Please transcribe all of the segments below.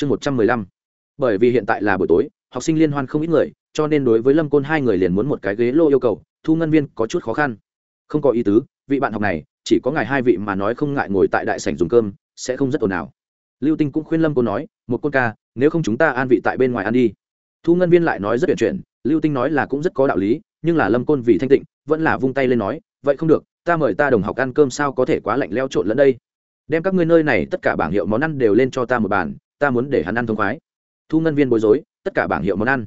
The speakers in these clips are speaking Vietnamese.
chương một trăm mười lăm. Bởi vì hiện tại là buổi tối, học sinh liên hoan không ít người, cho nên đối với lâm côn hai người liền muốn một cái ghế lô yêu cầu, thu ngân viên có chút khó khăn. Không có ý tứ, vị bạn học này, chỉ có ngài hai vị mà nói không ngại ngồi tại đại sảnh dùng cơm, sẽ không rất ồn ào. Lưu tinh cũng khuyên lâm côn nói, một con ca, nếu không chúng ta an vị tại bên ngoài ăn đi. Thu ngân viên lại nói rất tuyển chuyển, lưu tinh nói là cũng rất có đạo lý, nhưng là lâm côn vì thanh tịnh, vẫn là vung tay lên nói, vậy không được, ta mời ta đồng học ăn cơm sao có thể quá lạnh leo trộn lẫn đây? Đem các ngươi nơi này tất cả bảng hiệu món ăn đều lên cho ta một bàn ta muốn để hắn ăn thông khoái. Thu ngân viên bối rối, tất cả bảng hiệu món ăn.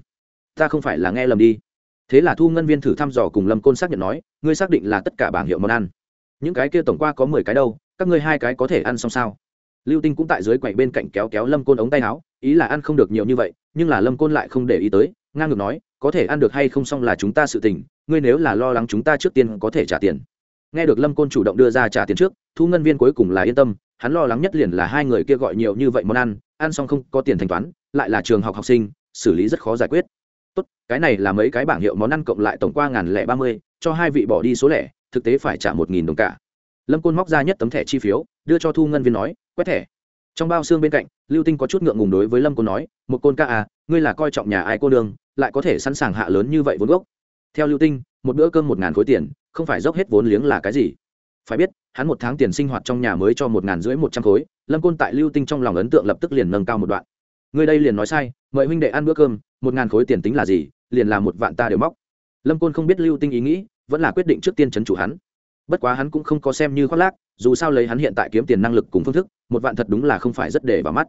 Ta không phải là nghe lầm đi. Thế là thu ngân viên thử thăm dò cùng lâm côn xác nhận nói, ngươi xác định là tất cả bảng hiệu món ăn. Những cái kia tổng qua có mười cái đâu, các ngươi hai cái có thể ăn xong sao? Lưu tinh cũng tại dưới quầy bên cạnh kéo kéo lâm côn ống tay áo, ý là ăn không được nhiều như vậy, nhưng là lâm côn lại không để ý tới, ngang ngược nói, có thể ăn được hay không xong là chúng ta sự tình, ngươi nếu là lo lắng chúng ta trước tiên có thể trả tiền. Nghe được lâm côn chủ động đưa ra trả tiền trước, thu ngân viên cuối cùng là yên tâm, hắn lo lắng nhất liền là hai người kia gọi nhiều như vậy món ăn ăn xong không có tiền thanh toán, lại là trường học học sinh, xử lý rất khó giải quyết. Tốt, cái này là mấy cái bảng hiệu món ăn cộng lại tổng qua ngàn lẻ ba mươi, cho hai vị bỏ đi số lẻ, thực tế phải trả một nghìn đồng cả. Lâm côn móc ra nhất tấm thẻ chi phiếu, đưa cho thu ngân viên nói, quét thẻ. Trong bao xương bên cạnh, lưu tinh có chút ngượng ngùng đối với lâm côn nói, một côn ca à ngươi là coi trọng nhà ai cô đường lại có thể sẵn sàng hạ lớn như vậy vốn gốc. Theo lưu tinh, một bữa cơm một ngàn khối tiền, không phải dốc hết vốn liếng là cái gì phải biết, hắn một tháng tiền sinh hoạt trong nhà mới cho một ngàn rưỡi một trăm khối, lâm côn tại lưu tinh trong lòng ấn tượng lập tức liền nâng cao một đoạn. Người đây liền nói sai, mời huynh đệ ăn bữa cơm, một ngàn khối tiền tính là gì, liền là một vạn ta đều móc. Lâm côn không biết lưu tinh ý nghĩ, vẫn là quyết định trước tiên c h ấ n chủ hắn. Bất quá hắn cũng không có xem như khoác lác, dù sao lấy hắn hiện tại kiếm tiền năng lực cùng phương thức, một vạn thật đúng là không phải rất để vào mắt.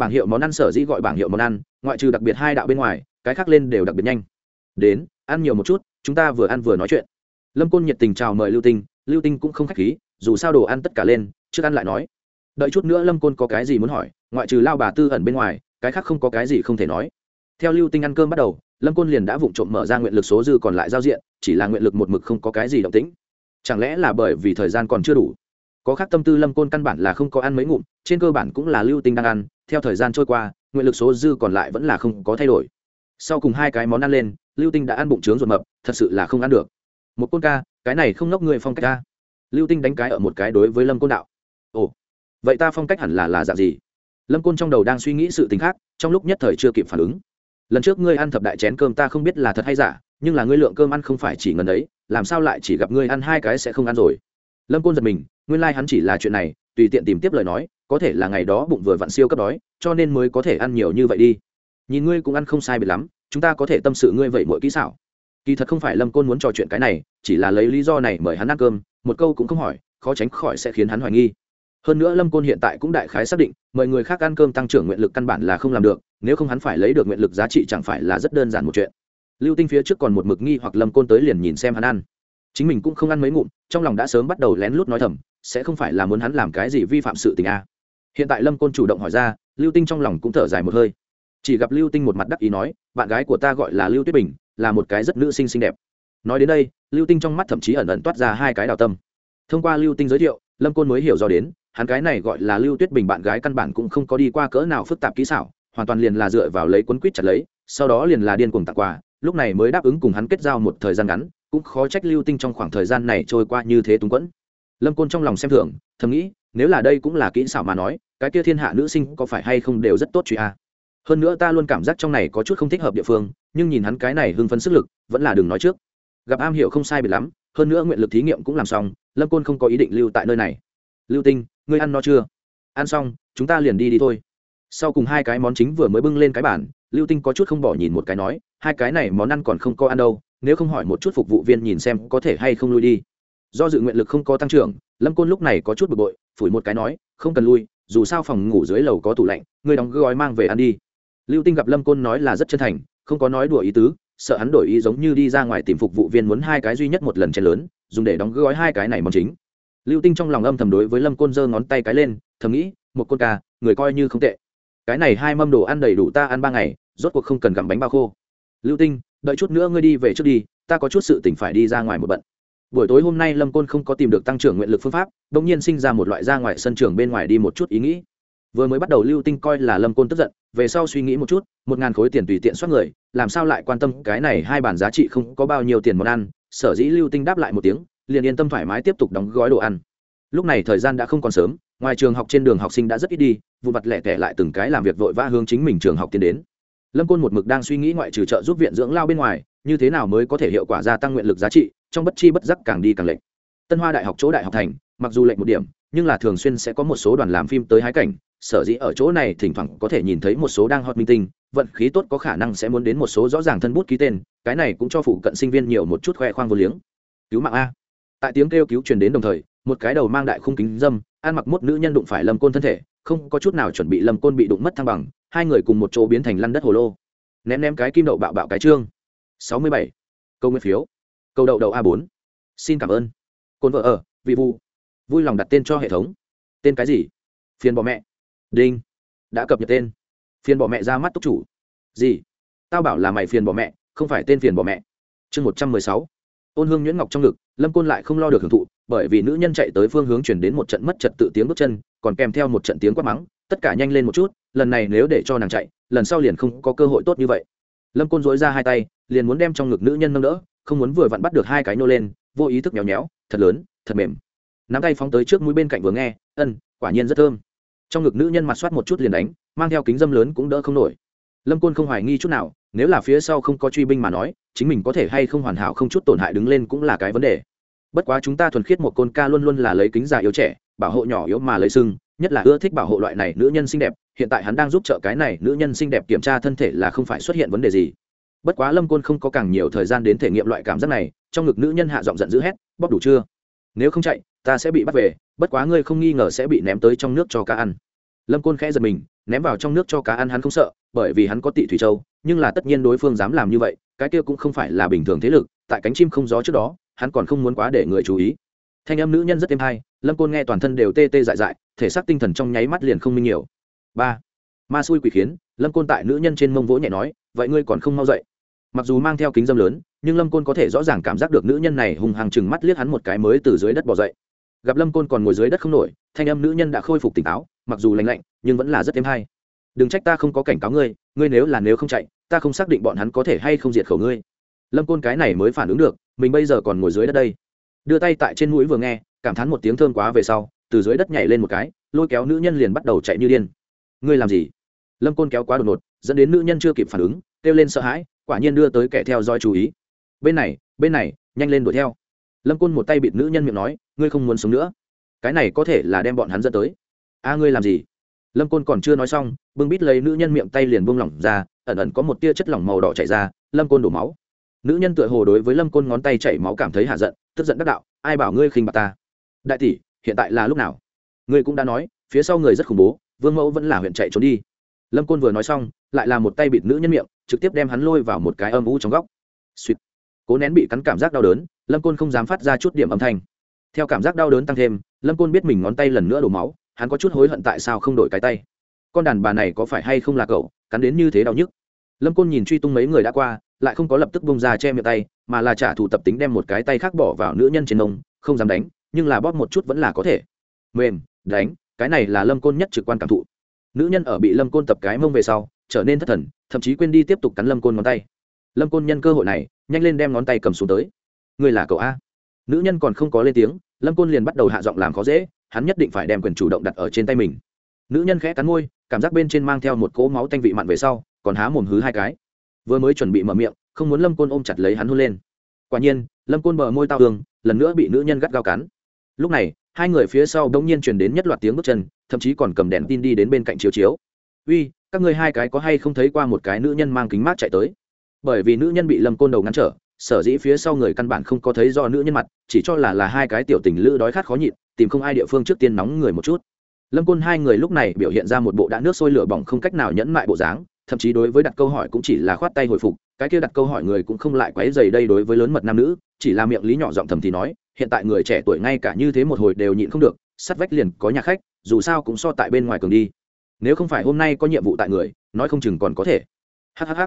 Bảng hiệu món ăn sở dĩ gọi bảng hiệu món ăn, ngoại trừ đặc biệt hai đạo bên ngoài, cái khác lên đều đặc biệt nhanh. Đến, ăn nhiều một chút, chúng ta vừa ăn vừa nói chuyện. Lâm côn nhiệt tình chào mời lưu tinh lưu tinh cũng không k h á c h khí, dù sao đồ ăn tất cả lên, trước ăn lại nói. Đợi chút nữa lâm côn có cái gì muốn hỏi, ngoại trừ lao bà tư ẩn bên ngoài, cái khác không có cái gì không thể nói. Theo lưu tinh ăn cơm bắt đầu, lâm côn liền đã vụng trộm mở ra nguyện lực số dư còn lại giao diện, chỉ là nguyện lực một mực không có cái gì động tĩnh. Chẳng lẽ là bởi vì thời gian còn chưa đủ? Có khác tâm tư lâm côn căn bản là không có ăn mấy ngụm, trên cơ bản cũng là lưu tinh đang ăn, theo thời gian trôi qua, nguyện lực số dư còn lại vẫn là không có thay đổi. Sau cùng hai cái món ăn lên, lưu tinh đã ăn bụng trướng ruột mập, thật sự là không ăn được. Một côn ca, cái này không nốc người phong cách ca lưu tinh đánh cái ở một cái đối với lâm côn đạo. Ồ, vậy ta phong cách hẳn là là dạng gì? Lâm côn trong đầu đang suy nghĩ sự t ì n h khác, trong lúc nhất thời chưa kịp phản ứng. Lần trước ngươi ăn thập đại chén cơm ta không biết là thật hay giả, nhưng là ngươi lượng cơm ăn không phải chỉ ngần ấy, làm sao lại chỉ gặp ngươi ăn hai cái sẽ không ăn rồi? Lâm côn giật mình, nguyên lai、like、hắn chỉ là chuyện này, tùy tiện tìm tiếp lời nói, có thể là ngày đó bụng vừa vặn siêu cấp đói, cho nên mới có thể ăn nhiều như vậy đi. Nhìn ngươi cũng ăn không sai biệt lắm, chúng ta có thể tâm sự ngươi vậy mỗi kỹ xảo kỳ thật không phải lâm côn muốn trò chuyện cái này, chỉ là lấy lý do này mời hắn ăn cơm, một câu cũng không hỏi, khó tránh khỏi sẽ khiến hắn hoài nghi. Hơn nữa lâm côn hiện tại cũng đại khái xác định, mời người khác ăn cơm tăng trưởng nguyện lực căn bản là không làm được, nếu không hắn phải lấy được nguyện lực giá trị chẳng phải là rất đơn giản một chuyện. Lưu tinh phía trước còn một mực nghi hoặc lâm côn tới liền nhìn xem hắn ăn. Chính mình cũng không ăn mấy ngụm, trong lòng đã sớm bắt đầu lén lút nói thầm, sẽ không phải là muốn hắn làm cái gì vi phạm sự tình a hiện tại lâm côn chủ động hỏi ra, lưu tinh trong lòng cũng thở dài một hơi. Chỉ gặp lưu tinh một mặt đắc ý nói, bạn gái của ta gọi là lưu tuyết bình là một cái rất nữ sinh xinh đẹp. Nói đến đây, lưu tinh trong mắt thậm chí ẩn ẩn toát ra hai cái đào tâm. Thông qua lưu tinh giới thiệu, lâm côn mới hiểu do đến, hắn cái này gọi là lưu tuyết bình bạn gái căn bản cũng không có đi qua cỡ nào phức tạp kỹ xảo, hoàn toàn liền là dựa vào lấy quấn quýt chặt lấy, sau đó liền là điên cuồng tặng quà, lúc này mới đáp ứng cùng hắn kết giao một thời gian ngắn, cũng khó trách lưu tinh trong khoảng thời gian này trôi qua như thế túng quẫn. Lâm côn trong lòng xem thường, thầm nghĩ, nếu là đây cũng là kỹ xảo mà nói, cái kia thiên hạ nữ sinh có phải hay không đều rất tốt chuyện a? Hơn nữa ta luôn cảm giác trong này có chút không thích hợp địa phương, nhưng nhìn hắn cái này hưng phấn sức lực, vẫn là đừng nói trước. Gặp am hiểu không sai biệt lắm, hơn nữa nguyện lực thí nghiệm cũng làm xong, lâm côn không có ý định lưu tại nơi này. Lưu tinh, ngươi ăn no chưa? Ăn xong, chúng ta liền đi đi thôi. Sau cùng hai cái món chính vừa mới bưng lên cái bản lưu tinh có chút không bỏ nhìn một cái nói, hai cái này món ăn còn không có ăn đâu, nếu không hỏi một chút phục vụ viên nhìn xem có thể hay không lui đi. Do dự nguyện lực không có tăng trưởng, lâm côn lúc này có chút bực bội, phủi một cái nói, không cần lui, dù sao phòng ngủ dưới lầu có tủ lạnh, ngươi đóng gói mang về ăn đi lưu tinh gặp lâm côn nói là rất chân thành, không có nói đùa ý tứ, sợ hắn đổi ý giống như đi ra ngoài tìm phục vụ viên muốn hai cái duy nhất một lần chén lớn, dùng để đóng gói hai cái này món chính. Lưu tinh trong lòng âm thầm đối với lâm côn giơ ngón tay cái lên, thầm nghĩ, một côn ca, người coi như không tệ. Cái này hai mâm đồ ăn đầy đủ ta ăn ba ngày, rốt cuộc không cần gặm bánh bao khô. Lưu tinh, đợi chút nữa ngươi đi về trước đi, ta có chút sự tỉnh phải đi ra ngoài một bận. Buổi tối hôm nay lâm côn không có tìm được tăng trưởng nguyện lực phương pháp đ ỗ n g nhiên sinh ra một loại ra ngoài sân trường bên ngoài đi một chút ý nghĩ vừa mới bắt đầu lưu tinh coi là lâm côn tức giận, về sau suy nghĩ một chút, một ngàn khối tiền tùy tiện soát người, làm sao lại quan tâm cái này hai bản giá trị không có bao nhiêu tiền món ăn. Sở dĩ lưu tinh đáp lại một tiếng, liền yên tâm thoải mái tiếp tục đóng gói đồ ăn. Lúc này thời gian đã không còn sớm, ngoài trường học trên đường học sinh đã rất ít đi, vụ mặt lẻ tẻ lại từng cái làm việc vội vã hướng chính mình trường học tiến đến. Lâm côn một mực đang suy nghĩ ngoại trừ trợ giúp viện dưỡng lao bên ngoài, như thế nào mới có thể hiệu quả gia tăng nguyện lực giá trị, trong bất chi bất giác càng đi càng lệch. Tân hoa đại học chỗ đại học thành, mặc dù lệnh một điểm, nhưng là thường xuyên sẽ có một số đoàn làm phim tới hái cảnh sở dĩ ở chỗ này thỉnh thoảng có thể nhìn thấy một số đang hot minh tinh, vận khí tốt có khả năng sẽ muốn đến một số rõ ràng thân bút ký tên, cái này cũng cho phụ cận sinh viên nhiều một chút khoe khoang vô liếng. Cứu mạng a. Tại tiếng kêu cứu truyền đến đồng thời, một cái đầu mang đại khung kính dâm, ăn mặc mốt nữ nhân đụng phải lâm côn thân thể, không có chút nào chuẩn bị lâm côn bị đụng mất thăng bằng, hai người cùng một chỗ biến thành lăn đất hồ lô. Ném ném cái kim đậu bạo bạo cái trương. Sáu mươi bảy. Câu nguyên phiếu. Câu đậu đầu a bốn. Xin cảm ơn. Côn vợ ở, vị vu vui lòng đặt tên cho hệ thống. Tên cái gì? Phiền bỏ mẹ đinh. Đã cập nhật tên. Phiền bỏ mẹ ra mắt túc chủ. Gì? Tao bảo là mày phiền bỏ mẹ, không phải tên phiền bỏ mẹ. Chương một trăm mười sáu. Ôn hương nhuyễn ngọc trong ngực, lâm côn lại không lo được hưởng thụ, bởi vì nữ nhân chạy tới phương hướng chuyển đến một trận mất trật tự tiếng bước chân, còn kèm theo một trận tiếng quát mắng, tất cả nhanh lên một chút, lần này nếu để cho nàng chạy, lần sau liền không có cơ hội tốt như vậy. Lâm côn dối ra hai tay, liền muốn đem trong ngực nữ nhân nâng đỡ, không muốn vừa vặn bắt được hai cái nô lên, vô ý thức nhéo nhéo, thật lớn, thật mềm. Nắm tay phóng tới trước mũi bên cạnh vừa nghe, ân, quả nhiên rất thơm trong ngực nữ nhân mặt soát một chút liền đánh, mang theo kính dâm lớn cũng đỡ không nổi. Lâm côn không hoài nghi chút nào, nếu là phía sau không có truy binh mà nói, chính mình có thể hay không hoàn hảo không chút tổn hại đứng lên cũng là cái vấn đề. Bất quá chúng ta thuần khiết một côn ca luôn luôn là lấy kính già yếu trẻ, bảo hộ nhỏ yếu mà lấy sưng nhất là ưa thích bảo hộ loại này nữ nhân xinh đẹp, hiện tại hắn đang giúp trợ cái này nữ nhân xinh đẹp kiểm tra thân thể là không phải xuất hiện vấn đề gì. Bất quá lâm côn không có càng nhiều thời gian đến thể nghiệm loại cảm giác này, trong ngực nữ nhân hạ giọng giận dữ hét, bóp đủ chưa? Nếu không chạy ta sẽ bị bắt về, bất quá ngươi không nghi ngờ sẽ bị ném tới trong nước cho cá ăn. Lâm côn khẽ giật mình, ném vào trong nước cho cá ăn hắn không sợ, bởi vì hắn có tị thủy châu, nhưng là tất nhiên đối phương dám làm như vậy, cái kia cũng không phải là bình thường thế lực, tại cánh chim không gió trước đó, hắn còn không muốn quá để người chú ý. Thanh âm nữ nhân rất êm hay, lâm côn nghe toàn thân đều tê tê dại dại, thể xác tinh thần trong nháy mắt liền không minh nhiều. Ba, ma xui quỷ khiến, lâm côn tại nữ nhân trên mông vỗ nhẹ nói, vậy ngươi còn không mau dậy? Mặc dù mang theo kính dâm lớn, nhưng lâm côn có thể rõ ràng cảm giác được nữ nhân này hùng hàng chừng mắt liếc hắn một cái mới từ dưới đất bỏ dậy gặp lâm côn còn ngồi dưới đất không nổi, thanh âm nữ nhân đã khôi phục tỉnh táo, mặc dù lành lạnh, nhưng vẫn là rất êm hay. Đừng trách ta không có cảnh cáo ngươi ngươi nếu là nếu không chạy, ta không xác định bọn hắn có thể hay không diệt khẩu ngươi. Lâm côn cái này mới phản ứng được, mình bây giờ còn ngồi dưới đất đây. Đưa tay tại trên mũi vừa nghe, cảm thán một tiếng thơm quá về sau, từ dưới đất nhảy lên một cái, lôi kéo nữ nhân liền bắt đầu chạy như điên. Ngươi làm gì? Lâm côn kéo quá đột ngột, dẫn đến nữ nhân chưa kịp phản ứng, kêu lên sợ hãi, quả nhiên đưa tới kẻ theo dõi chú ý. Bên này bên này, nhanh lên đuổi theo lâm côn một tay bịt nữ nhân miệng nói, ngươi không muốn sống nữa. Cái này có thể là đem bọn hắn dẫn tới. A, ngươi làm gì? Lâm côn còn chưa nói xong, bưng bít lấy nữ nhân miệng tay liền buông lỏng ra, ẩn ẩn có một tia chất lỏng màu đỏ chảy ra, lâm côn đổ máu. Nữ nhân tựa hồ đối với lâm côn ngón tay chảy máu cảm thấy hạ giận, tức giận đắc đạo, ai bảo ngươi khinh bạc ta? Đại tỷ, hiện tại là lúc nào? Ngươi cũng đã nói, phía sau người rất khủng bố, vương mẫu vẫn là huyện chạy trốn đi. Lâm côn vừa nói xong, lại là một tay bịt nữ nhân miệng, trực tiếp đem hắn lôi vào một cái âm u trong góc. Suýt cố nén bị cắn cảm giác đau đớn, lâm côn không dám phát ra chút điểm âm thanh. Theo cảm giác đau đớn tăng thêm, lâm côn biết mình ngón tay lần nữa đổ máu, hắn có chút hối hận tại sao không đổi cái tay. Con đàn bà này có phải hay không là cậu, cắn đến như thế đau nhức? Lâm côn nhìn truy tung mấy người đã qua, lại không có lập tức bông ra che miệng tay, mà là trả thù tập tính đem một cái tay khác bỏ vào nữ nhân trên nông không dám đánh, nhưng là bóp một chút vẫn là có thể. Mềm, đánh, cái này là lâm côn nhất trực quan cảm thụ. Nữ nhân ở bị lâm côn tập cái mông về sau, trở nên thất thần, thậm chí quên đi tiếp tục cắn lâm côn ngón tay lâm côn nhân cơ hội này, nhanh lên đem ngón tay cầm xuống tới. Người là cậu a. Nữ nhân còn không có lên tiếng, lâm côn liền bắt đầu hạ giọng làm khó dễ, hắn nhất định phải đem quyền chủ động đặt ở trên tay mình. Nữ nhân khẽ cắn môi, cảm giác bên trên mang theo một cỗ máu tanh vị mặn về sau, còn há mồm hứ hai cái. Vừa mới chuẩn bị mở miệng, không muốn lâm côn ôm chặt lấy hắn hôn lên. Quả nhiên, lâm côn bờ môi tao tường lần nữa bị nữ nhân gắt gao cắn. Lúc này, hai người phía sau bỗng nhiên truyền đến nhất loạt tiếng bước chân, thậm chí còn cầm đèn tin đi đến bên cạnh chiếu chiếu. Uy, các ngươi hai cái có hay không thấy qua một cái nữ nhân mang kính mát chạy tới? Bởi vì nữ nhân bị lâm côn đầu ngăn trở, sở dĩ phía sau người căn bản không có thấy do nữ nhân mặt, chỉ cho là là hai cái tiểu tình lữ đói khát khó nhịn, tìm không ai địa phương trước tiên nóng người một chút. Lâm côn hai người lúc này biểu hiện ra một bộ đã nước sôi lửa bỏng không cách nào nhẫn mại bộ dáng, thậm chí đối với đặt câu hỏi cũng chỉ là khoát tay hồi phục, cái kia đặt câu hỏi người cũng không lại quấy dày đây đối với lớn mật nam nữ, chỉ là miệng lý nhỏ giọng thầm thì nói, hiện tại người trẻ tuổi ngay cả như thế một hồi đều nhịn không được, sắt vách liền có nhà khách, dù sao cũng so tại bên ngoài cường đi. Nếu không phải hôm nay có nhiệm vụ tại người, nói không chừng còn có thể. Hhh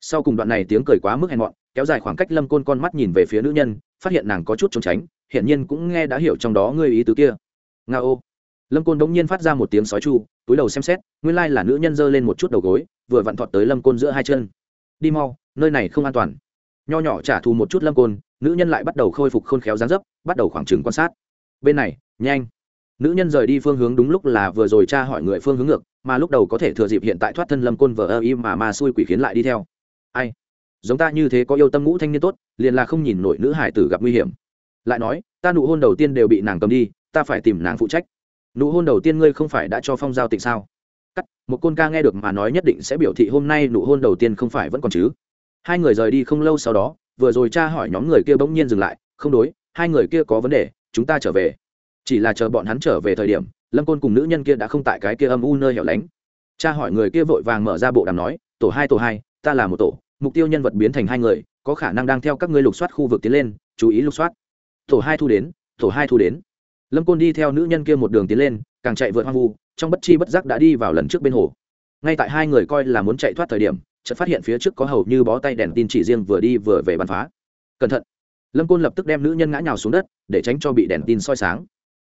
sau cùng đoạn này tiếng cười quá mức hèn mọn, kéo dài khoảng cách lâm côn con mắt nhìn về phía nữ nhân, phát hiện nàng có chút trốn tránh, hiển nhiên cũng nghe đã hiểu trong đó ngươi ý tứ kia. Nga ô. Lâm côn đống nhiên phát ra một tiếng sói chu, túi đầu xem xét, nguyên lai là nữ nhân giơ lên một chút đầu gối, vừa vặn thọt tới lâm côn giữa hai chân. Đi mau, nơi này không an toàn. Nho nhỏ trả thù một chút lâm côn, nữ nhân lại bắt đầu khôi phục khôn khéo dáng dấp, bắt đầu khoảng trừng quan sát. Bên này, nhanh. Nữ nhân rời đi phương hướng đúng lúc là vừa rồi cha hỏi người phương hướng ngược, mà lúc đầu có thể thừa dịp hiện tại thoát thân lâm côn vờ ơ y mà ma xui quỷ khiến lại đi theo ai? Giống ta như thế có yêu tâm ngũ thanh niên tốt, liền là không nhìn nổi nữ hải tử gặp nguy hiểm. Lại nói, ta nụ hôn đầu tiên đều bị nàng cầm đi, ta phải tìm nàng phụ trách. Nụ hôn đầu tiên ngươi không phải đã cho phong giao tịnh sao? Cắt, một côn ca nghe được mà nói nhất định sẽ biểu thị hôm nay nụ hôn đầu tiên không phải vẫn còn chứ. Hai người rời đi không lâu sau đó, vừa rồi cha hỏi nhóm người kia bỗng nhiên dừng lại, không đối, hai người kia có vấn đề, chúng ta trở về. Chỉ là chờ bọn hắn trở về thời điểm, lâm côn cùng nữ nhân kia đã không tại cái kia âm u nơi hẻo lánh. Cha hỏi người kia vội vàng mở ra bộ đàm nói, tổ hai tổ hai ta là một tổ, mục tiêu nhân vật biến thành hai người, có khả năng đang theo các ngươi lục soát khu vực tiến lên, chú ý lục soát. Tổ hai thu đến, tổ hai thu đến. Lâm côn đi theo nữ nhân kia một đường tiến lên, càng chạy vượt hoang vu, trong bất chi bất giác đã đi vào lần trước bên hồ. Ngay tại hai người coi là muốn chạy thoát thời điểm, chợt phát hiện phía trước có hầu như bó tay đèn tin chỉ riêng vừa đi vừa về bắn phá. Cẩn thận! Lâm côn lập tức đem nữ nhân ngã nhào xuống đất, để tránh cho bị đèn tin soi sáng.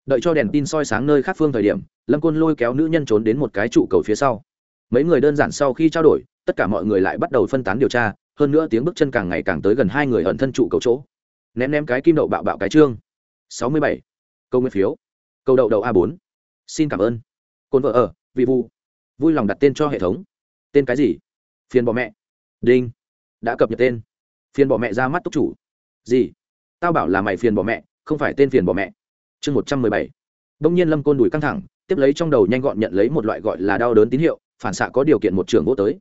Đợi cho đèn tin soi sáng nơi khác phương thời điểm, lâm côn lôi kéo nữ nhân trốn đến một cái trụ cầu phía sau. Mấy người đơn giản sau khi trao đổi tất cả mọi người lại bắt đầu phân tán điều tra, hơn nữa tiếng bước chân càng ngày càng tới gần hai người ẩn thân trụ cầu chỗ. Ném ném cái kim đậu bạo bạo cái trương. Sáu mươi bảy. Câu nguyên phiếu. Câu đậu đậu a bốn. Xin cảm ơn. Côn vợ ở, vị vu vui lòng đặt tên cho hệ thống. Tên cái gì? Phiền bỏ mẹ. Đinh. Đã cập nhật tên. Phiền bỏ mẹ ra mắt túc chủ. Gì? Tao bảo là mày phiền bỏ mẹ, không phải tên phiền bỏ mẹ. Chương một trăm mười bảy. Đông nhiên lâm côn đùi căng thẳng, tiếp lấy trong đầu nhanh gọn nhận lấy một loại gọi là đau đớn tín hiệu, phản xạ có điều kiện một trường vô tới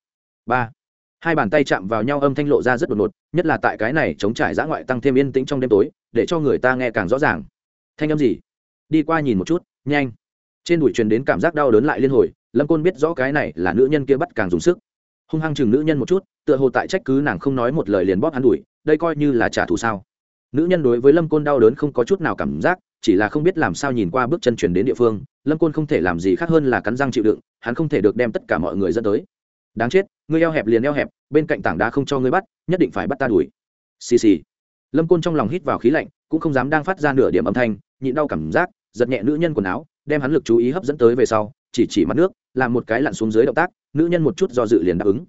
ba. Hai bàn tay chạm vào nhau âm thanh lộ ra rất đột ngột, nhất là tại cái này chống trải giã ngoại tăng thêm yên tĩnh trong đêm tối, để cho người ta nghe càng rõ ràng. Thanh âm gì? Đi qua nhìn một chút, nhanh. Trên đùi truyền đến cảm giác đau đớn lại liên hồi, lâm côn biết rõ cái này là nữ nhân kia bắt càng dùng sức. Hung hăng chừng nữ nhân một chút, tựa hồ tại trách cứ nàng không nói một lời liền bóp hắn đùi, đây coi như là trả thù sao? Nữ nhân đối với lâm côn đau đớn không có chút nào cảm giác, chỉ là không biết làm sao nhìn qua bước chân chuyển đến địa phương, lâm côn không thể làm gì khác hơn là cắn răng chịu đựng, hắn không thể được đem tất cả mọi người dẫn tới đáng chết, ngươi eo hẹp liền eo hẹp, bên cạnh tảng đá không cho ngươi bắt, nhất định phải bắt ta đuổi. Xì xì. Lâm côn trong lòng hít vào khí lạnh, cũng không dám đang phát ra nửa điểm âm thanh, nhịn đau cảm giác, giật nhẹ nữ nhân quần áo, đem hắn lực chú ý hấp dẫn tới về sau, chỉ chỉ mặt nước, làm một cái lặn xuống dưới động tác, nữ nhân một chút do dự liền đáp ứng.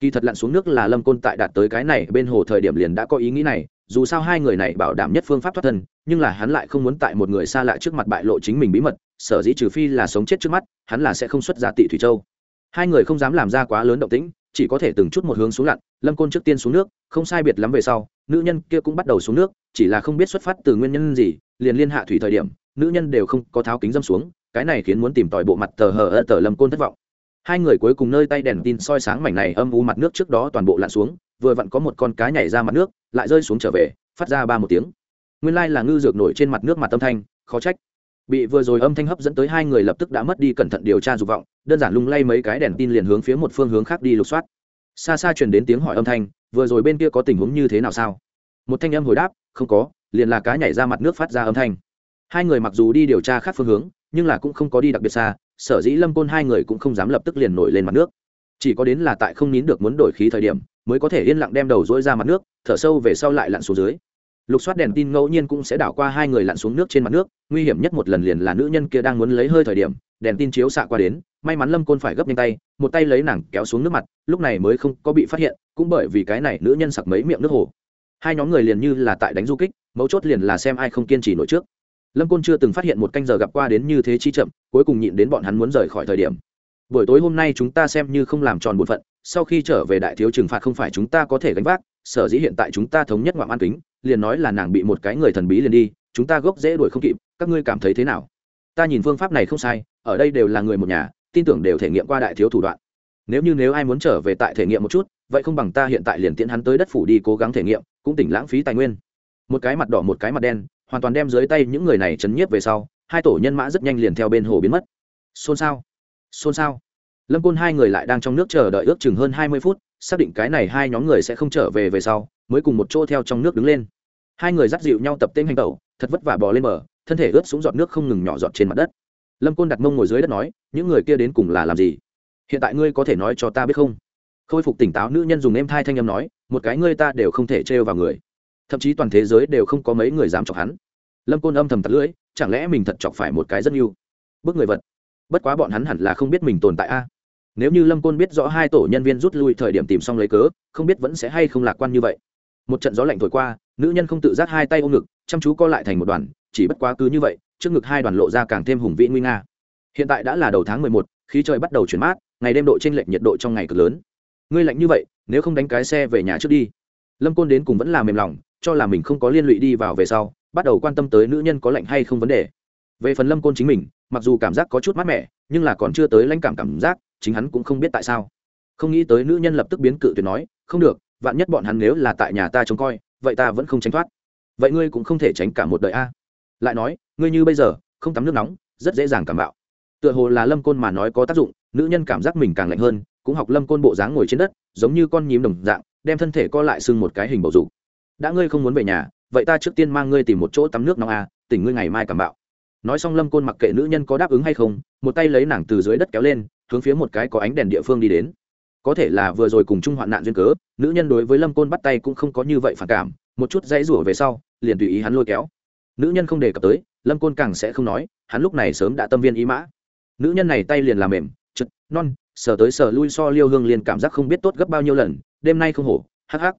Kỳ thật lặn xuống nước là lâm côn tại đạt tới cái này bên hồ thời điểm liền đã có ý nghĩ này, dù sao hai người này bảo đảm nhất phương pháp thoát thân, nhưng là hắn lại không muốn tại một người xa lạ trước mặt bại lộ chính mình bí mật, sở dĩ trừ phi là sống chết trước mắt, hắn là sẽ không xuất ra tị thủy châu hai người không dám làm ra quá lớn động tĩnh, chỉ có thể từng chút một hướng xuống lặn, lâm côn trước tiên xuống nước, không sai biệt lắm về sau, nữ nhân kia cũng bắt đầu xuống nước, chỉ là không biết xuất phát từ nguyên nhân gì, liền liên hạ thủy thời điểm, nữ nhân đều không có tháo kính dâm xuống, cái này khiến muốn tìm tòi bộ mặt tờ hờ ơ tờ lâm côn thất vọng. Hai người cuối cùng nơi tay đèn tin soi sáng mảnh này âm u mặt nước trước đó toàn bộ lặn xuống, vừa vặn có một con cá nhảy ra mặt nước, lại rơi xuống trở về, phát ra ba một tiếng. Nguyên lai là ngư dược nổi trên mặt nước mặt tâm thanh, khó trách bị vừa rồi âm thanh hấp dẫn tới hai người lập tức đã mất đi cẩn thận điều tra dục vọng, đơn giản lung lay mấy cái đèn tin liền hướng phía một phương hướng khác đi lục soát. Xa xa truyền đến tiếng hỏi âm thanh, vừa rồi bên kia có tình huống như thế nào sao? Một thanh âm hồi đáp, không có, liền là cá nhảy ra mặt nước phát ra âm thanh. Hai người mặc dù đi điều tra khác phương hướng, nhưng là cũng không có đi đặc biệt xa, sở dĩ lâm côn hai người cũng không dám lập tức liền nổi lên mặt nước. Chỉ có đến là tại không nín được muốn đổi khí thời điểm, mới có thể yên lặng đem đầu dỗi ra mặt nước, thở sâu về sau lại lặn xuống dưới lục soát đèn tin ngẫu nhiên cũng sẽ đảo qua hai người lặn xuống nước trên mặt nước, nguy hiểm nhất một lần liền là nữ nhân kia đang muốn lấy hơi thời điểm, đèn tin chiếu xạ qua đến, may mắn lâm côn phải gấp nhanh tay, một tay lấy nàng kéo xuống nước mặt, lúc này mới không có bị phát hiện, cũng bởi vì cái này nữ nhân sặc mấy miệng nước hồ. Hai nhóm người liền như là tại đánh du kích, mấu chốt liền là xem ai không kiên trì nổi trước. Lâm côn chưa từng phát hiện một canh giờ gặp qua đến như thế chi chậm, cuối cùng nhịn đến bọn hắn muốn rời khỏi thời điểm. Buổi tối hôm nay chúng ta xem như không làm tròn bổn phận, sau khi trở về đại thiếu trừng phạt không phải chúng ta có thể gánh vác, sở dĩ hiện tại chúng ta thống nhất ngoạm an kính liền nói là nàng bị một cái người thần bí liền đi, chúng ta gốc dễ đuổi không kịp, các ngươi cảm thấy thế nào? Ta nhìn phương pháp này không sai, ở đây đều là người một nhà, tin tưởng đều thể nghiệm qua đại thiếu thủ đoạn. Nếu như nếu ai muốn trở về tại thể nghiệm một chút, vậy không bằng ta hiện tại liền tiễn hắn tới đất phủ đi cố gắng thể nghiệm, cũng tỉnh lãng phí tài nguyên. Một cái mặt đỏ một cái mặt đen, hoàn toàn đem dưới tay những người này chấn nhiếp về sau, hai tổ nhân mã rất nhanh liền theo bên hồ biến mất. Xôn xao xôn xao. Lâm côn hai người lại đang trong nước chờ đợi ước chừng hơn hai mươi phút xác định cái này hai nhóm người sẽ không trở về về sau, mới cùng một chỗ theo trong nước đứng lên. Hai người dắt dịu nhau tập tên hành tẩu, thật vất vả bò lên bờ, thân thể ướt xuống giọt nước không ngừng nhỏ giọt trên mặt đất. Lâm côn đặt mông ngồi dưới đất nói, những người kia đến cùng là làm gì? Hiện tại ngươi có thể nói cho ta biết không? Khôi phục tỉnh táo, nữ nhân dùng em thai thanh âm nói, một cái ngươi ta đều không thể trêu vào người. Thậm chí toàn thế giới đều không có mấy người dám chọc hắn. Lâm côn âm thầm tật lưỡi, chẳng lẽ mình thật chọc phải một cái rất yêu? Bức người vật. Bất quá bọn hắn hẳn là không biết mình tồn tại a nếu như lâm côn biết rõ hai tổ nhân viên rút lui thời điểm tìm xong lấy cớ, không biết vẫn sẽ hay không lạc quan như vậy. Một trận gió lạnh thổi qua, nữ nhân không tự giác hai tay ôm ngực, chăm chú co lại thành một đoàn, chỉ bất quá cứ như vậy, trước ngực hai đoàn lộ ra càng thêm hùng vĩ nguy nga. Hiện tại đã là đầu tháng mười một, khí trời bắt đầu chuyển mát, ngày đêm độ t r ê n lệch nhiệt độ trong ngày cực lớn. Ngươi lạnh như vậy, nếu không đánh cái xe về nhà trước đi. Lâm côn đến cùng vẫn là mềm lòng, cho là mình không có liên lụy đi vào về sau, bắt đầu quan tâm tới nữ nhân có lạnh hay không vấn đề. Về phần lâm côn chính mình, mặc dù cảm giác có chút mát mẻ, nhưng là còn chưa tới lãnh cảm cảm giác chính hắn cũng không biết tại sao. Không nghĩ tới nữ nhân lập tức biến cự tuyệt nói, không được, vạn nhất bọn hắn nếu là tại nhà ta trông coi, vậy ta vẫn không tránh thoát. Vậy ngươi cũng không thể tránh cả một đời a. Lại nói, ngươi như bây giờ, không tắm nước nóng, rất dễ dàng cảm bạo. Tựa hồ là lâm côn mà nói có tác dụng, nữ nhân cảm giác mình càng lạnh hơn, cũng học lâm côn bộ dáng ngồi trên đất, giống như con nhím đồng dạng, đem thân thể co lại sưng một cái hình bầu dục. Đã ngươi không muốn về nhà, vậy ta trước tiên mang ngươi tìm một chỗ tắm nước nóng a, tỉnh ngươi ngày mai cảm bạo. Nói xong lâm côn mặc kệ nữ nhân có đáp ứng hay không, một tay lấy nàng từ dưới đất kéo lên hướng phía một cái có ánh đèn địa phương đi đến. Có thể là vừa rồi cùng chung hoạn nạn duyên cớ, nữ nhân đối với lâm côn bắt tay cũng không có như vậy phản cảm, một chút dãy rủa về sau, liền tùy ý hắn lôi kéo. Nữ nhân không đề cập tới, lâm côn càng sẽ không nói, hắn lúc này sớm đã tâm viên ý mã. Nữ nhân này tay liền làm mềm, chật, non, sờ tới sờ lui so liêu hương liền cảm giác không biết tốt gấp bao nhiêu lần, đêm nay không hổ, hắc hắc.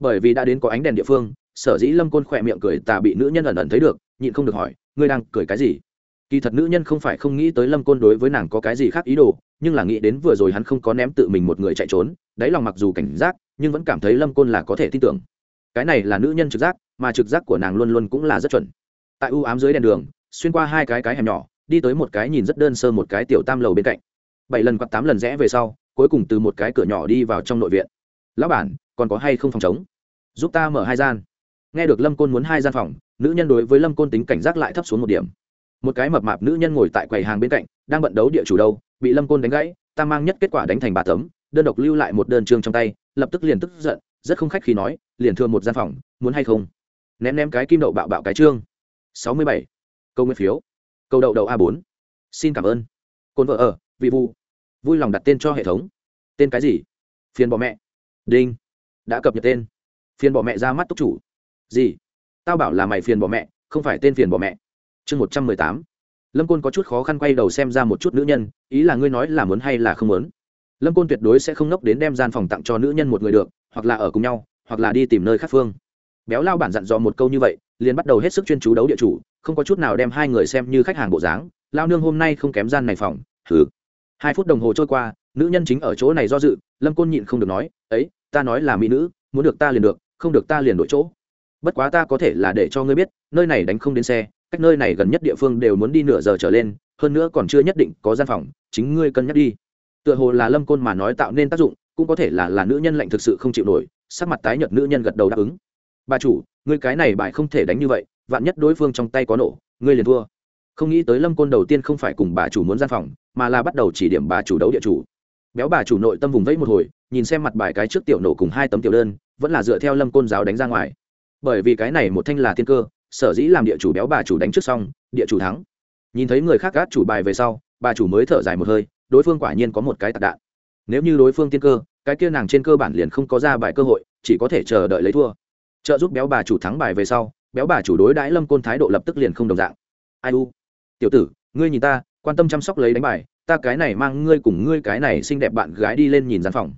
Bởi vì đã đến có ánh đèn địa phương, sở dĩ lâm côn khỏe miệng cười tà bị nữ nhân ẩn ẩn thấy được, nhịn không được hỏi, ngươi đang cười cái gì? Kỳ thật nữ nhân không phải không nghĩ tới lâm côn đối với nàng có cái gì khác ý đồ, nhưng là nghĩ đến vừa rồi hắn không có ném tự mình một người chạy trốn, đáy lòng mặc dù cảnh giác, nhưng vẫn cảm thấy lâm côn là có thể tin tưởng. Cái này là nữ nhân trực giác, mà trực giác của nàng luôn luôn cũng là rất chuẩn. Tại u ám dưới đèn đường, xuyên qua hai cái cái hẻm nhỏ, đi tới một cái nhìn rất đơn sơ một cái tiểu tam lầu bên cạnh. Bảy lần hoặc tám lần rẽ về sau, cuối cùng từ một cái cửa nhỏ đi vào trong nội viện. Lão bản, còn có hay không phòng chống? Giúp ta mở hai gian. Nghe được lâm côn muốn hai gian phòng, nữ nhân đối với lâm côn tính cảnh giác lại thấp xuống một điểm một cái mập mạp nữ nhân ngồi tại quầy hàng bên cạnh, đang bận đấu địa chủ đâu, bị lâm côn đánh gãy, ta mang nhất kết quả đánh thành bà tấm, đơn độc lưu lại một đơn chương trong tay, lập tức liền tức giận, rất không khách khi nói, liền thương một gian phòng, muốn hay không? Ném ném cái kim đậu bạo bạo cái chương. Sáu mươi bảy. Câu nguyên phiếu. Câu đậu đậu a bốn. Xin cảm ơn. Côn vợ ở, vị vu vui lòng đặt tên cho hệ thống. Tên cái gì? Phiền bỏ mẹ. Đinh. Đã cập nhật tên. Phiền bỏ mẹ ra mắt túc chủ. Gì? Tao bảo là mày phiền bỏ mẹ, không phải tên phiền bỏ mẹ chương một trăm mười tám. Lâm côn có chút khó khăn quay đầu xem ra một chút nữ nhân, ý là ngươi nói là muốn hay là không muốn. Lâm côn tuyệt đối sẽ không nốc đến đem gian phòng tặng cho nữ nhân một người được, hoặc là ở cùng nhau, hoặc là đi tìm nơi khác phương. Béo lao bản dặn dò một câu như vậy, liền bắt đầu hết sức chuyên chú đấu địa chủ, không có chút nào đem hai người xem như khách hàng bộ dáng. Lao nương hôm nay không kém gian này phòng thử hai phút đồng hồ trôi qua, nữ nhân chính ở chỗ này do dự, lâm côn nhịn không được nói, ấy, ta nói là mỹ nữ, muốn được ta liền được, không được ta liền đổi chỗ. Bất quá ta có thể là để cho ngươi biết, nơi này đánh không đến xe cách nơi này gần nhất địa phương đều muốn đi nửa giờ trở lên, hơn nữa còn chưa nhất định có gian phòng, chính ngươi cân nhắc đi. Tựa hồ là lâm côn mà nói tạo nên tác dụng, cũng có thể là là nữ nhân lạnh thực sự không chịu nổi, sắc mặt tái nhợt nữ nhân gật đầu đáp ứng. Bà chủ, ngươi cái này bài không thể đánh như vậy, vạn nhất đối phương trong tay có nổ, ngươi liền thua. Không nghĩ tới lâm côn đầu tiên không phải cùng bà chủ muốn gian phòng, mà là bắt đầu chỉ điểm bà chủ đấu địa chủ. Béo bà chủ nội tâm vùng vẫy một hồi, nhìn xem mặt bài cái trước tiểu nổ cùng hai tấm tiểu đơn, vẫn là dựa theo lâm côn giáo đánh ra ngoài. Bởi vì cái này một thanh là thiên cơ sở dĩ làm địa chủ béo bà chủ đánh trước xong, địa chủ thắng. Nhìn thấy người khác gác chủ bài về sau, bà chủ mới thở dài một hơi, đối phương quả nhiên có một cái tạc đạn. Nếu như đối phương tiên cơ, cái kia nàng trên cơ bản liền không có ra bài cơ hội, chỉ có thể chờ đợi lấy thua. Trợ giúp béo bà chủ thắng bài về sau, béo bà chủ đối đãi lâm côn thái độ lập tức liền không đồng dạng. Ai u? Tiểu tử, ngươi nhìn ta, quan tâm chăm sóc lấy đánh bài, ta cái này mang ngươi cùng ngươi cái này xinh đẹp bạn gái đi lên nhìn gian phòng.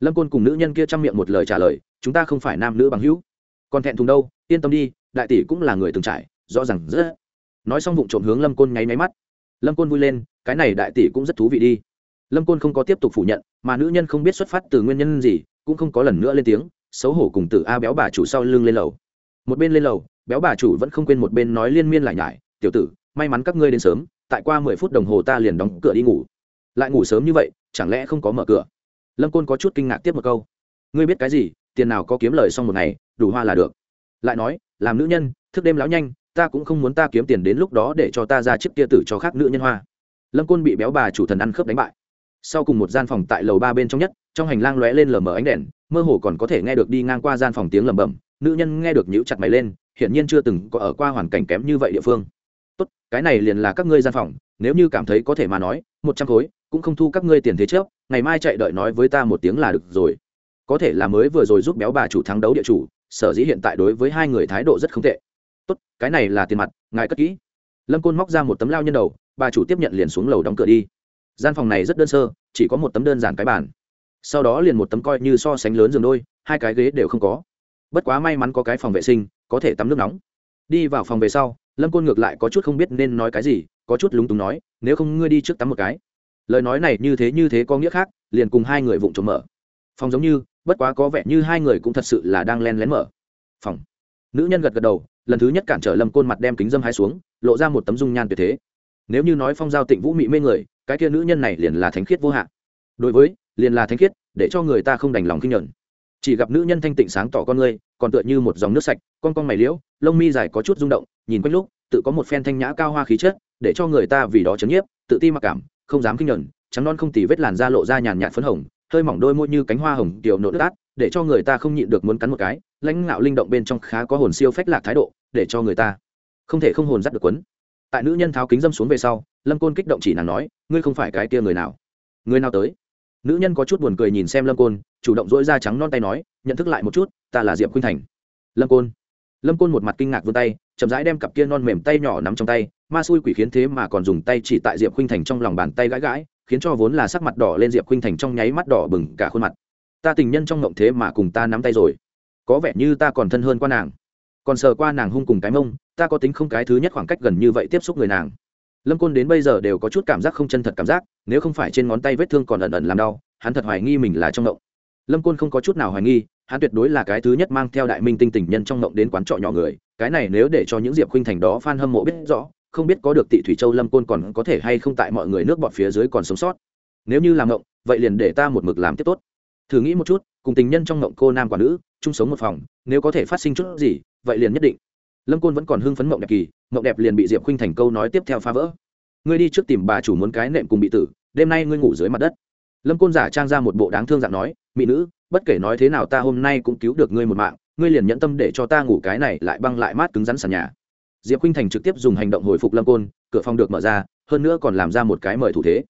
Lâm côn cùng nữ nhân kia chăm miệng một lời trả lời, chúng ta không phải nam nữ bằng hữu. Còn thẹn thùng đâu, yên tâm đi đại tỷ cũng là người từng trải, rõ ràng rất nói xong vụ trộm hướng lâm côn nháy máy mắt. Lâm côn vui lên, cái này đại tỷ cũng rất thú vị đi. Lâm côn không có tiếp tục phủ nhận, mà nữ nhân không biết xuất phát từ nguyên nhân gì, cũng không có lần nữa lên tiếng, xấu hổ cùng tử a béo bà chủ sau lưng lên lầu. Một bên lên lầu, béo bà chủ vẫn không quên một bên nói liên miên lại nhải, tiểu tử, may mắn các ngươi đến sớm, tại qua mười phút đồng hồ ta liền đóng cửa đi ngủ. Lại ngủ sớm như vậy, chẳng lẽ không có mở cửa? Lâm côn có chút kinh ngạc tiếp một câu. Ngươi biết cái gì, tiền nào có kiếm lời xong một ngày, đủ hoa là được. Lại nói làm nữ nhân, thức đêm lão nhanh, ta cũng không muốn ta kiếm tiền đến lúc đó để cho ta ra chiếc tia tử cho khác nữ nhân hoa. Lâm côn bị béo bà chủ thần ăn khớp đánh bại. Sau cùng một gian phòng tại lầu ba bên trong nhất, trong hành lang lóe lên lờ mờ ánh đèn, mơ hồ còn có thể nghe được đi ngang qua gian phòng tiếng lầm bầm nữ nhân nghe được nhíu chặt mày lên, hiển nhiên chưa từng có ở qua hoàn cảnh kém như vậy địa phương. Tốt, cái này liền là các ngươi gian phòng, nếu như cảm thấy có thể mà nói, một trăm khối, cũng không thu các ngươi tiền thế trước, ngày mai chạy đợi nói với ta một tiếng là được rồi. Có thể là mới vừa rồi giúp béo bà chủ thắng đấu địa chủ sở dĩ hiện tại đối với hai người thái độ rất không tệ. Tốt, cái này là tiền mặt, ngài cất kỹ. Lâm côn móc ra một tấm lao nhân đầu, bà chủ tiếp nhận liền xuống lầu đóng cửa đi. Gian phòng này rất đơn sơ, chỉ có một tấm đơn giản cái bàn. Sau đó liền một tấm coi như so sánh lớn giường đôi, hai cái ghế đều không có. Bất quá may mắn có cái phòng vệ sinh, có thể tắm nước nóng. Đi vào phòng về sau, lâm côn ngược lại có chút không biết nên nói cái gì, có chút lúng túng nói, nếu không ngươi đi trước tắm một cái. Lời nói này như thế như thế có nghĩa khác, liền cùng hai người vụng trộm mở. Phòng giống như bất quá có vẻ như hai người cũng thật sự là đang len lén mở. Phòng. Nữ nhân gật gật đầu, lần thứ nhất cản trở lâm côn mặt đem kính dâm hai xuống, lộ ra một tấm dung nhan tuyệt thế. Nếu như nói phong giao tịnh vũ mị mê người, cái kia nữ nhân này liền là thánh khiết vô hạn. Đối với, liền là thánh khiết, để cho người ta không đành lòng kinh nhận. Chỉ gặp nữ nhân thanh tịnh sáng tỏ con người còn tựa như một dòng nước sạch, con con mày liễu, lông mi dài có chút rung động, nhìn quanh lúc, tự có một phen thanh nhã cao hoa khí chất, để cho người ta vì đó chấn nhiếp, tự ti mặc cảm, không dám kinh nhận, trắng non không tì vết làn da lộ ra nhàn nhạt phấn hồng hơi mỏng đôi môi như cánh hoa hồng tiểu nộn đát để cho người ta không nhịn được muốn cắn một cái. Lãnh ngạo linh động bên trong khá có hồn siêu phách lạc thái độ, để cho người ta không thể không hồn dắt được quấn. Tại nữ nhân tháo kính dâm xuống về sau, lâm côn kích động chỉ nàng nói, ngươi không phải cái kia người nào? Người nào tới? Nữ nhân có chút buồn cười nhìn xem lâm côn, chủ động dỗi da trắng non tay nói, nhận thức lại một chút, ta là diệp khuynh thành. Lâm côn lâm côn một mặt kinh ngạc vươn tay, chậm rãi đem cặp kia non mềm tay nhỏ nắm trong tay, ma xui quỷ khiến thế mà còn dùng tay chỉ tại diệp khuynh thành trong lòng bàn tay gãi gãi khiến cho vốn là sắc mặt đỏ lên diệp khuynh thành trong nháy mắt đỏ bừng cả khuôn mặt. Ta tình nhân trong ngộng thế mà cùng ta nắm tay rồi. Có vẻ như ta còn thân hơn qua nàng. Còn sờ qua nàng hung cùng cái mông, ta có tính không cái thứ nhất khoảng cách gần như vậy tiếp xúc người nàng. Lâm côn đến bây giờ đều có chút cảm giác không chân thật cảm giác, nếu không phải trên ngón tay vết thương còn ẩn ẩn làm đau, hắn thật hoài nghi mình là trong ngộng. Lâm côn không có chút nào hoài nghi, hắn tuyệt đối là cái thứ nhất mang theo đại minh tinh tình nhân trong ngộng đến quán trọ nhỏ người, cái này nếu để cho những diệp khuynh thành đó f a n hâm mộ biết rõ không biết có được tị thủy châu lâm côn còn có thể hay không tại mọi người nước bọt phía dưới còn sống sót. Nếu như làm ngộng, vậy liền để ta một mực làm tiếp tốt. Thử nghĩ một chút, cùng tình nhân trong ngộng cô nam quả nữ, chung sống một phòng, nếu có thể phát sinh chút gì, vậy liền nhất định. Lâm côn vẫn còn hưng phấn mộng đẹp kỳ, mộng đẹp liền bị diệp khuynh thành câu nói tiếp theo phá vỡ. Ngươi đi trước tìm bà chủ muốn cái nệm cùng bị tử, đêm nay ngươi ngủ dưới mặt đất. Lâm côn giả trang ra một bộ đáng thương dạng nói mỹ nữ, bất kể nói thế nào ta hôm nay cũng cứu được ngươi một mạng, ngươi liền nhẫn tâm để cho ta ngủ cái này lại băng lại mát cứng rắn sàn nhà diệp khinh thành trực tiếp dùng hành động hồi phục lâm côn, cửa phòng được mở ra, hơn nữa còn làm ra một cái mời thủ thế.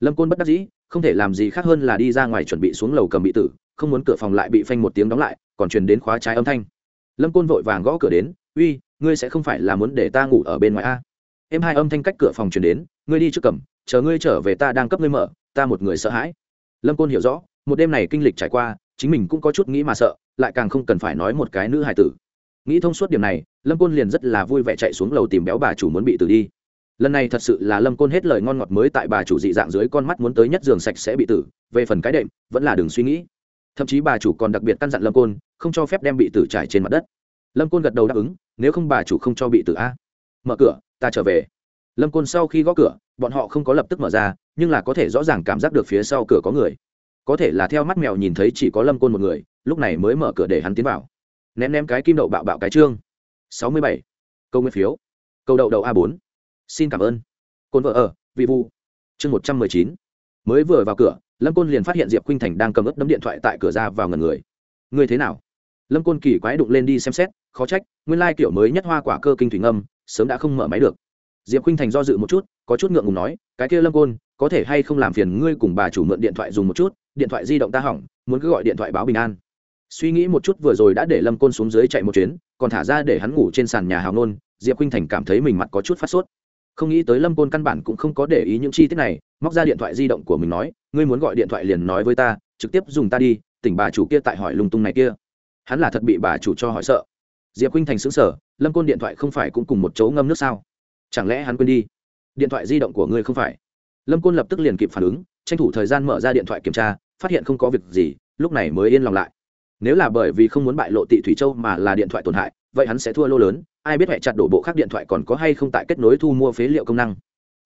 Lâm côn bất đắc dĩ, không thể làm gì khác hơn là đi ra ngoài chuẩn bị xuống lầu cầm bị tử, không muốn cửa phòng lại bị phanh một tiếng đóng lại, còn truyền đến khóa trái âm thanh. Lâm côn vội vàng gõ cửa đến, uy, ngươi sẽ không phải là muốn để ta ngủ ở bên ngoài a? Em hai âm thanh cách cửa phòng truyền đến, ngươi đi trước cầm, chờ ngươi trở về ta đang cấp ngươi mở, ta một người sợ hãi. Lâm côn hiểu rõ, một đêm này kinh lịch trải qua, chính mình cũng có chút nghĩ mà sợ, lại càng không cần phải nói một cái nữ hài tử nghĩ thông suốt điểm này, lâm côn liền rất là vui vẻ chạy xuống lầu tìm béo bà chủ muốn bị tử đi. Lần này thật sự là lâm côn hết lời ngon ngọt mới tại bà chủ dị dạng dưới con mắt muốn tới nhất giường sạch sẽ bị tử, về phần cái đệm, vẫn là đừng suy nghĩ. Thậm chí bà chủ còn đặc biệt căn dặn lâm côn, không cho phép đem bị tử trải trên mặt đất. Lâm côn gật đầu đáp ứng, nếu không bà chủ không cho bị tử a. Mở cửa, ta trở về. Lâm côn sau khi gõ cửa, bọn họ không có lập tức mở ra, nhưng là có thể rõ ràng cảm giác được phía sau cửa có người. Có thể là theo mắt mèo nhìn thấy chỉ có lâm côn một người, lúc này mới mở cửa để hắn tiến vào ném ném cái kim đậu bạo bạo cái trương. Sáu mươi bảy. Câu nguyên phiếu. Câu đậu đậu a bốn. Xin cảm ơn. Côn vợ ở, vị vu chương một trăm mười chín. Mới vừa vào cửa, lâm côn liền phát hiện diệp khuynh thành đang cầm ướp đấm điện thoại tại cửa ra vào ngần người. Người thế nào? Lâm côn kỳ quái đụng lên đi xem xét, khó trách, nguyên lai kiểu mới nhất hoa quả cơ kinh thủy ngâm, sớm đã không mở máy được. Diệp khuynh thành do dự một chút, có chút ngượng ngùng nói, cái kia lâm côn, có thể hay không làm phiền ngươi cùng bà chủ mượn điện thoại dùng một chút, điện thoại di động ta hỏng, muốn cứ gọi điện thoại báo bình an suy nghĩ một chút vừa rồi đã để lâm côn xuống dưới chạy một chuyến, còn thả ra để hắn ngủ trên sàn nhà hào nôn, diệp khuynh thành cảm thấy mình mặt có chút phát sốt. Không nghĩ tới lâm côn căn bản cũng không có để ý những chi tiết này, móc ra điện thoại di động của mình nói, ngươi muốn gọi điện thoại liền nói với ta, trực tiếp dùng ta đi, tỉnh bà chủ kia tại hỏi lung tung này kia. Hắn là thật bị bà chủ cho hỏi sợ. Diệp khuynh thành xứng sở lâm côn điện thoại không phải cũng cùng một chỗ ngâm nước sao? Chẳng lẽ hắn quên đi? Điện thoại di động của ngươi không phải? Lâm côn lập tức liền kịp phản ứng, tranh thủ thời gian mở ra điện thoại kiểm tra, phát hiện không có việc gì, lúc này mới yên lòng lại nếu là bởi vì không muốn bại lộ tị thủy châu mà là điện thoại tổn hại, vậy hắn sẽ thua lô lớn, ai biết hẹ chặt đổ bộ khác điện thoại còn có hay không tại kết nối thu mua phế liệu công năng.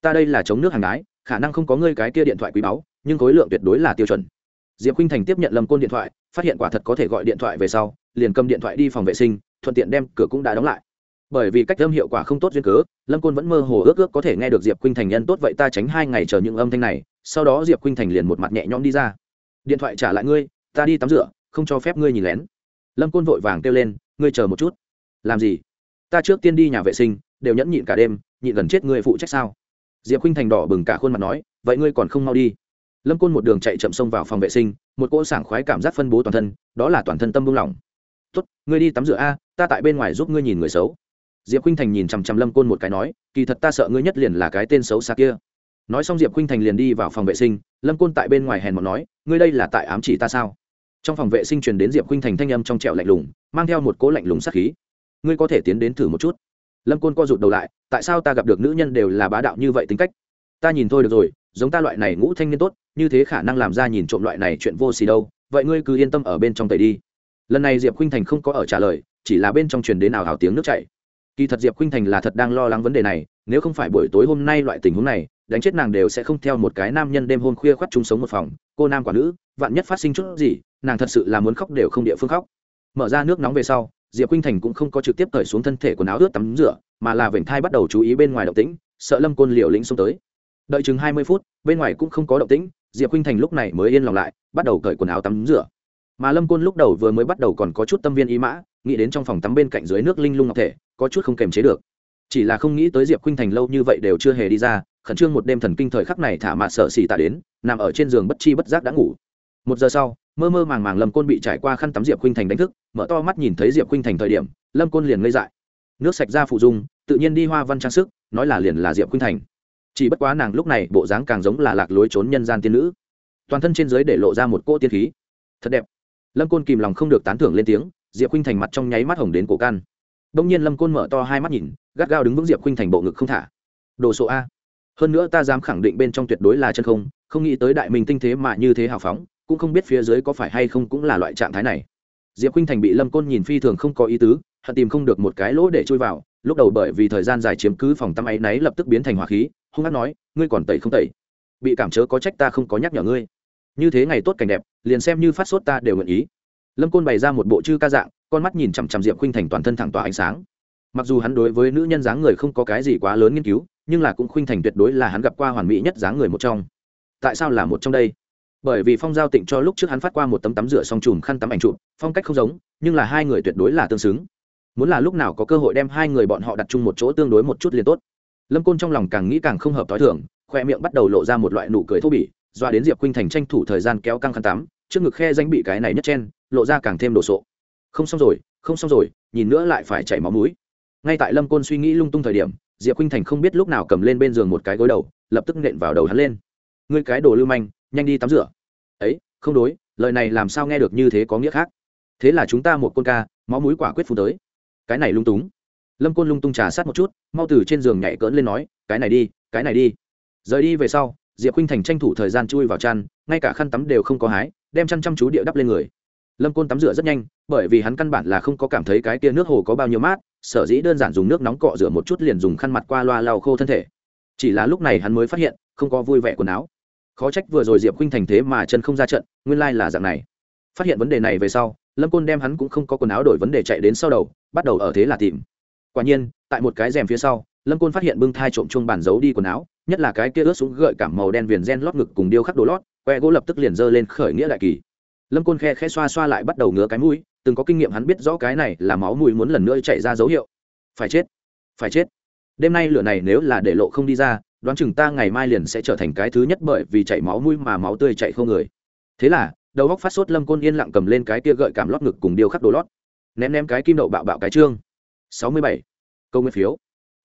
Ta đây là chống nước hàng đái khả năng không có ngươi cái kia điện thoại quý báu, nhưng khối lượng tuyệt đối là tiêu chuẩn. Diệp khinh thành tiếp nhận lâm côn điện thoại, phát hiện quả thật có thể gọi điện thoại về sau, liền cầm điện thoại đi phòng vệ sinh, thuận tiện đem cửa cũng đã đóng lại. Bởi vì cách âm hiệu quả không tốt duyên cớ, lâm côn vẫn mơ hồ ước ước có thể nghe được diệp khinh thành nhân tốt vậy ta tránh hai ngày chờ những âm thanh này, sau đó diệp khinh thành liền một mặt nhẹ nhõm đi ra. Điện thoại trả lại ngươi, ta đi tắm rửa không cho phép ngươi nhìn lén. Lâm côn vội vàng kêu lên, ngươi chờ một chút. Làm gì? Ta trước tiên đi nhà vệ sinh, đều nhẫn nhịn cả đêm, nhịn gần chết ngươi phụ trách sao? Diệp khinh thành đỏ bừng cả khuôn mặt nói, vậy ngươi còn không mau đi. Lâm côn một đường chạy chậm xông vào phòng vệ sinh, một cỗ sảng khoái cảm giác phân bố toàn thân, đó là toàn thân tâm buông lỏng. Tốt, ngươi đi tắm rửa a, ta tại bên ngoài giúp ngươi nhìn người xấu. Diệp khinh thành nhìn chằm chằm lâm côn một cái nói, kỳ thật ta sợ ngươi nhất liền là cái tên xấu xa kia. Nói xong diệp khinh thành liền đi vào phòng vệ sinh, lâm côn tại bên ngoài hèn một nói, ngươi đây là tại ám chỉ ta sao? Trong phòng vệ sinh truyền đến diệp khinh thành thanh âm trong trẹo lạnh lùng, mang theo một cỗ lạnh lùng sát khí. Ngươi có thể tiến đến thử một chút. Lâm côn co rụt đầu lại, tại sao ta gặp được nữ nhân đều là bá đạo như vậy tính cách? Ta nhìn thôi được rồi, giống ta loại này ngũ thanh niên tốt, như thế khả năng làm ra nhìn trộm loại này chuyện vô xì đâu, vậy ngươi cứ yên tâm ở bên trong tẩy đi. Lần này diệp khinh thành không có ở trả lời, chỉ là bên trong truyền đến nào hào tiếng nước chảy. Kỳ thật diệp khinh thành là thật đang lo lắng vấn đề này, nếu không phải buổi tối hôm nay loại tình huống này, đánh chết nàng đều sẽ không theo một cái nam nhân đêm hôm khuya khoắt chung sống một phòng, cô nam quả nữ, vạn nhất phát sinh chút gì nàng thật sự là muốn khóc đều không địa phương khóc. Mở ra nước nóng về sau, diệp khuynh thành cũng không có trực tiếp cởi xuống thân thể quần áo ướt tắm rửa, mà là vểnh thai bắt đầu chú ý bên ngoài động tĩnh, sợ lâm côn liều lĩnh xông tới. Đợi chừng hai mươi phút, bên ngoài cũng không có động tĩnh, diệp khuynh thành lúc này mới yên lòng lại, bắt đầu cởi quần áo tắm rửa. Mà lâm côn lúc đầu vừa mới bắt đầu còn có chút tâm viên ý mã, nghĩ đến trong phòng tắm bên cạnh dưới nước linh lung ngọc thể, có chút không kềm chế được. Chỉ là không nghĩ tới diệp khuynh thành lâu như vậy đều chưa hề đi ra, khẩn trương một đêm thần kinh thời khắc này thả mạ sợ xì tạ đến, nằm ở trên giường bất chi bất giác đã ngủ. Một giờ sau mơ mơ màng màng lâm côn bị trải qua khăn tắm diệp khuynh thành đánh thức, mở to mắt nhìn thấy diệp khuynh thành thời điểm, lâm côn liền ngây dại. Nước sạch ra phụ dung, tự nhiên đi hoa văn trang sức, nói là liền là diệp khuynh thành. Chỉ bất quá nàng lúc này bộ dáng càng giống là lạc lối trốn nhân gian tiên nữ. Toàn thân trên dưới để lộ ra một cỗ tiên khí. Thật đẹp. Lâm côn kìm lòng không được tán thưởng lên tiếng, diệp khuynh thành mặt trong nháy mắt hồng đến cổ căn đông nhiên lâm côn mở to hai mắt nhìn, gắt gao đứng vững diệp khuynh thành bộ ngực không thả. Đồ số a. Hơn nữa ta dám khẳng định bên trong tuyệt đối là chân không không nghĩ tới đại minh tinh thế mà như thế hào phóng cũng không biết phía dưới có phải hay không cũng là loại trạng thái này. Diệp khuynh thành bị lâm côn nhìn phi thường không có ý tứ, hận tìm không được một cái lỗ để chui vào, lúc đầu bởi vì thời gian dài chiếm cứ phòng tắm ấy náy lập tức biến thành hỏa khí, hung hát nói, ngươi còn tẩy không tẩy? Bị cảm chớ có trách ta không có nhắc nhở ngươi. Như thế ngày tốt cảnh đẹp, liền xem như phát sốt ta đều nguyện ý. Lâm côn bày ra một bộ chư ca dạng, con mắt nhìn chằm chằm diệp khuynh thành toàn thân thẳng tỏa ánh sáng. Mặc dù hắn đối với nữ nhân dáng người không có cái gì quá lớn nghiên cứu, nhưng là cũng khuynh thành tuyệt đối là hắn gặp qua hoàn mỹ nhất dáng người một trong. Tại sao là một trong đây? Bởi vì phong giao tịnh cho lúc trước hắn phát qua một tấm tắm rửa xong chùm khăn tắm ảnh chụp, phong cách không giống, nhưng là hai người tuyệt đối là tương xứng. Muốn là lúc nào có cơ hội đem hai người bọn họ đặt chung một chỗ tương đối một chút liền tốt. Lâm côn trong lòng càng nghĩ càng không hợp t h o i thưởng khoe miệng bắt đầu lộ ra một loại nụ cười thô bỉ, doa đến diệp khuynh thành tranh thủ thời gian kéo căng khăn tắm, trước ngực khe danh bị cái này nhất chen, lộ ra càng thêm đồ sộ. Không xong rồi, không xong rồi, nhìn nữa lại phải chảy máu mũi. Ngay tại lâm côn suy nghĩ lung tung thời điểm, diệp khuynh thành không biết lúc nào cầm lên bên giường một cái gối đầu, lập tức nện vào đầu hắn lên. Ngươi cái đồ lưu manh nhanh đi tắm rửa. Ấy, không đối, lời này làm sao nghe được như thế có nghĩa khác? Thế là chúng ta một con ca, máu mũi quả quyết phù tới. Cái này lung túng. Lâm côn lung tung trà sát một chút, mau từ trên giường nhảy cỡn lên nói, cái này đi, cái này đi. Rời đi về sau, diệp khinh thành tranh thủ thời gian chui vào chăn, ngay cả khăn tắm đều không có hái, đem chăn chăm chú địa đắp lên người. Lâm côn tắm rửa rất nhanh, bởi vì hắn căn bản là không có cảm thấy cái tia nước hồ có bao nhiêu mát, sở dĩ đơn giản dùng nước nóng cọ rửa một chút liền dùng khăn mặt qua loa lau khô thân thể. Chỉ là lúc này hắn mới phát hiện, không có vui vẻ quần áo khó trách vừa rồi diệp khinh thành thế mà chân không ra trận, nguyên lai là dạng này. Phát hiện vấn đề này về sau, lâm côn đem hắn cũng không có quần áo đổi vấn đề chạy đến sau đầu, bắt đầu ở thế là tìm. Quả nhiên, tại một cái rèm phía sau, lâm côn phát hiện bưng thai trộm chung bản giấu đi quần áo, nhất là cái kia ướt xuống gợi cảm màu đen viền gen lót ngực cùng điêu khắc đồ lót, que gỗ lập tức liền giơ lên khởi nghĩa đại kỳ. Lâm côn khe khe xoa xoa lại bắt đầu ngứa cái mũi, từng có kinh nghiệm hắn biết rõ cái này là máu mùi muốn lần nữa chạy ra dấu hiệu. Phải chết phải chết. Đêm nay lửa này nếu là để lộ không đi ra đoán chừng ta ngày mai liền sẽ trở thành cái thứ nhất bởi vì chảy máu mũi mà máu tươi chảy không người. Thế là, đầu góc phát sốt lâm côn yên lặng cầm lên cái kia gợi cảm lót ngực cùng điêu khắc đồ lót. Ném ném cái kim đậu bạo bạo cái trương. Sáu mươi bảy. Câu nguyên phiếu.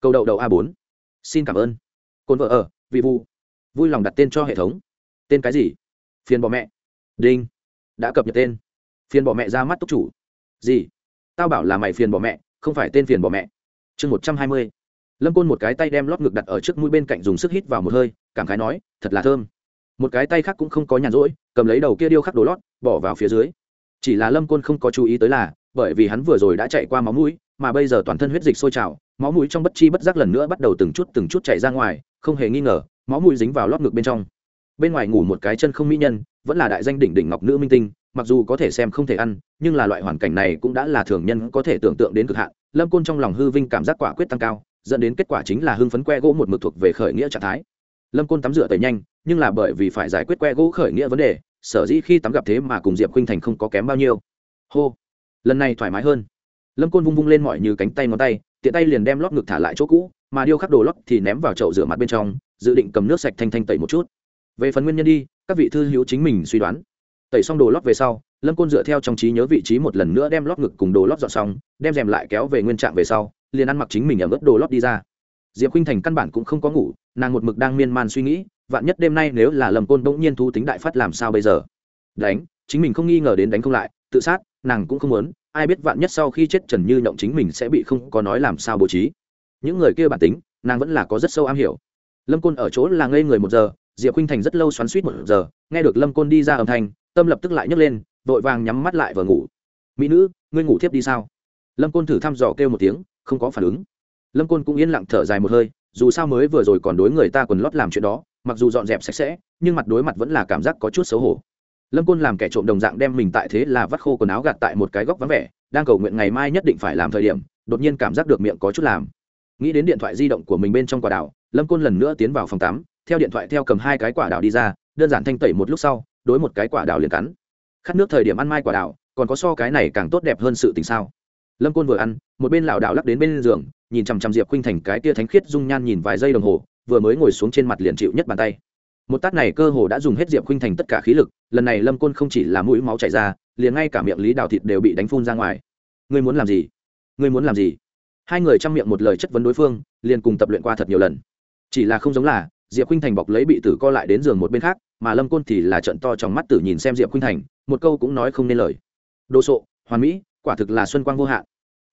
Câu đậu đậu a bốn. Xin cảm ơn. Côn vợ ở, vị vu vui lòng đặt tên cho hệ thống. Tên cái gì? Phiền bỏ mẹ. Đinh. Đã cập nhật tên. Phiền bỏ mẹ ra mắt túc chủ. Gì? Tao bảo là mày phiền bỏ mẹ, không phải tên phiền bỏ mẹ. Chương một trăm hai mươi lâm côn một cái tay đem lót ngực đặt ở trước mũi bên cạnh dùng sức hít vào một hơi, cảm khái nói, thật là thơm. Một cái tay khác cũng không có nhàn rỗi, cầm lấy đầu kia điêu khắc đồ lót, bỏ vào phía dưới. Chỉ là lâm côn không có chú ý tới là, bởi vì hắn vừa rồi đã chạy qua máu mũi, mà bây giờ toàn thân huyết dịch sôi trào, máu mũi trong bất chi bất giác lần nữa bắt đầu từng chút từng chút chạy ra ngoài, không hề nghi ngờ, máu mũi dính vào lót ngực bên trong. Bên ngoài ngủ một cái chân không mỹ nhân, vẫn là đại danh đỉnh đỉnh ngọc nữ minh tinh, mặc dù có thể xem không thể ăn, nhưng là loại hoàn cảnh này cũng đã là thường nhân có thể tưởng tượng đến cực hạn. Lâm côn trong lòng hư vinh cảm giác quả quyết tăng cao dẫn đến kết quả chính là hưng phấn que gỗ một mực thuộc về khởi nghĩa trạng thái. Lâm côn tắm rửa tẩy nhanh, nhưng là bởi vì phải giải quyết que gỗ khởi nghĩa vấn đề, sở dĩ khi tắm gặp thế mà cùng diệp khuynh thành không có kém bao nhiêu. Hô! Lần này thoải mái hơn. Lâm côn vung vung lên mọi như cánh tay ngón tay, tiện tay liền đem lót ngực thả lại chỗ cũ, mà điêu khắc đồ lót thì ném vào chậu rửa mặt bên trong, dự định cầm nước sạch thanh thanh tẩy một chút. Về phần nguyên nhân đi, các vị thư hữu chính mình suy đoán. Tẩy xong đồ lót về sau, lâm côn dựa theo trong trí nhớ vị trí một lần nữa đem lót ngực cùng đồ lót dọn xong, đem rèm lại kéo về nguyên trạng về sau liền ăn mặc chính mình ở mức đồ lót đi ra. Diệp khinh thành căn bản cũng không có ngủ, nàng một mực đang miên man suy nghĩ, vạn nhất đêm nay nếu là lầm côn bỗng nhiên thu tính đại phát làm sao bây giờ? Đánh, chính mình không nghi ngờ đến đánh không lại, tự sát, nàng cũng không muốn, ai biết vạn nhất sau khi chết trần như nhộng chính mình sẽ bị không có nói làm sao bố trí. Những người kia bản tính, nàng vẫn là có rất sâu am hiểu. Lâm côn ở chỗ là ngây người một giờ, diệp khinh thành rất lâu xoắn suýt một giờ, nghe được lâm côn đi ra âm thanh, tâm lập tức lại nhấc lên, vội vàng nhắm mắt lại và ngủ. Mỹ nữ, ngươi ngủ thiếp đi sao? Lâm côn thử thăm dò kêu một tiếng không có phản ứng. Lâm côn cũng yên lặng thở dài một hơi, dù sao mới vừa rồi còn đối người ta quần lót làm chuyện đó, mặc dù dọn dẹp sạch sẽ, nhưng mặt đối mặt vẫn là cảm giác có chút xấu hổ. Lâm côn làm kẻ trộm đồng dạng đem mình tại thế là vắt khô quần áo gạt tại một cái góc vắng vẻ, đang cầu nguyện ngày mai nhất định phải làm thời điểm, đột nhiên cảm giác được miệng có chút làm. Nghĩ đến điện thoại di động của mình bên trong quả đảo, lâm côn lần nữa tiến vào phòng tắm, theo điện thoại theo cầm hai cái quả đảo đi ra, đơn giản thanh tẩy một lúc sau, đối một cái quả đảo liền cắn. Khát nước thời điểm ăn mai quả đảo, còn có so cái này càng tốt đẹp hơn sự tình sao? Lâm côn vừa ăn, một bên lảo đảo lắc đến bên giường, nhìn chằm chằm diệp khuynh thành cái tia thánh khiết dung nhan nhìn vài giây đồng hồ, vừa mới ngồi xuống trên mặt liền chịu nhất bàn tay. Một tát này cơ hồ đã dùng hết diệp khuynh thành tất cả khí lực, lần này lâm côn không chỉ là mũi máu chảy ra, liền ngay cả miệng lý đào thịt đều bị đánh phun ra ngoài. Ngươi muốn làm gì? Ngươi muốn làm gì? Hai người chăm miệng một lời chất vấn đối phương, liền cùng tập luyện qua thật nhiều lần. Chỉ là không giống là, diệp khuynh thành bọc lấy bị tử co lại đến giường một bên khác, mà lâm côn thì là trận to trong mắt tử nhìn xem diệp khuynh thành, một câu cũng nói không nên lời. Đồ sộ, hoàn mỹ quả thực là xuân quang vô hạn.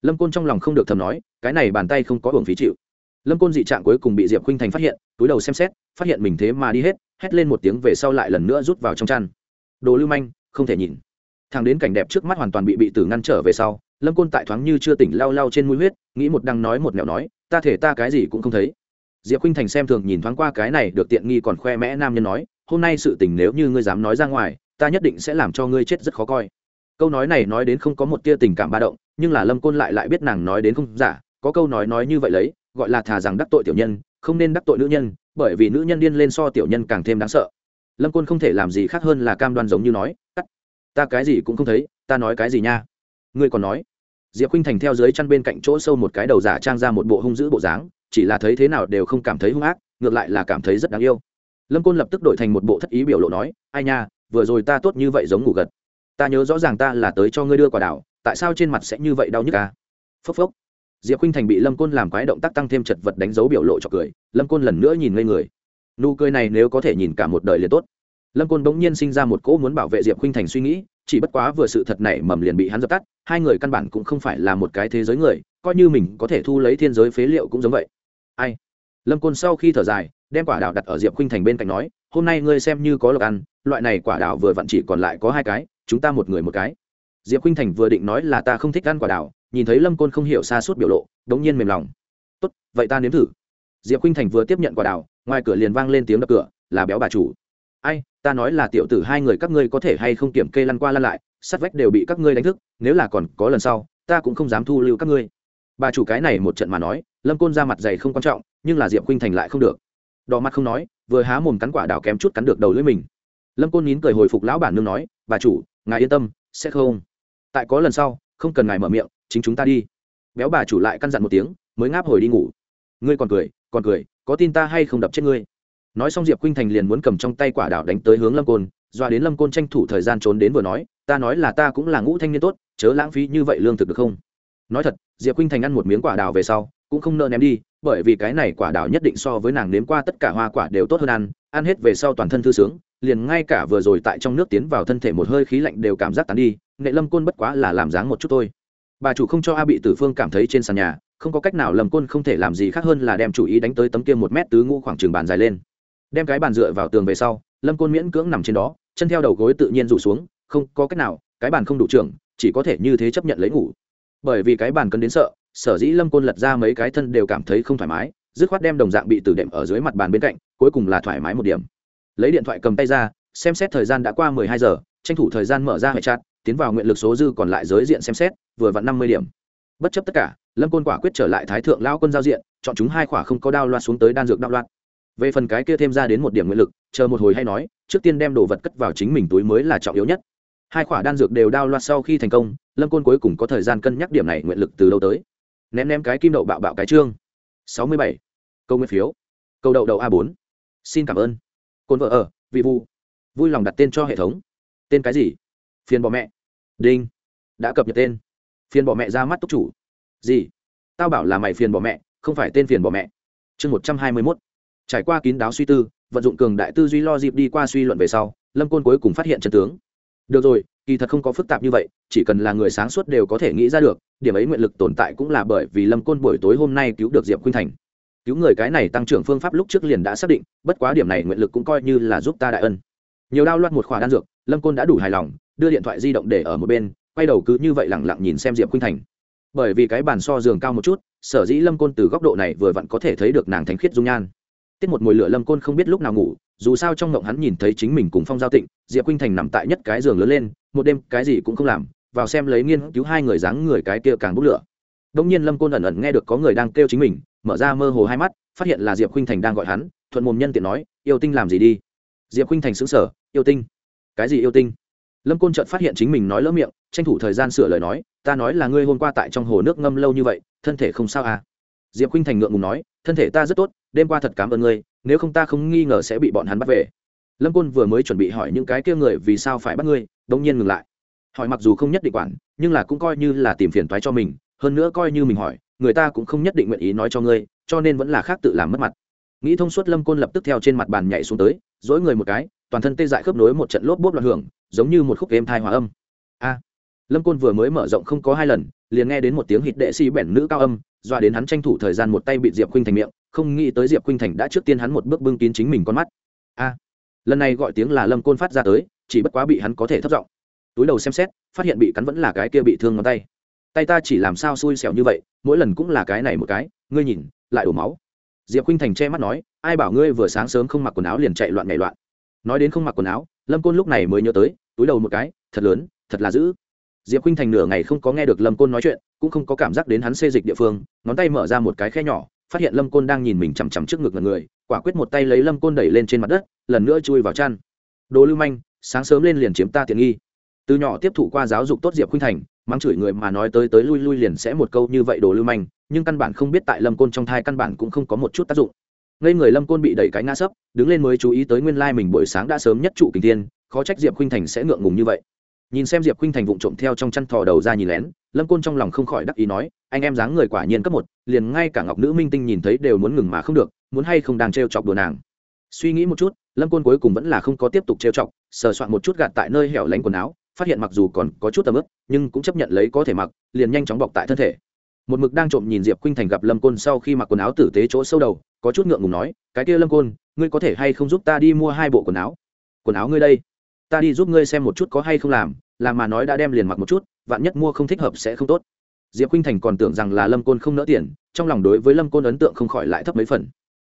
Lâm côn trong lòng không được thầm nói, cái này bàn tay không có hưởng phí chịu. Lâm côn dị trạng cuối cùng bị diệp khuynh thành phát hiện, túi đầu xem xét, phát hiện mình thế mà đi hết, hét lên một tiếng về sau lại lần nữa rút vào trong chăn. Đồ lưu manh, không thể nhìn. Thằng đến cảnh đẹp trước mắt hoàn toàn bị bị tử ngăn trở về sau, lâm côn tại thoáng như chưa tỉnh lao lao trên mũi huyết, nghĩ một đằng nói một nẻo nói, ta thể ta cái gì cũng không thấy. Diệp khuynh thành xem thường nhìn thoáng qua cái này được tiện nghi còn khoe mẽ nam nhân nói, hôm nay sự tình nếu như ngươi dám nói ra ngoài, ta nhất định sẽ làm cho ngươi chết rất khó coi câu nói này nói đến không có một tia tình cảm ba động, nhưng là lâm côn lại lại biết nàng nói đến không giả, có câu nói nói như vậy lấy, gọi là thà rằng đắc tội tiểu nhân, không nên đắc tội nữ nhân, bởi vì nữ nhân điên lên so tiểu nhân càng thêm đáng sợ. Lâm côn không thể làm gì khác hơn là cam đoan giống như nói, cắt, ta cái gì cũng không thấy, ta nói cái gì nha? Ngươi còn nói. Diệp khinh thành theo dưới chăn bên cạnh chỗ sâu một cái đầu giả trang ra một bộ hung dữ bộ dáng, chỉ là thấy thế nào đều không cảm thấy hung ác, ngược lại là cảm thấy rất đáng yêu. Lâm côn lập tức đổi thành một bộ thất ý biểu lộ nói, ai nha, vừa rồi ta tốt như vậy giống ngủ gật ta nhớ rõ ràng ta là tới cho ngươi đưa quả đảo, tại sao trên mặt sẽ như vậy đau nhức ca phốc phốc. Diệp khinh thành bị lâm côn làm quái động tác tăng thêm chật vật đánh dấu biểu lộ cho cười, lâm côn lần nữa nhìn ngây người. Nụ cười này nếu có thể nhìn cả một đời liền tốt. Lâm côn bỗng nhiên sinh ra một cỗ muốn bảo vệ diệp khinh thành suy nghĩ, chỉ bất quá vừa sự thật này mầm liền bị hắn dập tắt, hai người căn bản cũng không phải là một cái thế giới người, coi như mình có thể thu lấy thiên giới phế liệu cũng giống vậy. Ai? Lâm côn sau khi thở dài, đem quả đào đặt ở diệp khinh thành bên cạnh nói, hôm nay ngươi xem như có lộc ăn, loại này quả đào vừa vặn chỉ còn lại có hai cái chúng ta một người một cái. Diệp khinh thành vừa định nói là ta không thích ăn quả đào, nhìn thấy lâm côn không hiểu xa suốt biểu lộ, đống nhiên mềm lòng. Tốt, vậy ta nếm thử. Diệp khinh thành vừa tiếp nhận quả đào, ngoài cửa liền vang lên tiếng đập cửa, là béo bà chủ. Ai, ta nói là tiểu tử hai người các ngươi có thể hay không kiểm kê lăn qua lăn lại, sắt vách đều bị các ngươi đánh thức, nếu là còn có lần sau, ta cũng không dám thu lưu các ngươi. Bà chủ cái này một trận mà nói, lâm côn ra mặt dày không quan trọng, nhưng là diệp khinh thành lại không được. Đỏ mặt không nói, vừa há mồm cắn quả đào kém chút cắn được đầu lưỡi mình. Lâm côn nín cười hồi phục lão bản nương nói, bà chủ ngài yên tâm, sẽ không. Tại có lần sau, không cần ngài mở miệng, chính chúng ta đi. Béo bà chủ lại căn dặn một tiếng, mới ngáp hồi đi ngủ. Ngươi còn cười còn cười, có tin ta hay không đập chết ngươi? Nói xong diệp khuynh thành liền muốn cầm trong tay quả đảo đánh tới hướng lâm côn, doa đến lâm côn tranh thủ thời gian trốn đến vừa nói, ta nói là ta cũng là ngũ thanh niên tốt, chớ lãng phí như vậy lương thực được không? Nói thật, diệp khuynh thành ăn một miếng quả đào về sau, cũng không nợ ném đi, bởi vì cái này quả đào nhất định so với nàng nếm qua tất cả hoa quả đều tốt hơn ăn ăn hết về sau toàn thân thư sướng liền ngay cả vừa rồi tại trong nước tiến vào thân thể một hơi khí lạnh đều cảm giác tán đi nệ lâm côn bất quá là làm dáng một chút thôi. Bà chủ không cho a bị tử phương cảm thấy trên sàn nhà, không có cách nào lâm côn không thể làm gì khác hơn là đem chủ ý đánh tới tấm kia một mét tứ ngũ khoảng trường bàn dài lên. Đem cái bàn dựa vào tường về sau, lâm côn miễn cưỡng nằm trên đó, chân theo đầu gối tự nhiên rủ xuống, không có cách nào, cái bàn không đủ trưởng, chỉ có thể như thế chấp nhận lấy ngủ. Bởi vì cái bàn cân đến sợ, sở dĩ lâm côn lật ra mấy cái thân đều cảm thấy không thoải mái, dứt khoát đem đồng dạng bị tử đệm ở dưới mặt bàn bên cạnh, cuối cùng là thoải mái một điểm lấy điện thoại cầm tay ra, xem xét thời gian đã qua mười hai giờ, tranh thủ thời gian mở ra hệ chặt tiến vào nguyện lực số dư còn lại giới diện xem xét, vừa vặn năm mươi điểm. Bất chấp tất cả, lâm côn quả quyết trở lại thái thượng lao quân giao diện, chọn chúng hai khỏa không có đao loạt xuống tới đan dược đạo loạt. Về phần cái kia thêm ra đến một điểm nguyện lực, chờ một hồi hay nói, trước tiên đem đồ vật cất vào chính mình túi mới là trọng yếu nhất. Hai khỏa đan dược đều đao loạt sau khi thành công, lâm côn cuối cùng có thời gian cân nhắc điểm này nguyện lực từ lâu tới. Ném ném cái kim đậu bạo bạo cái trương. Sáu mươi bảy. Câu nguyên phiếu. Câu đậu đậu a bốn. Xin cảm ơn cồn vợ ở, vị vu vui lòng đặt tên cho hệ thống. Tên cái gì? Phiền bỏ mẹ. Đinh. Đã cập nhật tên. Phiền bỏ mẹ ra mắt túc chủ. Gì? Tao bảo là mày phiền bỏ mẹ, không phải tên phiền bỏ mẹ. Chương một trăm hai mươi mốt. Trải qua kín đáo suy tư, vận dụng cường đại tư duy lo dịp đi qua suy luận về sau, lâm côn cuối cùng phát hiện chân tướng. Được rồi, kỳ thật không có phức tạp như vậy, chỉ cần là người sáng suốt đều có thể nghĩ ra được, điểm ấy nguyện lực tồn tại cũng là bởi vì lâm côn buổi tối hôm nay cứu được diệp khuynh thành cứu người cái này tăng trưởng phương pháp lúc trước liền đã xác định, bất quá điểm này nguyện lực cũng coi như là giúp ta đại ân. Nhiều đao loạt một khỏa đan dược, lâm côn đã đủ hài lòng, đưa điện thoại di động để ở một bên, quay đầu cứ như vậy lẳng lặng nhìn xem diệp khuynh thành. Bởi vì cái bàn so giường cao một chút, sở dĩ lâm côn từ góc độ này vừa vặn có thể thấy được nàng thánh khiết dung nhan. Tiết một mùi lửa lâm côn không biết lúc nào ngủ, dù sao trong ngộng hắn nhìn thấy chính mình cùng phong giao tịnh, diệp khuynh thành nằm tại nhất cái giường lớn lên, một đêm cái gì cũng không làm, vào xem lấy nghiên cứu hai người dáng người cái kia càng bốc lửa đông nhiên lâm côn ẩn ẩn nghe được có người đang kêu chính mình, mở ra mơ hồ hai mắt, phát hiện là diệp khinh thành đang gọi hắn, thuận mồm nhân tiện nói, yêu tinh làm gì đi? Diệp khinh thành xứng sở yêu tinh. Cái gì yêu tinh? Lâm côn chợt phát hiện chính mình nói lỡ miệng, tranh thủ thời gian sửa lời nói, ta nói là ngươi hôm qua tại trong hồ nước ngâm lâu như vậy, thân thể không sao à? Diệp khinh thành ngượng ngùng nói, thân thể ta rất tốt, đêm qua thật cảm ơn ngươi, nếu không ta không nghi ngờ sẽ bị bọn hắn bắt về. Lâm côn vừa mới chuẩn bị hỏi những cái kia người vì sao phải bắt ngươi đông nhiên ngừng lại. Hỏi mặc dù không nhất định quản, nhưng là cũng coi như là tìm phiền toái cho mình hơn nữa coi như mình hỏi, người ta cũng không nhất định nguyện ý nói cho ngươi, cho nên vẫn là khác tự làm mất mặt. Nghĩ thông suốt lâm côn lập tức theo trên mặt bàn nhảy xuống tới, dỗi người một cái, toàn thân tê dại khớp nối một trận lốp bốp loạn hưởng, giống như một khúc êm thai hòa âm. A! Lâm côn vừa mới mở rộng không có hai lần, liền nghe đến một tiếng hít đệ xi bẻn nữ cao âm, dọa đến hắn tranh thủ thời gian một tay bị diệp khuynh thành miệng, không nghĩ tới diệp khuynh thành đã trước tiên hắn một bước bưng kín chính mình con mắt. A! Lần này gọi tiếng là lâm côn phát ra tới, chỉ bất quá bị hắn có thể thất giọng. Túi đầu xem xét, phát hiện bị cắn vẫn là cái kia bị thương ngón tay tay ta chỉ làm sao xui xẻo như vậy, mỗi lần cũng là cái này một cái, ngươi nhìn, lại đổ máu. Diệp khinh thành che mắt nói, ai bảo ngươi vừa sáng sớm không mặc quần áo liền chạy loạn nhảy loạn. Nói đến không mặc quần áo, lâm côn lúc này mới nhớ tới, túi đầu một cái, thật lớn, thật là dữ. Diệp khinh thành nửa ngày không có nghe được lâm côn nói chuyện, cũng không có cảm giác đến hắn xê dịch địa phương, ngón tay mở ra một cái khe nhỏ, phát hiện lâm côn đang nhìn mình chằm chằm trước ngực ngần người, quả quyết một tay lấy lâm côn đẩy lên trên mặt đất, lần nữa chui vào chăn. Đồ lưu manh, sáng sớm lên liền chiếm ta tiện nghi. Từ nhỏ tiếp thụ qua giáo dục tốt diệp khuynh thành mắng chửi người mà nói tới tới lui lui liền sẽ một câu như vậy đồ lưu manh, nhưng căn bản không biết tại lâm côn trong thai căn bản cũng không có một chút tác dụng. Ngây người lâm côn bị đẩy cái ngã sấp, đứng lên mới chú ý tới nguyên lai mình buổi sáng đã sớm nhất trụ kình tiên khó trách diệp khinh thành sẽ ngượng ngùng như vậy. Nhìn xem diệp khinh thành vụng trộm theo trong chăn thò đầu ra nhìn lén, lâm côn trong lòng không khỏi đắc ý nói, anh em dáng người quả nhiên cấp một, liền ngay cả ngọc nữ minh tinh nhìn thấy đều muốn ngừng mà không được, muốn hay không đang t chọc đồ nàng. Suy nghĩ một chút, lâm côn cuối cùng vẫn là không có tiếp tục trêu chọc, sờ soạn một chút gạt tại nơi hẻo lánh quần áo phát hiện mặc dù còn có chút tầm ướp, nhưng cũng chấp nhận lấy có thể mặc, liền nhanh chóng bọc tại thân thể. Một mực đang trộm nhìn diệp khuynh thành gặp lâm côn sau khi mặc quần áo tử tế chỗ sâu đầu, có chút ngượng ngùng nói, cái kia lâm côn, ngươi có thể hay không giúp ta đi mua hai bộ quần áo? Quần áo ngươi đây, ta đi giúp ngươi xem một chút có hay không làm làm mà nói đã đem liền mặc một chút, vạn nhất mua không thích hợp sẽ không tốt. Diệp khuynh thành còn tưởng rằng là lâm côn không nỡ tiền, trong lòng đối với lâm côn ấn tượng không khỏi lại thấp mấy phần.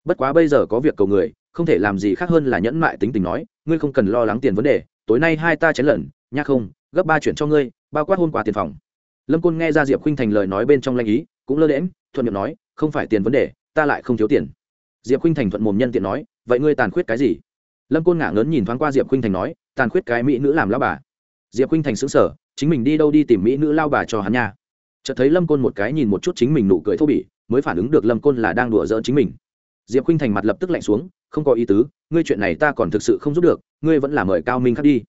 Bất quá bây giờ có việc cầu người, không thể làm gì khác hơn là nhẫn mại tính tình nói, ngươi không cần lo lắng tiền vấn đề, tối nay hai ta chén lần nha không, gấp ba chuyển cho ngươi, bao quát hôn quà tiền phòng. Lâm côn nghe ra diệp khinh thành lời nói bên trong lanh ý, cũng lơ lễm thuận miệng nói, không phải tiền vấn đề, ta lại không thiếu tiền. Diệp khinh thành thuận mồm nhân tiện nói, vậy ngươi tàn khuyết cái gì? Lâm côn ngả ngớn nhìn thoáng qua diệp khinh thành nói, tàn khuyết cái mỹ nữ làm lao bà. Diệp khinh thành xứng sở chính mình đi đâu đi tìm mỹ nữ lao bà cho hắn nha. Chợt thấy lâm côn một cái nhìn một chút chính mình nụ cười thô bỉ, mới phản ứng được lâm côn là đang đùa giỡn chính mình. Diệp khinh thành mặt lập tức lạnh xuống, không có ý tứ, ngươi chuyện này ta còn thực sự không giúp được, ngươi vẫn là mời cao minh khắc đi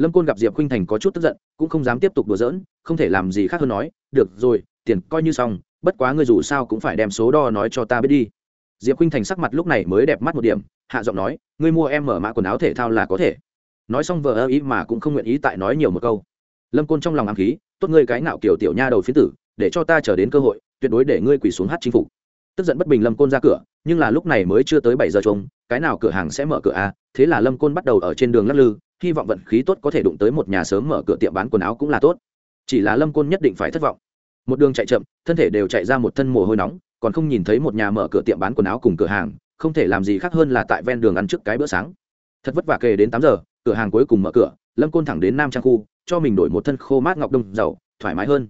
lâm côn gặp diệp khuynh thành có chút tức giận, cũng không dám tiếp tục đùa giỡn, không thể làm gì khác hơn nói, được rồi, tiền coi như xong, bất quá ngươi dù sao cũng phải đem số đo nói cho ta biết đi. Diệp khuynh thành sắc mặt lúc này mới đẹp mắt một điểm, hạ giọng nói, ngươi mua em mở mã quần áo thể thao là có thể. Nói xong vờ ơ ý mà cũng không nguyện ý tại nói nhiều một câu. Lâm côn trong lòng ám khí, tốt ngươi cái nạo kiểu tiểu nha đầu phiến tử, để cho ta chờ đến cơ hội, tuyệt đối để ngươi quỳ xuống hát chính phủ tức giận bất bình lâm côn ra cửa, nhưng là lúc này mới chưa tới bảy giờ trông, cái nào cửa hàng sẽ mở cửa à? Thế là lâm côn bắt đầu ở trên đường lắc lư hy vọng vận khí tốt có thể đụng tới một nhà sớm mở cửa tiệm bán quần áo cũng là tốt. Chỉ là lâm côn nhất định phải thất vọng. Một đường chạy chậm, thân thể đều chạy ra một thân mồ hôi nóng, còn không nhìn thấy một nhà mở cửa tiệm bán quần áo cùng cửa hàng, không thể làm gì khác hơn là tại ven đường ăn trước cái bữa sáng. Thật vất vả kề đến tám giờ, cửa hàng cuối cùng mở cửa, lâm côn thẳng đến nam trang khu, cho mình đổi một thân khô mát ngọc đông giàu thoải mái hơn.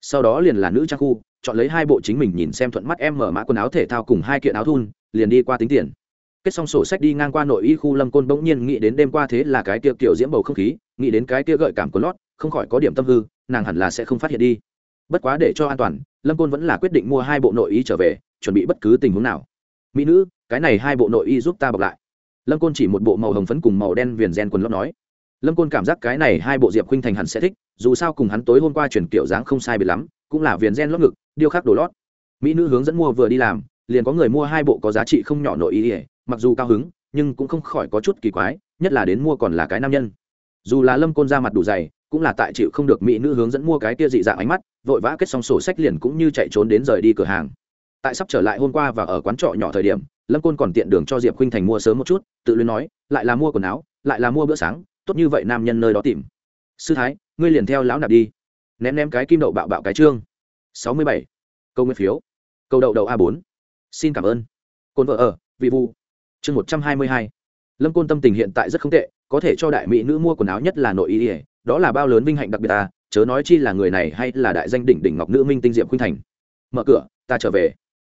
Sau đó liền là nữ trang khu, chọn lấy hai bộ chính mình nhìn xem thuận mắt em mở mã quần áo thể thao cùng hai kiện áo thun, liền đi qua tính tiền kết xong sổ sách đi ngang qua nội y khu lâm côn bỗng nhiên nghĩ đến đêm qua thế là cái kia kiểu diễm bầu không khí, nghĩ đến cái kia gợi cảm của lót, không khỏi có điểm tâm hư, nàng hẳn là sẽ không phát hiện đi. Bất quá để cho an toàn, lâm côn vẫn là quyết định mua hai bộ nội y trở về, chuẩn bị bất cứ tình huống nào. Mỹ nữ, cái này hai bộ nội y giúp ta bọc lại. Lâm côn chỉ một bộ màu hồng phấn cùng màu đen viền gen quần lót nói. Lâm côn cảm giác cái này hai bộ diệp khuynh thành hẳn sẽ thích, dù sao cùng hắn tối hôm qua chuyển kiểu dáng không sai biệt lắm, cũng là viền gen lót ngực, điêu khắc đồ lót. Mỹ nữ hướng dẫn mua vừa đi làm, liền có người mua hai bộ có giá trị không nhỏ nội y mặc dù cao hứng, nhưng cũng không khỏi có chút kỳ quái, nhất là đến mua còn là cái nam nhân. Dù là lâm côn ra mặt đủ dày, cũng là tại chịu không được mỹ nữ hướng dẫn mua cái kia dị dạng ánh mắt, vội vã kết xong sổ sách liền cũng như chạy trốn đến rời đi cửa hàng. Tại sắp trở lại hôm qua và ở quán trọ nhỏ thời điểm, lâm côn còn tiện đường cho diệp khinh thành mua sớm một chút, tự luyến nói, lại là mua quần áo, lại là mua bữa sáng, tốt như vậy nam nhân nơi đó tìm. Sư thái, ngươi liền theo lão nạp đi. Ném ném cái kim đậu bạo bạo cái trương. Sáu mươi bảy. Câu nguyên phiếu. Câu đậu đậu a bốn. Xin cảm ơn. Côn vợ ở, vị vu chương một trăm hai mươi hai. Lâm côn tâm tình hiện tại rất không tệ, có thể cho đại mỹ nữ mua quần áo nhất là nội y ỉa đó là bao lớn vinh hạnh đặc biệt ta, chớ nói chi là người này hay là đại danh đỉnh đỉnh ngọc nữ minh tinh diệm khuynh thành. Mở cửa, ta trở về.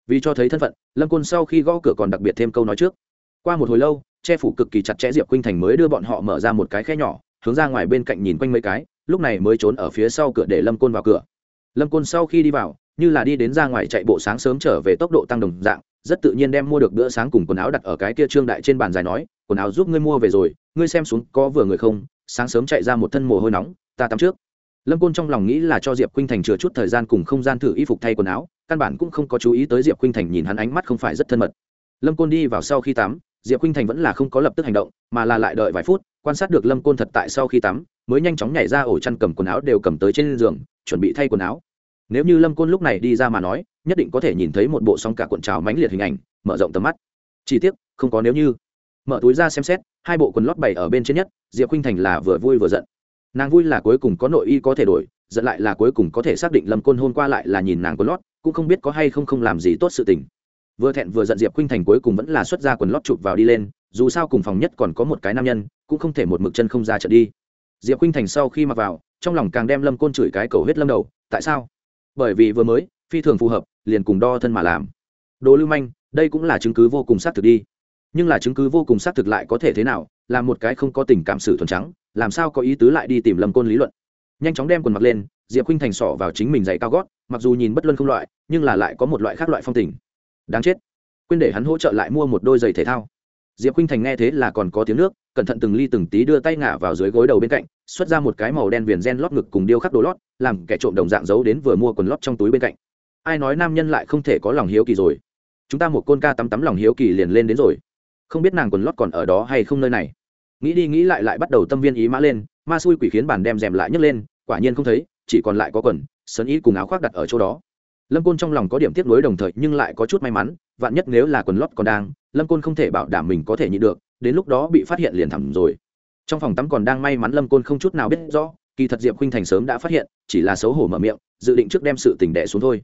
Vì cho thấy thân phận, lâm côn sau khi gõ cửa còn đặc biệt thêm câu nói trước. Qua một hồi lâu, che phủ cực kỳ chặt chẽ diệp khuynh thành mới đưa bọn họ mở ra một cái khe nhỏ, hướng ra ngoài bên cạnh nhìn quanh mấy cái, lúc này mới trốn ở phía sau cửa để lâm côn vào cửa. Lâm côn sau khi đi vào, như là đi đến ra ngoài chạy bộ sáng sớm trở về tốc độ tăng đồng dạng rất tự nhiên đem mua được bữa sáng cùng quần áo đặt ở cái kia trương đại trên bàn dài nói, quần áo giúp ngươi mua về rồi, ngươi xem xuống có vừa người không? Sáng sớm chạy ra một thân mồ hôi nóng, ta tắm trước. Lâm côn trong lòng nghĩ là cho diệp khinh thành chừa chút thời gian cùng không gian thử y phục thay quần áo, căn bản cũng không có chú ý tới diệp khinh thành nhìn hắn ánh mắt không phải rất thân mật. Lâm côn đi vào sau khi tắm, diệp khinh thành vẫn là không có lập tức hành động, mà là lại đợi vài phút, quan sát được lâm côn thật tại sau khi tắm, mới nhanh chóng nhảy ra ổ chăn cầm quần áo đều cầm tới trên giường, chuẩn bị thay quần áo nếu như lâm côn lúc này đi ra mà nói, nhất định có thể nhìn thấy một bộ sóng cả cuộn trào mãnh liệt hình ảnh, mở rộng tầm mắt. Chỉ tiếc, không có nếu như. Mở túi ra xem xét, hai bộ quần lót bày ở bên trên nhất, diệp khinh thành là vừa vui vừa giận. Nàng vui là cuối cùng có nội y có thể đổi, giận lại là cuối cùng có thể xác định lâm côn hôn qua lại là nhìn nàng quần lót, cũng không biết có hay không không làm gì tốt sự tình. Vừa thẹn vừa giận diệp khinh thành cuối cùng vẫn là xuất ra quần lót chụp vào đi lên, dù sao cùng phòng nhất còn có một cái nam nhân, cũng không thể một mực chân không ra trận đi. Diệp khinh thành sau khi mặc vào, trong lòng càng đem lâm côn chửi cái cầu huyết lâm đầu, tại sao? Bởi vì vừa mới, phi thường phù hợp, liền cùng đo thân mà làm. Đồ lưu manh, đây cũng là chứng cứ vô cùng xác thực đi. Nhưng là chứng cứ vô cùng xác thực lại có thể thế nào, là một cái không có tình cảm sự thuần trắng, làm sao có ý tứ lại đi tìm lâm côn lý luận. Nhanh chóng đem quần mặc lên, diệp khinh thành sỏ vào chính mình dạy cao gót, mặc dù nhìn bất luân không loại, nhưng là lại có một loại khác loại phong tình. Đáng chết. Quên để hắn hỗ trợ lại mua một đôi giày thể thao. Diệp khinh thành nghe thế là còn có tiếng nước cẩn thận từng ly từng tí đưa tay ngả vào dưới gối đầu bên cạnh, xuất ra một cái màu đen viền gen lót ngực cùng điêu khắc đồ lót, làm kẻ trộm đồng dạng giấu đến vừa mua quần lót trong túi bên cạnh. Ai nói nam nhân lại không thể có lòng hiếu kỳ rồi? Chúng ta một côn ca tắm tắm lòng hiếu kỳ liền lên đến rồi. Không biết nàng quần lót còn ở đó hay không nơi này. Nghĩ đi nghĩ lại lại bắt đầu tâm viên ý mã lên, ma xui quỷ khiến bàn đem rèm lại nhấc lên, quả nhiên không thấy, chỉ còn lại có quần sơn ý cùng áo khoác đặt ở chỗ đó. Lâm côn trong lòng có điểm tiếc nuối đồng thời nhưng lại có chút may mắn, vạn nhất nếu là quần lót còn đang, lâm côn không thể bảo đảm mình có thể nhịn được đến lúc đó bị phát hiện liền thẳng rồi. Trong phòng tắm còn đang may mắn lâm côn không chút nào biết rõ, kỳ thật diệp khinh thành sớm đã phát hiện, chỉ là xấu hổ mở miệng, dự định trước đem sự tình đẻ xuống thôi.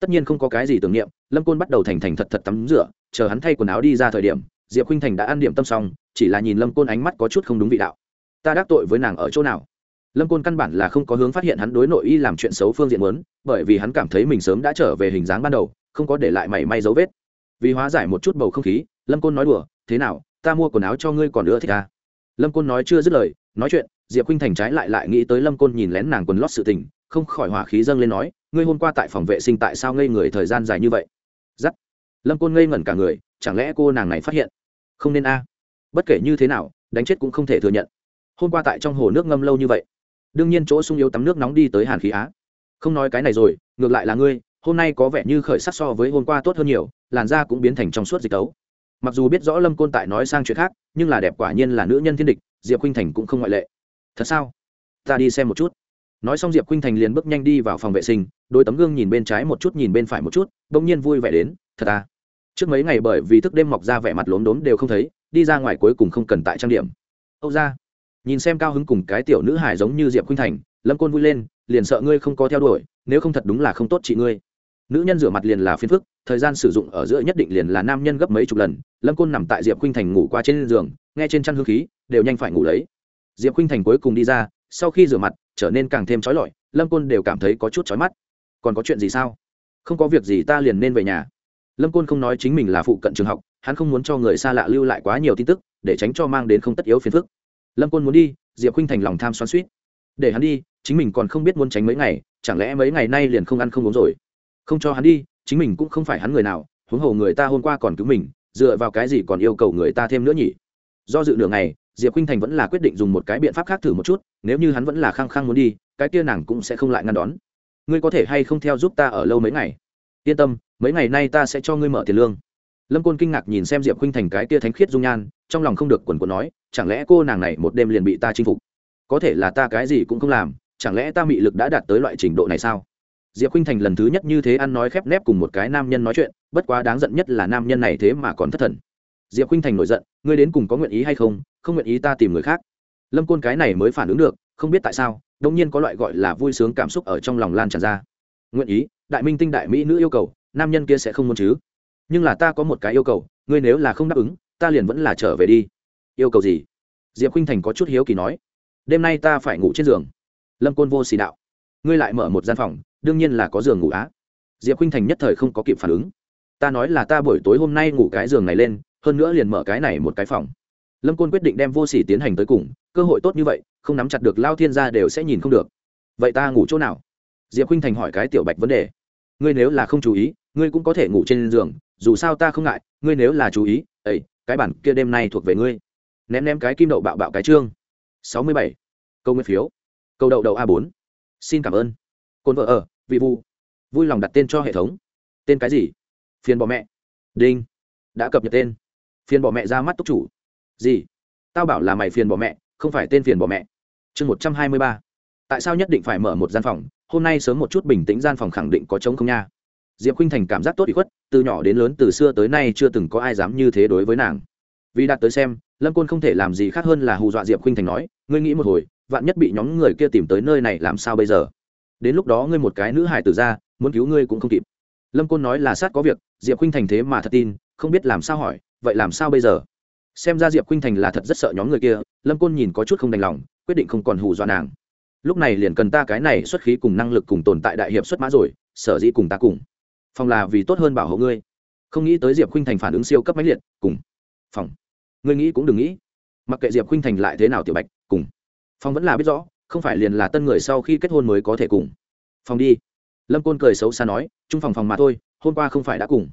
Tất nhiên không có cái gì tưởng niệm, lâm côn bắt đầu thành thành thật thật tắm rửa, chờ hắn thay quần áo đi ra thời điểm, diệp khinh thành đã ăn điểm tâm xong, chỉ là nhìn lâm côn ánh mắt có chút không đúng vị đạo. Ta đắc tội với nàng ở chỗ nào? Lâm côn căn bản là không có hướng phát hiện hắn đối nội y làm chuyện xấu phương diện muốn, bởi vì hắn cảm thấy mình sớm đã trở về hình dáng ban đầu, không có để lại mảy may dấu vết. Vì hóa giải một chút bầu không khí, lâm côn nói đùa, thế nào ta mua quần áo cho ngươi còn nữa thích ta. Lâm côn nói chưa dứt lời, nói chuyện, diệp khinh thành trái lại lại nghĩ tới lâm côn nhìn lén nàng quần lót sự tình, không khỏi hỏa khí dâng lên nói, ngươi hôm qua tại phòng vệ sinh tại sao ngây người thời gian dài như vậy? Giắt. Lâm côn ngây ngẩn cả người, chẳng lẽ cô nàng này phát hiện? Không nên a. Bất kể như thế nào, đánh chết cũng không thể thừa nhận. Hôm qua tại trong hồ nước ngâm lâu như vậy. Đương nhiên chỗ sung yếu tắm nước nóng đi tới hàn khí á. Không nói cái này rồi, ngược lại là ngươi, hôm nay có vẻ như khởi sắc so với hôm qua tốt hơn nhiều, làn da cũng biến thành trong suốt dịch tấu mặc dù biết rõ lâm côn tại nói sang chuyện khác, nhưng là đẹp quả nhiên là nữ nhân thiên địch, diệp khinh thành cũng không ngoại lệ. Thật sao? Ta đi xem một chút. Nói xong diệp khinh thành liền bước nhanh đi vào phòng vệ sinh, đôi tấm gương nhìn bên trái một chút, nhìn bên phải một chút đ ỗ n g nhiên vui vẻ đến, thật à? Trước mấy ngày bởi vì thức đêm mọc ra vẻ mặt lốm đốm đều không thấy, đi ra ngoài cuối cùng không cần tại trang điểm. Âu ra. Nhìn xem cao hứng cùng cái tiểu nữ hài giống như diệp khinh thành, lâm côn vui lên, liền sợ ngươi không có theo đuổi, nếu không thật đúng là không tốt chị ngươi nữ nhân rửa mặt liền là phiền phức, thời gian sử dụng ở giữa nhất định liền là nam nhân gấp mấy chục lần. Lâm côn nằm tại diệp khinh thành ngủ qua trên giường, nghe trên chăn hương khí, đều nhanh phải ngủ lấy. Diệp khinh thành cuối cùng đi ra, sau khi rửa mặt, trở nên càng thêm trói lọi, lâm côn đều cảm thấy có chút trói mắt. Còn có chuyện gì sao? Không có việc gì ta liền nên về nhà. Lâm côn không nói chính mình là phụ cận trường học, hắn không muốn cho người xa lạ lưu lại quá nhiều tin tức, để tránh cho mang đến không tất yếu phiền phức. Lâm côn muốn đi, diệp khinh thành lòng tham xoắn suýt để hắn đi, chính mình còn không biết muốn tránh mấy ngày, chẳng lẽ mấy ngày nay liền không ăn không uống rồi? Không cho hắn đi, chính mình cũng không phải hắn người nào, huống hồ người ta hôm qua còn cứu mình, dựa vào cái gì còn yêu cầu người ta thêm nữa nhỉ? Do dự nửa ngày, diệp khinh thành vẫn là quyết định dùng một cái biện pháp khác thử một chút, nếu như hắn vẫn là khăng khăng muốn đi, cái kia nàng cũng sẽ không lại ngăn đón. Ngươi có thể hay không theo giúp ta ở lâu mấy ngày? Yên tâm, mấy ngày nay ta sẽ cho ngươi mở tiền lương. Lâm côn kinh ngạc nhìn xem diệp khinh thành cái kia thánh khiết dung nhan, trong lòng không được quần quần nói, chẳng lẽ cô nàng này một đêm liền bị ta chinh phục? Có thể là ta cái gì cũng không làm, chẳng lẽ ta mị lực đã đạt tới loại trình độ này sao? Diệp khinh thành lần thứ nhất như thế ăn nói khép nép cùng một cái nam nhân nói chuyện, bất quá đáng giận nhất là nam nhân này thế mà còn thất thần. Diệp khinh thành nổi giận, ngươi đến cùng có nguyện ý hay không không nguyện ý ta tìm người khác. Lâm côn cái này mới phản ứng được, không biết tại sao đông nhiên có loại gọi là vui sướng cảm xúc ở trong lòng lan tràn ra. Nguyện ý, đại minh tinh đại mỹ nữ yêu cầu, nam nhân kia sẽ không muốn chứ. Nhưng là ta có một cái yêu cầu, ngươi nếu là không đáp ứng, ta liền vẫn là trở về đi. Yêu cầu gì? Diệp khinh thành có chút hiếu kỳ nói. Đêm nay ta phải ngủ trên giường. Lâm côn vô xì đạo ngươi lại mở một gian phòng, đương nhiên là có giường ngủ á. Diệp khinh thành nhất thời không có kịp phản ứng. Ta nói là ta buổi tối hôm nay ngủ cái giường này lên, hơn nữa liền mở cái này một cái phòng. Lâm côn quyết định đem vô sỉ tiến hành tới cùng, cơ hội tốt như vậy, không nắm chặt được lao thiên gia đều sẽ nhìn không được. Vậy ta ngủ chỗ nào? Diệp khinh thành hỏi cái tiểu bạch vấn đề. Ngươi nếu là không chú ý, ngươi cũng có thể ngủ trên giường, dù sao ta không ngại, ngươi nếu là chú ý ấy cái bản kia đêm nay thuộc về ngươi. Ném ném cái kim đậu bạo bạo cái trương. sáu mươi bảy. Câu nguyên phiếu. Câu đậu đậu a bốn xin cảm ơn. Cồn vợ ở, vị vu vui lòng đặt tên cho hệ thống. Tên cái gì? Phiền bỏ mẹ. Đinh. Đã cập nhật tên. Phiền bỏ mẹ ra mắt túc chủ. Gì? Tao bảo là mày phiền bỏ mẹ, không phải tên phiền bỏ mẹ. Chương một trăm hai mươi ba. Tại sao nhất định phải mở một gian phòng? Hôm nay sớm một chút bình tĩnh gian phòng khẳng định có trống không nha. Diệp khinh thành cảm giác tốt bị khuất, từ nhỏ đến lớn, từ xưa tới nay chưa từng có ai dám như thế đối với nàng. Vì đạt tới xem, lâm côn không thể làm gì khác hơn là hù dọa diệp khinh thành nói, ngươi nghĩ một hồi vạn nhất bị nhóm người kia tìm tới nơi này làm sao bây giờ? Đến lúc đó ngươi một cái nữ hải tử ra, muốn cứu ngươi cũng không kịp. Lâm côn nói là sát có việc, diệp khinh thành thế mà thật tin, không biết làm sao hỏi, vậy làm sao bây giờ? Xem ra diệp khinh thành là thật rất sợ nhóm người kia, lâm côn nhìn có chút không đành lòng, quyết định không còn hù dọa nàng. Lúc này liền cần ta cái này xuất khí cùng năng lực cùng tồn tại đại hiệp xuất mã rồi, sở dĩ cùng ta cùng. Phòng là vì tốt hơn bảo hộ ngươi. Không nghĩ tới diệp khinh thành phản ứng siêu cấp máy liệt, cùng. Phòng. Ngươi nghĩ cũng đừng nghĩ. Mặc kệ diệp khinh thành lại thế nào tiểu bạch, cùng. Phong vẫn là biết rõ, không phải liền là tân người sau khi kết hôn mới có thể cùng. Phòng đi. Lâm côn cười xấu xa nói, chung phòng phòng mà thôi, hôm qua không phải đã cùng.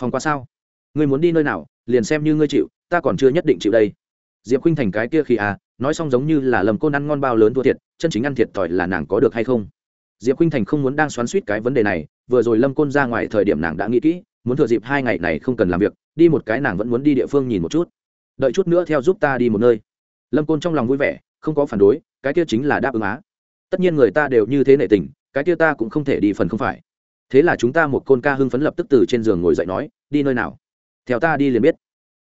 Phòng qua sao? Ngươi muốn đi nơi nào, liền xem như ngươi chịu, ta còn chưa nhất định chịu đây. Diệp khinh thành cái kia khi à nói xong giống như là lầm côn ăn ngon bao lớn thua thiệt, chân chính ăn thiệt thòi là nàng có được hay không? Diệp khinh thành không muốn đang xoắn suýt cái vấn đề này, vừa rồi lâm côn ra ngoài thời điểm nàng đã nghĩ kỹ, muốn thừa dịp hai ngày này không cần làm việc, đi một cái nàng vẫn muốn đi địa phương nhìn một chút. Đợi chút nữa theo giúp ta đi một nơi. Lâm côn trong lòng vui vẻ không có phản đối, cái kia chính là đáp ứng á. Tất nhiên người ta đều như thế nệ tình, cái kia ta cũng không thể đi phần không phải. Thế là chúng ta một côn ca hưng phấn lập tức từ trên giường ngồi dậy nói, đi nơi nào? Theo ta đi liền biết.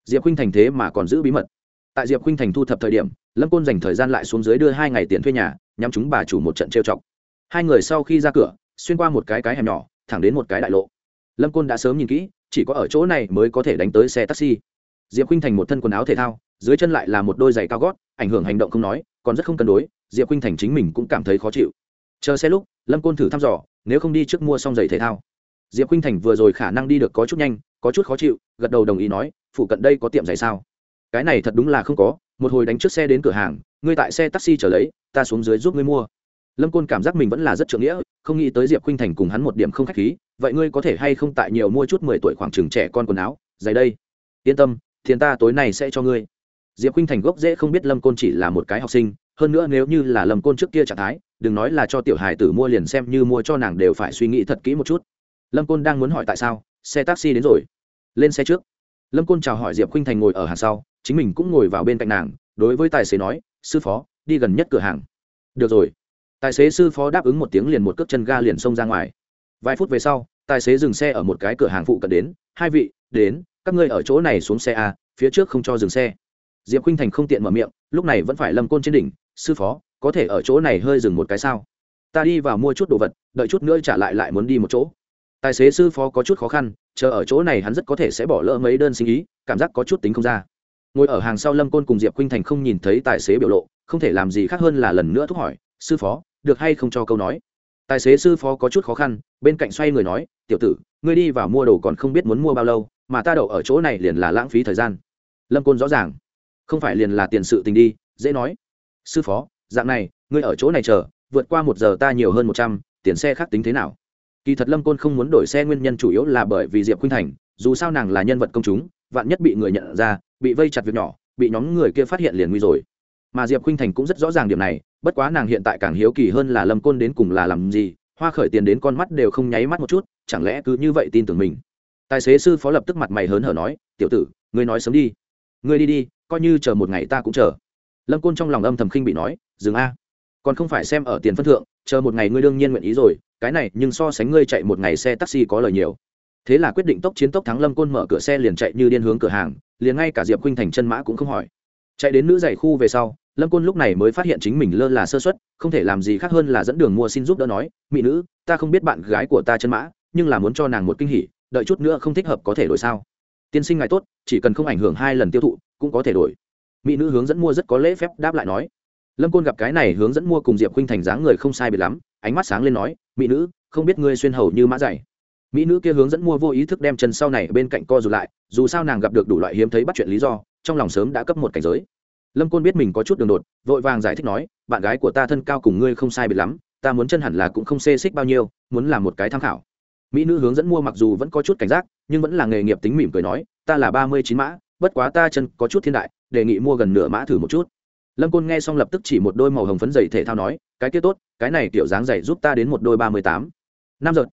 Diệp khinh thành thế mà còn giữ bí mật. Tại diệp khinh thành thu thập thời điểm, lâm côn dành thời gian lại xuống dưới đưa hai ngày tiền thuê nhà, nhắm chúng bà chủ một trận trêu chọc. Hai người sau khi ra cửa, xuyên qua một cái cái hẻm nhỏ, thẳng đến một cái đại lộ. Lâm côn đã sớm nhìn kỹ, chỉ có ở chỗ này mới có thể đánh tới xe taxi. Diệp khinh thành một thân quần áo thể thao dưới chân lại là một đôi giày cao gót, ảnh hưởng hành động không nói, còn rất không cân đối, diệp khinh thành chính mình cũng cảm thấy khó chịu. Chờ xe lúc, lâm côn thử thăm dò, nếu không đi trước mua xong giày thể thao. Diệp khinh thành vừa rồi khả năng đi được có chút nhanh, có chút khó chịu, gật đầu đồng ý nói phụ cận đây có tiệm giày sao? Cái này thật đúng là không có, một hồi đánh trước xe đến cửa hàng, ngươi tại xe taxi trở lấy, ta xuống dưới giúp ngươi mua. Lâm côn cảm giác mình vẫn là rất trượng nghĩa, không nghĩ tới diệp khinh thành cùng hắn một điểm không k h á c h khí, vậy ngươi có thể hay không tại nhiều mua chút mười tuổi khoảng chừng trẻ con quần áo, giày đây? Yên tâm thiền ta tối nay sẽ cho ngươi diệp khinh thành gốc dễ không biết lâm côn chỉ là một cái học sinh, hơn nữa nếu như là lâm côn trước kia trạng thái, đừng nói là cho tiểu hài tử mua liền xem như mua cho nàng đều phải suy nghĩ thật kỹ một chút. Lâm côn đang muốn hỏi tại sao, xe taxi đến rồi. Lên xe trước. Lâm côn chào hỏi diệp khinh thành ngồi ở hàng sau, chính mình cũng ngồi vào bên cạnh nàng, đối với tài xế nói, sư phó, đi gần nhất cửa hàng. Được rồi. Tài xế sư phó đáp ứng một tiếng liền một cước chân ga liền xông ra ngoài. Vài phút về sau, tài xế dừng xe ở một cái cửa hàng phụ cận đến, hai vị, đến, các ngươi ở chỗ này xuống xe a phía trước không cho dừng xe diệp khinh thành không tiện mở miệng, lúc này vẫn phải lâm côn trên đỉnh, sư phó, có thể ở chỗ này hơi dừng một cái sao? Ta đi vào mua chút đồ vật, đợi chút nữa trả lại lại muốn đi một chỗ. Tài xế sư phó có chút khó khăn, chờ ở chỗ này hắn rất có thể sẽ bỏ lỡ mấy đơn sinh ý, cảm giác có chút tính không ra. Ngồi ở hàng sau lâm côn cùng diệp khinh thành không nhìn thấy tài xế biểu lộ, không thể làm gì khác hơn là lần nữa thúc hỏi, sư phó, được hay không cho câu nói? Tài xế sư phó có chút khó khăn, bên cạnh xoay người nói, tiểu tử, ngươi đi vào mua đồ còn không biết muốn mua bao lâu, mà ta đậu ở chỗ này liền là lãng phí thời gian. Lâm côn rõ ràng không phải liền là tiền sự tình đi, dễ nói. Sư phó, dạng này, ngươi ở chỗ này chờ, vượt qua một giờ ta nhiều hơn một trăm, tiền xe khác tính thế nào? Kỳ thật lâm côn không muốn đổi xe nguyên nhân chủ yếu là bởi vì diệp khuynh thành, dù sao nàng là nhân vật công chúng, vạn nhất bị người nhận ra, bị vây chặt việc nhỏ, bị nhóm người kia phát hiện liền nguy rồi. Mà diệp khuynh thành cũng rất rõ ràng điểm này, bất quá nàng hiện tại càng hiếu kỳ hơn là lâm côn đến cùng là làm gì, hoa khởi tiền đến con mắt đều không nháy mắt một chút, chẳng lẽ cứ như vậy tin tưởng mình? Tài xế sư phó lập tức mặt mày hớn hở nói, tiểu tử, ngươi nói sớm đi ngươi đi đi, coi như chờ một ngày ta cũng chờ. Lâm côn trong lòng âm thầm khinh bị nói, dừng a, còn không phải xem ở tiền phân thượng, chờ một ngày ngươi đương nhiên nguyện ý rồi, cái này nhưng so sánh ngươi chạy một ngày xe taxi có lời nhiều. Thế là quyết định tốc chiến tốc thắng lâm côn mở cửa xe liền chạy như điên hướng cửa hàng, liền ngay cả diệp khuynh thành chân mã cũng không hỏi. Chạy đến nữ giày khu về sau, lâm côn lúc này mới phát hiện chính mình lơ là sơ xuất không thể làm gì khác hơn là dẫn đường mua xin giúp đỡ nói, mỹ nữ, ta không biết bạn gái của ta chân mã, nhưng là muốn cho nàng một kinh hỉ, đợi chút nữa không thích hợp có thể đổi sao? Tiên sinh ngài tốt, chỉ cần không ảnh hưởng hai lần tiêu thụ, cũng có thể đổi. Mỹ nữ hướng dẫn mua rất có lễ phép, đáp lại nói. Lâm côn gặp cái này hướng dẫn mua cùng diệp khuynh thành dáng người không sai biệt lắm, ánh mắt sáng lên nói, mỹ nữ, không biết ngươi xuyên hầu như mã dày. Mỹ nữ kia hướng dẫn mua vô ý thức đem chân sau này bên cạnh co dù lại, dù sao nàng gặp được đủ loại hiếm thấy bắt chuyện lý do, trong lòng sớm đã cấp một cảnh giới. Lâm côn biết mình có chút đường đột, vội vàng giải thích nói, bạn gái của ta thân cao cùng ngươi không sai biệt lắm, ta muốn chân hẳn là cũng không xê xích bao nhiêu, muốn làm một cái tham khảo. Mỹ nữ hướng dẫn mua mặc dù vẫn có chút cảnh giác nhưng vẫn là nghề nghiệp tính mỉm cười nói, ta là ba mươi chín mã, bất quá ta chân có chút thiên đại, đề nghị mua gần nửa mã thử một chút. Lâm côn nghe xong lập tức chỉ một đôi màu hồng phấn giày thể thao nói, cái kia tốt, cái này kiểu dáng giày giúp ta đến một đôi ba mươi tám. Năm giờ,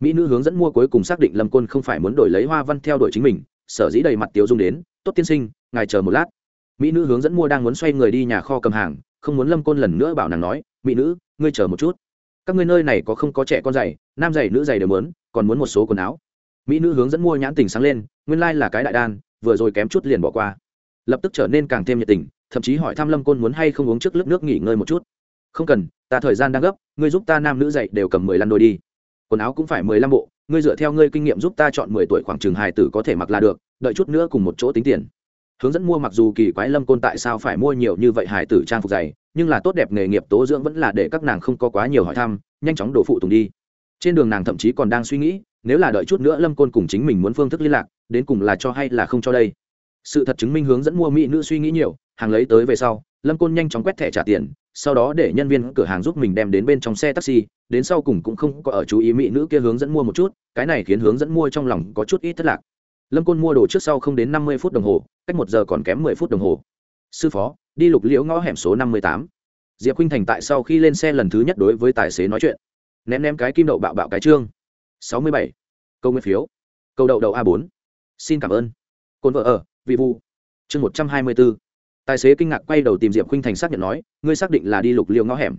mỹ nữ hướng dẫn mua cuối cùng xác định lâm côn không phải muốn đổi lấy hoa văn theo đuổi chính mình, sở dĩ đầy mặt tiếu dung đến, tốt tiên sinh, ngài chờ một lát. Mỹ nữ hướng dẫn mua đang muốn xoay người đi nhà kho cầm hàng, không muốn lâm côn lần nữa bảo nàng nói, mỹ nữ, ngươi chờ một chút. Các ngươi nơi này có không có trẻ con giày, nam giày, nữ giày đều muốn, còn muốn một số quần áo mỹ nữ hướng dẫn mua nhãn tình sáng lên, nguyên lai、like、là cái đại đan, vừa rồi kém chút liền bỏ qua. Lập tức trở nên càng thêm nhiệt tình, thậm chí hỏi thăm lâm côn muốn hay không uống trước lớp nước nghỉ ngơi một chút. Không cần, ta thời gian đang gấp, ngươi giúp ta nam nữ dạy đều cầm mười lăm đôi đi. Quần áo cũng phải mười lăm bộ, ngươi dựa theo ngươi kinh nghiệm giúp ta chọn mười tuổi khoảng chừng hài tử có thể mặc là được, đợi chút nữa cùng một chỗ tính tiền. Hướng dẫn mua mặc dù kỳ quái lâm côn tại sao phải mua nhiều như vậy hài tử trang phục dày, nhưng là tốt đẹp nghề nghiệp tố dưỡng vẫn là để các nàng không có quá nhiều hỏi thăm, nhanh chóng đổ phụ tùng đi. Trên đường nàng thậm chí còn đang suy nghĩ nếu là đợi chút nữa lâm côn cùng chính mình muốn phương thức liên lạc, đến cùng là cho hay là không cho đây? Sự thật chứng minh hướng dẫn mua mỹ nữ suy nghĩ nhiều, hàng lấy tới về sau, lâm côn nhanh chóng quét thẻ trả tiền, sau đó để nhân viên cửa hàng giúp mình đem đến bên trong xe taxi, đến sau cùng cũng không có ở chú ý mỹ nữ kia hướng dẫn mua một chút, cái này khiến hướng dẫn mua trong lòng có chút ít thất lạc. Lâm côn mua đồ trước sau không đến năm mươi phút đồng hồ, cách một giờ còn kém mười phút đồng hồ. Sư phó, đi lục liễu ngõ hẻm số năm mươi tám. Diệp khinh thành tại sau khi lên xe lần thứ nhất đối với tài xế nói chuyện. Ném ném cái kim đậu bạo bạo cái trương sáu mươi bảy. Câu nguyên phiếu. Câu đậu đậu a bốn. Xin cảm ơn. Cồn vợ ở, vị vu chương một trăm hai mươi bốn. Tài xế kinh ngạc quay đầu tìm diệp khinh thành xác nhận nói, ngươi xác định là đi lục liêu ngõ hẻm.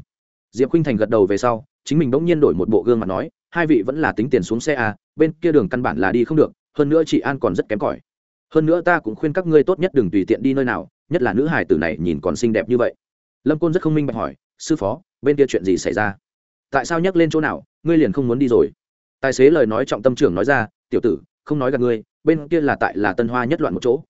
Diệp khinh thành gật đầu về sau, chính mình bỗng nhiên đổi một bộ gương mặt nói, hai vị vẫn là tính tiền xuống xe à bên kia đường căn bản là đi không được, hơn nữa chị an còn rất kém cỏi. Hơn nữa ta cũng khuyên các ngươi tốt nhất đừng tùy tiện đi nơi nào, nhất là nữ hải tử này nhìn còn xinh đẹp như vậy. Lâm côn rất không minh bạch hỏi, sư phó, bên kia chuyện gì xảy ra? Tại sao nhắc lên chỗ nào? Ngươi liền không muốn đi rồi tài xế lời nói trọng tâm trưởng nói ra, tiểu tử, không nói gặp ngươi, bên kia là tại là tân hoa nhất loạn một chỗ.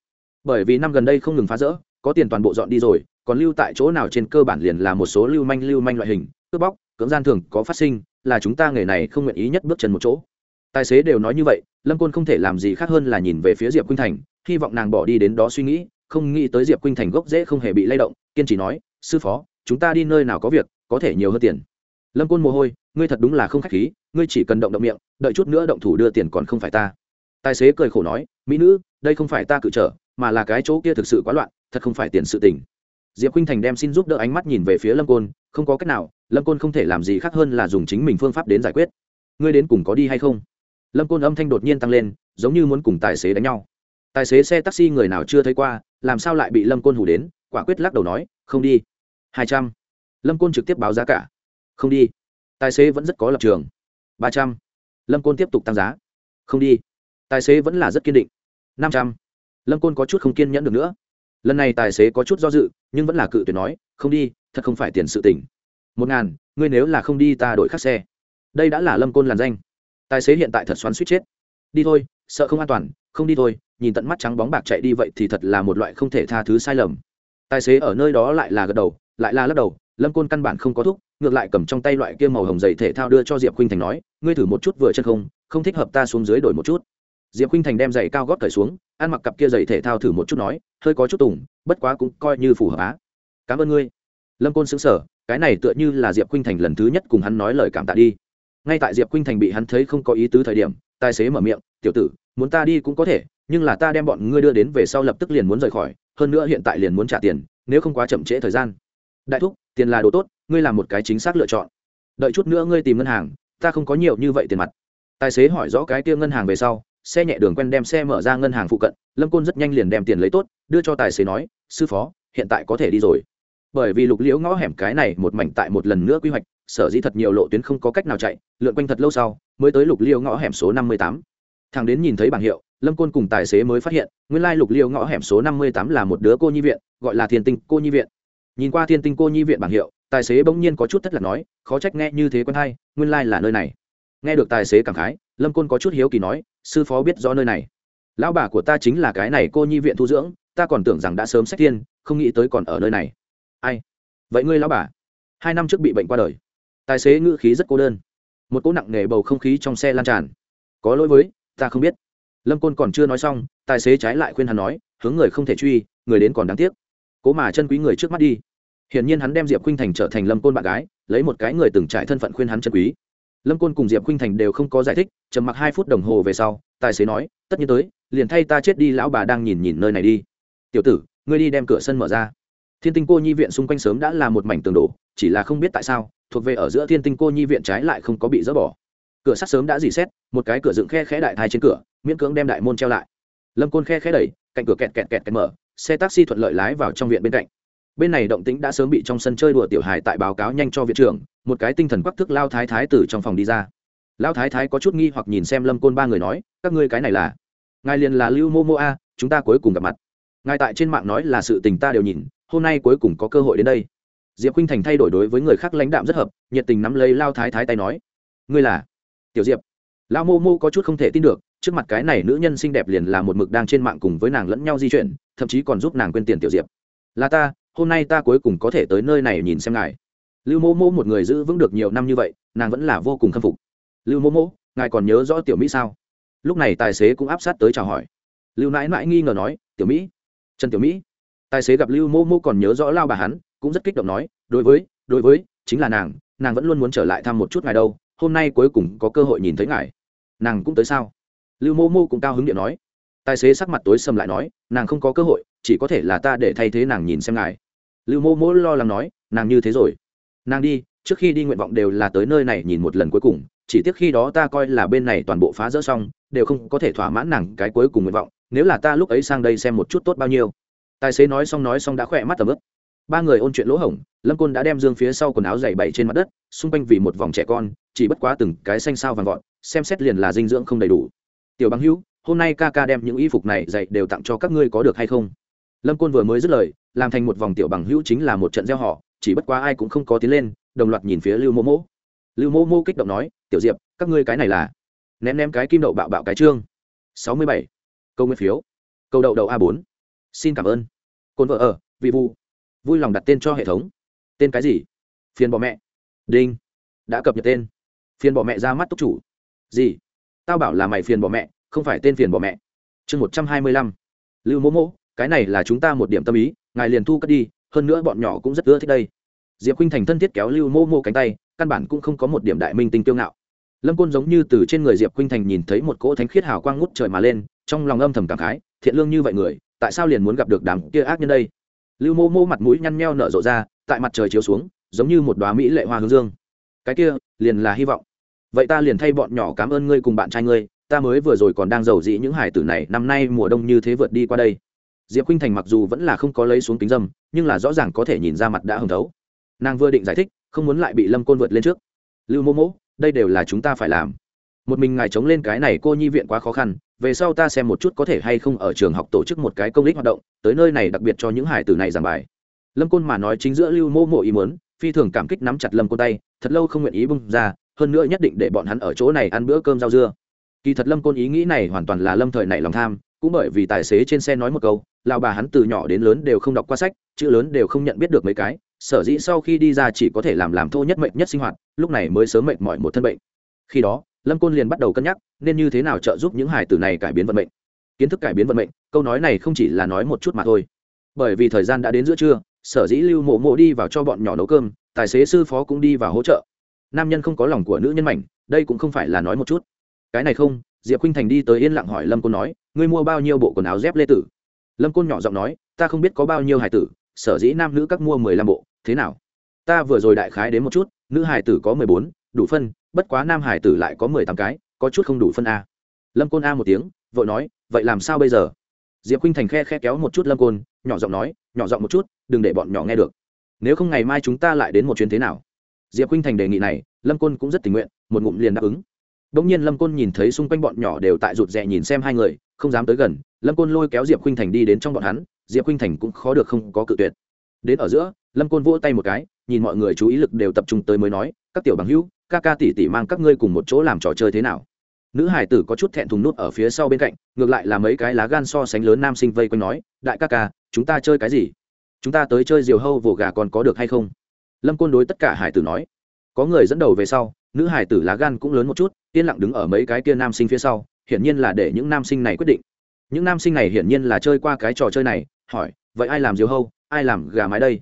Bởi vì năm gần đây không ngừng phá rỡ, có tiền toàn bộ dọn đi rồi, còn lưu tại chỗ nào trên cơ bản liền là một số lưu manh lưu manh loại hình, cướp bóc, cưỡng gian thường có phát sinh, là chúng ta nghề này không nguyện ý nhất bước chân một chỗ. Tài xế đều nói như vậy, lâm côn không thể làm gì khác hơn là nhìn về phía diệp khuynh thành, hy vọng nàng bỏ đi đến đó suy nghĩ, không nghĩ tới diệp khuynh thành gốc dễ không hề bị lay động, kiên trì nói, sư phó, chúng ta đi nơi nào có việc, có thể nhiều hơn tiền. Lâm côn mồ hôi, ngươi thật đúng là không k h á c h khí ngươi chỉ cần động động miệng, đợi chút nữa động thủ đưa tiền còn không phải ta. Tài xế cười khổ nói, mỹ nữ, đây không phải ta cự trở, mà là cái chỗ kia thực sự quá loạn, thật không phải tiền sự tình. Diệp khinh thành đem xin giúp đỡ ánh mắt nhìn về phía lâm côn, không có cách nào, lâm côn không thể làm gì khác hơn là dùng chính mình phương pháp đến giải quyết. Ngươi đến cùng có đi hay không? Lâm côn âm thanh đột nhiên tăng lên, giống như muốn cùng tài xế đánh nhau. Tài xế xe taxi người nào chưa thấy qua, làm sao lại bị lâm côn hủ đến, quả quyết lắc đầu nói, không đi. Hai trăm. Lâm côn trực tiếp báo giá cả. Không đi. Tài xế vẫn rất có lập trường ba trăm. Lâm côn tiếp tục tăng giá. Không đi. Tài xế vẫn là rất kiên định. năm trăm. Lâm côn có chút không kiên nhẫn được nữa. Lần này tài xế có chút do dự, nhưng vẫn là cự tuyệt nói, không đi, thật không phải tiền sự tỉnh một ngàn, ngươi nếu là không đi ta đổi khác xe. Đây đã là lâm côn làn danh. Tài xế hiện tại thật xoắn suýt chết. Đi thôi, sợ không an toàn, không đi thôi, nhìn tận mắt trắng bóng bạc chạy đi vậy thì thật là một loại không thể tha thứ sai lầm. Tài xế ở nơi đó lại là gật đầu, lại là lắc đầu, lâm côn căn bản không có thuốc ngược lại cầm trong tay loại kia màu hồng dày thể thao đưa cho diệp khuynh thành nói ngươi thử một chút vừa chân không không thích hợp ta xuống dưới đổi một chút. Diệp khinh thành đem giày cao gót cởi xuống, ăn mặc cặp kia giày thể thao thử một chút nói, hơi có chút tùng, bất quá cũng coi như phù hợp á. Cảm ơn ngươi. Lâm côn xứng sở cái này tựa như là diệp khinh thành lần thứ nhất cùng hắn nói lời cảm tạ đi. Ngay tại diệp khinh thành bị hắn thấy không có ý tứ thời điểm, tài xế mở miệng, tiểu tử, muốn ta đi cũng có thể, nhưng là ta đem bọn ngươi đưa đến về sau lập tức liền muốn rời khỏi, hơn nữa hiện tại liền muốn trả tiền, nếu không quá chậm trễ thời gian. Đại thúc, tiền là đồ tốt, ngươi làm một cái chính xác lựa chọn. Đợi chút nữa ngươi tìm ngân hàng ta không có nhiều như vậy tiền mặt. Tài xế hỏi rõ cái kia ngân hàng về sau, xe nhẹ đường quen đem xe mở ra ngân hàng phụ cận, lâm côn rất nhanh liền đem tiền lấy tốt, đưa cho tài xế nói, sư phó, hiện tại có thể đi rồi. Bởi vì lục liễu ngõ hẻm cái này một mảnh tại một lần nữa quy hoạch, sở dĩ thật nhiều lộ tuyến không có cách nào chạy, lượn quanh thật lâu sau, mới tới lục liễu ngõ hẻm số năm mươi tám. Thằng đến nhìn thấy bảng hiệu, lâm côn cùng tài xế mới phát hiện, nguyên lai lục liễu ngõ hẻm số năm mươi tám là một đứa cô nhi viện, gọi là thiên tinh cô nhi viện. Nhìn qua thiên tinh cô nhi viện bảng hiệu tài xế bỗng nhiên có chút thất lạc nói khó trách nghe như thế quen hay nguyên lai là nơi này. Nghe được tài xế cảm khái lâm côn có chút hiếu kỳ nói sư phó biết rõ nơi này. Lão bà của ta chính là cái này cô nhi viện thu dưỡng ta còn tưởng rằng đã sớm xét tiên, không nghĩ tới còn ở nơi này. Ai? Vậy ngươi lão bà? Hai năm trước bị bệnh qua đời. Tài xế ngữ khí rất cô đơn. Một cỗ nặng nề bầu không khí trong xe lan tràn. Có lỗi với ta không biết. Lâm côn còn chưa nói xong tài xế trái lại khuyên hắn nói hướng người không thể truy người đến còn đáng tiếc. Cố mà chân quý người trước mắt đi hiển nhiên hắn đem diệp khuynh thành trở thành lâm côn bạn gái, lấy một cái người từng trải thân phận khuyên hắn chân quý. Lâm côn cùng diệp khuynh thành đều không có giải thích, trầm mặc hai phút đồng hồ về sau, tài xế nói, tất nhiên tới, liền thay ta chết đi, lão bà đang nhìn nhìn nơi này đi. Tiểu tử, ngươi đi đem cửa sân mở ra. Thiên tinh cô nhi viện xung quanh sớm đã là một mảnh tường đổ, chỉ là không biết tại sao, thuộc về ở giữa thiên tinh cô nhi viện trái lại không có bị dỡ bỏ. Cửa sắt sớm đã dì xét, một cái cửa dựng khe khẽ đại thai trên cửa, miễn cưỡng đem đại môn treo lại. Lâm côn khe khẽ đẩy, cạnh cửa kẹt kẹt kẹt kẹt mở, xe taxi thuận lợi lái vào trong viện bên cạnh bên này động tĩnh đã sớm bị trong sân chơi đùa tiểu hài tại báo cáo nhanh cho viện trưởng, một cái tinh thần quắc thức lao thái thái từ trong phòng đi ra. Lao thái thái có chút nghi hoặc nhìn xem lâm côn ba người nói, các ngươi cái này là? Ngài liền là lưu mô mô a, chúng ta cuối cùng gặp mặt. Ngài tại trên mạng nói là sự tình ta đều nhìn, hôm nay cuối cùng có cơ hội đến đây. Diệp khinh thành thay đổi đối với người khác lãnh đạm rất hợp, nhiệt tình nắm lấy lao thái thái tay nói, ngươi là? Tiểu diệp. Lao mô mô có chút không thể tin được, trước mặt cái này nữ nhân xinh đẹp liền là một mực đang trên mạng cùng với nàng lẫn nhau di chuyển, thậm chí còn giúp nàng quên tiền tiểu diệp. Là ta hôm nay ta cuối cùng có thể tới nơi này nhìn xem ngài. Lưu mô mô một người giữ vững được nhiều năm như vậy, nàng vẫn là vô cùng khâm phục. Lưu mô mô ngài còn nhớ rõ tiểu mỹ sao? Lúc này tài xế cũng áp sát tới chào hỏi. Lưu nãi nãi nghi ngờ nói, tiểu mỹ, trần tiểu mỹ. Tài xế gặp lưu mô mô còn nhớ rõ lao bà hắn, cũng rất kích động nói, đối với đối với, chính là nàng nàng vẫn luôn muốn trở lại thăm một chút ngài đâu, hôm nay cuối cùng có cơ hội nhìn thấy ngài. Nàng cũng tới sao? Lưu mô mô cũng cao hứng điện nói. Tài xế sắc mặt tối sầm lại nói, nàng không có cơ hội, chỉ có thể là ta để thay thế nàng nhìn xem ngài lưu mô mô lo lắng nói, nàng như thế rồi. Nàng đi, trước khi đi nguyện vọng đều là tới nơi này nhìn một lần cuối cùng, chỉ tiếc khi đó ta coi là bên này toàn bộ phá rỡ xong, đều không có thể thỏa mãn nàng cái cuối cùng nguyện vọng, nếu là ta lúc ấy sang đây xem một chút tốt bao nhiêu. Tài xế nói xong nói xong đã khỏe mắt tầm ướp ba người ôn chuyện lỗ hổng, lâm côn đã đem dương phía sau quần áo dày bày trên mặt đất, xung quanh vì một vòng trẻ con, chỉ bất quá từng cái xanh sao vàng vọt, xem xét liền là dinh dưỡng không đầy đủ. Tiểu bằng hữu, hôm nay ca ca đem những y phục này dạy đều tặng cho các ngươi có được hay không? Lâm côn vừa mới dứt lời, làm thành một vòng tiểu bằng hữu chính là một trận gieo họ, chỉ bất quá ai cũng không có tiến lên, đồng loạt nhìn phía lưu mô mô lưu mô mô kích động nói, tiểu diệp, các ngươi cái này là ném ném cái kim đậu bạo bạo cái trương. Sáu mươi bảy. Câu nguyên phiếu. Câu đậu đậu a bốn. Xin cảm ơn. Côn vợ ở, vị vu vui lòng đặt tên cho hệ thống. Tên cái gì? Phiền bỏ mẹ. Đinh. Đã cập nhật tên. Phiền bỏ mẹ ra mắt túc chủ. Gì? Tao bảo là mày phiền bỏ mẹ, không phải tên phiền bỏ mẹ. Chương một trăm hai mươi lăm. Lưu mô mô cái này là chúng ta một điểm tâm ý, ngài liền thu cất đi, hơn nữa bọn nhỏ cũng rất ưa thích đây. Diệp khinh thành thân thiết kéo lưu mô mô cánh tay, căn bản cũng không có một điểm đại minh tinh tiêu ngạo. Lâm côn giống như từ trên người diệp khinh thành nhìn thấy một cỗ thánh khiết hào quang ngút trời mà lên, trong lòng âm thầm cảm khái, thiện lương như vậy người, tại sao liền muốn gặp được đám kia ác nhân đây? Lưu mô mô mặt mũi nhăn nheo nở rộ ra, tại mặt trời chiếu xuống, giống như một đoá mỹ lệ hoa hướng dương. Cái kia, liền là hy vọng. Vậy ta liền thay bọn nhỏ cảm ơn ngươi cùng bạn trai ngươi, ta mới vừa rồi còn đang giàu dĩ những hải tử này, năm nay mùa đông như thế vượt đi qua đây diệp khinh thành mặc dù vẫn là không có lấy xuống kính dâm, nhưng là rõ ràng có thể nhìn ra mặt đã hứng thấu. Nàng vừa định giải thích, không muốn lại bị lâm côn vượt lên trước. Lưu mô mỗ, đây đều là chúng ta phải làm. Một mình ngài chống lên cái này cô nhi viện quá khó khăn, về sau ta xem một chút có thể hay không ở trường học tổ chức một cái công lý hoạt động, tới nơi này đặc biệt cho những hải tử này giảng bài. Lâm côn mà nói chính giữa lưu mô mộ ý muốn, phi thường cảm kích nắm chặt lâm côn tay, thật lâu không nguyện ý bung ra, hơn nữa nhất định để bọn hắn ở chỗ này ăn bữa cơm rau dưa. Kỳ thật lâm côn ý nghĩ này hoàn toàn là lâm thời này lòng tham, cũng bởi vì tài xế trên xe nói một câu lao bà hắn từ nhỏ đến lớn đều không đọc qua sách, chữ lớn đều không nhận biết được mấy cái, sở dĩ sau khi đi ra chỉ có thể làm làm thô nhất mệnh nhất sinh hoạt, lúc này mới sớm mệnh mỏi một thân bệnh. Khi đó, lâm côn liền bắt đầu cân nhắc, nên như thế nào trợ giúp những hải tử này cải biến vận mệnh. Kiến thức cải biến vận mệnh, câu nói này không chỉ là nói một chút mà thôi. Bởi vì thời gian đã đến giữa trưa, sở dĩ lưu mộ mộ đi vào cho bọn nhỏ nấu cơm, tài xế sư phó cũng đi vào hỗ trợ. Nam nhân không có lòng của nữ nhân mảnh, đây cũng không phải là nói một chút. Cái này không, diệp khinh thành đi tới yên lặng hỏi lâm côn nói, ngươi mua bao nhiêu bộ quần áo dép lê tử? Lâm côn nhỏ giọng nói, ta không biết có bao nhiêu hải tử, sở dĩ nam nữ các mua mười lăm bộ, thế nào? Ta vừa rồi đại khái đến một chút, nữ hải tử có mười bốn, đủ phân, bất quá nam hải tử lại có mười tám cái, có chút không đủ phân a. Lâm côn a một tiếng, vội nói, vậy làm sao bây giờ? Diệp khinh thành khe khe kéo một chút lâm côn, nhỏ giọng nói, nhỏ giọng một chút, đừng để bọn nhỏ nghe được. Nếu không ngày mai chúng ta lại đến một chuyến thế nào? Diệp khinh thành đề nghị này, lâm côn cũng rất tình nguyện, một ngụm liền đáp ứng. Đ ỗ n g nhiên lâm côn nhìn thấy xung quanh bọn nhỏ đều tại rụt rè nhìn xem hai người, không dám tới gần lâm côn lôi kéo diệp khinh thành đi đến trong bọn hắn, diệp khinh thành cũng khó được không có cự tuyệt. Đến ở giữa, lâm côn vỗ tay một cái, nhìn mọi người chú ý lực đều tập trung tới mới nói, các tiểu bằng hữu, ca ca tỷ tỷ mang các ngươi cùng một chỗ làm trò chơi thế nào? Nữ hải tử có chút thẹn thùng nút ở phía sau bên cạnh, ngược lại là mấy cái lá gan so sánh lớn nam sinh vây quanh nói, đại ca ca, chúng ta chơi cái gì? Chúng ta tới chơi diều hâu vồ gà còn có được hay không? Lâm côn đối tất cả hải tử nói. Có người dẫn đầu về sau, nữ hải tử lá gan cũng lớn một chút, yên lặng đứng ở mấy cái kia nam sinh phía sau, hiển nhiên là để những nam sinh này quyết định những nam sinh này hiển nhiên là chơi qua cái trò chơi này, hỏi, vậy ai làm diều hâu? Ai làm gà mái đây?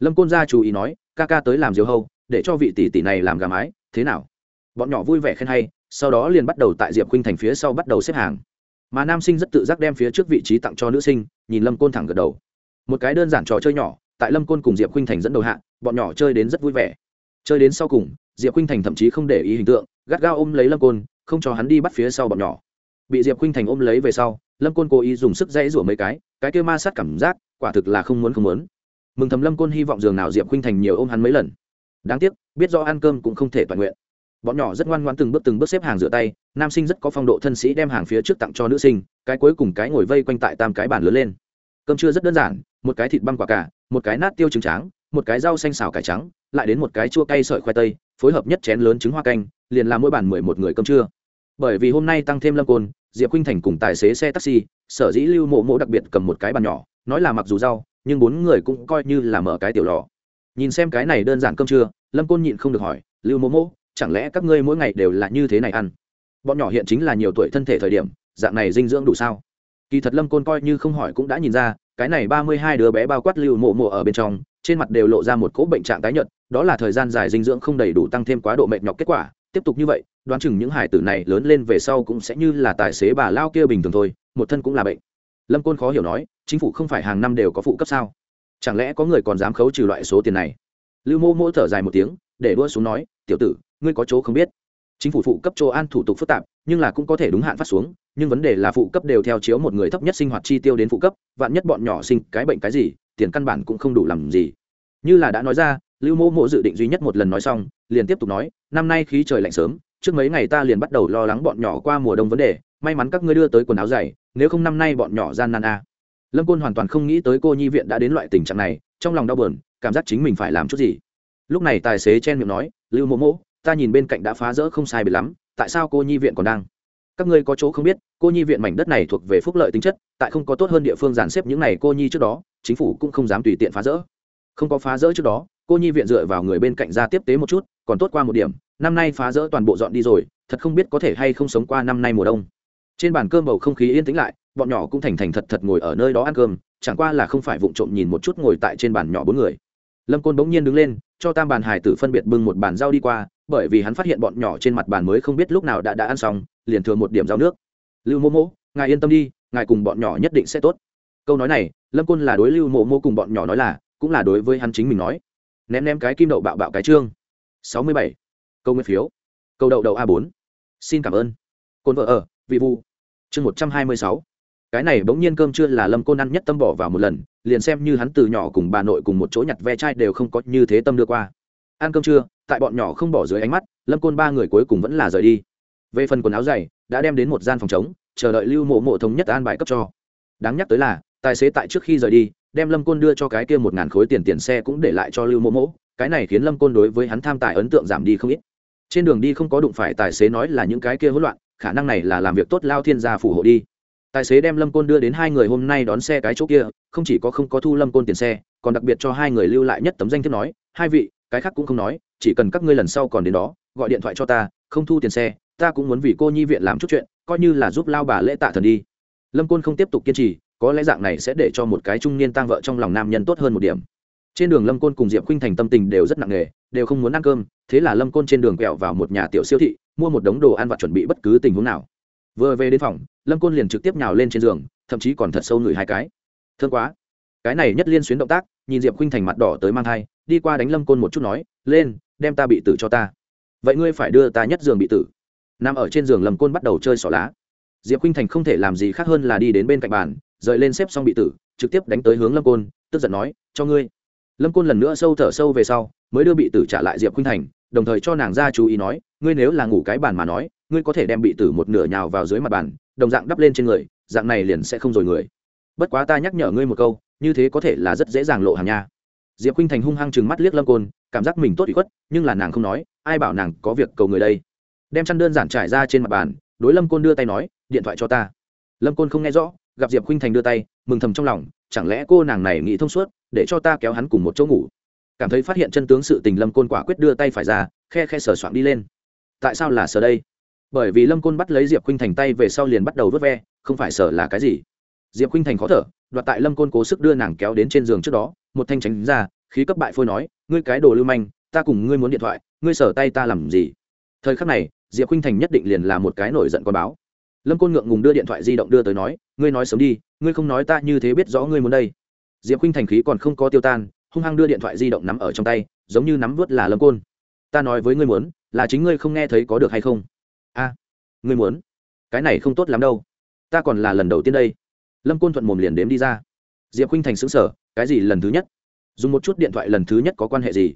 Lâm côn ra chú ý nói, ca ca tới làm diều hâu, để cho vị tỷ tỷ này làm gà mái, thế nào? Bọn nhỏ vui vẻ khen hay, sau đó liền bắt đầu tại diệp khuynh thành phía sau bắt đầu xếp hàng. Mà nam sinh rất tự giác đem phía trước vị trí tặng cho nữ sinh, nhìn lâm côn thẳng gật đầu. Một cái đơn giản trò chơi nhỏ, tại lâm côn cùng diệp khuynh thành dẫn đầu hạ, bọn nhỏ chơi đến rất vui vẻ. Chơi đến sau cùng, diệp khuynh thành thậm chí không để ý hình tượng, gắt gao ôm lấy lâm côn, không cho hắn đi bắt phía sau bọn nhỏ. Bị diệp khuynh thành ôm lấy về sau lâm côn cố ý dùng sức dãy rủa mấy cái cái kêu ma sát cảm giác, quả thực là không muốn không muốn. Mừng thầm lâm côn hy vọng dường nào diệp khuynh thành nhiều ôm hắn mấy lần. Đáng tiếc, biết do ăn cơm cũng không thể toàn nguyện. Bọn nhỏ rất ngoan ngoãn từng bước từng bước xếp hàng rửa tay, nam sinh rất có phong độ thân sĩ đem hàng phía trước tặng cho nữ sinh, cái cuối cùng cái ngồi vây quanh tại tam cái bàn lớn lên. Cơm trưa rất đơn giản, một cái thịt băm quả cả một cái nát tiêu trứng tráng, một cái rau xanh xào cải trắng, lại đến một cái chua cay sợi khoai tây, phối hợp nhất chén lớn trứng hoa canh, liền làm mỗi bàn mười một người cơm trưa. Bởi vì hôm nay tăng thêm lâm côn diệp khuynh thành cùng tài xế xe taxi, sở dĩ lưu mộ mộ đặc biệt cầm một cái bàn nhỏ, nói là mặc dù rau, nhưng bốn người cũng coi như là mở cái tiểu lò. Nhìn xem cái này đơn giản cơm trưa, lâm côn nhịn không được hỏi, lưu mộ mộ, chẳng lẽ các ngươi mỗi ngày đều là như thế này ăn? Bọn nhỏ hiện chính là nhiều tuổi thân thể thời điểm, dạng này dinh dưỡng đủ sao? Kỳ thật lâm côn coi như không hỏi cũng đã nhìn ra, cái này ba mươi hai đứa bé bao quát lưu mộ mộ ở bên trong, trên mặt đều lộ ra một cỗ bệnh trạng tái nhợt, đó là thời gian dài dinh dưỡng không đầy đủ tăng thêm quá độ mệt nhọc kết quả tiếp tục như vậy, đoán chừng những hải tử này lớn lên về sau cũng sẽ như là tài xế bà lao kia bình thường thôi, một thân cũng là bệnh. Lâm côn khó hiểu nói, chính phủ không phải hàng năm đều có phụ cấp sao? Chẳng lẽ có người còn dám khấu trừ loại số tiền này? Lưu mô mô thở dài một tiếng, để đua xuống nói, tiểu tử, ngươi có chỗ không biết. Chính phủ phụ cấp chỗ an thủ tục phức tạp, nhưng là cũng có thể đúng hạn phát xuống, nhưng vấn đề là phụ cấp đều theo chiếu một người thấp nhất sinh hoạt chi tiêu đến phụ cấp, vạn nhất bọn nhỏ sinh cái bệnh cái gì, tiền căn bản cũng không đủ làm gì. Như là đã nói ra lưu mô mộ dự định duy nhất một lần nói xong, liền tiếp tục nói, năm nay khí trời lạnh sớm, trước mấy ngày ta liền bắt đầu lo lắng bọn nhỏ qua mùa đông vấn đề, may mắn các ngươi đưa tới quần áo dày, nếu không năm nay bọn nhỏ gian nan a. Lâm côn hoàn toàn không nghĩ tới cô nhi viện đã đến loại tình trạng này, trong lòng đau buồn, cảm giác chính mình phải làm chút gì. Lúc này tài xế chen miệng nói, lưu mô mộ, ta nhìn bên cạnh đã phá rỡ không sai bị lắm, tại sao cô nhi viện còn đang? Các ngươi có chỗ không biết, cô nhi viện mảnh đất này thuộc về phúc lợi tính chất, tại không có tốt hơn địa phương dàn xếp những này cô nhi trước đó, chính phủ cũng không dám tùy tiện phá rỡ. Không có phá rỡ trước đó cô nhi viện dựa vào người bên cạnh ra tiếp tế một chút, còn tốt qua một điểm, năm nay phá rỡ toàn bộ dọn đi rồi, thật không biết có thể hay không sống qua năm nay mùa đông. Trên bàn cơm bầu không khí yên tĩnh lại, bọn nhỏ cũng thành thành thật thật ngồi ở nơi đó ăn cơm, chẳng qua là không phải vụng trộm nhìn một chút ngồi tại trên bàn nhỏ bốn người. Lâm côn bỗng nhiên đứng lên, cho tam bàn hải tử phân biệt bưng một bàn dao đi qua, bởi vì hắn phát hiện bọn nhỏ trên mặt bàn mới không biết lúc nào đã đã ăn xong, liền thừa một điểm dao nước. Lưu mô mô ngài yên tâm đi, ngài cùng bọn nhỏ nhất định sẽ tốt. Câu nói này, lâm côn là đối lưu mô mô cùng bọn nhỏ nói là, cũng là đối với hắn chính mình nói ném ném cái kim đậu bạo bạo cái trương. Sáu mươi bảy. Câu nguyên phiếu. Câu đậu đậu a bốn. Xin cảm ơn. Côn vợ ở, vị vu chương một trăm hai mươi sáu. Cái này bỗng nhiên cơm chưa là lâm côn ăn nhất tâm bỏ vào một lần, liền xem như hắn từ nhỏ cùng bà nội cùng một chỗ nhặt ve chai đều không có như thế tâm đưa qua. Ăn cơm trưa, tại bọn nhỏ không bỏ dưới ánh mắt, lâm côn ba người cuối cùng vẫn là rời đi. Về phần quần áo dày, đã đem đến một gian phòng chống chờ đợi lưu mộ mộ thống nhất an bài cấp cho. Đáng nhắc tới là, tài xế tại trước khi rời đi đem lâm côn đưa cho cái kia một ngàn khối tiền tiền xe cũng để lại cho lưu Mỗ Mỗ. cái này khiến lâm côn đối với hắn tham tài ấn tượng giảm đi không ít trên đường đi không có đụng phải tài xế nói là những cái kia hỗn loạn, khả năng này là làm việc tốt lao thiên gia phù hộ đi tài xế đem lâm côn đưa đến hai người hôm nay đón xe cái chỗ kia, không chỉ có không có thu lâm côn tiền xe, còn đặc biệt cho hai người lưu lại nhất tấm danh thiếp nói, hai vị, cái khác cũng không nói, chỉ cần các ngươi lần sau còn đến đó, gọi điện thoại cho ta, không thu tiền xe, ta cũng muốn vì cô nhi viện làm chút chuyện, coi như là giúp lao bà lễ tạ thần đi lâm côn không tiếp tục kiên trì có lẽ dạng này sẽ để cho một cái trung niên tang vợ trong lòng nam nhân tốt hơn một điểm. Trên đường lâm côn cùng diệp khinh thành tâm tình đều rất nặng nề, đều không muốn ăn cơm, thế là lâm côn trên đường quẹo vào một nhà tiểu siêu thị, mua một đống đồ ăn và chuẩn bị bất cứ tình huống nào. Vừa về đến phòng, lâm côn liền trực tiếp nhào lên trên giường, thậm chí còn thật sâu ngửi hai cái. Thương quá. Cái này nhất liên xuyến động tác, nhìn diệp khinh thành mặt đỏ tới mang thai, đi qua đánh lâm côn một chút nói, lên, đem ta bị tử cho ta. Vậy ngươi phải đưa ta nhất giường bị tử. Nằm ở trên giường lâm côn bắt đầu chơi xỏ lá. Diệp khinh thành không thể làm gì khác hơn là đi đến bên cạnh bàn rời lên xếp xong bị tử, trực tiếp đánh tới hướng lâm côn, tức giận nói, cho ngươi. Lâm côn lần nữa sâu thở sâu về sau, mới đưa bị tử trả lại diệp khuynh thành, đồng thời cho nàng ra chú ý nói, ngươi nếu là ngủ cái bàn mà nói, ngươi có thể đem bị tử một nửa nhào vào dưới mặt bàn, đồng dạng đắp lên trên người, dạng này liền sẽ không rồi người. Bất quá ta nhắc nhở ngươi một câu, như thế có thể là rất dễ dàng lộ hàng nha. Diệp khuynh thành hung hăng chừng mắt liếc lâm côn, cảm giác mình tốt bị khuất, nhưng là nàng không nói, ai bảo nàng có việc cầu người đây? Đem chăn đơn giản trải ra trên mặt bàn, đối lâm côn đưa tay nói, điện thoại cho ta. Lâm côn không nghe rõ gặp diệp khuynh thành đưa tay, mừng thầm trong lòng, chẳng lẽ cô nàng này nghĩ thông suốt, để cho ta kéo hắn cùng một chỗ ngủ? Cảm thấy phát hiện chân tướng sự tình lâm côn quả quyết đưa tay phải ra, khe khe sờ soạn đi lên. Tại sao là sờ đây? Bởi vì lâm côn bắt lấy diệp khuynh thành tay về sau liền bắt đầu vớt ve, không phải sờ là cái gì. Diệp khuynh thành khó thở, đoạt tại lâm côn cố sức đưa nàng kéo đến trên giường trước đó, một thanh tránh ra, khí cấp bại phôi nói, ngươi cái đồ lưu manh, ta cùng ngươi muốn điện thoại, ngươi sờ tay ta làm gì? Thời khắc này, diệp khuynh thành nhất định liền là một cái nổi giận con báo lâm côn ngượng ngùng đưa điện thoại di động đưa tới nói, ngươi nói sớm đi, ngươi không nói ta như thế biết rõ ngươi muốn đây. Diệp khinh thành khí còn không có tiêu tan, hung hăng đưa điện thoại di động nắm ở trong tay, giống như nắm vớt là lâm côn. Ta nói với ngươi muốn, là chính ngươi không nghe thấy có được hay không? A, ngươi muốn? Cái này không tốt lắm đâu. Ta còn là lần đầu tiên đây. Lâm côn thuận mồm liền đếm đi ra. Diệp khinh thành xứng sở cái gì lần thứ nhất? Dùng một chút điện thoại lần thứ nhất có quan hệ gì?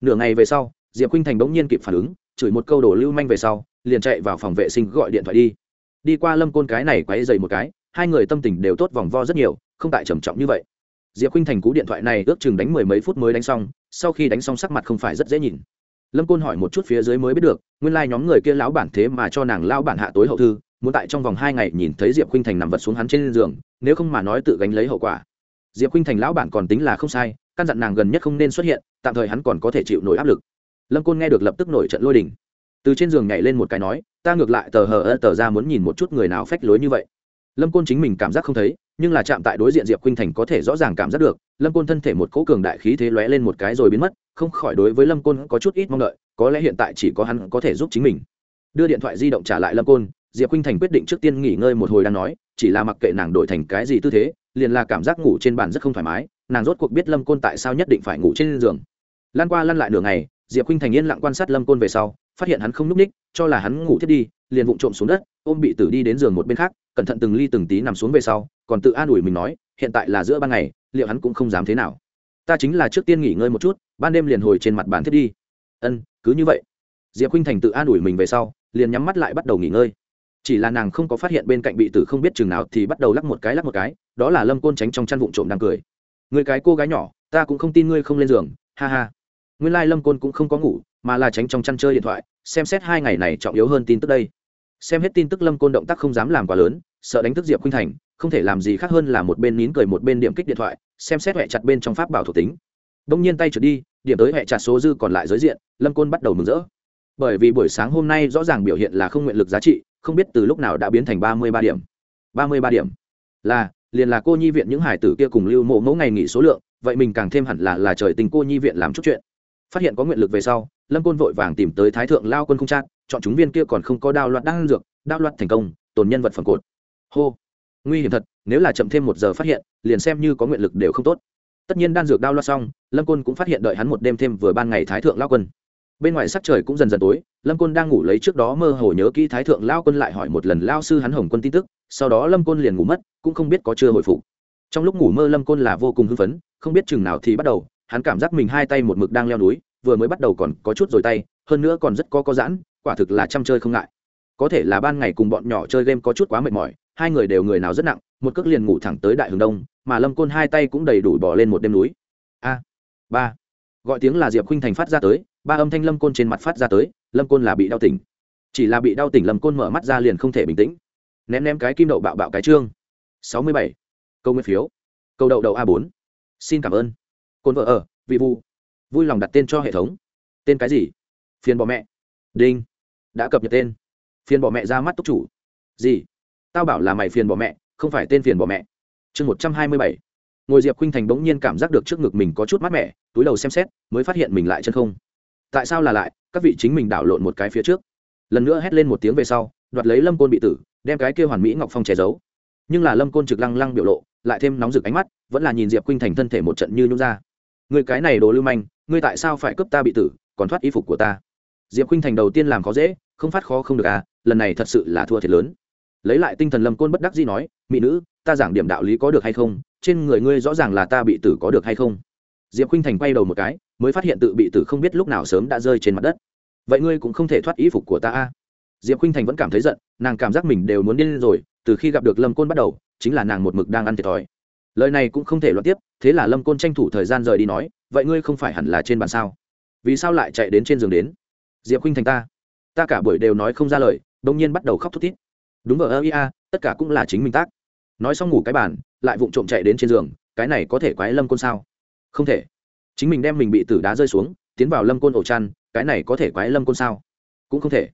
Nửa ngày về sau, diệp khinh thành bỗng nhiên kịp phản ứng, chửi một câu đổ lưu manh về sau, liền chạy vào phòng vệ sinh gọi điện thoại đi đi qua lâm côn cái này quáy dày một cái, hai người tâm tình đều tốt vòng vo rất nhiều, không tại trầm trọng như vậy. Diệp khinh thành cú điện thoại này ước chừng đánh mười mấy phút mới đánh xong, sau khi đánh xong sắc mặt không phải rất dễ nhìn. Lâm côn hỏi một chút phía dưới mới biết được, nguyên lai、like、nhóm người kia lão bản thế mà cho nàng lao bản hạ tối hậu thư, muốn tại trong vòng hai ngày nhìn thấy diệp khinh thành nằm vật xuống hắn trên giường, nếu không mà nói tự gánh lấy hậu quả. Diệp khinh thành lão bản còn tính là không sai, căn dặn nàng gần nhất không nên xuất hiện, tạm thời hắn còn có thể chịu nổi áp lực. Lâm côn nghe được lập tức nổi trận lôi đình. Từ trên giường nhảy lên một cái nói ta ngược lại tờ hờ ơ tờ ra muốn nhìn một chút người nào phách lối như vậy. Lâm côn chính mình cảm giác không thấy, nhưng là chạm tại đối diện diệp khuynh thành có thể rõ ràng cảm giác được, lâm côn thân thể một cỗ cường đại khí thế lóe lên một cái rồi biến mất, không khỏi đối với lâm côn có chút ít mong đợi, có lẽ hiện tại chỉ có hắn có thể giúp chính mình. Đưa điện thoại di động trả lại lâm côn, diệp khuynh thành quyết định trước tiên nghỉ ngơi một hồi đang nói, chỉ là mặc kệ nàng đổi thành cái gì tư thế, liền là cảm giác ngủ trên bàn rất không thoải mái, nàng rốt cuộc biết lâm côn tại sao nhất định phải ngủ trên giường. Lan qua lăn lại nửa ngày, diệp khuynh thành yên lặng quan sát lâm côn về sau phát hiện hắn không núp ních cho là hắn ngủ thiết đi, liền vụng trộm xuống đất, ôm bị tử đi đến giường một bên khác, cẩn thận từng ly từng tí nằm xuống về sau, còn tự an ủi mình nói, hiện tại là giữa ban ngày, liệu hắn cũng không dám thế nào. Ta chính là trước tiên nghỉ ngơi một chút, ban đêm liền hồi trên mặt bàn thiết đi. Ân, cứ như vậy. Diệp khuynh thành tự an ủi mình về sau, liền nhắm mắt lại bắt đầu nghỉ ngơi. Chỉ là nàng không có phát hiện bên cạnh bị tử không biết chừng nào thì bắt đầu lắc một cái lắc một cái, đó là lâm côn tránh trong chăn vụn trộm đang cười. Người cái cô gái nhỏ, ta cũng không tin ngươi không lên giường, ha ha nguyên lai lâm côn cũng không có ngủ, mà là tránh trong chăn chơi điện thoại, xem xét hai ngày này trọng yếu hơn tin tức đây. Xem hết tin tức lâm côn động tác không dám làm quá lớn, sợ đánh thức diệp khuynh thành, không thể làm gì khác hơn là một bên nín cười một bên điểm kích điện thoại, xem xét huệ chặt bên trong pháp bảo thuộc tính. Đông nhiên tay trượt đi, điểm tới huệ chặt số dư còn lại giới diện, lâm côn bắt đầu mừng rỡ. Bởi vì buổi sáng hôm nay rõ ràng biểu hiện là không nguyện lực giá trị, không biết từ lúc nào đã biến thành ba mươi ba điểm. ba mươi ba điểm. Là, liền là cô nhi viện những hải tử kia cùng lưu mộ mẫu ngày nghỉ số lượng, vậy mình càng thêm hẳn là là trời tình cô nhi viện làm chút chuyện phát hiện có nguyện lực về sau, lâm côn vội vàng tìm tới thái thượng lao quân không trát chọn chúng viên kia còn không có đao loạt đang dược, đao loạt thành công, tồn nhân vật phần cột. Hô! Nguy hiểm thật, nếu là chậm thêm một giờ phát hiện, liền xem như có nguyện lực đều không tốt. Tất nhiên đan dược đao loạt xong, lâm côn cũng phát hiện đợi hắn một đêm thêm vừa ban ngày thái thượng lao quân. Bên ngoài sắc trời cũng dần dần tối, lâm côn đang ngủ lấy trước đó mơ hồ nhớ kỹ thái thượng lao quân lại hỏi một lần lao sư hắn hồng quân tin tức, sau đó lâm côn liền ngủ mất, cũng không biết có chưa hồi phục. Trong lúc ngủ mơ lâm côn là vô cùng hưng phấn, không biết chừng nào thì bắt đầu, hắn cảm giác mình hai tay một mực đang leo núi vừa mới bắt đầu còn có chút rồi tay, hơn nữa còn rất có có giãn, quả thực là chăm chơi không ngại. Có thể là ban ngày cùng bọn nhỏ chơi game có chút quá mệt mỏi, hai người đều người nào rất nặng, một cước liền ngủ thẳng tới đại hướng đông, mà lâm côn hai tay cũng đầy đủ bỏ lên một đêm núi. A, ba. Gọi tiếng là diệp khuynh thành phát ra tới, ba âm thanh lâm côn trên mặt phát ra tới, lâm côn là bị đau tỉnh. Chỉ là bị đau tỉnh lâm côn mở mắt ra liền không thể bình tĩnh. Ném ném cái kim đậu bạo bạo cái trương. Sáu mươi bảy. Câu nguyên phiếu. Câu đậu đậu a bốn. Xin cảm ơn. Côn vợ ở, vị vu vui lòng đặt tên cho hệ thống. Tên cái gì? Phiền bỏ mẹ. Đinh. Đã cập nhật tên. Phiền bỏ mẹ ra mắt túc chủ. Gì? Tao bảo là mày phiền bỏ mẹ, không phải tên phiền bỏ mẹ. Chương một trăm hai mươi bảy. Ngồi diệp khinh thành bỗng nhiên cảm giác được trước ngực mình có chút mát mẻ, túi đầu xem xét, mới phát hiện mình lại chân không. Tại sao là lại? Các vị chính mình đảo lộn một cái phía trước. Lần nữa hét lên một tiếng về sau, đoạt lấy lâm côn bị tử, đem cái kia hoàn mỹ ngọc phong che giấu. Nhưng là lâm côn trực lăng lăng biểu lộ, lại thêm nóng rực ánh mắt, vẫn là nhìn diệp khinh thành thân thể một trận như nhún ra. Người cái này đồ lưu manh ngươi tại sao phải cướp ta bị tử, còn thoát y phục của ta? Diệp khinh thành đầu tiên làm khó dễ, không phát khó không được à lần này thật sự là thua thiệt lớn. Lấy lại tinh thần lâm côn bất đắc dĩ nói, mỹ nữ, ta giảng điểm đạo lý có được hay không? Trên người ngươi rõ ràng là ta bị tử có được hay không? Diệp khinh thành quay đầu một cái, mới phát hiện tự bị tử không biết lúc nào sớm đã rơi trên mặt đất. Vậy ngươi cũng không thể thoát y phục của ta a diệp khinh thành vẫn cảm thấy giận, nàng cảm giác mình đều muốn điên rồi, từ khi gặp được lâm côn bắt đầu, chính là nàng một mực đang ăn thiệt thòi. Lời này cũng không thể loại tiếp thế là lâm côn tranh thủ thời gian rời đi nói, vậy ngươi không phải hẳn là trên bàn sao? Vì sao lại chạy đến trên giường đến? Diệp khinh thành ta. Ta cả buổi đều nói không ra lời đông nhiên bắt đầu khóc thút thít. Đúng vờ ơ ia tất cả cũng là chính mình tác. Nói xong ngủ cái bàn, lại vụng trộm chạy đến trên giường, cái này có thể quái lâm côn sao? Không thể. Chính mình đem mình bị tử đá rơi xuống, tiến vào lâm côn ổ chăn, cái này có thể quái lâm côn sao? Cũng không thể.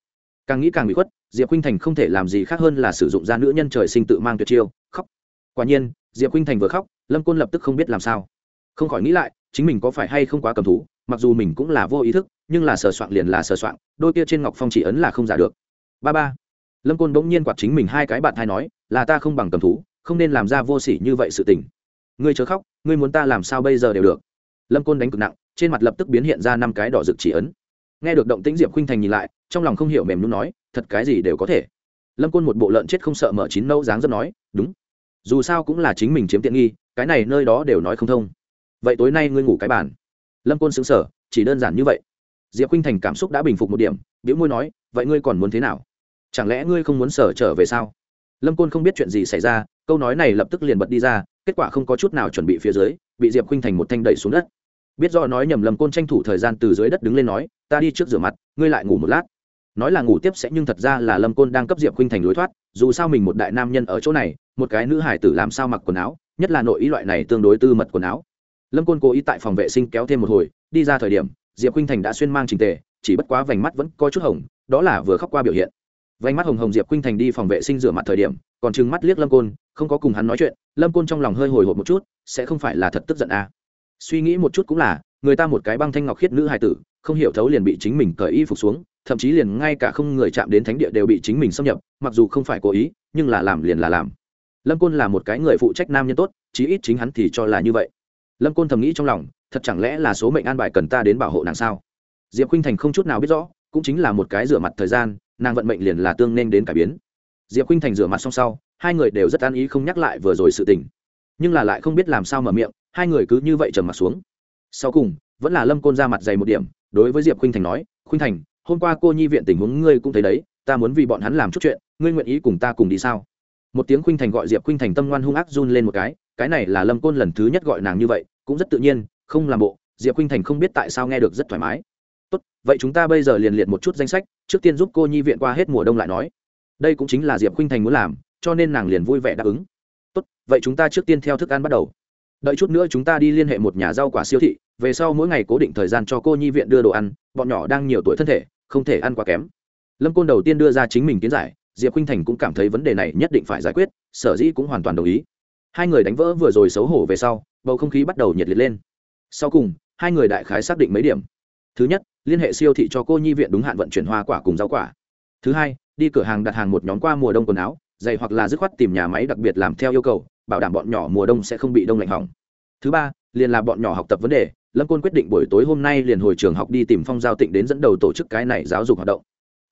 Càng nghĩ càng bị khuất, diệp khinh thành không thể làm gì khác hơn là sử dụng ra nữ nhân trời sinh tự mang tuyệt chiêu, khóc. Quả nhiên, diệp khinh thành vừa khóc lâm côn lập tức không biết làm sao. Không khỏi nghĩ lại, chính mình có phải hay không quá cầm thú, mặc dù mình cũng là vô ý thức, nhưng là sờ soạn liền là sờ soạn đôi kia trên ngọc phong chỉ ấn là không giả được. Ba ba. Lâm côn bỗng nhiên quạt chính mình hai cái bạn thai nói, là ta không bằng cầm thú, không nên làm ra vô s ỉ như vậy sự tình. Ngươi chớ khóc, ngươi muốn ta làm sao bây giờ đều được. Lâm côn đánh cực nặng, trên mặt lập tức biến hiện ra năm cái đỏ rực chỉ ấn. Nghe được động tĩnh diệp khinh thành nhìn lại, trong lòng không hiểu mềm nhún nói, thật cái gì đều có thể. Lâm côn một bộ lợn chết không sợ mở chín nâu dáng dấp nói, đúng dù sao cũng là chính mình chiếm tiện nghi, cái này nơi đó đều nói không thông. Vậy tối nay ngươi ngủ cái bàn. Lâm côn xứng sở chỉ đơn giản như vậy. Diệp khinh thành cảm xúc đã bình phục một điểm biễu môi nói, vậy ngươi còn muốn thế nào? Chẳng lẽ ngươi không muốn sở trở về sao? Lâm côn không biết chuyện gì xảy ra, câu nói này lập tức liền bật đi ra, kết quả không có chút nào chuẩn bị phía dưới, bị diệp khinh thành một thanh đẩy xuống đất. Biết do nói nhầm lâm côn tranh thủ thời gian từ dưới đất đứng lên nói, ta đi trước rửa mặt, ngươi lại ngủ một lát. Nói là ngủ tiếp sẽ nhưng thật ra là lâm côn đang cấp diệp khinh thành lối thoát, dù sao mình một đại nam nhân ở chỗ này một cái nữ hải tử làm sao mặc quần áo, nhất là nội ý loại này tương đối tư mật quần áo. Lâm côn cố ý tại phòng vệ sinh kéo thêm một hồi, đi ra thời điểm, diệp khinh thành đã xuyên mang trình tề, chỉ bất quá vành mắt vẫn có chút hồng, đó là vừa khóc qua biểu hiện. Vành mắt hồng hồng diệp khinh thành đi phòng vệ sinh rửa mặt thời điểm, còn trừng mắt liếc lâm côn, không có cùng hắn nói chuyện, lâm côn trong lòng hơi hồi hộp một chút, sẽ không phải là thật tức giận à. suy nghĩ một chút cũng là, người ta một cái băng thanh ngọc khiết nữ hài tử, không hiểu thấu liền bị chính mình cởi y phục xuống, thậm chí liền ngay cả không người chạm đến thánh địa đều bị chính mình xâm nhập, mặc dù không phải cố ý, nhưng là làm liền là làm lâm côn là một cái người phụ trách nam nhân tốt, chí ít chính hắn thì cho là như vậy. Lâm côn thầm nghĩ trong lòng, thật chẳng lẽ là số mệnh an bài cần ta đến bảo hộ nàng sao? Diệp khinh thành không chút nào biết rõ, cũng chính là một cái rửa mặt thời gian, nàng vận mệnh liền là tương nên đến cải biến. Diệp khinh thành rửa mặt xong sau, hai người đều rất an ý không nhắc lại vừa rồi sự tình. Nhưng là lại không biết làm sao mở miệng, hai người cứ như vậy trầm mặt xuống. Sau cùng, vẫn là lâm côn ra mặt dày một điểm, đối với diệp khinh thành nói khinh thành, hôm qua cô nhi viện tình huống ngươi cũng thấy đấy, ta muốn vì bọn hắn làm chút chuyện, ngươi nguyện ý cùng ta cùng đi sao? Một tiếng khuynh thành gọi diệp khuynh thành tâm ngoan hung ác run lên một cái cái này là lâm côn lần thứ nhất gọi nàng như vậy, cũng rất tự nhiên, không làm bộ, diệp khuynh thành không biết tại sao nghe được rất thoải mái. Tốt, vậy chúng ta bây giờ liền liệt một chút danh sách, trước tiên giúp cô nhi viện qua hết mùa đông lại nói. Đây cũng chính là diệp khuynh thành muốn làm, cho nên nàng liền vui vẻ đáp ứng. Tốt, vậy chúng ta trước tiên theo thức ăn bắt đầu. Đợi chút nữa chúng ta đi liên hệ một nhà rau quả siêu thị, về sau mỗi ngày cố định thời gian cho cô nhi viện đưa đồ ăn, bọn nhỏ đang nhiều tuổi thân thể, không thể ăn quá kém. Lâm côn đầu tiên đưa ra chính mình kiến giải diệp khinh thành cũng cảm thấy vấn đề này nhất định phải giải quyết, sở dĩ cũng hoàn toàn đồng ý. Hai người đánh vỡ vừa rồi xấu hổ về sau, bầu không khí bắt đầu nhiệt liệt lên. Sau cùng, hai người đại khái xác định mấy điểm. Thứ nhất, liên hệ siêu thị cho cô nhi viện đúng hạn vận chuyển hoa quả cùng rau quả. Thứ hai, đi cửa hàng đặt hàng một nhóm qua mùa đông quần áo giày hoặc là dứt khoát tìm nhà máy đặc biệt làm theo yêu cầu, bảo đảm bọn nhỏ mùa đông sẽ không bị đông lạnh hỏng. Thứ ba, liền là bọn nhỏ học tập vấn đề, lâm côn quyết định buổi tối hôm nay liền hồi trường học đi tìm phong giao tịnh đến dẫn đầu tổ chức cái này giáo dục hoạt động.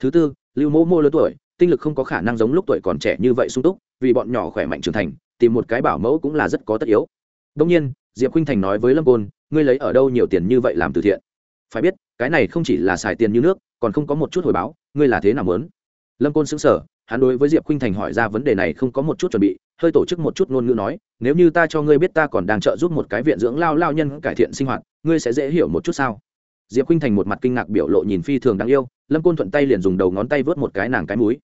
Thứ tư, lưu mẫu mô lớn tuổi tinh lực không có khả năng giống lúc tuổi còn trẻ như vậy sung túc, vì bọn nhỏ khỏe mạnh trưởng thành, tìm một cái bảo mẫu cũng là rất có tất yếu. Đông nhiên, diệp khinh thành nói với lâm côn, ngươi lấy ở đâu nhiều tiền như vậy làm từ thiện? Phải biết, cái này không chỉ là xài tiền như nước, còn không có một chút hồi báo, ngươi là thế nào lớn lâm côn xứng sở hắn đối với diệp khinh thành hỏi ra vấn đề này không có một chút chuẩn bị, hơi tổ chức một chút ngôn ngữ nói, nếu như ta cho ngươi biết ta còn đang trợ giúp một cái viện dưỡng lao lao nhân cải thiện sinh hoạt, ngươi sẽ dễ hiểu một chút sao? Diệp khinh thành một mặt kinh ngạc biểu lộ nhìn phi thường đáng yêu, lâm côn thuận tay liền dùng đầu ngón tay vớt một cái nàng cái múi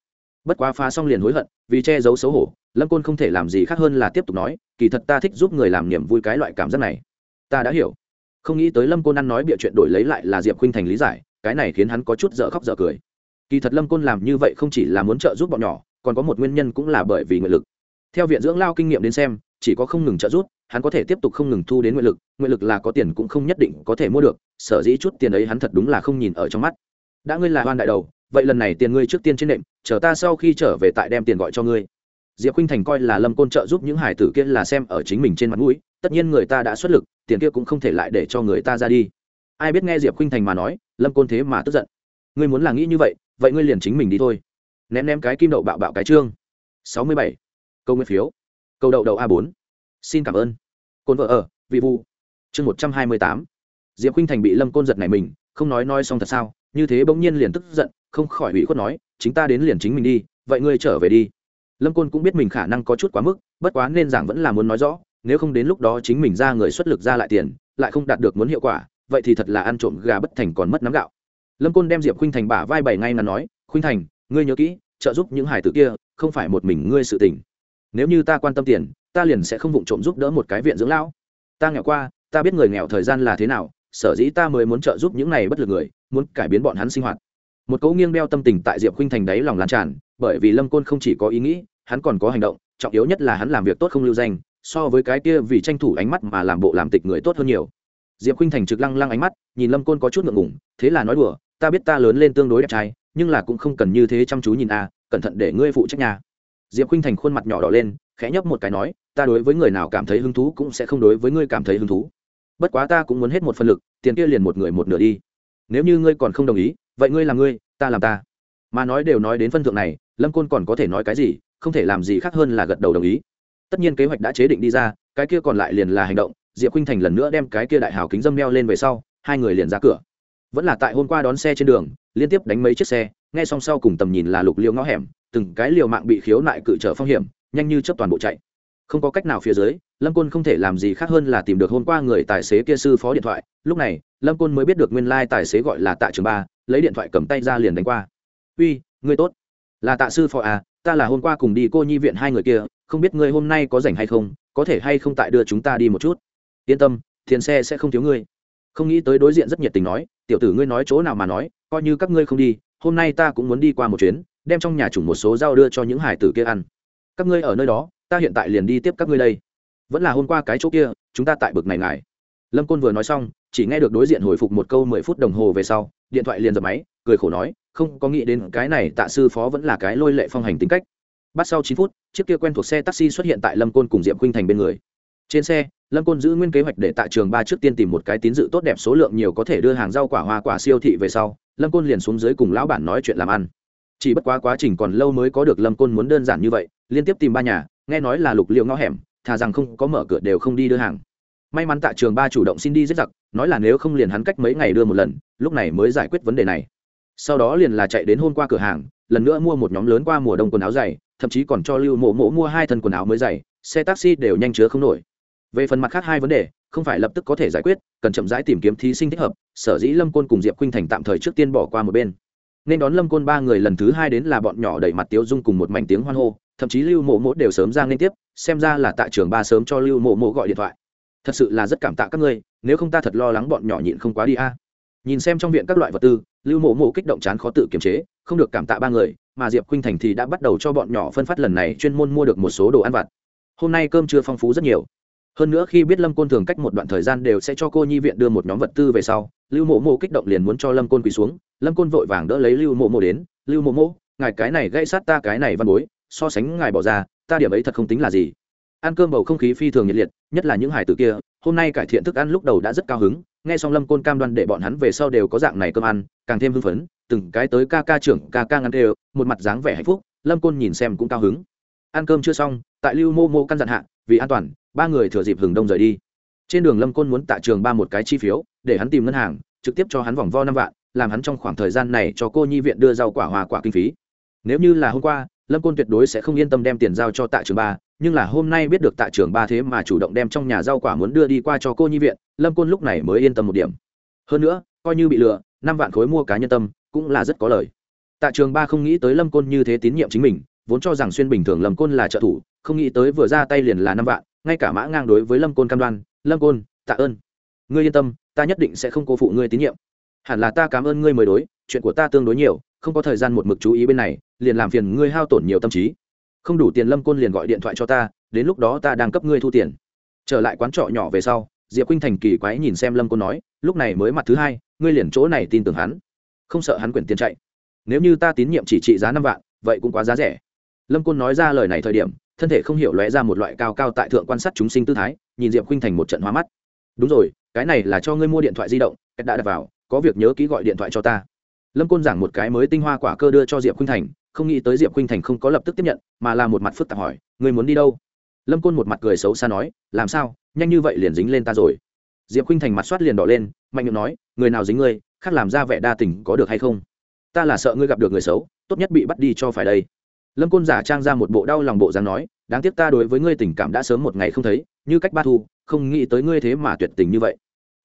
bất quá phá xong liền hối hận, vì che giấu xấu hổ, lâm côn không thể làm gì khác hơn là tiếp tục nói, kỳ thật ta thích giúp người làm niềm vui cái loại cảm giác này. Ta đã hiểu. Không nghĩ tới lâm côn ăn nói bịa chuyện đổi lấy lại là diệp khinh thành lý giải, cái này khiến hắn có chút dở khóc dở cười. Kỳ thật lâm côn làm như vậy không chỉ là muốn trợ giúp bọn nhỏ, còn có một nguyên nhân cũng là bởi vì nguyện lực. Theo viện dưỡng lao kinh nghiệm đến xem, chỉ có không ngừng trợ giúp hắn có thể tiếp tục không ngừng thu đến nguyện lực nguyện lực là có tiền cũng không nhất định có thể mua được, sở dĩ chút tiền ấy hắn thật đúng là không nhìn ở trong mắt. Đã ngươi là hoan đại đầu, vậy lần này tiền ngươi trước tiên trên nệm, chờ ta sau khi trở về tại đem tiền gọi cho ngươi. Diệp khinh thành coi là lâm côn trợ giúp những hải tử kia là xem ở chính mình trên mặt mũi, tất nhiên người ta đã xuất lực, tiền kia cũng không thể lại để cho người ta ra đi. Ai biết nghe diệp khinh thành mà nói, lâm côn thế mà tức giận. Ngươi muốn là nghĩ như vậy vậy ngươi liền chính mình đi thôi. Ném ném cái kim đậu bạo bạo cái trương. Sáu mươi bảy. Câu nguyên phiếu. Câu đậu đậu a bốn. Xin cảm ơn cồn vợ ở, vị vu. Chương một trăm hai mươi tám. Diệp khinh thành bị lâm côn giật này mình, không nói nói xong thật sao, như thế bỗng nhiên liền tức giận, không khỏi ủy khuất nói, chính ta đến liền chính mình đi, vậy ngươi trở về đi. Lâm côn cũng biết mình khả năng có chút quá mức, bất quá nên giảng vẫn là muốn nói rõ, nếu không đến lúc đó chính mình ra người xuất lực ra lại tiền, lại không đạt được muốn hiệu quả, vậy thì thật là ăn trộm gà bất thành còn mất nắm gạo. Lâm côn đem diệp khuynh thành bả vai bảy ngay ngắn nói, khuynh thành, ngươi nhớ kỹ, trợ giúp những hải tử kia, không phải một mình ngươi sự tình. Nếu như ta quan tâm tiền ta liền sẽ không vụng trộm giúp đỡ một cái viện dưỡng lão. Ta nghèo qua, ta biết người nghèo thời gian là thế nào, sở dĩ ta mới muốn trợ giúp những này bất lực người, muốn cải biến bọn hắn sinh hoạt. Một cấu nghiêng đeo tâm tình tại diệp khuynh thành đáy lòng lan tràn, bởi vì lâm côn không chỉ có ý nghĩ, hắn còn có hành động, trọng yếu nhất là hắn làm việc tốt không lưu danh, so với cái kia vì tranh thủ ánh mắt mà làm bộ làm tịch người tốt hơn nhiều. Diệp khuynh thành trực lăng lăng ánh mắt, nhìn lâm côn có chút ngượng ngủng thế là nói đùa, ta biết ta lớn lên tương đối đẹp trai, nhưng là cũng không cần như thế chăm chú nhìn a, cẩn thận để ngươi phụ trách nhà. Diệp khuynh thành khuôn mặt nhỏ đỏ lên khẽ nhấp một cái nói, ta đối với người nào cảm thấy hứng thú cũng sẽ không đối với ngươi cảm thấy hứng thú. Bất quá ta cũng muốn hết một phần lực, tiền kia liền một người một nửa đi. Nếu như ngươi còn không đồng ý, vậy ngươi làm ngươi, ta làm ta. Mà nói đều nói đến phân thượng này, lâm côn còn có thể nói cái gì, không thể làm gì khác hơn là gật đầu đồng ý. Tất nhiên kế hoạch đã chế định đi ra, cái kia còn lại liền là hành động, diệp khinh thành lần nữa đem cái kia đại hào kính dâm đeo lên về sau, hai người liền ra cửa. Vẫn là tại hôm qua đón xe trên đường, liên tiếp đánh mấy chiếc xe, nghe song sau cùng tầm nhìn là lục liêu ngõ hẻm, từng cái liều mạng bị khiếu nại cự trở phong hiểm nhanh như chấp toàn bộ chạy. Không có cách nào phía dưới, lâm côn không thể làm gì khác hơn là tìm được hôm qua người tài xế kia sư phó điện thoại. Lúc này, lâm côn mới biết được nguyên lai、like、tài xế gọi là tạ trường ba, lấy điện thoại cầm tay ra liền đánh qua. Uy ngươi tốt. Là tạ sư phó à ta là hôm qua cùng đi cô nhi viện hai người kia, không biết ngươi hôm nay có rảnh hay không, có thể hay không tại đưa chúng ta đi một chút? Yên tâm tiền xe sẽ không thiếu ngươi. Không nghĩ tới đối diện rất nhiệt tình nói, tiểu tử ngươi nói chỗ nào mà nói, coi như các ngươi không đi, hôm nay ta cũng muốn đi qua một chuyến, đem trong nhà chủng một số rau đưa cho những hải tử kia ăn các ngươi ở nơi đó, ta hiện tại liền đi tiếp các ngươi đây. Vẫn là hôm qua cái chỗ kia, chúng ta tại bực này ngài. Lâm côn vừa nói xong, chỉ nghe được đối diện hồi phục một câu mười phút đồng hồ về sau, điện thoại liền dập máy, cười khổ nói, không có nghĩ đến cái này tạ sư phó vẫn là cái lôi lệ phong hành tính cách. Bắt sau chín phút, chiếc kia quen thuộc xe taxi xuất hiện tại lâm côn cùng diệm khuynh thành bên người. Trên xe, lâm côn giữ nguyên kế hoạch để tại trường ba trước tiên tìm một cái tín dự tốt đẹp số lượng nhiều có thể đưa hàng rau quả hoa quả siêu thị về sau, lâm côn liền xuống dưới cùng lão bản nói chuyện làm ăn. Chỉ bất quá quá trình còn lâu mới có được lâm côn muốn đơn giản như vậy liên tiếp tìm ba nhà, nghe nói là lục liệu ngõ hẻm, thà rằng không có mở cửa đều không đi đưa hàng. May mắn tại trường ba chủ động xin đi giết giặc, nói là nếu không liền hắn cách mấy ngày đưa một lần, lúc này mới giải quyết vấn đề này. Sau đó liền là chạy đến hôm qua cửa hàng, lần nữa mua một nhóm lớn qua mùa đông quần áo dày, thậm chí còn cho lưu mộ mộ mua hai thân quần áo mới dày, xe taxi đều nhanh chứa không nổi. Về phần mặt khác hai vấn đề, không phải lập tức có thể giải quyết, cần chậm rãi tìm kiếm thí sinh thích hợp, sở dĩ lâm côn cùng diệp khuynh thành tạm thời trước tiên bỏ qua một bên. Nên đón lâm côn ba người lần thứ hai đến là bọn nhỏ đẩy mặt tiếu dung cùng một mảnh tiếng hoan hô thậm chí lưu mộ mộ đều sớm ra liên tiếp, xem ra là tại trường ba sớm cho lưu mộ mộ gọi điện thoại. Thật sự là rất cảm tạ các ngươi, nếu không ta thật lo lắng bọn nhỏ nhịn không quá đi a. Nhìn xem trong viện các loại vật tư, lưu mộ mộ kích động chán khó tự kiềm chế, không được cảm tạ ba người, mà diệp khuynh thành thì đã bắt đầu cho bọn nhỏ phân phát lần này chuyên môn mua được một số đồ ăn vặt. Hôm nay cơm chưa phong phú rất nhiều. Hơn nữa khi biết lâm côn thường cách một đoạn thời gian đều sẽ cho cô nhi viện đưa một nhóm vật tư về sau, lưu mộ mộ kích động liền muốn cho lâm côn quỳ xuống. Lâm côn vội vàng đỡ lấy lưu mộ mộ đến, lưu mộ mộ, ngài cái này gây sát ta cái này văn bối so sánh ngài bỏ ra, ta điểm ấy thật không tính là gì. Ăn cơm bầu không khí phi thường nhiệt liệt, nhất là những hải tử kia, hôm nay cải thiện thức ăn lúc đầu đã rất cao hứng, nghe xong lâm côn cam đoan để bọn hắn về sau đều có dạng này cơm ăn, càng thêm hưng phấn, từng cái tới ca ca trưởng, ca ca ngăn đều, một mặt dáng vẻ hạnh phúc, lâm côn nhìn xem cũng cao hứng. Ăn cơm chưa xong, tại lưu mô mô căn dặn hạ, vì an toàn, ba người thừa dịp hừng đông rời đi. Trên đường lâm côn muốn tạ trường ba một cái chi phiếu, để hắn tìm ngân hàng, trực tiếp cho hắn vòng vo năm vạn, làm hắn trong khoảng thời gian này cho cô nhi viện đưa rau quả hoa quả kinh phí. Nếu như là hôm qua lâm côn tuyệt đối sẽ không yên tâm đem tiền giao cho tạ trường ba, nhưng là hôm nay biết được tạ trường ba thế mà chủ động đem trong nhà rau quả muốn đưa đi qua cho cô nhi viện, lâm côn lúc này mới yên tâm một điểm. Hơn nữa, coi như bị lừa, năm vạn khối mua cá nhân tâm cũng là rất có lời. Tạ trường ba không nghĩ tới lâm côn như thế tín nhiệm chính mình, vốn cho rằng xuyên bình thường lâm côn là trợ thủ, không nghĩ tới vừa ra tay liền là năm vạn, ngay cả mã ngang đối với lâm côn cam đoan, lâm côn, tạ ơn. Ngươi yên tâm, ta nhất định sẽ không cố phụ ngươi tín nhiệm. Hẳn là ta cảm ơn ngươi mới đối, chuyện của ta tương đối nhiều, không có thời gian một mực chú ý bên này liền làm phiền ngươi hao tổn nhiều tâm trí. Không đủ tiền lâm côn liền gọi điện thoại cho ta, đến lúc đó ta đang cấp ngươi thu tiền. Trở lại quán trọ nhỏ về sau, diệp khuynh thành kỳ quái nhìn xem lâm côn nói, lúc này mới mặt thứ hai, ngươi liền chỗ này tin tưởng hắn. Không sợ hắn quyển tiền chạy. Nếu như ta tín nhiệm chỉ trị giá năm vạn, vậy cũng quá giá rẻ. Lâm côn nói ra lời này thời điểm, thân thể không hiểu lóe ra một loại cao cao tại thượng quan sát chúng sinh tư thái, nhìn diệp khuynh thành một trận hóa mắt. Đúng rồi, cái này là cho ngươi mua điện thoại di động đã đặt vào, có việc nhớ ký gọi điện thoại cho ta. Lâm côn giảng một cái mới tinh hoa quả cơ đưa cho diệp khuynh thành không nghĩ tới diệp khuynh thành không có lập tức tiếp nhận, mà là một mặt phức tạp hỏi người muốn đi đâu? Lâm côn một mặt cười xấu xa nói, làm sao? Nhanh như vậy liền dính lên ta rồi? Diệp khinh thành mặt soát liền đỏ lên, mạnh miệng nói, người nào dính ngươi, khác làm ra vẻ đa tình có được hay không? Ta là sợ ngươi gặp được người xấu, tốt nhất bị bắt đi cho phải đây. Lâm côn giả trang ra một bộ đau lòng bộ dáng nói, đáng tiếc ta đối với ngươi tình cảm đã sớm một ngày không thấy, như cách ba thu, không nghĩ tới ngươi thế mà tuyệt tình như vậy.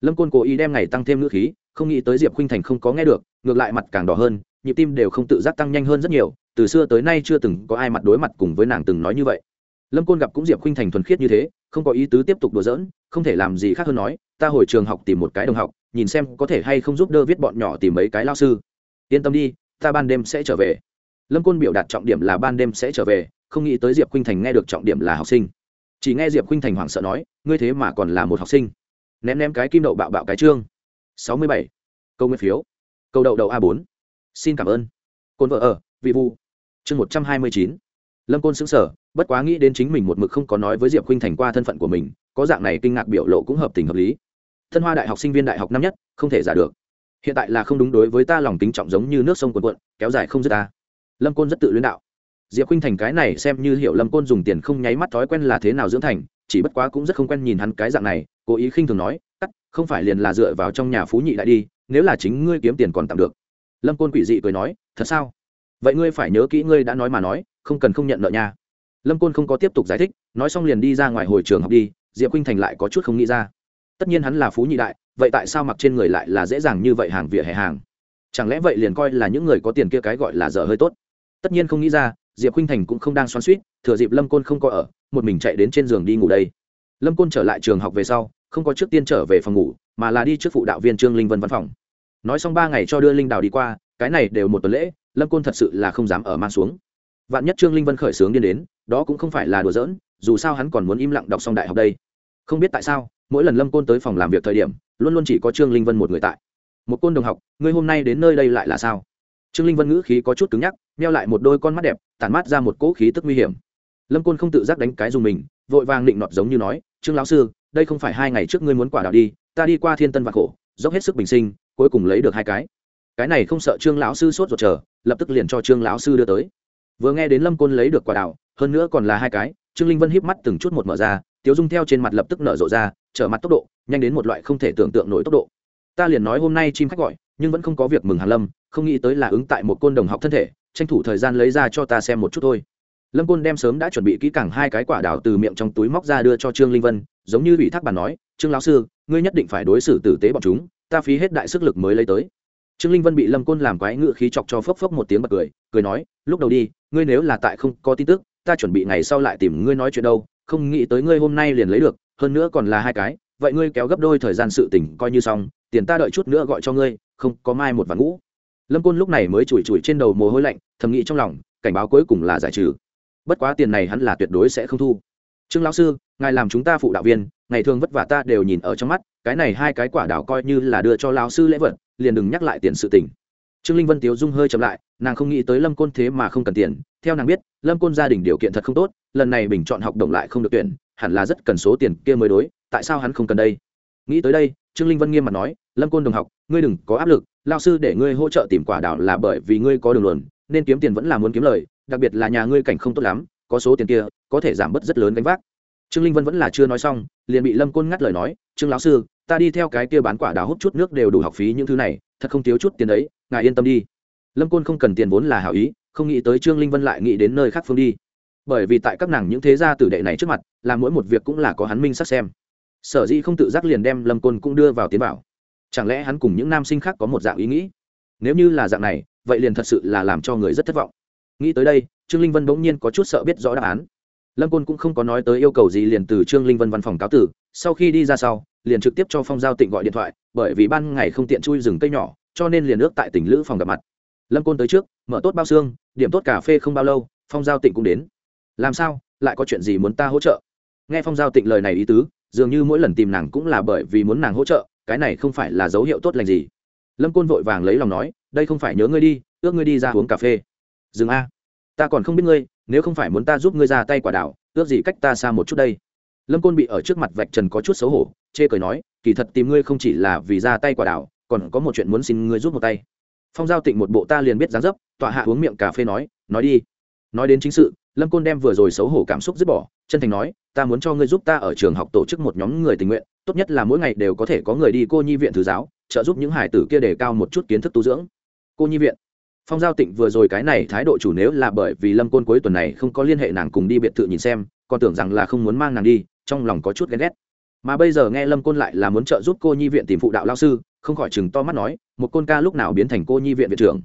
Lâm côn cố ý đem ngày tăng thêm ngữ khí, không nghĩ tới diệp khinh thành không có nghe được, ngược lại mặt càng đỏ hơn nhịp tim đều không tự giác tăng nhanh hơn rất nhiều, từ xưa tới nay chưa từng có ai mặt đối mặt cùng với nàng từng nói như vậy. Lâm côn gặp cũng diệp khinh thành thuần khiết như thế, không có ý tứ tiếp tục đùa giỡn, không thể làm gì khác hơn nói, ta hồi trường học tìm một cái đồng học, nhìn xem có thể hay không giúp đỡ viết bọn nhỏ tìm mấy cái lao sư. Yên tâm đi, ta ban đêm sẽ trở về. Lâm côn biểu đạt trọng điểm là ban đêm sẽ trở về, không nghĩ tới diệp khinh thành nghe được trọng điểm là học sinh. Chỉ nghe diệp khinh thành hoảng sợ nói, ngươi thế mà còn là một học sinh. Ném ném cái kim đậu bạo bạo cái chương sáu mươi bảy. Câu nguyên phiếu. Câu đậu đậu a bốn xin cảm ơn. Côn vợ ở, vị vu chương một trăm hai mươi chín. Lâm côn xứng sở bất quá nghĩ đến chính mình một mực không có nói với diệp khinh thành qua thân phận của mình, có dạng này kinh ngạc biểu lộ cũng hợp tình hợp lý. Thân hoa đại học sinh viên đại học năm nhất, không thể giả được. Hiện tại là không đúng đối với ta lòng tính trọng giống như nước sông cuồn cuộn, kéo dài không dứt ta. Lâm côn rất tự luyến đạo. Diệp khinh thành cái này xem như hiểu lâm côn dùng tiền không nháy mắt thói quen là thế nào dưỡng thành, chỉ bất quá cũng rất không quen nhìn hắn cái dạng này, cố ý khinh thường nói, cắt, không phải liền là dựa vào trong nhà phú nhị đại đi, nếu là chính ngươi kiếm tiền còn tạm được lâm côn quỷ dị cười nói, thật sao? Vậy ngươi phải nhớ kỹ ngươi đã nói mà nói, không cần không nhận nợ nha. Lâm côn không có tiếp tục giải thích, nói xong liền đi ra ngoài hồi trường học đi, diệp khinh thành lại có chút không nghĩ ra. Tất nhiên hắn là phú nhị đại, vậy tại sao mặc trên người lại là dễ dàng như vậy hàng vỉa hè hàng? Chẳng lẽ vậy liền coi là những người có tiền kia cái gọi là dở hơi tốt? Tất nhiên không nghĩ ra, diệp khinh thành cũng không đang xoắn suýt thừa dịp lâm côn không có ở, một mình chạy đến trên giường đi ngủ đây. Lâm côn trở lại trường học về sau, không có trước tiên trở về phòng ngủ, mà là đi trước phụ đạo viên trương linh vân văn phòng nói xong ba ngày cho đưa linh đào đi qua, cái này đều một tuần lễ, lâm côn thật sự là không dám ở mang xuống. Vạn nhất trương linh vân khởi sướng điên đến, đó cũng không phải là đùa giỡn, dù sao hắn còn muốn im lặng đọc xong đại học đây. Không biết tại sao, mỗi lần lâm côn tới phòng làm việc thời điểm, luôn luôn chỉ có trương linh vân một người tại. Một côn đồng học, ngươi hôm nay đến nơi đây lại là sao? Trương linh vân ngữ khí có chút cứng nhắc neo lại một đôi con mắt đẹp, tản mát ra một cỗ khí tức nguy hiểm. Lâm côn không tự giác đánh cái dùng mình, vội vàng định nọt giống như nói, trương lão sư, đây không phải hai ngày trước ngươi muốn quả đào đi, ta đi qua thiên tân và khổ, dốc hết sức bình sinh cuối cùng lấy được hai cái. Cái này không sợ trương lão sư sốt ruột chờ, lập tức liền cho trương lão sư đưa tới. Vừa nghe đến lâm côn lấy được quả đào, hơn nữa còn là hai cái, trương linh vân híp mắt từng chút một mở ra, tiếu dung theo trên mặt lập tức nở rộ ra, trở mặt tốc độ, nhanh đến một loại không thể tưởng tượng nổi tốc độ. Ta liền nói hôm nay chim khách gọi, nhưng vẫn không có việc mừng hàn lâm, không nghĩ tới là ứng tại một côn đồng học thân thể, tranh thủ thời gian lấy ra cho ta xem một chút thôi. Lâm côn đem sớm đã chuẩn bị kỹ càng hai cái quả đào từ miệng trong túi móc ra đưa cho trương linh vân, giống như ủy thác bà nói, trương lão sư, ngươi nhất định phải đối xử tử tế bọn chúng ta phí hết đại sức lực mới lấy tới. Trương linh vân bị lâm côn làm quái ngự khí chọc cho phốc phốc một tiếng bật cười cười nói, lúc đầu đi, ngươi nếu là tại không có tin tức, ta chuẩn bị ngày sau lại tìm ngươi nói chuyện đâu, không nghĩ tới ngươi hôm nay liền lấy được, hơn nữa còn là hai cái, vậy ngươi kéo gấp đôi thời gian sự tỉnh coi như xong, tiền ta đợi chút nữa gọi cho ngươi, không có mai một vạn ngũ. Lâm côn lúc này mới chùi chùi trên đầu mồ hôi lạnh, thầm nghĩ trong lòng, cảnh báo cuối cùng là giải trừ. Bất quá tiền này hắn là tuyệt đối sẽ không thu. Trương lão sư, ngài làm chúng ta phụ đạo viên, ngày thường vất vả ta đều nhìn ở trong mắt cái này hai cái quả đảo coi như là đưa cho lão sư lễ vật, liền đừng nhắc lại tiền sự tình. Trương linh vân tiếu dung hơi chậm lại, nàng không nghĩ tới lâm côn thế mà không cần tiền, theo nàng biết, lâm côn gia đình điều kiện thật không tốt, lần này bình chọn học đồng lại không được tuyển, hẳn là rất cần số tiền kia mới đối, tại sao hắn không cần đây? Nghĩ tới đây, trương linh vân nghiêm mặt nói, lâm côn đồng học, ngươi đừng có áp lực lao sư để ngươi hỗ trợ tìm quả đảo là bởi vì ngươi có đường luận, nên kiếm tiền vẫn là muốn kiếm lời, đặc biệt là nhà ngươi cảnh không tốt lắm, có số tiền kia, có thể giảm bớt rất lớn gánh vác. Trương linh vân vẫn là chưa nói xong, liền bị lâm côn ngắt lời nói, trương lão sư ta đi theo cái kia bán quả đào hút chút nước đều đủ học phí những thứ này, thật không thiếu chút tiền đấy, ngài yên tâm đi. Lâm côn không cần tiền vốn là hảo ý, không nghĩ tới trương linh vân lại nghĩ đến nơi khác phương đi. Bởi vì tại các nàng những thế gia tử đệ này trước mặt làm mỗi một việc cũng là có hắn minh sắc xem. Sở dĩ không tự giác liền đem lâm côn cũng đưa vào tiến bảo chẳng lẽ hắn cùng những nam sinh khác có một dạng ý nghĩ? Nếu như là dạng này, vậy liền thật sự là làm cho người rất thất vọng. Nghĩ tới đây, trương linh vân bỗng nhiên có chút sợ biết rõ đáp án. Lâm côn cũng không có nói tới yêu cầu gì liền từ trương linh vân văn phòng cáo tử, sau khi đi ra sau liền trực tiếp cho phong giao tịnh gọi điện thoại, bởi vì ban ngày không tiện chui rừng cây nhỏ, cho nên liền ước tại tỉnh lữ phòng gặp mặt. Lâm côn tới trước, mở tốt bao xương, điểm tốt cà phê không bao lâu, phong giao tịnh cũng đến. Làm sao, lại có chuyện gì muốn ta hỗ trợ? Nghe phong giao tịnh lời này ý tứ, dường như mỗi lần tìm nàng cũng là bởi vì muốn nàng hỗ trợ, cái này không phải là dấu hiệu tốt lành gì. Lâm côn vội vàng lấy lòng nói, đây không phải nhớ ngươi đi, ước ngươi đi ra uống cà phê. Dừng a, ta còn không biết ngươi, nếu không phải muốn ta giúp ngươi ra tay quả đảo, ước gì cách ta xa một chút đây. Lâm côn bị ở trước mặt vạch trần có chút xấu hổ chê cười nói, kỳ thật tìm ngươi không chỉ là vì ra tay quả đảo, còn có một chuyện muốn xin ngươi giúp một tay. Phong giao tịnh một bộ ta liền biết dáng dấp, tọa hạ uống miệng cà phê nói nói đi. Nói đến chính sự, lâm côn đem vừa rồi xấu hổ cảm xúc dứt bỏ, chân thành nói, ta muốn cho ngươi giúp ta ở trường học tổ chức một nhóm người tình nguyện, tốt nhất là mỗi ngày đều có thể có người đi cô nhi viện thứ giáo, trợ giúp những hải tử kia đề cao một chút kiến thức tu dưỡng. Cô nhi viện. Phong giao tịnh vừa rồi cái này thái độ chủ nếu là bởi vì lâm côn cuối tuần này không có liên hệ nàng cùng đi biệt thự nhìn xem, còn tưởng rằng là không muốn mang nàng đi, trong lòng có chút ghen ghét mà bây giờ nghe lâm côn lại là muốn trợ giúp cô nhi viện tìm phụ đạo lao sư, không khỏi chừng to mắt nói, một côn ca lúc nào biến thành cô nhi viện viện trưởng?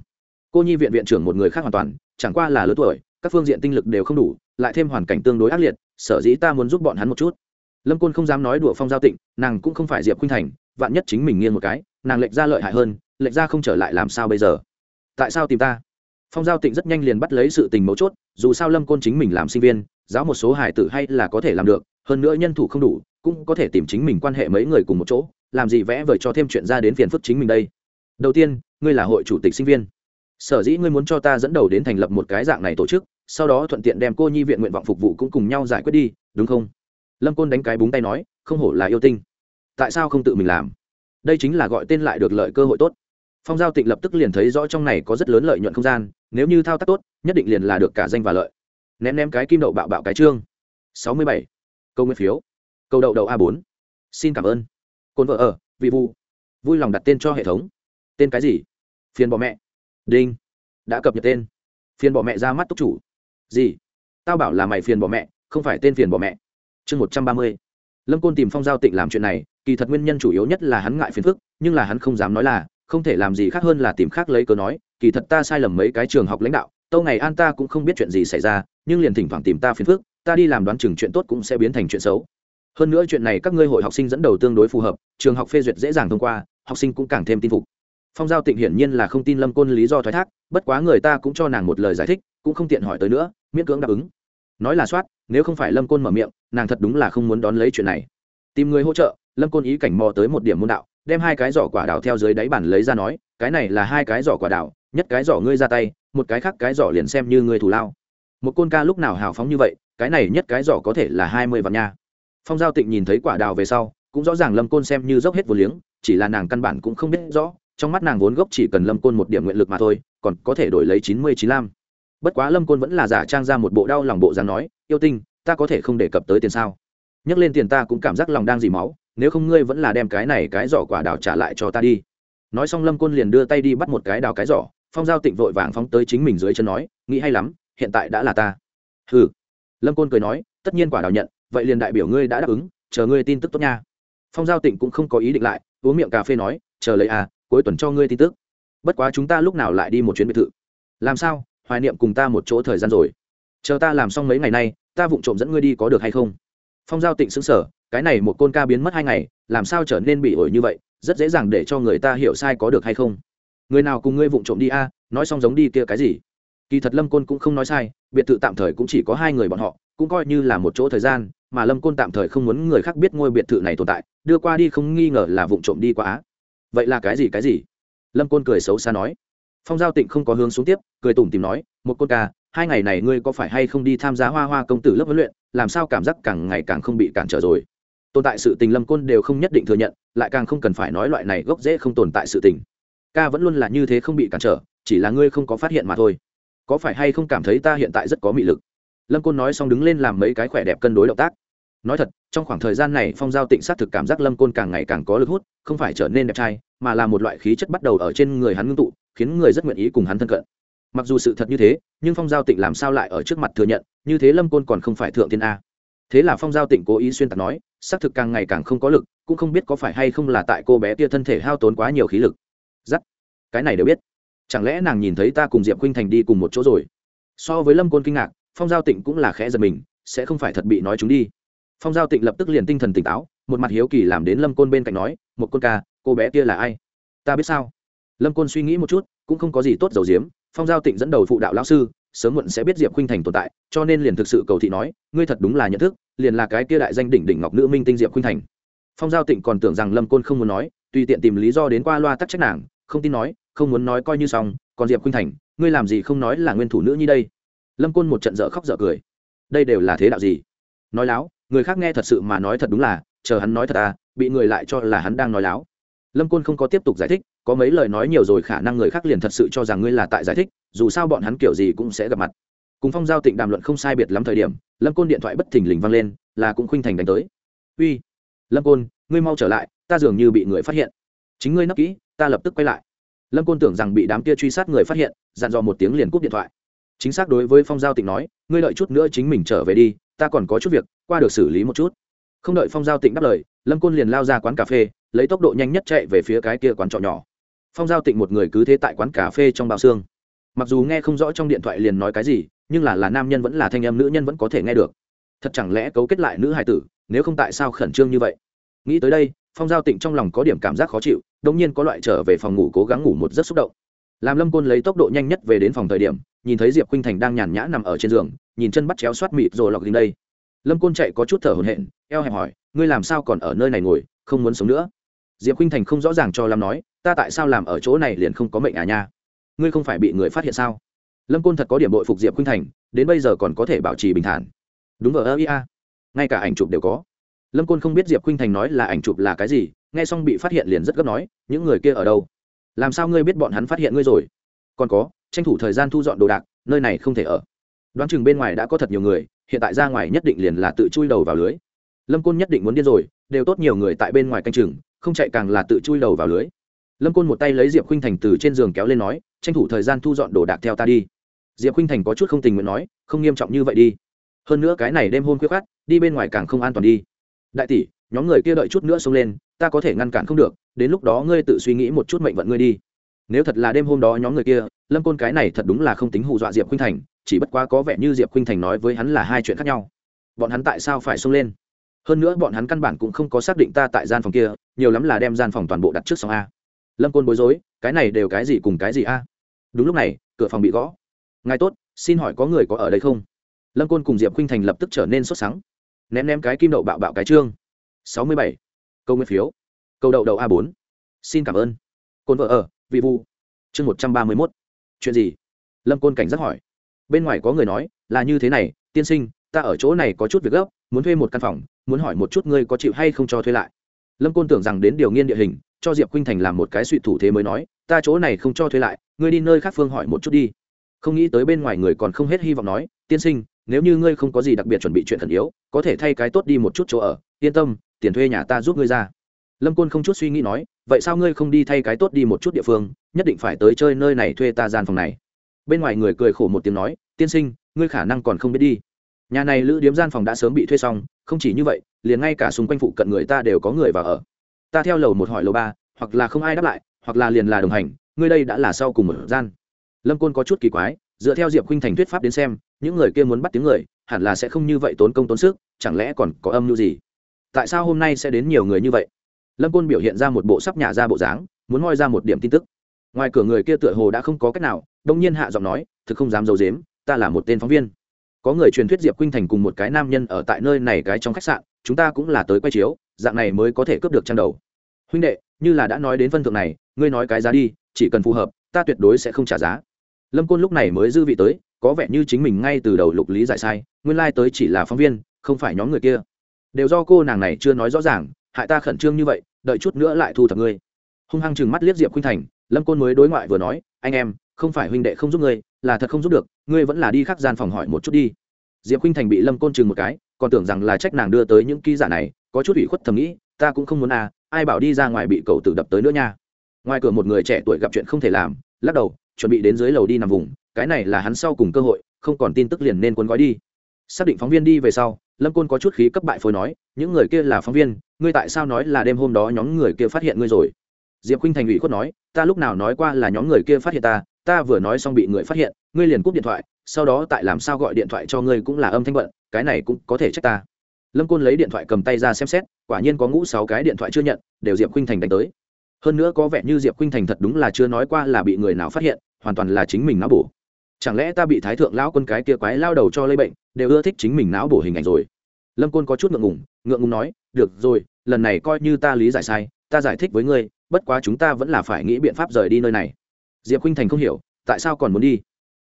Cô nhi viện viện trưởng một người khác hoàn toàn, chẳng qua là lớn tuổi, các phương diện tinh lực đều không đủ, lại thêm hoàn cảnh tương đối ác liệt, sở dĩ ta muốn giúp bọn hắn một chút. Lâm côn không dám nói đùa phong giao tịnh, nàng cũng không phải diệp khuynh thành, vạn nhất chính mình nghiêng một cái, nàng lệch ra lợi hại hơn, lệch ra không trở lại làm sao bây giờ? Tại sao tìm ta? Phong giao tịnh rất nhanh liền bắt lấy sự tình mấu chốt, dù sao lâm côn chính mình làm sinh viên, giáo một số hải tử hay là có thể làm được, hơn nữa nhân thủ không đủ cũng có thể tìm chính mình quan hệ mấy người cùng một chỗ, làm gì vẽ vời cho thêm chuyện ra đến phiền phức chính mình đây. Đầu tiên, ngươi là hội chủ tịch sinh viên. Sở dĩ ngươi muốn cho ta dẫn đầu đến thành lập một cái dạng này tổ chức, sau đó thuận tiện đem cô nhi viện nguyện vọng phục vụ cũng cùng nhau giải quyết đi, đúng không? Lâm côn đánh cái búng tay nói, không hổ là yêu tinh. Tại sao không tự mình làm? Đây chính là gọi tên lại được lợi cơ hội tốt. Phong giao tịnh lập tức liền thấy rõ trong này có rất lớn lợi nhuận không gian, nếu như thao tác tốt, nhất định liền là được cả danh và lợi. Ném ném cái kim đậu bạo bạo cái chương sáu mươi bảy. Câu nguyên phiếu câu đậu đậu a bốn. Xin cảm ơn. Cồn vợ ở, vị vu vui lòng đặt tên cho hệ thống. Tên cái gì? Phiền bỏ mẹ. Đinh. Đã cập nhật tên. Phiền bỏ mẹ ra mắt túc chủ. Gì? Tao bảo là mày phiền bỏ mẹ, không phải tên phiền bỏ mẹ. Chương một trăm ba mươi. Lâm côn tìm phong giao tịnh làm chuyện này, kỳ thật nguyên nhân chủ yếu nhất là hắn ngại phiền phức, nhưng là hắn không dám nói là, không thể làm gì khác hơn là tìm khác lấy cớ nói, kỳ thật ta sai lầm mấy cái trường học lãnh đạo, tâu ngày an ta cũng không biết chuyện gì xảy ra, nhưng liền thỉnh thoảng tìm ta phiền phức, ta đi làm đoán chừng chuyện tốt cũng sẽ biến thành chuyện xấu hơn nữa chuyện này các ngươi hội học sinh dẫn đầu tương đối phù hợp, trường học phê duyệt dễ dàng thông qua, học sinh cũng càng thêm tin phục. Phong giao tịnh hiển nhiên là không tin lâm côn lý do thoái thác, bất quá người ta cũng cho nàng một lời giải thích, cũng không tiện hỏi tới nữa, miễn cưỡng đáp ứng. Nói là soát, nếu không phải lâm côn mở miệng, nàng thật đúng là không muốn đón lấy chuyện này. Tìm người hỗ trợ, lâm côn ý cảnh mò tới một điểm môn đạo, đem hai cái giỏ quả đào theo dưới đáy bản lấy ra nói, cái này là hai cái giỏ quả đào, nhất cái giỏ ngươi ra tay, một cái khác cái giỏ liền xem như ngươi thù lao. Một côn ca lúc nào hào phóng như vậy, cái này nhất cái giỏ có thể là hai mươi vạn nha phong giao tịnh nhìn thấy quả đào về sau, cũng rõ ràng lâm côn xem như dốc hết vô liếng, chỉ là nàng căn bản cũng không biết rõ, trong mắt nàng vốn gốc chỉ cần lâm côn một điểm nguyện lực mà thôi, còn có thể đổi lấy chín mươi chín lam bất quá lâm côn vẫn là giả trang ra một bộ đau lòng bộ dáng nói, yêu tinh, ta có thể không đề cập tới tiền sao? Nhắc lên tiền ta cũng cảm giác lòng đang dì máu, nếu không ngươi vẫn là đem cái này cái giỏ quả đào trả lại cho ta đi. Nói xong lâm côn liền đưa tay đi bắt một cái đào cái giỏ, phong giao tịnh vội vàng phóng tới chính mình dưới chân nói, nghĩ hay lắm, hiện tại đã là ta. Ừ lâm côn cười nói, tất nhiên quả đào nhận vậy liền đại biểu ngươi đã đáp ứng, chờ ngươi tin tức tốt nha. Phong giao tịnh cũng không có ý định lại, uống miệng cà phê nói, chờ lấy à cuối tuần cho ngươi tin tức. Bất quá chúng ta lúc nào lại đi một chuyến biệt thự? Làm sao? Hoài niệm cùng ta một chỗ thời gian rồi. Chờ ta làm xong mấy ngày nay, ta vụng trộm dẫn ngươi đi có được hay không? Phong giao tịnh xứng sở cái này một côn ca biến mất hai ngày, làm sao trở nên bị ổi như vậy, rất dễ dàng để cho người ta hiểu sai có được hay không. Người nào cùng ngươi vụng trộm đi a, nói xong giống đi kia cái gì? Kỳ thật lâm côn cũng không nói sai, biệt thự tạm thời cũng chỉ có hai người bọn họ, cũng coi như là một chỗ thời gian mà lâm côn tạm thời không muốn người khác biết ngôi biệt thự này tồn tại, đưa qua đi không nghi ngờ là vụ trộm đi qua á. Vậy là cái gì cái gì? Lâm côn cười xấu xa nói. Phong giao tịnh không có hướng xuống tiếp, cười tủm tìm nói, một côn ca, hai ngày này ngươi có phải hay không đi tham gia hoa hoa công tử lớp huấn luyện, làm sao cảm giác càng ngày càng không bị cản trở rồi? Tồn tại sự tình lâm côn đều không nhất định thừa nhận, lại càng không cần phải nói loại này gốc dễ không tồn tại sự tình. Ca vẫn luôn là như thế không bị cản trở, chỉ là ngươi không có phát hiện mà thôi. Có phải hay không cảm thấy ta hiện tại rất có mị lực? Lâm côn nói xong đứng lên làm mấy cái khỏe đẹp cân đối động tác nói thật, trong khoảng thời gian này phong giao tịnh xác thực cảm giác lâm côn càng ngày càng có lực hút, không phải trở nên đẹp trai, mà là một loại khí chất bắt đầu ở trên người hắn ngưng tụ, khiến người rất nguyện ý cùng hắn thân cận. Mặc dù sự thật như thế, nhưng phong giao tịnh làm sao lại ở trước mặt thừa nhận, như thế lâm côn còn không phải thượng tiên a. Thế là phong giao tịnh cố ý xuyên tạc nói xác thực càng ngày càng không có lực, cũng không biết có phải hay không là tại cô bé kia thân thể hao tốn quá nhiều khí lực. Giắt. Cái này đều biết. Chẳng lẽ nàng nhìn thấy ta cùng diệp khuynh thành đi cùng một chỗ rồi? So với lâm côn kinh ngạc, phong giao tịnh cũng là khẽ giật mình, sẽ không phải thật bị nói chúng đi phong giao tịnh lập tức liền tinh thần tỉnh táo, một mặt hiếu kỳ làm đến lâm côn bên cạnh nói, một côn ca, cô bé kia là ai? Ta biết sao? Lâm côn suy nghĩ một chút, cũng không có gì tốt dầu diếm phong giao tịnh dẫn đầu phụ đạo lão sư, sớm muộn sẽ biết diệp khuynh thành tồn tại, cho nên liền thực sự cầu thị nói, ngươi thật đúng là nhận thức, liền là cái kia đại danh đỉnh đỉnh ngọc nữ minh tinh diệp khuynh thành. Phong giao tịnh còn tưởng rằng lâm côn không muốn nói, tùy tiện tìm lý do đến qua loa tắc trách nàng, không tin nói, không muốn nói coi như xong, còn diệp khuynh thành, ngươi làm gì không nói là nguyên thủ nữ như đây? Lâm côn một trận dở khóc dở cười. Đây đều là thế đạo gì? Nói láo người khác nghe thật sự mà nói thật đúng là, chờ hắn nói thật à bị người lại cho là hắn đang nói láo. Lâm côn không có tiếp tục giải thích, có mấy lời nói nhiều rồi khả năng người khác liền thật sự cho rằng ngươi là tại giải thích, dù sao bọn hắn kiểu gì cũng sẽ gặp mặt. Cùng phong giao tịnh đàm luận không sai biệt lắm thời điểm, lâm côn điện thoại bất thình lình vang lên, là cũng khuynh thành đánh tới. Uy, lâm côn, ngươi mau trở lại, ta dường như bị người phát hiện. Chính ngươi nấp kỹ, ta lập tức quay lại. Lâm côn tưởng rằng bị đám kia truy sát người phát hiện, dặn dò một tiếng liền cúp điện thoại. Chính xác đối với phong giao tịnh nói, ngươi đợi chút nữa chính mình trở về đi ta còn có chút việc, qua được xử lý một chút. Không đợi phong giao tịnh đáp lời, lâm côn liền lao ra quán cà phê, lấy tốc độ nhanh nhất chạy về phía cái kia quán trọ nhỏ. Phong giao tịnh một người cứ thế tại quán cà phê trong bao xương. Mặc dù nghe không rõ trong điện thoại liền nói cái gì, nhưng là là nam nhân vẫn là thanh em nữ nhân vẫn có thể nghe được. Thật chẳng lẽ cấu kết lại nữ hài tử, nếu không tại sao khẩn trương như vậy? Nghĩ tới đây, phong giao tịnh trong lòng có điểm cảm giác khó chịu đông nhiên có loại trở về phòng ngủ cố gắng ngủ một giấc xúc động làm lâm côn lấy tốc độ nhanh nhất về đến phòng thời điểm, nhìn thấy diệp khinh thành đang nhàn nhã nằm ở trên giường, nhìn chân bắt chéo xoát mịt rồi lọc đến đây. Lâm côn chạy có chút thở hổn hển, eo hẹp hỏi, ngươi làm sao còn ở nơi này ngồi, không muốn sống nữa? Diệp khinh thành không rõ ràng cho lâm nói, ta tại sao làm ở chỗ này liền không có mệnh à nha? Ngươi không phải bị người phát hiện sao? Lâm côn thật có điểm bội phục diệp khinh thành, đến bây giờ còn có thể bảo trì bình thản. Đúng ở ơ ia ngay cả ảnh chụp đều có. Lâm côn không biết diệp khinh thành nói là ảnh chụp là cái gì, nghe xong bị phát hiện liền rất gấp nói, những người kia ở đâu? Làm sao ngươi biết bọn hắn phát hiện ngươi rồi? Còn có, tranh thủ thời gian thu dọn đồ đạc, nơi này không thể ở. Đoán chừng bên ngoài đã có thật nhiều người, hiện tại ra ngoài nhất định liền là tự chui đầu vào lưới. Lâm côn nhất định muốn điên rồi, đều tốt nhiều người tại bên ngoài canh chừng, không chạy càng là tự chui đầu vào lưới. Lâm côn một tay lấy diệp khinh thành từ trên giường kéo lên nói, tranh thủ thời gian thu dọn đồ đạc theo ta đi. Diệp khinh thành có chút không tình nguyện nói, không nghiêm trọng như vậy đi. Hơn nữa cái này đêm hôn khuyết khát đi bên ngoài càng không an toàn đi. Đại tỷ, nhóm người kia đợi chút nữa xông lên ta có thể ngăn cản không được, đến lúc đó ngươi tự suy nghĩ một chút mệnh vận ngươi đi. Nếu thật là đêm hôm đó nhóm người kia, lâm côn cái này thật đúng là không tính hù dọa diệp khinh thành, chỉ bất quá có vẻ như diệp khinh thành nói với hắn là hai chuyện khác nhau. Bọn hắn tại sao phải xông lên? Hơn nữa bọn hắn căn bản cũng không có xác định ta tại gian phòng kia, nhiều lắm là đem gian phòng toàn bộ đặt trước sóng a. Lâm côn bối rối, cái này đều cái gì cùng cái gì a? Đúng lúc này, cửa phòng bị gõ. Ngài tốt, xin hỏi có người có ở đây không? Lâm côn cùng diệp khinh thành lập tức trở nên sốt sắng. Ném ném cái kim đậu bạo bạo cái trương. Sáu mươi bảy câu nguyên phiếu. Câu đậu đậu a bốn. Xin cảm ơn. Côn vợ ở, vị vu. Chương một trăm ba mươi mốt. Chuyện gì? Lâm côn cảnh giác hỏi. Bên ngoài có người nói, là như thế này, tiên sinh, ta ở chỗ này có chút việc gấp, muốn thuê một căn phòng, muốn hỏi một chút ngươi có chịu hay không cho thuê lại. Lâm côn tưởng rằng đến điều nghiên địa hình, cho diệp khuynh thành làm một cái suy thủ thế mới nói, ta chỗ này không cho thuê lại, ngươi đi nơi khác phương hỏi một chút đi. Không nghĩ tới bên ngoài người còn không hết hy vọng nói, tiên sinh, nếu như ngươi không có gì đặc biệt chuẩn bị chuyện khẩn yếu, có thể thay cái tốt đi một chút chỗ ở, yên tâm tiền thuê nhà ta giúp ngươi ra. Lâm côn không chút suy nghĩ nói, vậy sao ngươi không đi thay cái tốt đi một chút địa phương, nhất định phải tới chơi nơi này thuê ta gian phòng này. Bên ngoài người cười khổ một tiếng nói, tiên sinh, ngươi khả năng còn không biết đi. Nhà này lữ điếm gian phòng đã sớm bị thuê xong, không chỉ như vậy, liền ngay cả xung quanh phụ cận người ta đều có người vào ở. Ta theo lầu một hỏi lầu ba, hoặc là không ai đáp lại, hoặc là liền là đồng hành, ngươi đây đã là sau cùng một gian. Lâm côn có chút kỳ quái, dựa theo diệp khinh thành thuyết pháp đến xem, những người kia muốn bắt tiếng người, hẳn là sẽ không như vậy tốn công tốn sức, chẳng lẽ còn có âm mưu gì? Tại sao hôm nay sẽ đến nhiều người như vậy? Lâm côn biểu hiện ra một bộ sắp nhả ra bộ dáng, muốn moi ra một điểm tin tức. Ngoài cửa người kia tựa hồ đã không có cách nào, đông nhiên hạ giọng nói, thực không dám d i ấ u dếm ta là một tên phóng viên. Có người truyền thuyết diệp khuynh thành cùng một cái nam nhân ở tại nơi này cái trong khách sạn, chúng ta cũng là tới quay chiếu, dạng này mới có thể cướp được trang đầu. Huynh đệ, như là đã nói đến phân thượng này, ngươi nói cái giá đi, chỉ cần phù hợp, ta tuyệt đối sẽ không trả giá. Lâm côn lúc này mới dư vị tới, có vẻ như chính mình ngay từ đầu lục lý giải sai, nguyên lai、like、tới chỉ là phóng viên, không phải nhóm người kia đều do cô nàng này chưa nói rõ ràng, hại ta khẩn trương như vậy, đợi chút nữa lại thu thập ngươi. Hung hăng chừng mắt liếc diệp khuynh thành, lâm côn mới đối ngoại vừa nói, anh em, không phải huynh đệ không giúp ngươi, là thật không giúp được, ngươi vẫn là đi khắc gian phòng hỏi một chút đi. Diệp khuynh thành bị lâm côn chừng một cái, còn tưởng rằng là trách nàng đưa tới những ký giả này, có chút ủy khuất thầm nghĩ, ta cũng không muốn à ai bảo đi ra ngoài bị cậu tử đập tới nữa nha. Ngoài cửa một người trẻ tuổi gặp chuyện không thể làm, lắc đầu, chuẩn bị đến dưới lầu đi nằm vùng, cái này là hắn sau cùng cơ hội, không còn tin tức liền nên cuốn gói đi. Xác định phóng viên đi về sau lâm côn có chút khí cấp bại phối nói, những người kia là phóng viên, ngươi tại sao nói là đêm hôm đó nhóm người kia phát hiện ngươi rồi? Diệp khinh thành ủy khuất nói, ta lúc nào nói qua là nhóm người kia phát hiện ta ta vừa nói xong bị người phát hiện, ngươi liền cúp điện thoại, sau đó tại làm sao gọi điện thoại cho ngươi cũng là âm thanh bận, cái này cũng có thể trách ta. Lâm côn lấy điện thoại cầm tay ra xem xét, quả nhiên có ngũ sáu cái điện thoại chưa nhận, đều diệp khinh thành đánh tới. Hơn nữa có vẻ như diệp khinh thành thật đúng là chưa nói qua là bị người nào phát hiện, hoàn toàn là chính mình nó bổ. Chẳng lẽ ta bị thái thượng lão quân cái kia quái lao đầu cho lây bệnh đều ưa thích chính mình não bổ hình ảnh rồi. Lâm côn có chút ngượng ngùng ngượng ngùng nói, được rồi, lần này coi như ta lý giải sai, ta giải thích với ngươi, bất quá chúng ta vẫn là phải nghĩ biện pháp rời đi nơi này. Diệp khinh thành không hiểu, tại sao còn muốn đi?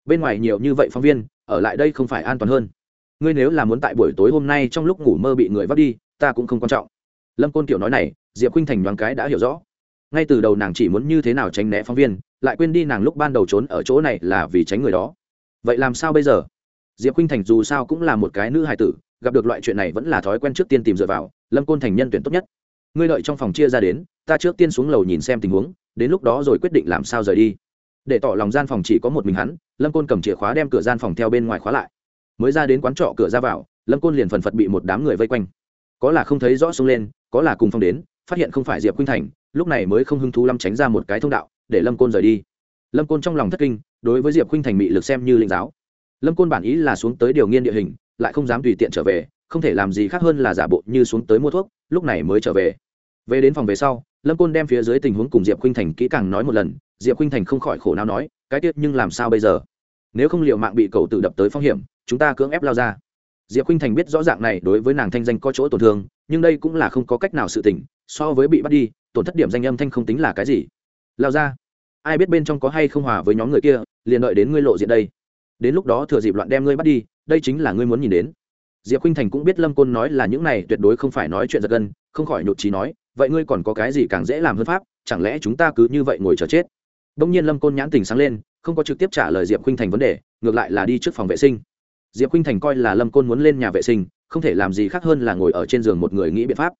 Bên ngoài nhiều như vậy phóng viên, ở lại đây không phải an toàn hơn. Ngươi nếu là muốn tại buổi tối hôm nay trong lúc ngủ mơ bị người vắt đi, ta cũng không quan trọng. Lâm côn kiểu nói này, diệp khinh thành đoán cái đã hiểu rõ. Ngay từ đầu nàng chỉ muốn như thế nào tránh né phóng viên, lại quên đi nàng lúc ban đầu trốn ở chỗ này là vì tránh người đó. Vậy làm sao bây giờ? Diệp khinh thành dù sao cũng là một cái nữ hài tử, gặp được loại chuyện này vẫn là thói quen trước tiên tìm dựa vào, lâm côn thành nhân tuyển tốt nhất. Ngươi đợi trong phòng chia ra đến, ta trước tiên xuống lầu nhìn xem tình huống, đến lúc đó rồi quyết định làm sao rời đi. Để tỏ lòng gian phòng chỉ có một mình hắn, lâm côn cầm chìa khóa đem cửa gian phòng theo bên ngoài khóa lại. Mới ra đến quán trọ cửa ra vào, lâm côn liền phần phật bị một đám người vây quanh. Có là không thấy rõ xông lên, có là cùng phong đến, phát hiện không phải diệp khuynh thành, lúc này mới không hứng thú lâm tránh ra một cái thông đạo, để lâm côn rời đi. Lâm côn trong lòng thất kinh, đối với diệp khuynh thành bị lực xem như linh giáo lâm côn bản ý là xuống tới điều nghiên địa hình, lại không dám tùy tiện trở về, không thể làm gì khác hơn là giả bộ như xuống tới mua thuốc, lúc này mới trở về. Về đến phòng về sau, lâm côn đem phía dưới tình huống cùng diệp khinh thành kỹ càng nói một lần, diệp khinh thành không khỏi khổ não nói, cái tiết nhưng làm sao bây giờ? Nếu không liệu mạng bị cậu tự đập tới phong hiểm, chúng ta cưỡng ép lao ra. Diệp khinh thành biết rõ ràng này đối với nàng thanh danh có chỗ tổn thương, nhưng đây cũng là không có cách nào sự tỉnh so với bị bắt đi, tổn thất điểm danh âm thanh không tính là cái gì. Lao ra, ai biết bên trong có hay không hòa với nhóm người kia, liền đợi đến ngươi lộ diện đây đến lúc đó thừa dịp loạn đem ngươi bắt đi, đây chính là ngươi muốn nhìn đến. Diệp khinh thành cũng biết lâm côn nói là những này tuyệt đối không phải nói chuyện giật gân, không khỏi nhột trí nói, vậy ngươi còn có cái gì càng dễ làm hơn pháp, chẳng lẽ chúng ta cứ như vậy ngồi chờ chết? Đông nhiên lâm côn nhãn tình sáng lên, không có trực tiếp trả lời diệp khinh thành vấn đề, ngược lại là đi trước phòng vệ sinh. Diệp khinh thành coi là lâm côn muốn lên nhà vệ sinh, không thể làm gì khác hơn là ngồi ở trên giường một người nghĩ biện pháp.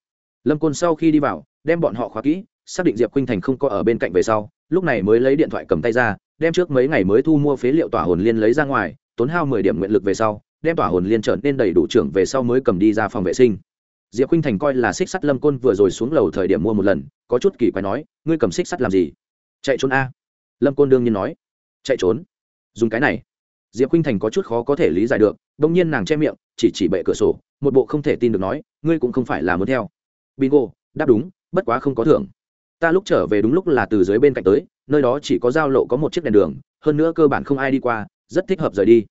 Lâm côn sau khi đi vào, đem bọn họ khóa kỹ, xác định diệp khinh thành không có ở bên cạnh về sau, lúc này mới lấy điện thoại cầm tay ra đem trước mấy ngày mới thu mua phế liệu tỏa hồn liên lấy ra ngoài, tốn hao mười điểm nguyện lực về sau, đem tỏa hồn liên trở nên đầy đủ trưởng về sau mới cầm đi ra phòng vệ sinh. Diệp khinh thành coi là xích sắt lâm côn vừa rồi xuống lầu thời điểm mua một lần, có chút kỳ quái nói, ngươi cầm xích sắt làm gì? Chạy trốn a. Lâm côn đương nhiên nói, chạy trốn. Dùng cái này. Diệp khinh thành có chút khó có thể lý giải được đông nhiên nàng che miệng, chỉ chỉ bệ cửa sổ, một bộ không thể tin được nói, ngươi cũng không phải là muốn theo. Bingo, đáp đúng, bất quá không có thưởng ta lúc trở về đúng lúc là từ dưới bên cạnh tới, nơi đó chỉ có giao lộ có một chiếc đèn đường, hơn nữa cơ bản không ai đi qua, rất thích hợp rời đi.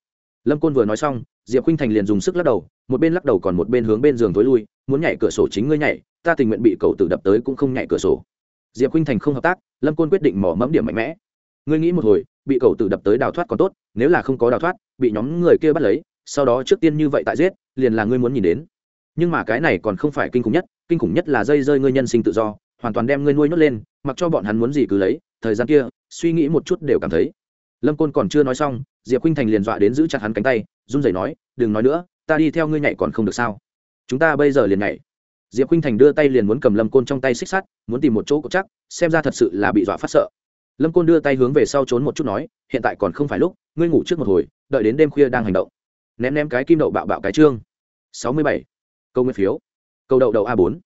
Lâm côn vừa nói xong, diệp khinh thành liền dùng sức lắc đầu, một bên lắc đầu còn một bên hướng bên giường tối lui, muốn nhảy cửa sổ chính ngươi nhảy, ta tình nguyện bị cậu tử đập tới cũng không nhảy cửa sổ. Diệp khinh thành không hợp tác, lâm côn quyết định mỏ mẫm điểm mạnh mẽ. Ngươi nghĩ một hồi, bị cậu tử đập tới đào thoát còn tốt, nếu là không có đào thoát, bị nhóm người kia bắt lấy, sau đó trước tiên như vậy tại giết, liền là ngươi muốn nhìn đến. Nhưng mà cái này còn không phải kinh khủng nhất, kinh khủng nhất là dây rơi ngươi nhân sinh tự do hoàn toàn đem ngươi nuôi nhốt lên, mặc cho bọn hắn muốn gì cứ lấy, thời gian kia, suy nghĩ một chút đều cảm thấy. Lâm côn còn chưa nói xong, diệp khinh thành liền dọa đến giữ chặt hắn cánh tay, run rẩy nói, đừng nói nữa, ta đi theo ngươi nhảy còn không được sao? Chúng ta bây giờ liền nhảy. Diệp khinh thành đưa tay liền muốn cầm lâm côn trong tay xích sắt, muốn tìm một chỗ cột chắc, xem ra thật sự là bị dọa phát sợ. Lâm côn đưa tay hướng về sau trốn một chút nói, hiện tại còn không phải lúc, ngươi ngủ trước một hồi, đợi đến đêm khuya đang hành động. Ném ném cái kim đậu bạo bạo cái trương. Sáu mươi bảy. Câu nguyên phiếu. Câu đậu đậu a bốn.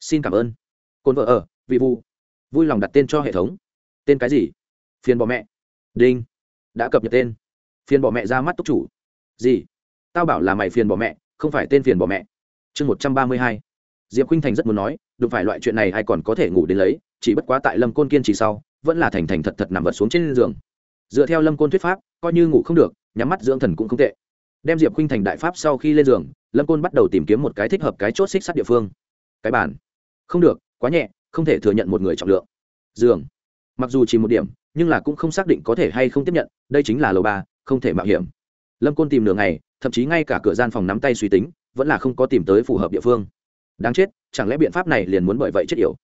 Xin cảm ơn côn vợ ở, vị vu vui lòng đặt tên cho hệ thống. Tên cái gì? Phiền bỏ mẹ. Đinh. Đã cập nhật tên. Phiền bỏ mẹ ra mắt túc chủ. Gì? Tao bảo là mày phiền bỏ mẹ, không phải tên phiền bỏ mẹ. Chương một trăm ba mươi hai. Diệp khinh thành rất muốn nói, đụng phải loại chuyện này ai còn có thể ngủ đến lấy, chỉ bất quá tại lâm côn kiên trì sau, vẫn là thành thành thật thật nằm vật xuống trên giường. Dựa theo lâm côn thuyết pháp, coi như ngủ không được, nhắm mắt dưỡng thần cũng không tệ. Đem diệp khinh thành đại pháp sau khi lên giường, lâm côn bắt đầu tìm kiếm một cái thích hợp cái chốt xích sắt địa phương. Cái bản không được quá nhẹ, không thể thừa nhận một người trọng lượng. Giường mặc dù chỉ một điểm, nhưng là cũng không xác định có thể hay không tiếp nhận, đây chính là lầu ba, không thể mạo hiểm. Lâm côn tìm nửa ngày, thậm chí ngay cả cửa gian phòng nắm tay suy tính, vẫn là không có tìm tới phù hợp địa phương. Đáng chết, chẳng lẽ biện pháp này liền muốn bởi vậy chết yểu?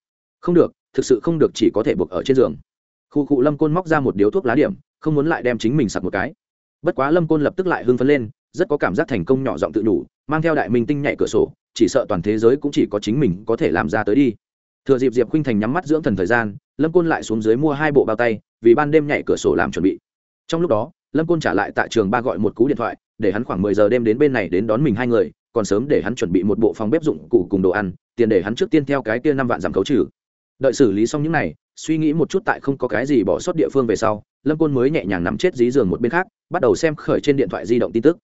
Không được, thực sự không được chỉ có thể buộc ở trên giường. Khu cụ lâm côn móc ra một điếu thuốc lá điểm, không muốn lại đem chính mình sặc một cái. Bất quá lâm côn lập tức lại hưng phấn lên, rất có cảm giác thành công nhỏ giọng tự đủ mang theo đại minh tinh nhảy cửa sổ, chỉ sợ toàn thế giới cũng chỉ có chính mình có thể làm ra tới đi thừa dịp diệp khinh thành nhắm mắt dưỡng thần thời gian, lâm côn lại xuống dưới mua hai bộ bao tay, vì ban đêm nhảy cửa sổ làm chuẩn bị. Trong lúc đó, lâm côn trả lại tại trường ba gọi một cú điện thoại, để hắn khoảng mười giờ đêm đến bên này đến đón mình hai người, còn sớm để hắn chuẩn bị một bộ phòng bếp dụng cụ cùng đồ ăn, tiền để hắn trước tiên theo cái kia năm vạn giảm khấu trừ. Đợi xử lý xong những này, suy nghĩ một chút tại không có cái gì bỏ sót địa phương về sau, lâm côn mới nhẹ nhàng nằm chết dí giường một bên khác, bắt đầu xem khởi trên điện thoại di động tin tức.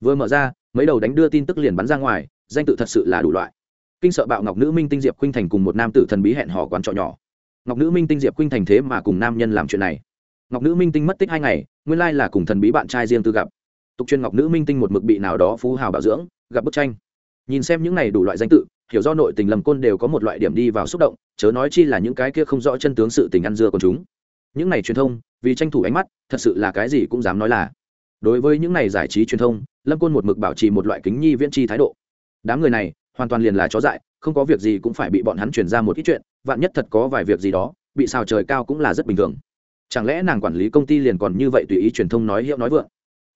Vừa mở ra, mấy đầu đánh đưa tin tức liền bắn ra ngoài, danh tự thật sự là đủ loại kinh sợ bạo ngọc nữ minh tinh diệp khuynh thành cùng một nam tử thần bí hẹn hò quán trọ nhỏ. Ngọc nữ minh tinh diệp khuynh thành thế mà cùng nam nhân làm chuyện này. Ngọc nữ minh tinh mất tích hai ngày, nguyên lai là cùng thần bí bạn trai riêng tư gặp. Tục chuyên ngọc nữ minh tinh một mực bị nào đó phú hào bảo dưỡng, gặp bức tranh. Nhìn xem những này đủ loại danh tự, hiểu do nội tình lầm côn đều có một loại điểm đi vào xúc động, chớ nói chi là những cái kia không rõ chân tướng sự tình ăn dưa của chúng. Những này truyền thông, vì tranh thủ ánh mắt, thật sự là cái gì cũng dám nói là. Đối với những này giải trí truyền thông, lâm côn một mực bảo trì một loại kính nhi viễn chi thái độ. Đám người này hoàn toàn liền là chó dại, không có việc gì cũng phải bị bọn hắn truyền ra một ít chuyện, vạn nhất thật có vài việc gì đó, bị xào trời cao cũng là rất bình thường. Chẳng lẽ nàng quản lý công ty liền còn như vậy tùy ý truyền thông nói hiệu nói vượng?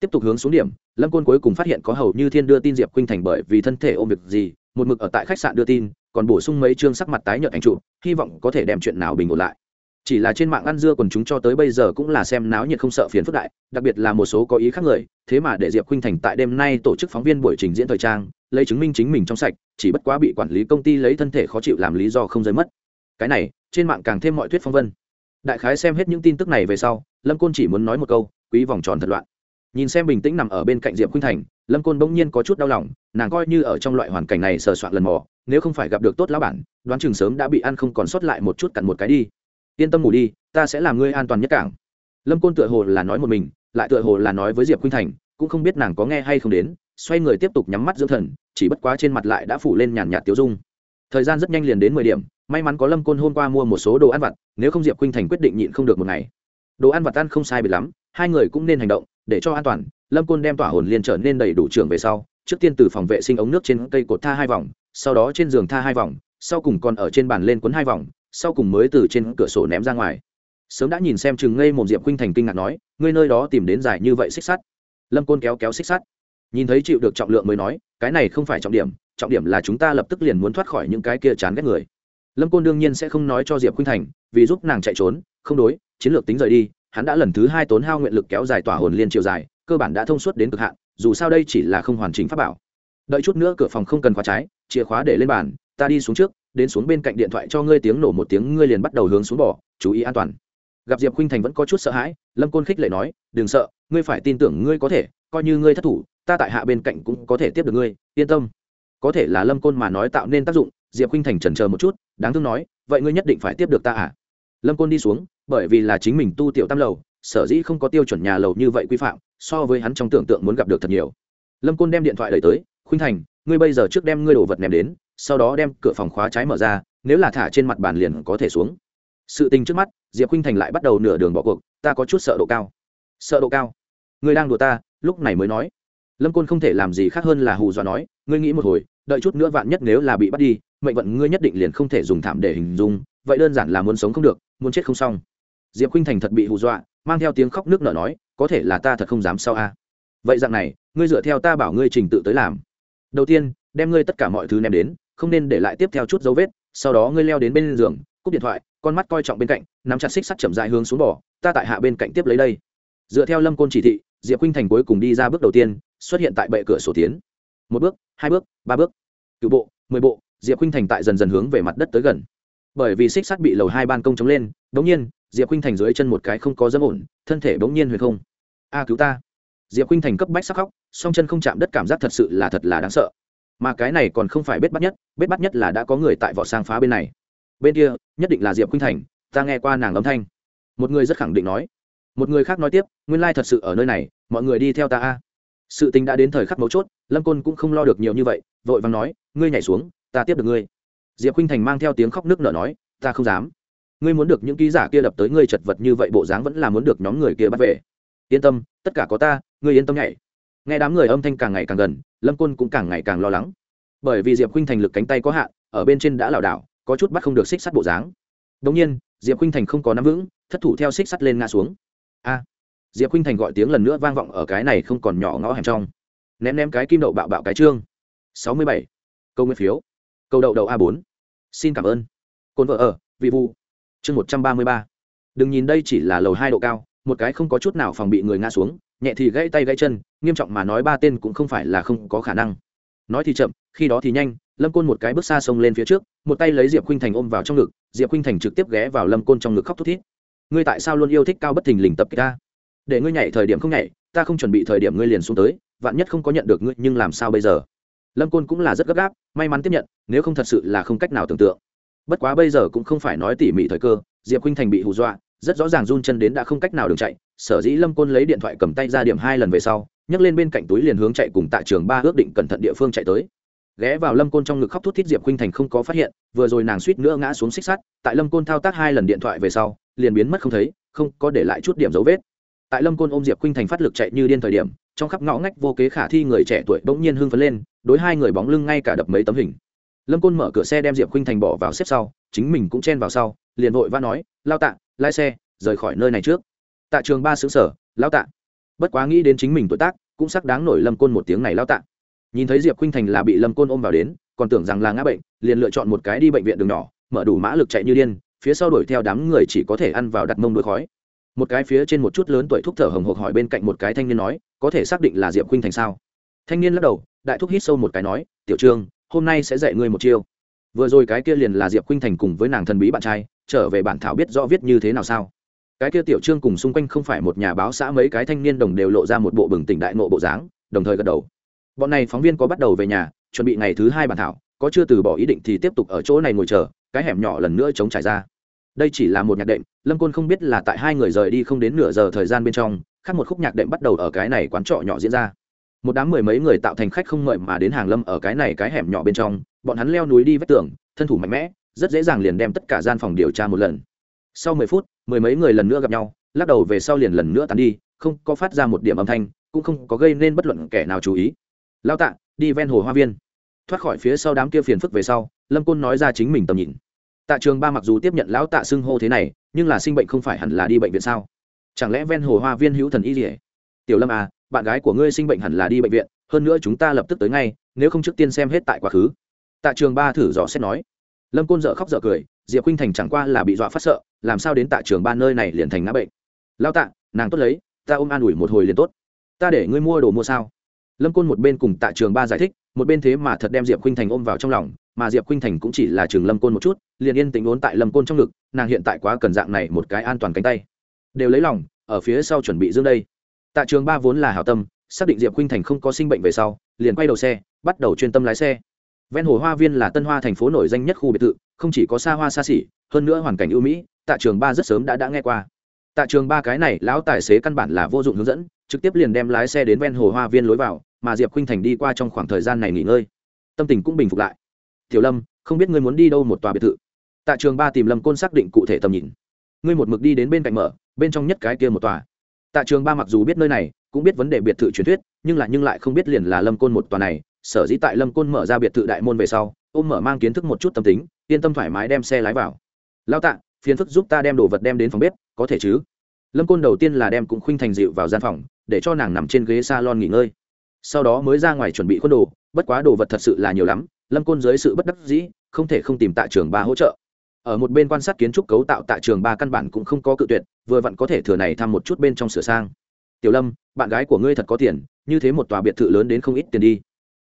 Tiếp tục hướng xuống điểm, lâm côn cuối cùng phát hiện có hầu như thiên đưa tin diệp khuynh thành bởi vì thân thể ôm việc gì, một mực ở tại khách sạn đưa tin, còn bổ sung mấy chương sắc mặt tái nhợt ảnh trụ hy vọng có thể đem chuyện nào bình ổn lại. Chỉ là trên mạng ăn dưa còn chúng cho tới bây giờ cũng là xem náo nhiệt không sợ phiền phức đại, đặc biệt là một số có ý khác người, thế mà để diệp khuynh thành tại đêm nay tổ chức phóng viên buổi trình diễn thời trang lấy chứng minh chính mình trong sạch, chỉ bất quá bị quản lý công ty lấy thân thể khó chịu làm lý do không rơi mất. Cái này, trên mạng càng thêm mọi thuyết phong vân. Đại khái xem hết những tin tức này về sau, lâm côn chỉ muốn nói một câu, quý vòng tròn thật loạn. Nhìn xem bình tĩnh nằm ở bên cạnh diệp khuynh thành, lâm côn bỗng nhiên có chút đau lòng, nàng coi như ở trong loại hoàn cảnh này sờ soạn lần mò, nếu không phải gặp được tốt lão bản, đoán chừng sớm đã bị ăn không còn sót lại một chút cặn một cái đi. Yên tâm ngủ đi, ta sẽ làm ngươi an toàn nhất cảng. Lâm côn tựa hồ là nói một mình, lại tựa hồ là nói với diệp khuynh thành, cũng không biết nàng có nghe hay không đến xoay người tiếp tục nhắm mắt dưỡng thần, chỉ bất quá trên mặt lại đã phủ lên nhàn nhạt tiêu dung. Thời gian rất nhanh liền đến mười điểm, may mắn có lâm côn hôm qua mua một số đồ ăn vặt, nếu không diệp khuynh thành quyết định nhịn không được một ngày. Đồ ăn vặt ăn không sai biệt lắm, hai người cũng nên hành động, để cho an toàn, lâm côn đem tỏa hồn liên trở nên đầy đủ trường về sau, trước tiên từ phòng vệ sinh ống nước trên cây cột tha hai vòng, sau đó trên giường tha hai vòng, sau cùng còn ở trên bàn lên quấn hai vòng, sau cùng mới từ trên cửa sổ ném ra ngoài. Sớm đã nhìn xem chừng ngây một diệp khuynh thành kinh ngạc nói, ngươi nơi đó tìm đến dài như vậy xích sắt? Lâm côn kéo kéo xích sắt nhìn thấy chịu được trọng lượng mới nói, cái này không phải trọng điểm trọng điểm là chúng ta lập tức liền muốn thoát khỏi những cái kia chán ghét người. Lâm côn đương nhiên sẽ không nói cho diệp khuynh thành, vì giúp nàng chạy trốn, không đối, chiến lược tính rời đi, hắn đã lần thứ hai tốn hao nguyện lực kéo dài tỏa hồn liên chiều dài, cơ bản đã thông suốt đến cực hạn, dù sao đây chỉ là không hoàn chỉnh pháp bảo. Đợi chút nữa cửa phòng không cần khóa trái, chìa khóa để lên bàn, ta đi xuống trước, đến xuống bên cạnh điện thoại cho ngươi tiếng nổ một tiếng, ngươi liền bắt đầu hướng xuống bỏ, chú ý an toàn. Gặp diệp khuynh thành vẫn có chút sợ hãi, lâm côn khích lệ nói, đừng sợ, ngươi phải tin tưởng ngươi có thể, coi như ngươi thất thủ ta tại hạ bên cạnh cũng có thể tiếp được ngươi, yên tâm. Có thể là lâm côn mà nói tạo nên tác dụng, diệp khuynh thành trần chờ một chút, đáng thương nói, vậy ngươi nhất định phải tiếp được ta à? Lâm côn đi xuống, bởi vì là chính mình tu tiểu tam lầu, sở dĩ không có tiêu chuẩn nhà lầu như vậy quy phạm, so với hắn trong tưởng tượng muốn gặp được thật nhiều. Lâm côn đem điện thoại đẩy tới, khuynh thành, ngươi bây giờ trước đem ngươi đồ vật ném đến, sau đó đem cửa phòng khóa trái mở ra, nếu là thả trên mặt bàn liền có thể xuống. Sự tình trước mắt, diệp khuynh thành lại bắt đầu nửa đường bỏ cuộc, ta có chút sợ độ cao. Sợ độ cao? Ngươi đang đùa ta? lúc này mới nói lâm côn không thể làm gì khác hơn là hù dọa nói, ngươi nghĩ một hồi, đợi chút nữa vạn nhất nếu là bị bắt đi, mệnh vận ngươi nhất định liền không thể dùng thảm để hình dung, vậy đơn giản là muốn sống không được, muốn chết không xong. Diệp khinh thành thật bị hù dọa, mang theo tiếng khóc nước nở nói, có thể là ta thật không dám sao a. Vậy dạng này, ngươi dựa theo ta bảo ngươi trình tự tới làm. Đầu tiên, đem ngươi tất cả mọi thứ ném đến, không nên để lại tiếp theo chút dấu vết, sau đó ngươi leo đến bên giường, cúp điện thoại, con mắt coi trọng bên cạnh, nắm chặt xích sắt chậm dại hướng xuống bỏ ta tại hạ bên cạnh tiếp lấy đây. Dựa theo lâm côn chỉ thị, diệp khinh thành cuối cùng đi ra bước đầu tiên xuất hiện tại bệ cửa sổ tiến. Một bước, hai bước, ba bước. Cựu bộ, mười bộ, diệp khinh thành tại dần dần hướng về mặt đất tới gần. Bởi vì xích sắt bị lầu hai ban công chống lên đ nhiên, diệp khinh thành dưới chân một cái không có dâm ổn, thân thể bỗng nhiên huyền không. A, cứu ta. Diệp khinh thành cấp bách sắc khóc, song chân không chạm đất cảm giác thật sự là thật là đáng sợ. Mà cái này còn không phải bết bắt nhất, bết bắt nhất là đã có người tại vỏ sang phá bên này. Bên kia, nhất định là diệp khinh thành, ta nghe qua nàng âm thanh. Một người rất khẳng định nói. Một người khác nói tiếp, nguyên lai thật sự ở nơi này, mọi người đi theo ta a sự tình đã đến thời khắc mấu chốt, lâm côn cũng không lo được nhiều như vậy, vội vàng nói, ngươi nhảy xuống, ta tiếp được ngươi. Diệp khuynh thành mang theo tiếng khóc nước nở nói, ta không dám. Ngươi muốn được những ký giả kia đập tới ngươi chật vật như vậy, bộ dáng vẫn là muốn được nhóm người kia bắt về. Yên tâm, tất cả có ta, ngươi yên tâm nhảy. Nghe đám người âm thanh càng ngày càng gần, lâm côn cũng càng ngày càng lo lắng. Bởi vì diệp khuynh thành lực cánh tay có hạn, ở bên trên đã lảo đảo, có chút bắt không được xích sắt bộ dáng. Đống nhiên, diệp khuynh thành không có nắm vững, thất thủ theo xích sắt lên ngã xuống. A! Diệp khuynh thành gọi tiếng lần nữa vang vọng ở cái này không còn nhỏ ngõ hẻm trong. Ném ném cái kim đậu bạo bạo cái trương. Sáu mươi bảy. Câu nguyên phiếu. Câu đậu đậu a bốn. Xin cảm ơn. Cồn vợ ở, vị vu chương một trăm ba mươi ba. Đừng nhìn đây chỉ là lầu hai độ cao, một cái không có chút nào phòng bị người ngã xuống, nhẹ thì gãy tay gãy chân, nghiêm trọng mà nói ba tên cũng không phải là không có khả năng. Nói thì chậm, khi đó thì nhanh, lâm côn một cái bước xa sông lên phía trước, một tay lấy diệp khuynh thành ôm vào trong ngực, diệp khuynh thành trực tiếp ghé vào lâm côn trong ngực khóc thút thít. Ngươi tại sao luôn yêu thích cao bất thình lình tập kịch ta? Để ngươi nhảy thời điểm không nhảy, ta không chuẩn bị thời điểm ngươi liền xuống tới, vạn nhất không có nhận được ngươi, nhưng làm sao bây giờ? Lâm côn cũng là rất gấp gáp, may mắn tiếp nhận, nếu không thật sự là không cách nào tưởng tượng. Bất quá bây giờ cũng không phải nói tỉ mỉ thời cơ, diệp khuynh thành bị hù dọa, rất rõ ràng run chân đến đã không cách nào đường chạy, sở dĩ lâm côn lấy điện thoại cầm tay ra điểm hai lần về sau, nhấc lên bên cạnh túi liền hướng chạy cùng Tạ trường ba ước định cẩn thận địa phương chạy tới. Ghé vào lâm côn trong ngực khóc thút thít diệp khuynh thành không có phát hiện, vừa rồi nàng suýt nữa ngã xuống xích sắt, tại lâm côn thao tác hai lần điện thoại về sau, liền biến mất không thấy, không có để lại chút điểm dấu vết tại lâm côn ôm diệp khinh thành phát lực chạy như điên thời điểm, trong khắp ngõ ngách vô kế khả thi người trẻ tuổi bỗng nhiên hưng phấn lên, đối hai người bóng lưng ngay cả đập mấy tấm hình. Lâm côn mở cửa xe đem diệp khinh thành bỏ vào xếp sau, chính mình cũng chen vào sau, liền vội và nói, lao tạ, lái xe, rời khỏi nơi này trước. Tạ trường ba xứng sở lao tạ. Bất quá nghĩ đến chính mình tuổi tác, cũng sắc đáng nổi lâm côn một tiếng này, lao tạ. Nhìn thấy diệp khinh thành là bị lâm côn ôm vào đến, còn tưởng rằng là ngã bệnh, liền lựa chọn một cái đi bệnh viện đường nhỏ, mở đủ mã lực chạy như điên, phía sau đuổi theo đám người chỉ có thể ăn vào đặt mông đuôi khói một cái phía trên một chút lớn tuổi thúc thở hồng hộc hỏi bên cạnh một cái thanh niên nói, có thể xác định là diệp khuynh thành sao? Thanh niên lắc đầu, đại thúc hít sâu một cái nói, tiểu trương, hôm nay sẽ dạy ngươi một chiêu. Vừa rồi cái kia liền là diệp khuynh thành cùng với nàng thần bí bạn trai, trở về bản thảo biết rõ viết như thế nào sao? Cái kia tiểu trương cùng xung quanh không phải một nhà báo xã mấy cái thanh niên đồng đều lộ ra một bộ bừng tỉnh đại nộ bộ dáng, đồng thời gật đầu. Bọn này phóng viên có bắt đầu về nhà, chuẩn bị ngày thứ hai bản thảo, có chưa từ bỏ ý định thì tiếp tục ở chỗ này ngồi chờ, cái hẻm nhỏ lần nữa chống trải ra đây chỉ là một nhạc đệm, lâm côn không biết là tại hai người rời đi không đến nửa giờ thời gian bên trong, khác một khúc nhạc đệm bắt đầu ở cái này quán trọ nhỏ diễn ra. Một đám mười mấy người tạo thành khách không ngợi mà đến hàng lâm ở cái này cái hẻm nhỏ bên trong, bọn hắn leo núi đi vách tường, thân thủ mạnh mẽ, rất dễ dàng liền đem tất cả gian phòng điều tra một lần. Sau mười phút, mười mấy người lần nữa gặp nhau, lắc đầu về sau liền lần nữa tán đi, không có phát ra một điểm âm thanh, cũng không có gây nên bất luận kẻ nào chú ý. Lao tạ, đi ven hồ hoa viên. Thoát khỏi phía sau đám kia phiền phức về sau, lâm côn nói ra chính mình tầm nhìn tạ trường ba mặc dù tiếp nhận lão tạ xưng hô thế này, nhưng là sinh bệnh không phải hẳn là đi bệnh viện sao? Chẳng lẽ ven hồ hoa viên hữu thần y gì tiểu lâm à bạn gái của ngươi sinh bệnh hẳn là đi bệnh viện, hơn nữa chúng ta lập tức tới ngay, nếu không trước tiên xem hết tại quá khứ. Tạ trường ba thử dò xét nói. Lâm côn dợ khóc dợ cười, diệp khuynh thành chẳng qua là bị dọa phát sợ, làm sao đến tạ trường ba nơi này liền thành ngã bệnh? Lao tạ, nàng tốt lấy, ta ôm an ủi một hồi liền tốt. Ta để ngươi mua đồ mua sao? Lâm côn một bên cùng tạ trường ba giải thích, một bên thế mà thật đem diệp khuynh thành ôm vào trong lòng mà diệp khuynh thành cũng chỉ là trường lâm côn một chút, liền yên tĩnh ốn tại lâm côn trong ngực, nàng hiện tại quá cần dạng này một cái an toàn cánh tay. Đều lấy lòng, ở phía sau chuẩn bị dương đây. Tạ trường ba vốn là hảo tâm, xác định diệp khuynh thành không có sinh bệnh về sau, liền quay đầu xe, bắt đầu chuyên tâm lái xe. Ven hồ hoa viên là tân hoa thành phố nổi danh nhất khu biệt thự, không chỉ có xa hoa xa xỉ, hơn nữa hoàn cảnh ưu mỹ, tạ trường ba rất sớm đã đã nghe qua. Tạ trường ba cái này lão tài xế căn bản là vô dụng hướng dẫn, trực tiếp liền đem lái xe đến ven hồ hoa viên lối vào, mà diệp khuynh thành đi qua trong khoảng thời gian này nghỉ ngơi. Tâm tình cũng bình phục lại tiểu lâm, không biết ngươi muốn đi đâu một tòa biệt thự. Tạ trường ba tìm lâm côn xác định cụ thể tầm nhìn. Ngươi một mực đi đến bên cạnh mở, bên trong nhất cái kia một tòa. Tạ trường ba mặc dù biết nơi này, cũng biết vấn đề biệt thự truyền thuyết, nhưng là nhưng lại không biết liền là lâm côn một tòa này, sở dĩ tại lâm côn mở ra biệt thự đại môn về sau, ôm mở mang kiến thức một chút tâm tính, yên tâm thoải mái đem xe lái vào. Lao tạ, phiền phức giúp ta đem đồ vật đem đến phòng bếp, có thể chứ? Lâm côn đầu tiên là đem cũng khuynh thành dịu vào gian phòng, để cho nàng nằm trên ghế s a lon nghỉ ngơi. Sau đó mới ra ngoài chuẩn bị khuôn đồ, bất quá đồ vật thật sự là nhiều lắm lâm côn dưới sự bất đắc dĩ, không thể không tìm tạ trường ba hỗ trợ. Ở một bên quan sát kiến trúc cấu tạo tạ trường ba căn bản cũng không có cự tuyệt, vừa vặn có thể thừa này thăm một chút bên trong sửa sang. Tiểu lâm, bạn gái của ngươi thật có tiền, như thế một tòa biệt thự lớn đến không ít tiền đi.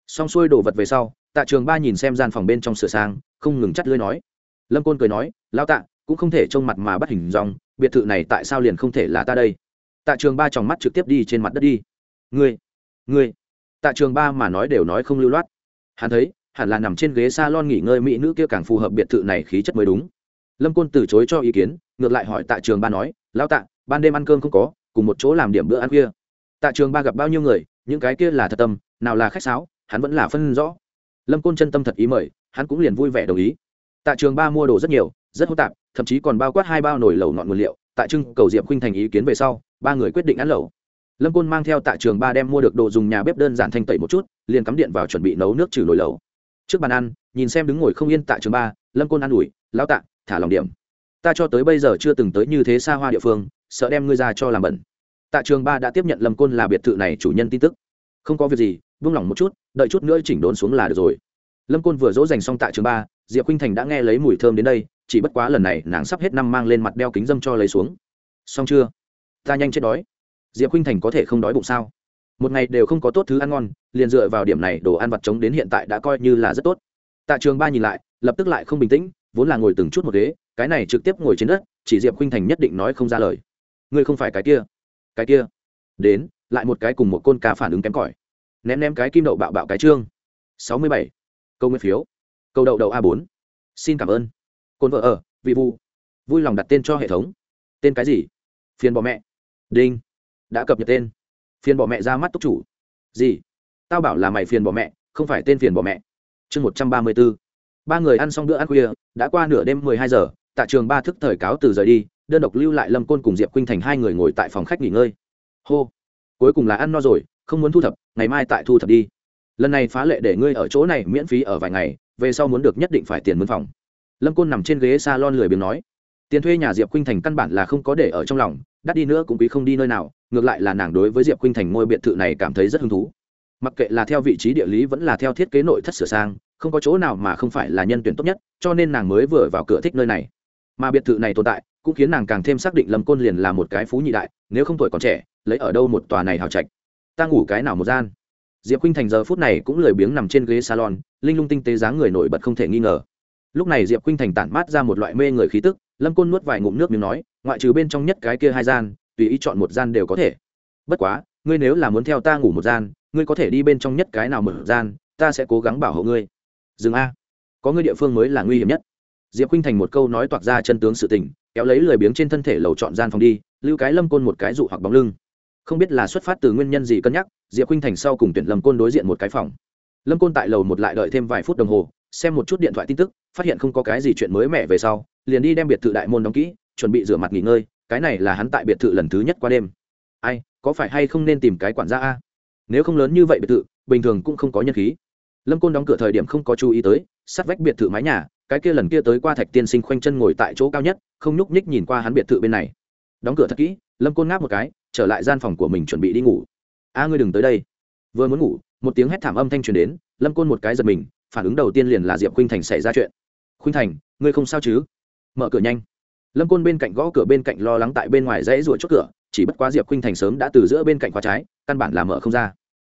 Xong xuôi đồ vật về sau, tạ trường ba nhìn xem gian phòng bên trong sửa sang, không ngừng chắt lưới nói. Lâm côn cười nói lao tạ, cũng không thể trông mặt mà bắt hình dòng biệt thự này tại sao liền không thể là ta đây? Tạ trường ba tròng mắt trực tiếp đi trên mặt đất đi. Ngươi ngươi. Tạ trường ba mà nói đều nói không lưu loát. Hắn thấy hẳn là nằm trên ghế s a lon nghỉ ngơi mỹ nữ kia càng phù hợp biệt thự này khí chất mới đúng. Lâm côn từ chối cho ý kiến, ngược lại hỏi tạ trường ba nói lao tạ, ban đêm ăn cơm không có, cùng một chỗ làm điểm bữa ăn kia. Tạ trường ba gặp bao nhiêu người, những cái kia là thật tâm, nào là khách sáo, hắn vẫn là phân rõ. Lâm côn chân tâm thật ý mời, hắn cũng liền vui vẻ đồng ý. Tạ trường ba mua đồ rất nhiều, rất hô tạp, thậm chí còn bao quát hai bao nồi lẩu ngọn nguyên liệu, tại trưng cầu diệp khuynh thành ý kiến về sau, ba người quyết định ăn lẩu. Lâm côn mang theo tạ trường ba đem mua được đồ dùng nhà bếp đơn giản thanh tẩy một chút, liền cắm điện vào chuẩn bị nấu nước trừ nồi lẩu trước bàn ăn, nhìn xem đứng ngồi không yên tại trường ba, lâm côn ăn ủi lao tạ, thả lòng điểm. Ta cho tới bây giờ chưa từng tới như thế xa hoa địa phương, sợ đem ngươi ra cho làm bẩn. Tạ trường ba đã tiếp nhận lâm côn là biệt thự này chủ nhân tin tức. Không có việc gì, buông lỏng một chút, đợi chút nữa chỉnh đốn xuống là được rồi. Lâm côn vừa dỗ dành xong tạ trường ba, diệp khinh thành đã nghe lấy mùi thơm đến đây, chỉ bất quá lần này nàng sắp hết năm mang lên mặt đeo kính dâm cho lấy xuống. Xong chưa? Ta nhanh chết đói. Diệp khinh thành có thể không đói bụng sao? Một ngày đều không có tốt thứ ăn ngon, liền dựa vào điểm này đồ ăn vặt trống đến hiện tại đã coi như là rất tốt. Tạ trường ba nhìn lại, lập tức lại không bình tĩnh, vốn là ngồi từng chút một ghế, cái này trực tiếp ngồi trên đất, chỉ diệp khinh thành nhất định nói không ra lời. Ngươi không phải cái kia cái kia. Đến, lại một cái cùng một côn ca phản ứng kém cỏi. Ném ném cái kim đậu bạo bạo cái trương. Sáu mươi bảy. Câu nguyên phiếu. Câu đậu đậu a bốn. Xin cảm ơn. Côn vợ ở, vị vu vui lòng đặt tên cho hệ thống. Tên cái gì? Phiền bỏ mẹ. Đinh. Đã cập nhật tên phiền bỏ mẹ ra mắt túc chủ. Gì? Tao bảo là mày phiền bỏ mẹ, không phải tên phiền bỏ mẹ. Chương một trăm ba mươi b ố ba người ăn xong bữa ăn khuya, đã qua nửa đêm mười hai giờ, tạ trường ba thức thời cáo từ rời đi, đơn độc lưu lại lâm côn cùng diệp khinh thành hai người ngồi tại phòng khách nghỉ ngơi. Hô! Cuối cùng là ăn no rồi, không muốn thu thập, ngày mai tại thu thập đi. Lần này phá lệ để ngươi ở chỗ này miễn phí ở vài ngày, về sau muốn được nhất định phải tiền mướn phòng. Lâm côn nằm trên ghế s a lon lười biếng nói. Tiền thuê nhà diệp khinh thành căn bản là không có để ở trong lòng, đắt đi nữa cũng quý không đi nơi nào ngược lại là nàng đối với diệp khuynh thành ngôi biệt thự này cảm thấy rất hứng thú. Mặc kệ là theo vị trí địa lý vẫn là theo thiết kế nội thất sửa sang, không có chỗ nào mà không phải là nhân tuyển tốt nhất, cho nên nàng mới vừa vào cửa thích nơi này. Mà biệt thự này tồn tại, cũng khiến nàng càng thêm xác định lâm côn liền là một cái phú nhị đại, nếu không tuổi còn trẻ, lấy ở đâu một tòa này hào trạch? Ta ngủ cái nào một gian? Diệp khinh thành giờ phút này cũng lười biếng nằm trên ghế salon, linh lung tinh tế dáng người nổi bật không thể nghi ngờ. Lúc này diệp khinh thành tản mát ra một loại mê người khí tức, lâm côn nuốt vài ngụm nước miếng nói, ngoại trừ bên trong nhất cái kia hai gian tùy ý chọn một gian đều có thể. Bất quá, ngươi nếu là muốn theo ta ngủ một gian, ngươi có thể đi bên trong nhất cái nào mở gian, ta sẽ cố gắng bảo hộ ngươi. Dừng a. Có ngươi địa phương mới là nguy hiểm nhất. Diệp khinh thành một câu nói toạc ra chân tướng sự tình, kéo lấy lười biếng trên thân thể lầu chọn gian phòng đi, lưu cái lâm côn một cái dụ hoặc bóng lưng. Không biết là xuất phát từ nguyên nhân gì cân nhắc, diệp khinh thành sau cùng tuyển lâm côn đối diện một cái phòng. Lâm côn tại lầu một lại đợi thêm vài phút đồng hồ, xem một chút điện thoại tin tức, phát hiện không có cái gì chuyện mới mẻ về sau, liền đi đem biệt thự đại môn đóng kỹ, chuẩn bị rửa mặt nghỉ ngơi cái này là hắn tại biệt thự lần thứ nhất qua đêm. Ai, có phải hay không nên tìm cái quản gia a? Nếu không lớn như vậy biệt thự, bình thường cũng không có nhân khí. Lâm côn đóng cửa thời điểm không có chú ý tới, sát vách biệt thự mái nhà, cái kia lần kia tới qua thạch tiên sinh khoanh chân ngồi tại chỗ cao nhất, không nhúc nhích nhìn qua hắn biệt thự bên này. Đóng cửa thật kỹ, lâm côn ngáp một cái, trở lại gian phòng của mình chuẩn bị đi ngủ. A, ngươi đừng tới đây. Vừa muốn ngủ, một tiếng hét thảm âm thanh truyền đến, lâm côn một cái giật mình, phản ứng đầu tiên liền là diệp khuynh thành xảy ra chuyện. Khuynh thành, ngươi không sao chứ? Mở cửa nhanh lâm côn bên cạnh gõ cửa bên cạnh lo lắng tại bên ngoài dãy ruột chốt cửa, chỉ bất quá diệp khinh thành sớm đã từ giữa bên cạnh khóa trái, căn bản là mở không ra.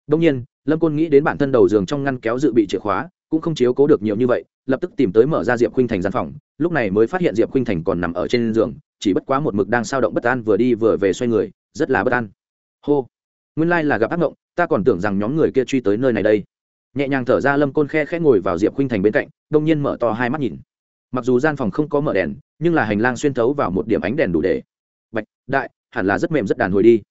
Đông nhiên, lâm côn nghĩ đến bản thân đầu giường trong ngăn kéo dự bị chìa khóa, cũng không chiếu cố được nhiều như vậy, lập tức tìm tới mở ra diệp khinh thành gian phòng, lúc này mới phát hiện diệp khinh thành còn nằm ở trên giường, chỉ bất quá một mực đang sao động bất an vừa đi vừa về xoay người, rất là bất an. Hô, nguyên lai、like、là gặp ác mộng ta còn tưởng rằng nhóm người kia truy tới nơi này đây. Nhẹ nhàng thở ra lâm côn khe khẽ ngồi vào diệp khinh thành bên cạnh, đông nhiên mở to hai mắt nhìn mặc dù gian phòng không có mở đèn, nhưng là hành lang xuyên thấu vào một điểm ánh đèn đủ để. Bạch, đại, hẳn là rất mềm rất đàn hồi đi.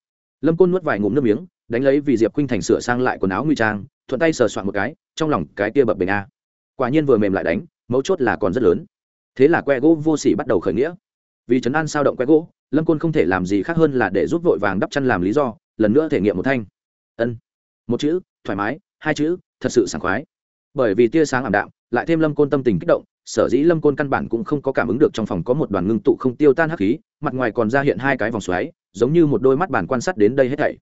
Lâm côn nuốt vài ngụm nước miếng, đánh lấy vì diệp khuynh thành sửa sang lại quần áo nguy trang, thuận tay sờ soạn một cái, trong lòng cái kia bập bình a. Quả nhiên vừa mềm lại đánh, mấu chốt là còn rất lớn. Thế là que gỗ vô sỉ bắt đầu khởi nghĩa. Vì trấn an sao động que gỗ, lâm côn không thể làm gì khác hơn là để rút vội vàng đắp chăn làm lý do, lần nữa thể nghiệm một thanh. Ân. Một chữ, thoải mái, hai chữ, thật sự sảng khoái. Bởi vì tia sáng ảm đạm, lại thêm lâm côn tâm tình kích động sở dĩ lâm côn căn bản cũng không có cảm ứng được trong phòng có một đoàn ngưng tụ không tiêu tan hắc khí, mặt ngoài còn ra hiện hai cái vòng xoáy, giống như một đôi mắt bản quan sát đến đây hết thảy.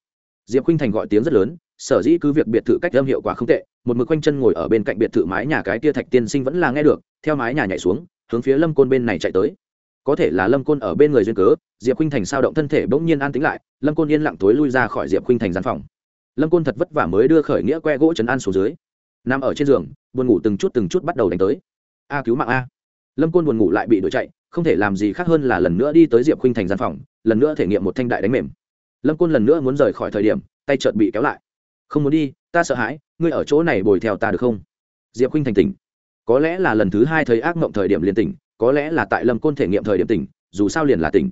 Diệp khinh thành gọi tiếng rất lớn, sở dĩ cứ việc biệt thự cách âm hiệu quả không tệ, một mực quanh chân ngồi ở bên cạnh biệt thự mái nhà cái tia thạch tiên sinh vẫn là nghe được, theo mái nhà nhảy xuống, hướng phía lâm côn bên này chạy tới. Có thể là lâm côn ở bên người duyên cớ, diệp khinh thành sao động thân thể bỗng nhiên an tính lại, lâm côn yên lặng tối lui ra khỏi diệp khinh thành gian phòng. Lâm côn thật vất vả mới đưa khởi nghĩa que gỗ chấn an xuống dưới. Nằm ở trên giường, buồn ngủ từng chút từng chút bắt đầu đánh tới a cứu mạng a. Lâm côn buồn ngủ lại bị đuổi chạy, không thể làm gì khác hơn là lần nữa đi tới diệp khinh thành gian phòng, lần nữa thể nghiệm một thanh đại đánh mềm. Lâm côn lần nữa muốn rời khỏi thời điểm, tay chợt bị kéo lại. Không muốn đi, ta sợ hãi, ngươi ở chỗ này bồi theo ta được không? Diệp khinh thành tỉnh. Có lẽ là lần thứ hai thấy ác mộng thời điểm liền tỉnh, có lẽ là tại lâm côn thể nghiệm thời điểm tỉnh, dù sao liền là tỉnh.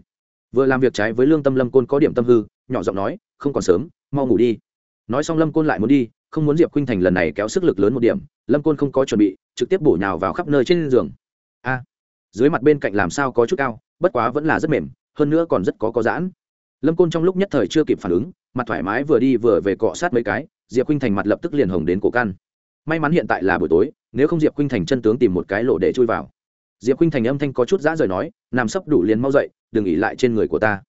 Vừa làm việc trái với lương tâm lâm côn có điểm tâm hư, nhỏ giọng nói, không còn sớm, mau ngủ đi. Nói xong lâm côn lại muốn đi không muốn diệp khuynh thành lần này kéo sức lực lớn một điểm lâm côn không có chuẩn bị trực tiếp bổ nhào vào khắp nơi trên giường a dưới mặt bên cạnh làm sao có chút cao bất quá vẫn là rất mềm hơn nữa còn rất có có giãn lâm côn trong lúc nhất thời chưa kịp phản ứng mặt thoải mái vừa đi vừa về cọ sát mấy cái diệp khuynh thành mặt lập tức liền hồng đến cổ căn may mắn hiện tại là buổi tối nếu không diệp khuynh thành chân tướng tìm một cái lỗ để chui vào diệp khuynh thành âm thanh có chút dã rời nói nằm sấp đủ liền mau dậy đừng ỉ lại trên người của ta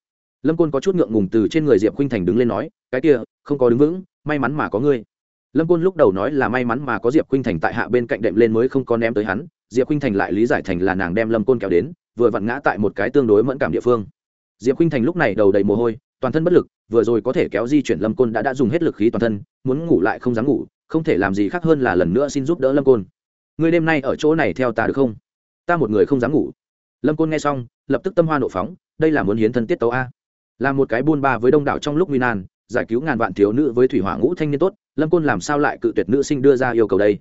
lâm côn có chút ngượng ngùng từ trên người diệp khuynh thành đứng lên nói cái kia không có đứng vững may mắn mà có ngươi lâm côn lúc đầu nói là may mắn mà có diệp khinh thành tại hạ bên cạnh đệm lên mới không có ném tới hắn, diệp khinh thành lại lý giải thành là nàng đem lâm côn kéo đến, vừa vặn ngã tại một cái tương đối mẫn cảm địa phương. Diệp khinh thành lúc này đầu đầy mồ hôi, toàn thân bất lực, vừa rồi có thể kéo di chuyển lâm côn đã đã dùng hết lực khí toàn thân, muốn ngủ lại không dám ngủ, không thể làm gì khác hơn là lần nữa xin giúp đỡ lâm côn. Người đêm nay ở chỗ này theo ta được không? Ta một người không dám ngủ. Lâm côn nghe xong, lập tức tâm hoa nộ phóng, đây là muốn hiến thân tiết tấu a. Là một cái buôn ba với đông đảo trong lúc nguy nan giải cứu ngàn vạn thiếu nữ với thủy hỏa ngũ thanh niên tốt, lâm côn làm sao lại cự tuyệt nữ sinh đưa ra yêu cầu đây?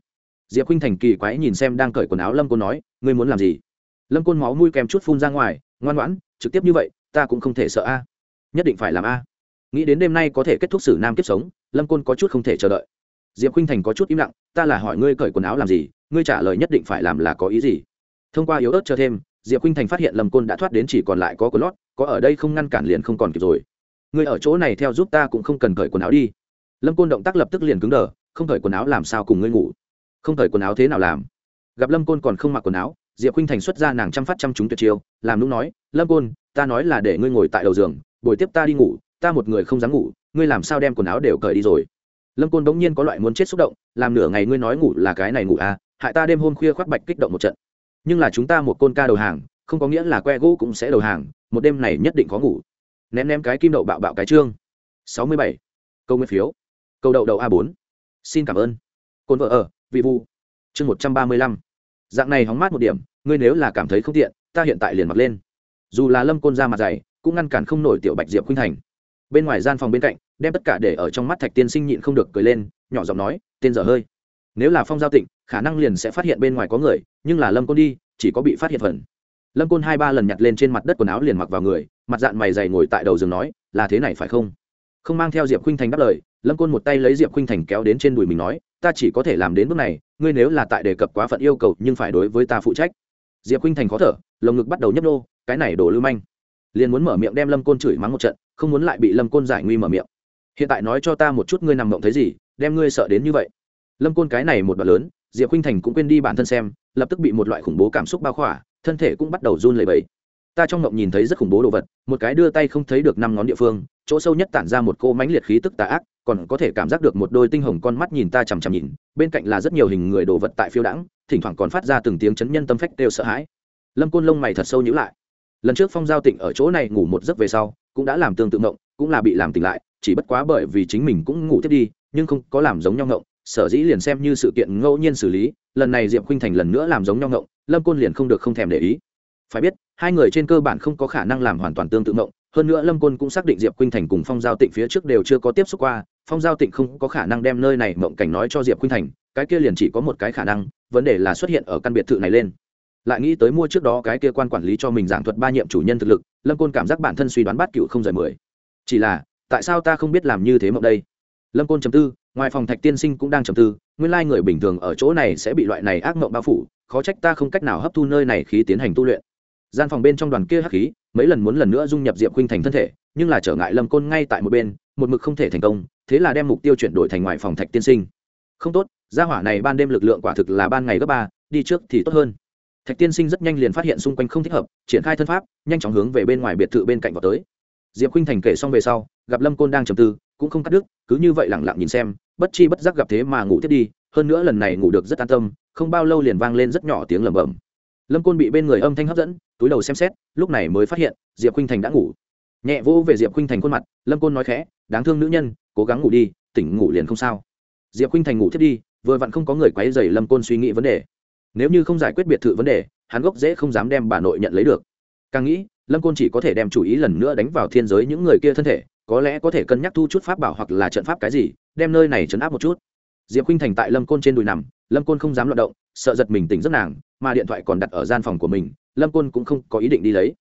Diệp khinh thành kỳ quái nhìn xem đang cởi quần áo lâm côn nói, ngươi muốn làm gì? Lâm côn máu mũi kèm chút phun ra ngoài, ngoan ngoãn, trực tiếp như vậy, ta cũng không thể sợ a. Nhất định phải làm a. Nghĩ đến đêm nay có thể kết thúc xử nam kiếp sống, lâm côn có chút không thể chờ đợi. Diệp khinh thành có chút im lặng, ta là hỏi ngươi cởi quần áo làm gì, ngươi trả lời nhất định phải làm là có ý gì? Thông qua yếu ớt cho thêm, diệp khinh thành phát hiện lâm côn đã thoát đến chỉ còn lại có quần lót, có ở đây không ngăn cản liền không còn kịp rồi ngươi ở chỗ này theo giúp ta cũng không cần cởi quần áo đi. Lâm côn động tác lập tức liền cứng đờ, không cởi quần áo làm sao cùng ngươi ngủ? Không cởi quần áo thế nào làm? Gặp lâm côn còn không mặc quần áo, diệp khinh thành xuất ra nàng chăm phát chăm chúng tuyệt chiêu, làm lúc nói, lâm côn, ta nói là để ngươi ngồi tại đầu giường, buổi tiếp ta đi ngủ, ta một người không dám ngủ, ngươi làm sao đem quần áo đều cởi đi rồi? Lâm côn bỗng nhiên có loại muốn chết xúc động, làm nửa ngày ngươi nói ngủ là cái này ngủ à hại ta đêm hôm khuya khoác bạch kích động một trận. Nhưng là chúng ta một côn ca đầu hàng, không có nghĩa là que gỗ cũng sẽ đầu hàng, một đêm này nhất định có ngủ ném ném cái kim đậu bạo bạo cái trương. Sáu mươi bảy. Câu nguyên phiếu. Câu đậu đậu a bốn. Xin cảm ơn. Côn vợ ở, vị vu chương một trăm ba mươi lăm. Dạng này hóng mát một điểm, ngươi nếu là cảm thấy không tiện, ta hiện tại liền mặc lên. Dù là lâm côn ra mặt dày, cũng ngăn cản không nổi tiểu bạch diệp khuynh thành. Bên ngoài gian phòng bên cạnh, đem tất cả để ở trong mắt thạch tiên sinh nhịn không được cười lên, nhỏ giọng nói, tên dở hơi. Nếu là phong giao tịnh, khả năng liền sẽ phát hiện bên ngoài có người, nhưng là lâm côn đi, chỉ có bị phát hiện phần lâm côn hai ba lần nhặt lên trên mặt đất quần áo liền mặc vào người, mặt dạng mày dày ngồi tại đầu giường nói, là thế này phải không? Không mang theo diệp khuynh thành đáp lời, lâm côn một tay lấy diệp khuynh thành kéo đến trên đùi mình nói, ta chỉ có thể làm đến bước này, ngươi nếu là tại đề cập quá phận yêu cầu nhưng phải đối với ta phụ trách. Diệp khuynh thành khó thở, lồng ngực bắt đầu nhấp nô cái này đổ lưu manh. Liền muốn mở miệng đem lâm côn chửi mắng một trận, không muốn lại bị lâm côn giải nguy mở miệng. Hiện tại nói cho ta một chút ngươi nằm mộng thấy gì, đem ngươi sợ đến như vậy. Lâm côn cái này một đoạn lớn, diệp khuynh thành cũng quên đi bản thân xem, lập tức bị một loại khủng bố cảm xúc bao khỏa thân thể cũng bắt đầu run lẩy bẩy. Ta trong ngộng nhìn thấy rất khủng bố đồ vật, một cái đưa tay không thấy được năm ngón địa phương, chỗ sâu nhất tản ra một cô mánh liệt khí tức tà ác, còn có thể cảm giác được một đôi tinh hồng con mắt nhìn ta chằm chằm nhìn, bên cạnh là rất nhiều hình người đồ vật tại phiêu đãng, thỉnh thoảng còn phát ra từng tiếng chấn nhân tâm phách đều sợ hãi. Lâm côn lông mày thật sâu nhữ lại. Lần trước phong giao tịnh ở chỗ này ngủ một giấc về sau, cũng đã làm tương tự ngộng, cũng là bị làm tỉnh lại, chỉ bất quá bởi vì chính mình cũng ngủ tiếp đi, nhưng không có làm giống nhau ngộng, sở dĩ liền xem như sự kiện ngẫu nhiên xử lý, lần này diệp khuynh thành lần nữa làm giống nhau ngộng lâm côn liền không được không thèm để ý. Phải biết, hai người trên cơ bản không có khả năng làm hoàn toàn tương tự mộng. hơn nữa lâm côn cũng xác định diệp khuynh thành cùng phong giao tịnh phía trước đều chưa có tiếp xúc qua, phong giao tịnh không có khả năng đem nơi này mộng cảnh nói cho diệp khuynh thành, cái kia liền chỉ có một cái khả năng, vấn đề là xuất hiện ở căn biệt thự này lên. Lại nghĩ tới mua trước đó cái kia quan quản lý cho mình giảng thuật ba nhiệm chủ nhân thực lực, lâm côn cảm giác bản thân suy đoán bát cựu không rời mười. Chỉ là, tại sao ta không biết làm như thế mộng đây? Lâm côn chầm tư, ngoài phòng thạch tiên sinh cũng đang chầm tư, nguyên lai người bình thường ở chỗ này sẽ bị loại này ác mộng bao phủ khó trách ta không cách nào hấp thu nơi này khí tiến hành tu luyện. Gian phòng bên trong đoàn kia hắc khí, mấy lần muốn lần nữa dung nhập diệp khuynh thành thân thể, nhưng là trở ngại lâm côn ngay tại một bên, một mực không thể thành công, thế là đem mục tiêu chuyển đổi thành ngoài phòng thạch tiên sinh. Không tốt, gia hỏa này ban đêm lực lượng quả thực là ban ngày gấp ba, đi trước thì tốt hơn. Thạch tiên sinh rất nhanh liền phát hiện xung quanh không thích hợp, triển khai thân pháp, nhanh chóng hướng về bên ngoài biệt thự bên cạnh vào tới. Diệp khuynh thành kể xong về sau, gặp lâm côn đang trầm tư, cũng không cắt đứt, cứ như vậy lẳng lặng nhìn xem, bất chi bất giác gặp thế mà ngủ thiết đi, hơn nữa lần này ngủ được rất an tâm không bao lâu liền vang lên rất nhỏ tiếng lẩm bẩm. Lâm côn bị bên người âm thanh hấp dẫn, túi đầu xem xét, lúc này mới phát hiện, diệp khuynh thành đã ngủ. Nhẹ vỗ về diệp khuynh thành khuôn mặt, lâm côn nói khẽ, đáng thương nữ nhân, cố gắng ngủ đi, tỉnh ngủ liền không sao. Diệp khuynh thành ngủ thiết đi, vừa vặn không có người quấy dày lâm côn suy nghĩ vấn đề. Nếu như không giải quyết biệt thự vấn đề, hắn gốc dễ không dám đem bà nội nhận lấy được. Càng nghĩ, lâm côn chỉ có thể đem chủ ý lần nữa đánh vào thiên giới những người kia thân thể, có lẽ có thể cân nhắc thu chút pháp bảo hoặc là trận pháp cái gì, đem nơi này chấn áp một chút. Diệp khinh thành tại lâm côn trên đùi nằm lâm côn không dám loạt động, sợ giật mình tỉnh giấc nàng, mà điện thoại còn đặt ở gian phòng của mình, lâm côn cũng không có ý định đi lấy.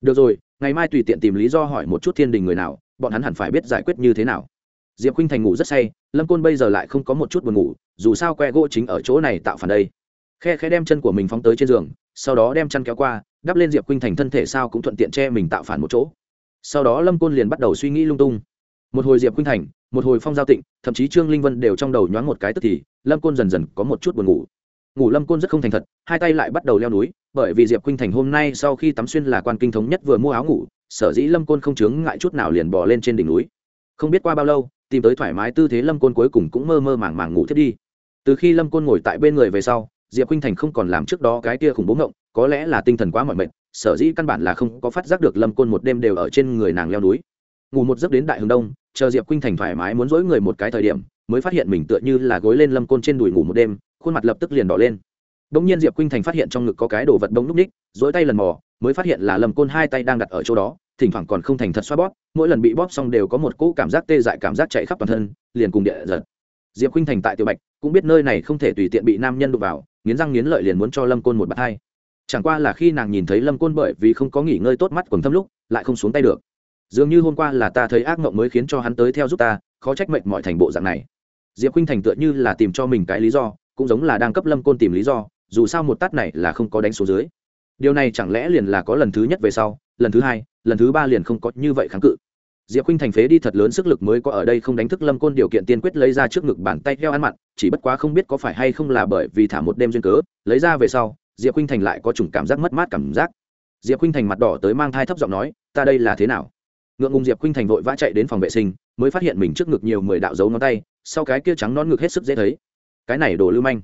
Được rồi, ngày mai tùy tiện tìm lý do hỏi một chút thiên đình người nào, bọn hắn hẳn phải biết giải quyết như thế nào. Diệp khinh thành ngủ rất say, lâm côn bây giờ lại không có một chút buồn ngủ, dù sao que gỗ chính ở chỗ này tạo phản đây. Khe khe đem chân của mình phóng tới trên giường, sau đó đem chăn kéo qua, đắp lên diệp khinh thành thân thể sao cũng thuận tiện che mình tạo phản một chỗ. Sau đó lâm côn liền bắt đầu suy nghĩ lung tung một hồi diệp khinh thành, một hồi phong giao tịnh, thậm chí trương linh vân đều trong đầu nhoáng một cái tức thì, lâm côn dần dần có một chút buồn ngủ. Ngủ lâm côn rất không thành thật, hai tay lại bắt đầu leo núi, bởi vì diệp khinh thành hôm nay sau khi tắm xuyên là quan kinh thống nhất vừa mua áo ngủ, sở dĩ lâm côn không chướng ngại chút nào liền bỏ lên trên đỉnh núi. Không biết qua bao lâu, tìm tới thoải mái tư thế lâm côn cuối cùng cũng mơ mơ màng màng ngủ thiết đi. Từ khi lâm côn ngồi tại bên người về sau, diệp khinh thành không còn làm trước đó cái kia khủng bố ngộng, có lẽ là tinh thần quá mọi mệt, sở dĩ căn bản là không có phát giác được lâm côn một đêm đều ở trên người nàng leo núi. Ngủ một giấc đến đại hướng đông chờ diệp khuynh thành thoải mái muốn dỗi người một cái thời điểm mới phát hiện mình tựa như là gối lên lâm côn trên đùi ngủ một đêm khuôn mặt lập tức liền đỏ lên Đông nhiên Diệp Khuynh Thành phát hiện trong ngực có cái đồ vật bông lúc ních, dỗi tay lần mò, mới phát hiện là Lâm Côn hai tay đang đặt ở chỗ đó, thỉnh thoảng còn không thành thật xoa bóp, mỗi lần bị bóp xong đều có một cỗ cảm giác tê dại cảm giác chạy khắp toàn thân, liền cùng địa giật. Diệp Khuynh Thành tại Tiểu Bạch, cũng biết nơi này không thể tùy tiện bị nam nhân đụng vào, nghiến răng nghiến lợi liền muốn cho Lâm Côn một bạt hai. Chẳng qua là khi nàng nhìn thấy Lâm Côn bởi vì không có nghỉ ngơi tốt mắt quần thâm lúc, lại không xuống tay được. Dường như hôm qua là ta thấy ác mộng mới khiến cho hắn tới theo giúp ta, khó trách mệnh mọi thành bộ dạng này. Diệp khinh Thành tựa như là tìm cho mình cái lý do, cũng giống là đang cấp Lâm Côn tìm lý do, dù sao một tát này là không có đánh số dưới. Điều này chẳng lẽ liền là có lần thứ nhất về sau lần thứ hai lần thứ ba liền không có như vậy kháng cự. Diệp khinh thành phế đi thật lớn sức lực mới có ở đây không đánh thức lâm côn điều kiện tiên quyết lấy ra trước ngực bàn tay theo ăn mặn chỉ bất quá không biết có phải hay không là bởi vì thả một đêm duyên cớ lấy ra về sau diệp khinh thành lại có chủng cảm giác mất mát cảm giác. Diệp khinh thành mặt đỏ tới mang thai thấp giọng nói ta đây là thế nào? Ngượng ngùng diệp khinh thành vội vã chạy đến phòng vệ sinh, mới phát hiện mình trước ngực nhiều mười đạo dấu ngón tay, sau cái kia trắng non ngực hết sức dễ thấy. Cái này đồ lưu manh.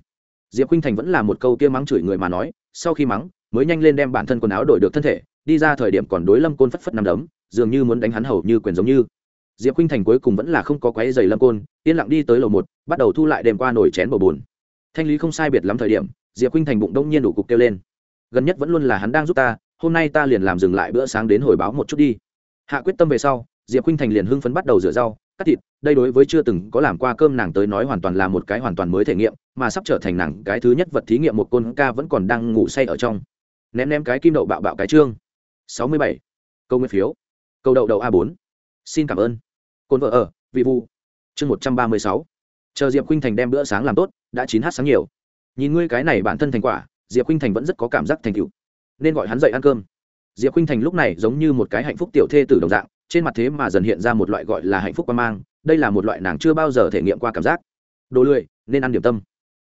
Diệp khinh thành vẫn là một câu kia mắng chửi người mà nói, sau khi mắng, mới nhanh lên đem bản thân quần áo đổi được thân thể, đi ra thời điểm còn đối lâm côn phất phất nằm đấm, dường như muốn đánh hắn hầu như quyền giống như. Diệp khinh thành cuối cùng vẫn là không có quáy dày lâm côn, yên lặng đi tới lầu một, bắt đầu thu lại đêm qua nổi chén bầu bùn thanh lý không sai biệt lắm thời điểm, diệp khinh thành bụng đông nhiên đủ cục kêu lên. Gần nhất vẫn luôn là hắn đang giúp ta, hôm nay ta liền làm dừng lại bữa sáng đến hồi báo một chút đi hạ quyết tâm về sau, diệp khinh thành liền hưng phấn bắt đầu rửa rau, cắt thịt, đây đối với chưa từng có làm qua cơm nàng tới nói hoàn toàn là một cái hoàn toàn mới thể nghiệm, mà sắp trở thành nàng cái thứ nhất vật thí nghiệm một côn ca vẫn còn đang ngủ say ở trong. Ném ném cái kim đậu bạo bạo cái chương sáu mươi bảy. Câu nguyên phiếu. Câu đậu đậu a bốn. Xin cảm ơn. Côn vợ ở, vị vu chương một trăm ba mươi sáu. Chờ diệp khinh thành đem bữa sáng làm tốt, đã chín h sáng nhiều. Nhìn ngươi cái này bản thân thành quả, diệp khinh thành vẫn rất có cảm giác thành tựu. Nên gọi hắn dậy ăn cơm diệp khinh thành lúc này giống như một cái hạnh phúc tiểu thê tử đồng dạng, trên mặt thế mà dần hiện ra một loại gọi là hạnh phúc quan mang, đây là một loại nàng chưa bao giờ thể nghiệm qua cảm giác. Đồ lười, nên ăn điểm tâm.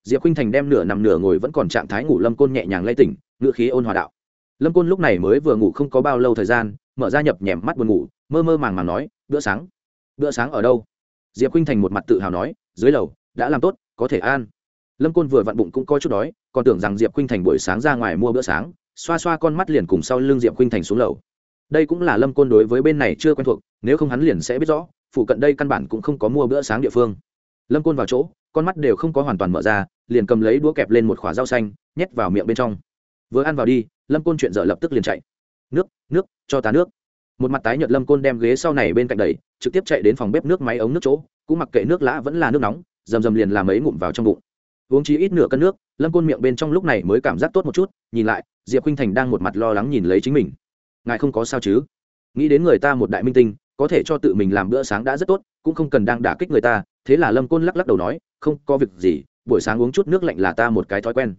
Diệp khinh thành đem nửa nằm nửa ngồi vẫn còn trạng thái ngủ lâm côn nhẹ nhàng lay tỉnh, ngựa khí ôn hòa đạo. Lâm côn lúc này mới vừa ngủ không có bao lâu thời gian, mở ra nhập nhèm mắt buồn ngủ, mơ mơ màng màng nói, bữa sáng bữa sáng ở đâu? Diệp khinh thành một mặt tự hào nói, dưới lầu, đã làm tốt, có thể ăn. Lâm côn vừa vặn bụng cũng có chút đói, còn tưởng rằng diệp khinh thành buổi sáng ra ngoài mua bữa sáng xoa xoa con mắt liền cùng sau lưng diệp khuynh thành xuống lầu. Đây cũng là lâm côn đối với bên này chưa quen thuộc, nếu không hắn liền sẽ biết rõ, phụ cận đây căn bản cũng không có mua bữa sáng địa phương. Lâm côn vào chỗ, con mắt đều không có hoàn toàn mở ra, liền cầm lấy đũa kẹp lên một khoả rau xanh, nhét vào miệng bên trong. Vừa ăn vào đi, lâm côn chuyện dở lập tức liền chạy. Nước nước, cho ta nước. Một mặt tái nhợt lâm côn đem ghế sau này bên cạnh đầy trực tiếp chạy đến phòng bếp nước máy ống nước chỗ, cũng mặc kệ nước lã vẫn là nước nóng, rầm rầm liền làm ấy ngụm vào trong bụng. Uống chí ít nửa cân nước, lâm côn miệng bên trong lúc này mới cảm giác tốt một chút, nhìn lại diệp khinh thành đang một mặt lo lắng nhìn lấy chính mình. Ngài không có sao chứ? Nghĩ đến người ta một đại minh tinh, có thể cho tự mình làm bữa sáng đã rất tốt, cũng không cần đang đả kích người ta, thế là lâm côn lắc lắc đầu nói, không, có việc gì, buổi sáng uống chút nước lạnh là ta một cái thói quen.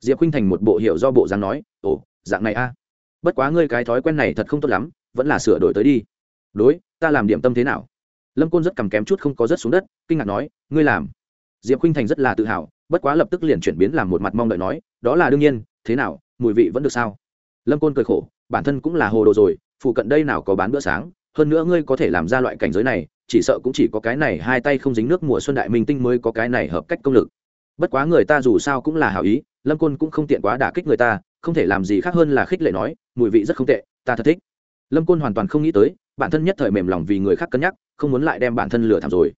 Diệp khinh thành một bộ hiệu do bộ dáng nói, ồ, dạng này a. Bất quá ngươi cái thói quen này thật không tốt lắm, vẫn là sửa đổi tới đi. Đối, ta làm điểm tâm thế nào? Lâm côn rất cầm kém chút không có rớt xuống đất, kinh ngạc nói, ngươi làm. Diệp khinh thành rất là tự hào, bất quá lập tức liền chuyển biến làm một mặt mong đợi nói, đó là đương nhiên, thế nào mùi vị vẫn được sao? Lâm côn cười khổ, bản thân cũng là hồ đồ rồi, phụ cận đây nào có bán bữa sáng, hơn nữa ngươi có thể làm ra loại cảnh giới này, chỉ sợ cũng chỉ có cái này hai tay không dính nước mùa xuân đại minh tinh mới có cái này hợp cách công lực. Bất quá người ta dù sao cũng là hảo ý, lâm côn cũng không tiện quá đả kích người ta, không thể làm gì khác hơn là khích lệ nói, mùi vị rất không tệ, ta thật thích. Lâm côn hoàn toàn không nghĩ tới, bản thân nhất thời mềm lòng vì người khác cân nhắc, không muốn lại đem bản thân lừa thảm rồi.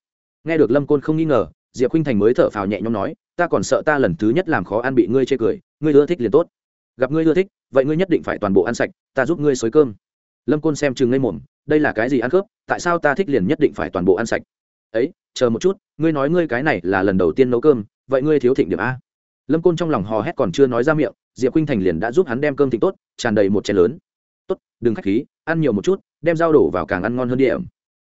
Nghe được lâm côn không nghi ngờ, diệp khinh thành mới thở phào nhẹ nhõm nói, ta còn sợ ta lần thứ nhất làm khó ăn bị ngươi chê cười, ngươi ưa thích liền tốt gặp ngươi ưa thích, vậy ngươi nhất định phải toàn bộ ăn sạch, ta giúp ngươi xới cơm. Lâm côn xem chừng ngây mồm đây là cái gì ăn khớp, tại sao ta thích liền nhất định phải toàn bộ ăn sạch? Ấy, chờ một chút, ngươi nói ngươi cái này là lần đầu tiên nấu cơm, vậy ngươi thiếu thịnh điểm a. Lâm côn trong lòng hò hét còn chưa nói ra miệng, diệp khinh thành liền đã giúp hắn đem cơm thịnh tốt, tràn đầy một chén lớn. Tốt, đừng k h á c h khí, ăn nhiều một chút, đem rau đổ vào càng ăn ngon hơn điểm.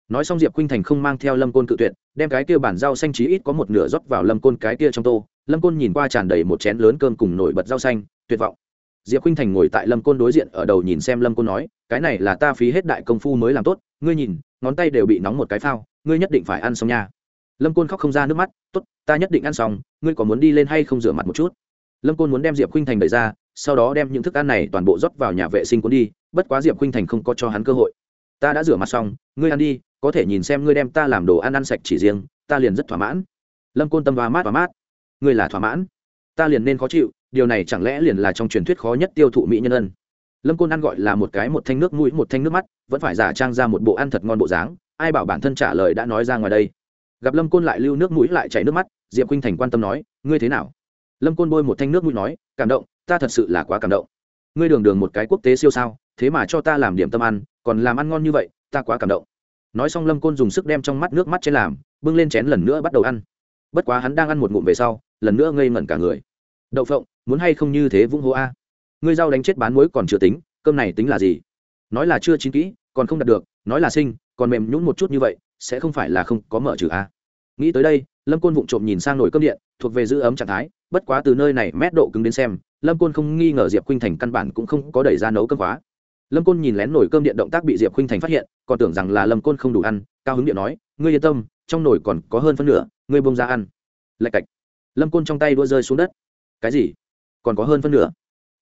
Nói xong diệp khinh thành không mang theo lâm côn cự tuyệt, đem cái kia bản rau xanh chí ít có một nửa rót vào lâm côn cái kia trong tô. Lâm côn nhìn qua tràn đầy một chén lớn cơm cùng nổi bật rau xanh, tuyệt vọng diệp khinh thành ngồi tại lâm côn đối diện ở đầu nhìn xem lâm côn nói, cái này là ta phí hết đại công phu mới làm tốt, ngươi nhìn, ngón tay đều bị nóng một cái phao, ngươi nhất định phải ăn xong nha. Lâm côn khóc không ra nước mắt, tốt, ta nhất định ăn xong, ngươi có muốn đi lên hay không rửa mặt một chút? Lâm côn muốn đem diệp khinh thành đẩy ra, sau đó đem những thức ăn này toàn bộ rót vào nhà vệ sinh cuốn đi, bất quá diệp khinh thành không có cho hắn cơ hội. Ta đã rửa mặt xong, ngươi ăn đi, có thể nhìn xem ngươi đem ta làm đồ ăn ăn sạch chỉ riêng, ta liền rất thỏa mãn. Lâm côn tâm và mát và mát. Ngươi là thỏa mãn? Ta liền nên khó chịu điều này chẳng lẽ liền là trong truyền thuyết khó nhất tiêu thụ mỹ nhân ân? Lâm côn ăn gọi là một cái một thanh nước mũi, một thanh nước mắt, vẫn phải giả trang ra một bộ ăn thật ngon bộ dáng, ai bảo bản thân trả lời đã nói ra ngoài đây? Gặp lâm côn lại lưu nước mũi, lại chảy nước mắt, diệp khinh thành quan tâm nói, ngươi thế nào? Lâm côn bôi một thanh nước mũi nói, cảm động, ta thật sự là quá cảm động. Ngươi đường đường một cái quốc tế siêu sao, thế mà cho ta làm điểm tâm ăn, còn làm ăn ngon như vậy, ta quá cảm động. Nói xong lâm côn dùng sức đem trong mắt nước mắt trên làm, bưng lên chén lần nữa bắt đầu ăn. Bất quá hắn đang ăn một ngụm về sau, lần nữa ngây ngẩn cả người đậu phộng, muốn hay không như thế vũng hô a? Ngươi rau đánh chết bán muối còn chưa tính, cơm này tính là gì? Nói là chưa chín kỹ, còn không đạt được, nói là sinh, còn mềm nhún một chút như vậy, sẽ không phải là không có mở trừ a? Nghĩ tới đây, lâm côn vụng trộm nhìn sang nồi cơm điện, thuộc về giữ ấm trạng thái, bất quá từ nơi này mét độ cứng đến xem, lâm côn không nghi ngờ diệp khuynh thành căn bản cũng không có đẩy ra nấu cơm khóa lâm côn nhìn lén nồi cơm điện động tác bị diệp khuynh thành phát hiện, còn tưởng rằng là lâm côn không đủ ăn, cao hứng điện nói, ngươi yên tâm, trong nồi còn có hơn phân nửa, ngươi bông ra ăn. Lạch cạch. Lâm côn trong tay đua rơi xuống đất cái gì? Còn có hơn phân nửa?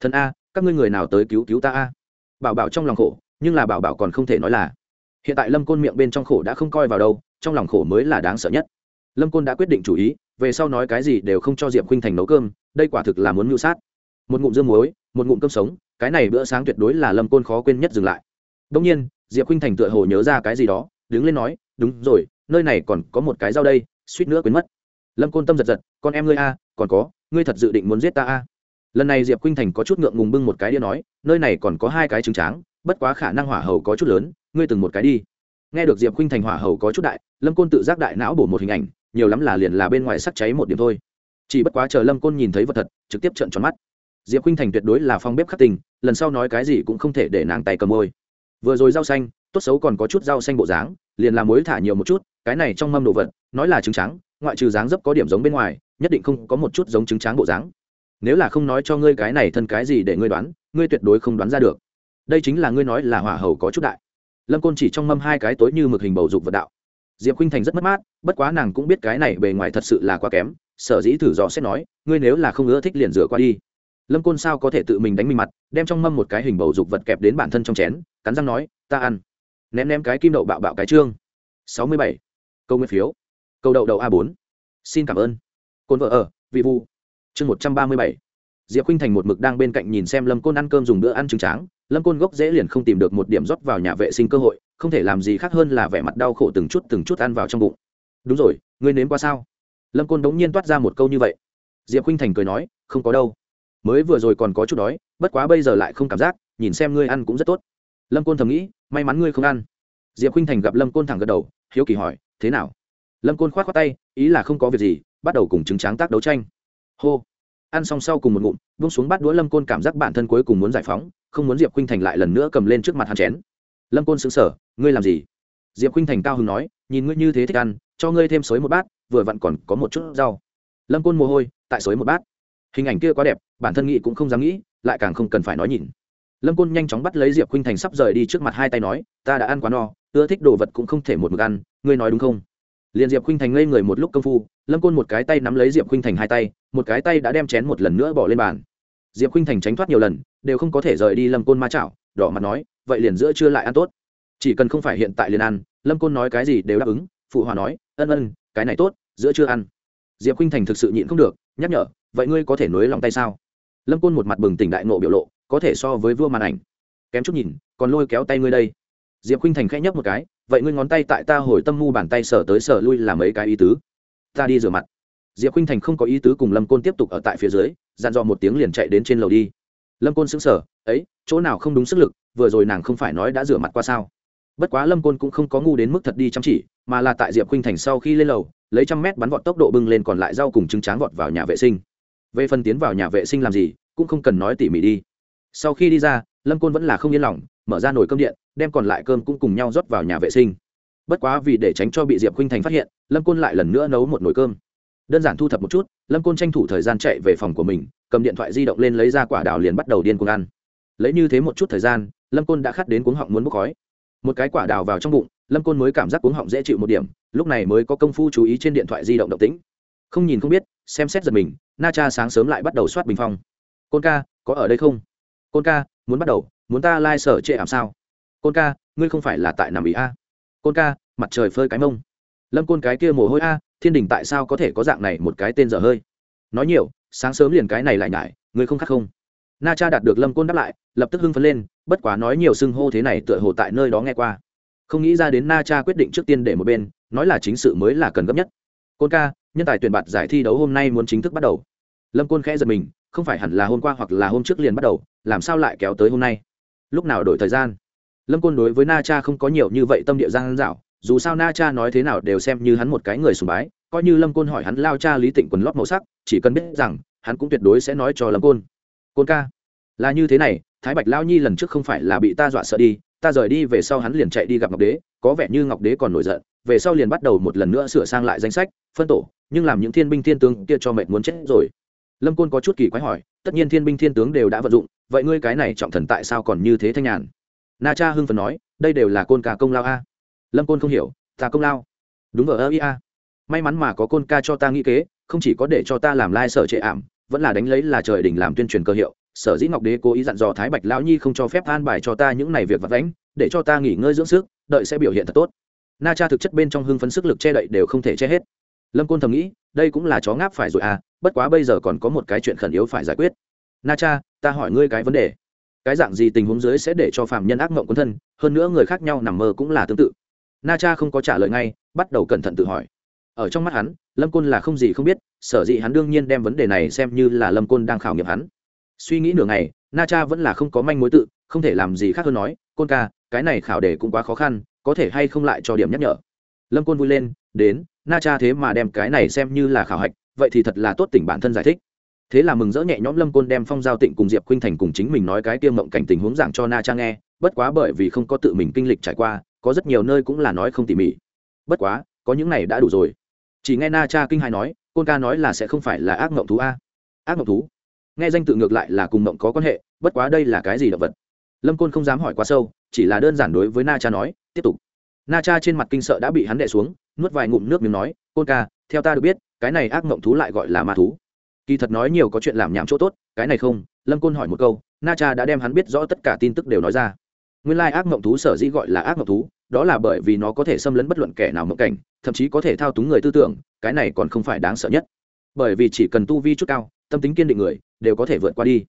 Thần a, các ngươi người nào tới cứu cứu ta a? Bảo bảo trong lòng khổ, nhưng là bảo bảo còn không thể nói là. Hiện tại lâm côn miệng bên trong khổ đã không coi vào đâu, trong lòng khổ mới là đáng sợ nhất. Lâm côn đã quyết định chủ ý, về sau nói cái gì đều không cho diệp khinh thành nấu cơm, đây quả thực là muốn mưu sát. Một ngụm dương muối, một ngụm cơm sống, cái này bữa sáng tuyệt đối là lâm côn khó quên nhất dừng lại. Đông nhiên, diệp khinh thành tựa hồ nhớ ra cái gì đó, đứng lên nói, đúng rồi, nơi này còn có một cái dao đây, suýt nữa quên mất. Lâm côn tâm giật giật, con em ngươi a, còn có ngươi thật dự định muốn giết ta a? Lần này diệp khinh thành có chút ngượng ngùng bưng một cái đĩa nói, nơi này còn có hai cái trứng tráng, bất quá khả năng hỏa hầu có chút lớn, ngươi từng một cái đi. Nghe được diệp khinh thành hỏa hầu có chút đại, lâm côn tự giác đại não bổ một hình ảnh, nhiều lắm là liền là bên ngoài sắc cháy một điểm thôi. Chỉ bất quá chờ lâm côn nhìn thấy vật thật, trực tiếp trợn tròn mắt. Diệp khinh thành tuyệt đối là phong bếp khắc tình, lần sau nói cái gì cũng không thể để nàng tay cầm môi. Vừa rồi rau xanh, tốt xấu còn có chút rau xanh bộ dáng, liền làm muối thả nhiều một chút, cái này trong mâm đồ vật, nói là trứng trắng ngoại trừ dáng dấp có điểm giống bên ngoài, nhất định không có một chút giống trứng trắng bộ dáng. Nếu là không nói cho ngươi cái này thân cái gì để ngươi đoán, ngươi tuyệt đối không đoán ra được. Đây chính là ngươi nói là hỏa hầu có chút đại. Lâm côn chỉ trong mâm hai cái tối như mực hình bầu dục vật đạo. Diệp khinh thành rất mất mát, bất quá nàng cũng biết cái này bề ngoài thật sự là quá kém, sở dĩ thử dò xét nói, ngươi nếu là không ưa thích liền rửa qua đi. Lâm côn sao có thể tự mình đánh mình mặt, đem trong mâm một cái hình bầu dục vật kẹp đến bản thân trong chén, cắn răng nói, ta ăn. Ném ném cái kim đậu bạo bạo cái trương. Sáu mươi bảy. Câu nguyên phiếu câu đậu đậu a bốn. Xin cảm ơn. Côn vợ ở, vị vu chương một trăm ba mươi bảy. Diệp khinh thành một mực đang bên cạnh nhìn xem lâm côn ăn cơm dùng bữa ăn trứng tráng. Lâm côn gốc dễ liền không tìm được một điểm rót vào nhà vệ sinh cơ hội, không thể làm gì khác hơn là vẻ mặt đau khổ từng chút từng chút ăn vào trong bụng. Đúng rồi, ngươi nếm qua sao? Lâm côn đống nhiên toát ra một câu như vậy. Diệp khinh thành cười nói, không có đâu. Mới vừa rồi còn có chút đói, bất quá bây giờ lại không cảm giác, nhìn xem ngươi ăn cũng rất tốt. Lâm côn thầm nghĩ, may mắn ngươi không ăn. Diệp khinh thành gặp lâm côn thẳng gật đầu, hiếu kỳ hỏi, thế nào? Lâm côn k h o á t khoác tay, ý là không có việc gì, bắt đầu cùng chứng tráng tác đấu tranh. Hô. Ăn xong sau cùng một ngụm bung xuống bắt đũa lâm côn cảm giác bản thân cuối cùng muốn giải phóng, không muốn diệp khinh thành lại lần nữa cầm lên trước mặt hắn chén. Lâm côn xứng sở ngươi làm gì? Diệp khinh thành cao hứng nói, nhìn ngươi như thế thích ăn, cho ngươi thêm xới một bát, vừa vặn còn có một chút rau. Lâm côn mồ hôi, tại xới một bát. Hình ảnh kia quá đẹp, bản thân nghĩ cũng không dám nghĩ, lại càng không cần phải nói nhìn. Lâm côn nhanh chóng bắt lấy diệp khinh thành sắp rời đi trước mặt hai tay nói, ta đã ăn quá no, ưa thích đồ vật cũng không thể một mực ăn, ngươi nói đúng không? Liền diệp khinh thành ngây người một lúc công phu, lâm côn một cái tay nắm lấy diệp khinh thành hai tay, một cái tay đã đem chén một lần nữa bỏ lên bàn. Diệp khinh thành tránh thoát nhiều lần, đều không có thể rời đi lâm côn ma chảo, đỏ mặt nói, vậy liền giữa chưa lại ăn tốt. Chỉ cần không phải hiện tại liền ăn, lâm côn nói cái gì đều đáp ứng, phụ hòa nói, ân ân, cái này tốt, giữa chưa ăn. Diệp khinh thành thực sự nhịn không được, nhắc nhở, vậy ngươi có thể nối lòng tay sao? Lâm côn một mặt bừng tỉnh đại nộ biểu lộ, có thể so với vua màn ảnh. Kém chút nhìn, còn lôi kéo tay ngươi đây. Diệp khinh thành khẽ nhấp một cái vậy ngươi ngón tay tại ta hồi tâm mu bàn tay sở tới sở lui là mấy cái ý tứ? Ta đi rửa mặt. Diệp khinh thành không có ý tứ cùng lâm côn tiếp tục ở tại phía dưới dàn dò một tiếng liền chạy đến trên lầu đi. Lâm côn xứng sở ấy, chỗ nào không đúng sức lực, vừa rồi nàng không phải nói đã rửa mặt qua sao? Bất quá lâm côn cũng không có ngu đến mức thật đi chăm chỉ, mà là tại diệp khinh thành sau khi lên lầu, lấy trăm mét bắn vọt tốc độ bưng lên còn lại rau cùng trứng tráng vọt vào nhà vệ sinh. Về phần tiến vào nhà vệ sinh làm gì, cũng không cần nói tỉ mỉ đi. Sau khi đi ra, lâm côn vẫn là không yên lòng mở ra nồi cơm điện, đem còn lại cơm cũng cùng nhau rót vào nhà vệ sinh. Bất quá vì để tránh cho bị diệp khinh thành phát hiện, lâm côn lại lần nữa nấu một nồi cơm. Đơn giản thu thập một chút, lâm côn tranh thủ thời gian chạy về phòng của mình, cầm điện thoại di động lên lấy ra quả đào liền bắt đầu điên cuồng ăn. Lấy như thế một chút thời gian, lâm côn đã khắt đến cuống họng muốn bốc khói. Một cái quả đào vào trong bụng, lâm côn mới cảm giác cuống họng dễ chịu một điểm, lúc này mới có công phu chú ý trên điện thoại di động động tĩnh. Không nhìn không biết, xem xét giật mình, na cha sáng sớm lại bắt đầu soát bình phong. Côn ca, có ở đây không? Côn ca, muốn bắt đầu muốn ta lai、like、sở trệ ảm sao? Côn ca, ngươi không phải là tại nằm ý a? Côn ca, mặt trời phơi cái mông. Lâm côn cái kia mồ hôi a, thiên đình tại sao có thể có dạng này một cái tên dở hơi? Nói nhiều, sáng sớm liền cái này lại nhải, ngươi không khác không? Na cha đạt được lâm côn đáp lại, lập tức hưng phấn lên, bất quá nói nhiều xưng hô thế này tựa hồ tại nơi đó nghe qua. Không nghĩ ra đến na cha quyết định trước tiên để một bên, nói là chính sự mới là cần gấp nhất. Côn ca, nhân tài tuyển bạt giải thi đấu hôm nay muốn chính thức bắt đầu. Lâm côn khẽ giật mình, không phải hẳn là hôm qua hoặc là hôm trước liền bắt đầu, làm sao lại kéo tới hôm nay? Lúc nào đổi thời gian? Lâm côn đối với na cha không có nhiều như vậy tâm địa giang dạo, dù sao na cha nói thế nào đều xem như hắn một cái người sùng bái, coi như lâm côn hỏi hắn lao cha lý tịnh quần lót màu sắc, chỉ cần biết rằng, hắn cũng tuyệt đối sẽ nói cho lâm côn. Côn ca, là như thế này, thái bạch lao nhi lần trước không phải là bị ta dọa sợ đi, ta rời đi về sau hắn liền chạy đi gặp ngọc đế, có vẻ như ngọc đế còn nổi giận, về sau liền bắt đầu một lần nữa sửa sang lại danh sách, phân tổ, nhưng làm những thiên binh thiên tướng kia cho mệt muốn chết rồi. Lâm côn có chút kỳ quái hỏi, tất nhiên thiên binh thiên tướng đều đã vận dụng vậy ngươi cái này trọng thần tại sao còn như thế thanh nhàn? Na cha hưng phần nói, đây đều là côn ca công lao a. Lâm côn không hiểu, ta công lao. Đúng vờ, ơ ia may mắn mà có côn ca cho ta nghĩ kế, không chỉ có để cho ta làm lai sở trệ ảm, vẫn là đánh lấy là trời đỉnh làm tuyên truyền cơ hiệu. Sở dĩ ngọc đế cố ý dặn dò thái bạch lão nhi không cho phép an bài cho ta những này việc vặt đánh để cho ta nghỉ ngơi dưỡng sức, đợi sẽ biểu hiện thật tốt. Na cha thực chất bên trong hưng phấn sức lực che đậy đều không thể che hết. Lâm côn thầm nghĩ, đây cũng là chó ngáp phải rồi à bất quá bây giờ còn có một cái chuyện khẩn yếu phải giải quyết na cha, ta hỏi ngươi cái vấn đề. Cái dạng gì tình huống dưới sẽ để cho phạm nhân ác mộng quân thân, hơn nữa người khác nhau nằm mơ cũng là tương tự. Na cha không có trả lời ngay, bắt đầu cẩn thận tự hỏi. Ở trong mắt hắn, lâm côn là không gì không biết, sở dĩ hắn đương nhiên đem vấn đề này xem như là lâm côn đang khảo nghiệm hắn. Suy nghĩ nửa ngày, na cha vẫn là không có manh mối tự, không thể làm gì khác hơn nói, côn ca, cái này khảo đề cũng quá khó khăn, có thể hay không lại cho điểm nhắc nhở? Lâm côn vui lên, đến, na cha thế mà đem cái này xem như là khảo hạch, vậy thì thật là tốt tỉnh bản thân giải thích thế là mừng rỡ nhẹ nhõm lâm côn đem phong giao tịnh cùng diệp khuynh thành cùng chính mình nói cái tiêm mộng cảnh tình huống giảng cho na cha nghe, bất quá bởi vì không có tự mình kinh lịch trải qua, có rất nhiều nơi cũng là nói không tỉ mỉ. Bất quá, có những này đã đủ rồi. Chỉ nghe na cha kinh hai nói, côn ca nói là sẽ không phải là ác mộng thú a. Ác mộng thú? Nghe danh tự ngược lại là cùng mộng có quan hệ, bất quá đây là cái gì động vật? Lâm côn không dám hỏi quá sâu, chỉ là đơn giản đối với na cha nói, tiếp tục. Na cha trên mặt kinh sợ đã bị hắn đè xuống, nuốt vài ngụm nước miếng nói, côn ca, theo ta được biết, cái này ác mộng thú lại gọi là ma thú kỳ thật nói nhiều có chuyện làm nhảm chỗ tốt, cái này không, lâm côn hỏi một câu, na cha đã đem hắn biết rõ tất cả tin tức đều nói ra. Nguyên lai ác mộng thú sở dĩ gọi là ác mộng thú, đó là bởi vì nó có thể xâm lấn bất luận kẻ nào mộng cảnh, thậm chí có thể thao túng người tư tưởng, cái này còn không phải đáng sợ nhất. Bởi vì chỉ cần tu vi chút cao, tâm tính kiên định người, đều có thể vượt qua đi.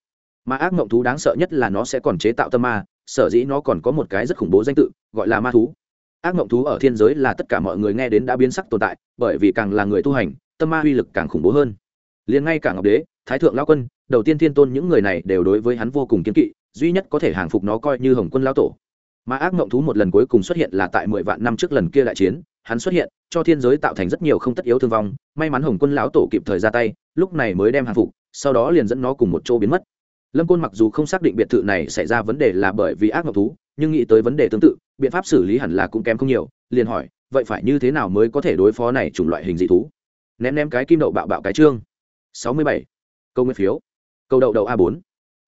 Mà ác mộng thú đáng sợ nhất là nó sẽ còn chế tạo tâm ma, sở dĩ nó còn có một cái rất khủng bố danh tự, gọi là ma thú. Ác mộng thú ở thiên giới là tất cả mọi người nghe đến đã biến sắc tồn tại, bởi vì càng là người tu hành, tâm ma uy lực càng khủng bố hơn liền ngay cả ngọc đế, thái thượng lao quân, đầu tiên thiên tôn những người này đều đối với hắn vô cùng kiên kỵ, duy nhất có thể hàng phục nó coi như hồng quân lao tổ. Mà ác mộng thú một lần cuối cùng xuất hiện là tại mười vạn năm trước lần kia đại chiến, hắn xuất hiện, cho thiên giới tạo thành rất nhiều không tất yếu thương vong, may mắn hồng quân lão tổ kịp thời ra tay, lúc này mới đem hàng phục, sau đó liền dẫn nó cùng một chỗ biến mất. Lâm côn mặc dù không xác định biệt thự này xảy ra vấn đề là bởi vì ác mộng thú, nhưng nghĩ tới vấn đề tương tự, biện pháp xử lý hẳn là cũng kém không nhiều, liền hỏi, vậy phải như thế nào mới có thể đối phó này chủng loại hình dị thú? Ném ném cái kim đậu bạo bạo cái trương sáu mươi bảy. Câu nguyên phiếu. Câu đậu đậu a bốn.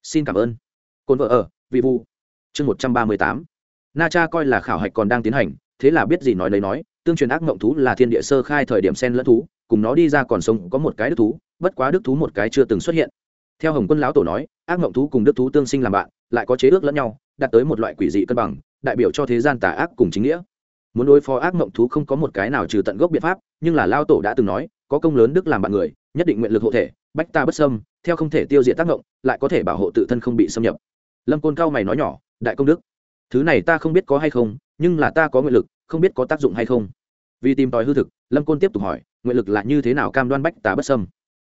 Xin cảm ơn. Côn vợ ở, vị vu chương một trăm ba mươi tám. Na cha coi là khảo hạch còn đang tiến hành, thế là biết gì nói lấy nói, tương truyền ác mộng thú là thiên địa sơ khai thời điểm sen lẫn thú, cùng nó đi ra còn sống có một cái đức thú, bất quá đức thú một cái chưa từng xuất hiện. Theo hồng quân lão tổ nói, ác mộng thú cùng đức thú tương sinh làm bạn, lại có chế ước lẫn nhau, đạt tới một loại quỷ dị cân bằng, đại biểu cho thế gian tà ác cùng chính nghĩa. Muốn đối phó ác mộng thú không có một cái nào trừ tận gốc biện pháp, nhưng là lao tổ đã từng nói, có công lớn đức làm bạn người nhất định nguyện lực hộ thể, bách ta bất sâm theo không thể tiêu diệt tác động lại có thể bảo hộ tự thân không bị xâm nhập. Lâm côn cao mày nói nhỏ, đại công đức. Thứ này ta không biết có hay không, nhưng là ta có nguyện lực, không biết có tác dụng hay không. Vì tìm tòi hư thực, lâm côn tiếp tục hỏi, nguyện lực là như thế nào cam đoan bách tá bất sâm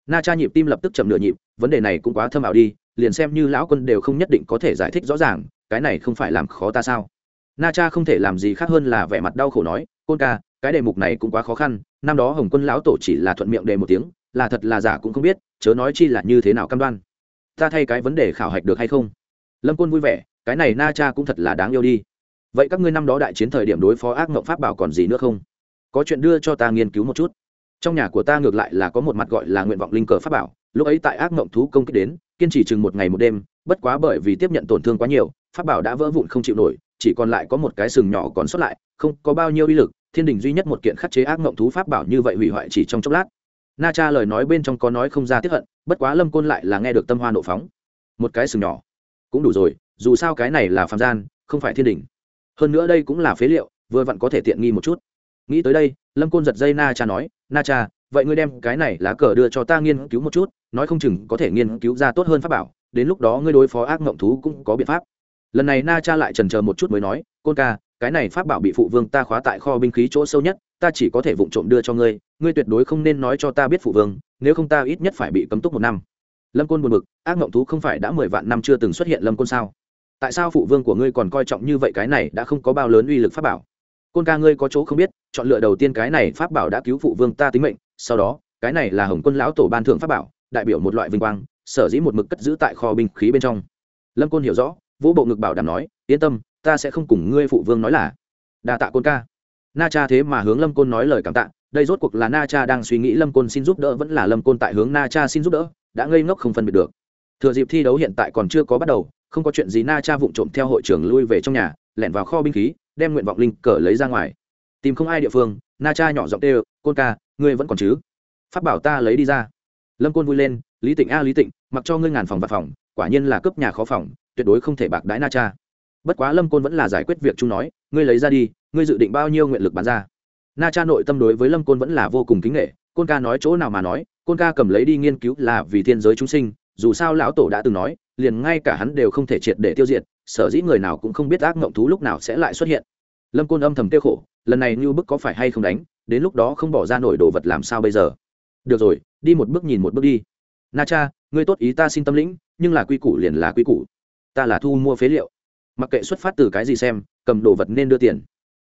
na cha nhịp tim lập tức chậm nửa nhịp, vấn đề này cũng quá thâm ảo đi, liền xem như lão quân đều không nhất định có thể giải thích rõ ràng, cái này không phải làm khó ta sao? Na cha không thể làm gì khác hơn là vẻ mặt đau khổ nói, côn ca, cái đề mục này cũng quá khó khăn, năm đó hồng quân lão tổ chỉ là thuận miệng đề một tiếng là thật là giả cũng không biết, chớ nói chi là như thế nào cam đoan. Ta thay cái vấn đề khảo hạch được hay không? Lâm côn vui vẻ, cái này na cha cũng thật là đáng yêu đi. Vậy các ngươi năm đó đại chiến thời điểm đối phó ác mộng pháp bảo còn gì nữa không? Có chuyện đưa cho ta nghiên cứu một chút. Trong nhà của ta ngược lại là có một mặt gọi là nguyện vọng linh cờ pháp bảo, lúc ấy tại ác mộng thú công kích đến, kiên trì chừng một ngày một đêm, bất quá bởi vì tiếp nhận tổn thương quá nhiều, pháp bảo đã vỡ vụn không chịu nổi, chỉ còn lại có một cái sừng nhỏ còn sót lại, không có bao nhiêu uy lực, thiên đình duy nhất một kiện khắc chế ác mộng thú pháp bảo như vậy hủy hoại chỉ trong chốc lát na cha lời nói bên trong có nói không ra tiếp hận, bất quá lâm côn lại là nghe được tâm hoa nộ phóng. Một cái sừng nhỏ. Cũng đủ rồi, dù sao cái này là phạm gian, không phải thiên đình hơn nữa đây cũng là phế liệu, vừa vặn có thể tiện nghi một chút. Nghĩ tới đây, lâm côn giật dây na cha nói, na cha, vậy ngươi đem cái này lá cờ đưa cho ta nghiên cứu một chút, nói không chừng có thể nghiên cứu ra tốt hơn pháp bảo, đến lúc đó ngươi đối phó ác mộng thú cũng có biện pháp. Lần này na cha lại trần chờ một chút mới nói, côn ca, cái này pháp bảo bị phụ vương ta khóa tại kho binh khí chỗ sâu nhất ta chỉ có thể vụng trộm đưa cho ngươi ngươi tuyệt đối không nên nói cho ta biết phụ vương, nếu không ta ít nhất phải bị cấm túc một năm. Lâm côn buồn bực, ác mộng thú không phải đã mười vạn năm chưa từng xuất hiện lâm côn sao? Tại sao phụ vương của ngươi còn coi trọng như vậy cái này đã không có bao lớn uy lực pháp bảo? Côn ca ngươi có chỗ không biết, chọn lựa đầu tiên cái này pháp bảo đã cứu phụ vương ta tính mệnh, sau đó, cái này là hồng quân lão tổ ban thượng pháp bảo, đại biểu một loại vinh quang, sở dĩ một mực cất giữ tại kho binh khí bên trong. Lâm côn hiểu rõ vũ bộ ngực bảo đảm nói, yên tâm, ta sẽ không cùng ngươi phụ vương nói là đa tạ côn ca na cha thế mà hướng lâm côn nói lời cảm tạ, đây rốt cuộc là na cha đang suy nghĩ lâm côn xin giúp đỡ vẫn là lâm côn tại hướng na cha xin giúp đỡ, đã ngây ngốc không phân biệt được. Thừa dịp thi đấu hiện tại còn chưa có bắt đầu, không có chuyện gì na cha vụng trộm theo hội trưởng lui về trong nhà, lẻn vào kho binh khí, đem nguyện vọng linh cờ lấy ra ngoài. Tìm không ai địa phương, na cha nhỏ giọng tê côn ca, ngươi vẫn còn chứ? Phát bảo ta lấy đi ra. Lâm côn vui lên, lý tịnh a, lý tịnh, mặc cho ngươi ngàn phòng và phòng, quả nhiên là cướp nhà khó phòng, tuyệt đối không thể bạc đái na cha. Bất quá lâm côn vẫn là giải quyết việc chung nói, ngươi lấy ra đi ngươi dự định bao nhiêu nguyện lực bán ra? Na cha nội tâm đối với lâm côn vẫn là vô cùng kính nghệ côn ca nói chỗ nào mà nói, côn ca cầm lấy đi nghiên cứu là vì thiên giới chúng sinh, dù sao lão tổ đã từng nói, liền ngay cả hắn đều không thể triệt để tiêu diệt, sở dĩ người nào cũng không biết ác mộng thú lúc nào sẽ lại xuất hiện. Lâm côn âm thầm tiêu khổ, lần này như bức có phải hay không đánh, đến lúc đó không bỏ ra nổi đồ vật làm sao bây giờ? Được rồi, đi một bước nhìn một bước đi. Na cha, ngươi tốt ý ta xin tâm lĩnh, nhưng là quy củ liền là quy củ. Ta là thu mua phế liệu. Mặc kệ xuất phát từ cái gì xem, cầm đồ vật nên đưa tiền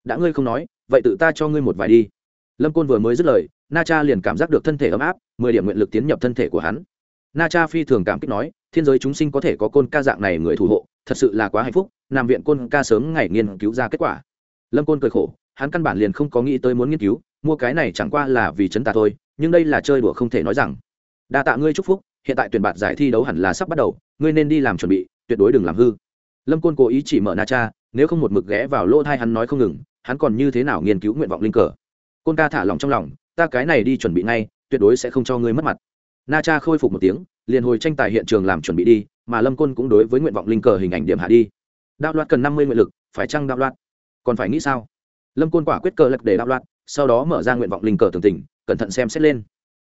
đã ngươi không nói, vậy tự ta cho ngươi một vài đi. Lâm côn vừa mới dứt lời, na cha liền cảm giác được thân thể ấm áp, mười điểm nguyện lực tiến nhập thân thể của hắn. Na cha phi thường cảm kích nói, thiên giới chúng sinh có thể có côn ca dạng này người thủ hộ, thật sự là quá hạnh phúc, nằm viện côn ca sớm ngày nghiên cứu ra kết quả. Lâm côn cười khổ, hắn căn bản liền không có nghĩ tới muốn nghiên cứu, mua cái này chẳng qua là vì chấn tà thôi, nhưng đây là chơi đùa không thể nói rằng. Đa tạ ngươi chúc phúc, hiện tại tuyển bạt giải thi đấu hẳn là sắp bắt đầu, ngươi nên đi làm chuẩn bị, tuyệt đối đừng làm hư. Lâm côn cố ý chỉ mở na cha, nếu không một mực ghé vào lỗ thai hắn nói không ngừng hắn còn như thế nào nghiên cứu nguyện vọng linh cờ? Côn ca thả lòng trong lòng, ta cái này đi chuẩn bị ngay, tuyệt đối sẽ không cho ngươi mất mặt. Na cha khôi phục một tiếng, liền hồi tranh tài hiện trường làm chuẩn bị đi, mà lâm côn cũng đối với nguyện vọng linh cờ hình ảnh điểm hạ đi. Đạo loạt cần năm mươi nguyện lực, phải chăng đạo loạt? Còn phải nghĩ sao? Lâm côn quả quyết cờ lật để đạo loạt, sau đó mở ra nguyện vọng linh cờ tường tình, cẩn thận xem xét lên.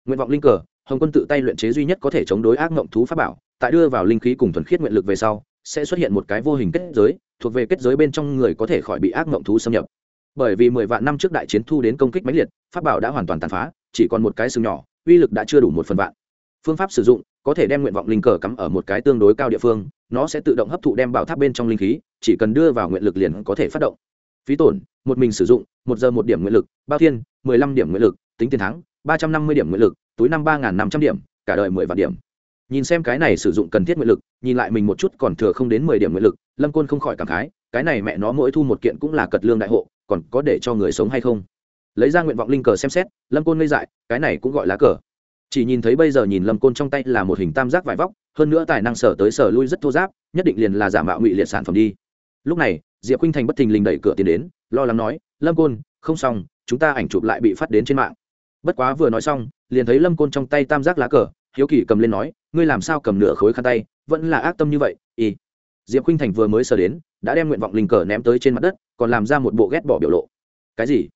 Nguyện vọng linh cờ, hồng quân tự tay luyện chế duy nhất có thể chống đối ác mộng thú pháp bảo, tại đưa vào linh khí cùng thuần khiết nguyện lực về sau, sẽ xuất hiện một cái vô hình kết giới, thuộc về kết giới bên trong người có thể khỏi bị ác mộng thú xâm nhập bởi vì mười vạn năm trước đại chiến thu đến công kích mãnh liệt, pháp bảo đã hoàn toàn tàn phá, chỉ còn một cái sừng nhỏ, uy lực đã chưa đủ một phần vạn. Phương pháp sử dụng, có thể đem nguyện vọng linh cờ cắm ở một cái tương đối cao địa phương, nó sẽ tự động hấp thụ đem bảo tháp bên trong linh khí, chỉ cần đưa vào nguyện lực liền có thể phát động. Phí tổn, một mình sử dụng, một giờ một điểm nguyện lực, bao thiên, mười lăm điểm nguyện lực, tính tiền thắng, ba trăm năm mươi điểm nguyện lực, túi năm ba năm trăm điểm, cả đời mười vạn điểm. Nhìn xem cái này sử dụng cần thiết nguyện lực, nhìn lại mình một chút còn thừa không đến mười điểm nguyện lực, lâm côn không khỏi cảm khái, cái này mẹ nó mỗi thu một kiện cũng là cật lương đại hộ còn có để cho người sống hay không? Lấy ra nguyện vọng linh cờ xem xét, lâm côn ngây dại, cái này cũng gọi lá cờ. Chỉ nhìn thấy bây giờ nhìn lâm côn trong tay là một hình tam giác vải vóc, hơn nữa tài năng sở tới sở lui rất thô giáp, nhất định liền là giả mạo ngụy liệt sản phẩm đi. Lúc này, diệp khuynh thành bất thình lình đẩy cửa tiến đến, lo lắng nói, lâm côn, không xong, chúng ta ảnh chụp lại bị phát đến trên mạng. Bất quá vừa nói xong, liền thấy lâm côn trong tay tam giác lá cờ, hiếu kỳ cầm lên nói, ngươi làm sao cầm nửa khối khăn tay, vẫn là ác tâm như vậy y diệp khinh thành vừa mới sờ đến, đã đem nguyện vọng linh cờ ném tới trên mặt đất, còn làm ra một bộ ghét bỏ biểu lộ. Cái gì?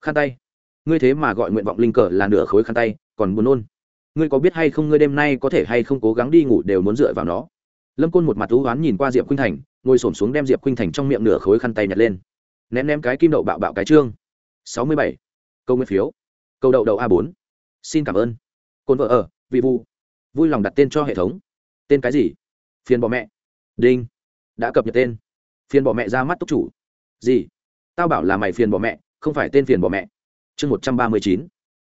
Khăn tay. Ngươi thế mà gọi nguyện vọng linh cờ là nửa khối khăn tay, còn buồn nôn. Ngươi có biết hay không ngươi đêm nay có thể hay không cố gắng đi ngủ đều muốn dựa vào nó? Lâm côn một mặt thú oán nhìn qua diệp khinh thành, ngồi s ổ m xuống đem diệp khinh thành trong miệng nửa khối khăn tay nhặt lên. Ném ném cái kim đậu bạo bạo cái trương. Sáu mươi bảy. Câu nguyên phiếu. Câu đậu đậu a bốn. Xin cảm ơn. Côn vợ ở, vị vu vui lòng đặt tên cho hệ thống. Tên cái gì? Phiền bỏ mẹ. Đinh đã cập nhật tên. Phiền bỏ mẹ ra mắt túc chủ. Gì? Tao bảo là mày phiền bỏ mẹ, không phải tên phiền bỏ mẹ. Chương một trăm ba mươi chín.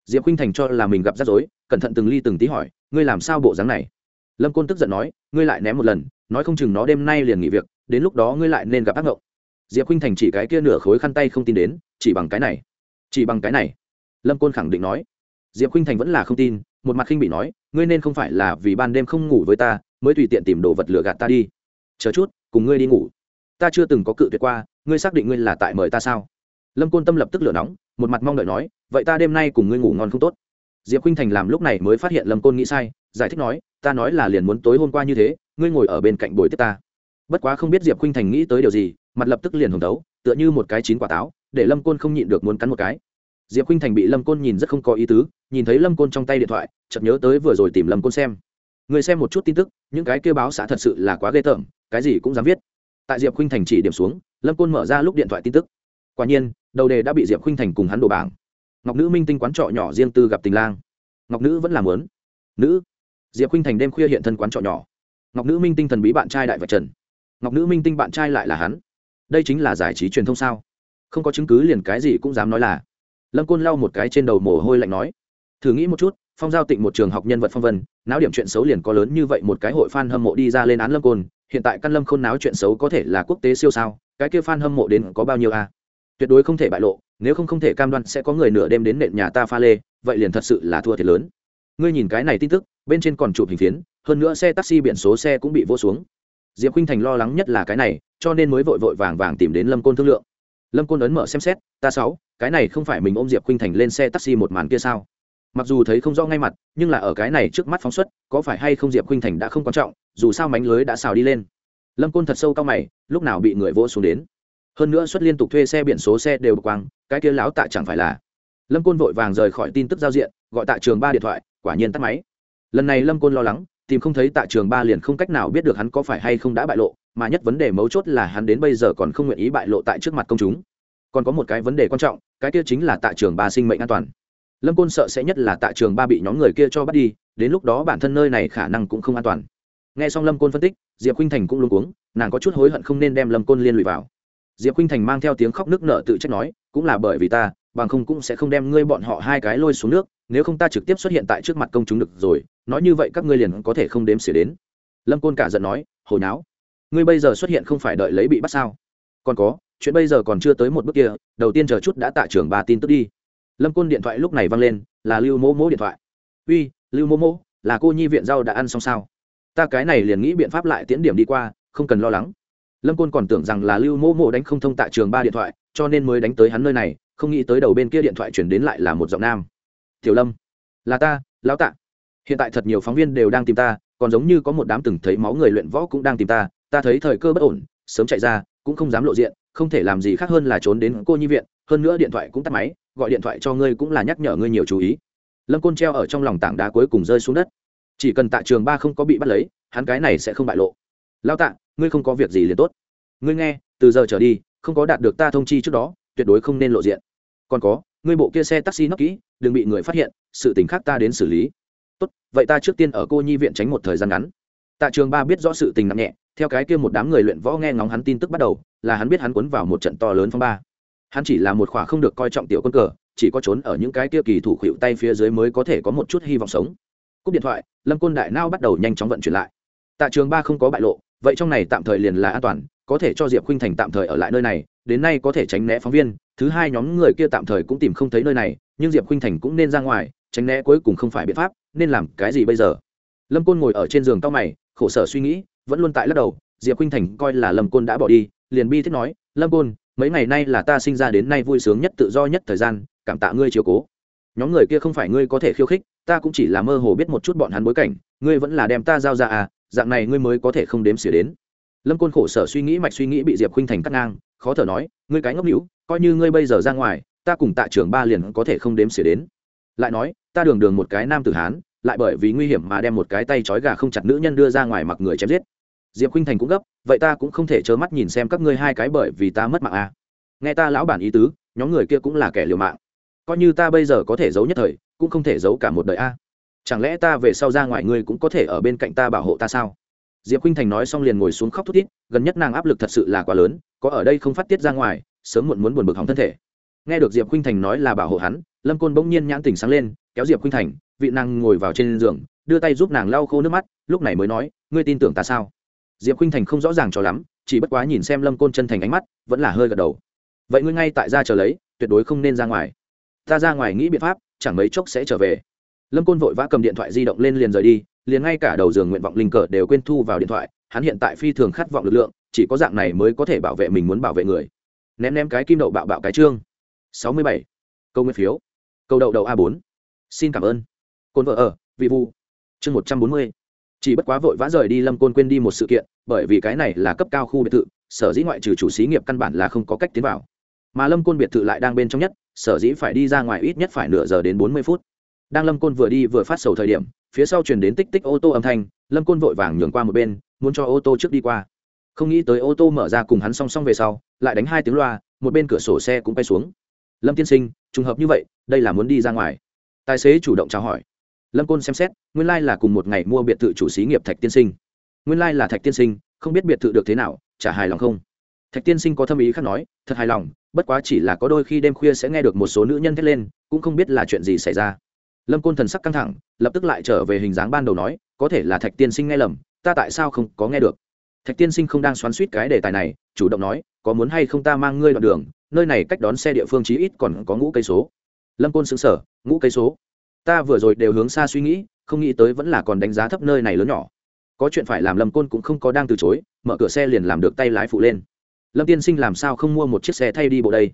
Diệp khinh thành cho là mình gặp rắc rối, cẩn thận từng ly từng tí hỏi, ngươi làm sao bộ dáng này? Lâm côn tức giận nói, ngươi lại ném một lần, nói không chừng nó đêm nay liền nghỉ việc, đến lúc đó ngươi lại nên gặp ác ngộng. Diệp khinh thành chỉ cái kia nửa khối khăn tay không tin đến, chỉ bằng cái này. Chỉ bằng cái này. Lâm côn khẳng định nói. Diệp khinh thành vẫn là không tin, một mặt khinh bị nói, ngươi nên không phải là vì ban đêm không ngủ với ta, mới tùy tiện tìm đồ vật lừa gạt ta đi. Chờ chút cùng ngươi đi ngủ. Ta chưa từng có cự tuyệt qua, ngươi xác định ngươi là tại mời ta sao? Lâm côn tâm lập tức lửa nóng, một mặt mong đợi nói, vậy ta đêm nay cùng ngươi ngủ ngon không tốt. Diệp khinh thành làm lúc này mới phát hiện lâm côn nghĩ sai, giải thích nói, ta nói là liền muốn tối hôm qua như thế, ngươi ngồi ở bên cạnh bồi tiếp ta. Bất quá không biết diệp khinh thành nghĩ tới điều gì, mặt lập tức liền hồng tấu tựa như một cái chín quả táo, để lâm côn không nhịn được muốn cắn một cái. Diệp khinh thành bị lâm côn nhìn rất không có ý tứ, nhìn thấy lâm côn trong tay điện thoại, chợt nhớ tới vừa rồi tìm lâm côn xem. Người xem một chút tin tức, những cái kêu báo xã thật sự là quá ghê tởm cái gì cũng dám viết. Tại diệp khinh thành chỉ điểm xuống, lâm côn mở ra lúc điện thoại tin tức. Quả nhiên, đầu đề đã bị diệp khinh thành cùng hắn đổ bảng. Ngọc nữ minh tinh quán trọ nhỏ riêng tư gặp tình lang. Ngọc nữ vẫn làm lớn. Nữ. Diệp khinh thành đêm khuya hiện thân quán trọ nhỏ. Ngọc nữ minh tinh thần bí bạn trai đại vật trần. Ngọc nữ minh tinh bạn trai lại là hắn. Đây chính là giải trí truyền thông sao? Không có chứng cứ liền cái gì cũng dám nói là. Lâm côn lau một cái trên đầu mồ hôi lạnh nói. Thử nghĩ một chút, phong giao tịnh một trường học nhân vật phong vân, náo điểm chuyện xấu liền có lớn như vậy một cái hội f a n hâm mộ đi ra lên án lâm côn hiện tại căn lâm khôn náo chuyện xấu có thể là quốc tế siêu sao, cái kia f a n hâm mộ đến có bao nhiêu a? Tuyệt đối không thể bại lộ, nếu không không thể cam đoan sẽ có người nửa đêm đến nện nhà ta pha lê, vậy liền thật sự là thua thiệt lớn. Ngươi nhìn cái này tin tức, bên trên còn chụp hình phiến, hơn nữa xe taxi biển số xe cũng bị vô xuống. Diệp khinh thành lo lắng nhất là cái này, cho nên mới vội vội vàng vàng tìm đến lâm côn thương lượng. Lâm côn ấn mở xem xét, ta sáu, cái này không phải mình ôm diệp khinh thành lên xe taxi một màn kia sao? Mặc dù thấy không rõ ngay mặt, nhưng là ở cái này trước mắt phóng xuất, có phải hay không diệp khuynh thành đã không quan trọng, dù sao mánh lưới đã xào đi lên. Lâm côn thật sâu cao mày, lúc nào bị người vỗ xuống đến. Hơn nữa xuất liên tục thuê xe biển số xe đều bực quang, cái kia láo tạ chẳng phải là. Lâm côn vội vàng rời khỏi tin tức giao diện, gọi tạ trường ba điện thoại, quả nhiên tắt máy. Lần này lâm côn lo lắng, tìm không thấy tạ trường ba liền không cách nào biết được hắn có phải hay không đã bại lộ, mà nhất vấn đề mấu chốt là hắn đến bây giờ còn không nguyện ý bại lộ tại trước mặt công chúng. Còn có một cái vấn đề quan trọng, cái kia chính là tạ trường ba sinh mệnh an toàn lâm côn sợ sẽ nhất là tạ trường ba bị nhóm người kia cho bắt đi, đến lúc đó bản thân nơi này khả năng cũng không an toàn. Nghe xong lâm côn phân tích, diệp khinh thành cũng luôn cuống, nàng có chút hối hận không nên đem lâm côn liên lụy vào. Diệp khinh thành mang theo tiếng khóc nước nở tự trách nói, cũng là bởi vì ta, bằng không cũng sẽ không đem ngươi bọn họ hai cái lôi xuống nước, nếu không ta trực tiếp xuất hiện tại trước mặt công chúng được rồi, nói như vậy các ngươi liền có thể không đếm xỉa đến. Lâm côn cả giận nói hồi náo ngươi bây giờ xuất hiện không phải đợi lấy bị bắt sao? Còn có, chuyện bây giờ còn chưa tới một bước kia, đầu tiên chờ chút đã tạ trường bà tin tức đi lâm côn điện thoại lúc này văng lên, là lưu mô mô điện thoại. Uy, lưu mô mô là cô nhi viện rau đã ăn xong sao? Ta cái này liền nghĩ biện pháp lại tiễn điểm đi qua, không cần lo lắng. Lâm côn còn tưởng rằng là lưu mô mô đánh không thông tại trường ba điện thoại, cho nên mới đánh tới hắn nơi này, không nghĩ tới đầu bên kia điện thoại chuyển đến lại là một giọng nam. Tiểu lâm, là ta, lão tạ. Hiện tại thật nhiều phóng viên đều đang tìm ta, còn giống như có một đám từng thấy máu người luyện võ cũng đang tìm ta ta thấy thời cơ bất ổn, sớm chạy ra, cũng không dám lộ diện, không thể làm gì khác hơn là trốn đến cô nhi viện, hơn nữa điện thoại cũng tắt máy gọi điện thoại cho ngươi cũng là nhắc nhở ngươi nhiều chú ý. Lâm côn treo ở trong lòng tảng đá cuối cùng rơi xuống đất. Chỉ cần tạ trường ba không có bị bắt lấy, hắn cái này sẽ không bại lộ. Lao tạ, ngươi không có việc gì liền tốt. Ngươi nghe, từ giờ trở đi, không có đạt được ta thông chi trước đó, tuyệt đối không nên lộ diện. Còn có, ngươi bộ kia xe taxi nóc kỹ, đừng bị người phát hiện, sự tình khác ta đến xử lý. Tốt, vậy ta trước tiên ở cô nhi viện tránh một thời gian ngắn. Tạ trường ba biết rõ sự tình nặng nhẹ, theo cái kia một đám người luyện võ nghe ngóng hắn tin tức bắt đầu, là hắn biết hắn cuốn vào một trận to lớn phong ba hắn chỉ là một khỏa không được coi trọng tiểu quân cờ, chỉ có trốn ở những cái kia kỳ thủ khuỵu tay phía dưới mới có thể có một chút hy vọng sống. Cúp điện thoại, lâm côn đại nao bắt đầu nhanh chóng vận chuyển lại. Tạ trường ba không có bại lộ, vậy trong này tạm thời liền là an toàn, có thể cho diệp khuynh thành tạm thời ở lại nơi này, đến nay có thể tránh né phóng viên, thứ hai nhóm người kia tạm thời cũng tìm không thấy nơi này, nhưng diệp khuynh thành cũng nên ra ngoài, tránh né cuối cùng không phải biện pháp, nên làm cái gì bây giờ? Lâm côn ngồi ở trên giường cao mày, khổ sở suy nghĩ, vẫn luôn tại lắc đầu, diệp khuynh thành coi là lâm côn đã bỏ đi, liền bi thiết nói, lâm côn mấy ngày nay là ta sinh ra đến nay vui sướng nhất tự do nhất thời gian, cảm tạ ngươi chiều cố. Nhóm người kia không phải ngươi có thể khiêu khích, ta cũng chỉ là mơ hồ biết một chút bọn hắn bối cảnh, ngươi vẫn là đem ta giao ra à dạng này ngươi mới có thể không đếm xỉa đến. Lâm côn khổ sở suy nghĩ mạch suy nghĩ bị diệp khinh thành cắt ngang, khó thở nói, ngươi cái ngốc hữu coi như ngươi bây giờ ra ngoài, ta cùng tạ trưởng ba liền có thể không đếm xỉa đến. Lại nói, ta đường đường một cái nam tử hán, lại bởi vì nguy hiểm mà đem một cái tay trói gà không chặt nữ nhân đưa ra ngoài mặc người chém giết diệp khinh thành cũng gấp, vậy ta cũng không thể trơ mắt nhìn xem các ngươi hai cái bởi vì ta mất mạng à. nghe ta lão bản ý tứ, nhóm người kia cũng là kẻ liều mạng coi như ta bây giờ có thể giấu nhất thời, cũng không thể giấu cả một đời a à. chẳng lẽ ta về sau ra ngoài ngươi cũng có thể ở bên cạnh ta bảo hộ ta sao diệp khinh thành nói xong liền ngồi xuống khóc thút thít, gần nhất nàng áp lực thật sự là quá lớn, có ở đây không phát tiết ra ngoài, sớm muộn muốn buồn bực hỏng thân thể nghe được diệp khinh thành nói là bảo hộ hắn, lâm côn bỗng nhiên nhãn tỉnh sáng lên, kéo diệp khinh thành, vị nàng ngồi vào trên giường, đưa tay giúp nàng lau khô nước mắt, lúc này mới nói, ngươi tin tưởng ta sao diệp khuynh thành không rõ ràng cho lắm, chỉ bất quá nhìn xem lâm côn chân thành ánh mắt, vẫn là hơi gật đầu. Vậy ngươi ngay tại ra chờ lấy, tuyệt đối không nên ra ngoài. Ta ra ngoài nghĩ biện pháp, chẳng mấy chốc sẽ trở về. Lâm côn vội vã cầm điện thoại di động lên liền rời đi, liền ngay cả đầu giường nguyện vọng linh cờ đều quên thu vào điện thoại, hắn hiện tại phi thường khát vọng lực lượng, chỉ có dạng này mới có thể bảo vệ mình muốn bảo vệ người. Ném ném cái kim đậu bạo bạo cái chương sáu mươi bảy. Câu nguyên phiếu. Câu đậu đậu a bốn. Xin cảm ơn. Côn vợ ở, vị vu chương một trăm bốn mươi chỉ bất quá vội vã rời đi lâm côn quên đi một sự kiện, bởi vì cái này là cấp cao khu biệt thự, sở dĩ ngoại trừ chủ xí nghiệp căn bản là không có cách tiến vào. Mà lâm côn biệt thự lại đang bên trong nhất, sở dĩ phải đi ra ngoài ít nhất phải nửa giờ đến bốn mươi phút. Đang lâm côn vừa đi vừa phát sầu thời điểm, phía sau chuyển đến tích tích ô tô âm thanh, lâm côn vội vàng nhường qua một bên, muốn cho ô tô trước đi qua. Không nghĩ tới ô tô mở ra cùng hắn song song về sau, lại đánh hai tiếng loa, một bên cửa sổ xe cũng bay xuống. Lâm tiên sinh, trùng hợp như vậy, đây là muốn đi ra ngoài. Tài xế chủ động chào hỏi lâm côn xem xét, nguyên Lai là cùng một ngày mua biệt thự chủ xí nghiệp thạch tiên sinh. Nguyên Lai là thạch tiên sinh, không biết biệt thự được thế nào, chả hài lòng không? Thạch tiên sinh có thâm ý khác nói, thật hài lòng, bất quá chỉ là có đôi khi đêm khuya sẽ nghe được một số nữ nhân thét lên, cũng không biết là chuyện gì xảy ra. Lâm côn thần sắc căng thẳng, lập tức lại trở về hình dáng ban đầu nói, có thể là thạch tiên sinh nghe lầm, ta tại sao không có nghe được? Thạch tiên sinh không đang xoắn suýt cái đề tài này, chủ động nói, có muốn hay không ta mang ngươi đoạn đường, nơi này cách đón xe địa phương chí ít còn có ngũ cây số. Lâm côn xứng sở ngũ cây số ta vừa rồi đều hướng xa suy nghĩ, không nghĩ tới vẫn là còn đánh giá thấp nơi này lớn nhỏ. Có chuyện phải làm lâm côn cũng không có đang từ chối, mở cửa xe liền làm được tay lái phụ lên. Lâm tiên sinh làm sao không mua một chiếc xe thay đi bộ đây?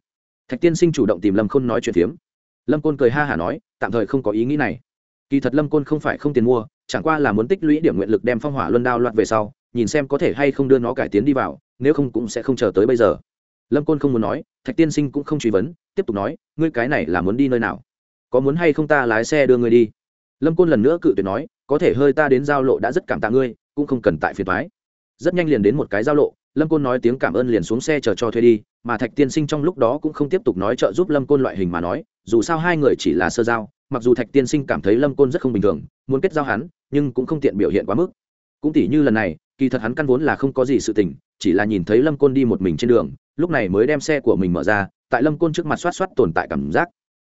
Thạch tiên sinh chủ động tìm lâm khôn nói chuyện phiếm. Lâm côn cười ha hả nói, tạm thời không có ý nghĩ này. Kỳ thật lâm côn không phải không tiền mua, chẳng qua là muốn tích lũy điểm nguyện lực đem phong hỏa luân đao loạt về sau, nhìn xem có thể hay không đưa nó cải tiến đi vào, nếu không cũng sẽ không chờ tới bây giờ. Lâm côn không muốn nói, thạch tiên sinh cũng không truy vấn, tiếp tục nói, ngươi cái này là muốn đi nơi nào? Có muốn hay không ta lái xe đưa ngươi đi? Lâm côn lần nữa cự tuyệt nói, có thể hơi ta đến giao lộ đã rất cảm tạ ngươi, cũng không cần tại phiền thoái rất nhanh liền đến một cái giao lộ, lâm côn nói tiếng cảm ơn liền xuống xe chờ cho thuê đi, mà thạch tiên sinh trong lúc đó cũng không tiếp tục nói trợ giúp lâm côn loại hình mà nói, dù sao hai người chỉ là sơ giao, mặc dù thạch tiên sinh cảm thấy lâm côn rất không bình thường, muốn kết giao hắn, nhưng cũng không tiện biểu hiện quá mức. Cũng tỉ như lần này, kỳ thật hắn căn vốn là không có gì sự tình, chỉ là nhìn thấy lâm côn đi một mình trên đường, lúc này mới đem xe của mình mở ra, tại lâm côn trước mặt xoát xoát tồn tại cảm giác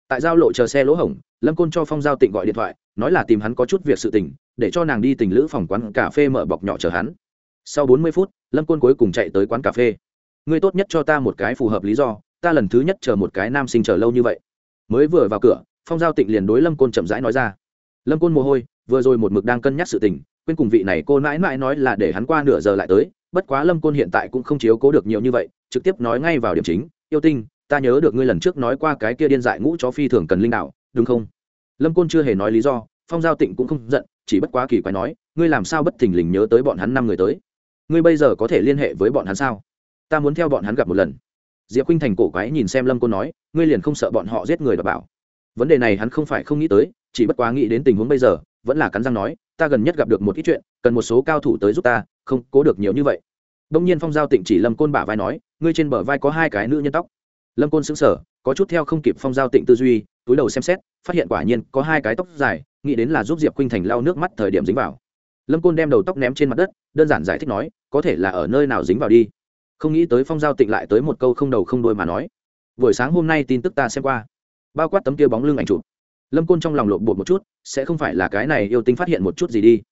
tại giao lộ chờ xe lỗ hổng, lâm côn cho phong giao tịnh gọi điện thoại, nói là tìm hắn có chút việc sự tình, để cho nàng đi tình lữ phòng quán cà phê mở bọc nhỏ chờ hắn. Sau bốn mươi phút, lâm côn cuối cùng chạy tới quán cà phê. Ngươi tốt nhất cho ta một cái phù hợp lý do, ta lần thứ nhất chờ một cái nam sinh chờ lâu như vậy. Mới vừa vào cửa, phong giao tịnh liền đối lâm côn chậm rãi nói ra. Lâm côn mồ hôi, vừa rồi một mực đang cân nhắc sự tình, quên cùng vị này cô mãi mãi nói là để hắn qua nửa giờ lại tới, bất quá lâm côn hiện tại cũng không chiếu cố được nhiều như vậy, trực tiếp nói ngay vào điểm chính, yêu tinh ta nhớ được ngươi lần trước nói qua cái kia điên dại ngũ chó phi thường cần linh đạo, đúng không? Lâm côn chưa hề nói lý do, phong giao tịnh cũng không giận, chỉ bất quá kỳ quái nói, ngươi làm sao bất thình lình nhớ tới bọn hắn năm người tới? Ngươi bây giờ có thể liên hệ với bọn hắn sao? Ta muốn theo bọn hắn gặp một lần. Diệp khinh thành cổ quái nhìn xem lâm côn nói, ngươi liền không sợ bọn họ giết người và bảo. Vấn đề này hắn không phải không nghĩ tới, chỉ bất quá nghĩ đến tình huống bây giờ, vẫn là cắn răng nói, ta gần nhất gặp được một ít chuyện, cần một số cao thủ tới giúp ta, không cố được nhiều như vậy. Đông nhiên phong giao tịnh chỉ lâm côn bả vai nói, ngươi trên bờ vai có hai cái nữ nhân tóc lâm côn xứng sở có chút theo không kịp phong giao tịnh tư duy, túi đầu xem xét, phát hiện quả nhiên có hai cái tóc dài, nghĩ đến là giúp diệp khuynh thành lau nước mắt thời điểm dính vào. Lâm côn đem đầu tóc ném trên mặt đất, đơn giản giải thích nói, có thể là ở nơi nào dính vào đi. Không nghĩ tới phong giao tịnh lại tới một câu không đầu không đôi mà nói. Buổi sáng hôm nay tin tức ta xem qua. Bao quát tấm kia bóng lưng ảnh chụp. Lâm côn trong lòng lộn bột một chút, sẽ không phải là cái này, yêu tinh phát hiện một chút gì đi.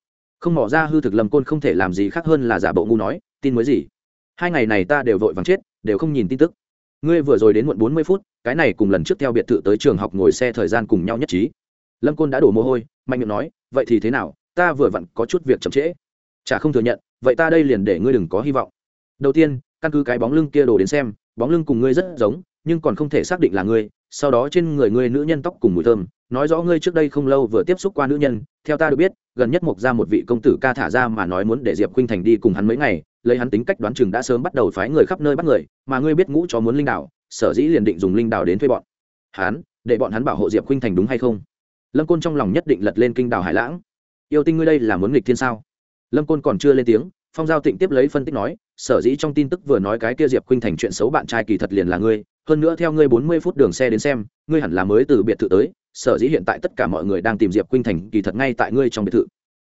Không mỏ ra hư thực lâm côn không thể làm gì khác hơn là giả bộ ngu nói, tin mới gì. Hai ngày này ta đều vội vàng chết, đều không nhìn tin tức ngươi vừa rồi đến muộn bốn mươi phút, cái này cùng lần trước theo biệt thự tới trường học ngồi xe thời gian cùng nhau nhất trí. Lâm côn đã đổ mồ hôi, mạnh miệng nói, vậy thì thế nào, ta vừa vặn có chút việc chậm trễ. Chả không thừa nhận, vậy ta đây liền để ngươi đừng có hy vọng. Đầu tiên, căn cứ cái bóng lưng kia đổ đến xem, bóng lưng cùng ngươi rất giống nhưng còn không thể xác định là ngươi, sau đó trên người ngươi nữ nhân tóc cùng mùi thơm, nói rõ ngươi trước đây không lâu vừa tiếp xúc qua nữ nhân, theo ta được biết, gần nhất mộc ra một vị công tử ca thả ra mà nói muốn để diệp khuynh thành đi cùng hắn mấy ngày, lấy hắn tính cách đoán chừng đã sớm bắt đầu phái người khắp nơi bắt người, mà ngươi biết ngũ cho muốn linh đạo sở dĩ liền định dùng linh đạo đến thuê bọn. Hắn, để bọn hắn bảo hộ diệp khuynh thành đúng hay không? Lâm côn trong lòng nhất định lật lên kinh đảo hải lãng. Yêu tinh ngươi đây là muốn nghịch thiên sao? Lâm côn còn chưa lên tiếng, phong giao tịnh tiếp lấy phân tích nói, sở dĩ trong tin tức vừa nói cái kia diệp khuynh thành chuyện xấu bạn trai kỳ thật liền là ngươi hơn nữa theo ngươi bốn mươi phút đường xe đến xem, ngươi hẳn là mới từ biệt thự tới, sở dĩ hiện tại tất cả mọi người đang tìm diệp khuynh thành kỳ thật ngay tại ngươi trong biệt thự.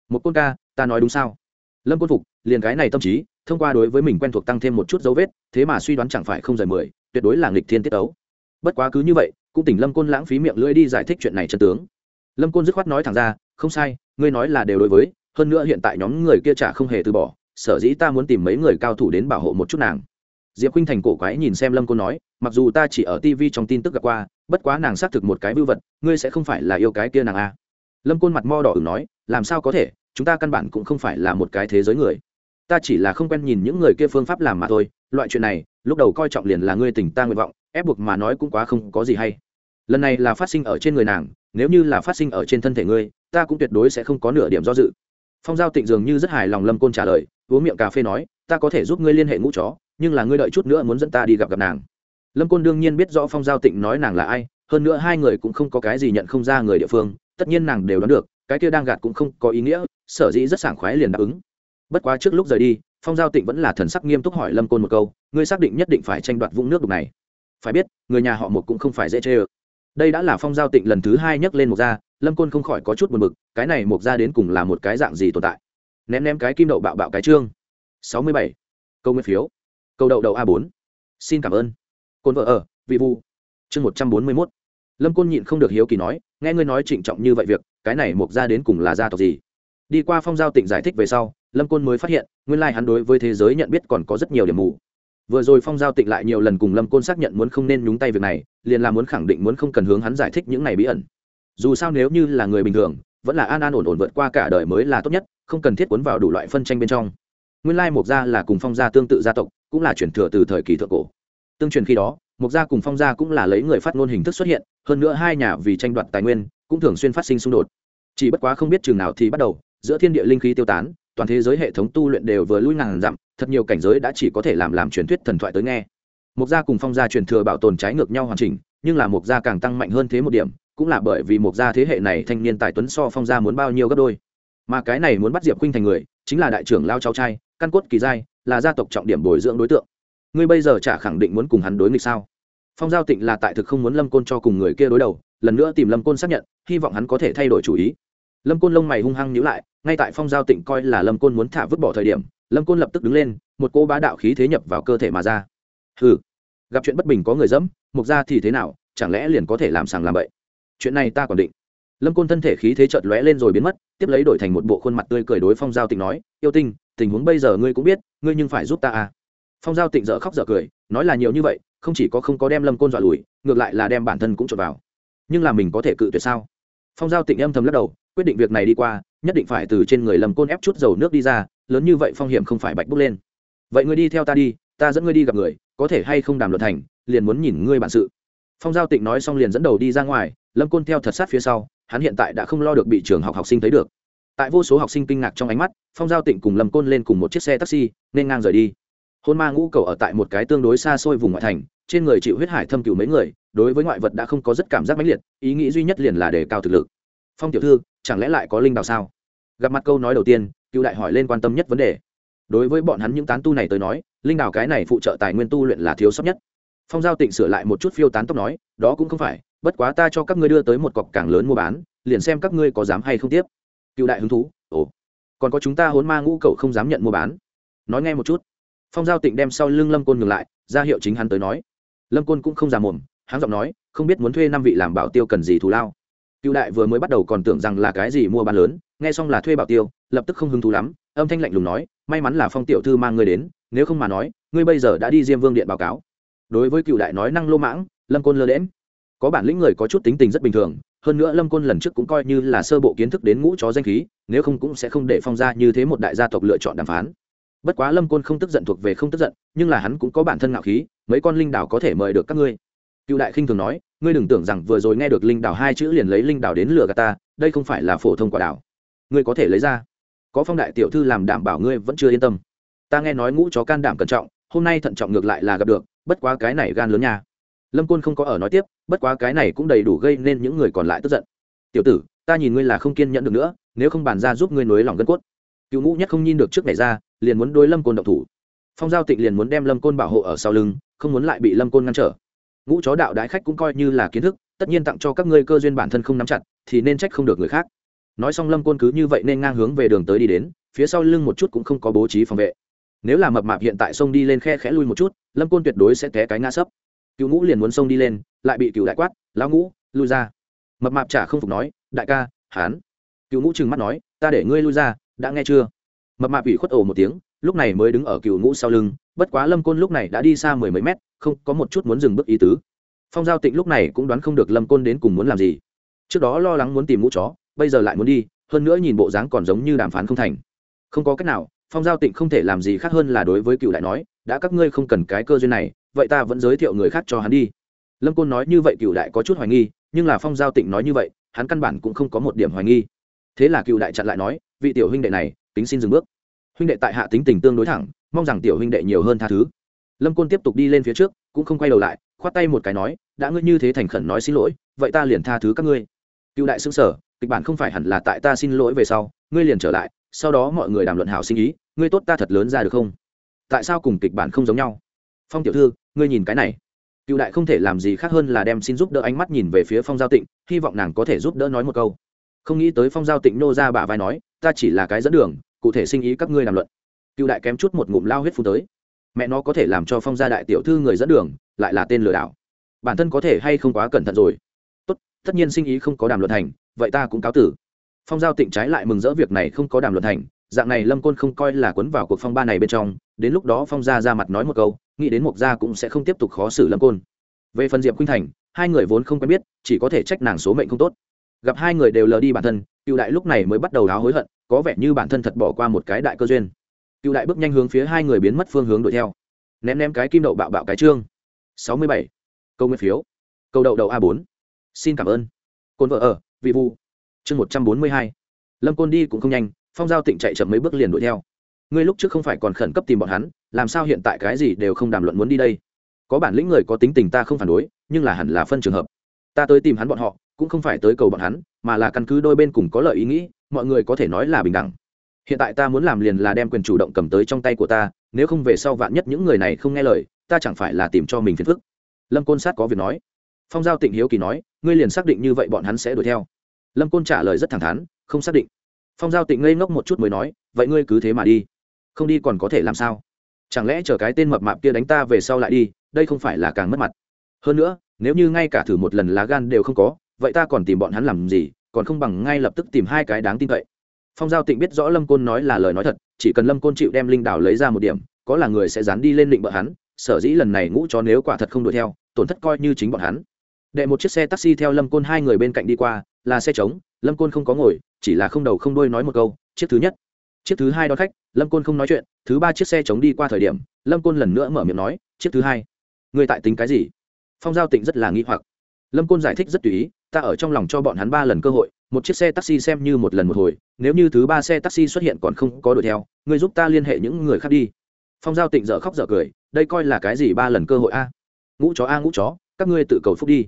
Một côn ca, ta nói đúng sao? Lâm côn phục, liền cái này tâm trí, thông qua đối với mình quen thuộc tăng thêm một chút dấu vết, thế mà suy đoán chẳng phải không rời mười, tuyệt đối là nghịch thiên tiết ấu bất quá cứ như vậy, cũng tỉnh lâm côn lãng phí miệng lưỡi đi giải thích chuyện này chân tướng. Lâm côn dứt khoát nói thẳng ra, không sai, ngươi nói là đều đối với, hơn nữa hiện tại nhóm người kia chả không hề từ bỏ, sở dĩ ta muốn tìm mấy người cao thủ đến bảo hộ một chút nàng diệp khinh thành cổ quái nhìn xem lâm côn nói, mặc dù ta chỉ ở tv trong tin tức gặp qua, bất quá nàng xác thực một cái vưu vật, ngươi sẽ không phải là yêu cái kia nàng a. Lâm côn mặt mo đỏ ửng nói, làm sao có thể, chúng ta căn bản cũng không phải là một cái thế giới người. Ta chỉ là không quen nhìn những người kia phương pháp làm mà thôi, loại chuyện này, lúc đầu coi trọng liền là ngươi tỉnh ta nguyện vọng, ép buộc mà nói cũng quá không có gì hay. Lần này là phát sinh ở trên người nàng, nếu như là phát sinh ở trên thân thể ngươi, ta cũng tuyệt đối sẽ không có nửa điểm do dự. Phong giao tịnh dường như rất hài lòng lâm côn trả lời, uống miệng cà phê nói, ta có thể giúp ngươi liên hệ ngũ chó nhưng là ngươi đợi chút nữa muốn dẫn ta đi gặp gặp nàng. Lâm côn đương nhiên biết rõ phong giao tịnh nói nàng là ai, hơn nữa hai người cũng không có cái gì nhận không ra người địa phương, tất nhiên nàng đều đoán được, cái kia đang gạt cũng không có ý nghĩa, sở dĩ rất sảng khoái liền đáp ứng. Bất quá trước lúc rời đi, phong giao tịnh vẫn là thần sắc nghiêm túc hỏi lâm côn một câu, ngươi xác định nhất định phải tranh đoạt vũng nước đục này. Phải biết, người nhà họ một cũng không phải dễ chê ơ. Đây đã là phong giao tịnh lần thứ hai nhắc lên một gia, lâm côn không khỏi có chút buồn b ự c cái này một gia đến cùng là một cái dạng gì tồn tại? Ném ném cái kim đậu bạo bạo cái trương. Sáu mươi bảy. Câu nguyên phiếu câu đậu đậu a bốn. Xin cảm ơn. Côn vợ ở, vị vu chương một trăm bốn mươi mốt. Lâm côn nhịn không được hiếu kỳ nói, nghe ngươi nói trịnh trọng như vậy việc, cái này mộc ra đến cùng là gia tộc gì? Đi qua phong giao tịnh giải thích về sau, lâm côn mới phát hiện, nguyên lai hắn đối với thế giới nhận biết còn có rất nhiều điểm mù. Vừa rồi phong giao tịnh lại nhiều lần cùng lâm côn xác nhận muốn không nên nhúng tay việc này, liền là muốn khẳng định muốn không cần hướng hắn giải thích những này bí ẩn. Dù sao nếu như là người bình thường, vẫn là an an ổn ổn vượt qua cả đời mới là tốt nhất, không cần thiết cuốn vào đủ loại phân tranh bên trong. Nguyên lai mộc gia là cùng phong gia tương tự gia tộc cũng là chuyển thừa từ thời kỳ thượng cổ. Tương truyền khi đó Mục gia cùng phong gia cũng là lấy người phát ngôn hình thức xuất hiện, hơn nữa hai nhà vì tranh đoạt tài nguyên, cũng thường xuyên phát sinh xung đột. Chỉ bất quá không biết chừng nào thì bắt đầu, giữa thiên địa linh khí tiêu tán, toàn thế giới hệ thống tu luyện đều vừa lui ngàn dặm, thật nhiều cảnh giới đã chỉ có thể làm làm truyền thuyết thần thoại tới nghe. Mục gia cùng phong gia truyền thừa bảo tồn trái ngược nhau hoàn chỉnh, nhưng là Mục gia càng tăng mạnh hơn thế một điểm, cũng là bởi vì Mục gia thế hệ này thanh niên tài tuấn so phong gia muốn bao nhiêu gấp đôi. Mà cái này muốn bắt diệp khuynh thành người, chính là đại trưởng lao cháu trai căn cốt kỳ giai, là gia tộc trọng điểm bồi dưỡng đối tượng. Ngươi bây giờ chả khẳng định muốn cùng hắn đối nghịch sao? Phong giao tịnh là tại thực không muốn lâm côn cho cùng người kia đối đầu, lần nữa tìm lâm côn xác nhận, hy vọng hắn có thể thay đổi chủ ý. Lâm côn lông mày hung hăng nhíu lại, ngay tại phong giao tịnh coi là lâm côn muốn thả vứt bỏ thời điểm, lâm côn lập tức đứng lên, một cô bá đạo khí thế nhập vào cơ thể mà ra. Hừ, gặp chuyện bất bình có người dẫm, mục ra thì thế nào, chẳng lẽ liền có thể làm sàng làm bậy? Chuyện này ta còn định. Lâm côn thân thể khí thế chợt lóe lên rồi biến mất, tiếp lấy đổi thành một bộ khuôn mặt tươi cười đối phong giao tịnh nói, yêu tinh tình huống bây giờ ngươi cũng biết, ngươi nhưng phải giúp ta à. Phong giao tịnh dở khóc dở cười, nói là nhiều như vậy, không chỉ có không có đem lâm côn dọa lùi, ngược lại là đem bản thân cũng trộn vào. Nhưng là mình có thể cự tuyệt sao? Phong giao tịnh âm thầm lắc đầu, quyết định việc này đi qua, nhất định phải từ trên người lâm côn ép chút dầu nước đi ra, lớn như vậy phong hiểm không phải bạch bốc lên. Vậy ngươi đi theo ta đi, ta dẫn ngươi đi gặp người, có thể hay không đàm luận thành, liền muốn nhìn ngươi bản sự. Phong giao tịnh nói xong liền dẫn đầu đi ra ngoài, lâm côn theo thật sát phía sau, hắn hiện tại đã không lo được bị trường học học sinh thấy được tại vô số học sinh kinh ngạc trong ánh mắt, phong giao tịnh cùng lâm côn lên cùng một chiếc xe taxi, nên ngang rời đi. Hôn ma ngũ cầu ở tại một cái tương đối xa xôi vùng ngoại thành, trên người chịu huyết hải thâm cửu mấy người, đối với ngoại vật đã không có rất cảm giác mãnh liệt, ý nghĩ duy nhất liền là đề cao thực lực. Phong tiểu thư, chẳng lẽ lại có linh đào sao? Gặp mặt câu nói đầu tiên, cựu đại hỏi lên quan tâm nhất vấn đề. Đối với bọn hắn những tán tu này tới nói, linh đào cái này phụ trợ tài nguyên tu luyện là thiếu sót nhất. Phong giao tịnh sửa lại một chút phiêu tán tóc nói, đó cũng không phải, bất quá ta cho các ngươi đưa tới một cọc càng lớn mua bán, liền xem các ngươi có dám hay không tiếp cựu đại hứng thú, ồ, còn có chúng ta hốn ma ngũ cậu không dám nhận mua bán. Nói nghe một chút. Phong giao tịnh đem sau lưng lâm côn ngừng lại, ra hiệu chính hắn tới nói. Lâm côn cũng không già mồm, hắn giọng nói, không biết muốn thuê năm vị làm bảo tiêu cần gì thù lao. Cựu đại vừa mới bắt đầu còn tưởng rằng là cái gì mua bán lớn, nghe xong là thuê bảo tiêu, lập tức không hứng thú lắm, âm thanh lạnh lùng nói, may mắn là phong tiểu thư mang ngươi đến, nếu không mà nói, ngươi bây giờ đã đi diêm vương điện báo cáo. Đối với cựu đại nói năng lô mãng, lâm côn lơ đễm có bản lĩnh người có chút tính tình rất bình thường, hơn nữa lâm côn lần trước cũng coi như là sơ bộ kiến thức đến ngũ chó danh khí, nếu không cũng sẽ không để phong ra như thế một đại gia tộc lựa chọn đàm phán. Bất quá lâm côn không tức giận thuộc về không tức giận, nhưng là hắn cũng có bản thân ngạo khí, mấy con linh đảo có thể mời được các ngươi. Cựu đại khinh thường nói, ngươi đừng tưởng rằng vừa rồi nghe được linh đảo hai chữ liền lấy linh đảo đến lừa gạt ta, đây không phải là phổ thông quả đảo. Ngươi có thể lấy ra. Có phong đại tiểu thư làm đảm bảo ngươi vẫn chưa yên tâm. Ta nghe nói ngũ chó can đảm cẩn trọng, hôm nay thận trọng ngược lại là gặp được, bất quá cái này gan lớn nha lâm côn không có ở nói tiếp, bất quá cái này cũng đầy đủ gây nên những người còn lại tức giận. Tiểu tử, ta nhìn ngươi là không kiên nhẫn được nữa, nếu không bàn ra giúp ngươi nối lòng gân cốt. Cựu ngũ nhất không nhìn được trước này ra, liền muốn đối lâm côn động thủ. Phong giao tịnh liền muốn đem lâm côn bảo hộ ở sau lưng, không muốn lại bị lâm côn ngăn trở. Ngũ chó đạo đái khách cũng coi như là kiến thức, tất nhiên tặng cho các ngươi cơ duyên bản thân không nắm chặt, thì nên trách không được người khác. Nói xong lâm côn cứ như vậy nên ngang hướng về đường tới đi đến, phía sau lưng một chút cũng không có bố trí phòng vệ. Nếu là mập mạp hiện tại sông đi lên khe khẽ lui một chút, lâm côn tuyệt đối sẽ té cái ngã sấp cựu ngũ liền muốn xông đi lên, lại bị cựu đại quát, lão ngũ, lui ra. Mập mạp chả không phục nói, đại ca, hán. Cựu ngũ trừng mắt nói, ta để ngươi lui ra, đã nghe chưa? Mập mạp ủy khuất ổ một tiếng, lúc này mới đứng ở cựu ngũ sau lưng, bất quá lâm côn lúc này đã đi xa mười mấy mét, không có một chút muốn dừng bước ý tứ. Phong giao tịnh lúc này cũng đoán không được lâm côn đến cùng muốn làm gì. Trước đó lo lắng muốn tìm ngũ chó, bây giờ lại muốn đi, hơn nữa nhìn bộ dáng còn giống như đàm phán không thành. Không có cách nào, phong giao tịnh không thể làm gì khác hơn là đối với cựu đại nói, đã các ngươi không cần cái cơ duyên này vậy ta vẫn giới thiệu người khác cho hắn đi. Lâm côn nói như vậy cựu đại có chút hoài nghi, nhưng là phong giao tịnh nói như vậy, hắn căn bản cũng không có một điểm hoài nghi. Thế là cựu đại chặn lại nói, vị tiểu huynh đệ này tính xin dừng bước. Huynh đệ tại hạ tính tình tương đối thẳng, mong rằng tiểu huynh đệ nhiều hơn tha thứ. Lâm côn tiếp tục đi lên phía trước, cũng không quay đầu lại, khoát tay một cái nói, đã ngươi như thế thành khẩn nói xin lỗi, vậy ta liền tha thứ các ngươi. Cựu đại xứng sở kịch bản không phải hẳn là tại ta xin lỗi về sau, ngươi liền trở lại, sau đó mọi người đàm luận hảo sinh ý, ngươi tốt ta thật lớn ra được không? Tại sao cùng kịch bản không giống nhau? Phong tiểu thư, ngươi nhìn cái này. Cựu đại không thể làm gì khác hơn là đem xin giúp đỡ ánh mắt nhìn về phía phong giao tịnh, hy vọng nàng có thể giúp đỡ nói một câu. Không nghĩ tới phong giao tịnh nô ra bả vai nói, ta chỉ là cái dẫn đường, cụ thể sinh ý các ngươi làm luận. Cựu đại kém chút một ngụm lao huyết phú tới. Mẹ nó có thể làm cho phong gia đại tiểu thư người dẫn đường, lại là tên lừa đảo. Bản thân có thể hay không quá cẩn thận rồi. Tốt, tất nhiên sinh ý không có đàm luận thành vậy ta cũng cáo tử. Phong giao tịnh trái lại mừng rỡ việc này không có đàm luận thành dạng này lâm côn không coi là quấn vào cuộc phong ba này bên trong, đến lúc đó phong gia ra mặt nói một câu nghĩ đến mộc gia cũng sẽ không tiếp tục khó xử lâm côn. Về phần diệp khuynh thành, hai người vốn không quen biết, chỉ có thể trách nàng số mệnh không tốt. Gặp hai người đều lờ đi bản thân, cựu đại lúc này mới bắt đầu áo hối hận, có vẻ như bản thân thật bỏ qua một cái đại cơ duyên. Cựu đại bước nhanh hướng phía hai người biến mất phương hướng đuổi theo. Ném ném cái kim đậu bạo bạo cái trương. Sáu mươi bảy. Câu nguyên phiếu. Câu đậu đậu a bốn. Xin cảm ơn. Côn vợ ở vị vu chương một trăm bốn mươi hai. Lâm côn đi cũng không nhanh, phong giao tịnh chạy chậm mấy bước liền đuổi theo. Ngươi lúc trước không phải còn khẩn cấp tìm bọn hắn làm sao hiện tại cái gì đều không đàm luận muốn đi đây? Có bản lĩnh người có tính tình ta không phản đối, nhưng là hẳn là phân trường hợp. Ta tới tìm hắn bọn họ, cũng không phải tới cầu bọn hắn, mà là căn cứ đôi bên cùng có lợi ý nghĩ, mọi người có thể nói là bình đẳng. Hiện tại ta muốn làm liền là đem quyền chủ động cầm tới trong tay của ta, nếu không về sau vạn nhất những người này không nghe lời, ta chẳng phải là tìm cho mình phiền phức. Lâm côn sát có việc nói. Phong giao tịnh hiếu kỳ nói, ngươi liền xác định như vậy bọn hắn sẽ đuổi theo. Lâm côn trả lời rất thẳng thắn, không xác định. Phong giao tịnh ngây ngốc một chút mới nói, vậy ngươi cứ thế mà đi. Không đi còn có thể làm sao? Chẳng lẽ chờ cái tên mập mạp kia đánh ta về sau lại đi, đây không phải là càng mất mặt? Hơn nữa, nếu như ngay cả thử một lần lá gan đều không có, vậy ta còn tìm bọn hắn làm gì, còn không bằng ngay lập tức tìm hai cái đáng tin cậy. Phong giao tịnh biết rõ lâm côn nói là lời nói thật, chỉ cần lâm côn chịu đem linh đảo lấy ra một điểm, có là người sẽ dán đi lên định bợ hắn, sở dĩ lần này ngũ chó nếu quả thật không đuổi theo, tổn thất coi như chính bọn hắn. Đệ một chiếc xe taxi theo lâm côn hai người bên cạnh đi qua, là xe trống, lâm côn không có ngồi, chỉ là không đầu không đuôi nói một câu, chiếc thứ nhất chiếc thứ hai đón khách, lâm côn không nói chuyện, thứ ba chiếc xe trống đi qua thời điểm, lâm côn lần nữa mở miệng nói, chiếc thứ hai, người tại tính cái gì? Phong giao tịnh rất là nghi hoặc. Lâm côn giải thích rất tùy ý, ta ở trong lòng cho bọn hắn ba lần cơ hội, một chiếc xe taxi xem như một lần một hồi, nếu như thứ ba xe taxi xuất hiện còn không có đuổi theo, người giúp ta liên hệ những người khác đi. Phong giao tịnh dở khóc dở cười, đây coi là cái gì ba lần cơ hội a? Ngũ chó a, ngũ chó, các ngươi tự cầu phúc đi.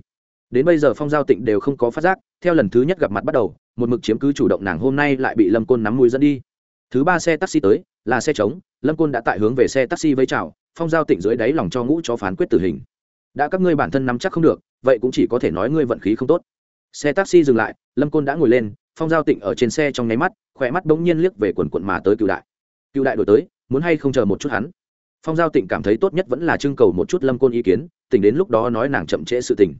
Đến bây giờ phong giao tịnh đều không có phát giác, theo lần thứ nhất gặp mặt bắt đầu, một mực chiếm cứ chủ động nàng hôm nay lại bị lâm côn nắm mũi dẫn đi thứ ba xe taxi tới, là xe trống, lâm côn đã tại hướng về xe taxi với chào, phong giao tịnh dưới đáy lòng cho ngũ cho phán quyết tử hình. Đã các ngươi bản thân nắm chắc không được, vậy cũng chỉ có thể nói ngươi vận khí không tốt. Xe taxi dừng lại, lâm côn đã ngồi lên, phong giao tịnh ở trên xe trong nháy mắt, khỏe mắt bỗng nhiên liếc về quần quận mà tới cựu đại. Cựu đại đổi tới, muốn hay không chờ một chút hắn? Phong giao tịnh cảm thấy tốt nhất vẫn là trưng cầu một chút lâm côn ý kiến, tỉnh đến lúc đó nói nàng chậm trễ sự tình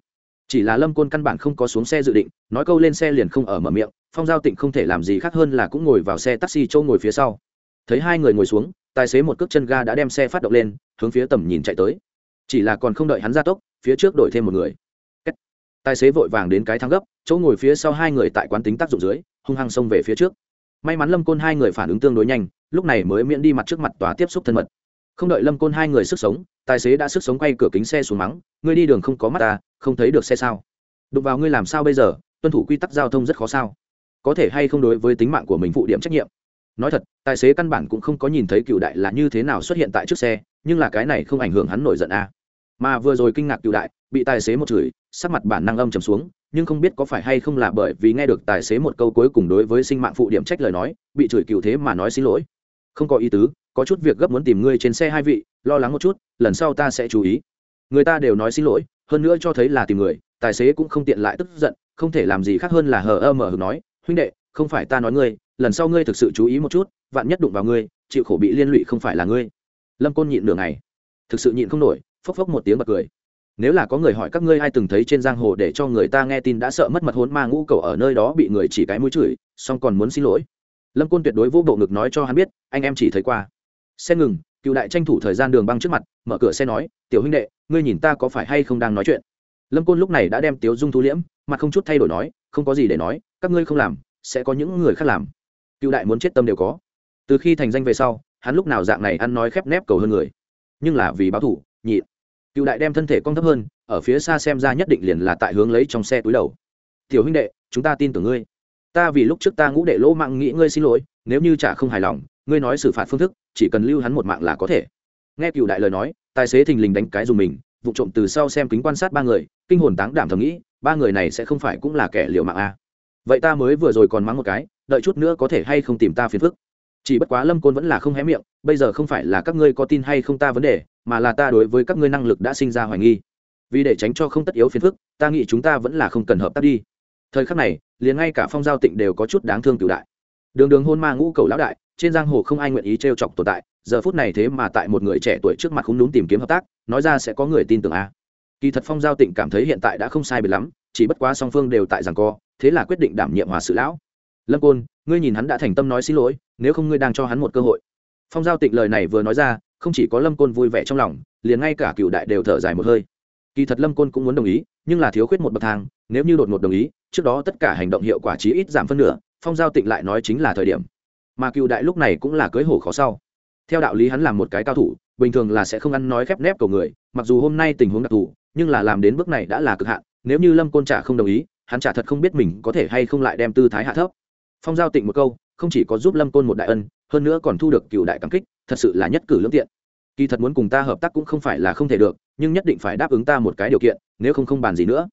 chỉ là lâm côn căn bản không có xuống xe dự định, nói câu lên xe liền không ở mở miệng, phong giao tịnh không thể làm gì khác hơn là cũng ngồi vào xe taxi châu ngồi phía sau. Thấy hai người ngồi xuống, tài xế một cước chân ga đã đem xe phát động lên, hướng phía tầm nhìn chạy tới. Chỉ là còn không đợi hắn ra tốc, phía trước đổi thêm một người. Tài xế vội vàng đến cái thang gấp, chỗ ngồi phía sau hai người tại quán tính tác dụng dưới, hung hăng xông về phía trước. May mắn lâm côn hai người phản ứng tương đối nhanh, lúc này mới miễn đi mặt trước mặt tòa tiếp xúc thân mật. Không đợi lâm côn hai người sức sống, tài xế đã sức sống quay cửa kính xe xuống mắng, ngươi đi đường không có mắt ta không thấy được xe sao? Đụng vào ngươi làm sao bây giờ? Tuân thủ quy tắc giao thông rất khó sao? Có thể hay không đối với tính mạng của mình phụ điểm trách nhiệm? Nói thật, tài xế căn bản cũng không có nhìn thấy cựu đại là như thế nào xuất hiện tại trước xe, nhưng là cái này không ảnh hưởng hắn nổi giận a. À. mà vừa rồi kinh ngạc cựu đại, bị tài xế một chửi, sắc mặt bản năng âm trầm xuống, nhưng không biết có phải hay không là bởi vì nghe được tài xế một câu cuối cùng đối với sinh mạng phụ điểm trách lời nói, bị chửi cựu thế mà nói xin lỗi. Không có ý tứ, có chút việc gấp muốn tìm ngươi trên xe hai vị, lo lắng một chút, lần sau ta sẽ chú ý. Người ta đều nói xin lỗi hơn nữa cho thấy là tìm người, tài xế cũng không tiện lại tức giận, không thể làm gì khác hơn là hờ ơ mở hờ nói, huynh đệ, không phải ta nói ngươi, lần sau ngươi thực sự chú ý một chút, vạn nhất đụng vào ngươi, chịu khổ bị liên lụy không phải là ngươi. Lâm côn nhịn nửa ngày, thực sự nhịn không nổi, phốc phốc một tiếng bật cười. Nếu là có người hỏi các ngươi ai từng thấy trên giang hồ để cho người ta nghe tin đã sợ mất mật hốn ma ngũ cầu ở nơi đó bị người chỉ cái mũi chửi, xong còn muốn xin lỗi? Lâm côn tuyệt đối vô bộ ngực nói cho hắn biết, anh em chỉ thấy qua. Xe ngừng cựu đại tranh thủ thời gian đường băng trước mặt, mở cửa xe nói, tiểu huynh đệ, ngươi nhìn ta có phải hay không đang nói chuyện? Lâm côn lúc này đã đem tiếu dung thu liễm, mặt không chút thay đổi nói, không có gì để nói, các ngươi không làm, sẽ có những người khác làm. Cựu đại muốn chết tâm đều có. Từ khi thành danh về sau, hắn lúc nào dạng này ăn nói khép nép cầu hơn người. Nhưng là vì báo thủ nhịn cựu đại đem thân thể cong thấp hơn, ở phía xa xem ra nhất định liền là tại hướng lấy trong xe túi đầu. Tiểu huynh đệ, chúng ta tin tưởng ngươi. Ta vì lúc trước ta ngũ đệ lỗ mạng nghĩ ngươi xin lỗi, nếu như chả không hài lòng, ngươi nói xử phạt phương thức chỉ cần lưu hắn một mạng là có thể. Nghe cựu đại lời nói, tài xế thình lình đánh cái dùng mình, vụ trộm từ sau xem kính quan sát ba người, kinh hồn táng đảm thầm nghĩ, ba người này sẽ không phải cũng là kẻ liều mạng a à. vậy ta mới vừa rồi còn mắng một cái, đợi chút nữa có thể hay không tìm ta phiền phức. Chỉ bất quá lâm côn vẫn là không hé miệng, bây giờ không phải là các ngươi có tin hay không ta vấn đề, mà là ta đối với các ngươi năng lực đã sinh ra hoài nghi. Vì để tránh cho không tất yếu phiền phức, ta nghĩ chúng ta vẫn là không cần hợp tác đi. Thời khắc này, liền ngay cả phong giao tịnh đều có chút đáng thương cựu đại. Đường đường hôn ma ngũ cầu lão đại trên giang hồ không ai nguyện ý t r e o chọc tồn tại, giờ phút này thế mà tại một người trẻ tuổi trước mặt không đúng tìm kiếm hợp tác, nói ra sẽ có người tin tưởng a. Kỳ thật phong giao tịnh cảm thấy hiện tại đã không sai biệt lắm, chỉ bất quá song phương đều tại rằng co, thế là quyết định đảm nhiệm hòa sự lão. Lâm côn, ngươi nhìn hắn đã thành tâm nói xin lỗi, nếu không ngươi đang cho hắn một cơ hội. Phong giao tịnh lời này vừa nói ra, không chỉ có lâm côn vui vẻ trong lòng, liền ngay cả cựu đại đều thở dài một hơi. Kỳ thật lâm côn cũng muốn đồng ý, nhưng là thiếu khuyết một bậc thang, nếu như đột ngột đồng ý, trước đó tất cả hành động hiệu quả chí ít giảm phân nửa, phong giao tịnh lại nói chính là thời điểm mà cựu đại lúc này cũng là cưới hổ khó sau. Theo đạo lý hắn là một cái cao thủ, bình thường là sẽ không ăn nói khép nép cầu người, mặc dù hôm nay tình huống đặc thù, nhưng là làm đến bước này đã là cực hạn, nếu như lâm côn trả không đồng ý, hắn trả thật không biết mình có thể hay không lại đem tư thái hạ thấp. Phong giao tịnh một câu, không chỉ có giúp lâm côn một đại ân, hơn nữa còn thu được cựu đại cảm kích, thật sự là nhất cử lương tiện. Kỳ thật muốn cùng ta hợp tác cũng không phải là không thể được, nhưng nhất định phải đáp ứng ta một cái điều kiện, nếu không không bàn gì nữa.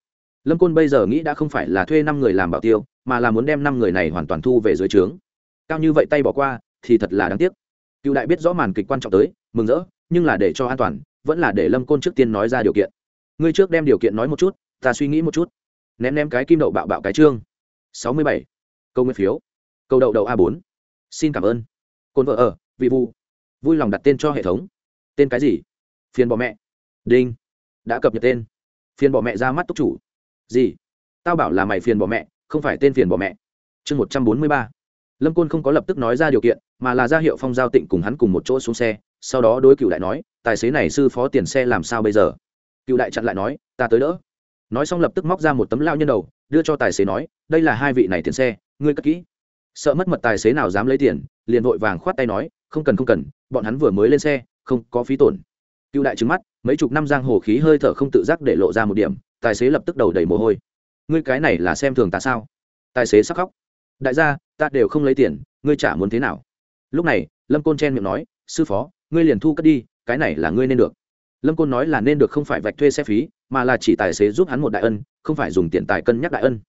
Lâm côn bây giờ nghĩ đã không phải là thuê năm người làm bảo tiêu, mà là muốn đem năm người này hoàn toàn thu về dưới trướng cao như vậy tay bỏ qua, thì thật là đáng tiếc. Cựu đại biết rõ màn kịch quan trọng tới, mừng rỡ, nhưng là để cho an toàn, vẫn là để lâm côn trước tiên nói ra điều kiện. Ngươi trước đem điều kiện nói một chút, ta suy nghĩ một chút. Ném ném cái kim đậu bạo bạo cái chương sáu mươi bảy. Câu nguyên phiếu. Câu đậu đậu a bốn. Xin cảm ơn. Côn vợ ở, vị vu vui lòng đặt tên cho hệ thống. Tên cái gì? Phiền bỏ mẹ. Đinh. Đã cập nhật tên. Phiền bỏ mẹ ra mắt túc chủ. Gì? Tao bảo là mày phiền bỏ mẹ, không phải tên phiền bỏ mẹ. Chương một trăm bốn mươi ba lâm côn không có lập tức nói ra điều kiện, mà là ra hiệu phong giao tịnh cùng hắn cùng một chỗ xuống xe, sau đó đối cựu đại nói, tài xế này sư phó tiền xe làm sao bây giờ? Cựu đại chặn lại nói, ta tới đỡ. Nói xong lập tức móc ra một tấm lao nhân đầu, đưa cho tài xế nói, đây là hai vị này tiền xe, ngươi cất kỹ. Sợ mất mật tài xế nào dám lấy tiền, liền vội vàng khoát tay nói, không cần không cần, bọn hắn vừa mới lên xe, không có phí tổn. Cựu đại trứng mắt, mấy chục năm giang hồ khí hơi thở không tự giác để lộ ra một điểm, tài xế lập tức đầu đầy mồ hôi. Ngươi cái này là xem thường ta sao? Tài xế sắc khóc đại gia, ta đều không lấy tiền, ngươi trả muốn thế nào. Lúc này, lâm côn chen miệng nói, sư phó, ngươi liền thu cất đi, cái này là ngươi nên được. Lâm côn nói là nên được không phải vạch thuê xe phí, mà là chỉ tài xế giúp hắn một đại ân, không phải dùng tiền tài cân nhắc đại ân.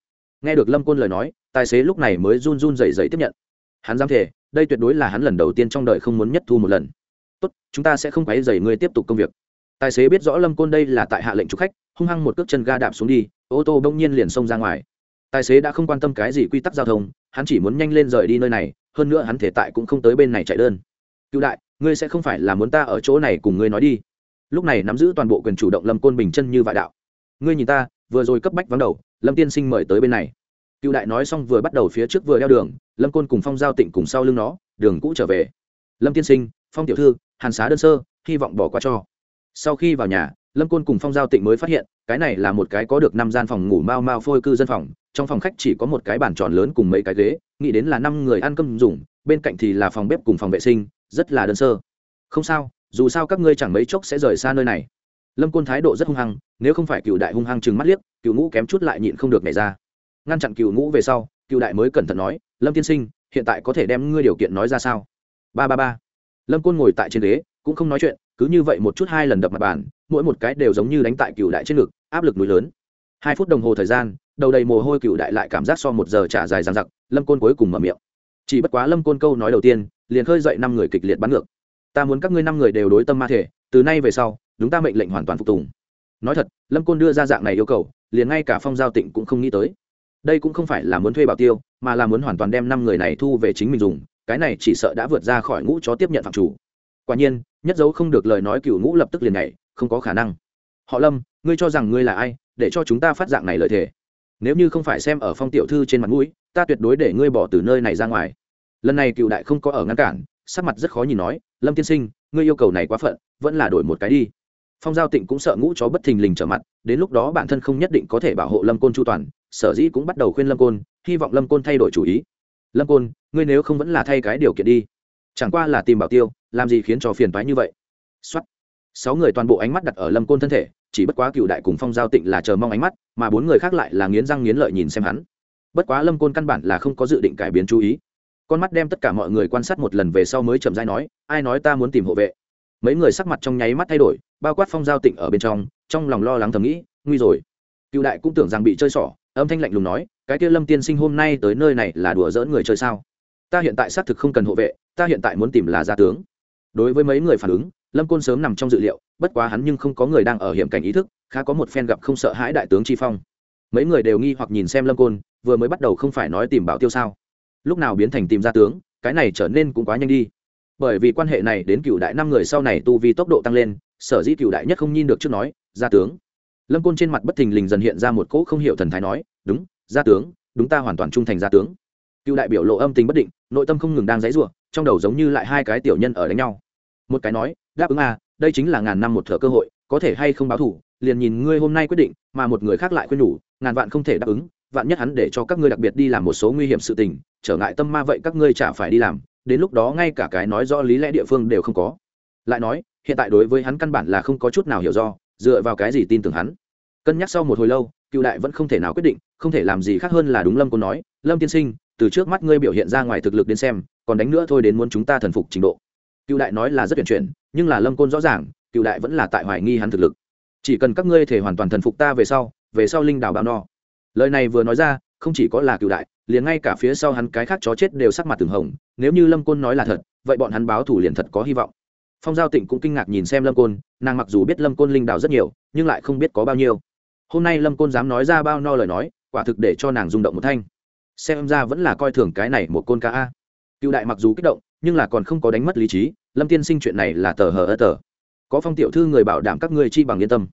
Nghe được lâm côn lời nói, tài xế lúc này mới run run dày dày tiếp nhận. Hắn dám thể đây tuyệt đối là hắn lần đầu tiên trong đời không muốn nhất thu một lần. Tốt, chúng ta sẽ không quấy dày ngươi tiếp tục công việc. Tài xế biết rõ lâm côn đây là tại hạ lệnh trục khách, hung hăng một cước chân ga đạp xuống đi, ô tô bỗng nhiên liền xông ra ngoài tài xế đã không quan tâm cái gì quy tắc giao thông, hắn chỉ muốn nhanh lên rời đi nơi này, hơn nữa hắn thể tại cũng không tới bên này chạy đơn. Cựu đại, ngươi sẽ không phải là muốn ta ở chỗ này cùng ngươi nói đi. Lúc này nắm giữ toàn bộ quyền chủ động lâm côn bình chân như vại đạo. Ngươi nhìn ta, vừa rồi cấp bách vắng đầu, lâm tiên sinh mời tới bên này. Cựu đại nói xong vừa bắt đầu phía trước vừa đeo đường, lâm côn cùng phong giao tịnh cùng sau lưng nó, đường cũ trở về. Lâm tiên sinh, phong tiểu thư, hàn xá đơn sơ, hy vọng bỏ qua cho. Sau khi vào nhà lâm côn cùng phong giao tịnh mới phát hiện, cái này là một cái có được năm gian phòng ngủ mau mau phôi cư dân phòng, trong phòng khách chỉ có một cái bàn tròn lớn cùng mấy cái ghế, nghĩ đến là năm người ăn cơm dùng, bên cạnh thì là phòng bếp cùng phòng vệ sinh, rất là đơn sơ. Không sao, dù sao các ngươi chẳng mấy chốc sẽ rời xa nơi này. Lâm côn thái độ rất hung hăng, nếu không phải cựu đại hung hăng chừng mắt liếc, cựu ngũ kém chút lại nhịn không được nhảy ra. Ngăn chặn cựu ngũ về sau, cựu đại mới cẩn thận nói, lâm tiên sinh, hiện tại có thể đem ngươi điều kiện nói ra sao? Ba ba ba. Lâm côn ngồi tại trên ghế, cũng không nói chuyện cứ như vậy một chút hai lần đập mặt bàn, mỗi một cái đều giống như đánh tại cựu đại trên ngực, áp lực núi lớn. Hai phút đồng hồ thời gian, đầu đầy mồ hôi cựu đại lại cảm giác so một giờ trả dài dằng dặc, lâm côn cuối cùng mở miệng. Chỉ bất quá lâm côn câu nói đầu tiên, liền khơi dậy năm người kịch liệt bắn ngược. Ta muốn các ngươi năm người đều đối tâm ma thể, từ nay về sau, đúng ta mệnh lệnh hoàn toàn phục tùng. Nói thật, lâm côn đưa ra dạng này yêu cầu, liền ngay cả phong giao tịnh cũng không nghĩ tới. Đây cũng không phải là muốn thuê bảo tiêu, mà là muốn hoàn toàn đem năm người này thu về chính mình dùng, cái này chỉ sợ đã vượt ra khỏi ngũ chó tiếp nhận phạm chủ. Quả nhiên nhất dấu không được lời nói cựu ngũ lập tức liền nhảy, không có khả năng. Họ lâm, ngươi cho rằng ngươi là ai, để cho chúng ta phát dạng này lợi thế nếu như không phải xem ở phong tiểu thư trên mặt mũi, ta tuyệt đối để ngươi bỏ từ nơi này ra ngoài. Lần này cựu đại không có ở ngăn cản, sắc mặt rất khó nhìn nói, lâm tiên sinh, ngươi yêu cầu này quá phận, vẫn là đổi một cái đi. Phong giao tịnh cũng sợ ngũ chó bất thình lình trở mặt, đến lúc đó bản thân không nhất định có thể bảo hộ lâm côn chu toàn, sở dĩ cũng bắt đầu khuyên lâm côn, hy vọng lâm côn thay đổi chủ ý. Lâm côn, ngươi nếu không vẫn là thay cái điều kiện đi chẳng qua là tìm bảo tiêu, làm gì khiến cho phiền toái như vậy? Xuất sáu người toàn bộ ánh mắt đặt ở lâm côn thân thể, chỉ bất quá cựu đại cùng phong giao tịnh là chờ mong ánh mắt, mà bốn người khác lại là nghiến răng nghiến lợi nhìn xem hắn. Bất quá lâm côn căn bản là không có dự định cải biến chú ý. Con mắt đem tất cả mọi người quan sát một lần về sau mới chậm dai nói, ai nói ta muốn tìm hộ vệ? Mấy người sắc mặt trong nháy mắt thay đổi, bao quát phong giao tịnh ở bên trong trong lòng lo lắng thầm nghĩ, nguy rồi. Cựu đại cũng tưởng rằng bị chơi xỏ, âm thanh lạnh lùng nói, cái kia lâm tiên sinh hôm nay tới nơi này là đùa dỡn người chơi sao? Ta hiện tại xác thực không cần hộ vệ, ta hiện tại muốn tìm là gia tướng. Đối với mấy người phản ứng, lâm côn sớm nằm trong dự liệu, bất quá hắn nhưng không có người đang ở hiểm cảnh ý thức, khá có một phen gặp không sợ hãi đại tướng chi phong. Mấy người đều nghi hoặc nhìn xem lâm côn, vừa mới bắt đầu không phải nói tìm bảo tiêu sao. Lúc nào biến thành tìm gia tướng, cái này trở nên cũng quá nhanh đi. Bởi vì quan hệ này đến cựu đại năm người sau này tu vi tốc độ tăng lên, sở dĩ cựu đại nhất không nhìn được trước nói, gia tướng. Lâm côn trên mặt bất thình lình dần hiện ra một cỗ không hiểu thần thái nói, đúng, gia tướng, đúng ta hoàn toàn trung thành gia tướng cựu đại biểu lộ âm tình bất định, nội tâm không ngừng đang dãy ruộng trong đầu giống như lại hai cái tiểu nhân ở đánh nhau. Một cái nói, đáp ứng à đây chính là ngàn năm một thợ cơ hội, có thể hay không báo thủ, liền nhìn ngươi hôm nay quyết định, mà một người khác lại khuyên nhủ, ngàn vạn không thể đáp ứng, vạn nhất hắn để cho các ngươi đặc biệt đi làm một số nguy hiểm sự tình, trở ngại tâm ma vậy các ngươi chả phải đi làm. Đến lúc đó ngay cả cái nói rõ lý lẽ địa phương đều không có. Lại nói, hiện tại đối với hắn căn bản là không có chút nào hiểu do, dựa vào cái gì tin tưởng hắn? Cân nhắc sau một hồi lâu, cựu đại vẫn không thể nào quyết định, không thể làm gì khác hơn là đúng lâm cô nói, lâm tiên sinh từ trước mắt ngươi biểu hiện ra ngoài thực lực đến xem, còn đánh nữa thôi đến muốn chúng ta thần phục trình độ. Cựu đại nói là rất tuyển chuyển, nhưng là lâm côn rõ ràng, cựu đại vẫn là tại hoài nghi hắn thực lực. Chỉ cần các ngươi thể hoàn toàn thần phục ta về sau về sau linh Đảo bao no. Lời này vừa nói ra, không chỉ có là cựu đại, liền ngay cả phía sau hắn cái khác chó chết đều sắc mặt từng hồng, nếu như lâm côn nói là thật, vậy bọn hắn báo thủ liền thật có hy vọng. Phong giao tịnh cũng kinh ngạc nhìn xem lâm côn, nàng mặc dù biết lâm côn linh Đảo rất nhiều, nhưng lại không biết có bao nhiêu. Hôm nay lâm côn dám nói ra bao no lời nói, quả thực để cho nàng rung động một thanh xem ra vẫn là coi thường cái này một côn ca a. Cựu đại mặc dù kích động, nhưng là còn không có đánh mất lý trí, lâm tiên sinh chuyện này là tờ hờ ơ tờ. Có phong tiểu thư người bảo đảm các ngươi chi bằng yên tâm.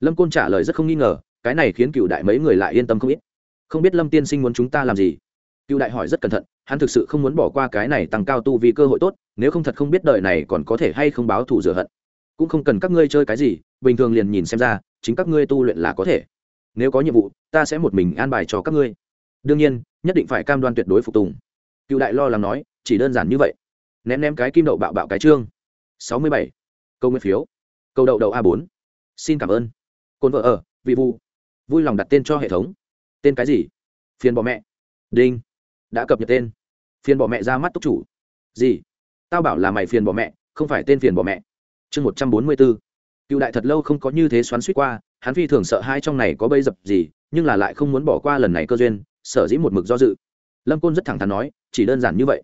Lâm côn trả lời rất không nghi ngờ, cái này khiến cựu đại mấy người lại yên tâm không ít. Không biết lâm tiên sinh muốn chúng ta làm gì? Cựu đại hỏi rất cẩn thận, hắn thực sự không muốn bỏ qua cái này tăng cao tu vì cơ hội tốt, nếu không thật không biết đời này còn có thể hay không báo thù rửa hận. Cũng không cần các ngươi chơi cái gì, bình thường liền nhìn xem ra, chính các ngươi tu luyện là có thể. Nếu có nhiệm vụ, ta sẽ một mình an bài cho các ngươi đương nhiên, nhất định phải cam đoan tuyệt đối phục tùng. Cựu đại lo lắng nói, chỉ đơn giản như vậy. Ném ném cái kim đậu bạo bạo cái chương sáu mươi bảy. Câu nguyên phiếu. Câu đậu đậu a bốn. Xin cảm ơn. Cồn vợ ở, vị vu vui lòng đặt tên cho hệ thống. Tên cái gì? Phiền bỏ mẹ. Đinh. Đã cập nhật tên. Phiền bỏ mẹ ra mắt túc chủ. Gì? Tao bảo là mày phiền bỏ mẹ, không phải tên phiền bỏ mẹ. Chương một trăm bốn mươi b ố cựu đại thật lâu không có như thế xoắn suýt qua, hắn phi thường sợ hai trong này có bây dập gì, nhưng là lại không muốn bỏ qua lần này cơ duyên sở dĩ một mực do dự. Lâm côn rất thẳng thắn nói, chỉ đơn giản như vậy.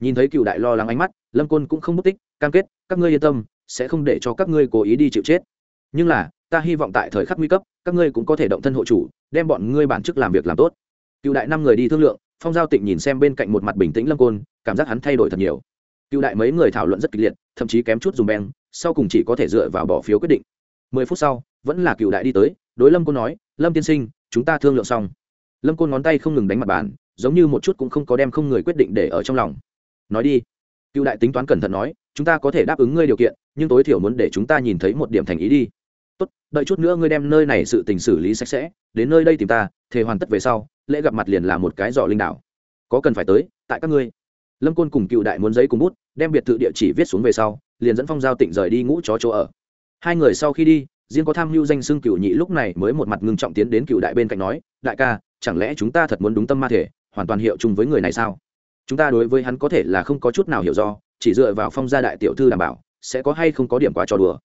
Nhìn thấy cựu đại lo lắng ánh mắt, lâm côn cũng không mất tích, cam kết, các ngươi yên tâm, sẽ không để cho các ngươi cố ý đi chịu chết. Nhưng là, ta hy vọng tại thời khắc nguy cấp, các ngươi cũng có thể động thân hộ chủ, đem bọn ngươi bản chức làm việc làm tốt. Cựu đại năm người đi thương lượng, phong giao tịnh nhìn xem bên cạnh một mặt bình tĩnh lâm côn, cảm giác hắn thay đổi thật nhiều. Cựu đại mấy người thảo luận rất kịch liệt, thậm chí kém chút dùng beng, sau cùng chỉ có thể dựa vào bỏ phiếu quyết định. Mười phút sau, vẫn là cựu đại đi tới, đối lâm côn nói, lâm tiên sinh, chúng ta thương lượng xong lâm côn ngón tay không ngừng đánh mặt bàn, giống như một chút cũng không có đem không người quyết định để ở trong lòng. Nói đi. Cựu đại tính toán cẩn thận nói, chúng ta có thể đáp ứng ngươi điều kiện, nhưng tối thiểu muốn để chúng ta nhìn thấy một điểm thành ý đi. Tốt, đợi chút nữa ngươi đem nơi này sự tình xử lý sạch sẽ, đến nơi đây tìm ta, thề hoàn tất về sau, lễ gặp mặt liền là một cái giỏ linh đảo. Có cần phải tới, tại các ngươi. Lâm côn cùng cựu đại muốn giấy cùng bút, đem biệt thự địa chỉ viết xuống về sau, liền dẫn phong giao tịnh rời đi ngũ chó chỗ ở. Hai người sau khi đi, riêng có tham mưu danh xưng cựu nhị lúc này mới một mặt ngưng trọng tiến đến cựu đại bên cạnh nói, đại ca chẳng lẽ chúng ta thật muốn đúng tâm ma thể, hoàn toàn hiệu chung với người này sao? Chúng ta đối với hắn có thể là không có chút nào hiểu do, chỉ dựa vào phong gia đại tiểu thư đảm bảo, sẽ có hay không có điểm quá trò đùa.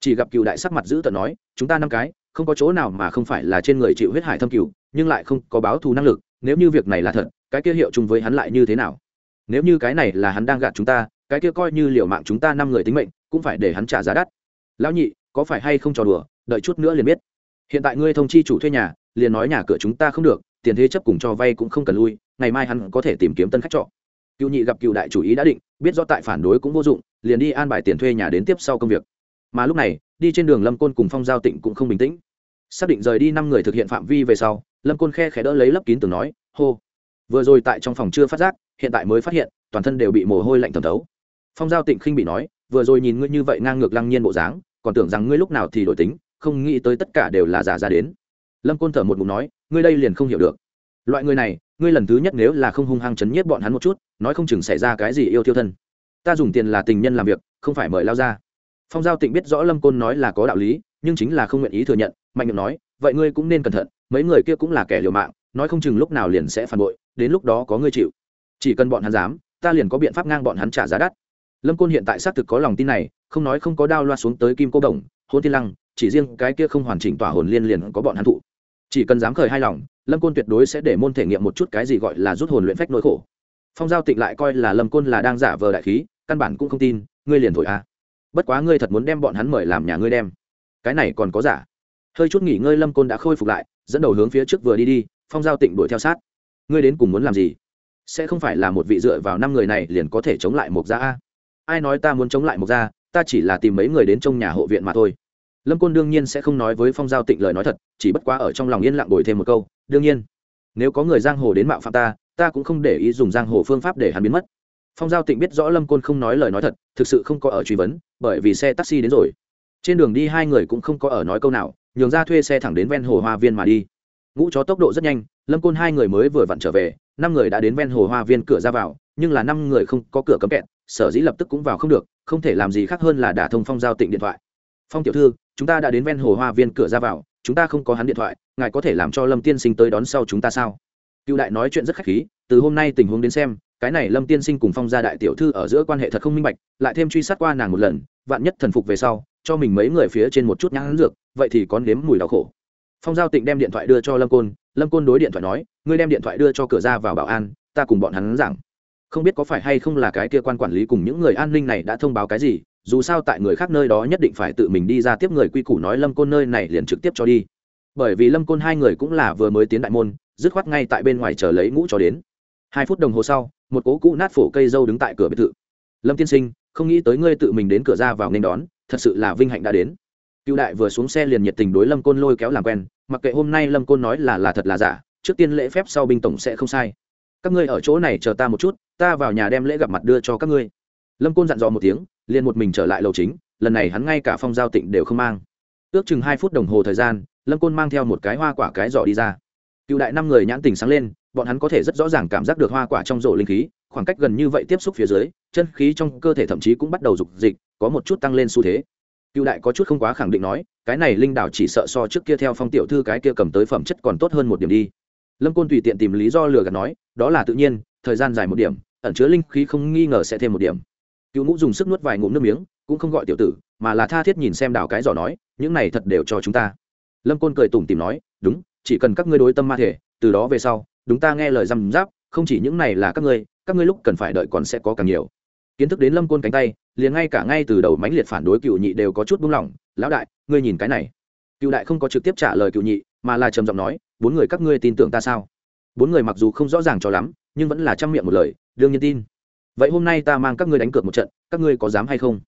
Chỉ gặp cựu đại sắc mặt giữ tận nói, chúng ta năm cái, không có chỗ nào mà không phải là trên người chịu huyết hải thâm cựu nhưng lại không có báo thù năng lực, nếu như việc này là thật, cái kia hiệu chung với hắn lại như thế nào? Nếu như cái này là hắn đang gạt chúng ta, cái kia coi như liệu mạng chúng ta năm người tính mệnh, cũng phải để hắn trả giá đắt. Lão nhị, có phải hay không trò đùa? Đợi chút nữa liền biết. Hiện tại ngươi thông chi chủ thuê nhà liền nói nhà cửa chúng ta không được, tiền thế chấp cùng cho vay cũng không cần lui, ngày mai hắn có thể tìm kiếm tân khách trọ. Cựu nhị gặp cựu đại chủ ý đã định, biết do tại phản đối cũng vô dụng, liền đi an bài tiền thuê nhà đến tiếp sau công việc. Mà lúc này, đi trên đường lâm côn cùng phong giao tịnh cũng không bình tĩnh. Xác định rời đi năm người thực hiện phạm vi về sau, lâm côn khe khẽ đỡ lấy lấp kín từng nói, hô. Vừa rồi tại trong phòng chưa phát giác, hiện tại mới phát hiện, toàn thân đều bị mồ hôi lạnh thẩm thấu. Phong giao tịnh khinh bị nói, vừa rồi nhìn ngươi như vậy ngang ngược lăng nhiên bộ dáng, còn tưởng rằng ngươi lúc nào thì đổi tính, không nghĩ tới tất cả đều là giả ra đến lâm côn thở một ngụm nói, ngươi đây liền không hiểu được. Loại người này, ngươi lần thứ nhất nếu là không hung hăng chấn nhiếp bọn hắn một chút, nói không chừng xảy ra cái gì yêu thiêu thân. Ta dùng tiền là tình nhân làm việc, không phải mời lao ra. Phong giao tịnh biết rõ lâm côn nói là có đạo lý, nhưng chính là không nguyện ý thừa nhận, mạnh miệng nói, vậy ngươi cũng nên cẩn thận, mấy người kia cũng là kẻ liều mạng, nói không chừng lúc nào liền sẽ phản bội, đến lúc đó có ngươi chịu. Chỉ cần bọn hắn dám, ta liền có biện pháp ngang bọn hắn trả giá đắt. Lâm côn hiện tại xác thực có lòng tin này, không nói không có đao loa xuống tới kim cô đồng hôn thiên lăng, chỉ riêng cái kia không hoàn chỉnh tỏa hồn liên liền có bọn hắn thụ chỉ cần dám khởi hai lòng, lâm côn tuyệt đối sẽ để môn thể nghiệm một chút cái gì gọi là rút hồn luyện phách nỗi khổ. Phong giao tịnh lại coi là lâm côn là đang giả vờ đại khí, căn bản cũng không tin, ngươi liền thổi a. Bất quá ngươi thật muốn đem bọn hắn mời làm nhà ngươi đem. Cái này còn có giả. Hơi chút nghỉ ngơi lâm côn đã khôi phục lại, dẫn đầu hướng phía trước vừa đi đi, phong giao tịnh đuổi theo sát. Ngươi đến cùng muốn làm gì? Sẽ không phải là một vị dựa vào năm người này liền có thể chống lại một gia a? Ai nói ta muốn chống lại một gia, ta chỉ là tìm mấy người đến trong nhà hộ viện mà thôi lâm côn đương nhiên sẽ không nói với phong giao tịnh lời nói thật, chỉ bất quá ở trong lòng yên lặng bồi thêm một câu, đương nhiên, nếu có người giang hồ đến mạo phạm ta ta cũng không để ý dùng giang hồ phương pháp để hắn biến mất. Phong giao tịnh biết rõ lâm côn không nói lời nói thật, thực sự không có ở truy vấn, bởi vì xe taxi đến rồi. Trên đường đi hai người cũng không có ở nói câu nào, nhường ra thuê xe thẳng đến ven hồ hoa viên mà đi. Ngũ chó tốc độ rất nhanh, lâm côn hai người mới vừa vặn trở về, năm người đã đến ven hồ hoa viên cửa ra vào, nhưng là năm người không có cửa cấm kẹt, sở dĩ lập tức cũng vào không được, không thể làm gì khác hơn là đả thông phong giao tịnh điện thoại. Phong tiểu thư chúng ta đã đến ven hồ hoa viên cửa ra vào, chúng ta không có hắn điện thoại, ngài có thể làm cho lâm tiên sinh tới đón sau chúng ta sao? Cựu đại nói chuyện rất khách khí, từ hôm nay tình huống đến xem, cái này lâm tiên sinh cùng phong gia đại tiểu thư ở giữa quan hệ thật không minh bạch, lại thêm truy sát qua nàng một lần, vạn nhất thần phục về sau, cho mình mấy người phía trên một chút nhãn dược, vậy thì có nếm mùi đau khổ. Phong giao tịnh đem điện thoại đưa cho lâm côn lâm côn đối điện thoại nói, ngươi đem điện thoại đưa cho cửa ra vào bảo an, ta cùng bọn hắn giảng. Không biết có phải hay không là cái kia quan quản lý cùng những người an ninh này đã thông báo cái gì dù sao tại người khác nơi đó nhất định phải tự mình đi ra tiếp người quy củ nói lâm côn nơi này liền trực tiếp cho đi. Bởi vì lâm côn hai người cũng là vừa mới tiến đại môn, dứt khoát ngay tại bên ngoài chờ lấy ngũ cho đến. Hai phút đồng hồ sau, một cố cũ nát phổ cây dâu đứng tại cửa biệt thự. Lâm tiên sinh, không nghĩ tới ngươi tự mình đến cửa ra vào nên đón, thật sự là vinh hạnh đã đến. Cựu đại vừa xuống xe liền nhiệt tình đối lâm côn lôi kéo làm quen, mặc kệ hôm nay lâm côn nói là là thật là giả, trước tiên lễ phép sau binh tổng sẽ không sai. Các ngươi ở chỗ này chờ ta một chút, ta vào nhà đem lễ gặp mặt đưa cho các ngươi. Lâm côn dặn dò một tiếng liền một mình trở lại lầu chính, lần này hắn ngay cả phong giao tịnh đều không mang. Ước chừng hai phút đồng hồ thời gian, lâm côn mang theo một cái hoa quả cái giỏ đi ra. Cựu đại năm người nhãn tình sáng lên, bọn hắn có thể rất rõ ràng cảm giác được hoa quả trong rổ linh khí, khoảng cách gần như vậy tiếp xúc phía dưới, chân khí trong cơ thể thậm chí cũng bắt đầu dục dịch, có một chút tăng lên xu thế. Cựu đại có chút không quá khẳng định nói, cái này linh đảo chỉ sợ so trước kia theo phong tiểu thư cái kia cầm tới phẩm chất còn tốt hơn một điểm đi. Lâm côn tùy tiện tìm lý do lừa gạt nói, đó là tự nhiên, thời gian dài một điểm, ẩn chứa linh khí không nghi ngờ sẽ thêm một điểm cựu ngũ dùng sức nuốt vài ngụm nước miếng, cũng không gọi tiểu tử, mà là tha thiết nhìn xem đào cái giỏ nói, những này thật đều cho chúng ta. Lâm côn cười tủm tìm nói, đúng, chỉ cần các ngươi đối tâm ma thể, từ đó về sau đúng ta nghe lời răm giáp không chỉ những này là các ngươi các ngươi lúc cần phải đợi còn sẽ có càng nhiều. Kiến thức đến lâm côn cánh tay, liền ngay cả ngay từ đầu mãnh liệt phản đối cựu nhị đều có chút buông lỏng, lão đại, ngươi nhìn cái này. Cựu đại không có trực tiếp trả lời cựu nhị, mà là trầm giọng nói, bốn người các ngươi tin tưởng ta sao? Bốn người mặc dù không rõ ràng cho lắm, nhưng vẫn là chăm miệng một lời, đương nhiên tin vậy hôm nay ta mang các ngươi đánh cược một trận, các ngươi có dám hay không?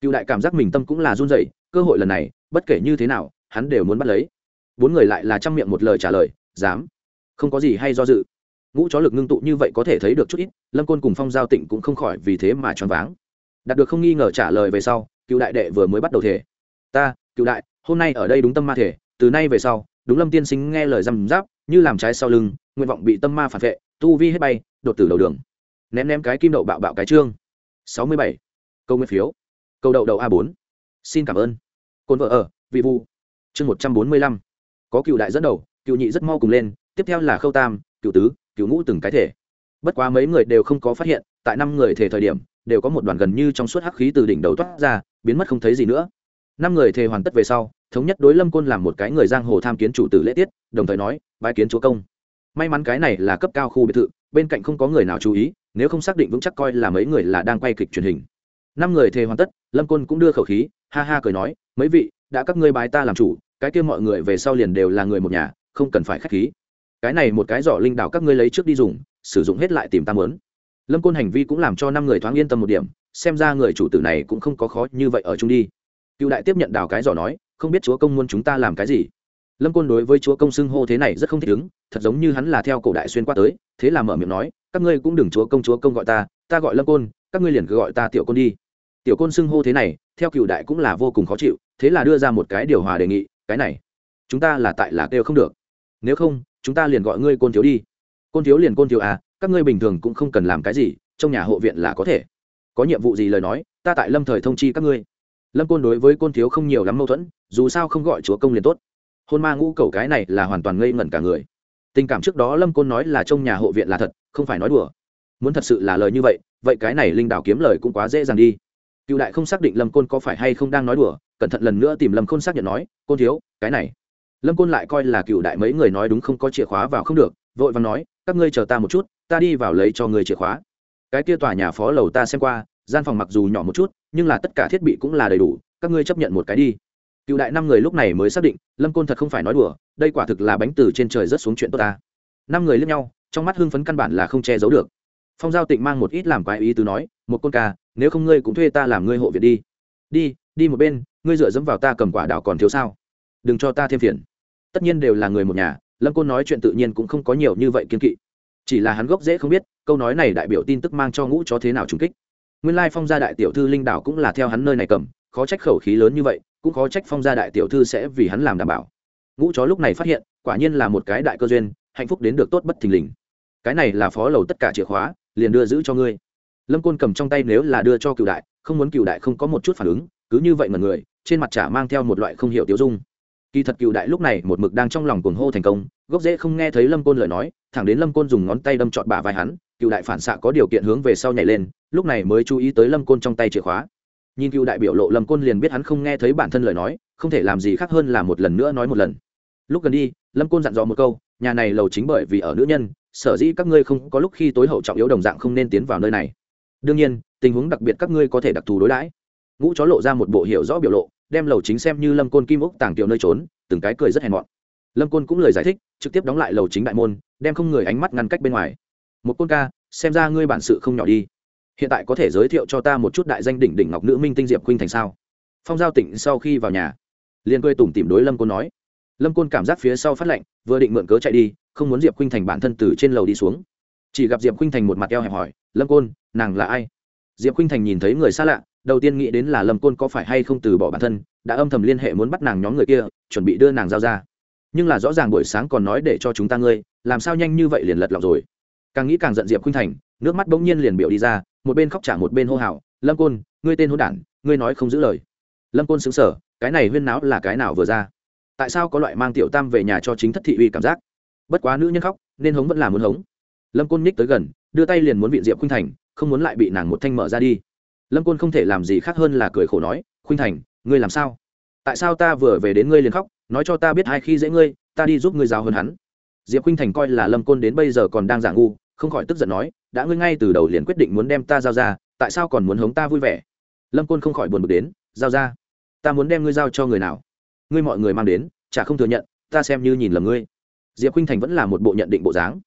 Cựu đại cảm giác mình tâm cũng là run rẩy, cơ hội lần này, bất kể như thế nào, hắn đều muốn bắt lấy. Bốn người lại là chăm miệng một lời trả lời, dám. Không có gì hay do dự. Ngũ chó lực ngưng tụ như vậy có thể thấy được chút ít, lâm côn cùng phong giao tịnh cũng không khỏi vì thế mà choáng váng. Đạt được không nghi ngờ trả lời về sau, cựu đại đệ vừa mới bắt đầu thể ta, cựu đại, hôm nay ở đây đúng tâm ma thể từ nay về sau, đúng lâm tiên sinh nghe lời răm giáp như làm trái sau lưng, nguyện vọng bị tâm ma phản vệ, tu vi hết bay, đột tử đầu đường ném ném cái kim đậu bạo bạo cái trương. Sáu mươi bảy. Câu nguyên phiếu. Câu đậu đậu a bốn. Xin cảm ơn. Cồn vợ ở, vị vu chương một trăm bốn mươi lăm. Có cựu đại dẫn đầu, cựu nhị rất mau cùng lên, tiếp theo là khâu tam, cựu tứ, cựu ngũ từng cái thể. Bất quá mấy người đều không có phát hiện, tại năm người thể thời điểm, đều có một đoàn gần như trong suốt hắc khí từ đỉnh đầu toát ra, biến mất không thấy gì nữa. Năm người thề hoàn tất về sau, thống nhất đối lâm côn làm một cái người giang hồ tham kiến chủ tử lễ tiết, đồng thời nói, bái kiến chúa công. May mắn cái này là cấp cao khu biệt thự, bên cạnh không có người nào chú ý nếu không xác định vững chắc coi là mấy người là đang quay kịch truyền hình. Năm người thề hoàn tất, lâm côn cũng đưa khẩu khí, ha ha cười nói, mấy vị, đã các ngươi bái ta làm chủ, cái kia mọi người về sau liền đều là người một nhà, không cần phải k h á c h khí. Cái này một cái giỏ linh đảo các ngươi lấy trước đi dùng, sử dụng hết lại tìm tam lớn lâm côn hành vi cũng làm cho năm người thoáng yên tâm một điểm, xem ra người chủ tử này cũng không có khó như vậy ở chung đi. Cựu đại tiếp nhận đào cái giỏ nói, không biết chúa công muốn chúng ta làm cái gì? Lâm côn đối với chúa công xưng hô thế này rất không thích ứng, thật giống như hắn là theo cổ đại xuyên qua tới, thế là mở miệng nói các ngươi cũng đừng chúa công chúa công gọi ta ta gọi lâm côn, các ngươi liền cứ gọi ta tiểu côn đi. Tiểu côn xưng hô thế này, theo cựu đại cũng là vô cùng khó chịu, thế là đưa ra một cái điều hòa đề nghị, cái này, chúng ta là tại là kêu không được. Nếu không, chúng ta liền gọi ngươi côn thiếu đi. Côn thiếu liền côn thiếu à các ngươi bình thường cũng không cần làm cái gì, trong nhà hộ viện là có thể. Có nhiệm vụ gì lời nói, ta tại lâm thời thông chi các ngươi. Lâm côn đối với côn thiếu không nhiều lắm mâu thuẫn, dù sao không gọi chúa công liền tốt. Hôn ma ngũ cầu cái này là hoàn toàn ngây ngẩn cả người tình cảm trước đó lâm côn nói là trong nhà hộ viện là thật, không phải nói đùa. Muốn thật sự là lời như vậy vậy cái này linh đảo kiếm lời cũng quá dễ dàng đi. Cựu đại không xác định lâm côn có phải hay không đang nói đùa, cẩn thận lần nữa tìm lâm côn xác nhận nói, côn thiếu, cái này. Lâm côn lại coi là cựu đại mấy người nói đúng không có chìa khóa vào không được, vội vàng nói, các ngươi chờ ta một chút, ta đi vào lấy cho người chìa khóa. Cái kia tòa nhà phó lầu ta xem qua, gian phòng mặc dù nhỏ một chút, nhưng là tất cả thiết bị cũng là đầy đủ, các ngươi chấp nhận một cái đi cựu đại năm người lúc này mới xác định, lâm côn thật không phải nói đùa, đây quả thực là bánh từ trên trời rất xuống chuyện tốt ta. Năm người lướt nhau, trong mắt hưng phấn căn bản là không che giấu được. Phong giao tịnh mang một ít làm quái ý tứ nói, một con ca, nếu không ngươi cũng thuê ta làm ngươi hộ viện đi. Đi đi một bên, ngươi dựa dẫm vào ta cầm quả đảo còn thiếu sao? Đừng cho ta thêm phiền. Tất nhiên đều là người một nhà, lâm côn nói chuyện tự nhiên cũng không có nhiều như vậy kiên kỵ. Chỉ là hắn gốc dễ không biết, câu nói này đại biểu tin tức mang cho ngũ chó thế nào trùng kích. Nguyên lai phong gia đại tiểu thư linh đảo cũng là theo hắn nơi này cầm khó trách khẩu khí lớn như vậy, cũng khó trách phong gia đại tiểu thư sẽ vì hắn làm đảm bảo. Ngũ chó lúc này phát hiện, quả nhiên là một cái đại cơ duyên, hạnh phúc đến được tốt bất thình lình. Cái này là phó lầu tất cả chìa khóa, liền đưa giữ cho ngươi. Lâm côn cầm trong tay nếu là đưa cho cựu đại, không muốn cựu đại không có một chút phản ứng, cứ như vậy mà người, trên mặt chả mang theo một loại không hiểu tiêu dung. Kỳ thật cựu đại lúc này một mực đang trong lòng cuồng hô thành công, gốc dễ không nghe thấy lâm côn lời nói, thẳng đến lâm côn dùng ngón tay đâm trọn bả vai hắn, cựu đại phản xạ có điều kiện hướng về sau nhảy lên, lúc này mới chú ý tới lâm côn trong tay chìa khóa nhìn cựu đại biểu lộ lâm côn liền biết hắn không nghe thấy bản thân lời nói, không thể làm gì khác hơn là một lần nữa nói một lần. Lúc gần đi, lâm côn dặn dò một câu, nhà này lầu chính bởi vì ở nữ nhân, sở dĩ các ngươi không có lúc khi tối hậu trọng yếu đồng dạng không nên tiến vào nơi này. Đương nhiên, tình huống đặc biệt các ngươi có thể đặc thù đối đãi. Ngũ chó lộ ra một bộ hiểu rõ biểu lộ, đem lầu chính xem như lâm côn kim úc tàng tiểu nơi trốn, từng cái cười rất hèn mọn. Lâm côn cũng lời giải thích, trực tiếp đóng lại lầu chính đại môn, đem không người ánh mắt ngăn cách bên ngoài. Một côn ca, xem ra ngươi bản sự không nhỏ đi hiện tại có thể giới thiệu cho ta một chút đại danh đỉnh đỉnh ngọc nữ minh tinh diệp khuynh thành sao? Phong giao tỉnh sau khi vào nhà, liền cười tủm tìm đối lâm côn nói. Lâm côn cảm giác phía sau phát lạnh vừa định mượn cớ chạy đi, không muốn diệp khuynh thành bản thân từ trên lầu đi xuống. Chỉ gặp diệp khuynh thành một mặt eo hẹp hỏi, lâm côn, nàng là ai? Diệp khuynh thành nhìn thấy người xa lạ, đầu tiên nghĩ đến là lâm côn có phải hay không từ bỏ bản thân, đã âm thầm liên hệ muốn bắt nàng nhóm người kia, chuẩn bị đưa nàng giao ra. Nhưng là rõ ràng buổi sáng còn nói để cho chúng ta ngươi, làm sao nhanh như vậy liền lật lọng rồi. Càng nghĩ càng giận diệp khuynh thành, nước mắt bỗng nhiên liền biểu đi ra một bên khóc trả một bên hô hào, lâm côn, ngươi tên hôn đản, ngươi nói không giữ lời. Lâm côn xứng sở cái này huyên náo là cái nào vừa ra? Tại sao có loại mang tiểu tam về nhà cho chính thất thị uy cảm giác? Bất quá nữ nhân khóc, nên hống vẫn là muốn hống. Lâm côn nhích tới gần, đưa tay liền muốn viện diệp khuynh thành, không muốn lại bị nàng một thanh mở ra đi. Lâm côn không thể làm gì khác hơn là cười khổ nói, khuynh thành, ngươi làm sao? Tại sao ta vừa về đến ngươi liền khóc, nói cho ta biết hai khi dễ ngươi, ta đi giúp ngươi giáo hơn hắn. Diệp khuynh thành coi là lâm côn đến bây giờ còn đang giả ngu, không khỏi tức giận nói đã ngươi ngay từ đầu liền quyết định muốn đem ta giao ra, tại sao còn muốn hống ta vui vẻ? Lâm côn không khỏi buồn bực đến, giao ra. Ta muốn đem ngươi giao cho người nào? Ngươi mọi người mang đến, chả không thừa nhận, ta xem như nhìn lầm ngươi. Diệp khinh thành vẫn là một bộ nhận định bộ dáng.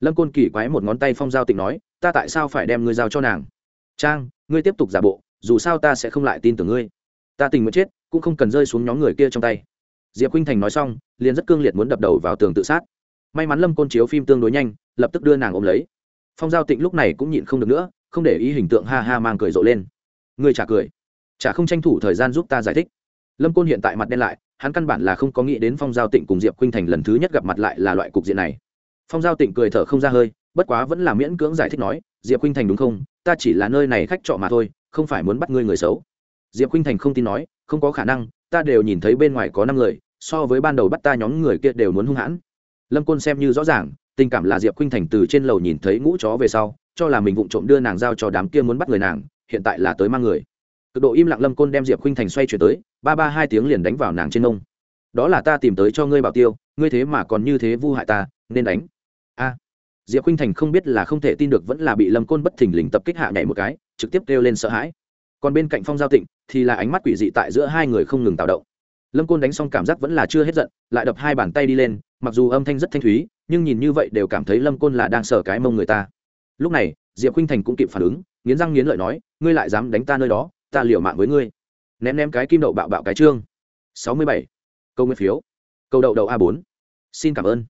Lâm côn kỳ quái một ngón tay phong giao tịnh nói, ta tại sao phải đem ngươi giao cho nàng? Trang, ngươi tiếp tục giả bộ, dù sao ta sẽ không lại tin tưởng ngươi. Ta tình mới chết, cũng không cần rơi xuống nhóm người kia trong tay. Diệp khinh thành nói xong, liền rất cương liệt muốn đập đầu vào tường tự sát. May mắn lâm côn chiếu phim tương đối nhanh, lập tức đưa nàng ôm lấy phong giao tịnh lúc này cũng nhịn không được nữa, không để ý hình tượng ha ha mang cười rộ lên. Ngươi chả cười, chả không tranh thủ thời gian giúp ta giải thích. Lâm côn hiện tại mặt đen lại, hắn căn bản là không có nghĩ đến phong giao tịnh cùng diệp khuynh thành lần thứ nhất gặp mặt lại là loại cục diện này. Phong giao tịnh cười thở không ra hơi, bất quá vẫn là miễn cưỡng giải thích nói, diệp khuynh thành đúng không? Ta chỉ là nơi này khách trọ mà thôi, không phải muốn bắt ngươi người xấu. Diệp khuynh thành không tin nói, không có khả năng, ta đều nhìn thấy bên ngoài có năm người, so với ban đầu bắt ta nhóm người kia đều muốn hung hãn. Lâm côn xem như rõ ràng tình cảm là diệp khuynh thành từ trên lầu nhìn thấy ngũ chó về sau, cho là mình vụng trộm đưa nàng giao cho đám kia muốn bắt người nàng, hiện tại là tới mang người. Cực độ im lặng lâm côn đem diệp khuynh thành xoay chuyển tới, ba ba hai tiếng liền đánh vào nàng trên nông đó là ta tìm tới cho ngươi bảo tiêu, ngươi thế mà còn như thế vu hại ta, nên đánh. A. Diệp khuynh thành không biết là không thể tin được vẫn là bị lâm côn bất thình lình tập kích hạ nhảy một cái, trực tiếp kêu lên sợ hãi. Còn bên cạnh phong giao tịnh thì là ánh mắt quỷ dị tại giữa hai người không ngừng tạo động. Lâm côn đánh xong cảm giác vẫn là chưa hết giận, lại đập hai bàn tay đi lên, mặc dù âm thanh rất thanh thúy nhưng nhìn như vậy đều cảm thấy lâm côn là đang sợ cái mông người ta lúc này diệp khuynh thành cũng kịp phản ứng nghiến răng nghiến lợi nói ngươi lại dám đánh ta nơi đó ta liều mạng với ngươi ném ném cái kim đậu bạo bạo cái trương sáu mươi bảy câu nguyên phiếu câu đậu đậu a bốn xin cảm ơn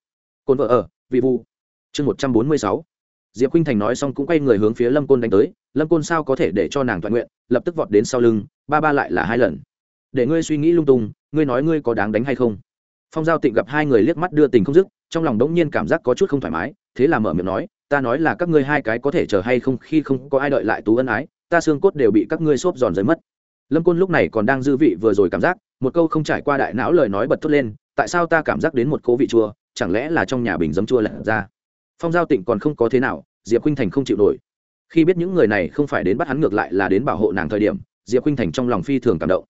côn vợ ở vị vu chương một trăm bốn mươi sáu diệp khinh thành nói xong cũng quay người hướng phía lâm côn đánh tới lâm côn sao có thể để cho nàng toàn nguyện lập tức vọt đến sau lưng ba ba lại là hai lần để ngươi suy nghĩ lung tung ngươi nói ngươi có đáng đánh hay không phong giao tịnh gặp hai người liếc mắt đưa tình không dứt, trong lòng đống nhiên cảm giác có chút không thoải mái, thế là mở miệng nói, ta nói là các ngươi hai cái có thể chờ hay không khi không có ai đợi lại tú ân ái, ta xương cốt đều bị các ngươi xốp giòn rơi mất. Lâm côn lúc này còn đang dư vị vừa rồi cảm giác, một câu không trải qua đại não lời nói bật thốt lên, tại sao ta cảm giác đến một cố vị chua, chẳng lẽ là trong nhà bình giấm chua lật ra? Phong giao tịnh còn không có thế nào, diệp khinh thành không chịu nổi. Khi biết những người này không phải đến bắt hắn ngược lại là đến bảo hộ nàng thời điểm, diệp khinh thành trong lòng phi thường cảm động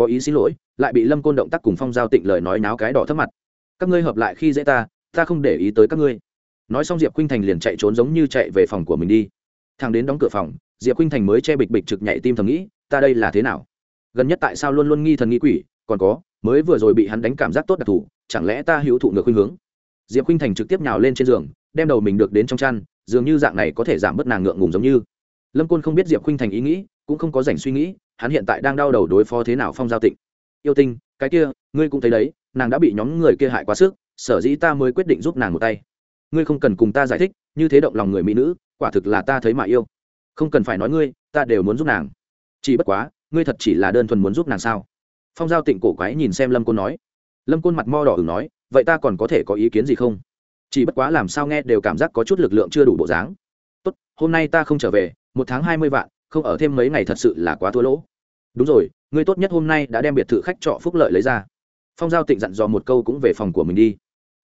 có ý xin lỗi, lại bị lâm côn động tác cùng phong giao tịnh lời nói náo cái đỏ thấp mặt. Các ngươi hợp lại khi dễ ta ta không để ý tới các ngươi. Nói xong diệp khinh thành liền chạy trốn giống như chạy về phòng của mình đi. Thằng đến đóng cửa phòng, diệp khinh thành mới che bịch bịch trực nhảy tim thầm nghĩ, ta đây là thế nào? Gần nhất tại sao luôn luôn nghi thần nghi quỷ, còn có, mới vừa rồi bị hắn đánh cảm giác tốt đặc thù, chẳng lẽ ta hữu thụ ngược khuynh hướng? Diệp khinh thành trực tiếp nhào lên trên giường, đem đầu mình được đến trong chăn, dường như dạng này có thể giảm bớt nàng ngượng ngùng giống như. Lâm côn không biết diệp khinh thành ý nghĩ cũng không có dành suy nghĩ, hắn hiện tại đang đau đầu đối phó thế nào phong giao tịnh. Yêu tinh, cái kia, ngươi cũng thấy đấy, nàng đã bị nhóm người kia hại quá sức, sở dĩ ta mới quyết định giúp nàng một tay. Ngươi không cần cùng ta giải thích, như thế động lòng người mỹ nữ, quả thực là ta thấy mà yêu. Không cần phải nói ngươi, ta đều muốn giúp nàng. Chỉ bất quá, ngươi thật chỉ là đơn thuần muốn giúp nàng sao? Phong giao tịnh cổ quái nhìn xem lâm côn nói. Lâm côn mặt mo đỏ ửng nói, vậy ta còn có thể có ý kiến gì không? Chỉ bất quá làm sao nghe đều cảm giác có chút lực lượng chưa đủ bộ dáng. Tốt, hôm nay ta không trở về, một tháng hai mươi vạn không ở thêm mấy ngày thật sự là quá thua lỗ. Đúng rồi, ngươi tốt nhất hôm nay đã đem biệt thự khách trọ phúc lợi lấy ra. Phong giao tịnh dặn dò một câu cũng về phòng của mình đi.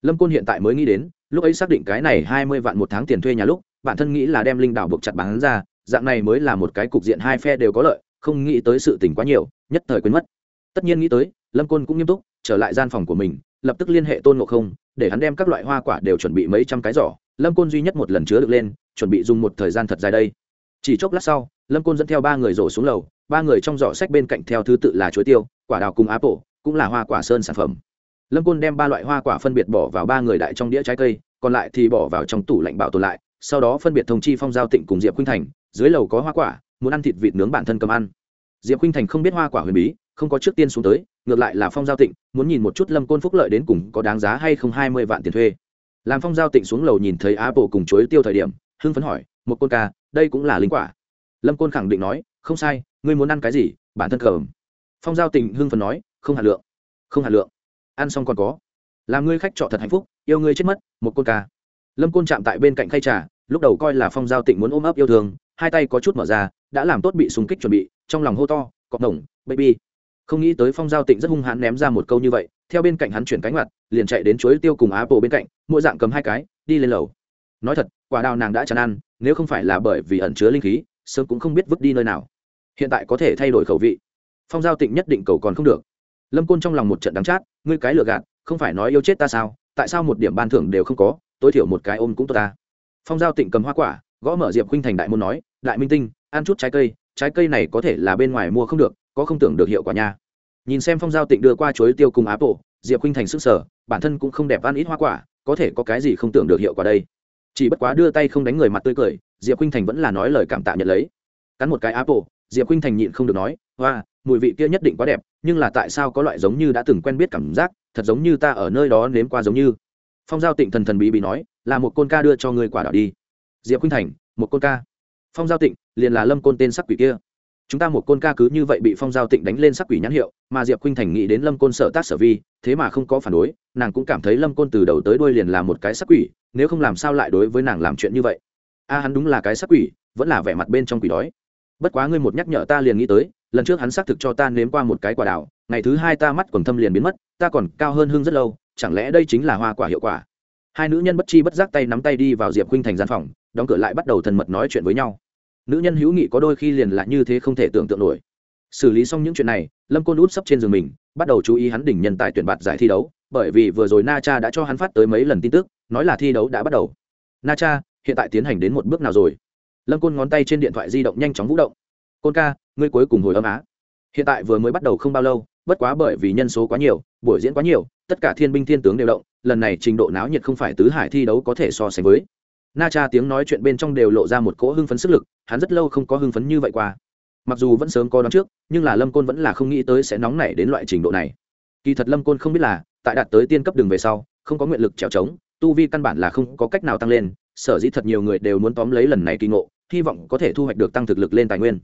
Lâm côn hiện tại mới nghĩ đến, lúc ấy xác định cái này hai mươi vạn một tháng tiền thuê nhà lúc, bản thân nghĩ là đem linh đảo buộc chặt bán ra, dạng này mới là một cái cục diện hai phe đều có lợi, không nghĩ tới sự tình quá nhiều, nhất thời quên mất. Tất nhiên nghĩ tới, lâm côn cũng nghiêm túc, trở lại gian phòng của mình, lập tức liên hệ tôn ngộ không, để hắn đem các loại hoa quả đều chuẩn bị mấy trăm cái giỏ. Lâm côn duy nhất một lần chứa được lên, chuẩn bị dùng một thời gian thật dài đây. Chỉ chốc lát sau lâm côn dẫn theo ba người rổ xuống lầu, ba người trong giỏ sách bên cạnh theo thứ tự là chuối tiêu, quả đào cùng apple, cũng là hoa quả sơn sản phẩm. Lâm côn đem ba loại hoa quả phân biệt bỏ vào ba người đại trong đĩa trái cây, còn lại thì bỏ vào trong tủ lạnh bảo tồn lại, sau đó phân biệt thông chi phong giao tịnh cùng diệp khuynh thành, dưới lầu có hoa quả, muốn ăn thịt vịt nướng bản thân cầm ăn. Diệp khuynh thành không biết hoa quả huyền bí, không có trước tiên xuống tới, ngược lại là phong giao tịnh, muốn nhìn một chút lâm côn phúc lợi đến cùng có đáng giá hay không hai mươi vạn tiền thuê. Làm phong giao tịnh xuống lầu nhìn thấy apple cùng chuối tiêu thời điểm, hưng phấn hỏi, một côn ca, đây cũng là linh quả lâm côn khẳng định nói, không sai, ngươi muốn ăn cái gì, bản thân cầm. Phong giao tịnh hưng phấn nói, không hạt lượng, không hạt lượng. Ăn xong còn có. Làm ngươi khách trọ thật hạnh phúc, yêu ngươi chết mất, một côn ca. Lâm côn chạm tại bên cạnh khay trà, lúc đầu coi là phong giao tịnh muốn ôm ấp yêu thương, hai tay có chút mở ra, đã làm tốt bị súng kích chuẩn bị, trong lòng hô to, cọp đồng baby. Không nghĩ tới phong giao tịnh rất hung hãn ném ra một câu như vậy, theo bên cạnh hắn chuyển cánh mặt liền chạy đến chuối tiêu cùng á bộ bên cạnh, mỗi dạng cầm hai cái, đi lên lầu. Nói thật, quả đào nàng đã chán ăn, nếu không phải là bởi vì ẩn chứa linh khí sớm cũng không biết vứt đi nơi nào. Hiện tại có thể thay đổi khẩu vị. Phong giao tịnh nhất định cầu còn không được. Lâm côn trong lòng một trận đắng chát, ngươi cái lừa gạt, không phải nói yêu chết ta sao? Tại sao một điểm ban thưởng đều không có, tối thiểu một cái ôm cũng tốt ta. Phong giao tịnh cầm hoa quả, gõ mở diệp khinh thành đại môn nói, đại minh tinh, ăn chút trái cây trái cây này có thể là bên ngoài mua không được, có không tưởng được hiệu quả nha. Nhìn xem phong giao tịnh đưa qua chuối tiêu cùng áp bộ diệp khinh thành sức sở bản thân cũng không đẹp ăn ít hoa quả, có thể có cái gì không tưởng được hiệu quả đây? Chỉ bất quá đưa tay không đánh người mặt tươi cười, diệp khinh thành vẫn là nói lời cảm tạ nhận lấy. Cắn một cái apple, diệp khinh thành nhịn không được nói hoa mùi vị kia nhất định quá đẹp, nhưng là tại sao có loại giống như đã từng quen biết cảm giác, thật giống như ta ở nơi đó nếm qua giống như. Phong giao tịnh thần thần bí bí nói, là một côn ca đưa cho người quả đảo đi. Diệp khinh thành, một côn ca. Phong giao tịnh, liền là lâm côn tên sắc quỷ kia chúng ta một côn ca cứ như vậy bị phong giao tịnh đánh lên sắc quỷ nhãn hiệu, mà diệp khuynh thành nghĩ đến lâm côn sợ tác sở vi, thế mà không có phản đối, nàng cũng cảm thấy lâm côn từ đầu tới đuôi liền là một cái sắc quỷ, nếu không làm sao lại đối với nàng làm chuyện như vậy? A, hắn đúng là cái sắc quỷ, vẫn là vẻ mặt bên trong quỷ đói. Bất quá ngươi một nhắc nhở ta liền nghĩ tới, lần trước hắn xác thực cho ta nếm qua một cái quả đào, ngày thứ hai ta mắt quần thâm liền biến mất, ta còn cao hơn hưng rất lâu, chẳng lẽ đây chính là hoa quả hiệu quả? Hai nữ nhân bất chi bất giác tay nắm tay đi vào diệp khuynh thành gian phòng, đóng cửa lại bắt đầu thân mật nói chuyện với nhau nữ nhân hữu nghị có đôi khi liền lại như thế không thể tưởng tượng nổi. Xử lý xong những chuyện này, lâm côn út sấp trên giường mình, bắt đầu chú ý hắn đỉnh nhân tài tuyển bạt giải thi đấu, bởi vì vừa rồi na cha đã cho hắn phát tới mấy lần tin tức, nói là thi đấu đã bắt đầu. Na cha, hiện tại tiến hành đến một bước nào rồi? Lâm côn ngón tay trên điện thoại di động nhanh chóng vũ động. Côn ca, ngươi cuối cùng hồi âm á. Hiện tại vừa mới bắt đầu không bao lâu, bất quá bởi vì nhân số quá nhiều, buổi diễn quá nhiều, tất cả thiên binh thiên tướng đều động, lần này trình độ náo nhiệt không phải tứ hải thi đấu có thể so sánh với na cha tiếng nói chuyện bên trong đều lộ ra một cỗ hưng phấn sức lực, hắn rất lâu không có hưng phấn như vậy qua. Mặc dù vẫn sớm có đón trước, nhưng là lâm côn vẫn là không nghĩ tới sẽ nóng nảy đến loại trình độ này. Kỳ thật lâm côn không biết là, tại đạt tới tiên cấp đường về sau, không có nguyện lực trèo trống, tu vi căn bản là không có cách nào tăng lên, sở dĩ thật nhiều người đều muốn tóm lấy lần này kỳ ngộ, hy vọng có thể thu hoạch được tăng thực lực lên tài nguyên.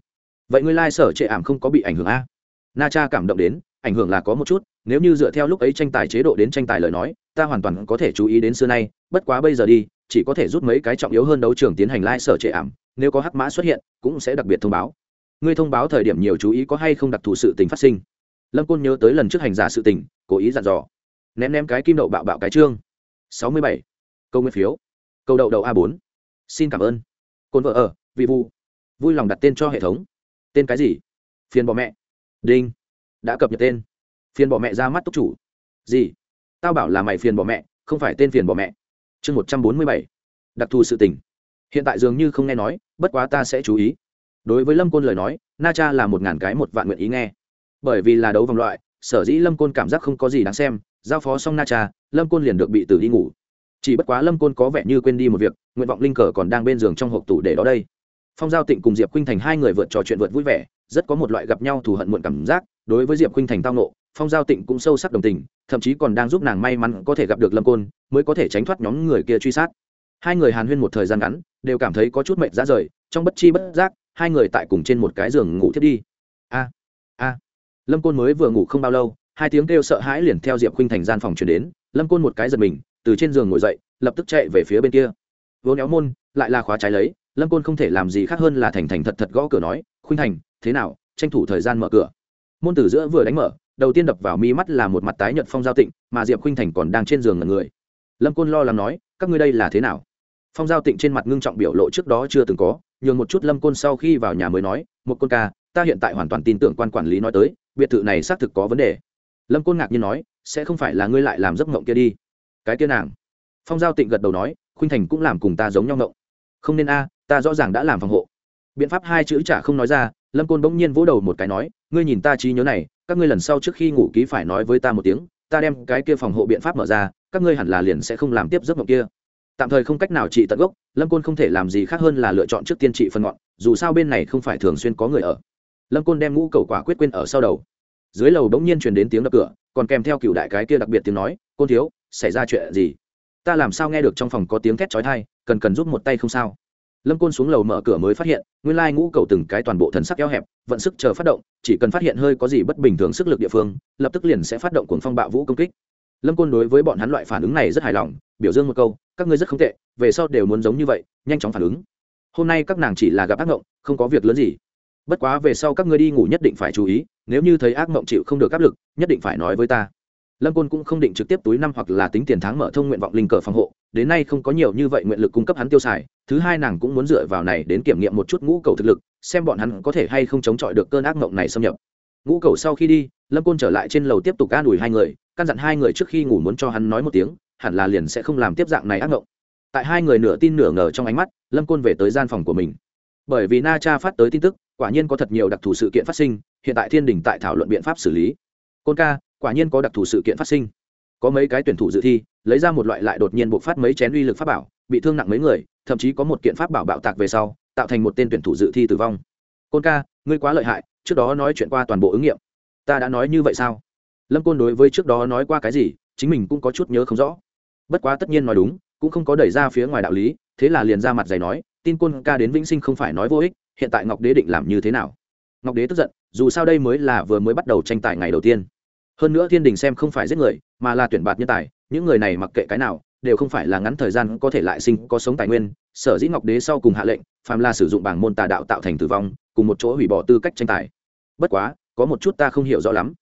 Vậy ngươi lai、like、sở trệ ảm không có bị ảnh hưởng a? Na cha cảm động đến, ảnh hưởng là có một chút, nếu như dựa theo lúc ấy tranh tài chế độ đến tranh tài lời nói, ta hoàn toàn có thể chú ý đến xưa nay, bất quá bây giờ đi chỉ có thể rút mấy cái trọng yếu hơn đấu trường tiến hành lai、like、sở trệ ảm, nếu có hắc mã xuất hiện, cũng sẽ đặc biệt thông báo. Ngươi thông báo thời điểm nhiều chú ý có hay không đặc thù sự tình phát sinh. Lâm côn nhớ tới lần trước hành giả sự tình, cố ý dặn dò. Ném ném cái kim đậu bạo bạo cái chương sáu mươi bảy. Câu nguyên phiếu. Câu đậu đậu a bốn. Xin cảm ơn. Côn vợ ở, vị vu vui lòng đặt tên cho hệ thống. Tên cái gì? Phiền bỏ mẹ. Đinh. Đã cập nhật tên. Phiền bỏ mẹ ra mắt túc chủ. Gì? Tao bảo là mày phiền bỏ mẹ, không phải tên phiền bỏ mẹ chương một trăm bốn mươi bảy, đặc thù sự tình. Hiện tại dường như không nghe nói, bất quá ta sẽ chú ý. Đối với lâm côn lời nói, na cha là một ngàn cái một vạn nguyện ý nghe. Bởi vì là đấu vòng loại, sở dĩ lâm côn cảm giác không có gì đáng xem, giao phó xong na cha, lâm côn liền được bị tử đi ngủ. Chỉ bất quá lâm côn có vẻ như quên đi một việc, nguyện vọng linh cờ còn đang bên giường trong hộp tủ để đó đây. Phong giao tịnh cùng diệp khinh thành hai người vượt trò chuyện vượt vui vẻ, rất có một loại gặp nhau thù hận muộn cảm giác, đối với diệp khinh thành tao nộ phong giao tịnh cũng sâu sắc đồng tình, thậm chí còn đang giúp nàng may mắn có thể gặp được lâm côn, mới có thể tránh thoát nhóm người kia truy sát. Hai người hàn huyên một thời gian ngắn, đều cảm thấy có chút mệt ra rời, trong bất chi bất giác, hai người tại cùng trên một cái giường ngủ thiết đi. A a. Lâm côn mới vừa ngủ không bao lâu, hai tiếng kêu sợ hãi liền theo diệp khuynh thành gian phòng chuyển đến, lâm côn một cái giật mình, từ trên giường ngồi dậy, lập tức chạy về phía bên kia. Vốn éo môn, lại là khóa trái lấy, lâm côn không thể làm gì khác hơn là thành thành thật thật gõ cửa nói, khuynh thành, thế nào? Tranh thủ thời gian mở cửa. Môn tử giữa vừa đánh mở đầu tiên đập vào mi mắt là một mặt tái nhợt phong giao tịnh, mà diệp khuynh thành còn đang trên giường ngẩn người. Lâm côn lo lắng nói, các ngươi đây là thế nào? Phong giao tịnh trên mặt ngưng trọng biểu lộ trước đó chưa từng có, nhường một chút lâm côn sau khi vào nhà mới nói, một côn ca, ta hiện tại hoàn toàn tin tưởng quan quản lý nói tới, biệt thự này xác thực có vấn đề. Lâm côn ngạc nhiên nói, sẽ không phải là ngươi lại làm giấc ngộng kia đi. Cái kia nàng. Phong giao tịnh gật đầu nói, khuynh thành cũng làm cùng ta giống nhau ngộng. Không nên a, ta rõ ràng đã làm phòng hộ. Biện pháp hai chữ chả không nói ra, lâm côn bỗng nhiên vỗ đầu một cái nói, ngươi nhìn ta trí nhớ này các ngươi lần sau trước khi ngủ ký phải nói với ta một tiếng, ta đem cái kia phòng hộ biện pháp mở ra, các ngươi hẳn là liền sẽ không làm tiếp giấc mộng kia. Tạm thời không cách nào trị tận gốc, lâm côn không thể làm gì khác hơn là lựa chọn trước tiên trị phân ngọn, dù sao bên này không phải thường xuyên có người ở. Lâm côn đem ngũ cầu quả quyết quên ở sau đầu. Dưới lầu đ n g nhiên truyền đến tiếng đập cửa, còn kèm theo cựu đại cái kia đặc biệt tiếng nói, côn thiếu, xảy ra chuyện gì? Ta làm sao nghe được trong phòng có tiếng thét trói thai cần cần giúp một tay không sao? Lâm côn xuống lầu mở cửa mới phát hiện, nguyên lai ngũ cầu từng cái toàn bộ thần sắc eo hẹp, vận sức chờ phát động, chỉ cần phát hiện hơi có gì bất bình thường sức lực địa phương, lập tức liền sẽ phát động cuồng phong bạo vũ công kích. Lâm côn đối với bọn hắn loại phản ứng này rất hài lòng, biểu dương một câu, các ngươi rất không tệ, về sau đều muốn giống như vậy, nhanh chóng phản ứng. Hôm nay các nàng chỉ là gặp ác mộng, không có việc lớn gì. Bất quá về sau các ngươi đi ngủ nhất định phải chú ý, nếu như thấy ác mộng chịu không được áp lực, nhất định phải nói với ta lâm côn cũng không định trực tiếp túi năm hoặc là tính tiền tháng mở thông nguyện vọng linh cờ phòng hộ, đến nay không có nhiều như vậy nguyện lực cung cấp hắn tiêu xài, thứ hai nàng cũng muốn dựa vào này đến kiểm nghiệm một chút ngũ cầu thực lực, xem bọn hắn có thể hay không chống chọi được cơn ác mộng này xâm nhập. Ngũ cầu sau khi đi, lâm côn trở lại trên lầu tiếp tục an ủi hai người, căn dặn hai người trước khi ngủ muốn cho hắn nói một tiếng, hẳn là liền sẽ không làm tiếp dạng này ác mộng. Tại hai người nửa tin nửa ngờ trong ánh mắt, lâm côn về tới gian phòng của mình. Bởi vì na cha phát tới tin tức, quả nhiên có thật nhiều đặc thù sự kiện phát sinh, hiện tại thiên đình tại thảo luận biện pháp xử lý. Côn ca quả nhiên có đặc thù sự kiện phát sinh. Có mấy cái tuyển thủ dự thi, lấy ra một loại lại đột nhiên buộc phát mấy chén uy lực pháp bảo, bị thương nặng mấy người, thậm chí có một kiện pháp bảo bạo tạc về sau, tạo thành một tên tuyển thủ dự thi tử vong. Côn ca, ngươi quá lợi hại, trước đó nói chuyện qua toàn bộ ứng nghiệm. Ta đã nói như vậy sao? Lâm côn đối với trước đó nói qua cái gì, chính mình cũng có chút nhớ không rõ. Bất quá tất nhiên nói đúng, cũng không có đẩy ra phía ngoài đạo lý, thế là liền ra mặt giày nói, tin côn ca đến vĩnh sinh không phải nói vô ích, hiện tại ngọc đế định làm như thế nào? Ngọc đế tức giận, dù sao đây mới là vừa mới bắt đầu tranh tài ngày đầu tiên hơn nữa thiên đình xem không phải giết người, mà là tuyển bạt nhân tài, những người này mặc kệ cái nào, đều không phải là ngắn thời gian có thể lại sinh, có sống tài nguyên. Sở dĩ ngọc đế sau cùng hạ lệnh, phàm là sử dụng bảng môn tà đạo tạo thành tử vong, cùng một chỗ hủy bỏ tư cách tranh tài. Bất quá, có một chút ta không hiểu rõ lắm.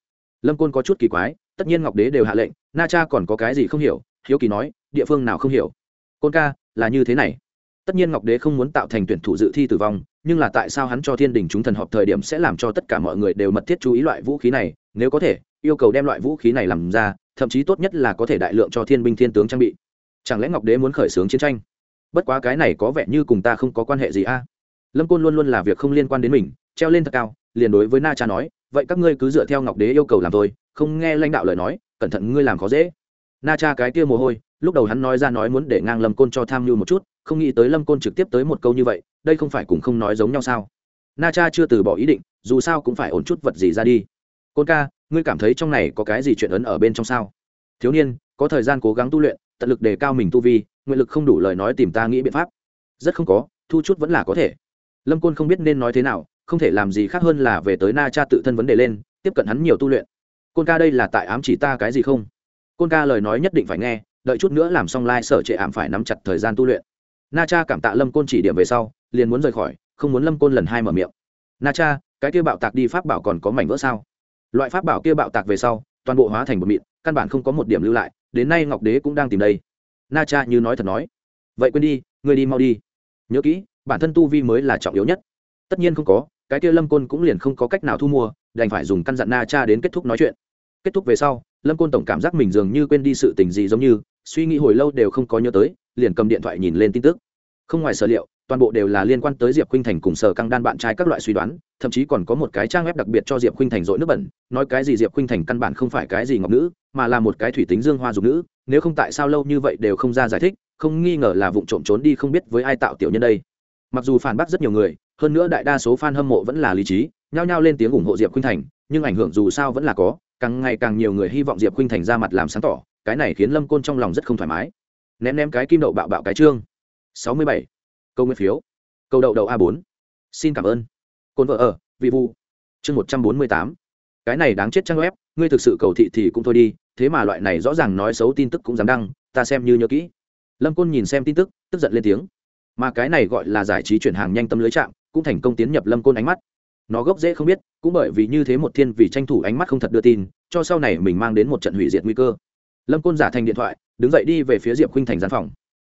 Lâm côn có chút kỳ quái, tất nhiên ngọc đế đều hạ lệnh, na cha còn có cái gì không hiểu, hiếu kỳ nói, địa phương nào không hiểu? Côn ca, là như thế này. Tất nhiên ngọc đế không muốn tạo thành tuyển thủ dự thi tử vong, nhưng là tại sao hắn cho thiên đình chúng thần họp thời điểm sẽ làm cho tất cả mọi người đều mật thiết chú ý loại vũ khí này? Nếu có thể yêu cầu đem loại vũ khí này làm ra, thậm chí tốt nhất là có thể đại lượng cho thiên binh thiên tướng trang bị. Chẳng lẽ ngọc đế muốn khởi xướng chiến tranh? Bất quá cái này có vẻ như cùng ta không có quan hệ gì a. Lâm côn luôn luôn là việc không liên quan đến mình, treo lên thật cao, liền đối với na cha nói, vậy các ngươi cứ dựa theo ngọc đế yêu cầu làm thôi, không nghe lãnh đạo lời nói, cẩn thận ngươi làm khó dễ. Na cha cái kia mồ hôi, lúc đầu hắn nói ra nói muốn để ngang lâm côn cho tham mưu một chút, không nghĩ tới lâm côn trực tiếp tới một câu như vậy, đây không phải cùng không nói giống nhau sao? Na cha chưa từ bỏ ý định, dù sao cũng phải ổn chút vật gì ra đi. Côn ca ngươi cảm thấy trong này có cái gì chuyện ấn ở bên trong sao? Thiếu niên, có thời gian cố gắng tu luyện, tận lực đề cao mình tu vi, nguyện lực không đủ lời nói tìm ta nghĩ biện pháp. Rất không có, thu chút vẫn là có thể. Lâm côn không biết nên nói thế nào, không thể làm gì khác hơn là về tới na cha tự thân vấn đề lên, tiếp cận hắn nhiều tu luyện. Côn ca đây là tại ám chỉ ta cái gì không? Côn ca lời nói nhất định phải nghe, đợi chút nữa làm xong lai、like、sở trệ ảm phải nắm chặt thời gian tu luyện. Na cha cảm tạ lâm côn chỉ điểm về sau, liền muốn rời khỏi, không muốn lâm côn lần hai mở miệng. Na cha, cái kia bạo tạc đi pháp bảo còn có mảnh vỡ sao? Loại pháp bảo kia bạo tạc về sau, toàn bộ hóa thành một mịn, căn bản không có một điểm lưu lại, đến nay ngọc đế cũng đang tìm đây. Na cha như nói thật nói, vậy quên đi người đi mau đi. Nhớ kỹ, bản thân tu vi mới là trọng yếu nhất. Tất nhiên không có, cái kia lâm côn cũng liền không có cách nào thu mua, đành phải dùng căn dặn na cha đến kết thúc nói chuyện. Kết thúc về sau, lâm côn tổng cảm giác mình dường như quên đi sự tình gì giống như, suy nghĩ hồi lâu đều không có nhớ tới, liền cầm điện thoại nhìn lên tin tức. Không ngoài sở liệu toàn bộ đều là liên quan tới diệp khuynh thành cùng sở căng đan bạn trai các loại suy đoán, thậm chí còn có một cái trang web đặc biệt cho diệp khuynh thành dội nước bẩn, nói cái gì diệp khuynh thành căn bản không phải cái gì ngọc nữ, mà là một cái thủy tính dương hoa dục nữ, nếu không tại sao lâu như vậy đều không ra giải thích, không nghi ngờ là vụ trộm trốn đi không biết với ai tạo tiểu nhân đây. Mặc dù phản bác rất nhiều người, hơn nữa đại đa số fan hâm mộ vẫn là lý trí, nhao nhao lên tiếng ủng hộ diệp khuynh thành, nhưng ảnh hưởng dù sao vẫn là có, càng ngày càng nhiều người hy vọng diệp khuynh thành ra mặt làm sáng tỏ, cái này khiến lâm côn trong lòng rất không thoải mái. Ném ném cái kim đậu bạo bạo cái trương. Sáu mươi bảy câu nguyên phiếu. Câu đậu đậu a bốn. Xin cảm ơn. Côn vợ ở, vị vu chương một trăm bốn mươi tám. Cái này đáng chết trang web, ngươi thực sự cầu thị thì cũng thôi đi, thế mà loại này rõ ràng nói xấu tin tức cũng dám đăng, ta xem như nhớ kỹ. Lâm côn nhìn xem tin tức tức giận lên tiếng. Mà cái này gọi là giải trí chuyển hàng nhanh tâm lưới chạm, cũng thành công tiến nhập lâm côn ánh mắt. Nó gốc dễ không biết, cũng bởi vì như thế một thiên vì tranh thủ ánh mắt không thật đưa tin, cho sau này mình mang đến một trận hủy diệt nguy cơ. Lâm côn giả thành điện thoại, đứng dậy đi về phía diệp khuynh thành gian phòng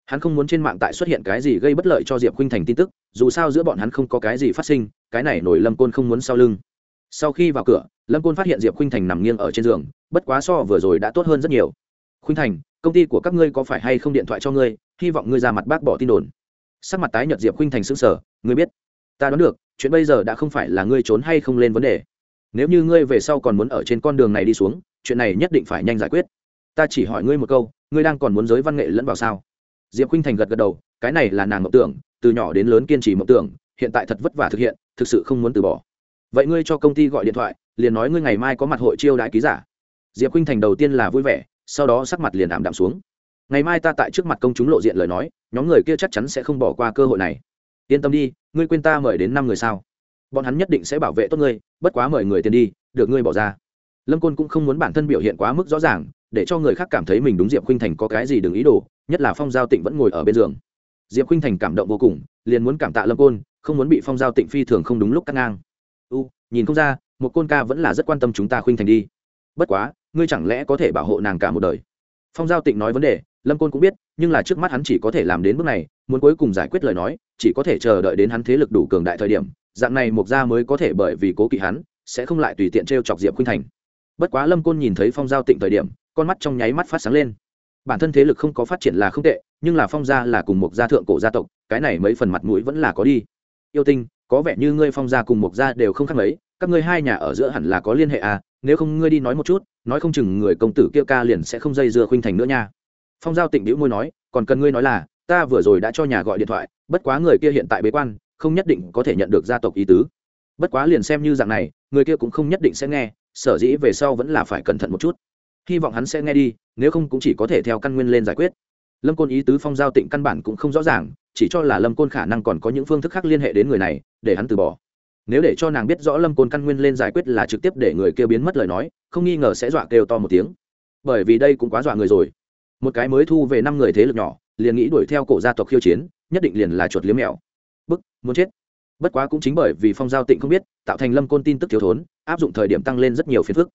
hắn không muốn trên mạng tại xuất hiện cái gì gây bất lợi cho diệp khuynh thành tin tức, dù sao giữa bọn hắn không có cái gì phát sinh, cái này nổi lâm côn không muốn sau lưng. Sau khi vào cửa, lâm côn phát hiện diệp khuynh thành nằm nghiêng ở trên giường, bất quá so vừa rồi đã tốt hơn rất nhiều. Khuynh thành, công ty của các ngươi có phải hay không điện thoại cho ngươi? Hy vọng ngươi ra mặt bác bỏ tin đồn. Sắc mặt tái nhợt diệp khuynh thành xứng sở ngươi biết, ta đoán được, chuyện bây giờ đã không phải là ngươi trốn hay không lên vấn đề. Nếu như ngươi về sau còn muốn ở trên con đường này đi xuống, chuyện này nhất định phải nhanh giải quyết. Ta chỉ hỏi ngươi một câu, ngươi đang còn muốn giới văn nghệ lẫn vào sao? Diệp khinh thành gật gật đầu, cái này là nàng mộng tưởng, từ nhỏ đến lớn kiên trì mộng tưởng, hiện tại thật vất vả thực hiện, thực sự không muốn từ bỏ. Vậy ngươi cho công ty gọi điện thoại, liền nói ngươi ngày mai có mặt hội chiêu đãi ký giả. Diệp khinh thành đầu tiên là vui vẻ, sau đó sắc mặt liền ảm đạm xuống. Ngày mai ta tại trước mặt công chúng lộ diện lời nói, nhóm người kia chắc chắn sẽ không bỏ qua cơ hội này. Yên tâm đi, ngươi quên ta mời đến năm người sao? Bọn hắn nhất định sẽ bảo vệ tốt ngươi, bất quá mời người tiền đi, được ngươi bỏ ra. Lâm côn cũng không muốn bản thân biểu hiện quá mức rõ ràng, để cho người khác cảm thấy mình đúng diệp khinh thành có cái gì đừng ý đồ nhất là phong giao tịnh vẫn ngồi ở bên giường. Diệp khinh thành cảm động vô cùng, liền muốn cảm tạ lâm côn, không muốn bị phong giao tịnh phi thường không đúng lúc cắt ngang. U, nhìn không ra, một côn ca vẫn là rất quan tâm chúng ta khuynh thành đi. Bất quá, ngươi chẳng lẽ có thể bảo hộ nàng cả một đời? Phong giao tịnh nói vấn đề, lâm côn cũng biết, nhưng là trước mắt hắn chỉ có thể làm đến bước này, muốn cuối cùng giải quyết lời nói, chỉ có thể chờ đợi đến hắn thế lực đủ cường đại thời điểm, dạng này mục gia mới có thể bởi vì cố kỵ hắn, sẽ không lại tùy tiện t r e o chọc diệp khuynh thành. Bất quá lâm côn nhìn thấy phong giao tịnh thời điểm, con mắt trong nháy mắt phát sáng lên bản thân thế lực không có phát triển là không tệ, nhưng là phong gia là cùng một gia thượng cổ gia tộc, cái này mấy phần mặt mũi vẫn là có đi. Yêu tinh, có vẻ như ngươi phong gia cùng một gia đều không khác mấy, các ngươi hai nhà ở giữa hẳn là có liên hệ à nếu không ngươi đi nói một chút, nói không chừng người công tử kia ca liền sẽ không dây dưa khuynh thành nữa nha. Phong giao tịnh đĩu môi nói, còn cần ngươi nói là, ta vừa rồi đã cho nhà gọi điện thoại, bất quá người kia hiện tại bế quan, không nhất định có thể nhận được gia tộc ý tứ. Bất quá liền xem như dạng này, người kia cũng không nhất định sẽ nghe, sở dĩ về sau vẫn là phải cẩn thận một chút hy vọng hắn sẽ nghe đi, nếu không cũng chỉ có thể theo căn nguyên lên giải quyết. Lâm côn ý tứ phong giao tịnh căn bản cũng không rõ ràng, chỉ cho là lâm côn khả năng còn có những phương thức khác liên hệ đến người này, để hắn từ bỏ. Nếu để cho nàng biết rõ lâm côn căn nguyên lên giải quyết là trực tiếp để người kia biến mất lời nói, không nghi ngờ sẽ dọa kêu to một tiếng. Bởi vì đây cũng quá dọa người rồi. Một cái mới thu về năm người thế lực nhỏ, liền nghĩ đuổi theo cổ gia tộc khiêu chiến, nhất định liền là chuột liếm mèo. Bức, muốn chết. Bất quá cũng chính bởi vì phong giao tịnh không biết, tạo thành lâm côn tin tức thiếu thốn, áp dụng thời điểm tăng lên rất nhiều phiền phức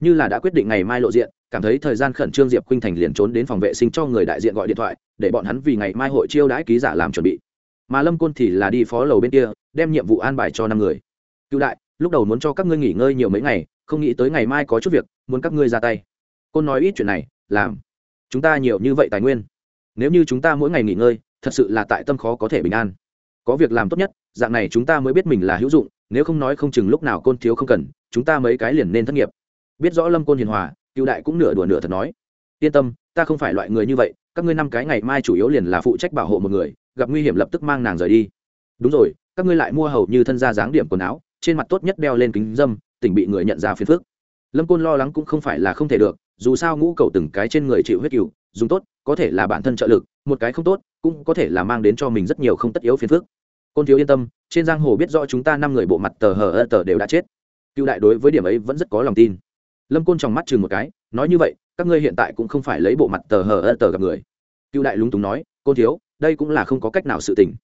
như là đã quyết định ngày mai lộ diện, cảm thấy thời gian khẩn trương diệp khuynh thành liền trốn đến phòng vệ sinh cho người đại diện gọi điện thoại, để bọn hắn vì ngày mai hội chiêu đãi ký giả làm chuẩn bị. Mà lâm côn thì là đi phó lầu bên kia, đem nhiệm vụ an bài cho năm người. Cựu đại, lúc đầu muốn cho các ngươi nghỉ ngơi nhiều mấy ngày, không nghĩ tới ngày mai có chút việc, muốn các ngươi ra tay. Côn nói ít chuyện này, làm. Chúng ta nhiều như vậy tài nguyên. Nếu như chúng ta mỗi ngày nghỉ ngơi, thật sự là tại tâm khó có thể bình an. Có việc làm tốt nhất, dạng này chúng ta mới biết mình là hữu dụng, nếu không nói không chừng lúc nào côn thiếu không cần, chúng ta mấy cái liền nên thất nghiệp biết rõ lâm côn hiền hòa, cựu đại cũng nửa đùa nửa thật nói, yên tâm, ta không phải loại người như vậy, các ngươi năm cái ngày mai chủ yếu liền là phụ trách bảo hộ một người, gặp nguy hiểm lập tức mang nàng rời đi. Đúng rồi, các ngươi lại mua hầu như thân gia dáng điểm quần áo, trên mặt tốt nhất đeo lên kính dâm, tỉnh bị người nhận ra phiền phức. Lâm côn lo lắng cũng không phải là không thể được, dù sao ngũ cầu từng cái trên người chịu huyết cựu dùng tốt, có thể là bản thân trợ lực, một cái không tốt, cũng có thể là mang đến cho mình rất nhiều không tất yếu phiền phức. Côn thiếu yên tâm, trên giang hồ biết rõ chúng ta năm người bộ mặt tờ hờ ơ tờ đều đã chết. Cựu đại đối với điểm ấy vẫn rất có lòng tin lâm côn trong mắt chừng một cái, nói như vậy, các ngươi hiện tại cũng không phải lấy bộ mặt tờ hờ ơ tờ gặp người. Cựu đại lúng túng nói, côn thiếu, đây cũng là không có cách nào sự tình.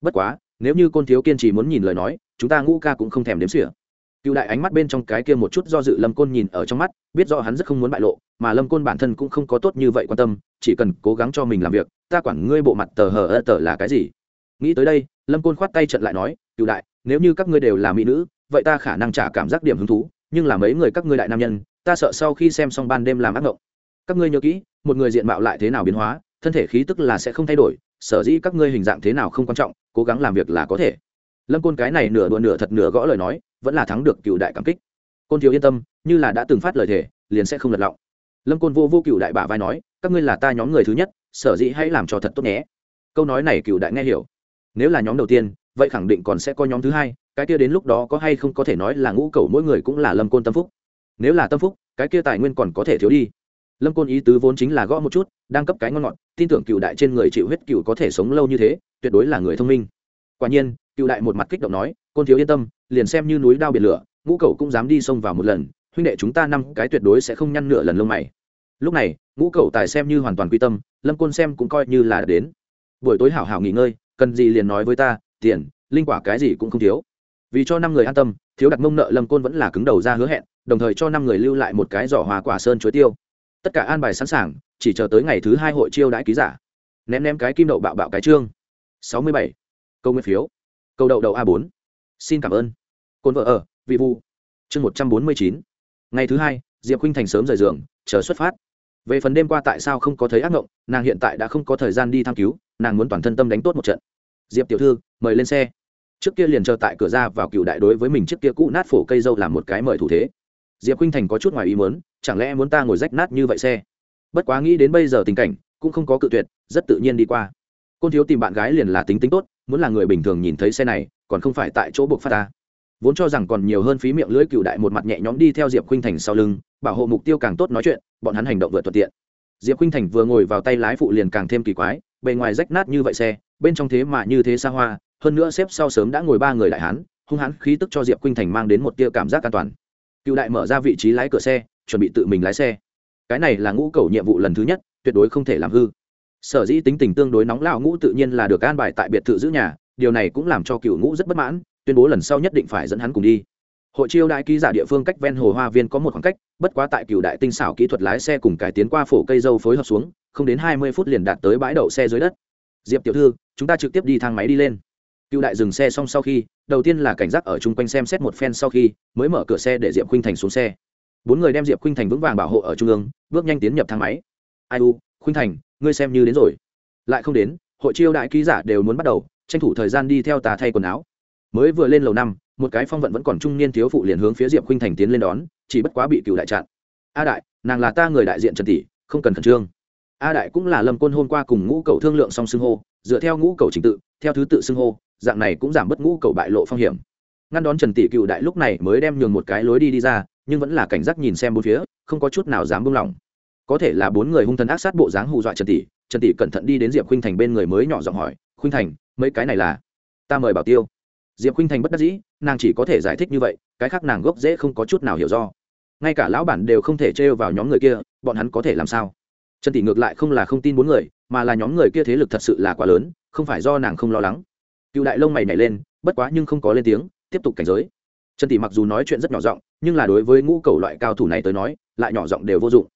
Bất quá, nếu như côn thiếu kiên trì muốn nhìn lời nói, chúng ta ngũ ca cũng không thèm đếm xỉa. Cựu đại ánh mắt bên trong cái kia một chút do dự lâm côn nhìn ở trong mắt, biết rõ hắn rất không muốn bại lộ, mà lâm côn bản thân cũng không có tốt như vậy quan tâm, chỉ cần cố gắng cho mình làm việc, ta quản ngươi bộ mặt tờ hờ ơ tờ là cái gì. Nghĩ tới đây, lâm côn khoát tay trận lại nói, cựu đại, nếu như các ngươi đều là mỹ nữ, vậy ta khả năng trả cảm giác điểm hứng thú, nhưng là mấy người các ngươi đại nam nhân ta sợ sau khi xem xong ban đêm làm ác mộng các ngươi nhớ kỹ, một người diện mạo lại thế nào biến hóa, thân thể khí tức là sẽ không thay đổi, sở dĩ các ngươi hình dạng thế nào không quan trọng, cố gắng làm việc là có thể. Lâm côn cái này nửa đùa nửa thật nửa gõ lời nói, vẫn là thắng được cựu đại cảm kích. Côn thiếu yên tâm, như là đã từng phát lời thề, liền sẽ không lật lọng. Lâm côn vô vô cựu đại bả vai nói, các ngươi là ta nhóm người thứ nhất, sở dĩ hãy làm cho thật tốt nhé. Câu nói này cựu đại nghe hiểu. Nếu là nhóm đầu tiên, vậy khẳng định còn sẽ có nhóm thứ hai, cái kia đến lúc đó có hay không có thể nói là ngũ cầu mỗi người cũng là lâm côn tâm phúc nếu là tâm phúc, cái kia tài nguyên còn có thể thiếu đi. Lâm côn ý tứ vốn chính là gõ một chút, đang cấp cái ngon ngọt, tin tưởng cựu đại trên người chịu huyết cựu có thể sống lâu như thế, tuyệt đối là người thông minh. Quả nhiên, cựu đại một mặt kích động nói, côn thiếu yên tâm, liền xem như núi đao biển lửa, ngũ cầu cũng dám đi xông vào một lần, huynh đệ chúng ta năm cái tuyệt đối sẽ không nhăn nửa lần lông mày. Lúc này, ngũ cầu tài xem như hoàn toàn quy tâm, lâm côn xem cũng coi như là đến. Buổi tối hảo hảo nghỉ ngơi, cần gì liền nói với ta, tiền, linh quả cái gì cũng không thiếu. Vì cho năm người an tâm, thiếu đặt mông nợ lâm côn vẫn là cứng đầu ra hứa hẹn đồng thời cho năm người lưu lại một cái giỏ hòa quả sơn chuối tiêu. Tất cả an bài sẵn sàng, chỉ chờ tới ngày thứ hai hội chiêu đãi ký giả. Ném ném cái kim đậu bạo bạo cái trương. Sáu mươi bảy. Câu nguyên phiếu. Câu đậu đậu a bốn. Xin cảm ơn. Côn vợ ở, vị vu chương một trăm bốn mươi chín. Ngày thứ hai, diệp khinh thành sớm rời giường, chờ xuất phát. Về phần đêm qua tại sao không có thấy ác mộng nàng hiện tại đã không có thời gian đi thăm cứu, nàng muốn toàn thân tâm đánh tốt một trận. Diệp tiểu thư, mời lên xe. Trước kia liền chờ tại cửa ra vào cựu đại đối với mình trước kia cũ nát phổ cây dâu làm một cái mời thủ thế diệp khinh thành có chút ngoài ý muốn, chẳng lẽ muốn ta ngồi rách nát như vậy xe? Bất quá nghĩ đến bây giờ tình cảnh, cũng không có cự tuyệt, rất tự nhiên đi qua. Côn thiếu tìm bạn gái liền là tính tính tốt, muốn là người bình thường nhìn thấy xe này, còn không phải tại chỗ buộc phát ta. Vốn cho rằng còn nhiều hơn phí miệng lưỡi cựu đại một mặt nhẹ nhõm đi theo diệp khinh thành sau lưng, bảo hộ mục tiêu càng tốt nói chuyện, bọn hắn hành động vượt thuận tiện. Diệp khinh thành vừa ngồi vào tay lái phụ liền càng thêm kỳ quái, bề ngoài rách nát như vậy xe, bên trong thế mà như thế xa hoa, hơn nữa xếp sau sớm đã ngồi ba người đại hán, hung hãn khí tức cho diệp khinh thành mang đến một tia cảm giác an toàn cựu đại mở ra vị trí lái cửa xe, chuẩn bị tự mình lái xe. Cái này là ngũ cầu nhiệm vụ lần thứ nhất, tuyệt đối không thể làm hư. Sở dĩ tính tình tương đối nóng lao ngũ tự nhiên là được an bài tại biệt thự giữ nhà, điều này cũng làm cho cựu ngũ rất bất mãn, tuyên bố lần sau nhất định phải dẫn hắn cùng đi. Hội chiêu đại ký giả địa phương cách ven hồ hoa viên có một khoảng cách, bất quá tại cựu đại tinh xảo kỹ thuật lái xe cùng cải tiến qua phổ cây dâu phối hợp xuống, không đến hai mươi phút liền đạt tới bãi đậu xe dưới đất. Diệp tiểu thư, chúng ta trực tiếp đi thang máy đi lên. Cựu đại dừng xe xong sau khi đầu tiên là cảnh giác ở chung quanh xem xét một phen sau khi mới mở cửa xe để diệp khuynh thành xuống xe. Bốn người đem diệp khuynh thành vững vàng bảo hộ ở trung ương, bước nhanh tiến nhập thang máy. Ai u, khuynh thành, ngươi xem như đến rồi. Lại không đến, hội chiêu đại ký giả đều muốn bắt đầu, tranh thủ thời gian đi theo tà thay quần áo. Mới vừa lên lầu năm, một cái phong vận vẫn còn trung niên thiếu phụ liền hướng phía diệp khuynh thành tiến lên đón, chỉ bất quá bị cựu đại chặn. A đại, nàng là ta người đại diện trần tỷ, không cần khẩn trương. A đại cũng là lâm côn hôm qua cùng ngũ cầu thương lượng song xưng hô, dựa theo ngũ cầu trình tự, theo thứ tự xưng hô dạng này cũng giảm bớt ngũ cầu bại lộ phong hiểm. Ngăn đón trần tỷ cựu đại lúc này mới đem nhường một cái lối đi đi ra, nhưng vẫn là cảnh giác nhìn xem bốn phía, không có chút nào dám buông lỏng. Có thể là bốn người hung thần ác sát bộ dáng hù dọa trần tỷ trần tỷ cẩn thận đi đến diệp khuynh thành bên người mới nhỏ giọng hỏi, khuynh thành, mấy cái này là? Ta mời bảo tiêu. Diệp khuynh thành bất đắc dĩ, nàng chỉ có thể giải thích như vậy, cái khác nàng gốc dễ không có chút nào hiểu do. Ngay cả lão bản đều không thể trêu vào nhóm người kia, bọn hắn có thể làm sao? Trần tỷ ngược lại không là không tin bốn người, mà là nhóm người kia thế lực thật sự là quá lớn, không phải do nàng không lo lắng cựu đại lông mày nhảy lên, bất quá nhưng không có lên tiếng, tiếp tục cảnh giới. Trần tỷ mặc dù nói chuyện rất nhỏ giọng, nhưng là đối với ngũ cầu loại cao thủ này tới nói, lại nhỏ giọng đều vô dụng.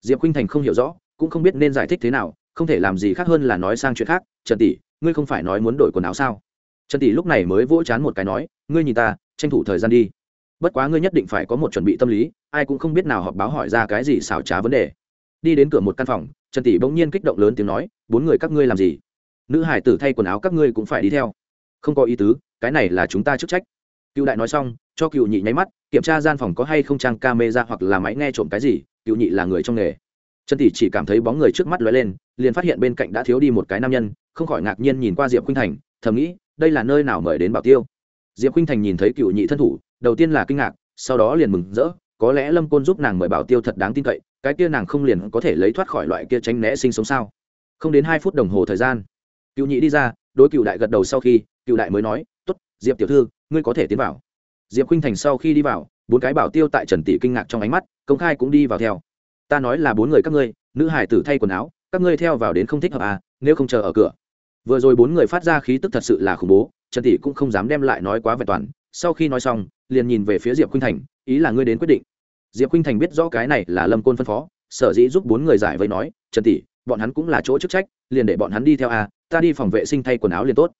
Diệp khinh thành không hiểu rõ, cũng không biết nên giải thích thế nào, không thể làm gì khác hơn là nói sang chuyện khác. Trần tỷ, ngươi không phải nói muốn đổi quần áo sao? Trần tỷ lúc này mới vỗ chán một cái nói, ngươi nhìn ta, tranh thủ thời gian đi. Bất quá ngươi nhất định phải có một chuẩn bị tâm lý, ai cũng không biết nào họp báo hỏi ra cái gì xảo trá vấn đề. Đi đến cửa một căn phòng, trần tỷ bỗng nhiên kích động lớn tiếng nói, bốn người các ngươi làm gì? Nữ hải tử thay quần áo các ngươi cũng phải đi theo không có ý tứ, cái này là chúng ta chức trách. Cựu đại nói xong, cho cựu nhị nháy mắt, kiểm tra gian phòng có hay không trang ca mê ra hoặc là máy nghe trộm cái gì, cựu nhị là người trong nghề. Trần tỷ chỉ cảm thấy bóng người trước mắt lóe lên, liền phát hiện bên cạnh đã thiếu đi một cái nam nhân, không khỏi ngạc nhiên nhìn qua diệp khuynh thành, thầm nghĩ, đây là nơi nào mời đến bảo tiêu. Diệp khuynh thành nhìn thấy cựu nhị thân thủ, đầu tiên là kinh ngạc, sau đó liền mừng rỡ, có lẽ lâm côn giúp nàng mời bảo tiêu thật đáng tin cậy, cái kia nàng không liền có thể lấy thoát khỏi loại kia tránh né sinh sống sao? Không đến hai phút đồng hồ thời gian, cựu nhị đi ra, đối cựu đại gật đầu sau khi cựu đại mới nói t ố t diệp tiểu thư, ngươi có thể tiến vào. Diệp khinh thành sau khi đi vào, bốn cái bảo tiêu tại trần tỷ kinh ngạc trong ánh mắt, công khai cũng đi vào theo. Ta nói là bốn người các ngươi, nữ hải tử thay quần áo, các ngươi theo vào đến không thích hợp à nếu không chờ ở cửa. Vừa rồi bốn người phát ra khí tức thật sự là khủng bố, trần tỷ cũng không dám đem lại nói quá vẹn toàn. Sau khi nói xong, liền nhìn về phía diệp khinh thành, ý là ngươi đến quyết định. Diệp khinh thành biết rõ cái này là lâm côn phân phó, sở dĩ giúp bốn người giải vây nói, trần tỷ, bọn hắn cũng là chỗ chức trách, liền để bọn hắn đi theo a ta đi phòng vệ sinh thay quần áo liền tốt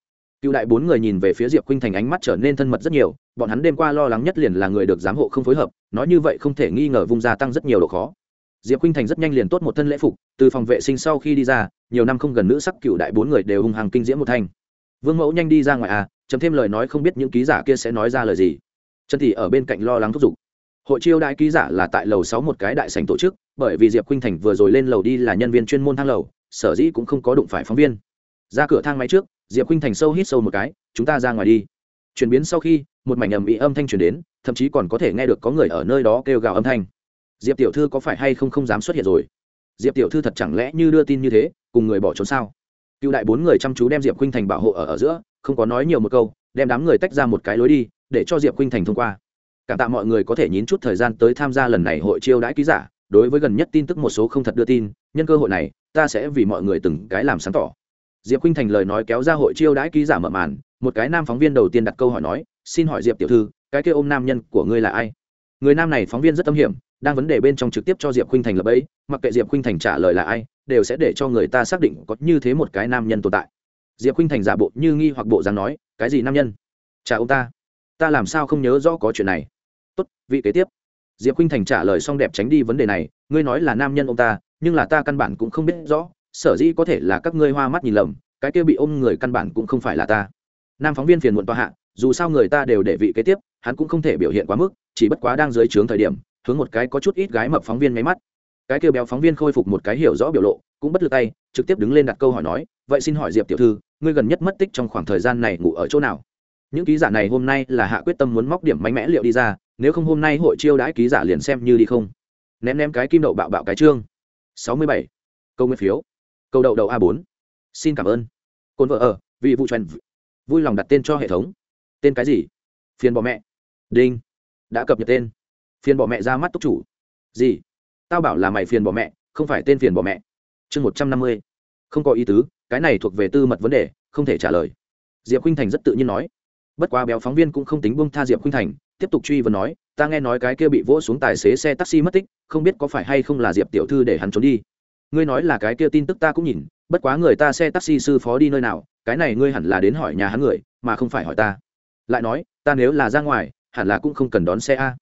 cựu đại bốn người nhìn về phía diệp khuynh thành ánh mắt trở nên thân mật rất nhiều, bọn hắn đêm qua lo lắng nhất liền là người được giám hộ không phối hợp, nói như vậy không thể nghi ngờ vung gia tăng rất nhiều độ khó. Diệp khuynh thành rất nhanh liền tốt một thân lễ phục, từ phòng vệ sinh sau khi đi ra, nhiều năm không gần nữ sắc cựu đại bốn người đều hung hàng kinh diễm một thanh. Vương mẫu nhanh đi ra ngoài à chấm thêm lời nói không biết những ký giả kia sẽ nói ra lời gì. Trần thị ở bên cạnh lo lắng thúc giục. Hội chiêu đại ký giả là tại lầu sáu một cái đại sành tổ chức, bởi vì diệp khuynh thành vừa rồi lên lầu đi là nhân viên chuyên môn thang lầu, sở dĩ cũng không có đụng phải phóng viên. Ra cửa thang máy trước diệp khinh thành sâu hít sâu một cái, chúng ta ra ngoài đi. Chuyển biến sau khi, một mảnh ầm ĩ âm thanh chuyển đến, thậm chí còn có thể nghe được có người ở nơi đó kêu gào âm thanh. Diệp tiểu thư có phải hay không không dám xuất hiện rồi? Diệp tiểu thư thật chẳng lẽ như đưa tin như thế, cùng người bỏ trốn sao? Cựu đại bốn người chăm chú đem diệp khinh thành bảo hộ ở ở giữa, không có nói nhiều một câu, đem đám người tách ra một cái lối đi, để cho diệp khinh thành thông qua. Cảm tạ mọi người có thể nhín chút thời gian tới tham gia lần này hội chiêu đãi ký giả, đối với gần nhất tin tức một số không thật đưa tin, nhân cơ hội này, ta sẽ vì mọi người từng cái làm sáng tỏ diệp khinh thành lời nói kéo ra hội chiêu đãi ký giả mở màn, một cái nam phóng viên đầu tiên đặt câu hỏi nói, xin hỏi diệp tiểu thư, cái kia ôm nam nhân của ngươi là ai? Người nam này phóng viên rất tâm hiểm, đang vấn đề bên trong trực tiếp cho diệp khinh thành lập ấy mặc kệ diệp khinh thành trả lời là ai, đều sẽ để cho người ta xác định có như thế một cái nam nhân tồn tại. Diệp khinh thành giả bộ như nghi hoặc bộ dáng nói, cái gì nam nhân? Chả ông ta. Ta làm sao không nhớ rõ có chuyện này? Tốt, vị kế tiếp. Diệp khinh thành trả lời xong đẹp tránh đi vấn đề này, ngươi nói là nam nhân ông ta, nhưng là ta căn bản cũng không biết rõ sở dĩ có thể là các ngươi hoa mắt nhìn lầm, cái kia bị ôm người căn bản cũng không phải là ta. Nam phóng viên phiền muộn tòa hạ, dù sao người ta đều để vị kế tiếp, hắn cũng không thể biểu hiện quá mức, chỉ bất quá đang dưới trướng thời điểm, hướng một cái có chút ít gái mập phóng viên máy mắt. Cái kia béo phóng viên khôi phục một cái hiểu rõ biểu lộ, cũng bất lực tay, trực tiếp đứng lên đặt câu hỏi nói, vậy xin hỏi diệp tiểu thư, ngươi gần nhất mất tích trong khoảng thời gian này ngủ ở chỗ nào? Những ký giả này hôm nay là hạ quyết tâm muốn móc điểm mạnh mẽ liệu đi ra, nếu không hôm nay hội chiêu đãi ký giả liền xem như đi không. Ném ném cái kim đậu bạo bạo cái chương. Sáu mươi bảy. Câu nguyên phiếu câu đậu đậu a bốn. Xin cảm ơn. Cồn vợ ở vị vụ truyền vui lòng đặt tên cho hệ thống. Tên cái gì? Phiền bỏ mẹ. Đinh. Đã cập nhật tên. Phiền bỏ mẹ ra mắt túc chủ. Gì? Tao bảo là mày phiền bỏ mẹ, không phải tên phiền bỏ mẹ. Chương một trăm năm mươi. Không có ý tứ, cái này thuộc về tư mật vấn đề, không thể trả lời. Diệp khuynh thành rất tự nhiên nói. Bất quá béo phóng viên cũng không tính bông tha diệp khuynh thành, tiếp tục truy vấn nói, ta nghe nói cái kia bị vỗ xuống tài xế xe taxi mất tích, không biết có phải hay không là diệp tiểu thư để hắn trốn đi ngươi nói là cái kia tin tức ta cũng nhìn, bất quá người ta xe taxi sư phó đi nơi nào, cái này ngươi hẳn là đến hỏi nhà hắn người, mà không phải hỏi ta. Lại nói, ta nếu là ra ngoài, hẳn là cũng không cần đón xe a.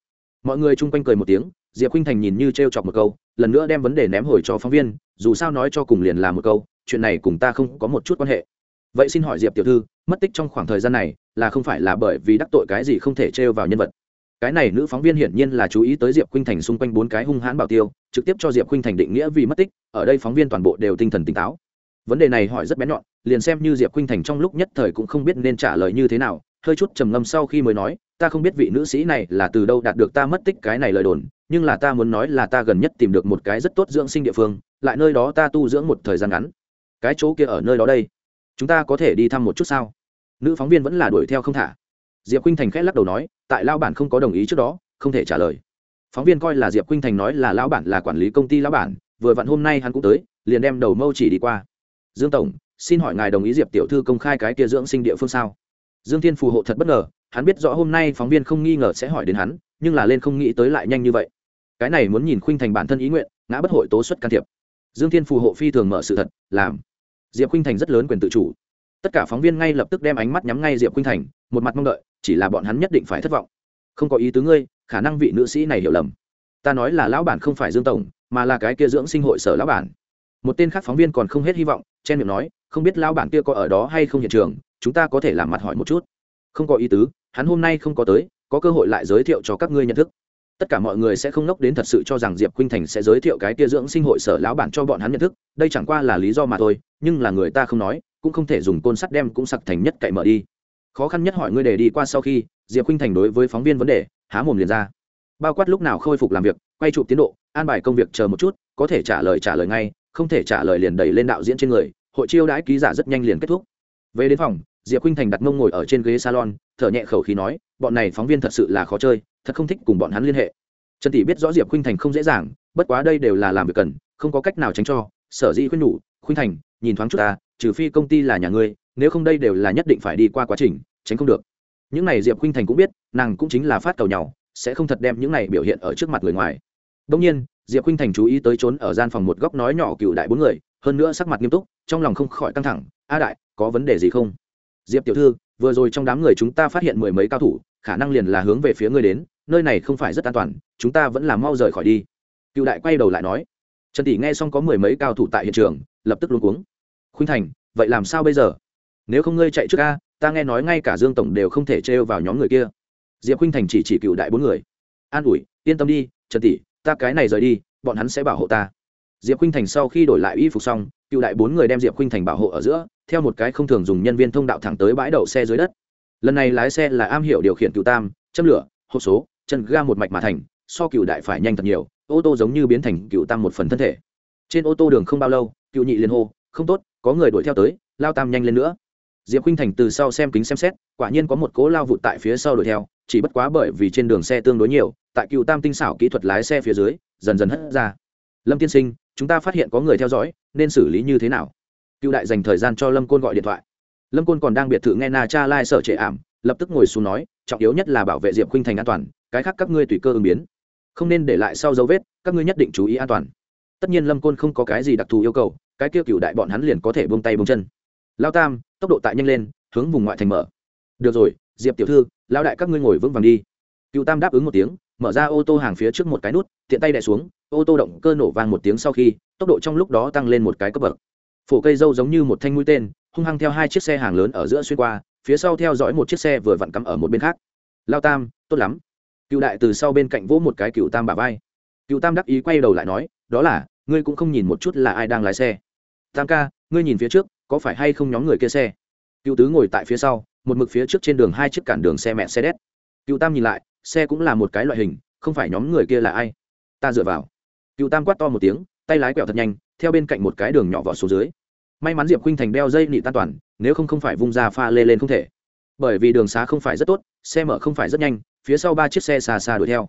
Mọi người chung quanh cười một tiếng, diệp khinh thành nhìn như t r e o chọc một câu, lần nữa đem vấn đề ném hồi cho phóng viên, dù sao nói cho cùng liền là một câu, chuyện này cùng ta không có một chút quan hệ. Vậy xin hỏi diệp tiểu thư, mất tích trong khoảng thời gian này, là không phải là bởi vì đắc tội cái gì không thể trêu vào nhân vật? Cái này nữ phóng viên hiển nhiên là chú ý tới diệp khuynh thành xung quanh bốn cái hung hãn bảo tiêu, trực tiếp cho diệp khuynh thành định nghĩa vì mất tích, ở đây phóng viên toàn bộ đều tinh thần tỉnh táo. Vấn đề này hỏi rất bén nhọn, liền xem như diệp khuynh thành trong lúc nhất thời cũng không biết nên trả lời như thế nào, hơi chút trầm ngâm sau khi mới nói, ta không biết vị nữ sĩ này là từ đâu đạt được ta mất tích cái này lời đồn, nhưng là ta muốn nói là ta gần nhất tìm được một cái rất tốt dưỡng sinh địa phương, lại nơi đó ta tu dưỡng một thời gian ngắn. Cái chỗ kia ở nơi đó đây, chúng ta có thể đi thăm một chút sao? Nữ phóng viên vẫn là đuổi theo không thả diệp khinh thành khẽ lắc đầu nói, tại lao bản không có đồng ý trước đó, không thể trả lời. Phóng viên coi là diệp khinh thành nói là lão bản là quản lý công ty lão bản, vừa vặn hôm nay hắn cũng tới, liền đem đầu mâu chỉ đi qua. Dương tổng, xin hỏi ngài đồng ý diệp tiểu thư công khai cái kia dưỡng sinh địa phương sao? Dương thiên phù hộ thật bất ngờ, hắn biết rõ hôm nay phóng viên không nghi ngờ sẽ hỏi đến hắn, nhưng là lên không nghĩ tới lại nhanh như vậy. Cái này muốn nhìn khuynh thành bản thân ý nguyện, ngã bất hội tố xuất can thiệp. Dương thiên phù hộ phi thường mở sự thật, làm. Diệp khuynh thành rất lớn quyền tự chủ. Tất cả phóng viên ngay lập tức đem ánh mắt nhắm ngay diệp khuynh thành, một mặt mong đợi chỉ là bọn hắn nhất định phải thất vọng. Không có ý tứ ngươi, khả năng vị nữ sĩ này hiểu lầm. Ta nói là lão bản không phải dương tổng, mà là cái kia dưỡng sinh hội sở lão bản. Một tên khác phóng viên còn không hết hy vọng, chen miệng nói, không biết lão bản kia có ở đó hay không hiện trường, chúng ta có thể làm mặt hỏi một chút. Không có ý tứ, hắn hôm nay không có tới, có cơ hội lại giới thiệu cho các ngươi nhận thức. Tất cả mọi người sẽ không nốc đến thật sự cho rằng diệp khuynh thành sẽ giới thiệu cái kia dưỡng sinh hội sở lão bản cho bọn hắn nhận thức, đây chẳng qua là lý do mà thôi, nhưng là người ta không nói, cũng không thể dùng côn sắt đem cũng sặc thành nhất cậy mở đi khó khăn nhất hỏi ngươi để đi qua sau khi, diệp khinh thành đối với phóng viên vấn đề, há mồm liền ra. Bao quát lúc nào khôi phục làm việc, quay chụp tiến độ, an bài công việc chờ một chút, có thể trả lời trả lời ngay, không thể trả lời liền đẩy lên đạo diễn trên người, hội chiêu đãi ký giả rất nhanh liền kết thúc. Về đến phòng, diệp khinh thành đặt mông ngồi ở trên ghế salon, thở nhẹ khẩu khí nói, bọn này phóng viên thật sự là khó chơi, thật không thích cùng bọn hắn liên hệ. Trần tỷ biết rõ diệp khinh thành không dễ dàng, bất quá đây đều là làm việc cần, không có cách nào tránh cho, sở dĩ khuyên nhủ, khuynh thành, nhìn thoáng chút ta, trừ phi công ty là nhà ngươi nếu không đây đều là nhất định phải đi qua quá trình, tránh không được. Những này diệp khinh thành cũng biết, nàng cũng chính là phát cầu nhau, sẽ không thật đem những này biểu hiện ở trước mặt người ngoài. Đông nhiên, diệp khinh thành chú ý tới trốn ở gian phòng một góc nói nhỏ cựu đại bốn người, hơn nữa sắc mặt nghiêm túc, trong lòng không khỏi căng thẳng, a đại, có vấn đề gì không? Diệp tiểu thư, vừa rồi trong đám người chúng ta phát hiện mười mấy cao thủ, khả năng liền là hướng về phía ngươi đến, nơi này không phải rất an toàn, chúng ta vẫn là mau rời khỏi đi. Cựu đại quay đầu lại nói. Trần tỷ nghe xong có mười mấy cao thủ tại hiện trường, lập tức luôn cuống. Khuynh thành, vậy làm sao bây giờ? Nếu không ngươi chạy trước a, ta nghe nói ngay cả dương tổng đều không thể trêu vào nhóm người kia. Diệp khuynh thành chỉ chỉ cựu đại bốn người. An ủi, yên tâm đi, trần tỷ, ta cái này rời đi, bọn hắn sẽ bảo hộ ta. Diệp khuynh thành sau khi đổi lại y phục xong, cựu đại bốn người đem diệp khuynh thành bảo hộ ở giữa, theo một cái không thường dùng nhân viên thông đạo thẳng tới bãi đậu xe dưới đất. Lần này lái xe là am hiểu điều khiển cựu tam, châm lửa, hộp số, chân ga một mạch mà thành, so cựu đại phải nhanh thật nhiều, ô tô giống như biến thành cựu tam một phần thân thể. Trên ô tô đường không bao lâu, cựu nhị liền hô, không tốt, có người đuổi theo tới, lao tam nhanh lên nữa diệp khinh thành từ sau xem kính xem xét, quả nhiên có một cố lao vụt tại phía sau đuổi theo, chỉ bất quá bởi vì trên đường xe tương đối nhiều, tại cựu tam tinh xảo kỹ thuật lái xe phía dưới, dần dần hất ra. Lâm tiên sinh, chúng ta phát hiện có người theo dõi, nên xử lý như thế nào? Cựu đại dành thời gian cho lâm côn gọi điện thoại. Lâm côn còn đang biệt thự nghe na cha lai sở trệ ảm, lập tức ngồi xuống nói, trọng yếu nhất là bảo vệ diệp khinh thành an toàn, cái khác các ngươi tùy cơ ứng biến. Không nên để lại sau dấu vết, các ngươi nhất định chú ý an toàn. Tất nhiên lâm côn không có cái gì đặc thù yêu cầu, cái kia cựu đại bọn hắn liền có thể buông tay buông chân lao tam, tốc độ tại nhanh lên, hướng vùng ngoại thành mở. Được rồi, diệp tiểu thư lao đại các ngươi ngồi vững vàng đi. Cựu tam đáp ứng một tiếng, mở ra ô tô hàng phía trước một cái nút, tiện tay đè xuống, ô tô động cơ nổ vang một tiếng sau khi, tốc độ trong lúc đó tăng lên một cái cấp bậc. Phổ cây dâu giống như một thanh mũi tên, hung hăng theo hai chiếc xe hàng lớn ở giữa xuyên qua, phía sau theo dõi một chiếc xe vừa vặn cắm ở một bên khác. Lao tam, tốt lắm. Cựu đại từ sau bên cạnh vỗ một cái cựu tam bà vai. Cựu tam đắc ý quay đầu lại nói, đó là, ngươi cũng không nhìn một chút là ai đang lái xe. Tam ca, ngươi nhìn phía trước có phải hay không nhóm người kia xe? Cựu tứ ngồi tại phía sau, một mực phía trước trên đường hai chiếc cản đường xe mẹ xe đét cựu tam nhìn lại, xe cũng là một cái loại hình, không phải nhóm người kia là ai? Ta dựa vào. Cựu tam quát to một tiếng, tay lái quẹo thật nhanh, theo bên cạnh một cái đường nhỏ vỏ xuống dưới. May mắn diệp khinh thành đeo dây nị tan toàn, nếu không không phải vung ra pha lê lên không thể. Bởi vì đường xá không phải rất tốt, xe mở không phải rất nhanh, phía sau ba chiếc xe xa xa đuổi theo.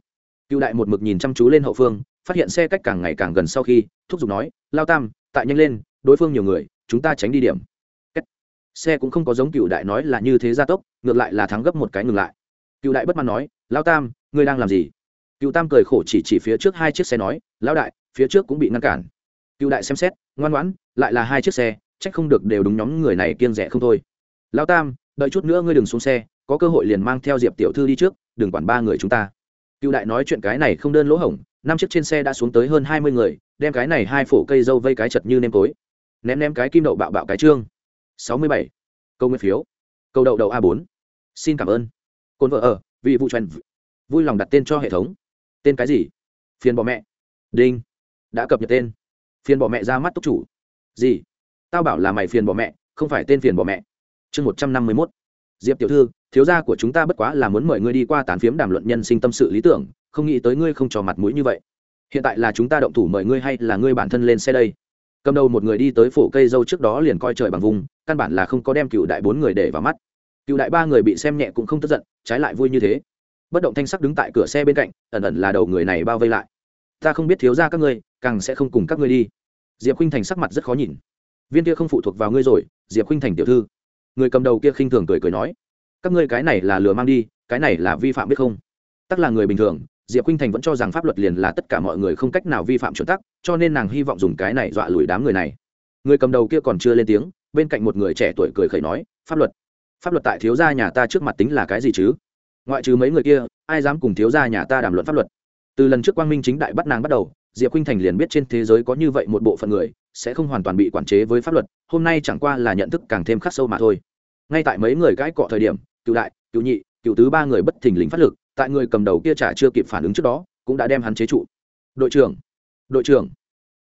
Cựu đại một mực nhìn chăm chú lên hậu phương, phát hiện xe cách càng ngày càng gần sau khi, thúc giục nói, lao tam, tại nhanh lên, đối phương nhiều người chúng ta tránh đi điểm. Xe cũng không có giống cựu đại nói là như thế gia tốc, ngược lại là thắng gấp một cái ngừng lại. Cựu đại bất mãn nói lao tam, ngươi đang làm gì? Cựu tam cười khổ chỉ chỉ phía trước hai chiếc xe nói, lão đại, phía trước cũng bị ngăn cản. Cựu đại xem xét, ngoan ngoãn, lại là hai chiếc xe, trách không được đều đúng nhóm người này kiêng rẻ không thôi. Lao tam, đợi chút nữa ngươi đừng xuống xe, có cơ hội liền mang theo diệp tiểu thư đi trước, đừng quản ba người chúng ta. Cựu đại nói chuyện cái này không đơn lỗ hổng, năm chiếc trên xe đã xuống tới hơn hai mươi người, đem cái này hai phổ cây dâu vây cái chật như nêm tối ném ném cái kim đậu bạo bạo cái trương. Sáu mươi bảy. Câu nguyên phiếu. Câu đậu đậu a bốn. Xin cảm ơn. Cồn vợ ở, vì vụ truyền vui lòng đặt tên cho hệ thống. Tên cái gì? Phiền bỏ mẹ. Đinh. Đã cập nhật tên. Phiền bỏ mẹ ra mắt túc chủ. Gì? Tao bảo là mày phiền bỏ mẹ, không phải tên phiền bỏ mẹ. Chương một trăm năm mươi mốt. Diệp tiểu thư, thiếu gia của chúng ta bất quá là muốn mời ngươi đi qua tán phiếm đàm luận nhân sinh tâm sự lý tưởng, không nghĩ tới ngươi không trò mặt mũi như vậy. Hiện tại là chúng ta động thủ mời ngươi hay là ngươi bản thân lên xe đây? Cầm đầu một người đi tới phổ cây dâu trước đó liền coi trời bằng vùng, căn bản là không có đem cựu đại bốn người để vào mắt. Cựu đại ba người bị xem nhẹ cũng không tức giận, trái lại vui như thế. Bất động thanh sắc đứng tại cửa xe bên cạnh, ẩn ẩn là đầu người này bao vây lại. Ta không biết thiếu ra các ngươi, càng sẽ không cùng các ngươi đi. Diệp khinh thành sắc mặt rất khó nhìn. Viên kia không phụ thuộc vào ngươi rồi, diệp khinh thành tiểu thư. Người cầm đầu kia khinh thường cười cười nói. Các ngươi cái này là lừa mang đi, cái này là vi phạm biết không? Tắc là người bình thường diệp khinh thành vẫn cho rằng pháp luật liền là tất cả mọi người không cách nào vi phạm chuẩn tắc, cho nên nàng hy vọng dùng cái này dọa lùi đám người này. Người cầm đầu kia còn chưa lên tiếng, bên cạnh một người trẻ tuổi cười khẩy nói, pháp luật? Pháp luật tại thiếu gia nhà ta trước mặt tính là cái gì chứ? Ngoại trừ mấy người kia, ai dám cùng thiếu gia nhà ta đàm luận pháp luật? Từ lần trước quang minh chính đại bắt nàng bắt đầu, diệp khinh thành liền biết trên thế giới có như vậy một bộ phận người, sẽ không hoàn toàn bị quản chế với pháp luật, hôm nay chẳng qua là nhận thức càng thêm khắc sâu mà thôi. Ngay tại mấy người cãi cọ thời điểm, cựu đại, cựu nhị, cựu tứ ba người bất thình lình phát lực tại người cầm đầu kia trả chưa kịp phản ứng trước đó, cũng đã đem hắn chế trụ. Đội trưởng đội trưởng.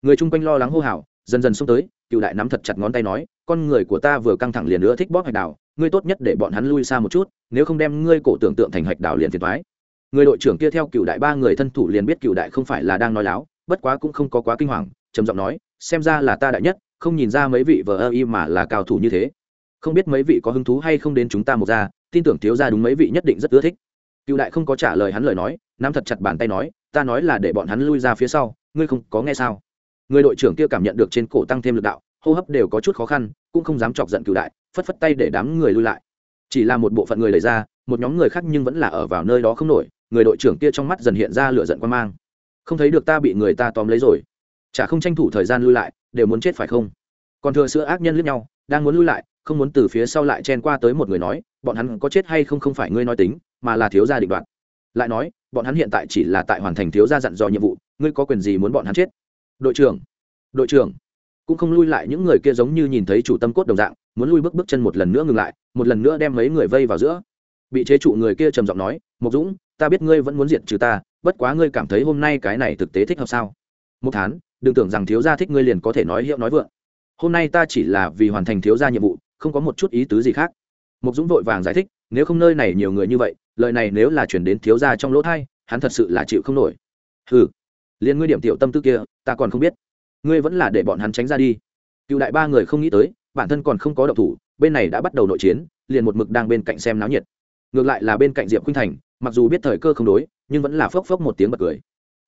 Người chung quanh lo lắng hô hào, dần dần xông tới, cựu đại nắm thật chặt ngón tay nói, con người của ta vừa căng thẳng liền nữa thích bóp hạch đào ngươi tốt nhất để bọn hắn lui xa một chút, nếu không đem ngươi cổ tưởng tượng thành hạch đào liền thiệt thoái người đội trưởng kia theo cựu đại ba người thân thủ liền biết cựu đại không phải là đang nói láo, bất quá cũng không có quá kinh hoàng, trầm giọng nói, xem ra là ta đại nhất, không nhìn ra mấy vị vờ ơ y mà là cao thủ như thế. Không biết mấy vị có hứng thú hay không đến chúng ta một ra tin tưởng thiếu ra đúng mấy vị nhất định rất ưa thích cựu đại không có trả lời hắn lời nói, nắm thật chặt bàn tay nói, ta nói là để bọn hắn lui ra phía sau, ngươi không có nghe sao? Người đội trưởng kia cảm nhận được trên cổ tăng thêm lực đạo, hô hấp đều có chút khó khăn, cũng không dám chọc giận cựu đại, phất phất tay để đám người lui lại. Chỉ là một bộ phận người lấy ra, một nhóm người khác nhưng vẫn là ở vào nơi đó không nổi, người đội trưởng kia trong mắt dần hiện ra lửa giận quan mang. Không thấy được ta bị người ta tóm lấy rồi. Chả không tranh thủ thời gian lui lại, đều muốn chết phải không? Còn thừa sữa ác nhân lướt nhau, đang muốn lui lại không muốn từ phía sau lại chen qua tới một người nói, bọn hắn có chết hay không không phải ngươi nói tính, mà là thiếu gia định đoạt. Lại nói, bọn hắn hiện tại chỉ là tại hoàn thành thiếu gia dặn dò nhiệm vụ, ngươi có quyền gì muốn bọn hắn chết? Đội trưởng đội trưởng. Cũng không lui lại những người kia giống như nhìn thấy chủ tâm cốt đồng dạng, muốn lui bước bước chân một lần nữa ngừng lại, một lần nữa đem mấy người vây vào giữa. Bị chế trụ người kia trầm giọng nói mục dũng, ta biết ngươi vẫn muốn diệt trừ ta, bất quá ngươi cảm thấy hôm nay cái này thực tế thích hợp sao? Một thán, đừng tưởng rằng thiếu gia thích ngươi liền có thể nói hiệu nói vượng. Hôm nay ta chỉ là vì hoàn thành thiếu gia nhiệm vụ không có một chút ý tứ gì khác. Mục dũng vội vàng giải thích, nếu không nơi này nhiều người như vậy, lời này nếu là chuyển đến thiếu gia trong lỗ thai, hắn thật sự là chịu không nổi. Ừ liền ngươi điểm tiểu tâm tư kia, ta còn không biết. Ngươi vẫn là để bọn hắn tránh ra đi. Cựu đại ba người không nghĩ tới, bản thân còn không có động thủ, bên này đã bắt đầu nội chiến, liền một mực đang bên cạnh xem náo nhiệt. Ngược lại là bên cạnh diệp khuynh thành, mặc dù biết thời cơ không đối, nhưng vẫn là phốc phốc một tiếng bật cười.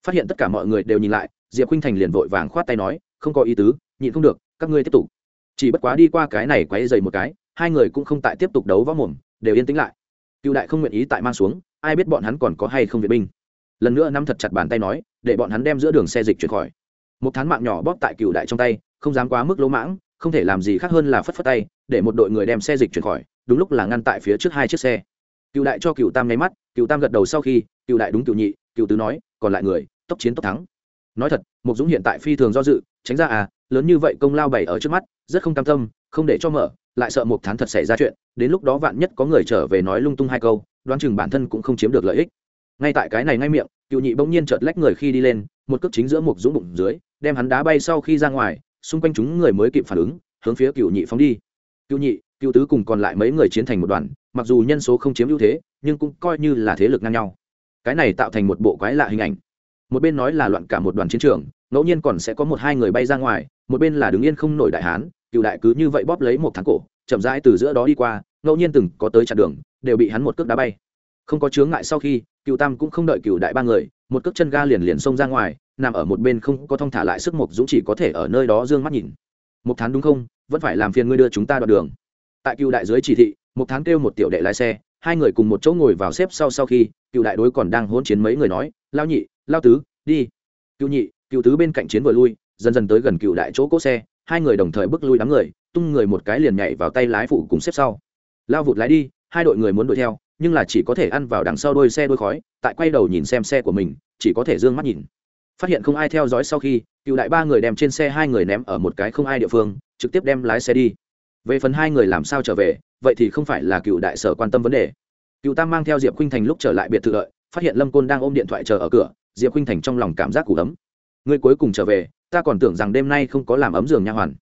Phát hiện tất cả mọi người đều nhìn lại, diệp khuynh thành liền vội vàng khoát tay nói, không có ý tứ, nhịn không được, các ngươi tiếp tục chỉ bất quá đi qua cái này quấy dày một cái, hai người cũng không tại tiếp tục đấu võ mồm, đều yên tĩnh lại. Cựu đại không nguyện ý tại mang xuống, ai biết bọn hắn còn có hay không vệ binh. Lần nữa nắm thật chặt bàn tay nói, để bọn hắn đem giữa đường xe dịch chuyển khỏi. Một thán mạng nhỏ bóp tại cựu đại trong tay, không dám quá mức lỗ mãng, không thể làm gì khác hơn là phất phất tay, để một đội người đem xe dịch chuyển khỏi, đúng lúc là ngăn tại phía trước hai chiếc xe. Cựu đại cho cựu tam nháy mắt, cựu tam gật đầu sau khi, cựu đại đúng cựu nhị, cựu tứ nói, còn lại người, tốc chiến tốc thắng. Nói thật, mục dũng hiện tại phi thường do dự, tránh ra à lớn như vậy công lao bày ở trước mắt rất không cam tâm, không để cho mở, lại sợ một thán thật xảy ra chuyện, đến lúc đó vạn nhất có người trở về nói lung tung hai câu, đoán chừng bản thân cũng không chiếm được lợi ích. Ngay tại cái này ngay miệng, cựu nhị bỗng nhiên chợt lách người khi đi lên, một cước chính giữa một dũng bụng dưới, đem hắn đá bay sau khi ra ngoài, xung quanh chúng người mới kịp phản ứng, hướng phía cựu nhị phóng đi. Cựu nhị, cựu tứ cùng còn lại mấy người chiến thành một đoàn, mặc dù nhân số không chiếm ưu thế, nhưng cũng coi như là thế lực ngang nhau. Cái này tạo thành một bộ quái lạ hình ảnh. Một bên nói là loạn cả một đoàn chiến trường ngẫu nhiên còn sẽ có một hai người bay ra ngoài, một bên là đứng yên không nổi đại hán, cựu đại cứ như vậy bóp lấy một tháng cổ, chậm rãi từ giữa đó đi qua, ngẫu nhiên từng có tới chặn đường, đều bị hắn một cước đá bay. Không có chướng ngại sau khi, cựu tam cũng không đợi cựu đại ba người, một cước chân ga liền liền xông ra ngoài, nằm ở một bên không có thong thả lại sức mộc dũng chỉ có thể ở nơi đó d ư ơ n g mắt nhìn. Một tháng đúng không? Vẫn phải làm phiền ngươi đưa chúng ta đoạn đường. Tại cựu đại dưới chỉ thị một tháng kêu một tiểu đệ lái xe, hai người cùng một chỗ ngồi vào xếp sau sau khi, cựu đại đối còn đang hôn chiến mấy người nói, lao nhị, lao tứ, đi. Cựu nhị cựu tứ bên cạnh chiến vừa lui, dần dần tới gần cựu đại chỗ cỗ xe, hai người đồng thời bước lui đám người, tung người một cái liền nhảy vào tay lái phụ cùng xếp sau. Lao vụt lái đi, hai đội người muốn đuổi theo, nhưng là chỉ có thể ăn vào đằng sau đôi xe đôi khói, tại quay đầu nhìn xem xe của mình, chỉ có thể d ư ơ n g mắt nhìn. Phát hiện không ai theo dõi sau khi, cựu đại ba người đem trên xe hai người ném ở một cái không ai địa phương, trực tiếp đem lái xe đi. Về phần hai người làm sao trở về, vậy thì không phải là cựu đại sở quan tâm vấn đề. Cựu tam mang theo diệp khinh thành lúc trở lại biệt thự lợi phát hiện lâm côn đang ôm điện thoại chờ ở cửa, diệp khinh thành trong lòng cảm giác củ ấm Ngươi cuối cùng trở về, ta còn tưởng rằng đêm nay không có làm ấm giường nha hoàn.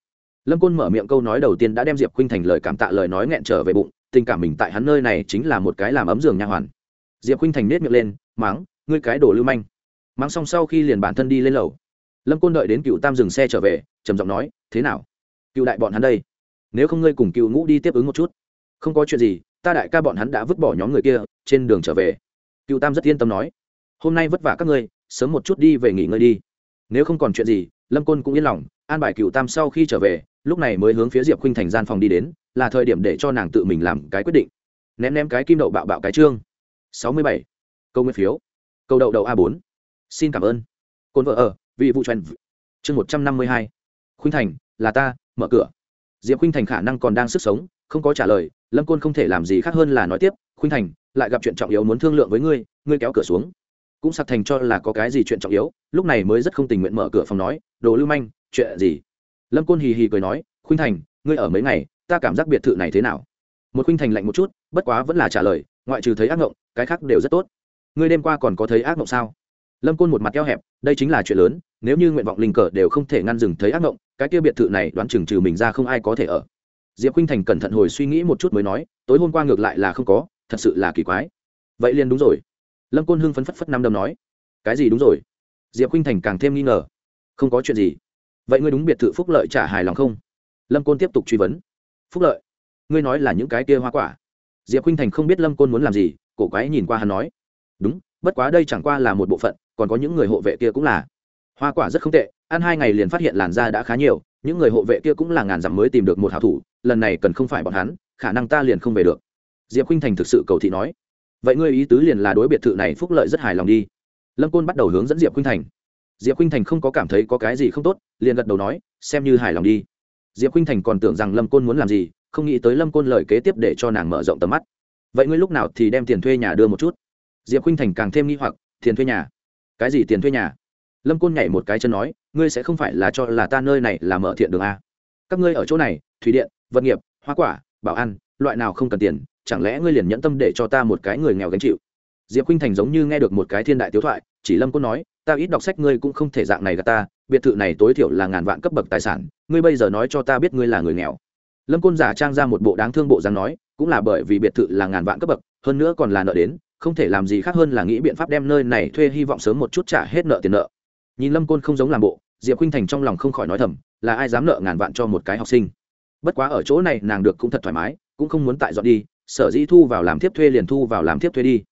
Lâm côn mở miệng câu nói đầu tiên đã đem diệp khuynh thành lời cảm tạ lời nói nghẹn trở về bụng, tình cảm mình tại hắn nơi này chính là một cái làm ấm giường nha hoàn. Diệp khuynh thành nết miệng lên mắng ngươi cái đồ lưu manh. Mắng xong sau khi liền bản thân đi lên lầu. Lâm côn đợi đến cựu tam dừng xe trở về, trầm giọng nói, thế nào? Cựu đại bọn hắn đây, nếu không ngươi cùng cựu ngũ đi tiếp ứng một chút. Không có chuyện gì, ta đại ca bọn hắn đã vứt bỏ nhóm người kia, trên đường trở về. Cựu tam rất yên tâm nói, hôm nay vất vả các ngươi, sớm một chút đi về nghỉ ngơi đi nếu không còn chuyện gì, lâm côn cũng yên lòng, an bài cựu tam sau khi trở về, lúc này mới hướng phía diệp khinh thành gian phòng đi đến, là thời điểm để cho nàng tự mình làm cái quyết định. Ném ném cái kim đậu bạo bạo cái trương. sáu mươi bảy. Câu nguyên phiếu. Câu đậu đậu a bốn. Xin cảm ơn. Cồn vợ ở, vị vụ trần chương một trăm năm mươi hai. Khuynh thành, là ta, mở cửa. Diệp khuynh thành khả năng còn đang sức sống, không có trả lời, lâm côn không thể làm gì khác hơn là nói tiếp, khuynh thành, lại gặp chuyện trọng yếu muốn thương lượng với ngươi ngươi kéo cửa xuống cũng sặc thành cho là có cái gì chuyện trọng yếu lúc này mới rất không tình nguyện mở cửa phòng nói đồ lưu manh chuyện gì? Lâm côn hì hì cười nói khuynh thành ngươi ở mấy ngày ta cảm giác biệt thự này thế nào? Một khuynh thành lạnh một chút bất quá vẫn là trả lời ngoại trừ thấy ác ngộng, cái khác đều rất tốt. Ngươi đêm qua còn có thấy ác ngộng sao? Lâm côn một mặt eo hẹp đây chính là chuyện lớn nếu như nguyện vọng linh cờ đều không thể ngăn dừng thấy ác ngộng, cái kia biệt thự này đoán chừng trừ mình ra không ai có thể ở. Diệp khuynh thành cẩn thận hồi suy nghĩ một chút mới nói tối hôm qua ngược lại là không có thật sự là kỳ quái. Vậy liền đúng rồi lâm côn hưng phấn phất phất năm đầm nói, cái gì đúng rồi? Diệp khuynh thành càng thêm nghi ngờ, không có chuyện gì. Vậy ngươi đúng biệt thự phúc lợi trả hài lòng không? Lâm côn tiếp tục truy vấn, phúc lợi, ngươi nói là những cái kia hoa quả. Diệp khinh thành không biết lâm côn muốn làm gì, cổ quái nhìn qua hắn nói, đúng, bất quá đây chẳng qua là một bộ phận, còn có những người hộ vệ kia cũng là. Hoa quả rất không tệ, ăn hai ngày liền phát hiện làn da đã khá nhiều, những người hộ vệ kia cũng là ngàn dặm mới tìm được một hảo thủ, lần này cần không phải bọn hắn, khả năng ta liền không về được. Diệp khinh thành thực sự cầu thị nói vậy ngươi ý tứ liền là đối biệt thự này phúc lợi rất hài lòng đi. Lâm côn bắt đầu hướng dẫn diệp khinh thành. Diệp khinh thành không có cảm thấy có cái gì không tốt, liền gật đầu nói, xem như hài lòng đi. Diệp khinh thành còn tưởng rằng lâm côn muốn làm gì, không nghĩ tới lâm côn lời kế tiếp để cho nàng mở rộng tầm mắt. Vậy ngươi lúc nào thì đem tiền thuê nhà đưa một chút? Diệp khinh thành càng thêm nghi hoặc, tiền thuê nhà? Cái gì tiền thuê nhà? Lâm côn nhảy một cái chân nói, ngươi sẽ không phải là cho là ta nơi này là mở thiện đường a. Các ngươi ở chỗ này, thủy điện, vật nghiệp, hoa quả, bảo ăn, loại nào không cần tiền chẳng lẽ ngươi liền nhẫn tâm để cho ta một cái người nghèo gánh chịu? Diệp khinh thành giống như nghe được một cái thiên đại tiếu thoại, chỉ lâm côn nói, ta ít đọc sách ngươi cũng không thể dạng này gà ta, biệt thự này tối thiểu là ngàn vạn cấp bậc tài sản, ngươi bây giờ nói cho ta biết ngươi là người nghèo. Lâm côn giả trang ra một bộ đáng thương bộ dáng nói, cũng là bởi vì biệt thự là ngàn vạn cấp bậc, hơn nữa còn là nợ đến, không thể làm gì khác hơn là nghĩ biện pháp đem nơi này thuê hy vọng sớm một chút trả hết nợ tiền nợ. Nhìn lâm côn không giống làm bộ, diệp khinh thành trong lòng không khỏi nói thầm, là ai dám nợ ngàn vạn cho một cái học sinh? Bất quá ở chỗ này nàng được cũng thật thoải mái, cũng không muốn tại dọn đi sở dĩ thu vào làm tiếp thuê liền thu vào làm tiếp thuê đi.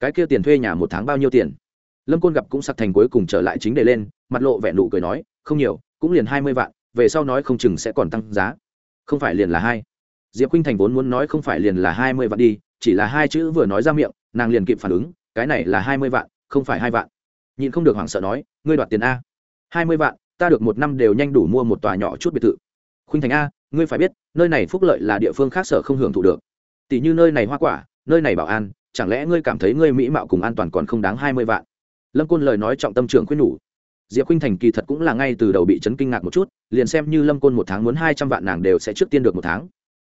Cái kia tiền thuê nhà một tháng bao nhiêu tiền? Lâm côn gặp cũng sặc thành cuối cùng trở lại chính đề lên, mặt lộ vẻ nụ cười nói, không nhiều, cũng liền hai mươi vạn, về sau nói không chừng sẽ còn tăng giá. Không phải liền là hai. Diệp khinh thành vốn muốn nói không phải liền là hai mươi vạn đi, chỉ là hai chữ vừa nói ra miệng, nàng liền kịp phản ứng, cái này là hai mươi vạn, không phải hai vạn. Nhìn không được hoảng sợ nói, ngươi đoạt tiền a. Hai mươi vạn, ta được một năm đều nhanh đủ mua một tòa nhỏ chút biệt thự. Khuynh thành a, ngươi phải biết, nơi này phúc lợi là địa phương khác sở không hưởng thụ được tỷ như nơi này hoa quả, nơi này bảo an, chẳng lẽ ngươi cảm thấy ngươi mỹ mạo cùng an toàn còn không đáng hai mươi vạn? Lâm côn lời nói trọng tâm trưởng khuyên nhủ. Diệp khuynh thành kỳ thật cũng là ngay từ đầu bị chấn kinh ngạc một chút, liền xem như lâm côn một tháng muốn hai trăm vạn nàng đều sẽ trước tiên được một tháng.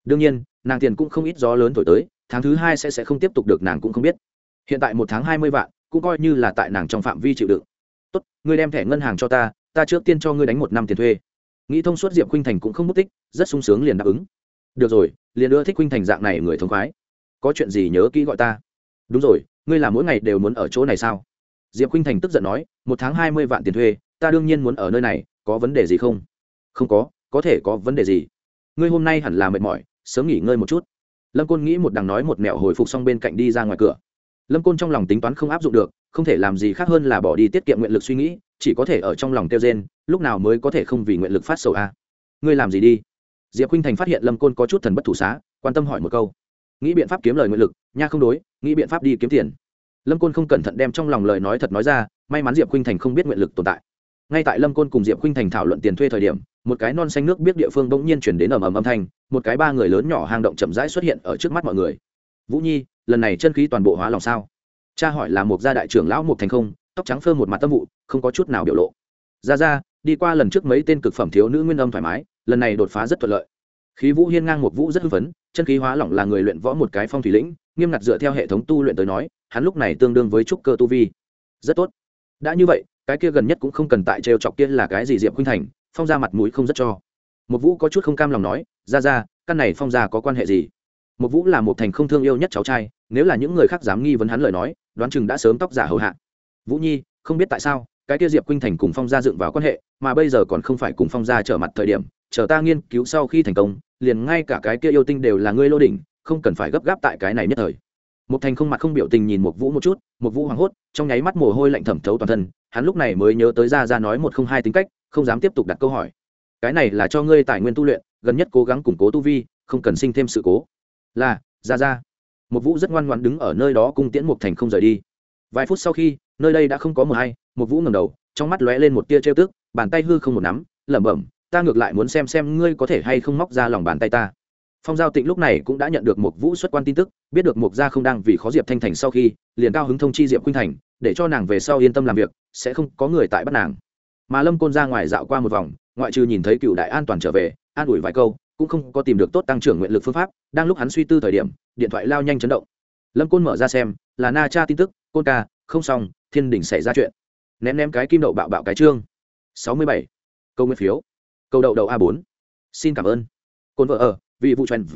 Đương nhiên, nàng tiền cũng không ít gió lớn thổi tới, tháng thứ hai sẽ sẽ không tiếp tục được nàng cũng không biết. Hiện tại một tháng hai mươi vạn, cũng coi như là tại nàng trong phạm vi chịu đựng. Tốt, ngươi đem thẻ ngân hàng cho ta ta trước tiên cho ngươi đánh một năm tiền thuê. Nghĩ thông suốt diệp khuynh thành cũng không mất tích, rất sung sướng liền đáp ứng được rồi, liền ưa thích huynh thành dạng này người thông khoái. Có chuyện gì nhớ kỹ gọi ta. Đúng rồi, ngươi là mỗi ngày đều muốn ở chỗ này sao? Diệp khuynh thành tức giận nói, một tháng hai mươi vạn tiền thuê, ta đương nhiên muốn ở nơi này, có vấn đề gì không? Không có có thể có vấn đề gì? Ngươi hôm nay hẳn là mệt mỏi, sớm nghỉ ngơi một chút. Lâm côn nghĩ một đằng nói một mẹo hồi phục xong bên cạnh đi ra ngoài cửa. Lâm côn trong lòng tính toán không áp dụng được, không thể làm gì khác hơn là bỏ đi tiết kiệm nguyện lực suy nghĩ, chỉ có thể ở trong lòng kêu gen lúc nào mới có thể không vì nguyện lực phát sầu a? Ngươi làm gì đi? Diệp khinh thành phát hiện lâm côn có chút thần bất thủ xá, quan tâm hỏi một câu. Nghĩ biện pháp kiếm lời nguyện lực, nha không đối, nghĩ biện pháp đi kiếm tiền. Lâm côn không cẩn thận đem trong lòng lời nói thật nói ra, may mắn diệp khinh thành không biết nguyện lực tồn tại. Ngay tại lâm côn cùng diệp khinh thành thảo luận tiền thuê thời điểm, một cái non xanh nước biết địa phương bỗng nhiên chuyển đến ầm ầm âm thanh, một cái ba người lớn nhỏ hang động chậm rãi xuất hiện ở trước mắt mọi người. Vũ nhi, lần này chân khí toàn bộ hóa lòng sao? Cha hỏi là một gia đại trưởng lão một thành không, tóc trắng phơ một mặt tâm vụ, không có chút nào biểu lộ. Ra ra, đi qua lần trước mấy tên cực phẩm thiếu nữ nguyên âm thoải mái lần này đột phá rất thuận lợi. Khí vũ hiên ngang một vũ rất hưng phấn, chân khí hóa lỏng là người luyện võ một cái phong thủy lĩnh, nghiêm ngặt dựa theo hệ thống tu luyện tới nói, hắn lúc này tương đương với trúc cơ tu vi. Rất tốt. Đã như vậy, cái kia gần nhất cũng không cần tại trêu chọc kia là cái gì diệp khuynh thành, phong ra mặt mũi không rất cho. Một vũ có chút không cam lòng nói, ra ra, căn này phong ra có quan hệ gì? Một vũ là một thành không thương yêu nhất cháu trai, nếu là những người khác dám nghi vấn hắn lời nói, đoán chừng đã sớm tóc giả hầu hạ. Vũ nhi, không biết tại sao, cái kia diệp khuynh thành cùng phong gia dựng vào quan hệ, mà bây giờ còn không phải cùng phong gia trở mặt thời điểm chờ ta nghiên cứu sau khi thành công, liền ngay cả cái kia yêu tinh đều là ngươi lô đỉnh, không cần phải gấp gáp tại cái này nhất thời. Một thành không mặt không biểu tình nhìn một vũ một chút một vũ hoảng hốt, trong nháy mắt mồ hôi lạnh thẩm thấu toàn thân, hắn lúc này mới nhớ tới ra ra nói một không hai tính cách, không dám tiếp tục đặt câu hỏi. Cái này là cho ngươi tài nguyên tu luyện, gần nhất cố gắng củng cố tu vi, không cần sinh thêm sự cố. Là ra ra một vũ rất ngoan ngoan đứng ở nơi đó cung tiễn một thành không rời đi. Vài phút sau khi, nơi đây đã không có mờ hay một vũ ngầm đầu, trong mắt lóe lên một tia trêu tức, bàn tay hư không một nắm, lẩm bẩm ta ngược lại muốn xem xem ngươi có thể hay không móc ra lòng bàn tay ta. Phong giao tịnh lúc này cũng đã nhận được một vũ xuất quan tin tức, biết được mục gia không đang vì khó diệp thanh thành sau khi, liền cao hứng thông chi diệp khuynh thành, để cho nàng về sau yên tâm làm việc, sẽ không có người tại bắt nàng. Mà lâm côn ra ngoài dạo qua một vòng, ngoại trừ nhìn thấy cựu đại an toàn trở về, an ủi vài câu, cũng không có tìm được tốt tăng trưởng nguyện lực phương pháp, đang lúc hắn suy tư thời điểm, điện thoại lao nhanh chấn động. Lâm côn mở ra xem, là na cha tin tức, côn ca, không xong, thiên đình xảy ra chuyện. Ném ném cái kim đậu bạo bạo cái trương. Sáu mươi bảy. Câu nguyên phiếu câu đậu đậu a bốn. Xin cảm ơn. Côn vợ ở vì vụ truyền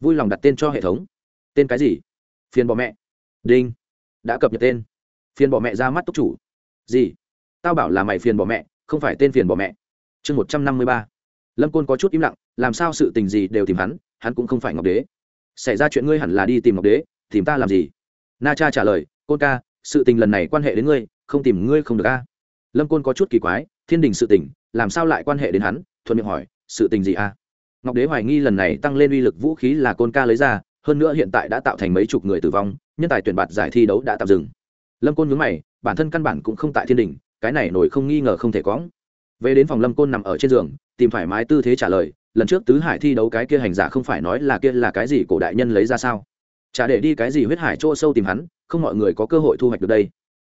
vui lòng đặt tên cho hệ thống. Tên cái gì? Phiền bỏ mẹ. Đinh. Đã cập nhật tên. Phiền bỏ mẹ ra mắt túc chủ. Gì? Tao bảo là mày phiền bỏ mẹ, không phải tên phiền bỏ mẹ. Chương một trăm năm mươi ba. Lâm côn có chút im lặng, làm sao sự tình gì đều tìm hắn hắn cũng không phải ngọc đế. Xảy ra chuyện ngươi hẳn là đi tìm ngọc đế, tìm ta làm gì? Na cha trả lời, côn ca, sự tình lần này quan hệ đến ngươi, không tìm ngươi không được a. Lâm côn có chút kỳ quái, thiên đình sự tình, làm sao lại quan hệ đến hắn thuận miệng hỏi, sự tình gì a? Ngọc đế hoài nghi lần này tăng lên uy lực vũ khí là côn ca lấy ra, hơn nữa hiện tại đã tạo thành mấy chục người tử vong, nhân tài tuyển bạt giải thi đấu đã tạm dừng. Lâm côn nhướng mày, bản thân căn bản cũng không tại thiên đình cái này nổi không nghi ngờ không thể có về đến phòng lâm côn nằm ở trên giường, tìm thoải mái tư thế trả lời, lần trước tứ hải thi đấu cái kia hành giả không phải nói là kia là cái gì cổ đại nhân lấy ra sao? Chả để đi cái gì huyết hải chỗ sâu tìm hắn, không mọi người có cơ hội thu hoạch được đây.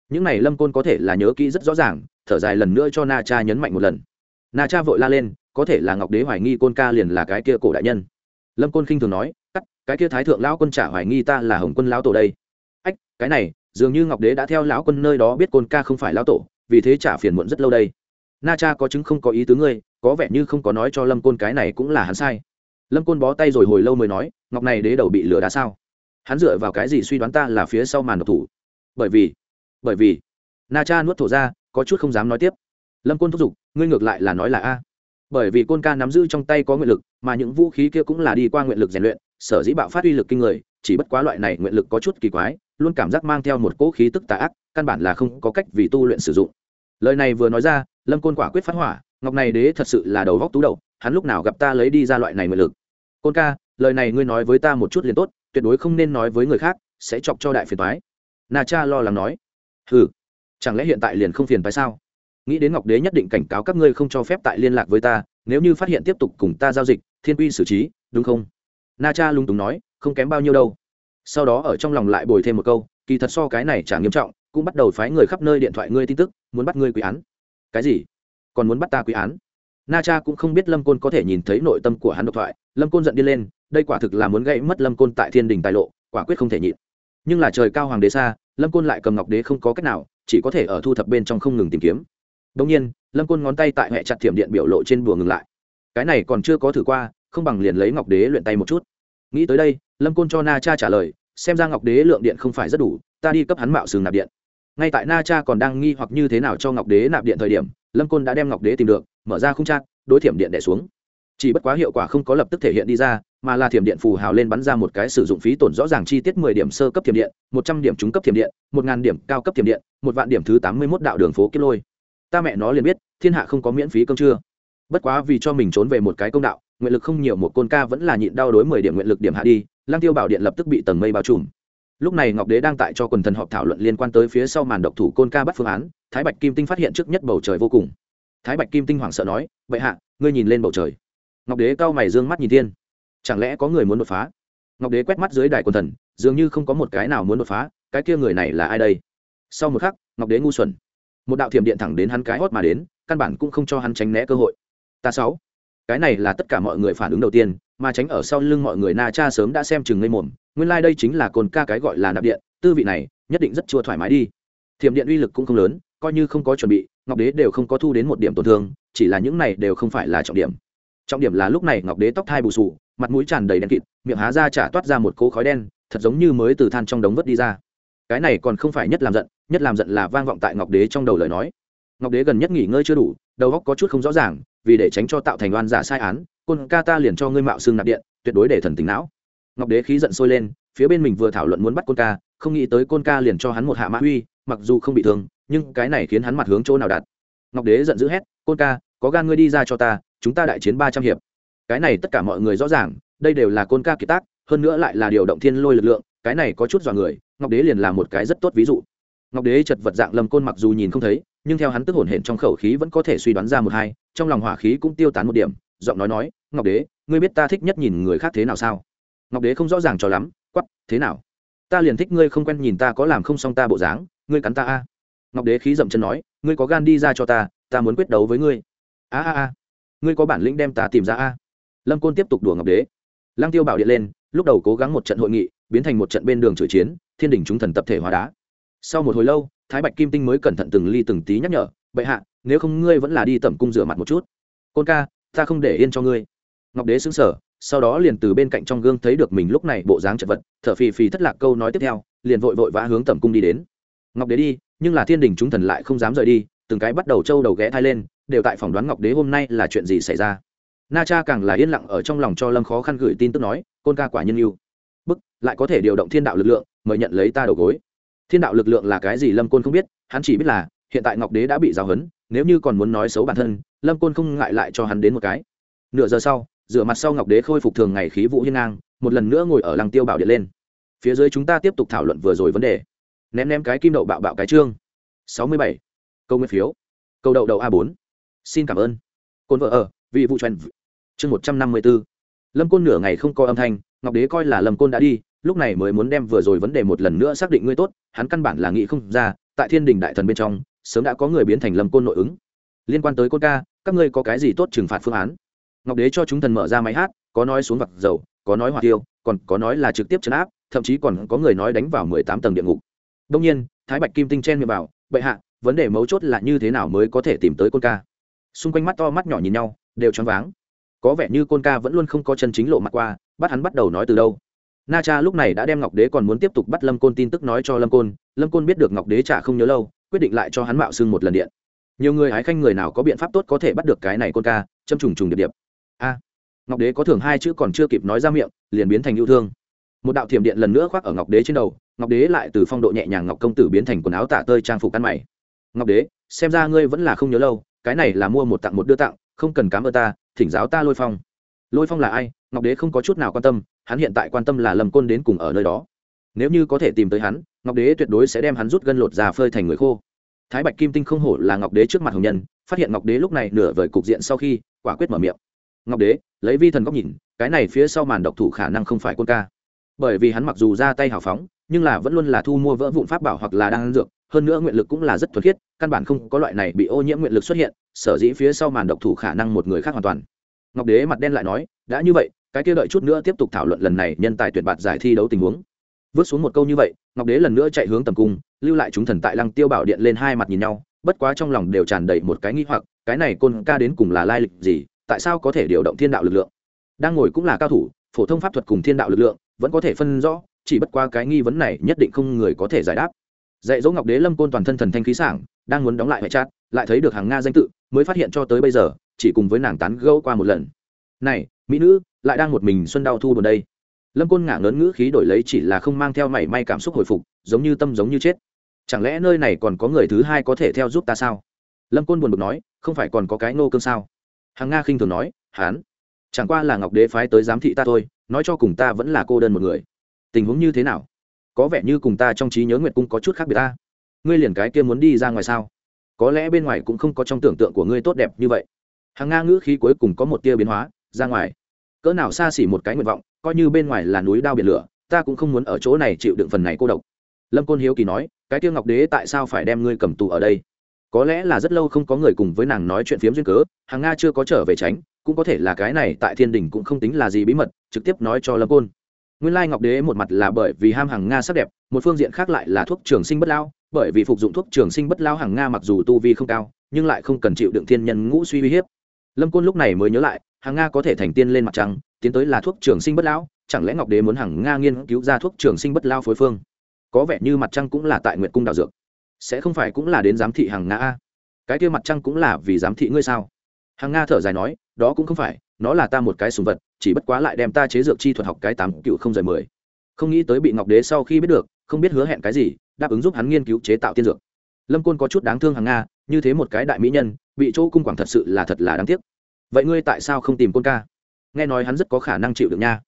Những này lâm côn có thể là nhớ kỹ rất rõ ràng, thở dài lần nữa cho na cha nhấn mạnh một lần. Na cha vội la lên có thể là ngọc đế hoài nghi côn ca liền là cái kia cổ đại nhân. Lâm côn khinh thường nói, cắt, cái kia thái thượng lão quân trả hoài nghi ta là hồng quân lão tổ đây. Ách, cái này, dường như ngọc đế đã theo lão quân nơi đó biết côn ca không phải lão tổ, vì thế trả phiền muộn rất lâu đây. Na cha có chứng không có ý tứ ngươi, có vẻ như không có nói cho lâm côn cái này cũng là hắn sai. Lâm côn bó tay rồi hồi lâu mới nói, ngọc này đế đầu bị lửa đá sao? Hắn dựa vào cái gì suy đoán ta là phía sau màn độc thủ? Bởi vì bởi vì. Na cha nuốt thổ ra, có chút không dám nói tiếp. Lâm côn thúc giục, ngươi ngược lại là nói là a bởi vì côn ca nắm giữ trong tay có nguyện lực, mà những vũ khí kia cũng là đi qua nguyện lực rèn luyện, sở dĩ bạo phát uy lực kinh người, chỉ bất quá loại này nguyện lực có chút kỳ quái, luôn cảm giác mang theo một cỗ khí tức tà ác, căn bản là không có cách vì tu luyện sử dụng. Lời này vừa nói ra, lâm côn quả quyết phát hỏa, ngọc này đế thật sự là đầu góc tú đầu, hắn lúc nào gặp ta lấy đi ra loại này nguyện lực? Côn ca, lời này ngươi nói với ta một chút liền tốt, tuyệt đối không nên nói với người khác, sẽ chọc cho đại phiền toái. Na cha lo lắng nói. Ừ chẳng lẽ hiện tại liền không phiền phải sao? Nghĩ đến ngọc đế nhất định cảnh cáo các ngươi không cho phép tại liên lạc với ta, nếu như phát hiện tiếp tục cùng ta giao dịch, thiên quy xử trí, đúng không? Na cha lung túng nói, không kém bao nhiêu đâu. Sau đó ở trong lòng lại bồi thêm một câu, kỳ thật so cái này chả nghiêm trọng, cũng bắt đầu phái người khắp nơi điện thoại ngươi tin tức, muốn bắt ngươi quý án. Cái gì? Còn muốn bắt ta quý án? Na cha cũng không biết lâm côn có thể nhìn thấy nội tâm của hắn độc thoại. Lâm côn giận đi lên, đây quả thực là muốn gây mất lâm côn tại thiên đình tài lộ, quả quyết không thể nhịn. Nhưng là trời cao hoàng đế xa, lâm côn lại cầm ngọc đế không có cách nào, chỉ có thể ở thu thập bên trong không ngừng tìm kiếm đồng nhiên, lâm côn ngón tay tại hệ chặt thiểm điện biểu lộ trên bùa ngừng lại. Cái này còn chưa có thử qua, không bằng liền lấy ngọc đế luyện tay một chút. Nghĩ tới đây, lâm côn cho na cha trả lời, xem ra ngọc đế lượng điện không phải rất đủ, ta đi cấp hắn mạo sừng nạp điện. Ngay tại na cha còn đang nghi hoặc như thế nào cho ngọc đế nạp điện thời điểm, lâm côn đã đem ngọc đế tìm được, mở ra không trang đối thiểm điện đè xuống. Chỉ bất quá hiệu quả không có lập tức thể hiện đi ra, mà là thiểm điện phù hào lên bắn ra một cái sử dụng phí tổn rõ ràng chi tiết mười điểm sơ cấp thiểm điện, một trăm điểm trung cấp thiểm điện, một ngàn điểm cao cấp thiểm điện, một vạn điểm thứ tám mươi mốt đạo đường phố kiếp lôi ta mẹ nó liền biết, thiên hạ không có miễn phí cơm trưa. Bất quá vì cho mình trốn về một cái công đạo, nguyện lực không nhiều một côn ca vẫn là nhịn đau đối mười điểm nguyện lực điểm hạ đi lang tiêu bảo điện lập tức bị tầng mây bao trùm. Lúc này ngọc đế đang tại cho quần thần họp thảo luận liên quan tới phía sau màn độc thủ côn ca bắt phương án, thái bạch kim tinh phát hiện trước nhất bầu trời vô cùng. Thái bạch kim tinh hoảng sợ nói, bệ hạ, ngươi nhìn lên bầu trời. Ngọc đế cao mày d ư ơ n g mắt nhìn thiên. Chẳng lẽ có người muốn đột phá? Ngọc đế quét mắt dưới đài quần thần, dường như không có một cái nào muốn đột phá, cái kia người này là ai đây? Sau một khắc, ngọc đế ngu xuẩn một đạo thiểm điện thẳng đến hắn cái hót mà đến, căn bản cũng không cho hắn tránh né cơ hội. Ta sáu. Cái này là tất cả mọi người phản ứng đầu tiên, mà tránh ở sau lưng mọi người na cha sớm đã xem chừng ngây mồm, nguyên lai、like、đây chính là cồn ca cái gọi là nạp điện, tư vị này, nhất định rất chua thoải mái đi. Thiểm điện uy lực cũng không lớn, coi như không có chuẩn bị, ngọc đế đều không có thu đến một điểm tổn thương, chỉ là những này đều không phải là trọng điểm. Trọng điểm là lúc này ngọc đế tóc thai bù sù mặt mũi tràn đầy đen kịt, miệng há ra chả toát ra một cỗ khói đen, thật giống như mới từ than trong đống vớt đi ra cái này còn không phải nhất làm giận, nhất làm giận là vang vọng tại ngọc đế trong đầu lời nói. Ngọc đế gần nhất nghỉ ngơi chưa đủ, đầu óc có chút không rõ ràng, vì để tránh cho tạo thành oan giả sai án, côn ca ta liền cho ngươi mạo xương nạp điện, tuyệt đối để thần tính não. Ngọc đế khí giận sôi lên, phía bên mình vừa thảo luận muốn bắt côn ca, không nghĩ tới côn ca liền cho hắn một hạ mã uy, mặc dù không bị thương, nhưng cái này khiến hắn mặt hướng chỗ nào đặt ngọc đế giận dữ hét, côn ca, có gan ngươi đi ra cho ta, chúng ta đại chiến ba trăm hiệp. Cái này tất cả mọi người rõ ràng, đây đều là côn ca kiệt tác hơn nữa lại là điều động thiên lôi lực lượng, cái này có chút dọa người, ngọc đế liền là một cái rất tốt ví dụ. Ngọc đế chật vật dạng lầm côn mặc dù nhìn không thấy, nhưng theo hắn tức hổn hển trong khẩu khí vẫn có thể suy đoán ra một hai, trong lòng hỏa khí cũng tiêu tán một điểm, giọng nói nói, ngọc đế, ngươi biết ta thích nhất nhìn người khác thế nào sao? Ngọc đế không rõ ràng cho lắm quắp thế nào? Ta liền thích ngươi không quen nhìn ta có làm không xong ta bộ dáng, ngươi cắn ta a. Ngọc đế khí dậm chân nói, ngươi có gan đi ra cho ta ta muốn quyết đấu với ngươi. A a a, ngươi có bản lĩnh đem ta tìm ra a? Lâm côn tiếp tục đùa ngọc đế. Lăng tiêu bảo điện lên lúc đầu cố gắng một trận hội nghị, biến thành một trận bên đường chửi chiến, thiên đình chúng thần tập thể hóa đá. Sau một hồi lâu, thái bạch kim tinh mới cẩn thận từng ly từng tí nhắc nhở, bệ hạ, nếu không ngươi vẫn là đi tẩm cung rửa mặt một chút. Côn ca, ta không để yên cho ngươi. Ngọc đế xứng sở sau đó liền từ bên cạnh trong gương thấy được mình lúc này bộ dáng chật vật, thở phì phì thất lạc câu nói tiếp theo, liền vội vội vã hướng tẩm cung đi đến. Ngọc đế đi, nhưng là thiên đình chúng thần lại không dám rời đi, từng cái bắt đầu trâu đầu ghé thai lên, đều tại phỏng đoán ngọc đế hôm nay là chuyện gì xảy ra na cha càng là yên lặng ở trong lòng cho lâm khó khăn gửi tin tức nói, côn ca quả nhân yêu. Bức, lại có thể điều động thiên đạo lực lượng, mời nhận lấy ta đầu gối. Thiên đạo lực lượng là cái gì lâm côn không biết, hắn chỉ biết là, hiện tại ngọc đế đã bị giáo hấn nếu như còn muốn nói xấu bản thân, lâm côn không ngại lại cho hắn đến một cái. Nửa giờ sau, rửa mặt sau ngọc đế khôi phục thường ngày khí vũ hiên ngang, một lần nữa ngồi ở làng tiêu bảo điện lên. Phía dưới chúng ta tiếp tục thảo luận vừa rồi vấn đề. Ném ném cái kim đậu bạo bạo cái chương sáu mươi bảy. Câu nguyên phiếu. Câu đậu đậu a bốn. Xin cảm ơn. Côn vợ ở, vì vụ truyền chương một trăm năm mươi b ố lâm côn nửa ngày không có âm thanh, ngọc đế coi là lâm côn đã đi, lúc này mới muốn đem vừa rồi vấn đề một lần nữa xác định ngươi tốt, hắn căn bản là nghĩ không ra, tại thiên đình đại thần bên trong, sớm đã có người biến thành lâm côn nội ứng. Liên quan tới côn ca, các ngươi có cái gì tốt trừng phạt phương án? Ngọc đế cho chúng thần mở ra máy hát, có nói xuống vặt dầu, có nói hỏa tiêu, còn có nói là trực tiếp chấn áp, thậm chí còn có người nói đánh vào mười tám tầng địa ngục. Đông nhiên, thái bạch kim tinh chen miệng bảo, bệ hạ, vấn đề mấu chốt là như thế nào mới có thể tìm tới côn ca? Xung quanh mắt to mắt nhỏ nhìn nhau, đều choáng váng có vẻ như côn ca vẫn luôn không có chân chính lộ mặt qua, bắt hắn bắt đầu nói từ đâu. Na cha lúc này đã đem ngọc đế còn muốn tiếp tục bắt lâm côn tin tức nói cho lâm côn lâm côn biết được ngọc đế trả không nhớ lâu, quyết định lại cho hắn mạo xưng một lần điện. Nhiều người hái khanh người nào có biện pháp tốt có thể bắt được cái này côn ca, châm trùng trùng điệp điệp. A, ngọc đế có thường hai chữ còn chưa kịp nói ra miệng, liền biến thành yêu thương. Một đạo thiểm điện lần nữa khoác ở ngọc đế trên đầu, ngọc đế lại từ phong độ nhẹ nhàng ngọc công tử biến thành quần áo tả tơi trang phục ăn mày. Ngọc đế, xem ra ngươi vẫn là không nhớ lâu, cái này là mua một tặng một đưa tặng, không cần cám ơn ta thỉnh giáo ta lôi phong. Lôi phong là ai? Ngọc đế không có chút nào quan tâm, hắn hiện tại quan tâm là lâm côn đến cùng ở nơi đó. Nếu như có thể tìm tới hắn, ngọc đế tuyệt đối sẽ đem hắn rút gân lột ra phơi thành người khô. Thái bạch kim tinh không hổ là ngọc đế trước mặt hồng nhân, phát hiện ngọc đế lúc này nửa vời cục diện sau khi, quả quyết mở miệng. Ngọc đế, lấy vi thần góc nhìn, cái này phía sau màn độc thủ khả năng không phải quân ca. Bởi vì hắn mặc dù ra tay hào phóng nhưng là vẫn luôn là thu mua vỡ vụn pháp bảo hoặc là đang dược, hơn nữa nguyện lực cũng là rất thuần khiết, căn bản không có loại này bị ô nhiễm nguyện lực xuất hiện, sở dĩ phía sau màn độc thủ khả năng một người khác hoàn toàn. Ngọc đế mặt đen lại nói, đã như vậy, cái kia đợi chút nữa tiếp tục thảo luận lần này nhân tài tuyển bạt giải thi đấu tình huống. Vớt xuống một câu như vậy, ngọc đế lần nữa chạy hướng tầm cung, lưu lại chúng thần tại lăng tiêu bảo điện lên hai mặt nhìn nhau, bất quá trong lòng đều tràn đầy một cái nghi hoặc, cái này côn ca đến cùng là lai lịch gì, tại sao có thể điều động thiên đạo lực lượng? Đang ngồi cũng là cao thủ, phổ thông pháp thuật cùng thiên đạo lực lượng, vẫn có thể phân rõ chỉ bất qua cái nghi vấn này nhất định không người có thể giải đáp. Dạy dỗ ngọc đế lâm côn toàn thân thần thanh khí sảng, đang muốn đóng lại hệ chát lại thấy được hàng nga danh tự, mới phát hiện cho tới bây giờ, chỉ cùng với nàng tán gẫu qua một lần. Này, mỹ nữ, lại đang một mình xuân đau thu buồn đây. Lâm côn ngả ngớn ngữ khí đổi lấy chỉ là không mang theo mảy may cảm xúc hồi phục, giống như tâm giống như chết. Chẳng lẽ nơi này còn có người thứ hai có thể theo giúp ta sao? Lâm côn buồn bực nói, không phải còn có cái nô cương sao? Hàng nga khinh thường nói hán chẳng qua là ngọc đế phái tới giám thị ta thôi, nói cho cùng ta vẫn là cô đơn một người tình huống như thế nào? Có vẻ như cùng ta trong trí nhớ nguyệt cung có chút khác biệt ta. Ngươi liền cái kia muốn đi ra ngoài sao? Có lẽ bên ngoài cũng không có trong tưởng tượng của ngươi tốt đẹp như vậy. Hàng nga ngữ khí cuối cùng có một tia biến hóa, ra ngoài. Cỡ nào xa xỉ một cái nguyện vọng, coi như bên ngoài là núi đao biển lửa, ta cũng không muốn ở chỗ này chịu đựng phần này cô độc. Lâm côn hiếu kỳ nói, cái tiêu ngọc đế tại sao phải đem ngươi cầm tù ở đây? Có lẽ là rất lâu không có người cùng với nàng nói chuyện phiếm duyên cớ, hàng nga chưa có trở về tránh, cũng có thể là cái này tại thiên đình cũng không tính là gì bí mật, trực tiếp nói cho lâm côn nguyên lai ngọc đế một mặt là bởi vì ham hàng nga sắc đẹp, một phương diện khác lại là thuốc trường sinh bất lao bởi vì phục dụng thuốc trường sinh bất lao hàng nga mặc dù tu vi không cao, nhưng lại không cần chịu đựng thiên nhân ngũ suy uy hiếp. Lâm côn lúc này mới nhớ lại hàng nga có thể thành tiên lên mặt trăng, tiến tới là thuốc trường sinh bất lão, chẳng lẽ ngọc đế muốn hàng nga nghiên cứu ra thuốc trường sinh bất lao phối phương? Có vẻ như mặt trăng cũng là tại nguyện cung đạo dược. Sẽ không phải cũng là đến giám thị hàng nga a? Cái kia mặt trăng cũng là vì giám thị ngươi sao? Hàng nga thở dài nói, đó cũng không phải nó là ta một cái sùng vật, chỉ bất quá lại đem ta chế dược chi thuật học cái tám cựu không rời mười. Không nghĩ tới bị ngọc đế sau khi biết được, không biết hứa hẹn cái gì, đáp ứng giúp hắn nghiên cứu chế tạo tiên dược. Lâm côn có chút đáng thương hàng nga, như thế một cái đại mỹ nhân, bị chỗ cung quảng thật sự là thật là đáng tiếc. Vậy ngươi tại sao không tìm côn ca? Nghe nói hắn rất có khả năng chịu được nha.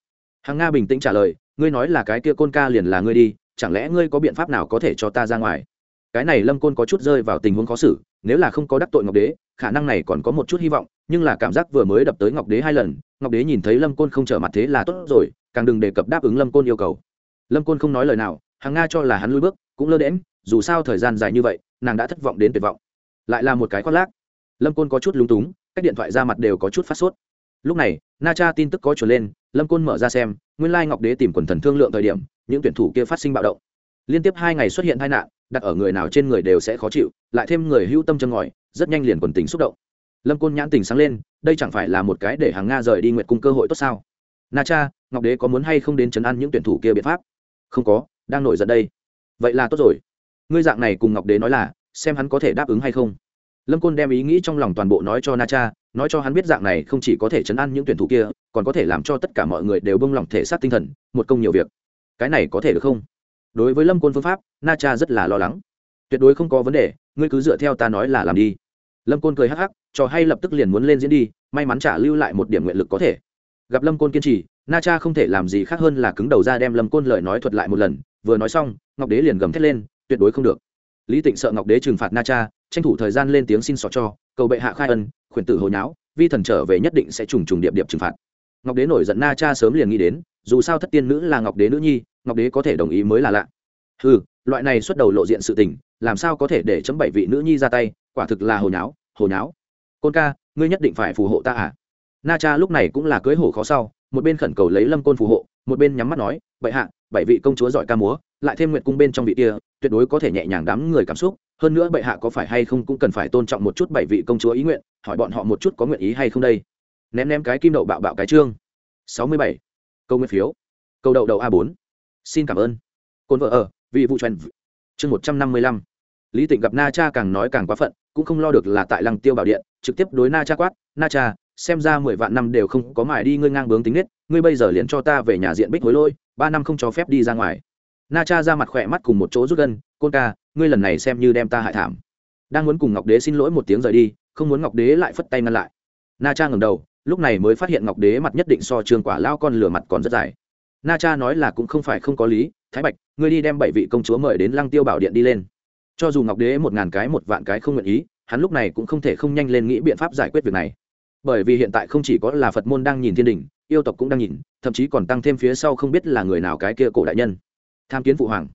Hàng nga bình tĩnh trả lời, ngươi nói là cái kia côn ca liền là ngươi đi, chẳng lẽ ngươi có biện pháp nào có thể cho ta ra ngoài? Cái này lâm côn có chút rơi vào tình huống khó xử, nếu là không có đắc tội ngọc đế, khả năng này còn có một chút hy vọng nhưng là cảm giác vừa mới đập tới ngọc đế hai lần, ngọc đế nhìn thấy lâm côn không trở mặt thế là tốt rồi, càng đừng đề cập đáp ứng lâm côn yêu cầu. Lâm côn không nói lời nào, hàng nga cho là hắn lui bước, cũng lơ đễm dù sao thời gian dài như vậy, nàng đã thất vọng đến tuyệt vọng. Lại là một cái khoác lác. Lâm côn có chút lúng túng các điện thoại ra mặt đều có chút phát sốt. Lúc này, na cha tin tức có trở lên, lâm côn mở ra xem, nguyên lai ngọc đế tìm quần thần thương lượng thời điểm, những tuyển thủ kia phát sinh bạo động. Liên tiếp hai ngày xuất hiện tai nạn, đặt ở người nào trên người đều sẽ khó chịu, lại thêm người hưu tâm chân ngòi, rất nhanh liền quần tình xúc động lâm côn nhãn tình sáng lên, đây chẳng phải là một cái để hàng nga rời đi nguyệt cung cơ hội tốt sao? Na cha, ngọc đế có muốn hay không đến chấn an những tuyển thủ kia biện pháp? Không có, đang nổi giận đây. Vậy là tốt rồi. Ngươi dạng này cùng ngọc đế nói là, xem hắn có thể đáp ứng hay không. Lâm côn đem ý nghĩ trong lòng toàn bộ nói cho na cha, nói cho hắn biết dạng này không chỉ có thể chấn an những tuyển thủ kia, còn có thể làm cho tất cả mọi người đều bông lỏng thể xác tinh thần, một công nhiều việc. Cái này có thể được không? Đối với lâm côn phương pháp, na cha rất là lo lắng. Tuyệt đối không có vấn đề, ngươi cứ dựa theo ta nói là làm đi lâm côn cười hắc hắc, trò hay lập tức liền muốn lên diễn đi, may mắn trả lưu lại một điểm nguyện lực có thể. Gặp lâm côn kiên trì, na cha không thể làm gì khác hơn là cứng đầu ra đem lâm côn lời nói thuật lại một lần, vừa nói xong, ngọc đế liền gầm thét lên, tuyệt đối không được. Lý tịnh sợ ngọc đế trừng phạt na cha, tranh thủ thời gian lên tiếng xin xỏ cho, cầu bệ hạ khai ân, khuyển tử hồi nháo, vi thần trở về nhất định sẽ trùng trùng điệp điệp trừng phạt. Ngọc đế nổi giận na cha sớm liền nghĩ đến, dù sao thất tiên nữ là ngọc đế nữ nhi, ngọc đế có thể đồng ý mới là lạ. Ừ loại này xuất đầu lộ diện sự tình, làm sao có thể để chấm bảy vị nữ nhi ra tay quả thực là hồi nháo hồi nháo. Côn ca, ngươi nhất định phải phù hộ ta à? Na cha lúc này cũng là cưới hổ khó sau, một bên khẩn cầu lấy lâm côn phù hộ, một bên nhắm mắt nói, bệ hạ, bảy vị công chúa giỏi ca múa, lại thêm nguyện cung bên trong vị kia, tuyệt đối có thể nhẹ nhàng đám người cảm xúc. Hơn nữa bệ hạ có phải hay không cũng cần phải tôn trọng một chút bảy vị công chúa ý nguyện, hỏi bọn họ một chút có nguyện ý hay không đây. Ném ném cái kim đậu bạo bạo cái chương sáu mươi bảy. Câu nguyện phiếu. Câu đậu đậu a bốn. Xin cảm ơn. Côn vợ ở vị vụ truyền chương một trăm năm mươi lăm lý tịnh gặp na cha càng nói càng quá phận, cũng không lo được là tại lăng tiêu bảo điện, trực tiếp đối na cha quát, na cha, xem ra mười vạn năm đều không có mải đi ngươi ngang bướng tính nết, ngươi bây giờ liền cho ta về nhà diện bích hối lôi ba năm không cho phép đi ra ngoài. Na cha ra mặt khỏe mắt cùng một chỗ rút gân, côn ca, ngươi lần này xem như đem ta hại thảm. Đang muốn cùng ngọc đế xin lỗi một tiếng rời đi, không muốn ngọc đế lại phất tay ngăn lại. Na cha ngầm đầu, lúc này mới phát hiện ngọc đế mặt nhất định so trường quả lao con lửa mặt còn rất dài. Na cha nói là cũng không phải không có lý, thái bạch, ngươi đi đem bảy vị công chúa mời đến lăng tiêu bảo điện đi lên cho dù ngọc đế một ngàn cái, một vạn cái không nguyện ý, hắn lúc này cũng không thể không nhanh lên nghĩ biện pháp giải quyết việc này. Bởi vì hiện tại không chỉ có là phật môn đang nhìn thiên đình, yêu tộc cũng đang nhìn, thậm chí còn tăng thêm phía sau không biết là người nào cái kia cổ đại nhân. Tham kiến phụ hoàng.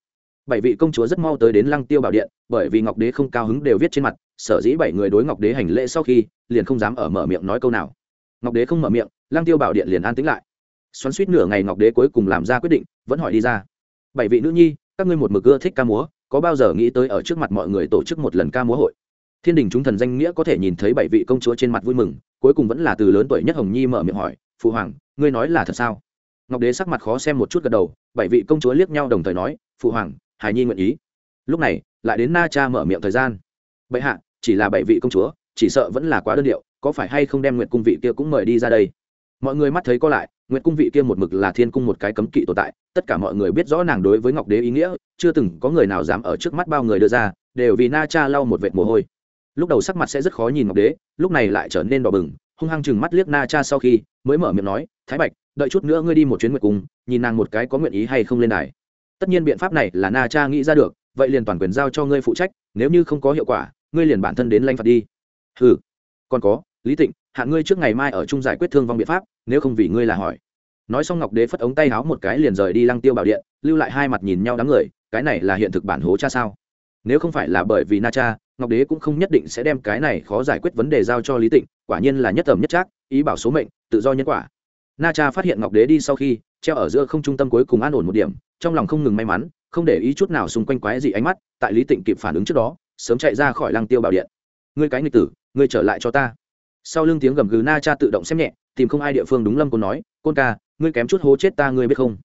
Bảy vị công chúa rất mau tới đến lăng tiêu bảo điện, bởi vì ngọc đế không cao hứng đều viết trên mặt, sở dĩ bảy người đối ngọc đế hành lễ sau khi, liền không dám ở mở miệng nói câu nào. Ngọc đế không mở miệng, lăng tiêu bảo điện liền an tĩnh lại. Xoắn suýt nửa ngày ngọc đế cuối cùng làm ra quyết định, vẫn hỏi đi ra. Bảy vị nữ nhi, các ngươi một mực ưa thích ca múa có bao giờ nghĩ tới ở trước mặt mọi người tổ chức một lần ca múa hội? Thiên đình chúng thần danh nghĩa có thể nhìn thấy bảy vị công chúa trên mặt vui mừng, cuối cùng vẫn là từ lớn tuổi nhất hồng nhi mở miệng hỏi, phụ hoàng, ngươi nói là thật sao? Ngọc đế sắc mặt khó xem một chút gật đầu, bảy vị công chúa liếc nhau đồng thời nói, phụ hoàng hài nhi nguyện ý. Lúc này, lại đến na cha mở miệng thời gian. Bệ hạ, chỉ là bảy vị công chúa, chỉ sợ vẫn là quá đơn điệu, có phải hay không đem nguyện cung vị kia cũng mời đi ra đây? Mọi người mắt thấy có lại nguyện cung vị kia một mực là thiên cung một cái cấm kỵ tồn tại, tất cả mọi người biết rõ nàng đối với ngọc đế ý nghĩa, chưa từng có người nào dám ở trước mắt bao người đưa ra, đều vì na cha lau một vệt mồ hôi. Lúc đầu sắc mặt sẽ rất khó nhìn ngọc đế, lúc này lại trở nên đỏ bừng, hung hăng chừng mắt liếc na cha sau khi, mới mở miệng nói, thái bạch, đợi chút nữa ngươi đi một chuyến nguyệt cung, nhìn nàng một cái có nguyện ý hay không lên đài. Tất nhiên biện pháp này là na cha nghĩ ra được, vậy liền toàn quyền giao cho ngươi phụ trách, nếu như không có hiệu quả, ngươi liền bản thân đến lanh phạt đi. Ừ còn có, lý tịnh hạn ngươi trước ngày mai ở chung giải quyết thương vong biện pháp nếu không vì ngươi là hỏi. Nói xong ngọc đế phất ống tay háo một cái liền rời đi lăng tiêu bảo điện, lưu lại hai mặt nhìn nhau đám người, cái này là hiện thực bản hố cha sao? Nếu không phải là bởi vì na cha, ngọc đế cũng không nhất định sẽ đem cái này khó giải quyết vấn đề giao cho lý tịnh, quả nhiên là nhất tầm nhất trác, ý bảo số mệnh, tự do nhân quả. Na cha phát hiện ngọc đế đi sau khi, treo ở giữa không trung tâm cuối cùng an ổn một điểm, trong lòng không ngừng may mắn, không để ý chút nào xung quanh quái gì ánh mắt, tại lý tịnh kịp phản ứng trước đó, sớm chạy ra khỏi lăng tiêu bảo điện. Ngươi cái nghịch tử, ngươi trở lại cho ta. Sau lưng tiếng gầm gừ na cha tự động xem nhẹ tìm không ai địa phương đúng lâm côn nói, côn ca, ngươi kém chút hố chết ta, ngươi biết không?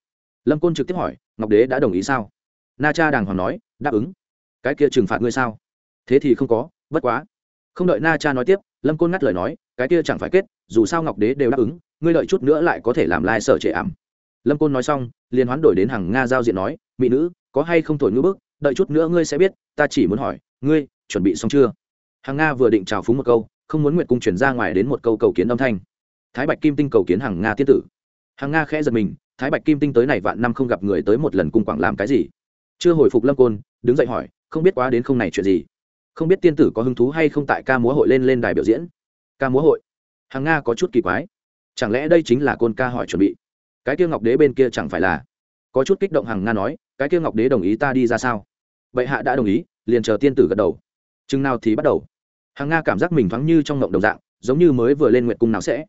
Lâm côn trực tiếp hỏi, ngọc đế đã đồng ý sao? Na cha đàng hoàng nói, đáp ứng. Cái kia trừng phạt ngươi sao? Thế thì không có, bất quá. Không đợi na cha nói tiếp, lâm côn ngắt lời nói, cái kia chẳng phải kết, dù sao ngọc đế đều đáp ứng, ngươi đợi chút nữa lại có thể làm lai sở trệ ảm. Lâm côn nói xong, liền hoán đổi đến hàng nga giao diện nói, mỹ nữ, có hay không thổi ngữ bức, đợi chút nữa ngươi sẽ biết, ta chỉ muốn hỏi, ngươi chuẩn bị xong chưa? Hàng nga vừa định chào phúng một câu, không muốn Nguyệt cung chuyển ra ngoài đến một câu cầu kiến âm thanh thái bạch kim tinh cầu kiến hàng nga tiên tử. Hàng nga khẽ giật mình, thái bạch kim tinh tới này vạn năm không gặp người tới một lần cung quảng làm cái gì? Chưa hồi phục lâm côn, đứng dậy hỏi, không biết quá đến không này chuyện gì? Không biết tiên tử có hứng thú hay không tại ca múa hội lên lên đài biểu diễn? Ca múa hội? Hàng nga có chút kỳ quái. Chẳng lẽ đây chính là côn ca hỏi chuẩn bị? Cái kia ngọc đế bên kia chẳng phải là? Có chút kích động hàng nga nói, cái kia ngọc đế đồng ý ta đi ra sao? Bệ hạ đã đồng ý, liền chờ tiên tử gật đầu. Chừng nào thì bắt đầu. Hàng nga cảm giác mình thoáng như trong ngộng đồng dạng, giống như mới vừa lên nguyện cung nào sẽ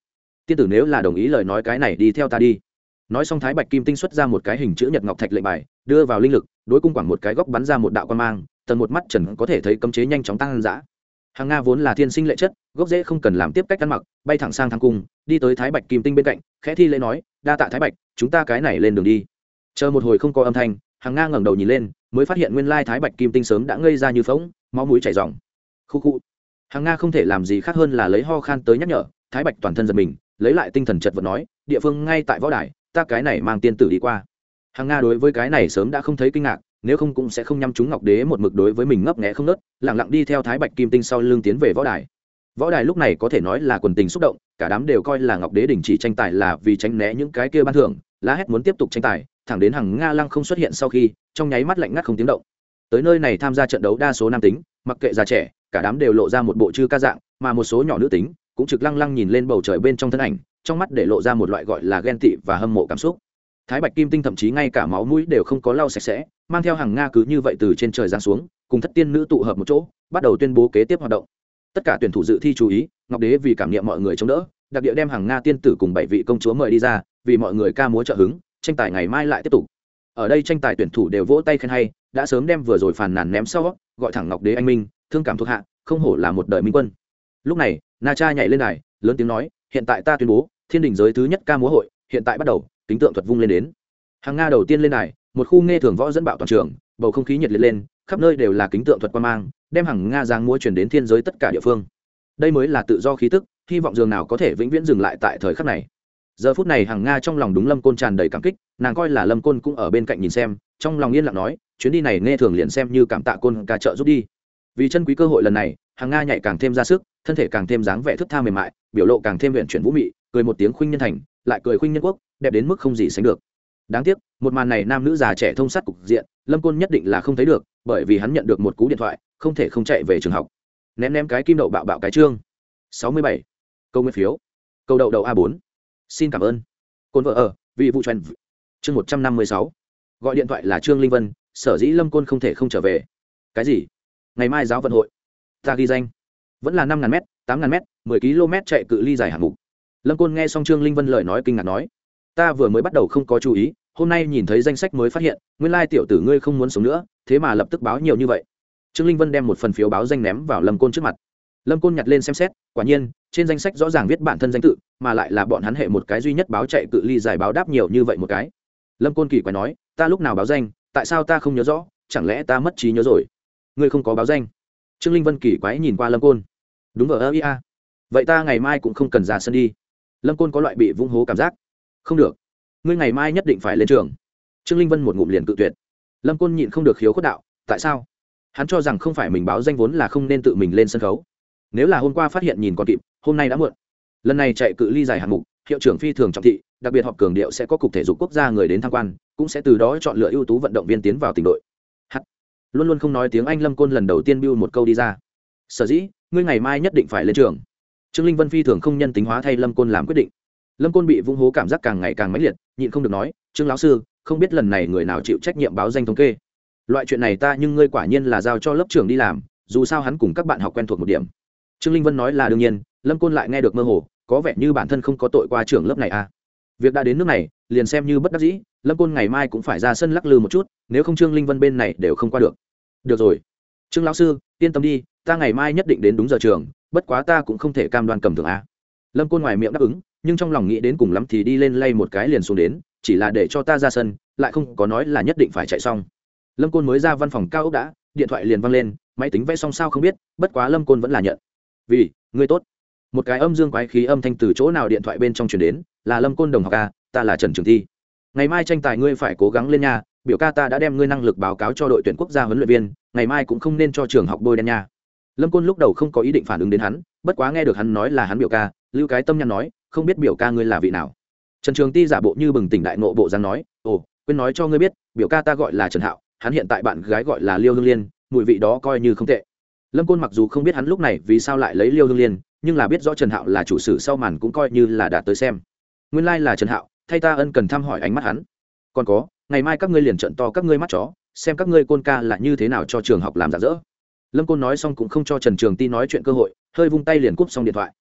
tiên tử nếu là đồng ý lời nói cái này đi theo ta đi. Nói xong thái bạch kim tinh xuất ra một cái hình chữ nhật ngọc thạch lệnh bài, đưa vào linh lực, đối cung quảng một cái góc bắn ra một đạo quan mang tần một mắt trần có thể thấy cấm chế nhanh chóng tăng dã. Hàng nga vốn là thiên sinh lệ chất, gốc dễ không cần làm tiếp cách ăn mặc, bay thẳng sang thang cung, đi tới thái bạch kim tinh bên cạnh, khẽ thi lễ nói, đa tạ thái bạch, chúng ta cái này lên đường đi. Chờ một hồi không có âm thanh, hàng nga ngẩng đầu nhìn lên, mới phát hiện nguyên lai thái bạch kim tinh sớm đã ngây ra như phóng máu mũi chảy dòng khu khu. Hàng nga không thể làm gì khác hơn là lấy ho khan tới nhắc nhở thái bạch toàn thân giật mình, lấy lại tinh thần chật vật nói, địa phương ngay tại võ đài, ta cái này mang tiên tử đi qua. Hằng nga đối với cái này sớm đã không thấy kinh ngạc, nếu không cũng sẽ không nhắm chúng ngọc đế một mực đối với mình ngấp nghẽ không nớt lẳng lặng đi theo thái bạch kim tinh sau lưng tiến về võ đài. Võ đài lúc này có thể nói là quần tình xúc động, cả đám đều coi là ngọc đế đình chỉ tranh tài là vì tránh né những cái kia ban thưởng lá hét muốn tiếp tục tranh tài, thẳng đến hàng nga lăng không xuất hiện sau khi, trong nháy mắt lạnh ngắt không tiếng động. Tới nơi này tham gia trận đấu đa số nam tính, mặc kệ già trẻ, cả đám đều lộ ra một bộ chư ca dạng, mà một số nhỏ nữ tính cũng trực lăng lăng nhìn lên bầu trời bên trong thân ảnh, trong mắt để lộ ra một loại gọi là ghen tị và hâm mộ cảm xúc. Thái bạch kim tinh thậm chí ngay cả máu mũi đều không có lau sạch sẽ, mang theo hàng nga cứ như vậy từ trên trời giáng xuống, cùng thất tiên nữ tụ hợp một chỗ, bắt đầu tuyên bố kế tiếp hoạt động. Tất cả tuyển thủ dự thi chú ý, ngọc đế vì cảm nghiệm mọi người chống đỡ, đặc địa đem hàng nga tiên tử cùng bảy vị công chúa mời đi ra, vì mọi người ca múa trợ hứng, tranh tài ngày mai lại tiếp tục. Ở đây tranh tài tuyển thủ đều vỗ tay khen hay, đã sớm đem vừa rồi phàn nàn ném sau, gọi thẳng ngọc đế anh minh, thương cảm thuộc hạ, không hổ là một đời minh quân. Lúc này na cha nhảy lên này lớn tiếng nói, hiện tại ta tuyên bố, thiên đình giới thứ nhất ca múa hội, hiện tại bắt đầu, kính tượng thuật vung lên đến. Hàng nga đầu tiên lên này một khu nghe thường võ dẫn bạo toàn trường, bầu không khí nhiệt liệt lên, khắp nơi đều là kính tượng thuật quan mang, đem hàng nga giang múa chuyển đến thiên giới tất cả địa phương. Đây mới là tự do khí tức, hy vọng dường nào có thể vĩnh viễn dừng lại tại thời khắc này. Giờ phút này hàng nga trong lòng đúng lâm côn tràn đầy cảm kích, nàng coi là lâm côn cũng ở bên cạnh nhìn xem, trong lòng yên lặng nói, chuyến đi này nghe thường liền xem như cảm tạ côn ca trợ giúp đi. Vì chân quý cơ hội lần này, hàng nga nhảy càng thêm ra sức thân thể càng thêm dáng vẻ thức tha mềm mại, biểu lộ càng thêm huyện chuyển vũ mị, cười một tiếng khuynh nhân thành, lại cười khuynh nhân quốc, đẹp đến mức không gì sánh được. Đáng tiếc, một màn này nam nữ già trẻ thông sát cục diện, lâm côn nhất định là không thấy được, bởi vì hắn nhận được một cú điện thoại, không thể không chạy về trường học. Ném ném cái kim đậu bạo bạo cái trương. sáu mươi bảy. Câu nguyên phiếu. Câu đậu đậu a bốn. Xin cảm ơn. Côn vợ ở, vì vụ truyền chương một trăm năm mươi sáu. Gọi điện thoại là trương linh vân, sở dĩ lâm côn không thể không trở về. Cái gì? Ngày mai giáo vận hội. Ta ghi danh vẫn là năm ngàn m tám ngàn m mười km chạy cự ly dài hạng mục. Lâm côn nghe xong trương linh vân lời nói kinh ngạc nói, ta vừa mới bắt đầu không có chú ý, hôm nay nhìn thấy danh sách mới phát hiện, nguyên lai tiểu tử ngươi không muốn sống nữa, thế mà lập tức báo nhiều như vậy. Trương linh vân đem một phần phiếu báo danh ném vào lâm côn trước mặt. Lâm côn nhặt lên xem xét, quả nhiên, trên danh sách rõ ràng viết bản thân danh tự, mà lại là bọn hắn hệ một cái duy nhất báo chạy cự ly giải báo đáp nhiều như vậy một cái. Lâm côn kỳ quái nói, ta lúc nào báo danh, tại sao ta không nhớ rõ, chẳng lẽ ta mất trí nhớ rồi? Ngươi không có báo danh? Trương linh vân kỳ quái nhìn qua lâm côn đúng vờ, ơ ia vậy ta ngày mai cũng không cần ra sân đi. Lâm côn có loại bị vung hố cảm giác. Không được. Ngươi ngày mai nhất định phải lên trường. Trương linh vân một ngụm liền cự tuyệt. Lâm côn nhịn không được khiếu khuất đạo, tại sao? Hắn cho rằng không phải mình báo danh vốn là không nên tự mình lên sân khấu. Nếu là hôm qua phát hiện nhìn còn kịp, hôm nay đã muộn. Lần này chạy cự ly dài hạng mục, hiệu trưởng phi thường trọng thị, đặc biệt họp cường điệu sẽ có cục thể dục quốc gia người đến tham quan, cũng sẽ từ đó chọn lựa ưu tú vận động viên tiến vào tỉnh đội. H luôn luôn không nói tiếng anh, lâm côn lần đầu tiên biêu một câu đi ra. Sở dĩ ngươi ngày mai nhất định phải lên trường. Trương linh vân phi thường không nhân tính hóa thay lâm côn làm quyết định. Lâm côn bị vung hố cảm giác càng ngày càng mãnh liệt, nhịn không được nói, trương lão sư, không biết lần này người nào chịu trách nhiệm báo danh thống kê. Loại chuyện này ta nhưng ngươi quả nhiên là giao cho lớp trưởng đi làm, dù sao hắn cùng các bạn học quen thuộc một điểm. Trương linh vân nói là đương nhiên, lâm côn lại nghe được mơ hồ, có vẻ như bản thân không có tội qua trưởng lớp này à. Việc đã đến nước này, liền xem như bất đắc dĩ, lâm côn ngày mai cũng phải ra sân lắc lư một chút, nếu không trương linh vân bên này đều không qua được. Được rồi trương lão sư, yên tâm đi, ta ngày mai nhất định đến đúng giờ trường, bất quá ta cũng không thể cam đoan cầm thường a. Lâm côn ngoài miệng đáp ứng, nhưng trong lòng nghĩ đến cùng lắm thì đi lên lay một cái liền xuống đến, chỉ là để cho ta ra sân, lại không có nói là nhất định phải chạy xong. Lâm côn mới ra văn phòng cao ốc đã, điện thoại liền văng lên, máy tính vẽ xong sao không biết, bất quá lâm côn vẫn là nhận. Vì, ngươi tốt. Một cái âm dương quái khí âm thanh từ chỗ nào điện thoại bên trong chuyển đến, là lâm côn đồng học ca ta là trần trường thi. Ngày mai tranh tài ngươi phải cố gắng lên nhà biểu ca ta đã đem ngươi năng lực báo cáo cho đội tuyển quốc gia huấn luyện viên, ngày mai cũng không nên cho trường học bôi đen nha. Lâm côn lúc đầu không có ý định phản ứng đến hắn, bất quá nghe được hắn nói là hắn biểu ca, lưu cái tâm nhăn nói, không biết biểu ca ngươi là vị nào. Trần trường ti giả bộ như bừng tỉnh đại nộ bộ giang nói, ồ, quên nói cho ngươi biết, biểu ca ta gọi là trần hạo, hắn hiện tại bạn gái gọi là liêu hương liên, mùi vị đó coi như không tệ. Lâm côn mặc dù không biết hắn lúc này vì sao lại lấy liêu hương liên, nhưng là biết rõ trần hạo là chủ sử sau màn cũng coi như là đạt tới xem. Nguyên lai、like、là trần hạo, thay ta ân cần thăm hỏi ánh mắt hắn. Còn có ngày mai các ngươi liền trận to các ngươi mắt chó, xem các ngươi côn ca là như thế nào cho trường học làm giả dỡ. Lâm côn nói xong cũng không cho trần trường ti nói chuyện cơ hội, hơi vung tay liền cúp xong điện thoại.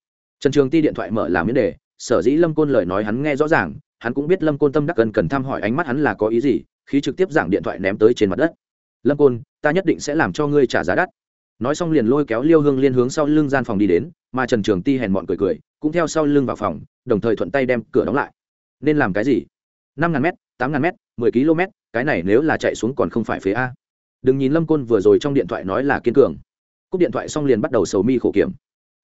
Trần trường ti điện thoại mở làm miễn đề, sở dĩ lâm côn lời nói hắn nghe rõ ràng, hắn cũng biết lâm côn tâm đắc cần cần thăm hỏi ánh mắt hắn là có ý gì khi trực tiếp giảng điện thoại ném tới trên mặt đất. Lâm côn, ta nhất định sẽ làm cho ngươi trả giá đắt. Nói xong liền lôi kéo liêu hương liên hướng sau lưng gian phòng đi đến, mà trần trường ti hèn mọn cười cười, cũng theo sau lưng vào phòng, đồng thời thuận tay đem cửa đóng lại. Nên làm cái gì? Năm ngàn mét tám ngàn m mười km, cái này nếu là chạy xuống còn không phải phế a. Đừng nhìn lâm côn vừa rồi trong điện thoại nói là kiên cường. Cúp điện thoại xong liền bắt đầu sầu mi khổ kiểm.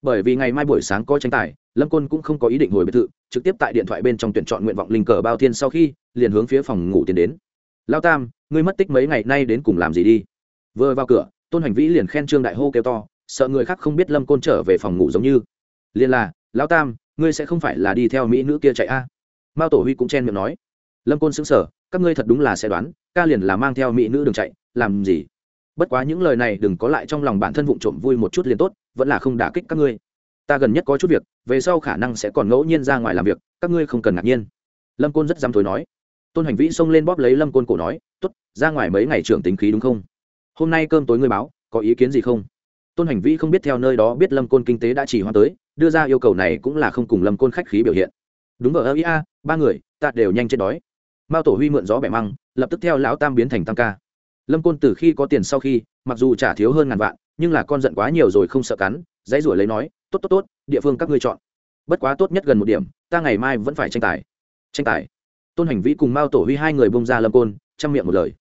Bởi vì ngày mai buổi sáng có tranh tài, lâm côn cũng không có ý định hồi biệt thự, trực tiếp tại điện thoại bên trong tuyển chọn nguyện vọng linh cờ bao thiên sau khi, liền hướng phía phòng ngủ tiến đến. Lao tam, ngươi mất tích mấy ngày nay đến cùng làm gì đi? Vừa vào cửa, tôn hành vĩ liền khen trương đại hô kêu to, sợ người khác không biết lâm côn trở về phòng ngủ giống như. Liền là lao tam, ngươi sẽ không phải là đi theo mỹ nữ kia chạy a. À? mao tổ huy cũng chen miệng nói lâm côn xứng sở, các ngươi thật đúng là sẽ đoán, ca liền là mang theo mỹ nữ đường chạy, làm gì? Bất quá những lời này đừng có lại trong lòng bản thân vụng trộm vui một chút liền tốt, vẫn là không đả kích các ngươi. Ta gần nhất có chút việc, về sau khả năng sẽ còn ngẫu nhiên ra ngoài làm việc, các ngươi không cần ngạc nhiên. Lâm côn rất dám thối nói. Tôn hành vĩ xông lên bóp lấy lâm côn cổ nói t ố t ra ngoài mấy ngày trưởng tính khí đúng không? Hôm nay cơm tối ngươi báo, có ý kiến gì không? Tôn hành vĩ không biết theo nơi đó biết lâm côn kinh tế đã chỉ hoa tới, đưa ra yêu cầu này cũng là không cùng lâm côn khách khí biểu hiện. Đúng vợ ơ ý a, ba người, ta đều nhanh chết đói mao tổ huy mượn gió bẻ măng, lập tức theo lão tam biến thành tăng ca. Lâm côn từ khi có tiền sau khi, mặc dù trả thiếu hơn ngàn vạn, nhưng là con giận quá nhiều rồi không sợ cắn, dãy ruổi lấy nói, tốt tốt tốt, địa phương các ngươi chọn. Bất quá tốt nhất gần một điểm, ta ngày mai vẫn phải tranh tài. Tranh tài. Tôn hành vĩ cùng mao tổ huy hai người bông ra lâm côn, chăm miệng một lời.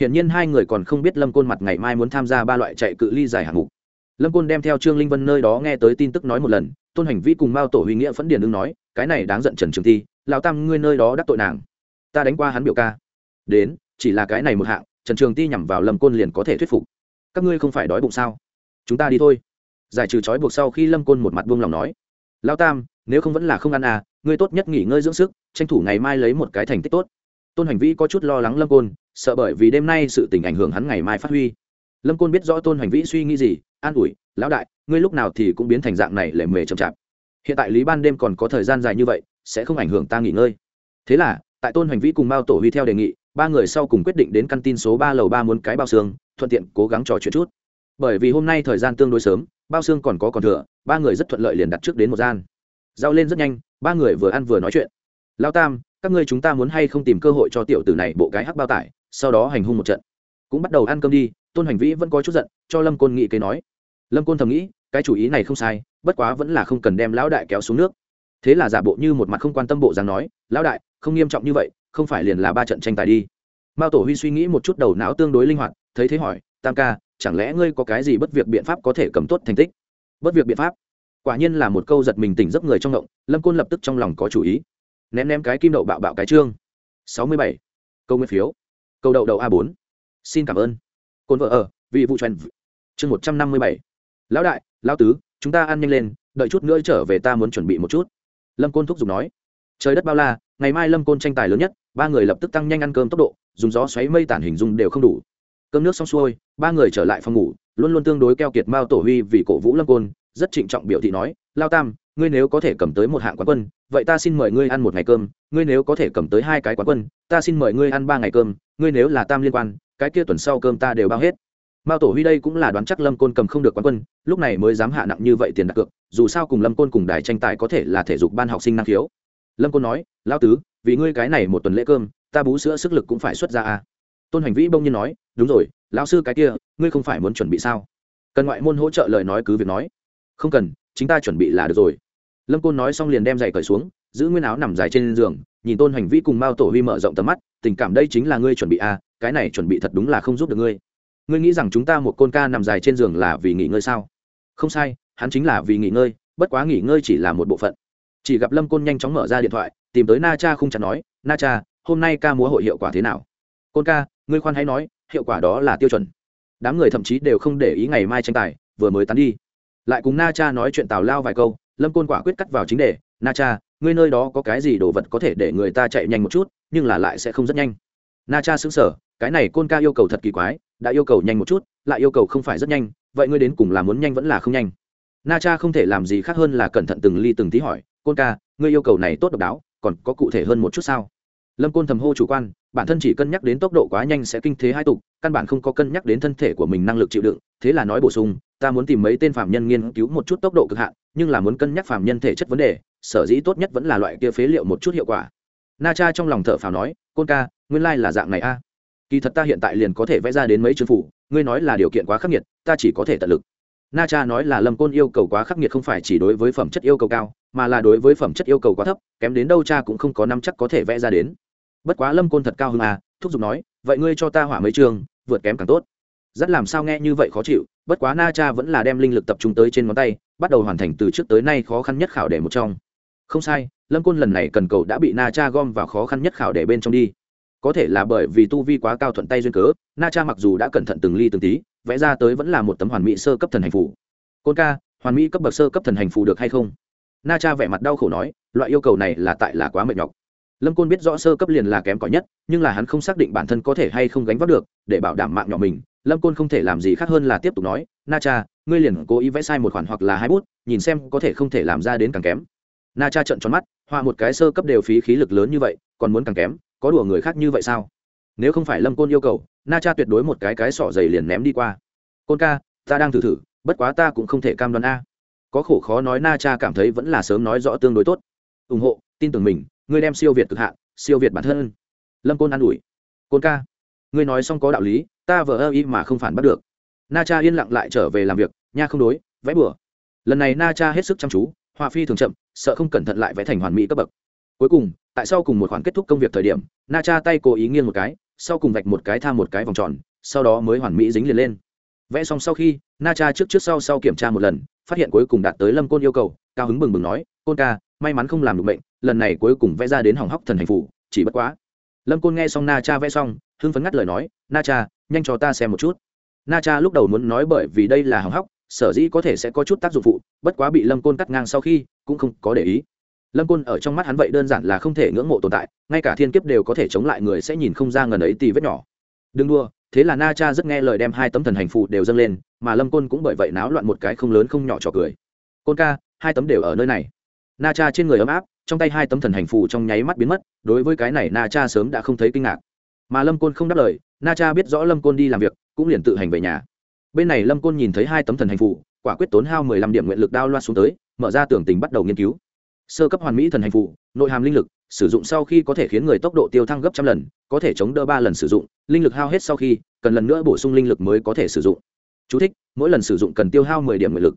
Hiển nhiên hai người còn không biết lâm côn mặt ngày mai muốn tham gia ba loại chạy cự ly dài hạng mục. Lâm côn đem theo trương linh vân nơi đó nghe tới tin tức nói một lần, tôn hành vĩ cùng mao tổ huy nghĩa phẫn điền đương nói, cái này đáng giận trần trường thi, lão tam ngươi nơi đó đắc tội nàng ta đánh qua hắn biểu ca. Đến, chỉ là cái này một hạng, trần trường ti nhằm vào lâm côn liền có thể thuyết phục. Các ngươi không phải đói bụng sao? Chúng ta đi thôi. Giải trừ trói buộc sau khi lâm côn một mặt buông lòng nói. Lao tam, nếu không vẫn là không ăn à ngươi tốt nhất nghỉ ngơi dưỡng sức, tranh thủ ngày mai lấy một cái thành tích tốt. Tôn hành vĩ có chút lo lắng lâm côn, sợ bởi vì đêm nay sự tình ảnh hưởng hắn ngày mai phát huy. Lâm côn biết rõ tôn hành vĩ suy nghĩ gì, an ủi, lão đại, ngươi lúc nào thì cũng biến thành dạng này lệ mề chậm chạp. Hiện tại lý ban đêm còn có thời gian dài như vậy, sẽ không ảnh hưởng ta nghỉ ngơi. Thế là tại tôn hành vĩ cùng mao tổ huy theo đề nghị, ba người sau cùng quyết định đến căn tin số ba lầu ba muốn cái bao xương, thuận tiện cố gắng trò chuyện chút. Bởi vì hôm nay thời gian tương đối sớm, bao xương còn có còn thừa, ba người rất thuận lợi liền đặt trước đến một gian. Giao lên rất nhanh, ba người vừa ăn vừa nói chuyện. Lao tam, các ngươi chúng ta muốn hay không tìm cơ hội cho tiểu tử này bộ cái hắc bao tải, sau đó hành hung một trận. Cũng bắt đầu ăn cơm đi, tôn hành vĩ vẫn có chút giận, cho lâm côn nghị kế nói. Lâm côn thầm nghĩ, cái chủ ý này không sai, bất quá vẫn là không cần đem lão đại kéo xuống nước. Thế là giả bộ như một mặt không quan tâm bộ dáng nói, lão đại không nghiêm trọng như vậy, không phải liền là ba trận tranh tài đi. Mao tổ huy suy nghĩ một chút đầu não tương đối linh hoạt, thấy thế hỏi, tam ca, chẳng lẽ ngươi có cái gì bất việc biện pháp có thể cầm tốt thành tích? Bất việc biện pháp? Quả nhiên là một câu giật mình tỉnh giấc người trong động, lâm côn lập tức trong lòng có chủ ý. Ném ném cái kim đậu bạo bạo cái trương. sáu mươi bảy. Câu nguyên phiếu. Câu đậu đậu a bốn. Xin cảm ơn. Côn vợ ở, vị vụ truyền chương một trăm năm mươi bảy. Lão đại, lão tứ, chúng ta ăn nhanh lên, đợi chút nữa trở về ta muốn chuẩn bị một chút. Lâm côn thúc giục nói. Trời đất bao la ngày mai lâm côn tranh tài lớn nhất, ba người lập tức tăng nhanh ăn cơm tốc độ, dùng gió xoáy mây tản hình dung đều không đủ. Cơm nước xong xuôi, ba người trở lại phòng ngủ, luôn luôn tương đối keo kiệt mao tổ huy vì cổ vũ lâm côn, rất trịnh trọng biểu thị nói, lao tam, ngươi nếu có thể cầm tới một hạng quán quân, vậy ta xin mời ngươi ăn một ngày cơm, ngươi nếu có thể cầm tới hai cái quán quân, ta xin mời ngươi ăn ba ngày cơm, ngươi nếu là tam liên quan, cái kia tuần sau cơm ta đều bao hết. Mao tổ huy đây cũng là đoán chắc lâm côn cầm không được quán quân, lúc này mới dám hạ nặng như vậy tiền đặt cược, dù sao cùng lâm côn cùng đài tranh tài có thể là thể dục ban học sinh năng khiếu lâm côn nói lao tứ, vì ngươi cái này một tuần lễ cơm, ta bú sữa sức lực cũng phải xuất ra à. tôn hành vĩ bông nhiên nói, đúng rồi, lão sư cái kia, ngươi không phải muốn chuẩn bị sao? Cần ngoại môn hỗ trợ lời nói cứ việc nói. Không cần, chính ta chuẩn bị là được rồi. Lâm côn nói xong liền đem giày cởi xuống, giữ nguyên áo nằm dài trên giường, nhìn tôn hành vĩ cùng mao tổ huy mở rộng tầm mắt, tình cảm đây chính là ngươi chuẩn bị à cái này chuẩn bị thật đúng là không giúp được ngươi. Ngươi nghĩ rằng chúng ta một côn ca nằm dài trên giường là vì nghỉ ngơi sao? Không sai, hắn chính là vì nghỉ ngơi, bất quá nghỉ ngơi chỉ là một bộ phận chỉ gặp lâm côn nhanh chóng mở ra điện thoại, tìm tới na cha không chặt nói, na cha, hôm nay ca múa hội hiệu quả thế nào? Côn ca, ngươi khoan hãy nói, hiệu quả đó là tiêu chuẩn. Đám người thậm chí đều không để ý ngày mai tranh tài, vừa mới tán đi. Lại cùng na cha nói chuyện tào lao vài câu, lâm côn quả quyết cắt vào chính đề, na cha, ngươi nơi đó có cái gì đồ vật có thể để người ta chạy nhanh một chút, nhưng là lại sẽ không rất nhanh. Na cha xứng sở cái này côn ca yêu cầu thật kỳ quái, đã yêu cầu nhanh một chút, lại yêu cầu không phải rất nhanh, vậy ngươi đến cùng là muốn nhanh vẫn là không nhanh? Na cha không thể làm gì khác hơn là cẩn thận từng ly từng tí hỏi côn ca, ngươi yêu cầu này tốt độc đáo, còn có cụ thể hơn một chút sao? Lâm côn thầm hô chủ quan, bản thân chỉ cân nhắc đến tốc độ quá nhanh sẽ kinh thế hai tục, căn bản không có cân nhắc đến thân thể của mình năng lực chịu đựng, thế là nói bổ sung, ta muốn tìm mấy tên phạm nhân nghiên cứu một chút tốc độ cực hạn, nhưng là muốn cân nhắc phạm nhân thể chất vấn đề, sở dĩ tốt nhất vẫn là loại kia phế liệu một chút hiệu quả. Na cha trong lòng thợ phào nói, côn ca, nguyên lai là dạng này a. Kỳ thật ta hiện tại liền có thể vẽ ra đến mấy chương phủ, ngươi nói là điều kiện quá khắc nghiệt, ta chỉ có thể tận lực na cha nói là lâm côn yêu cầu quá khắc nghiệt không phải chỉ đối với phẩm chất yêu cầu cao, mà là đối với phẩm chất yêu cầu quá thấp, kém đến đâu cha cũng không có năm chắc có thể vẽ ra đến. Bất quá lâm côn thật cao hơn à thúc giục nói, vậy ngươi cho ta hỏa mấy trường, vượt kém càng tốt. Rất làm sao nghe như vậy khó chịu, bất quá na cha vẫn là đem linh lực tập trung tới trên ngón tay, bắt đầu hoàn thành từ trước tới nay khó khăn nhất khảo đề một trong. Không sai, lâm côn lần này cần cầu đã bị na cha gom vào khó khăn nhất khảo đề bên trong đi. Có thể là bởi vì tu vi quá cao thuận tay duyên cớ, na cha mặc dù đã cẩn thận từng ly từng tí vẽ ra tới vẫn là một tấm hoàn mỹ sơ cấp thần hành phủ côn ca, hoàn mỹ cấp bậc sơ cấp thần hành phủ được hay không? Na cha vẻ mặt đau khổ nói, loại yêu cầu này là tại là quá mệt nhọc. Lâm côn biết rõ sơ cấp liền là kém cỏi nhất, nhưng là hắn không xác định bản thân có thể hay không gánh vác được, để bảo đảm mạng nhỏ mình, lâm côn không thể làm gì khác hơn là tiếp tục nói, na cha, ngươi liền cố ý vẽ sai một khoản hoặc là hai bút, nhìn xem có thể không thể làm ra đến càng kém. Na cha trận tròn mắt, họa một cái sơ cấp đều phí khí lực lớn như vậy, còn muốn càng kém, có đùa người khác như vậy sao? Nếu không phải lâm côn yêu cầu na cha tuyệt đối một cái cái sỏ dày liền ném đi qua. Côn ca, ta đang thử thử, bất quá ta cũng không thể cam đoan a. Có khổ khó nói na cha cảm thấy vẫn là sớm nói rõ tương đối tốt. Ủng hộ, tin tưởng mình, ngươi đem siêu việt cực hạn, siêu việt bản thân. Lâm côn an ủi. Côn ca, ngươi nói xong có đạo lý, ta vờ ơ y mà không phản bắt được. Na cha yên lặng lại trở về làm việc, nha không đối, vẽ bừa. Lần này na cha hết sức chăm chú, họa phi thường chậm, sợ không cẩn thận lại vẽ thành hoàn mỹ cấp bậc. Cuối cùng, tại sau cùng một khoản kết thúc công việc thời điểm, na cha tay cố ý nghiêng một cái sau cùng vạch một cái tham một cái vòng tròn, sau đó mới hoàn mỹ dính liền lên. Vẽ xong sau khi, na cha trước trước sau sau kiểm tra một lần, phát hiện cuối cùng đạt tới lâm côn yêu cầu, cao hứng bừng bừng nói, côn ca, may mắn không làm được bệnh lần này cuối cùng vẽ ra đến hỏng hóc thần hành phủ, chỉ bất quá. Lâm côn nghe xong na cha vẽ xong, hưng phấn ngắt lời nói, na cha, nhanh cho ta xem một chút. Na cha lúc đầu muốn nói bởi vì đây là hỏng hóc, sở dĩ có thể sẽ có chút tác dụng phụ, bất quá bị lâm côn cắt ngang sau khi, cũng không có để ý lâm côn ở trong mắt hắn vậy đơn giản là không thể ngưỡng mộ tồn tại, ngay cả thiên kiếp đều có thể chống lại người sẽ nhìn không ra ngần ấy tì vết nhỏ. Đừng đua thế là na cha rất nghe lời đem hai tấm thần hành phụ đều dâng lên, mà lâm côn cũng bởi vậy náo loạn một cái không lớn không nhỏ trò cười. Côn ca, hai tấm đều ở nơi này. Na cha trên người ấm áp, trong tay hai tấm thần hành phụ trong nháy mắt biến mất, đối với cái này na cha sớm đã không thấy kinh ngạc. Mà lâm côn không đáp lời, na cha biết rõ lâm côn đi làm việc, cũng liền tự hành về nhà. Bên này lâm côn nhìn thấy hai tấm thần hành phụ quả quyết tốn hao mười lăm điểm nguyện lực đao loa xuống tới, mở ra tưởng tình bắt đầu nghiên cứu sơ cấp hoàn mỹ thần hành phụ nội hàm linh lực sử dụng sau khi có thể khiến người tốc độ tiêu thăng gấp trăm lần có thể chống đỡ ba lần sử dụng linh lực hao hết sau khi cần lần nữa bổ sung linh lực mới có thể sử dụng. Chú thích, mỗi lần sử dụng cần tiêu hao mười điểm nguyện lực.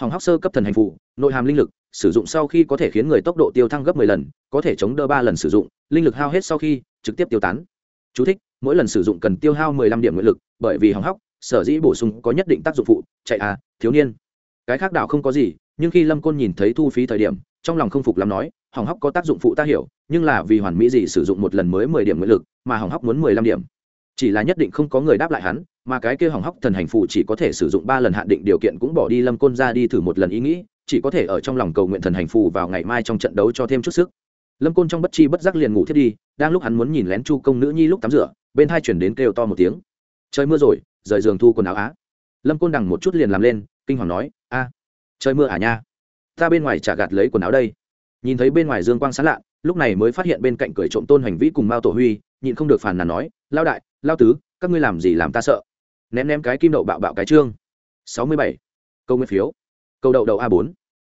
Hỏng hóc sơ cấp thần hành phụ nội hàm linh lực sử dụng sau khi có thể khiến người tốc độ tiêu thăng gấp mười lần có thể chống đỡ ba lần sử dụng linh lực hao hết sau khi trực tiếp tiêu tán. Chú thích, mỗi lần sử dụng cần tiêu hao mười lăm điểm nguyện lực bởi vì hỏng hóc sở dĩ bổ sung có nhất định tác dụng phụ chạy à thiếu niên. Cái khác đạo không có gì nhưng khi lâm côn nhìn thấy thu phí thời điểm trong lòng không phục lắm nói, hỏng hóc có tác dụng phụ ta hiểu, nhưng là vì hoàn mỹ gì sử dụng một lần mới mười điểm nguyện lực, mà hỏng hóc muốn mười lăm điểm. Chỉ là nhất định không có người đáp lại hắn, mà cái kia hỏng hóc thần hành phụ chỉ có thể sử dụng ba lần hạn định điều kiện cũng bỏ đi lâm côn ra đi thử một lần ý nghĩ, chỉ có thể ở trong lòng cầu nguyện thần hành phụ vào ngày mai trong trận đấu cho thêm chút sức. Lâm côn trong bất chi bất giác liền ngủ thiết đi, đang lúc hắn muốn nhìn lén chu công nữ nhi lúc tắm rửa, bên hai chuyển đến kêu to một tiếng. Trời mưa rồi, rời giường thu quần áo á. Lâm côn đằng một chút liền làm lên, kinh hoàng nói, a, trời mưa à nha ta bên ngoài trả gạt lấy quần áo đây. Nhìn thấy bên ngoài dương quang sán lạ, lúc này mới phát hiện bên cạnh cười trộm tôn hành vĩ cùng mao tổ huy, nhịn không được phản nàn nói lao đại lao tứ, các ngươi làm gì làm ta sợ? Ném ném cái kim đậu bạo bạo cái trương. Sáu mươi bảy. Câu nguyên phiếu. Câu đậu đậu a bốn.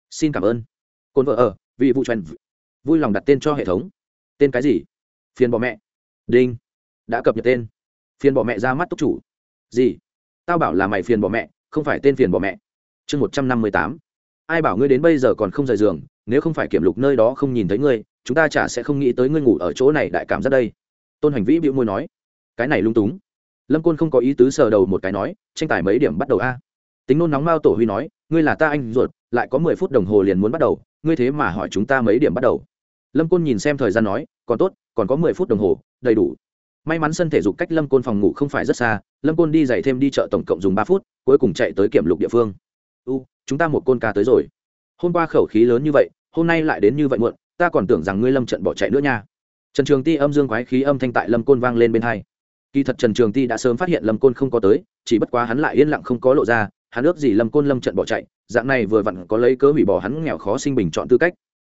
Xin cảm ơn. Cồn vợ ở, vì vụ truyền vui lòng đặt tên cho hệ thống. Tên cái gì? Phiền bỏ mẹ. Đinh. Đã cập nhật tên. Phiền bỏ mẹ ra mắt túc chủ. Gì? Tao bảo là mày phiền bỏ mẹ, không phải tên phiền bỏ mẹ. Chương một trăm năm mươi tám ai bảo ngươi đến bây giờ còn không rời giường, nếu không phải kiểm lục nơi đó không nhìn thấy ngươi, chúng ta chả sẽ không nghĩ tới ngươi ngủ ở chỗ này đại cảm giác đây. Tôn hành vĩ bĩu môi nói. Cái này lung túng. Lâm côn không có ý tứ sờ đầu một cái nói, tranh tài mấy điểm bắt đầu a? Tính nôn nóng mao tổ huy nói, ngươi là ta anh ruột, lại có mười phút đồng hồ liền muốn bắt đầu, ngươi thế mà hỏi chúng ta mấy điểm bắt đầu. Lâm côn nhìn xem thời gian nói, còn tốt, còn có mười phút đồng hồ, đầy đủ. May mắn sân thể dục cách lâm côn phòng ngủ không phải rất xa, lâm côn đi dậy thêm đi chợ tổng cộng dùng ba phút, cuối cùng chạy tới kiểm lục địa phương u, chúng ta một côn ca tới rồi. Hôm qua khẩu khí lớn như vậy, hôm nay lại đến như vậy muộn, ta còn tưởng rằng ngươi lâm trận bỏ chạy nữa nha. Trần trường ti âm dương quái khí âm thanh tại lâm côn vang lên bên hai. Kỳ thật trần trường ti đã sớm phát hiện lâm côn không có tới, chỉ bất quá hắn lại yên lặng không có lộ ra, hắn ước gì lâm côn lâm trận bỏ chạy, dạng này vừa vặn có lấy cớ hủy bỏ hắn nghèo khó sinh bình chọn tư cách.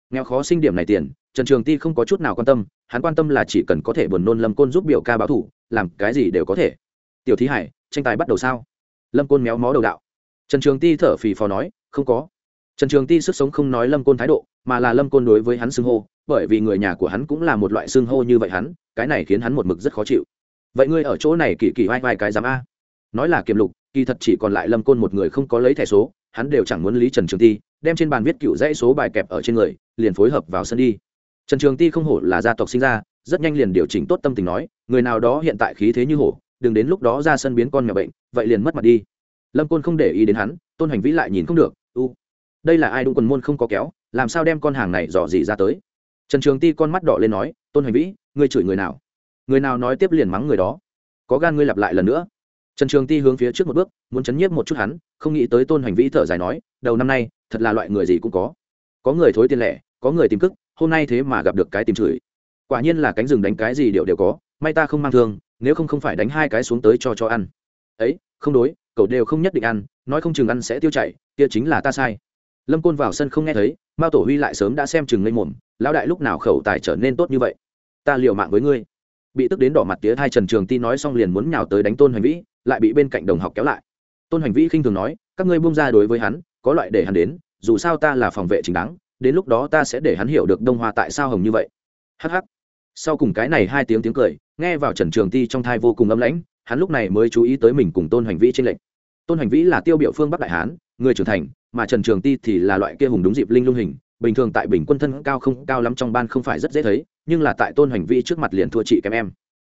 Nghèo khó sinh điểm này tiền, trần trường ti không có chút nào quan tâm, hắn quan tâm là chỉ cần có thể buồn nôn lâm côn giúp biểu ca báo thủ, làm cái gì đều có thể. Tiểu thí hải, tranh tài bắt đầu sao? Lâm côn méo mó đầu đạo trần trường ti thở phì phò nói, không có. Trần trường ti sức sống không nói lâm côn thái độ, mà là lâm côn đối với hắn xưng hô, bởi vì người nhà của hắn cũng là một loại xưng hô như vậy hắn, cái này khiến hắn một mực rất khó chịu. Vậy ngươi ở chỗ này kỳ kỳ vai vai cái dám a. Nói là kiểm lục, kỳ thật chỉ còn lại lâm côn một người không có lấy thẻ số, hắn đều chẳng muốn lý trần trường ti đem trên bàn viết cựu dãy số bài kẹp ở trên người, liền phối hợp vào sân đi. Trần trường ti không hổ là gia tộc sinh ra, rất nhanh liền điều chỉnh tốt tâm tình nói, người nào đó hiện tại khí thế như hổ, đừng đến lúc đó ra sân biến con mèo bệnh, vậy liền mất mặt đi lâm côn không để ý đến hắn, tôn hành vĩ lại nhìn không được, u, đây là ai đúng quần môn không có kéo, làm sao đem con hàng này dò dỉ ra tới? Trần trường ti con mắt đỏ lên nói, tôn hành vĩ, ngươi chửi người nào? Người nào nói tiếp liền mắng người đó. Có gan ngươi lặp lại lần nữa. Trần trường ti hướng phía trước một bước, muốn chấn nhiếp một chút hắn, không nghĩ tới tôn hành vĩ thở dài nói, đầu năm nay, thật là loại người gì cũng có. Có người thối tiền lẻ, có người tìm cức, hôm nay thế mà gặp được cái tìm chửi. Quả nhiên là cánh rừng đánh cái gì đều đều có, may ta không mang thương, nếu không không phải đánh hai cái xuống tới cho cho ăn. Ấy, không đối cậu đều không nhất định ăn, nói không chừng ăn sẽ tiêu chảy, kia chính là ta sai. Lâm côn vào sân không nghe thấy, mao tổ huy lại sớm đã xem chừng lên mồm, lão đại lúc nào khẩu tài trở nên tốt như vậy? Ta liều mạng với ngươi. Bị tức đến đỏ mặt tía hai trần trường ti nói xong liền muốn nhào tới đánh tôn hành vĩ, lại bị bên cạnh đồng học kéo lại. Tôn hành vĩ khinh thường nói, các ngươi buông ra đối với hắn, có loại để hắn đến, dù sao ta là phòng vệ chính đáng, đến lúc đó ta sẽ để hắn hiểu được đông hoa tại sao hồng như vậy. Hh sau cùng cái này hai tiếng tiếng cười, nghe vào trần trường ti trong thai vô cùng ấm lãnh hắn lúc này mới chú ý tới mình cùng tôn hành vĩ trên lệnh tôn hành vĩ là tiêu biểu phương bắc đại hán, người trưởng thành, mà trần trường ti thì là loại kia hùng đúng dịp linh lung hình, bình thường tại bình quân thân cao không cao lắm trong ban không phải rất dễ thấy, nhưng là tại tôn hành vĩ trước mặt liền thua chị kém em.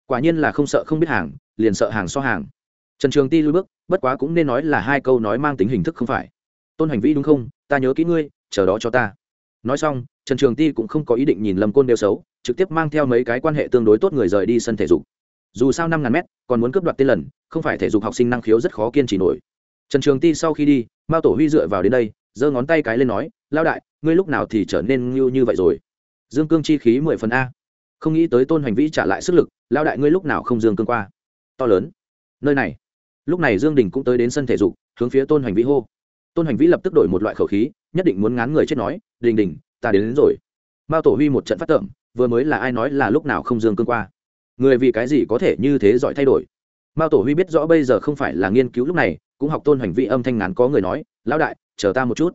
Quả nhiên là không sợ không biết hàng, liền sợ hàng so hàng. Trần trường ti lui bước, bất quá cũng nên nói là hai câu nói mang tính hình thức không phải. Tôn hành vĩ đúng không? Ta nhớ kỹ ngươi, chờ đó cho ta. Nói xong, trần trường ti cũng không có ý định nhìn lâm côn đeo xấu, trực tiếp mang theo mấy cái quan hệ tương đối tốt người rời đi sân thể dục dù sao năm ngàn mét còn muốn cướp đoạt tên lần không phải thể dục học sinh năng khiếu rất khó kiên trì nổi. Trần trường ti sau khi đi mao tổ huy dựa vào đến đây giơ ngón tay cái lên nói lao đại ngươi lúc nào thì trở nên ngưu như vậy rồi? Dương cương chi khí mười phần a. Không nghĩ tới tôn hành vĩ trả lại sức lực lao đại ngươi lúc nào không dương cương qua? To lớn. Nơi này. Lúc này dương đình cũng tới đến sân thể dục hướng phía tôn hành vĩ hô. Tôn hành vĩ lập tức đổi một loại khẩu khí nhất định muốn ngán người chết nói đình đình ta đến, đến rồi. Mao tổ huy một trận phát tởm vừa mới là ai nói là lúc nào không dương cương qua? Người vì cái gì có thể như thế giỏi thay đổi? Mao tổ huy biết rõ bây giờ không phải là nghiên cứu lúc này, cũng học tôn hành vị âm thanh ngắn có người nói, lão đại, chờ ta một chút.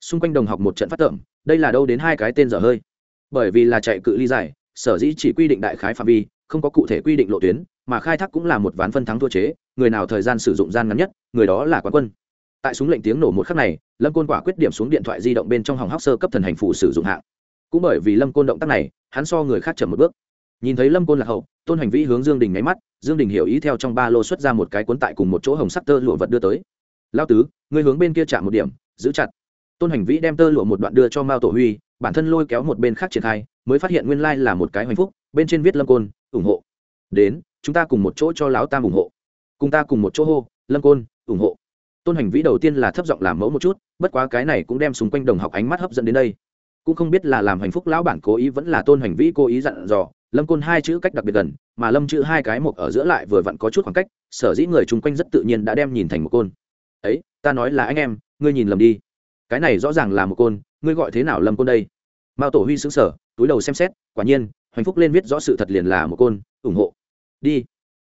Xung quanh đồng học một trận phát tưởng đây là đâu đến hai cái tên dở hơi. Bởi vì là chạy cự ly dài, sở dĩ chỉ quy định đại khái phạm vi, không có cụ thể quy định lộ tuyến, mà khai thác cũng là một ván phân thắng thua chế, người nào thời gian sử dụng gian ngắn nhất, người đó là quán quân. Tại súng lệnh tiếng nổ một khắc này, lâm côn quả quyết điểm xuống điện thoại di động bên trong hòng hóc sơ cấp thần hành phụ sử dụng hạng. Cũng bởi vì lâm côn động tác này, hắn so người khác chậm một bước nhìn thấy lâm côn lạc hậu, tôn hành vĩ hướng dương đình nháy mắt, dương đình hiểu ý theo trong ba lô xuất ra một cái cuốn tại cùng một chỗ hồng sắc tơ lụa vật đưa tới. Lao tứ người hướng bên kia chạm một điểm, giữ chặt. Tôn hành vĩ đem tơ lụa một đoạn đưa cho mao tổ huy, bản thân lôi kéo một bên khác triển khai, mới phát hiện nguyên lai là một cái hoành phúc, bên trên viết lâm côn, ủng hộ. Đến, chúng ta cùng một chỗ cho lão tam ủng hộ. Cùng ta cùng một chỗ hô, lâm côn, ủng hộ. Tôn hành vĩ đầu tiên là thấp giọng làm mẫu một chút, bất quá cái này cũng đem xung quanh đồng học ánh mắt hấp dẫn đến đây. Cũng không biết là làm hạnh phúc lão bản cố ý vẫn là tôn hành vĩ cố ý dặn dò lâm côn hai chữ cách đặc biệt gần, mà lâm chữ hai cái một ở giữa lại vừa vặn có chút khoảng cách, sở dĩ người chung quanh rất tự nhiên đã đem nhìn thành một côn. Ấy, ta nói là anh em, ngươi nhìn lầm đi. Cái này rõ ràng là một côn, ngươi gọi thế nào lâm côn đây? Mao tổ huy xứng sở túi đầu xem xét, quả nhiên, hoành phúc lên viết rõ sự thật liền là một côn, ủng hộ. Đi.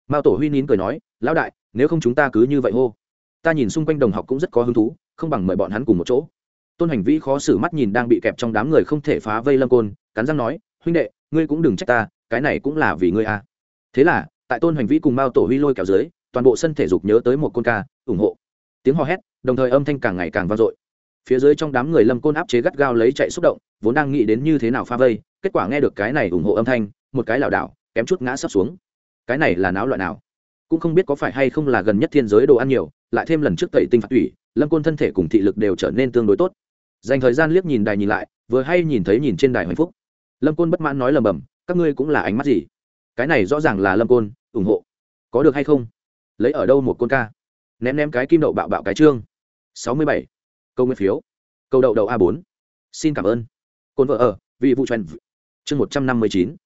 Mao tổ huy nín cười nói, lão đại, nếu không chúng ta cứ như vậy hô. Ta nhìn xung quanh đồng học cũng rất có hứng thú, không bằng mời bọn hắn cùng một chỗ. Tôn hành vĩ khó xử mắt nhìn đang bị kẹp trong đám người không thể phá vây lâm côn, cắn răng nói, huynh đệ, ngươi cũng đừng trách ta cái này cũng là vì ngươi à. thế là, tại tôn hành vĩ cùng mao tổ huy lôi kéo dưới, toàn bộ sân thể dục nhớ tới một côn ca, ủng hộ. Tiếng hò hét, đồng thời âm thanh càng ngày càng vang dội. Phía dưới trong đám người lâm côn áp chế gắt gao lấy chạy xúc động, vốn đang nghĩ đến như thế nào pha vây, kết quả nghe được cái này ủng hộ âm thanh, một cái lảo đảo, kém chút ngã sấp xuống. Cái này là náo loại nào? Cũng không biết có phải hay không là gần nhất thiên giới đồ ăn nhiều, lại thêm lần trước tẩy tinh phạt tủy, lâm côn thân thể cùng thị lực đều trở nên tương đối tốt. Dành thời gian liếc nhìn đài nhìn lại, vừa hay nhìn thấy nhìn trên đài hạnh phúc. Lâm côn bất mãn nói lầm bầm các ngươi cũng là ánh mắt gì? Cái này rõ ràng là lâm côn, ủng hộ. Có được hay không? Lấy ở đâu một côn ca? Ném ném cái kim đậu bạo bạo cái trương. Sáu mươi bảy. Câu nguyên phiếu. Câu đậu đậu a bốn. Xin cảm ơn. Côn vợ ở vì vụ truyền chương một trăm năm mươi chín.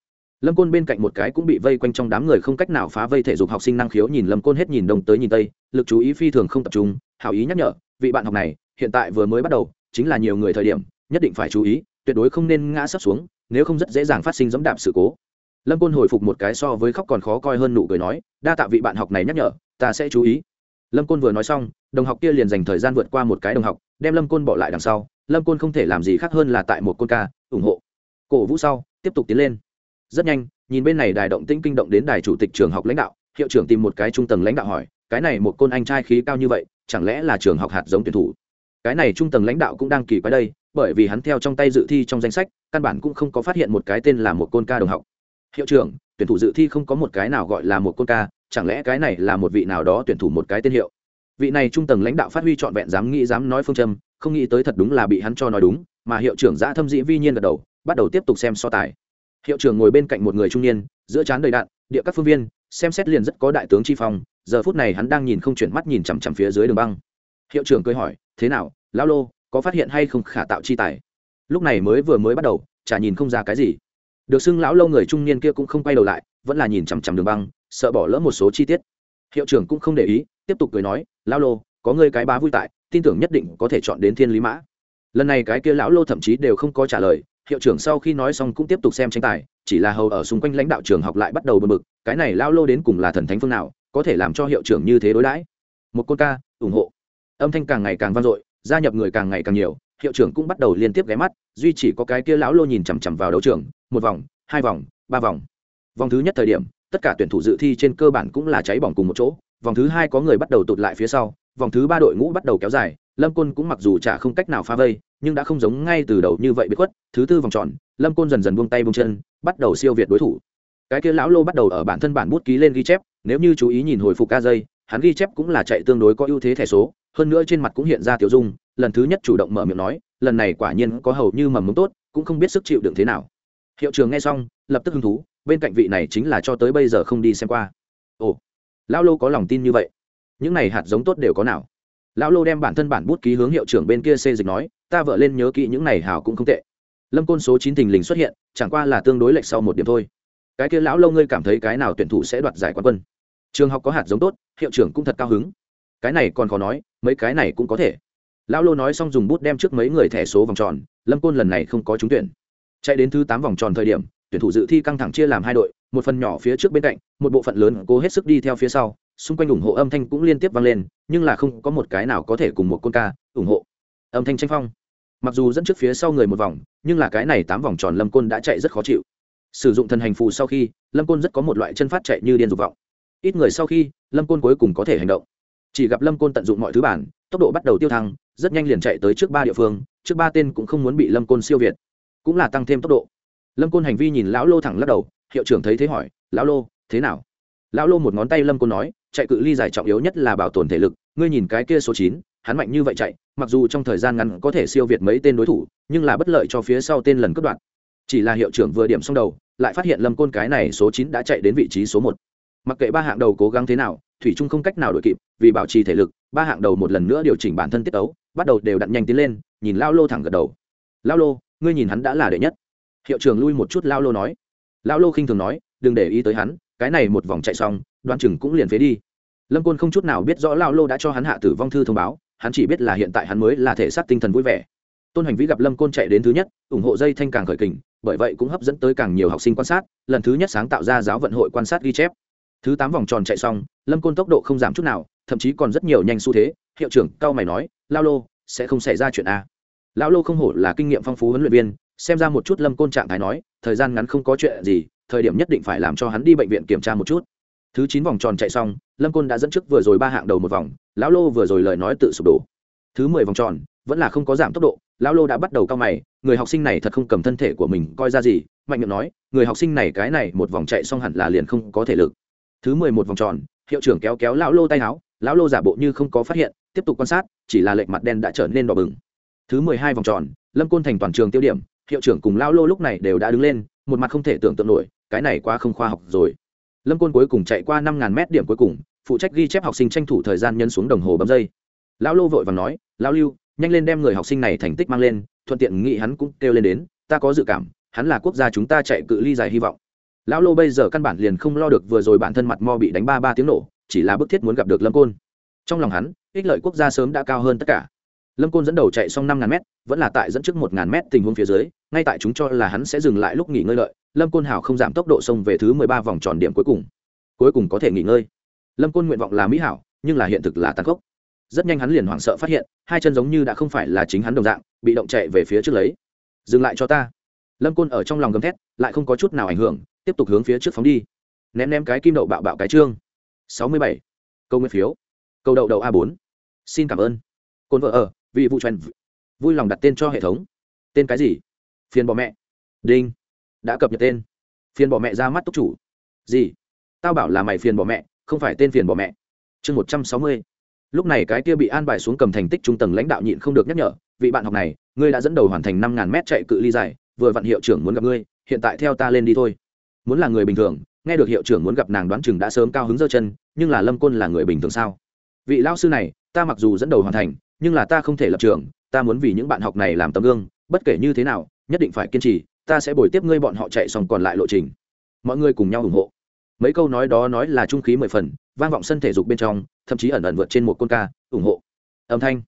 Lâm côn bên cạnh một cái cũng bị vây quanh trong đám người không cách nào phá vây thể dục học sinh năng khiếu nhìn lâm côn hết nhìn đông tới nhìn tây, lực chú ý phi thường không tập trung, hảo ý nhắc nhở, vị bạn học này, hiện tại vừa mới bắt đầu, chính là nhiều người thời điểm, nhất định phải chú ý, tuyệt đối không nên ngã sấp xuống nếu không rất dễ dàng phát sinh dẫm đạp sự cố. Lâm côn hồi phục một cái so với khóc còn khó coi hơn nụ cười nói, đa tạ vị bạn học này nhắc nhở, ta sẽ chú ý. Lâm côn vừa nói xong, đồng học kia liền dành thời gian vượt qua một cái đồng học, đem lâm côn bỏ lại đằng sau. Lâm côn không thể làm gì khác hơn là tại một côn ca, ủng hộ. Cổ vũ sau, tiếp tục tiến lên. Rất nhanh, nhìn bên này đài động tĩnh kinh động đến đài chủ tịch trường học lãnh đạo, hiệu trưởng tìm một cái trung tầng lãnh đạo hỏi, cái này một côn anh trai khí cao như vậy, chẳng lẽ là trường học hạt giống tuyển thủ? Cái này trung tầng lãnh đạo cũng đang kỳ quái đây bởi vì hắn theo trong tay dự thi trong danh sách, căn bản cũng không có phát hiện một cái tên là một côn ca đồng học. Hiệu trưởng, tuyển thủ dự thi không có một cái nào gọi là một côn ca, chẳng lẽ cái này là một vị nào đó tuyển thủ một cái tên hiệu? Vị này trung tầng lãnh đạo phát huy trọn vẹn dám nghĩ dám nói phương châm, không nghĩ tới thật đúng là bị hắn cho nói đúng, mà hiệu trưởng giã thâm dĩ vi nhiên gật đầu, bắt đầu tiếp tục xem so tài. Hiệu trưởng ngồi bên cạnh một người trung niên, giữa trán đầy đạn, địa các phương viên, xem xét liền rất có đại tướng chi phong, giờ phút này hắn đang nhìn không chuyển mắt nhìn chằm chằm phía dưới đường băng. Hiệu trưởng cười hỏi, thế nào, lão lô có phát hiện hay không khả tạo chi tài. Lúc này mới vừa mới bắt đầu, chả nhìn không ra cái gì. Được xưng lão lâu người trung niên kia cũng không quay đầu lại, vẫn là nhìn chằm chằm đường băng, sợ bỏ lỡ một số chi tiết. Hiệu trưởng cũng không để ý, tiếp tục cười nói, lão lô, có ngươi cái bá vui tại, tin tưởng nhất định có thể chọn đến thiên lý mã. Lần này cái kia lão lô thậm chí đều không có trả lời, hiệu trưởng sau khi nói xong cũng tiếp tục xem tranh tài, chỉ là hầu ở xung quanh lãnh đạo trường học lại bắt đầu bật mực cái này lão lô đến cùng là thần thánh phương nào, có thể làm cho hiệu trưởng như thế đối đãi? Một con ca, ủng hộ. Âm thanh càng ngày càng vang dội gia nhập người càng ngày càng nhiều, hiệu trưởng cũng bắt đầu liên tiếp ghé mắt, duy chỉ có cái kia lão lô nhìn chằm chằm vào đấu trường, một vòng, hai vòng, ba vòng. Vòng thứ nhất thời điểm, tất cả tuyển thủ dự thi trên cơ bản cũng là cháy bỏng cùng một chỗ, vòng thứ hai có người bắt đầu tụt lại phía sau, vòng thứ ba đội ngũ bắt đầu kéo dài, lâm côn cũng mặc dù chả không cách nào phá vây, nhưng đã không giống ngay từ đầu như vậy bị khuất, thứ tư vòng tròn, lâm côn dần dần buông tay buông chân, bắt đầu siêu việt đối thủ. Cái kia lão lô bắt đầu ở bản thân bản bút ký lên ghi chép, nếu như chú ý nhìn hồi phục ca dây hắn ghi chép cũng là chạy tương đối có ưu thế thẻ số hơn nữa trên mặt cũng hiện ra tiểu dung, lần thứ nhất chủ động mở miệng nói, lần này quả nhiên có hầu như mầm mống tốt, cũng không biết sức chịu đựng thế nào. Hiệu trường nghe xong, lập tức hứng thú, bên cạnh vị này chính là cho tới bây giờ không đi xem qua. Ồ, lão lô có lòng tin như vậy? Những này hạt giống tốt đều có nào? Lão lô đem bản thân bản bút ký hướng hiệu trưởng bên kia xê dịch nói, ta vợ lên nhớ kỹ những này hào cũng không tệ. Lâm côn số chín thình lình xuất hiện, chẳng qua là tương đối lệch sau một điểm thôi. Cái kia lão lâu ngươi cảm thấy cái nào tuyển thủ sẽ đoạt giải quán quân? Trường học có hạt giống tốt, hiệu trưởng cũng thật cao hứng cái này còn khó nói, mấy cái này cũng có thể. Lão lô nói xong dùng bút đem trước mấy người thẻ số vòng tròn, lâm côn lần này không có trúng tuyển. Chạy đến thứ tám vòng tròn thời điểm, tuyển thủ dự thi căng thẳng chia làm hai đội, một phần nhỏ phía trước bên cạnh, một bộ phận lớn cố hết sức đi theo phía sau, xung quanh ủng hộ âm thanh cũng liên tiếp vang lên, nhưng là không có một cái nào có thể cùng một côn ca ủng hộ. Âm thanh tranh phong. Mặc dù dẫn trước phía sau người một vòng, nhưng là cái này tám vòng tròn lâm côn đã chạy rất khó chịu. Sử dụng thần hành phù sau khi, lâm côn rất có một loại chân phát chạy như điên dục vọng. Ít người sau khi, lâm côn cuối cùng có thể hành động chỉ gặp lâm côn tận dụng mọi thứ bản, tốc độ bắt đầu tiêu thăng, rất nhanh liền chạy tới trước ba địa phương, trước ba tên cũng không muốn bị lâm côn siêu việt, cũng là tăng thêm tốc độ. Lâm côn hành vi nhìn lão lô thẳng lắc đầu, hiệu trưởng thấy thế hỏi, lão lô, thế nào? Lão lô một ngón tay lâm côn nói, chạy cự ly dài trọng yếu nhất là bảo tồn thể lực, ngươi nhìn cái kia số chín, hắn mạnh như vậy chạy, mặc dù trong thời gian ngắn có thể siêu việt mấy tên đối thủ, nhưng là bất lợi cho phía sau tên lần cướp đoạn chỉ là hiệu trưởng vừa điểm xong đầu, lại phát hiện lâm côn cái này số chín đã chạy đến vị trí số một mặc kệ ba hạng đầu cố gắng thế nào, thủy trung không cách nào đội kịp, vì bảo trì thể lực, ba hạng đầu một lần nữa điều chỉnh bản thân tiết ấu bắt đầu đều đặn nhanh tiến lên, nhìn lao lô thẳng gật đầu. Lao lô, ngươi nhìn hắn đã là đệ nhất. Hiệu trưởng lui một chút lao lô nói. Lao lô khinh thường nói, đừng để ý tới hắn, cái này một vòng chạy xong đoan chừng cũng liền phế đi. Lâm côn không chút nào biết rõ lao lô đã cho hắn hạ tử vong thư thông báo, hắn chỉ biết là hiện tại hắn mới là thể xác tinh thần vui vẻ. Tôn hành vĩ gặp lâm côn chạy đến thứ nhất, ủng hộ dây thanh càng khởi kình, bởi vậy cũng hấp dẫn tới càng nhiều học sinh quan sát, lần thứ nhất sáng tạo ra giáo vận hội quan sát ghi chép thứ tám vòng tròn chạy xong, lâm côn tốc độ không giảm chút nào, thậm chí còn rất nhiều nhanh xu thế. Hiệu trưởng, cao mày nói, lao lô, sẽ không xảy ra chuyện à? a lão lô không hổ là kinh nghiệm phong phú huấn luyện viên, xem ra một chút lâm côn trạng thái nói, thời gian ngắn không có chuyện gì, thời điểm nhất định phải làm cho hắn đi bệnh viện kiểm tra một chút. Thứ chín vòng tròn chạy xong, lâm côn đã dẫn trước vừa rồi ba hạng đầu một vòng, lão lô vừa rồi lời nói tự sụp đổ. Thứ mười vòng tròn, vẫn là không có giảm tốc độ, lão lô đã bắt đầu cao mày, người học sinh này thật không cầm thân thể của mình, coi ra gì? Mạnh miệng nói, người học sinh này cái này một vòng chạy xong hẳn là liền không có thể lực thứ mười một vòng tròn, hiệu trưởng kéo kéo lão lô tay áo, lão lô giả bộ như không có phát hiện, tiếp tục quan sát, chỉ là lệch mặt đen đã trở nên đỏ bừng. Thứ mười hai vòng tròn, lâm côn thành toàn trường tiêu điểm, hiệu trưởng cùng lão lô lúc này đều đã đứng lên, một mặt không thể tưởng tượng nổi, cái này quá không khoa học rồi. Lâm côn cuối cùng chạy qua năm ngàn mét điểm cuối cùng, phụ trách ghi chép học sinh tranh thủ thời gian nhân xuống đồng hồ bấm dây. Lão lô vội và nói, lão lưu, nhanh lên đem người học sinh này thành tích mang lên, thuận tiện nghĩ hắn cũng kêu lên đến, ta có dự cảm, hắn là quốc gia chúng ta chạy cự ly dài hy vọng lão lô bây giờ căn bản liền không lo được vừa rồi bản thân mặt mo bị đánh ba ba tiếng nổ, chỉ là bức thiết muốn gặp được lâm côn. Trong lòng hắn, ích lợi quốc gia sớm đã cao hơn tất cả. Lâm côn dẫn đầu chạy xong năm ngàn m vẫn là tại dẫn trước một ngàn m tình huống phía dưới, ngay tại chúng cho là hắn sẽ dừng lại lúc nghỉ ngơi lợi, lâm côn hảo không giảm tốc độ xông về thứ mười ba vòng tròn điểm cuối cùng. Cuối cùng có thể nghỉ ngơi. Lâm côn nguyện vọng là mỹ hảo, nhưng là hiện thực là tàn cốc rất nhanh hắn liền hoảng sợ phát hiện, hai chân giống như đã không phải là chính hắn đồng dạng, bị động chạy về phía trước lấy. Dừng lại cho ta. Lâm côn ở trong lòng gầm thét, lại không có chút nào ảnh hưởng tiếp tục hướng phía trước phóng đi. Ném ném cái kim đậu bạo bạo cái trương. Sáu mươi bảy. Câu nguyên phiếu. Câu đậu đậu a bốn. Xin cảm ơn. Côn vợ ở, vì vụ truyền vui lòng đặt tên cho hệ thống. Tên cái gì? Phiền bỏ mẹ. Đinh. Đã cập nhật tên. Phiền bỏ mẹ ra mắt túc chủ. Gì? Tao bảo là mày phiền bỏ mẹ, không phải tên phiền bỏ mẹ. Chương một trăm sáu mươi. Lúc này cái kia bị an bài xuống cầm thành tích trung tầng lãnh đạo nhịn không được nhắc nhở, vị bạn học này, ngươi đã dẫn đầu hoàn thành năm ngàn mét chạy cự ly dài, vừa vặn hiệu trưởng muốn gặp ngươi, hiện tại theo ta lên đi thôi muốn là người bình thường, nghe được hiệu trưởng muốn gặp nàng đoán chừng đã sớm cao hứng dơ chân, nhưng là lâm côn là người bình thường sao? Vị lao sư này, ta mặc dù dẫn đầu hoàn thành, nhưng là ta không thể lập trường, ta muốn vì những bạn học này làm tấm gương, bất kể như thế nào, nhất định phải kiên trì, ta sẽ bồi tiếp ngươi bọn họ chạy xong còn lại lộ trình. Mọi người cùng nhau ủng hộ. Mấy câu nói đó nói là trung khí mười phần, vang vọng sân thể dục bên trong, thậm chí ẩn ẩn vượt trên một côn ca, ủng hộ. Âm thanh.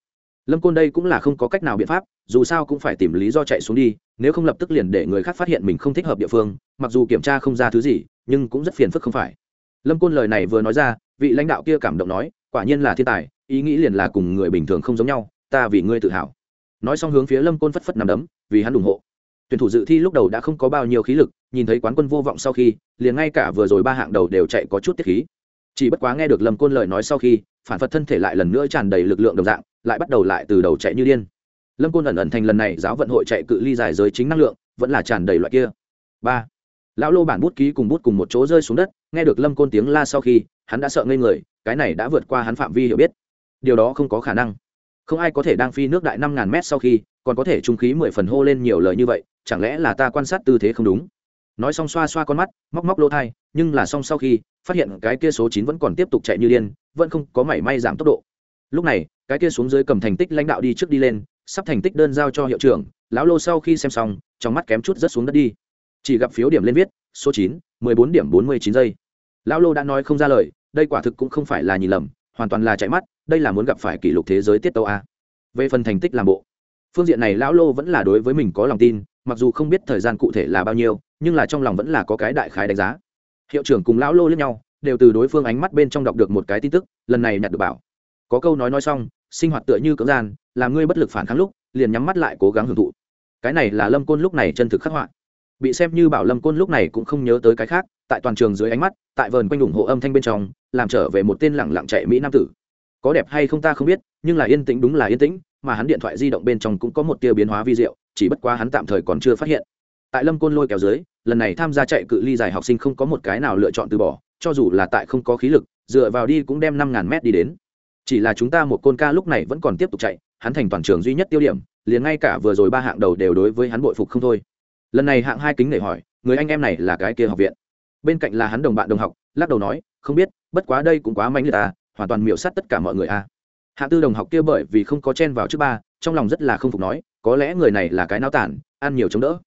Lâm côn đây cũng là không có cách nào biện pháp, dù sao cũng phải tìm lý do chạy xuống đi nếu không lập tức liền để người khác phát hiện mình không thích hợp địa phương, mặc dù kiểm tra không ra thứ gì, nhưng cũng rất phiền phức không phải. Lâm côn lời này vừa nói ra, vị lãnh đạo kia cảm động nói, quả nhiên là thiên tài, ý nghĩ liền là cùng người bình thường không giống nhau, ta vì ngươi tự hào. Nói xong hướng phía lâm côn phất phất nằm đấm, vì hắn ủng hộ. Tuyển thủ dự thi lúc đầu đã không có bao nhiêu khí lực, nhìn thấy quán quân vô vọng sau khi, liền ngay cả vừa rồi ba hạng đầu đều chạy có chút tiết khí. Chỉ bất quá nghe được lâm côn lời nói sau khi, phản phật thân thể lại lần nữa tràn đầy lực lượng đồng dạng, lại bắt đầu lại từ đầu chạy như điên lâm côn ẩn ẩn thành lần này giáo vận hội chạy cự ly dài giới chính năng lượng, vẫn là tràn đầy loại kia. Ba. Lão lô bản bút ký cùng bút cùng một chỗ rơi xuống đất, nghe được lâm côn tiếng la sau khi, hắn đã sợ ngây người, cái này đã vượt qua hắn phạm vi hiểu biết. Điều đó không có khả năng. Không ai có thể đang phi nước đại năm ngàn mét sau khi, còn có thể trung khí mười phần hô lên nhiều lời như vậy, chẳng lẽ là ta quan sát tư thế không đúng? Nói xong xoa xoa con mắt, móc móc lỗ thai, nhưng là xong sau khi, phát hiện cái kia số chín vẫn còn tiếp tục chạy như điên, vẫn không có mảy may giảm tốc độ. Lúc này, cái kia xuống dưới cầm thành tích lãnh đạo đi trước đi lên sắp thành tích đơn giao cho hiệu trưởng, lão lô sau khi xem xong, trong mắt kém chút rất xuống đất đi. Chỉ gặp phiếu điểm lên viết, số chín, mười bốn điểm bốn mươi chín giây. Lão lô đã nói không ra lời, đây quả thực cũng không phải là nhìn lầm, hoàn toàn là chạy mắt, đây là muốn gặp phải kỷ lục thế giới tiết tâu a. Về phần thành tích làm bộ, phương diện này lão lô vẫn là đối với mình có lòng tin, mặc dù không biết thời gian cụ thể là bao nhiêu, nhưng là trong lòng vẫn là có cái đại khái đánh giá. Hiệu trưởng cùng lão lô lẫn nhau, đều từ đối phương ánh mắt bên trong đọc được một cái tin tức, lần này nhặt được bảo. Có câu nói nói xong, sinh hoạt tựa như cưỡng gian làm ngươi bất lực phản kháng lúc, liền nhắm mắt lại cố gắng hưởng thụ. Cái này là lâm côn lúc này chân thực khắc họa. Bị xem như bảo lâm côn lúc này cũng không nhớ tới cái khác, tại toàn trường dưới ánh mắt, tại vườn quanh ủng hộ âm thanh bên trong, làm trở về một tên lẳng lặng chạy mỹ nam tử. Có đẹp hay không ta không biết, nhưng là yên tĩnh đúng là yên tĩnh, mà hắn điện thoại di động bên trong cũng có một tia biến hóa vi diệu, chỉ bất quá hắn tạm thời còn chưa phát hiện. Tại lâm côn lôi kéo dưới, lần này tham gia chạy cự ly dài học sinh không có một cái nào lựa chọn từ bỏ, cho dù là tại không có khí lực, dựa vào đi cũng đem năm ngàn mét đi đến. Chỉ là chúng ta một côn ca lúc này vẫn còn tiếp tục chạy hắn thành toàn trường duy nhất tiêu điểm, liền ngay cả vừa rồi ba hạng đầu đều đối với hắn bội phục không thôi. Lần này hạng hai kính để hỏi, người anh em này là cái kia học viện? Bên cạnh là hắn đồng bạn đồng học, lắc đầu nói, không biết, bất quá đây cũng quá mạnh liệt à hoàn toàn miểu sát tất cả mọi người à. Hạng tư đồng học kia bởi vì không có chen vào trước ba, trong lòng rất là không phục nói, có lẽ người này là cái nao tản, ăn nhiều chống đỡ.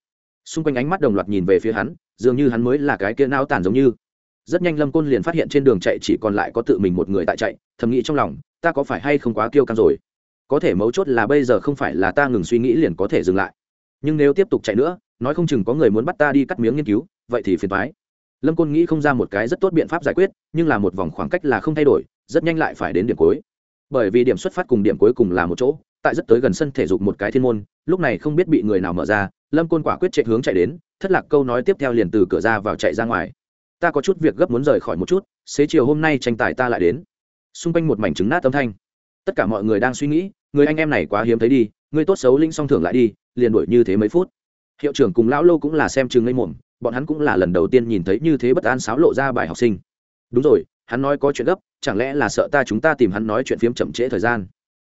Xung quanh ánh mắt đồng loạt nhìn về phía hắn, dường như hắn mới là cái kia nao tản giống như. Rất nhanh lâm côn liền phát hiện trên đường chạy chỉ còn lại có tự mình một người tại chạy, thầm nghĩ trong lòng, ta có phải hay không quá kiêu căng rồi? Có thể mấu chốt là bây giờ không phải là ta ngừng suy nghĩ liền có thể dừng lại. Nhưng nếu tiếp tục chạy nữa, nói không chừng có người muốn bắt ta đi cắt miếng nghiên cứu, vậy thì phiền thoái lâm côn nghĩ không ra một cái rất tốt biện pháp giải quyết, nhưng là một vòng khoảng cách là không thay đổi, rất nhanh lại phải đến điểm cuối. Bởi vì điểm xuất phát cùng điểm cuối cùng là một chỗ, tại rất tới gần sân thể dục một cái thiên môn, lúc này không biết bị người nào mở ra, lâm côn quả quyết chạy hướng chạy đến, thất lạc câu nói tiếp theo liền từ cửa ra vào chạy ra ngoài. Ta có chút việc gấp muốn rời khỏi một chút, xế chiều hôm nay tranh tài ta lại đến. Xung quanh một mảnh trứng nát âm thanh tất cả mọi người đang suy nghĩ, người anh em này quá hiếm thấy đi, người tốt xấu linh song thưởng lại đi, liền đuổi như thế mấy phút. Hiệu trưởng cùng lão lô cũng là xem chừng ngây mồm bọn hắn cũng là lần đầu tiên nhìn thấy như thế bất an sáo lộ ra bài học sinh. Đúng rồi, hắn nói có chuyện gấp, chẳng lẽ là sợ ta chúng ta tìm hắn nói chuyện phiếm chậm trễ thời gian?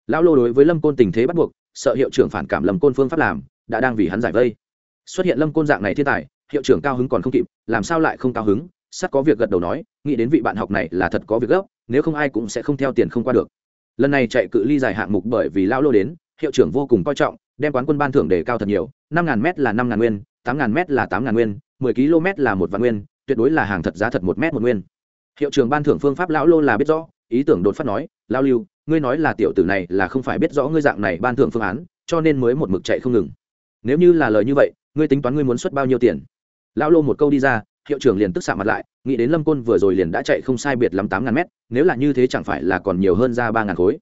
Lão lô đối với lâm côn tình thế bắt buộc, sợ hiệu trưởng phản cảm lâm côn phương pháp làm, đã đang vì hắn giải vây. Xuất hiện lâm côn dạng này thiên tài, hiệu trưởng cao hứng còn không kịp, làm sao lại không cao hứng? Sắt có việc gật đầu nói, nghĩ đến vị bạn học này là thật có việc gấp, nếu không ai cũng sẽ không theo tiền không qua được lần này chạy cự ly dài hạng mục bởi vì lao lô đến, hiệu trưởng vô cùng coi trọng, đem quán quân ban thưởng đề cao thật nhiều, năm ngàn m là năm ngàn nguyên, tám ngàn m là tám ngàn nguyên, mười km là một vạn nguyên, tuyệt đối là hàng thật giá thật một m một nguyên. Hiệu trưởng ban thưởng phương pháp lão lô là biết rõ, ý tưởng đột phát nói lao lưu, ngươi nói là tiểu tử này là không phải biết rõ ngươi dạng này ban thưởng phương án, cho nên mới một mực chạy không ngừng. Nếu như là lời như vậy, ngươi tính toán ngươi muốn xuất bao nhiêu tiền? Lão lô một câu đi ra hiệu trưởng liền tức xạ mặt lại, nghĩ đến lâm côn vừa rồi liền đã chạy không sai biệt lắm tám ngàn mét, nếu là như thế chẳng phải là còn nhiều hơn ra ba ngàn khối.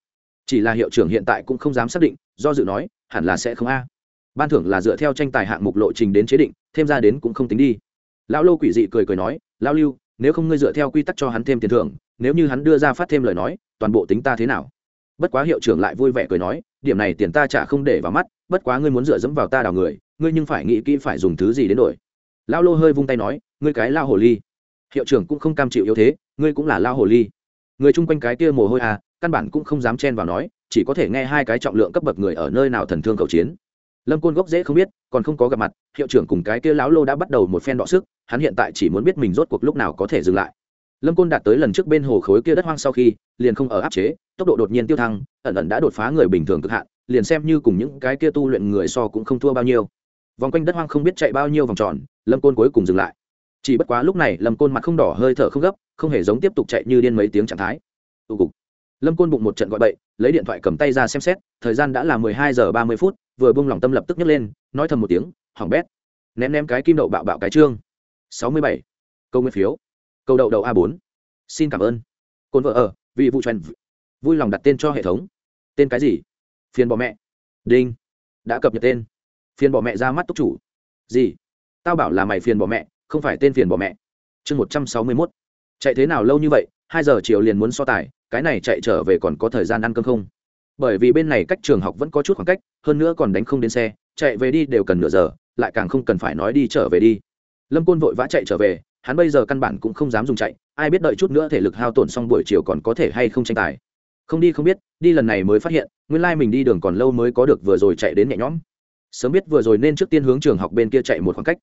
Chỉ là hiệu trưởng hiện tại cũng không dám xác định, do dự nói, hẳn là sẽ không a. Ban thưởng là dựa theo tranh tài hạng mục lộ trình đến chế định, thêm ra đến cũng không tính đi. Lão lô quỷ dị cười cười nói, lão lưu, nếu không ngươi dựa theo quy tắc cho hắn thêm tiền thưởng, nếu như hắn đưa ra phát thêm lời nói, toàn bộ tính ta thế nào? Bất quá hiệu trưởng lại vui vẻ cười nói, điểm này tiền ta trả không để vào mắt, bất quá ngươi muốn dựa dẫm vào ta đào người, ngươi nhưng phải nghĩ kỹ phải dùng thứ gì đến đổi lão lô hơi vung tay nói, ngươi cái lao hồ ly. Hiệu trưởng cũng không cam chịu yếu thế, ngươi cũng là lao hồ ly. Người chung quanh cái kia mồ hôi à căn bản cũng không dám chen vào nói, chỉ có thể nghe hai cái trọng lượng cấp bậc người ở nơi nào thần thương cầu chiến. Lâm côn gốc dễ không biết, còn không có gặp mặt, hiệu trưởng cùng cái kia lão lô đã bắt đầu một phen đọ sức, hắn hiện tại chỉ muốn biết mình rốt cuộc lúc nào có thể dừng lại. Lâm côn đạt tới lần trước bên hồ khối kia đất hoang sau khi, liền không ở áp chế, tốc độ đột nhiên tiêu thăng, ẩn ẩn đã đột phá người bình thường cực hạn, liền xem như cùng những cái kia tu luyện người so cũng không thua bao nhiêu vòng quanh đất hoang không biết chạy bao nhiêu vòng tròn, lâm côn cuối cùng dừng lại. Chỉ bất quá lúc này lâm côn mặt không đỏ, hơi thở không gấp, không hề giống tiếp tục chạy như điên mấy tiếng trạng thái. Tụ cục. Lâm côn bụng một trận gọi bậy, lấy điện thoại cầm tay ra xem xét, thời gian đã là mười hai giờ ba mươi phút, vừa bung lòng tâm lập tức nhấc lên, nói thầm một tiếng hỏng bét. Ném ném cái kim đậu bạo bạo cái trương. Sáu mươi bảy. Câu nguyên phiếu. Câu đậu đậu a bốn. Xin cảm ơn. Côn vợ ở, vì vụ trần vui lòng đặt tên cho hệ thống. Tên cái gì? Phiền bỏ mẹ. Đinh. Đã cập nhật tên phiền bỏ mẹ ra mắt túc chủ. Gì? Tao bảo là mày phiền bỏ mẹ, không phải tên phiền bỏ mẹ. Chương một trăm sáu mươi mốt. Chạy thế nào lâu như vậy, hai giờ chiều liền muốn so tài, cái này chạy trở về còn có thời gian ăn cơm không? Bởi vì bên này cách trường học vẫn có chút khoảng cách, hơn nữa còn đánh không đến xe, chạy về đi đều cần nửa giờ, lại càng không cần phải nói đi trở về đi. Lâm côn vội vã chạy trở về, hắn bây giờ căn bản cũng không dám dùng chạy, ai biết đợi chút nữa thể lực hao tổn xong buổi chiều còn có thể hay không tranh tài. Không đi không biết, đi lần này mới phát hiện, nguyên lai mình đi đường còn lâu mới có được vừa rồi chạy đến nhẹ nhõm sớm biết vừa rồi nên trước tiên hướng trường học bên kia chạy một khoảng cách.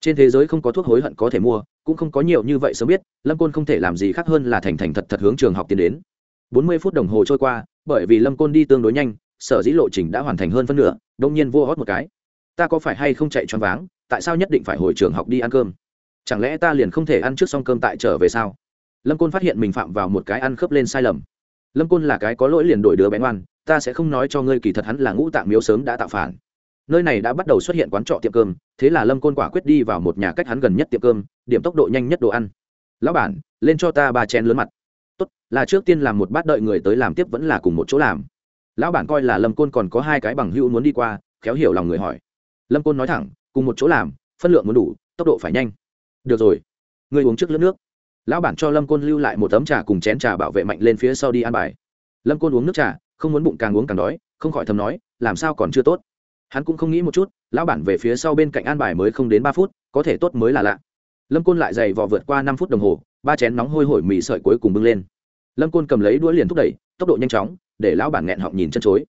Trên thế giới không có thuốc hối hận có thể mua, cũng không có nhiều như vậy sớm biết, lâm côn không thể làm gì khác hơn là thành thành thật thật hướng trường học tiến đến. Bốn mươi phút đồng hồ trôi qua, bởi vì lâm côn đi tương đối nhanh, sở dĩ lộ trình đã hoàn thành hơn phân nửa, đông nhiên vua hót một cái. Ta có phải hay không chạy choáng váng, tại sao nhất định phải hồi trường học đi ăn cơm? Chẳng lẽ ta liền không thể ăn trước xong cơm tại trở về sao? Lâm côn phát hiện mình phạm vào một cái ăn khớp lên sai lầm. Lâm côn là cái có lỗi liền đổi đứa bén oan ta sẽ không nói cho ngươi kỳ thật hắn là ngũ tạng miếu sớm đã tạo phản nơi này đã bắt đầu xuất hiện quán trọ tiệm cơm, thế là lâm côn quả quyết đi vào một nhà cách hắn gần nhất tiệm cơm, điểm tốc độ nhanh nhất đồ ăn. Lão bản, lên cho ta ba chén lớn mặt. Tốt, là trước tiên làm một bát đợi người tới làm tiếp vẫn là cùng một chỗ làm. Lão bản coi là lâm côn còn có hai cái bằng hữu muốn đi qua, khéo hiểu lòng người hỏi. Lâm côn nói thẳng, cùng một chỗ làm, phân lượng muốn đủ, tốc độ phải nhanh. Được rồi, ngươi uống trước lớp nước. Lão bản cho lâm côn lưu lại một tấm trà cùng chén trà bảo vệ mạnh lên phía sau đi ăn bài. Lâm côn uống nước trà, không muốn bụng càng uống càng đói, không khỏi thầm nói, làm sao còn chưa tốt? Hắn cũng không nghĩ một chút, lão bản về phía sau bên cạnh an bài mới không đến ba phút, có thể tốt mới là lạ. Lâm côn lại dày vò vượt qua năm phút đồng hồ, ba chén nóng hôi hổi mì sợi cuối cùng bưng lên. Lâm côn cầm lấy đũa liền thúc đẩy, tốc độ nhanh chóng, để lão bản nghẹn họng nhìn chân chối.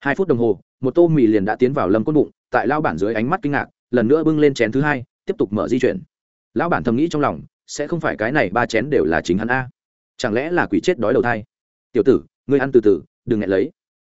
Hai phút đồng hồ, một tô mì liền đã tiến vào lâm côn bụng, tại lão bản dưới ánh mắt kinh ngạc, lần nữa bưng lên chén thứ hai, tiếp tục mở di chuyển. Lão bản thầm nghĩ trong lòng, sẽ không phải cái này ba chén đều là chính hắn a? Chẳng lẽ là quỷ chết đói đầu thai? Tiểu tử, ngươi ăn từ từ, đừng nghẹn lấy.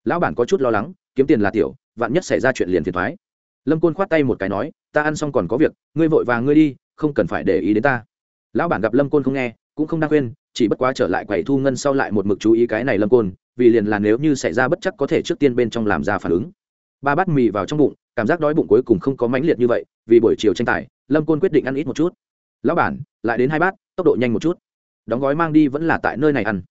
Lão bản có chút lo lắng, kiếm tiền là tiểu vạn nhất xảy ra chuyện liền thiệt thoái. Lâm côn khoát tay một cái nói, ta ăn xong còn có việc, ngươi vội vàng ngươi đi, không cần phải để ý đến ta. Lão bản gặp lâm côn không nghe, cũng không đang quên chỉ bất quá trở lại quầy thu ngân sau lại một mực chú ý cái này lâm côn, vì liền là nếu như xảy ra bất chắc có thể trước tiên bên trong làm ra phản ứng. Ba bát mì vào trong bụng, cảm giác đói bụng cuối cùng không có mãnh liệt như vậy, vì buổi chiều tranh tài, lâm côn quyết định ăn ít một chút. Lão bản, lại đến hai bát, tốc độ nhanh một chút. Đóng gói mang đi vẫn là tại nơi này ăn.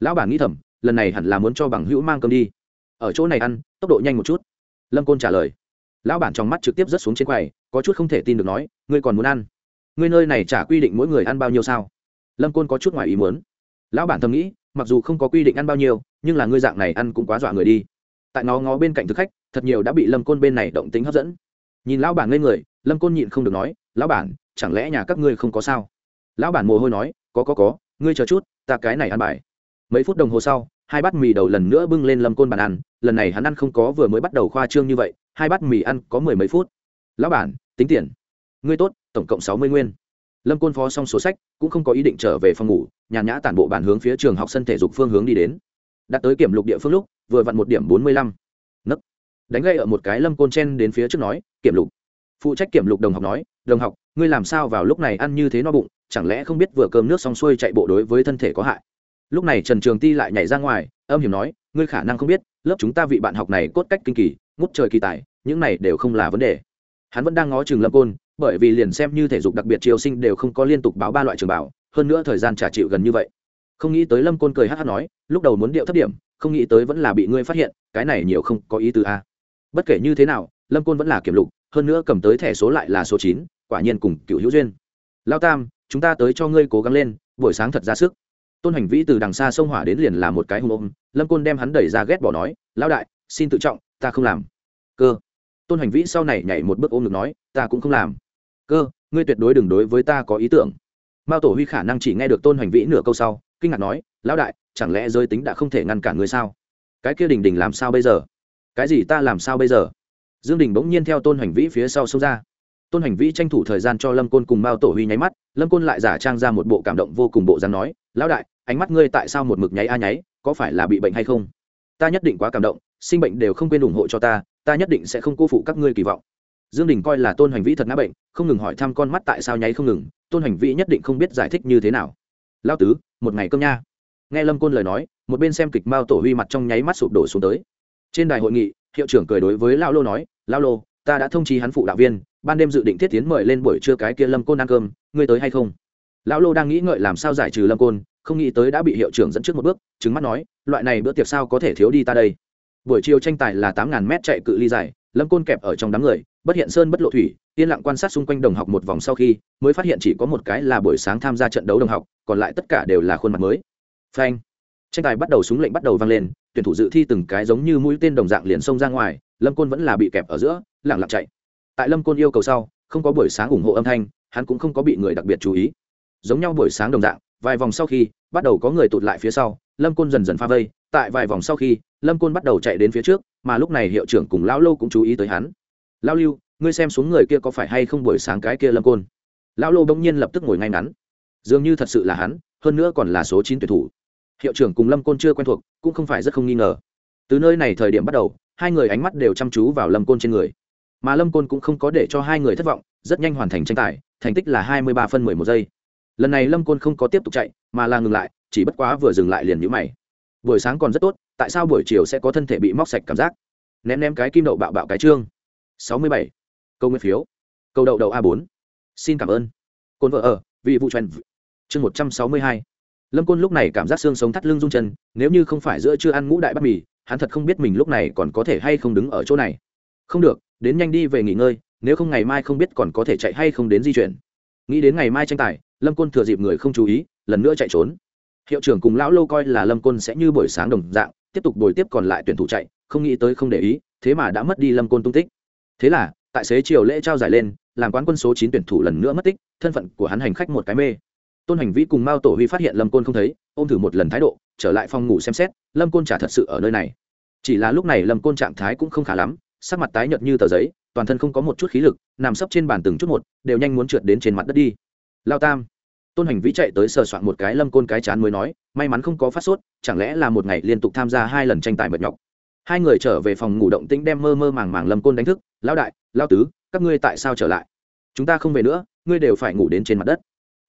Lão bản nghĩ thầm, lần này hẳn là muốn cho bằng hữu mang cơm đi. Ở chỗ này ăn, tốc độ nhanh một chút lâm côn trả lời. Lão bản trong mắt trực tiếp rớt xuống trên quầy, có chút không thể tin được nói, ngươi còn muốn ăn? Ngươi nơi này trả quy định mỗi người ăn bao nhiêu sao? Lâm côn có chút ngoài ý muốn. Lão bản thầm nghĩ, mặc dù không có quy định ăn bao nhiêu, nhưng là ngươi dạng này ăn cũng quá dọa người đi. Tại nó ngó bên cạnh thực khách, thật nhiều đã bị lâm côn bên này động tính hấp dẫn. Nhìn lão bản lên người, lâm côn nhịn không được nói, lão bản, chẳng lẽ nhà các ngươi không có sao? Lão bản mồ hôi nói, có có có, ngươi chờ chút, ta cái này ăn bài. Mấy phút đồng hồ sau hai bát mì đầu lần nữa bưng lên lâm côn bàn ăn, lần này hắn ăn không có vừa mới bắt đầu khoa trương như vậy, hai bát mì ăn có mười mấy phút. Lão bản, tính tiền. Ngươi tốt, tổng cộng sáu mươi nguyên. Lâm côn phó xong số sách, cũng không có ý định trở về phòng ngủ, nhàn nhã tản bộ bản hướng phía trường học sân thể dục phương hướng đi đến. Đặt tới kiểm lục địa phương lúc, vừa vặn một điểm bốn mươi lăm. Nấc. Đánh gây ở một cái lâm côn chen đến phía trước nói, kiểm lục. Phụ trách kiểm lục đồng học nói, đồng học, ngươi làm sao vào lúc này ăn như thế no bụng, chẳng lẽ không biết vừa cơm nước xong xuôi chạy bộ đối với thân thể có hại? Lúc này trần trường ti lại nhảy ra ngoài, âm hiểm nói, ngươi khả năng không biết, lớp chúng ta vị bạn học này cốt cách kinh kỳ, ngút trời kỳ tài, những này đều không là vấn đề. Hắn vẫn đang ngó trường lâm côn, bởi vì liền xem như thể dục đặc biệt triều sinh đều không có liên tục báo ba loại trường bảo, hơn nữa thời gian trả chịu gần như vậy. Không nghĩ tới lâm côn cười hát hát nói, lúc đầu muốn điệu thấp điểm, không nghĩ tới vẫn là bị ngươi phát hiện, cái này nhiều không có ý tứ a. Bất kể như thế nào, lâm côn vẫn là kiểm lục, hơn nữa cầm tới thẻ số lại là số chín, quả nhiên cùng cựu hữu duyên. Lao tam, chúng ta tới cho ngươi cố gắng lên, buổi sáng thật ra sức tôn hành vĩ từ đằng xa sông hỏa đến liền là một cái hung ôm, lâm côn đem hắn đẩy ra ghét bỏ nói, lão đại, xin tự trọng, ta không làm. Cơ? Tôn hành vĩ sau này nhảy một bước ôm ngực nói, ta cũng không làm. Cơ, ngươi tuyệt đối đừng đối với ta có ý tưởng. Mao tổ huy khả năng chỉ nghe được tôn hành vĩ nửa câu sau, kinh ngạc nói, lão đại, chẳng lẽ giới tính đã không thể ngăn cản ngươi sao? Cái kia đình đình làm sao bây giờ? Cái gì ta làm sao bây giờ? Dương đình bỗng nhiên theo tôn hành vĩ phía sau xông ra. Tôn hành vĩ tranh thủ thời gian cho lâm côn cùng mao tổ huy nháy mắt, lâm côn lại giả trang ra một bộ cảm động vô cùng bộ dáng nói lão đại, ánh mắt ngươi tại sao một mực nháy a nháy, có phải là bị bệnh hay không? Ta nhất định quá cảm động, sinh bệnh đều không quên ủng hộ cho ta ta nhất định sẽ không cô phụ các ngươi kỳ vọng. Dương đình coi là tôn hành vĩ thật ngã bệnh, không ngừng hỏi thăm con mắt tại sao nháy không ngừng, tôn hành vĩ nhất định không biết giải thích như thế nào. Lao tứ, một ngày cơm nha. Nghe lâm côn lời nói, một bên xem kịch mao tổ huy mặt trong nháy mắt sụp đổ xuống tới. Trên đài hội nghị, hiệu trưởng cười đối với lao lô nói lao lô, ta đã thông chi hắn phụ đạo viên, ban đêm dự định thiết tiến mời lên buổi trưa cái kia lâm côn ăn cơm, ngươi tới hay không? Lão lô đang nghĩ ngợi làm sao giải trừ lâm côn, không nghĩ tới đã bị hiệu trưởng dẫn trước một bước chứng mắt nói, loại này bữa tiệc sao có thể thiếu đi ta đây? Buổi chiều tranh tài là tám ngàn mét chạy cự ly dài, lâm côn kẹp ở trong đám người, bất hiện sơn bất lộ thủy, yên lặng quan sát xung quanh đồng học một vòng sau khi, mới phát hiện chỉ có một cái là buổi sáng tham gia trận đấu đồng học, còn lại tất cả đều là khuôn mặt mới. Phanh! Tranh tài bắt đầu súng lệnh bắt đầu vang lên, tuyển thủ dự thi từng cái giống như mũi tên đồng dạng liền xông ra ngoài, lâm côn vẫn là bị kẹp ở giữa, lẳng lặng chạy. Tại lâm côn yêu cầu sau, không có buổi sáng ủng hộ âm thanh, hắn cũng không có bị người đặc biệt chú ý giống nhau buổi sáng đồng dạng, vài vòng sau khi, bắt đầu có người tụt lại phía sau, lâm côn dần dần pha vây. Tại vài vòng sau khi, lâm côn bắt đầu chạy đến phía trước, mà lúc này hiệu trưởng cùng lão lâu cũng chú ý tới hắn. Lão lưu, ngươi xem xuống người kia có phải hay không buổi sáng cái kia lâm côn? Lão lô bỗng nhiên lập tức ngồi ngay ngắn. Dường như thật sự là hắn, hơn nữa còn là số chín tuyển thủ. Hiệu trưởng cùng lâm côn chưa quen thuộc, cũng không phải rất không nghi ngờ. Từ nơi này thời điểm bắt đầu, hai người ánh mắt đều chăm chú vào lâm côn trên người. Mà lâm côn cũng không có để cho hai người thất vọng, rất nhanh hoàn thành tranh tài, thành tích là hai mươi ba phân mười một giây lần này lâm côn không có tiếp tục chạy mà là ngừng lại chỉ bất quá vừa dừng lại liền nhũ mày buổi sáng còn rất tốt tại sao buổi chiều sẽ có thân thể bị móc sạch cảm giác ném ném cái kim đậu bạo bạo cái trương sáu mươi bảy câu nguyên phiếu câu đậu đậu a bốn xin cảm ơn côn vợ ở vì vụ trend chương một trăm sáu mươi hai lâm côn lúc này cảm giác xương sống thắt lưng rung chân nếu như không phải giữa chưa ăn ngũ đại bát mì hắn thật không biết mình lúc này còn có thể hay không đứng ở chỗ này không được đến nhanh đi về nghỉ ngơi nếu không ngày mai không biết còn có thể chạy hay không đến di chuyển nghĩ đến ngày mai tranh tài lâm côn thừa dịp người không chú ý, lần nữa chạy trốn. Hiệu trưởng cùng lão lâu coi là lâm côn sẽ như buổi sáng đồng dạng, tiếp tục bồi tiếp còn lại tuyển thủ chạy, không nghĩ tới không để ý, thế mà đã mất đi lâm côn tung tích. Thế là, tại xế chiều lễ trao giải lên, làm quán quân số chín tuyển thủ lần nữa mất tích, thân phận của hắn hành khách một cái mê. Tôn hành vĩ cùng mao tổ huy phát hiện lâm côn không thấy, ôm thử một lần thái độ, trở lại phòng ngủ xem xét, lâm côn trả thật sự ở nơi này. Chỉ là lúc này lâm côn trạng thái cũng không khá lắm, sắc mặt tái nhợt như tờ giấy, toàn thân không có một chút khí lực, nằm sấp trên bàn từng chút một, đều nhanh muốn trượt đến trên mặt đất đi. Lao tam tôn hành vĩ chạy tới sờ soạn một cái lâm côn cái chán mới nói, may mắn không có phát sốt, chẳng lẽ là một ngày liên tục tham gia hai lần tranh tài mệt nhọc? Hai người trở về phòng ngủ động tĩnh đem mơ mơ màng màng lâm côn đánh thức, lão đại lao tứ, các ngươi tại sao trở lại? Chúng ta không về nữa, ngươi đều phải ngủ đến trên mặt đất.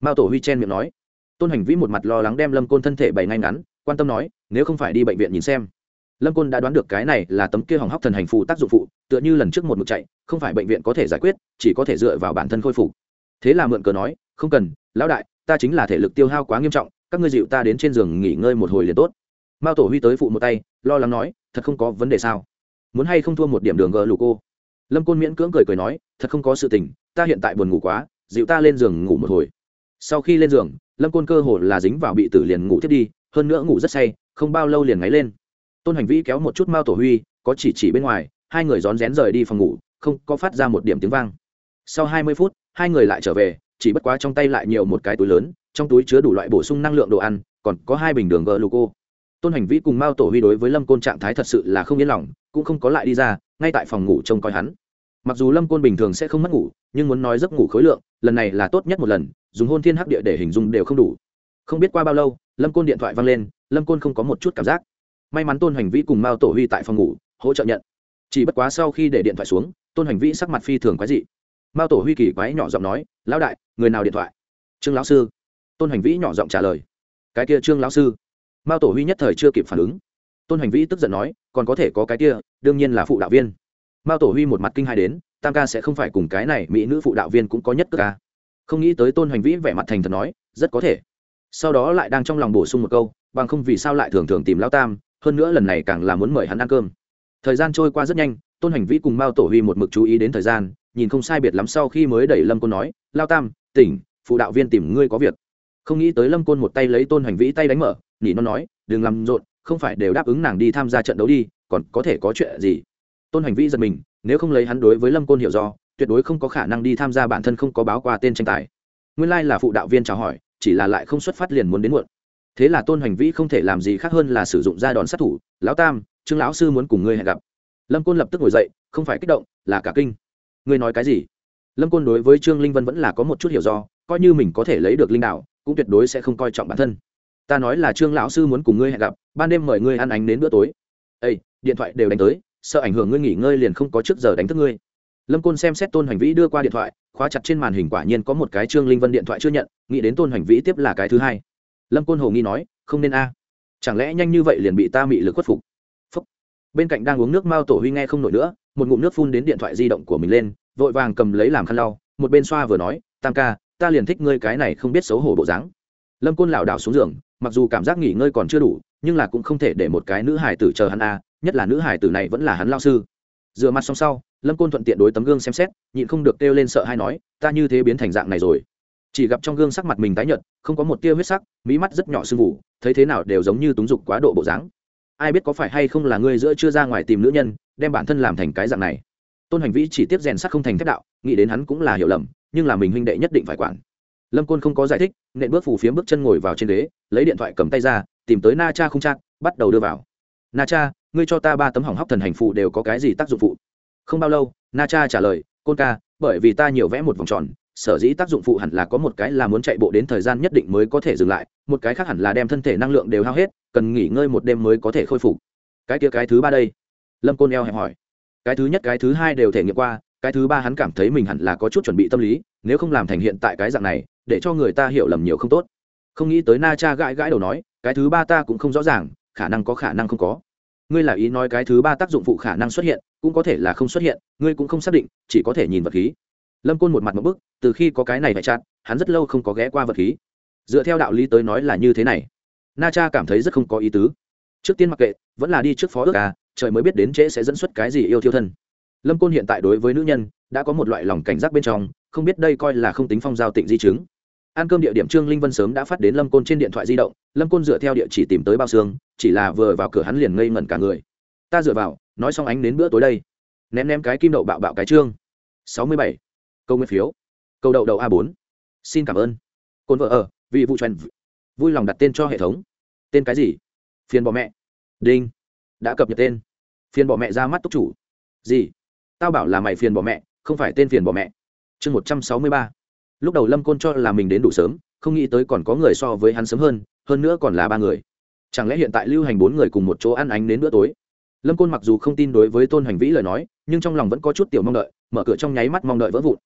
Mao tổ huy chen miệng nói. Tôn hành vĩ một mặt lo lắng đem lâm côn thân thể bày ngay ngắn, quan tâm nói, nếu không phải đi bệnh viện nhìn xem, lâm côn đã đoán được cái này là tấm kia hỏng hóc thần hành phụ tác dụng phụ, tựa như lần trước một mực chạy, không phải bệnh viện có thể giải quyết, chỉ có thể dựa vào bản thân khôi phục. Thế là mượn cờ nói không cần, lão đại, ta chính là thể lực tiêu hao quá nghiêm trọng, các ngươi dịu ta đến trên giường nghỉ ngơi một hồi liền tốt. Mao tổ huy tới phụ một tay, lo lắng nói, thật không có vấn đề sao? Muốn hay không thua một điểm đường gờ lù cô? Lâm côn miễn cưỡng cười cười nói, thật không có sự tình, ta hiện tại buồn ngủ quá, dịu ta lên giường ngủ một hồi. Sau khi lên giường, lâm côn cơ hồ là dính vào bị tử liền ngủ thiết đi, hơn nữa ngủ rất say, không bao lâu liền ngáy lên. Tôn hành vĩ kéo một chút mao tổ huy, có chỉ chỉ bên ngoài, hai người rón rén rời đi phòng ngủ, không có phát ra một điểm tiếng vang. Sau hai mươi phút, hai người lại trở về chỉ bất quá trong tay lại nhiều một cái túi lớn, trong túi chứa đủ loại bổ sung năng lượng đồ ăn, còn có hai bình đường gluco. Tôn hành vĩ cùng mao tổ huy đối với lâm côn trạng thái thật sự là không yên lòng, cũng không có lại đi ra, ngay tại phòng ngủ trông coi hắn. Mặc dù lâm côn bình thường sẽ không mất ngủ, nhưng muốn nói giấc ngủ khối lượng, lần này là tốt nhất một lần, dùng hôn thiên hắc địa để hình dung đều không đủ. Không biết qua bao lâu, lâm côn điện thoại văng lên, lâm côn không có một chút cảm giác. May mắn tôn hành vĩ cùng mao tổ huy tại phòng ngủ, hỗ trợ nhận. Chỉ bất quá sau khi để điện thoại xuống, tôn hành vĩ sắc mặt phi thường quái dị. Mao tổ huy kỳ quái nhỏ giọng nói, lão đại người nào điện thoại? Trương lão sư. Tôn hành vĩ nhỏ giọng trả lời. Cái kia trương lão sư. Mao tổ huy nhất thời chưa kịp phản ứng. Tôn hành vĩ tức giận nói, còn có thể có cái kia, đương nhiên là phụ đạo viên. Mao tổ huy một mặt kinh hai đến, tam ca sẽ không phải cùng cái này mỹ nữ phụ đạo viên cũng có nhất ca. Không nghĩ tới tôn hành vĩ vẻ mặt thành thật nói, rất có thể. Sau đó lại đang trong lòng bổ sung một câu, bằng không vì sao lại thường thường tìm lao tam, hơn nữa lần này càng là muốn mời hắn ăn cơm. Thời gian trôi qua rất nhanh, tôn hành vĩ cùng mao tổ huy một mực chú ý đến thời gian, nhìn không sai biệt lắm sau khi mới đẩy lâm côn nói lao tam tỉnh, phụ đạo viên tìm ngươi có việc. Không nghĩ tới lâm côn một tay lấy tôn hành vĩ tay đánh mở nhỉ nó nói, đừng làm rộn, không phải đều đáp ứng nàng đi tham gia trận đấu đi, còn có thể có chuyện gì? Tôn hành vĩ giật mình, nếu không lấy hắn đối với lâm côn hiểu do, tuyệt đối không có khả năng đi tham gia bản thân không có báo qua tên tranh tài. Nguyên lai là phụ đạo viên chào hỏi, chỉ là lại không xuất phát liền muốn đến muộn. Thế là tôn hành vĩ không thể làm gì khác hơn là sử dụng ra đòn sát thủ, lão tam, trương lão sư muốn cùng ngươi hẹn gặp. Lâm côn lập tức ngồi dậy, không phải kích động, là cả kinh. Ngươi nói cái gì? Lâm côn đối với trương linh vân vẫn là có một chút hiểu do, coi như mình có thể lấy được linh đạo, cũng tuyệt đối sẽ không coi trọng bản thân. Ta nói là trương lão sư muốn cùng ngươi hẹn gặp, ban đêm mời ngươi ăn ánh đến bữa tối. Ây điện thoại đều đánh tới, sợ ảnh hưởng ngươi nghỉ ngơi liền không có trước giờ đánh thức ngươi. Lâm côn xem xét tôn hành vĩ đưa qua điện thoại, khóa chặt trên màn hình quả nhiên có một cái trương linh vân điện thoại chưa nhận, nghĩ đến tôn hành vĩ tiếp là cái thứ hai. Lâm côn hồ nghi nói, không nên a. Chẳng lẽ nhanh như vậy liền bị ta mị lực khuất phục? Phúc. bên cạnh đang uống nước mao tổ huy nghe không nổi nữa, một ngụm nước phun đến điện thoại di động của mình lên vội vàng cầm lấy làm khăn lau, một bên xoa vừa nói, tam ca, ta liền thích ngươi cái này không biết xấu hổ bộ dáng. Lâm côn lảo đảo xuống giường, mặc dù cảm giác nghỉ ngơi còn chưa đủ, nhưng là cũng không thể để một cái nữ hải tử chờ hắn a, nhất là nữ hải tử này vẫn là hắn lao sư. Rửa mặt xong sau, lâm côn thuận tiện đối tấm gương xem xét, nhịn không được kêu lên sợ hay nói, ta như thế biến thành dạng này rồi. Chỉ gặp trong gương sắc mặt mình tái nhợt, không có một tia huyết sắc mỹ mắt rất nhỏ sưng vụ thấy thế nào đều giống như túng dục quá độ bộ dáng. Ai biết có phải hay không là ngươi giữa chưa ra ngoài tìm nữ nhân, đem bản thân làm thành cái dạng này tôn hành vĩ chỉ tiếp rèn sắt không thành thép đạo, nghĩ đến hắn cũng là hiểu lầm, nhưng là mình huynh đệ nhất định phải quản. Lâm côn không có giải thích, nện bước phù phiếm bước chân ngồi vào trên ghế, lấy điện thoại cầm tay ra, tìm tới na cha không chắc bắt đầu đưa vào. Na cha, ngươi cho ta ba tấm hỏng hóc thần hành phụ đều có cái gì tác dụng phụ? Không bao lâu, na cha trả lời, côn ca, bởi vì ta nhiều vẽ một vòng tròn, sở dĩ tác dụng phụ hẳn là có một cái là muốn chạy bộ đến thời gian nhất định mới có thể dừng lại, một cái khác hẳn là đem thân thể năng lượng đều hao hết, cần nghỉ ngơi một đêm mới có thể khôi phục. Cái kia cái thứ ba đây. Lâm côn eo hẹp hỏi cái thứ nhất, cái thứ hai đều thể nghiệm qua, cái thứ ba hắn cảm thấy mình hẳn là có chút chuẩn bị tâm lý, nếu không làm thành hiện tại cái dạng này, để cho người ta hiểu lầm nhiều không tốt. Không nghĩ tới na cha gãi gãi đầu nói, cái thứ ba ta cũng không rõ ràng, khả năng có khả năng không có. Ngươi là ý nói cái thứ ba tác dụng phụ khả năng xuất hiện, cũng có thể là không xuất hiện, ngươi cũng không xác định, chỉ có thể nhìn vật khí. Lâm côn một mặt một bức, từ khi có cái này phải chặt, hắn rất lâu không có ghé qua vật khí. Dựa theo đạo lý tới nói là như thế này. Na cha cảm thấy rất không có ý tứ. Trước tiên mặc kệ, vẫn là đi trước phó ước à trời mới biết đến trễ sẽ dẫn xuất cái gì yêu thiêu thân. Lâm côn hiện tại đối với nữ nhân, đã có một loại lòng cảnh giác bên trong, không biết đây coi là không tính phong giao tịnh di chứng. Ăn cơm địa điểm trương linh vân sớm đã phát đến lâm côn trên điện thoại di động, lâm côn dựa theo địa chỉ tìm tới bao xương, chỉ là vừa vào cửa hắn liền ngây ngẩn cả người. Ta dựa vào, nói xong ánh đến bữa tối đây. Ném ném cái kim đậu bạo bạo cái trương. Sáu mươi bảy. Câu nguyên phiếu. Câu đậu đậu a bốn. Xin cảm ơn. Côn vợ ở, vì vụ truyền vui lòng đặt tên cho hệ thống. Tên cái gì? Phiền bỏ mẹ. Đinh đã cập nhật tên. Phiền bỏ mẹ ra mắt túc chủ. Gì? Tao bảo là mày phiền bỏ mẹ, không phải tên phiền bỏ mẹ. Chương một trăm sáu mươi ba. Lúc đầu lâm côn cho là mình đến đủ sớm, không nghĩ tới còn có người so với hắn sớm hơn hơn nữa còn là ba người. Chẳng lẽ hiện tại lưu hành bốn người cùng một chỗ ăn ánh đến bữa tối? Lâm côn mặc dù không tin đối với tôn hành vĩ lời nói, nhưng trong lòng vẫn có chút tiểu mong đợi, mở cửa trong nháy mắt mong đợi vỡ vụn.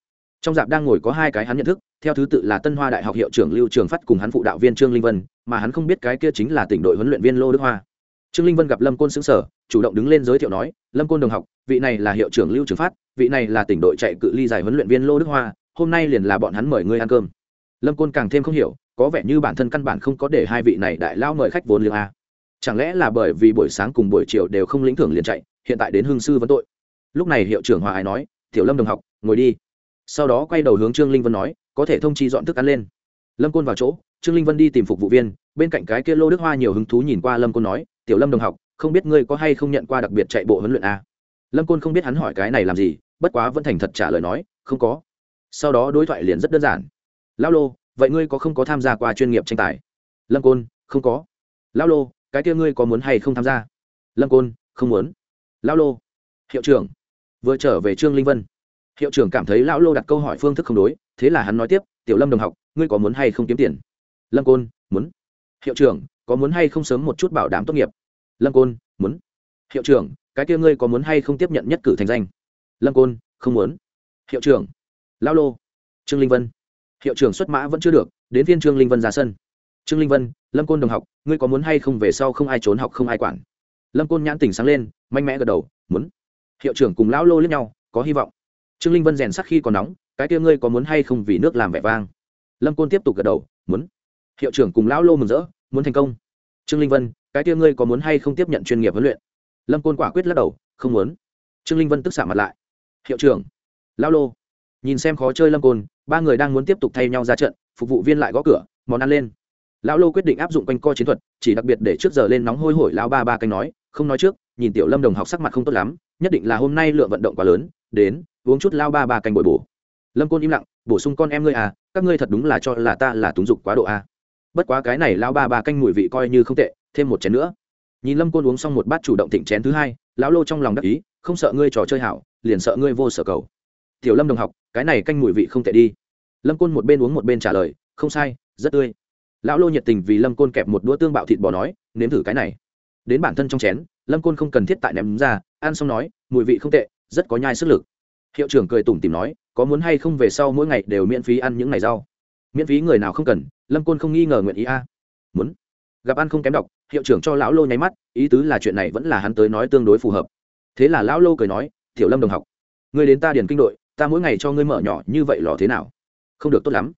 Trong dạp đang ngồi có hai cái hắn nhận thức, theo thứ tự là tân hoa đại học hiệu trưởng lưu trường phát cùng hắn phụ đạo viên trương linh vân, mà hắn không biết cái kia chính là tỉnh đội huấn luyện viên lô đức hoa trương linh vân gặp lâm côn xứng sở chủ động đứng lên giới thiệu nói, lâm côn đồng học, vị này là hiệu trưởng lưu trường phát, vị này là tỉnh đội chạy cự ly giải huấn luyện viên lô đức hoa, hôm nay liền là bọn hắn mời ngươi ăn cơm. Lâm côn càng thêm không hiểu, có vẻ như bản thân căn bản không có để hai vị này đại lao mời khách vốn liếng a. Chẳng lẽ là bởi vì buổi sáng cùng buổi chiều đều không lĩnh thưởng liền chạy, hiện tại đến hương sư vấn tội? Lúc này hiệu trưởng hòa ái nói, tiểu lâm đồng học, ngồi đi. Sau đó quay đầu hướng trương linh vân nói, có thể thông chi dọn thức ăn lên. Lâm côn vào chỗ, trương linh vân đi tìm phục vụ viên, bên cạnh cái kia lô đức hoa nhiều hứng thú nhìn qua lâm côn nói tiểu lâm đồng học, không biết ngươi có hay không nhận qua đặc biệt chạy bộ huấn luyện a? Lâm côn không biết hắn hỏi cái này làm gì, bất quá vẫn thành thật trả lời nói, không có. Sau đó đối thoại liền rất đơn giản. Lao lô, vậy ngươi có không có tham gia qua chuyên nghiệp tranh tài? Lâm côn, không có. Lao lô, cái kia ngươi có muốn hay không tham gia? Lâm côn, không muốn. Lao lô. Hiệu trưởng. Vừa trở về trương linh vân. Hiệu trưởng cảm thấy lão lô đặt câu hỏi phương thức không đối, thế là hắn nói tiếp, tiểu lâm đồng học, ngươi có muốn hay không kiếm tiền? Lâm côn, muốn. Hiệu trưởng có muốn hay không sớm một chút bảo đảm tốt nghiệp? Lâm côn, muốn. Hiệu trưởng, cái kia ngươi có muốn hay không tiếp nhận nhất cử thành danh? Lâm côn, không muốn. Hiệu trưởng, lao lô. Trương linh vân. Hiệu trưởng xuất mã vẫn chưa được, đến viên trương linh vân ra sân. Trương linh vân, lâm côn đồng học, ngươi có muốn hay không về sau không ai trốn học không ai quản? Lâm côn nhãn tỉnh sáng lên, mạnh mẽ gật đầu, muốn. Hiệu trưởng cùng lão lô lẫn nhau, có hy vọng. Trương linh vân rèn sắc khi còn nóng, cái kia ngươi có muốn hay không vì nước làm vẻ vang? Lâm côn tiếp tục gật đầu, muốn. Hiệu trưởng cùng lão lô mừng rỡ muốn thành công. Trương linh vân, cái tia ngươi có muốn hay không tiếp nhận chuyên nghiệp huấn luyện? Lâm côn quả quyết lắc đầu, không muốn. Trương linh vân tức xả mặt lại. Hiệu trưởng, lão lô. Nhìn xem khó chơi lâm côn, ba người đang muốn tiếp tục thay nhau ra trận, phục vụ viên lại gõ cửa, món ăn lên. Lão lô quyết định áp dụng quanh co chiến thuật, chỉ đặc biệt để trước giờ lên nóng hôi hổi lão ba ba canh nói, không nói trước, nhìn tiểu lâm đồng học sắc mặt không tốt lắm, nhất định là hôm nay lượng vận động quá lớn, đến, uống chút lao ba ba canh bồi bổ. Lâm côn im lặng, bổ sung con em ngươi à các ngươi thật đúng là cho là ta là túng dục quá độ à bất quá cái này lão ba ba canh mùi vị coi như không tệ, thêm một chén nữa. Nhìn lâm côn uống xong một bát chủ động thịnh chén thứ hai, lão lô trong lòng đắc ý, không sợ ngươi trò chơi hảo, liền sợ ngươi vô sở cầu. Tiểu lâm đồng học, cái này canh mùi vị không tệ đi. Lâm côn một bên uống một bên trả lời, không sai, rất tươi. Lão lô nhiệt tình vì lâm côn kẹp một đũa tương bạo thịt bò nói, nếm thử cái này. Đến bản thân trong chén, lâm côn không cần thiết tại ném ra, ăn xong nói, mùi vị không tệ, rất có nhai sức lực. Hiệu trưởng cười tủm tìm nói, có muốn hay không về sau mỗi ngày đều miễn phí ăn những ngày rau miễn phí người nào không cần, lâm côn không nghi ngờ nguyện ý a. Muốn. Gặp ăn không kém đọc hiệu trưởng cho lão lô nháy mắt, ý tứ là chuyện này vẫn là hắn tới nói tương đối phù hợp. Thế là lão lô cười nói, tiểu lâm đồng học, ngươi đến ta điền kinh đội, ta mỗi ngày cho ngươi mở nhỏ như vậy lò thế nào? Không được tốt lắm.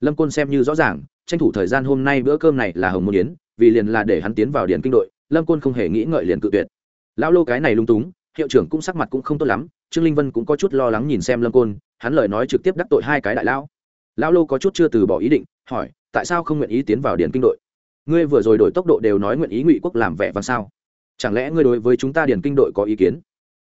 Lâm côn xem như rõ ràng, tranh thủ thời gian hôm nay bữa cơm này là hồng môn yến, vì liền là để hắn tiến vào điền kinh đội, lâm côn không hề nghĩ ngợi liền cự tuyệt. Lão lô cái này lung túng, hiệu trưởng cũng sắc mặt cũng không tốt lắm, trương linh vân cũng có chút lo lắng nhìn xem lâm côn, hắn lời nói trực tiếp đắc tội hai cái đại lão lão lô có chút chưa từ bỏ ý định, hỏi, tại sao không nguyện ý tiến vào điền kinh đội? Ngươi vừa rồi đổi tốc độ đều nói nguyện ý ngụy quốc làm vẻ vàng sao? Chẳng lẽ ngươi đối với chúng ta điền kinh đội có ý kiến?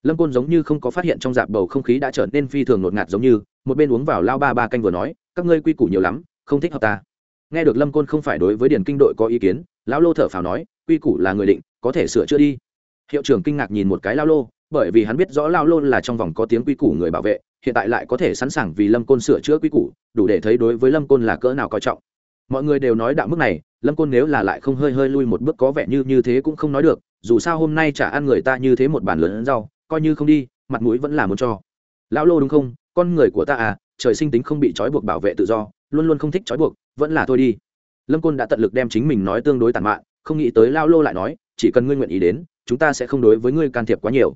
Lâm côn giống như không có phát hiện trong dạp bầu không khí đã trở nên phi thường ngột ngạt giống như, một bên uống vào lao ba ba canh vừa nói, các ngươi quy củ nhiều lắm, không thích hợp ta. Nghe được lâm côn không phải đối với điền kinh đội có ý kiến, lão lô thở phào nói, quy củ là người định, có thể sửa chữa đi. Hiệu trưởng kinh ngạc nhìn một cái lao lô bởi vì hắn biết rõ lao lô là trong vòng có tiếng quy củ người bảo vệ, hiện tại lại có thể sẵn sàng vì lâm côn sửa chữa quy củ, đủ để thấy đối với lâm côn là cỡ nào coi trọng. Mọi người đều nói đạo mức này, lâm côn nếu là lại không hơi hơi lui một bước có vẻ như như thế cũng không nói được, dù sao hôm nay chả ăn người ta như thế một bàn lớn rau, coi như không đi, mặt mũi vẫn là muốn cho. Lão lô đúng không? Con người của ta à trời sinh tính không bị trói buộc bảo vệ tự do, luôn luôn không thích trói buộc, vẫn là thôi đi. Lâm côn đã tận lực đem chính mình nói tương đối tàn mạn, không nghĩ tới lao lô lại nói, chỉ cần ngươi nguyện ý đến, chúng ta sẽ không đối với ngươi can thiệp quá nhiều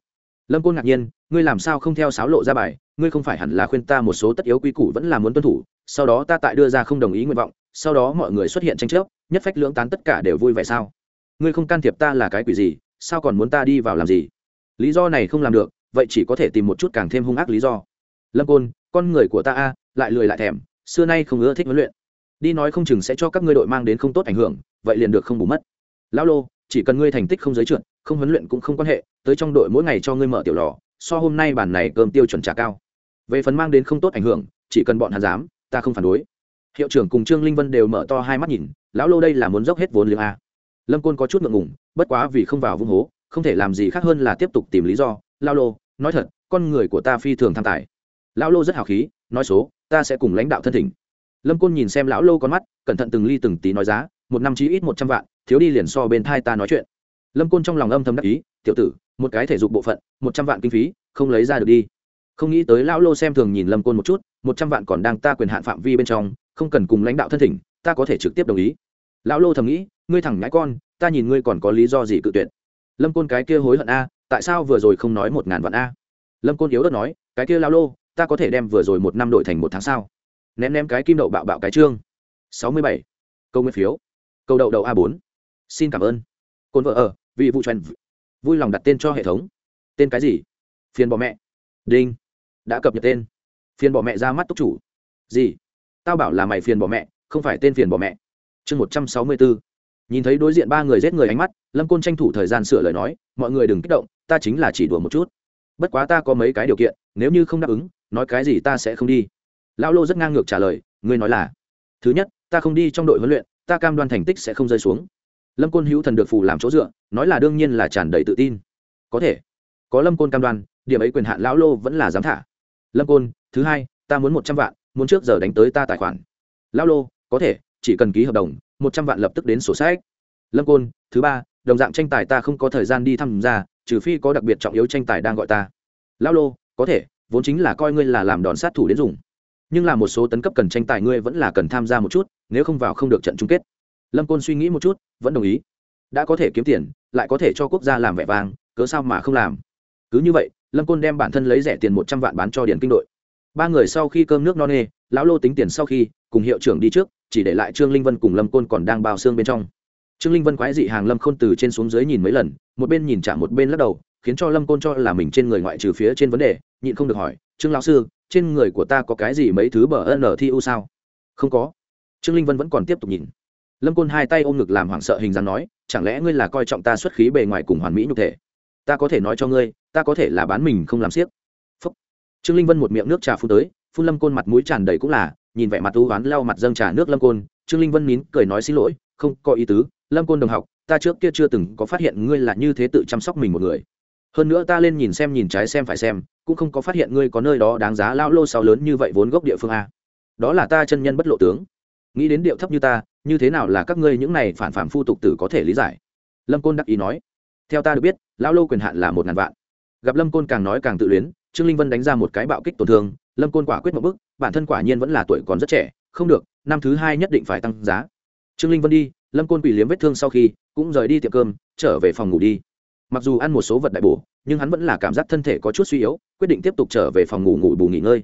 lâm côn ngạc nhiên, ngươi làm sao không theo sáo lộ ra bài, ngươi không phải hẳn là khuyên ta một số tất yếu quy củ vẫn là muốn tuân thủ, sau đó ta tại đưa ra không đồng ý nguyện vọng, sau đó mọi người xuất hiện tranh chấp, nhất phách lưỡng tán tất cả đều vui vẻ sao? Ngươi không can thiệp ta là cái quỷ gì, sao còn muốn ta đi vào làm gì? Lý do này không làm được, vậy chỉ có thể tìm một chút càng thêm hung ác lý do. Lâm côn, con người của ta a, lại lười lại thèm, xưa nay không ưa thích huấn luyện. Đi nói không chừng sẽ cho các ngươi đội mang đến không tốt ảnh hưởng, vậy liền được không bù mất. Lão lô, chỉ cần ngươi thành tích không giới trượt không huấn luyện cũng không quan hệ, tới trong đội mỗi ngày cho ngươi mở tiểu lò, so hôm nay bản này cơm tiêu chuẩn trả cao. Về phần mang đến không tốt ảnh hưởng, chỉ cần bọn hắn dám, ta không phản đối. Hiệu trưởng cùng trương linh vân đều mở to hai mắt nhìn, lão lô đây là muốn dốc hết vốn liếng a. Lâm côn có chút ngượng ngùng, bất quá vì không vào vung hố, không thể làm gì khác hơn là tiếp tục tìm lý do. Lao lô, nói thật, con người của ta phi thường tham tài. Lão lô rất hào khí, nói số, ta sẽ cùng lãnh đạo thân thỉnh. Lâm côn nhìn xem lão lô con mắt, cẩn thận từng ly từng tí nói giá, một năm chí ít một trăm vạn, thiếu đi liền so bên thai ta nói chuyện lâm côn trong lòng âm thầm đắc ý, tiểu tử, một cái thể dục bộ phận, một trăm vạn kinh phí, không lấy ra được đi. Không nghĩ tới lão lô xem thường nhìn lâm côn một chút, một trăm vạn còn đang ta quyền hạn phạm vi bên trong, không cần cùng lãnh đạo thân thỉnh, ta có thể trực tiếp đồng ý. Lão lô thầm nghĩ, ngươi thẳng ngãi con, ta nhìn ngươi còn có lý do gì cự tuyệt. Lâm côn cái kia hối hận a, tại sao vừa rồi không nói một ngàn vạn a? Lâm côn yếu đất nói, cái kia lão lô, ta có thể đem vừa rồi một năm đổi thành một tháng sao? Ném ném cái kim đậu bạo bạo cái trương. Sáu mươi bảy. Câu nguyên phiếu. Câu đậu đậu a bốn. Xin cảm ơn côn vợ ở vị vụ truyền vui lòng đặt tên cho hệ thống. Tên cái gì? Phiền bỏ mẹ. Đinh. Đã cập nhật tên. Phiền bỏ mẹ ra mắt túc chủ. Gì? Tao bảo là mày phiền bỏ mẹ, không phải tên phiền bỏ mẹ. Chương một trăm sáu mươi bốn nhìn thấy đối diện ba người giết người ánh mắt, lâm côn tranh thủ thời gian sửa lời nói, mọi người đừng kích động, ta chính là chỉ đùa một chút. Bất quá ta có mấy cái điều kiện, nếu như không đáp ứng, nói cái gì ta sẽ không đi. Lão lô rất ngang ngược trả lời, ngươi nói là, thứ nhất, ta không đi trong đội huấn luyện, ta cam đoan thành tích sẽ không rơi xuống lâm côn hữu thần được phù làm chỗ dựa, nói là đương nhiên là tràn đầy tự tin. Có thể. Có lâm côn cam đoan, điểm ấy quyền hạn lão lô vẫn là dám thả. Lâm côn, thứ hai, ta muốn một trăm vạn, muốn trước giờ đánh tới ta tài khoản. Lão lô, có thể, chỉ cần ký hợp đồng, một trăm vạn lập tức đến sổ sách. Lâm côn, thứ ba, đồng dạng tranh tài ta không có thời gian đi tham gia, trừ phi có đặc biệt trọng yếu tranh tài đang gọi ta. Lão lô, có thể, vốn chính là coi ngươi là làm đòn sát thủ đến dùng. Nhưng là một số tấn cấp cần tranh tài ngươi vẫn là cần tham gia một chút, nếu không vào không được trận chung kết lâm côn suy nghĩ một chút, vẫn đồng ý. Đã có thể kiếm tiền, lại có thể cho quốc gia làm vẻ vang, cớ sao mà không làm? Cứ như vậy, lâm côn đem bản thân lấy rẻ tiền một trăm vạn bán cho điền kinh đội. Ba người sau khi cơm nước no nê, lão lô tính tiền sau khi, cùng hiệu trưởng đi trước, chỉ để lại trương linh vân cùng lâm côn còn đang bao xương bên trong. Trương linh vân quái dị hàng lâm khôn từ trên xuống dưới nhìn mấy lần, một bên nhìn trả một bên lắc đầu, khiến cho lâm côn cho là mình trên người ngoại trừ phía trên vấn đề, nhịn không được hỏi, trương lão sư, trên người của ta có cái gì mấy thứ bờ ân thi u sao? Không có. Trương linh vân vẫn còn tiếp tục nhìn lâm côn hai tay ôm ngực làm hoảng sợ hình dáng nói, chẳng lẽ ngươi là coi trọng ta xuất khí bề ngoài cùng hoàn mỹ nhục thể? Ta có thể nói cho ngươi, ta có thể là bán mình không làm siếc Phúc. trương linh vân một miệng nước trà phun tới, phun lâm côn mặt mũi tràn đầy cũng là, nhìn vẻ mặt u oán lau mặt dâng trà nước lâm côn. Trương linh vân nín cười nói xin lỗi, không có ý tứ, lâm côn đồng học, ta trước kia chưa từng có phát hiện ngươi là như thế tự chăm sóc mình một người. Hơn nữa ta lên nhìn xem nhìn trái xem phải xem, cũng không có phát hiện ngươi có nơi đó đáng giá lao lô sao lớn như vậy vốn gốc địa phương a. Đó là ta chân nhân bất lộ tướng nghĩ đến điệu thấp như ta, như thế nào là các ngươi những này phản phản phu tục tử có thể lý giải? Lâm côn đắc ý nói. Theo ta được biết, lão lô quyền hạn là một ngàn vạn. Gặp lâm côn càng nói càng tự luyến, trương linh vân đánh ra một cái bạo kích tổn thương, lâm côn quả quyết một bức bản thân quả nhiên vẫn là tuổi còn rất trẻ, không được, năm thứ hai nhất định phải tăng giá. Trương linh vân đi, lâm côn quỷ liếm vết thương sau khi, cũng rời đi tiệm cơm, trở về phòng ngủ đi. Mặc dù ăn một số vật đại bổ, nhưng hắn vẫn là cảm giác thân thể có chút suy yếu, quyết định tiếp tục trở về phòng ngủ ngủ bù nghỉ ngơi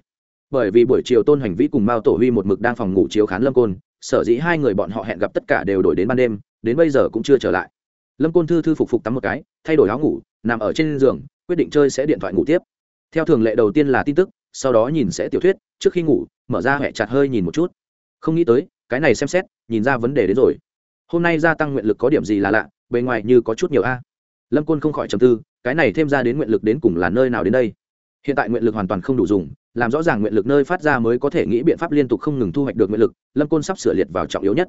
bởi vì buổi chiều tôn hành vĩ cùng mao tổ huy một mực đang phòng ngủ chiếu khán lâm côn, sở dĩ hai người bọn họ hẹn gặp tất cả đều đổi đến ban đêm, đến bây giờ cũng chưa trở lại. Lâm côn thư thư phục phục tắm một cái, thay đổi áo ngủ, nằm ở trên giường, quyết định chơi sẽ điện thoại ngủ tiếp. Theo thường lệ đầu tiên là tin tức, sau đó nhìn sẽ tiểu thuyết, trước khi ngủ, mở ra hẹ chặt hơi nhìn một chút. Không nghĩ tới, cái này xem xét, nhìn ra vấn đề đến rồi. Hôm nay gia tăng nguyện lực có điểm gì là lạ, bề ngoài như có chút nhiều a. Lâm côn không khỏi trầm tư, cái này thêm ra đến nguyện lực đến cùng là nơi nào đến đây? Hiện tại nguyện lực hoàn toàn không đủ dùng làm rõ ràng nguyện lực nơi phát ra mới có thể nghĩ biện pháp liên tục không ngừng thu hoạch được nguyện lực, lâm côn sắp sửa liệt vào trọng yếu nhất.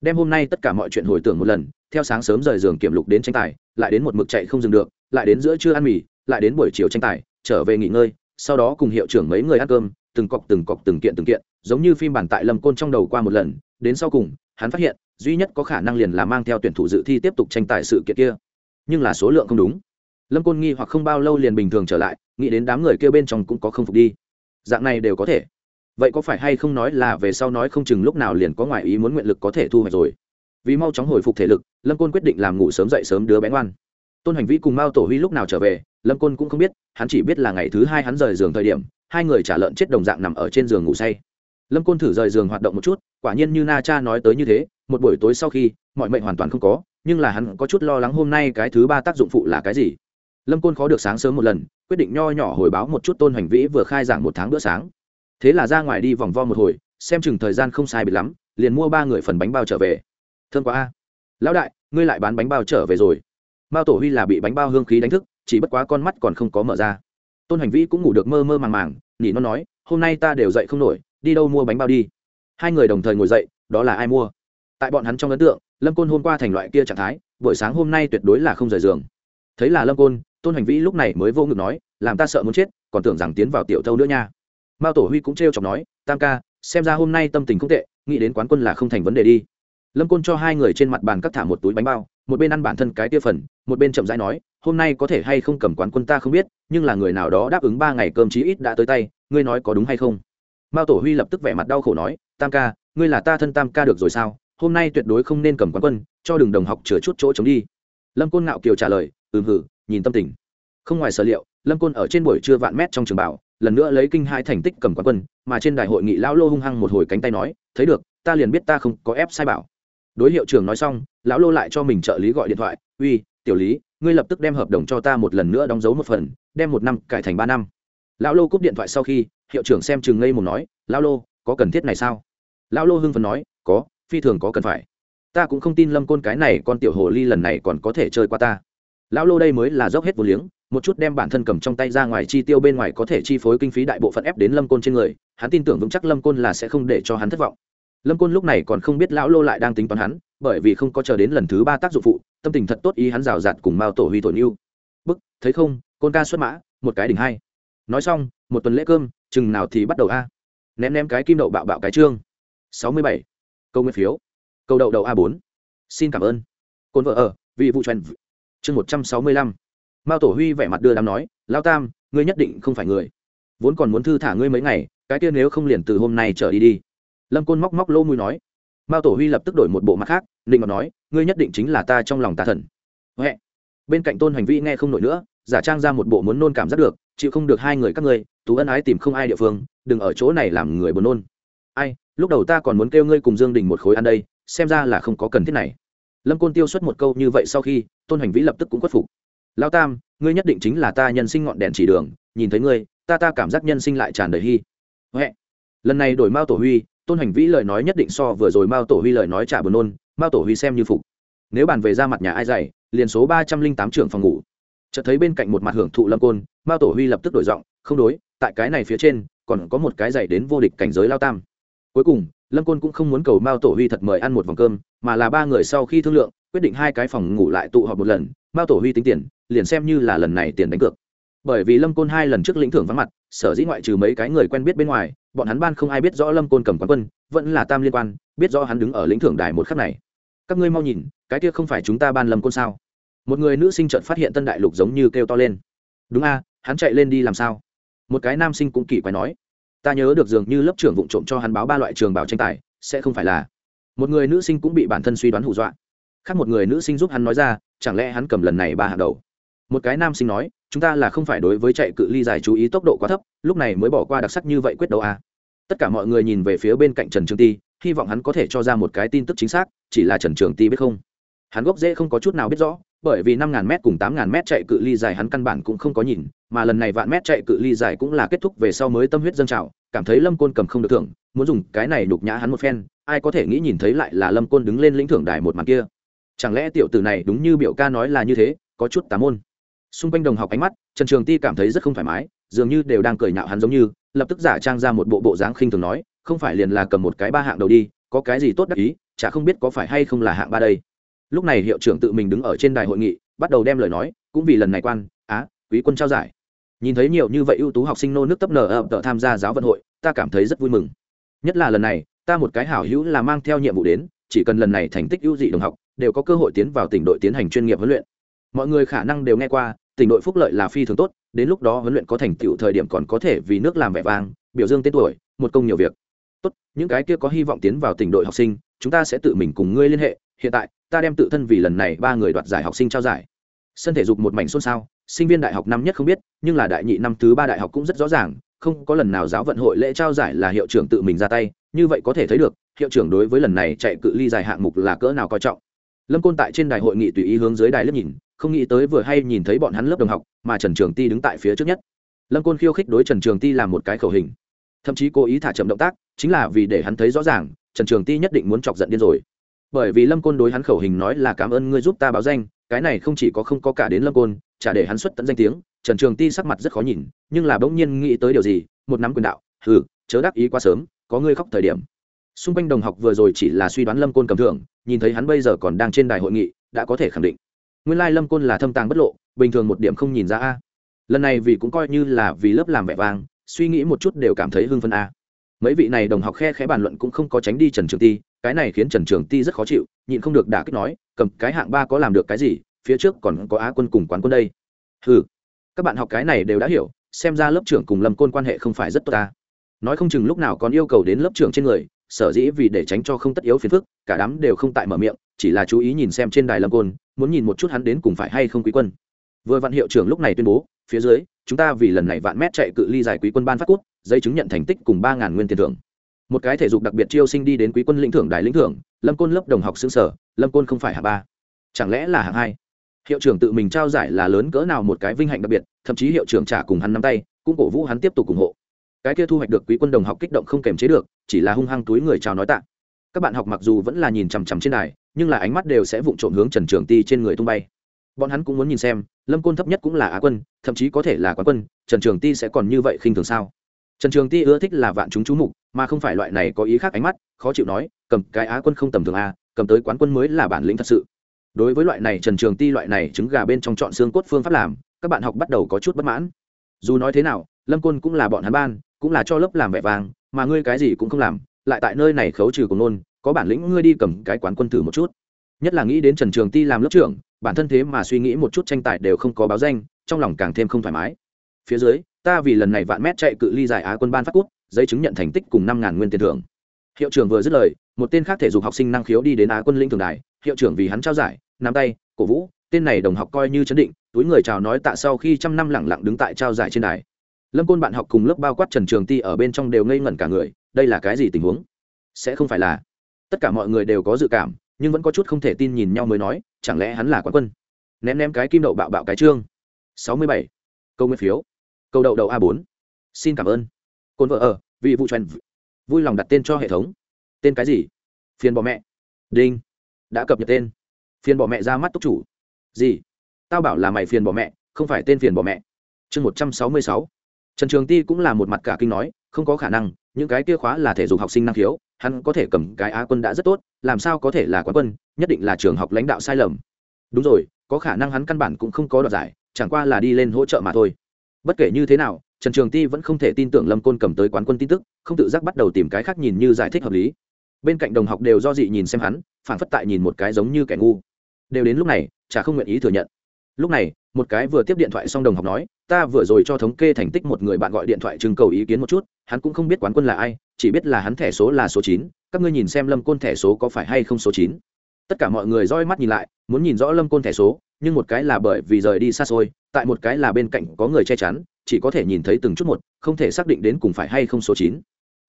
Đem hôm nay tất cả mọi chuyện hồi tưởng một lần, theo sáng sớm rời giường kiểm lục đến tranh tài, lại đến một mực chạy không dừng được, lại đến giữa trưa ăn mì, lại đến buổi chiều tranh tài, trở về nghỉ ngơi, sau đó cùng hiệu trưởng mấy người ăn cơm, từng cọc từng cọc từng kiện từng kiện, giống như phim bản tại lâm côn trong đầu qua một lần, đến sau cùng, hắn phát hiện, duy nhất có khả năng liền là mang theo tuyển thủ dự thi tiếp tục tranh tài sự kiện kia. Nhưng là số lượng không đúng. Lâm côn nghi hoặc không bao lâu liền bình thường trở lại, nghĩ đến đám người kêu bên trong cũng có không phục đi dạng này đều có thể. Vậy có phải hay không nói là về sau nói không chừng lúc nào liền có ngoại ý muốn nguyện lực có thể thu hoạch rồi? Vì mau chóng hồi phục thể lực, lâm côn quyết định làm ngủ sớm dậy sớm đứa bé ngoan. Tôn hành vĩ cùng mao tổ huy lúc nào trở về, lâm côn cũng không biết, hắn chỉ biết là ngày thứ hai hắn rời giường thời điểm, hai người trả lợn chết đồng dạng nằm ở trên giường ngủ say. Lâm côn thử rời giường hoạt động một chút, quả nhiên như na cha nói tới như thế, một buổi tối sau khi, mọi mệnh hoàn toàn không có, nhưng là hắn có chút lo lắng hôm nay cái thứ ba tác dụng phụ là cái gì lâm côn khó được sáng sớm một lần, quyết định nho nhỏ hồi báo một chút tôn hành vĩ vừa khai giảng một tháng bữa sáng. Thế là ra ngoài đi vòng vo một hồi, xem chừng thời gian không sai bị lắm, liền mua ba người phần bánh bao trở về. Thương quá a. Lão đại, ngươi lại bán bánh bao trở về rồi. Mao tổ huy là bị bánh bao hương khí đánh thức, chỉ bất quá con mắt còn không có mở ra. Tôn hành vĩ cũng ngủ được mơ mơ màng màng nhỉ nó nói, hôm nay ta đều dậy không nổi, đi đâu mua bánh bao đi? Hai người đồng thời ngồi dậy, đó là ai mua? Tại bọn hắn trong ấn tượng, lâm côn hôm qua thành loại kia trạng thái, buổi sáng hôm nay tuyệt đối là không rời giường thấy là lâm côn tôn hành vĩ lúc này mới vô ngực nói làm ta sợ muốn chết còn tưởng rằng tiến vào tiểu thâu nữa nha mao tổ huy cũng t chọc nói tam ca xem ra hôm nay tâm tình không tệ nghĩ đến quán quân là không thành vấn đề đi lâm côn cho hai người trên mặt bàn cắt thả một túi bánh bao một bên ăn bản thân cái tia phần một bên chậm rãi nói hôm nay có thể hay không cầm quán quân ta không biết nhưng là người nào đó đáp ứng ba ngày cơm chí ít đã tới tay ngươi nói có đúng hay không mao tổ huy lập tức vẻ mặt đau khổ nói tam ca ngươi là ta thân tam ca được rồi sao hôm nay tuyệt đối không nên cầm quán quân cho đường đồng học chừa chút chỗ chống đi lâm côn ngạo kiều trả lời ừm hử, nhìn tâm tình. Không ngoài sở liệu, lâm côn ở trên buổi trưa vạn mét trong trường bảo, lần nữa lấy kinh hai thành tích cầm quán quân, mà trên đại hội nghị lão lô hung hăng một hồi cánh tay nói, thấy được, ta liền biết ta không có ép sai bảo. Đối hiệu trưởng nói xong, lão lô lại cho mình trợ lý gọi điện thoại, uy, tiểu lý, ngươi lập tức đem hợp đồng cho ta một lần nữa đóng dấu một phần, đem một năm cải thành ba năm. Lão lô cúp điện thoại sau khi, hiệu trưởng xem chừng ngây một nói, lão lô, có cần thiết này sao? Lão lô hưng phần nói, có, phi thường có cần phải. Ta cũng không tin lâm côn cái này con tiểu hồ ly lần này còn có thể chơi qua ta lão lô đây mới là dốc hết vô liếng, một chút đem bản thân cầm trong tay ra ngoài chi tiêu bên ngoài có thể chi phối kinh phí đại bộ phận ép đến lâm côn trên người, hắn tin tưởng vững chắc lâm côn là sẽ không để cho hắn thất vọng. Lâm côn lúc này còn không biết lão lô lại đang tính toán hắn, bởi vì không có chờ đến lần thứ ba tác dụng phụ, tâm tình thật tốt ý hắn rào rạt cùng mao tổ huy thổi yêu bức, thấy không, côn ca xuất mã, một cái đỉnh hai. Nói xong, một tuần lễ cơm, chừng nào thì bắt đầu a. Ném ném cái kim đậu bạo bạo cái trương. Sáu mươi bảy. Câu nguyên phiếu. Câu đậu đậu a bốn. Xin cảm ơn. Côn vợ ở, vì vụ truyền chương một trăm sáu mươi lăm. Mao tổ huy vẻ mặt đưa đám nói, lao tam, ngươi nhất định không phải người. Vốn còn muốn thư thả ngươi mấy ngày, cái kia nếu không liền từ hôm nay trở đi đi. Lâm côn móc móc lô mùi nói. Mao tổ huy lập tức đổi một bộ mặt khác định mà nói, ngươi nhất định chính là ta trong lòng tà thần. Huệ. Bên cạnh tôn hành vi nghe không nổi nữa, giả trang ra một bộ muốn nôn cảm giác được, chịu không được hai người các ngươi, tú ân ái tìm không ai địa phương, đừng ở chỗ này làm người buồn nôn. Ai, lúc đầu ta còn muốn kêu ngươi cùng dương đình một khối ăn đây, xem ra là không có cần thiết này. Lâm côn tiêu xuất một câu như vậy sau khi tôn hành vĩ lập tức cũng khuất phục. Lao tam, ngươi nhất định chính là ta nhân sinh ngọn đèn chỉ đường, nhìn thấy ngươi, ta ta cảm giác nhân sinh lại tràn đầy hy. Huệ. Lần này đổi mao tổ huy, tôn hành vĩ lời nói nhất định so vừa rồi mao tổ huy lời nói trả buồn nôn, mao tổ huy xem như phục. Nếu bàn về ra mặt nhà ai dày liền số ba trăm linh tám trưởng phòng ngủ. Chợt thấy bên cạnh một mặt hưởng thụ lâm côn, mao tổ huy lập tức đổi giọng, không đối, tại cái này phía trên, còn có một cái dày đến vô địch cảnh giới lao tam. Cuối cùng lâm côn cũng không muốn cầu mao tổ huy thật mời ăn một vòng cơm, mà là ba người sau khi thương lượng, quyết định hai cái phòng ngủ lại tụ họp một lần, mao tổ huy tính tiền, liền xem như là lần này tiền đánh cược. Bởi vì lâm côn hai lần trước lĩnh thưởng vắng mặt, sở dĩ ngoại trừ mấy cái người quen biết bên ngoài, bọn hắn ban không ai biết rõ lâm côn cầm quán quân, vẫn là tam liên quan, biết rõ hắn đứng ở lĩnh thưởng đài một khắc này. Các ngươi mau nhìn, cái kia không phải chúng ta ban lâm côn sao? Một người nữ sinh chợt phát hiện tân đại lục giống như kêu to lên. Đúng a, hắn chạy lên đi làm sao? Một cái nam sinh cũng kỳ quái nói ta nhớ được dường như lớp trưởng vụ trộm cho hắn báo ba loại trường bảo tranh tài, sẽ không phải là. Một người nữ sinh cũng bị bản thân suy đoán hù dọa. Khác một người nữ sinh giúp hắn nói ra, chẳng lẽ hắn cầm lần này ba hàng đầu? Một cái nam sinh nói, chúng ta là không phải đối với chạy cự ly dài chú ý tốc độ quá thấp, lúc này mới bỏ qua đặc sắc như vậy quyết đấu à. tất cả mọi người nhìn về phía bên cạnh trần trường ti, hy vọng hắn có thể cho ra một cái tin tức chính xác, chỉ là trần trường ti biết không. Hắn gốc dễ không có chút nào biết rõ, bởi vì năm ngàn m cùng tám ngàn m chạy cự ly dài hắn căn bản cũng không có nhìn mà lần này vạn mét chạy cự ly dài cũng là kết thúc về sau mới tâm huyết dâng trào, cảm thấy lâm côn cầm không được thưởng, muốn dùng cái này đục nhã hắn một phen, ai có thể nghĩ nhìn thấy lại là lâm côn đứng lên lĩnh thưởng đài một màn kia. Chẳng lẽ tiểu tử này đúng như biểu ca nói là như thế, có chút tà môn. Xung quanh đồng học ánh mắt, trần trường ti cảm thấy rất không thoải mái, dường như đều đang cười nhạo hắn giống như, lập tức giả trang ra một bộ bộ dáng khinh thường nói, không phải liền là cầm một cái ba hạng đầu đi, có cái gì tốt đắc ý, chả không biết có phải hay không là hạng ba đây. Lúc này hiệu trưởng tự mình đứng ở trên đài hội nghị, bắt đầu đem lời nói, cũng vì lần này quan, á, quý quân trao giải nhìn thấy nhiều như vậy ưu tú học sinh nô nước tấp nở ập tợ tham gia giáo vận hội, ta cảm thấy rất vui mừng. Nhất là lần này, ta một cái hảo hữu là mang theo nhiệm vụ đến, chỉ cần lần này thành tích ưu dị đồng học, đều có cơ hội tiến vào tỉnh đội tiến hành chuyên nghiệp huấn luyện. Mọi người khả năng đều nghe qua, tỉnh đội phúc lợi là phi thường tốt, đến lúc đó huấn luyện có thành tựu thời điểm còn có thể vì nước làm vẻ vang, biểu dương tên tuổi, một công nhiều việc. Tốt, những cái kia có hy vọng tiến vào tỉnh đội học sinh, chúng ta sẽ tự mình cùng ngươi liên hệ, hiện tại, ta đem tự thân vì lần này ba người đoạt giải học sinh trao giải. Sân thể dục một mảnh xôn xao sinh viên đại học năm nhất không biết, nhưng là đại nhị năm thứ ba đại học cũng rất rõ ràng, không có lần nào giáo vận hội lễ trao giải là hiệu trưởng tự mình ra tay, như vậy có thể thấy được, hiệu trưởng đối với lần này chạy cự ly dài hạng mục là cỡ nào coi trọng. Lâm côn tại trên đài hội nghị tùy ý hướng dưới đài lớp nhìn, không nghĩ tới vừa hay nhìn thấy bọn hắn lớp đồng học, mà trần trường ti đứng tại phía trước nhất. Lâm côn khiêu khích đối trần trường ti làm một cái khẩu hình. Thậm chí cố ý thả chậm động tác, chính là vì để hắn thấy rõ ràng, trần trường ti nhất định muốn chọc giận điên rồi. Bởi vì lâm côn đối hắn khẩu hình nói là cảm ơn ngươi giúp ta báo danh, cái này không chỉ có không có cả đến lâm côn chả để hắn xuất tận danh tiếng, trần trường ti sắc mặt rất khó nhìn, nhưng là bỗng nhiên nghĩ tới điều gì, một nắm quyền đạo, hừ, chớ đắc ý quá sớm, có ngươi khóc thời điểm. Xung quanh đồng học vừa rồi chỉ là suy đoán lâm côn cầm thưởng nhìn thấy hắn bây giờ còn đang trên đài hội nghị, đã có thể khẳng định. Nguyên lai lâm côn là thâm tàng bất lộ, bình thường một điểm không nhìn ra a. Lần này vì cũng coi như là vì lớp làm vẻ vang, suy nghĩ một chút đều cảm thấy hưng phân a. Mấy vị này đồng học khe khẽ bàn luận cũng không có tránh đi trần trường ti, cái này khiến trần trường ti rất khó chịu, nhịn không được đả kích nói, cầm cái hạng ba có làm được cái gì phía trước còn có á quân cùng quán quân đây. Ừ các bạn học cái này đều đã hiểu, xem ra lớp trưởng cùng lâm côn quan hệ không phải rất tốt ta. Nói không chừng lúc nào còn yêu cầu đến lớp trưởng trên người, sở dĩ vì để tránh cho không tất yếu phiền phức, cả đám đều không tại mở miệng, chỉ là chú ý nhìn xem trên đài lâm côn, muốn nhìn một chút hắn đến cùng phải hay không quý quân. Vừa vạn hiệu trưởng lúc này tuyên bố, phía dưới, chúng ta vì lần này vạn mét chạy cự ly giải quý quân ban phát cút, giấy chứng nhận thành tích cùng ba ngàn nguyên tiền thưởng. Một cái thể dục đặc biệt chiêu sinh đi đến quý quân lĩnh thưởng đài lĩnh thưởng, lâm côn lớp đồng học xứng sở, lâm côn không phải hạng ba. Chẳng lẽ là hạng hai? Hiệu trưởng tự mình trao giải là lớn cỡ nào một cái vinh hạnh đặc biệt, thậm chí hiệu trưởng trả cùng hắn nắm tay, cũng cổ vũ hắn tiếp tục ủng hộ. Cái kia thu hoạch được quý quân đồng học kích động không kềm chế được, chỉ là hung hăng túi người chào nói tạ. Các bạn học mặc dù vẫn là nhìn chằm chằm trên đài, nhưng là ánh mắt đều sẽ vụng trộm hướng trần trường ti trên người tung bay. Bọn hắn cũng muốn nhìn xem, lâm côn thấp nhất cũng là á quân, thậm chí có thể là quán quân, trần trường ti sẽ còn như vậy khinh thường sao? Trần trường ti ưa thích là vạn chúng chú mục, mà không phải loại này có ý khác ánh mắt, khó chịu nói, cầm cái á quân không tầm thường a cầm tới quán quân mới là bản lĩnh thật sự đối với loại này trần trường ti loại này trứng gà bên trong chọn xương cốt phương pháp làm, các bạn học bắt đầu có chút bất mãn. Dù nói thế nào, lâm côn cũng là bọn hắn ban, cũng là cho lớp làm vẻ vàng mà ngươi cái gì cũng không làm, lại tại nơi này khấu trừ của nôn, có bản lĩnh ngươi đi cầm cái quán quân thử một chút. Nhất là nghĩ đến trần trường ti làm lớp trưởng, bản thân thế mà suy nghĩ một chút tranh tài đều không có báo danh, trong lòng càng thêm không thoải mái. Phía dưới, ta vì lần này vạn mét chạy cự ly giải á quân ban phát cút, giấy chứng nhận thành tích cùng năm ngàn nguyên tiền thưởng. Hiệu trưởng vừa dứt lời, một tên khác thể dục học sinh năng khiếu đi đến á quân linh thường đài, hiệu trưởng vì hắn trao giải nắm tay, cổ vũ, tên này đồng học coi như chấn định, túi người chào nói tạ sau khi trăm năm lẳng lặng đứng tại trao giải trên đài. Lâm côn bạn học cùng lớp bao quát trần trường ti ở bên trong đều ngây ngẩn cả người, đây là cái gì tình huống? Sẽ không phải là tất cả mọi người đều có dự cảm, nhưng vẫn có chút không thể tin nhìn nhau mới nói, chẳng lẽ hắn là quán quân? Ném ném cái kim đậu bạo bạo cái trương. Sáu mươi bảy. Câu nguyên phiếu. Câu đậu đậu a bốn. Xin cảm ơn. Côn vợ ở, vị vụ truyền vui lòng đặt tên cho hệ thống. Tên cái gì? Phiền bỏ mẹ. Đinh. Đã cập nhật tên phiền bỏ mẹ ra mắt túc chủ. Gì? Tao bảo là mày phiền bỏ mẹ, không phải tên phiền bỏ mẹ. Chương một trăm sáu mươi sáu. Trần trường ti cũng là một mặt cả kinh nói, không có khả năng, những cái kia khóa là thể dục học sinh năng khiếu, hắn có thể cầm cái á quân đã rất tốt, làm sao có thể là quán quân, nhất định là trường học lãnh đạo sai lầm. Đúng rồi, có khả năng hắn căn bản cũng không có đoạt giải, chẳng qua là đi lên hỗ trợ mà thôi. Bất kể như thế nào, trần trường ti vẫn không thể tin tưởng lâm côn cầm tới quán quân tin tức, không tự giác bắt đầu tìm cái khác nhìn như giải thích hợp lý. Bên cạnh đồng học đều do dị nhìn xem hắn, phản phất tại nhìn một cái giống như kẻ ngu đều đến lúc này, chả không nguyện ý thừa nhận. Lúc này, một cái vừa tiếp điện thoại xong đồng học nói, ta vừa rồi cho thống kê thành tích một người bạn gọi điện thoại trưng cầu ý kiến một chút, hắn cũng không biết quán quân là ai, chỉ biết là hắn thẻ số là số chín, các ngươi nhìn xem lâm côn thẻ số có phải hay không số chín. Tất cả mọi người roi mắt nhìn lại, muốn nhìn rõ lâm côn thẻ số, nhưng một cái là bởi vì rời đi xa xôi, tại một cái là bên cạnh có người che chắn, chỉ có thể nhìn thấy từng chút một, không thể xác định đến cùng phải hay không số chín.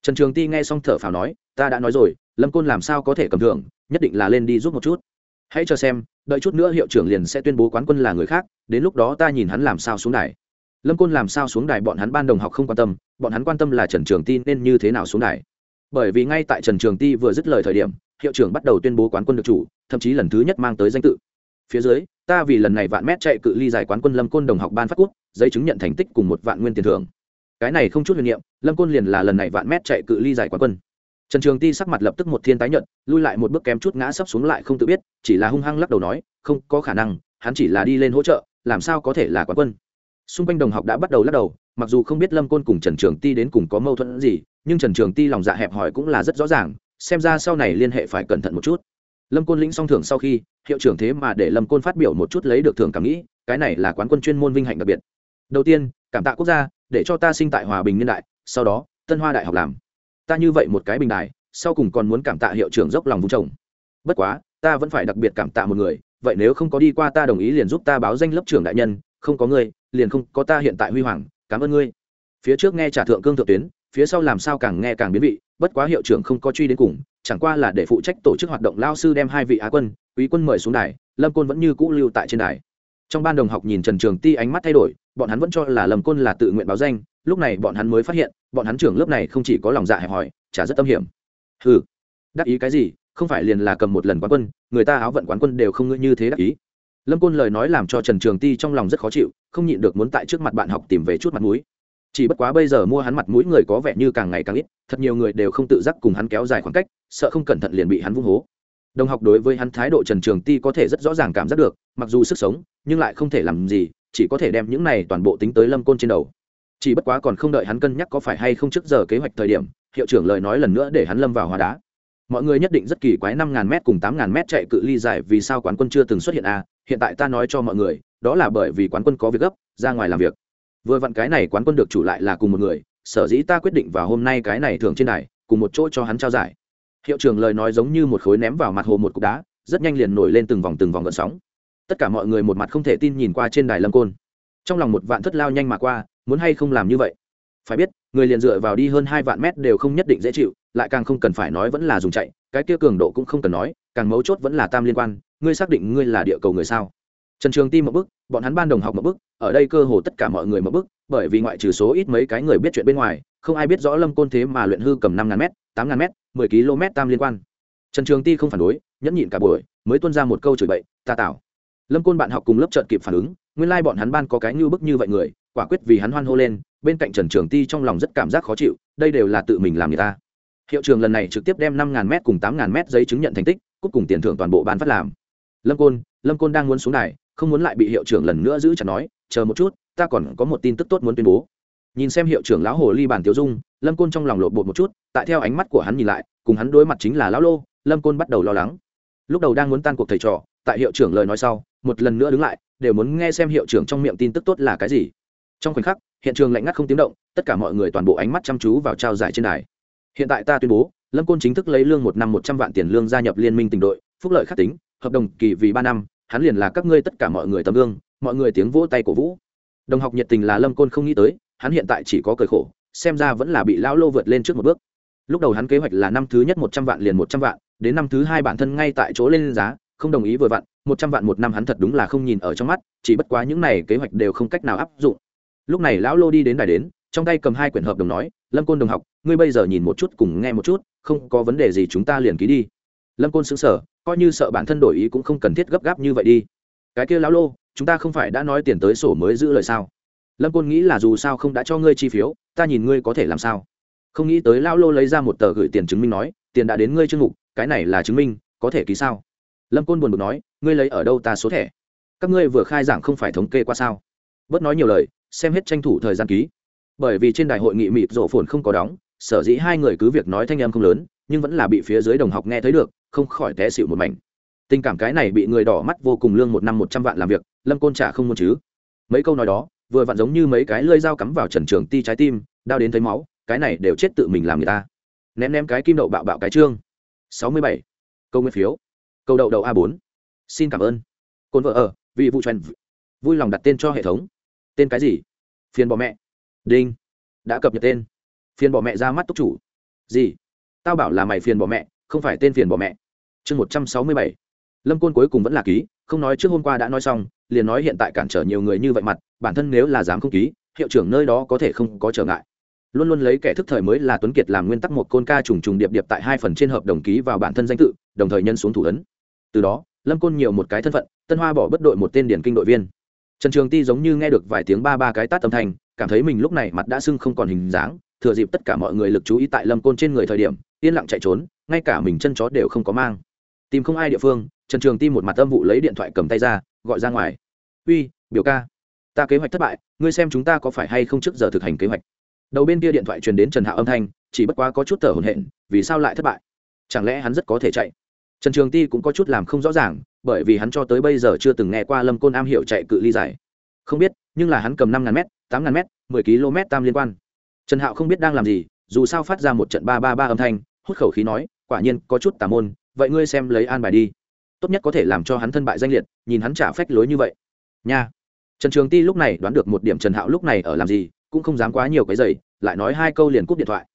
Trần trường ti nghe xong thở phào nói, ta đã nói rồi, lâm côn làm sao có thể cầm thưởng, nhất định là lên đi giúp một chút hãy cho xem, đợi chút nữa hiệu trưởng liền sẽ tuyên bố quán quân là người khác, đến lúc đó ta nhìn hắn làm sao xuống đài. Lâm côn làm sao xuống đài bọn hắn ban đồng học không quan tâm, bọn hắn quan tâm là trần trường ti nên như thế nào xuống đài. Bởi vì ngay tại trần trường ti vừa dứt lời thời điểm, hiệu trưởng bắt đầu tuyên bố quán quân được chủ, thậm chí lần thứ nhất mang tới danh tự. Phía dưới, ta vì lần này vạn mét chạy cự ly giải quán quân lâm côn đồng học ban phát quốc giấy chứng nhận thành tích cùng một vạn nguyên tiền thưởng. Cái này không chút huyền niệm, lâm côn liền là lần này vạn mét chạy cự ly giải quán quân trần trường ti sắc mặt lập tức một thiên tái nhận lui lại một bước kém chút ngã sấp xuống lại không tự biết, chỉ là hung hăng lắc đầu nói, không có khả năng, hắn chỉ là đi lên hỗ trợ, làm sao có thể là quán quân? Xung quanh đồng học đã bắt đầu lắc đầu, mặc dù không biết lâm côn cùng trần trường ti đến cùng có mâu thuẫn gì, nhưng trần trường ti lòng dạ hẹp hòi cũng là rất rõ ràng, xem ra sau này liên hệ phải cẩn thận một chút. Lâm côn lĩnh xong thưởng sau khi, hiệu trưởng thế mà để lâm côn phát biểu một chút lấy được thưởng cảm nghĩ, cái này là quán quân chuyên môn vinh hạnh đặc biệt. Đầu tiên, cảm tạ quốc gia, để cho ta sinh tại hòa bình niên đại, sau đó, tân hoa đại học làm ta như vậy một cái bình đài, sau cùng còn muốn cảm tạ hiệu trưởng dốc lòng vùng trồng. Bất quá, ta vẫn phải đặc biệt cảm tạ một người, vậy nếu không có đi qua ta đồng ý liền giúp ta báo danh lớp trưởng đại nhân, không có ngươi, liền không có ta hiện tại huy hoàng, cảm ơn ngươi. Phía trước nghe trả thượng cương thượng tuyến, phía sau làm sao càng nghe càng biến vị, bất quá hiệu trưởng không có truy đến cùng, chẳng qua là để phụ trách tổ chức hoạt động lao sư đem hai vị á quân, quý quân mời xuống đài, lâm côn vẫn như cũ lưu tại trên đài. Trong ban đồng học nhìn trần trường ti ánh mắt thay đổi, bọn hắn vẫn cho là lâm côn là tự nguyện báo danh lúc này bọn hắn mới phát hiện, bọn hắn trưởng lớp này không chỉ có lòng dạ hẹp hòi, chả rất tâm hiểm. Ừ đắc ý cái gì, không phải liền là cầm một lần quán quân, người ta áo vận quán quân đều không ngữ như thế đắc ý. Lâm côn lời nói làm cho trần trường ti trong lòng rất khó chịu, không nhịn được muốn tại trước mặt bạn học tìm về chút mặt mũi. Chỉ bất quá bây giờ mua hắn mặt mũi người có vẻ như càng ngày càng ít, thật nhiều người đều không tự giác cùng hắn kéo dài khoảng cách, sợ không cẩn thận liền bị hắn vung hố. Đồng học đối với hắn thái độ trần trường ti có thể rất rõ ràng cảm giác được, mặc dù sức sống, nhưng lại không thể làm gì, chỉ có thể đem những này toàn bộ tính tới lâm côn trên đầu chỉ bất quá còn không đợi hắn cân nhắc có phải hay không trước giờ kế hoạch thời điểm, hiệu trưởng lời nói lần nữa để hắn lâm vào hóa đá. Mọi người nhất định rất kỳ quái năm ngàn m cùng tám ngàn m chạy cự ly dài vì sao quán quân chưa từng xuất hiện a à? hiện tại ta nói cho mọi người, đó là bởi vì quán quân có việc gấp, ra ngoài làm việc. Vừa vặn cái này quán quân được chủ lại là cùng một người, sở dĩ ta quyết định vào hôm nay cái này thường trên này cùng một chỗ cho hắn trao giải. Hiệu trưởng lời nói giống như một khối ném vào mặt hồ một cục đá, rất nhanh liền nổi lên từng vòng từng vòng gợn sóng. Tất cả mọi người một mặt không thể tin nhìn qua trên đài lâm côn. Trong lòng một vạn thất lao nhanh mà qua muốn hay không làm như vậy? Phải biết, người liền dựa vào đi hơn hai vạn mét đều không nhất định dễ chịu, lại càng không cần phải nói vẫn là dùng chạy, cái kia cường độ cũng không cần nói, càng mấu chốt vẫn là tam liên quan, ngươi xác định ngươi là địa cầu người sao? Trần trường ti một bức, bọn hắn ban đồng học một bức, ở đây cơ hồ tất cả mọi người một bức, bởi vì ngoại trừ số ít mấy cái người biết chuyện bên ngoài, không ai biết rõ lâm côn thế mà luyện hư cầm năm ngàn m tám ngàn m mười km tam liên quan. Trần trường ti không phản đối, nhẫn nhịn cả buổi, mới tuân ra một câu chửi bậy, ta tạo lâm côn bạn học cùng lớp trợt kịp phản ứng, nguyên lai、like、bọn hắn ban có cái như bức như vậy người quả quyết vì hắn hoan hô lên, bên cạnh trần trường ti trong lòng rất cảm giác khó chịu, đây đều là tự mình làm người ta. Hiệu trường lần này trực tiếp đem năm ngàn m cùng tám ngàn m giấy chứng nhận thành tích cúc cùng tiền thưởng toàn bộ ban phát làm. Lâm côn lâm côn đang muốn xuống đài, không muốn lại bị hiệu trưởng lần nữa giữ chặt nói, chờ một chút, ta còn có một tin tức tốt muốn tuyên bố. Nhìn xem hiệu trưởng lão hồ ly bản tiêu dung, lâm côn trong lòng lộn bột một chút, tại theo ánh mắt của hắn nhìn lại, cùng hắn đối mặt chính là lão lô, lâm côn bắt đầu lo lắng. Lúc đầu đang muốn tan cuộc thầy trò, tại hiệu trưởng lời nói sau, một lần nữa đứng lại, đều muốn nghe xem hiệu trưởng trong miệng tin tức tốt là cái gì trong khoảnh khắc, hiện trường lạnh ngắt không tiếng động, tất cả mọi người toàn bộ ánh mắt chăm chú vào trao giải trên đài. Hiện tại ta tuyên bố, lâm côn chính thức lấy lương một năm một trăm vạn tiền lương gia nhập liên minh tỉnh đội, phúc lợi khắc tính, hợp đồng kỳ vì ba năm, hắn liền là các ngươi tất cả mọi người tấm gương, mọi người tiếng vỗ tay cổ vũ. Đồng học nhiệt tình là lâm côn không nghĩ tới, hắn hiện tại chỉ có cười khổ, xem ra vẫn là bị lão lô vượt lên trước một bước. Lúc đầu hắn kế hoạch là năm thứ nhất một trăm vạn liền một trăm vạn, đến năm thứ hai bản thân ngay tại chỗ lên giá, không đồng ý vừa vặn, một trăm vạn một năm hắn thật đúng là không nhìn ở trong mắt, chỉ bất quá những này kế hoạch đều không cách nào áp dụng lúc này lão lô đi đến đài đến, trong tay cầm hai quyển hợp đồng nói, lâm côn đồng học, ngươi bây giờ nhìn một chút cùng nghe một chút, không có vấn đề gì chúng ta liền ký đi. Lâm côn xứng sở coi như sợ bản thân đổi ý cũng không cần thiết gấp gáp như vậy đi. Cái kia lão lô, chúng ta không phải đã nói tiền tới sổ mới giữ lời sao? Lâm côn nghĩ là dù sao không đã cho ngươi chi phiếu, ta nhìn ngươi có thể làm sao. Không nghĩ tới lão lô lấy ra một tờ gửi tiền chứng minh nói, tiền đã đến ngươi chương mục, cái này là chứng minh, có thể ký sao? Lâm côn buồn bực nói, ngươi lấy ở đâu ta số thẻ? Các ngươi vừa khai giảng không phải thống kê qua sao? Bớt nói nhiều lời xem hết tranh thủ thời gian ký. Bởi vì trên đại hội nghị mịt rổ phồn không có đóng, sở dĩ hai người cứ việc nói thanh em không lớn, nhưng vẫn là bị phía dưới đồng học nghe thấy được, không khỏi té xịu một mảnh. Tình cảm cái này bị người đỏ mắt vô cùng lương một năm một trăm vạn làm việc, lâm côn trả không muốn chứ. Mấy câu nói đó, vừa vặn giống như mấy cái lơi dao cắm vào trần trường ti trái tim, đau đến thấy máu, cái này đều chết tự mình làm người ta. Ném ném cái kim đậu bạo bạo cái trương. Sáu mươi bảy. Câu nguyên phiếu. Câu đậu đậu a bốn. Xin cảm ơn. Côn vợ ở, vì vụ trần vui lòng đặt tên cho hệ thống tên cái gì? Phiền bỏ mẹ. Đinh. Đã cập nhật tên. Phiền bỏ mẹ ra mắt túc chủ. Gì? Tao bảo là mày phiền bỏ mẹ, không phải tên phiền bỏ mẹ. Chương một trăm sáu mươi bảy. Lâm côn cuối cùng vẫn là ký, không nói trước hôm qua đã nói xong, liền nói hiện tại cản trở nhiều người như vậy mặt, bản thân nếu là dám không ký, hiệu trưởng nơi đó có thể không có trở ngại. Luôn luôn lấy kẻ thức thời mới là tuấn kiệt làm nguyên tắc một côn ca trùng trùng điệp điệp tại hai phần trên hợp đồng ký vào bản thân danh tự, đồng thời nhân xuống thủ ấn. Từ đó, lâm côn nhiều một cái thân phận, tân hoa bỏ bất đội một tên điển kinh đội viên trần trường ti giống như nghe được vài tiếng ba ba cái tát âm thanh, cảm thấy mình lúc này mặt đã sưng không còn hình dáng, thừa dịp tất cả mọi người lực chú ý tại lâm côn trên người thời điểm, yên lặng chạy trốn, ngay cả mình chân chó đều không có mang. Tìm không ai địa phương, trần trường ti một mặt âm vụ lấy điện thoại cầm tay ra, gọi ra ngoài. Uy, biểu ca, ta kế hoạch thất bại, ngươi xem chúng ta có phải hay không trước giờ thực hành kế hoạch? Đầu bên kia điện thoại truyền đến trần Hạ âm thanh, chỉ bất quá có chút thở hổn hển, vì sao lại thất bại? Chẳng lẽ hắn rất có thể chạy? Trần trường ti cũng có chút làm không rõ ràng bởi vì hắn cho tới bây giờ chưa từng nghe qua lâm côn am hiểu chạy cự ly dài. Không biết, nhưng là hắn cầm năm ngàn m tám ngàn m mười km tam liên quan. Trần hạo không biết đang làm gì, dù sao phát ra một trận ba ba ba âm thanh, hút khẩu khí nói, quả nhiên, có chút tà môn, vậy ngươi xem lấy an bài đi. Tốt nhất có thể làm cho hắn thân bại danh liệt, nhìn hắn trả phách lối như vậy. Nha. Trần trường ti lúc này đoán được một điểm trần hạo lúc này ở làm gì, cũng không dám quá nhiều cái giày, lại nói hai câu liền cúp điện thoại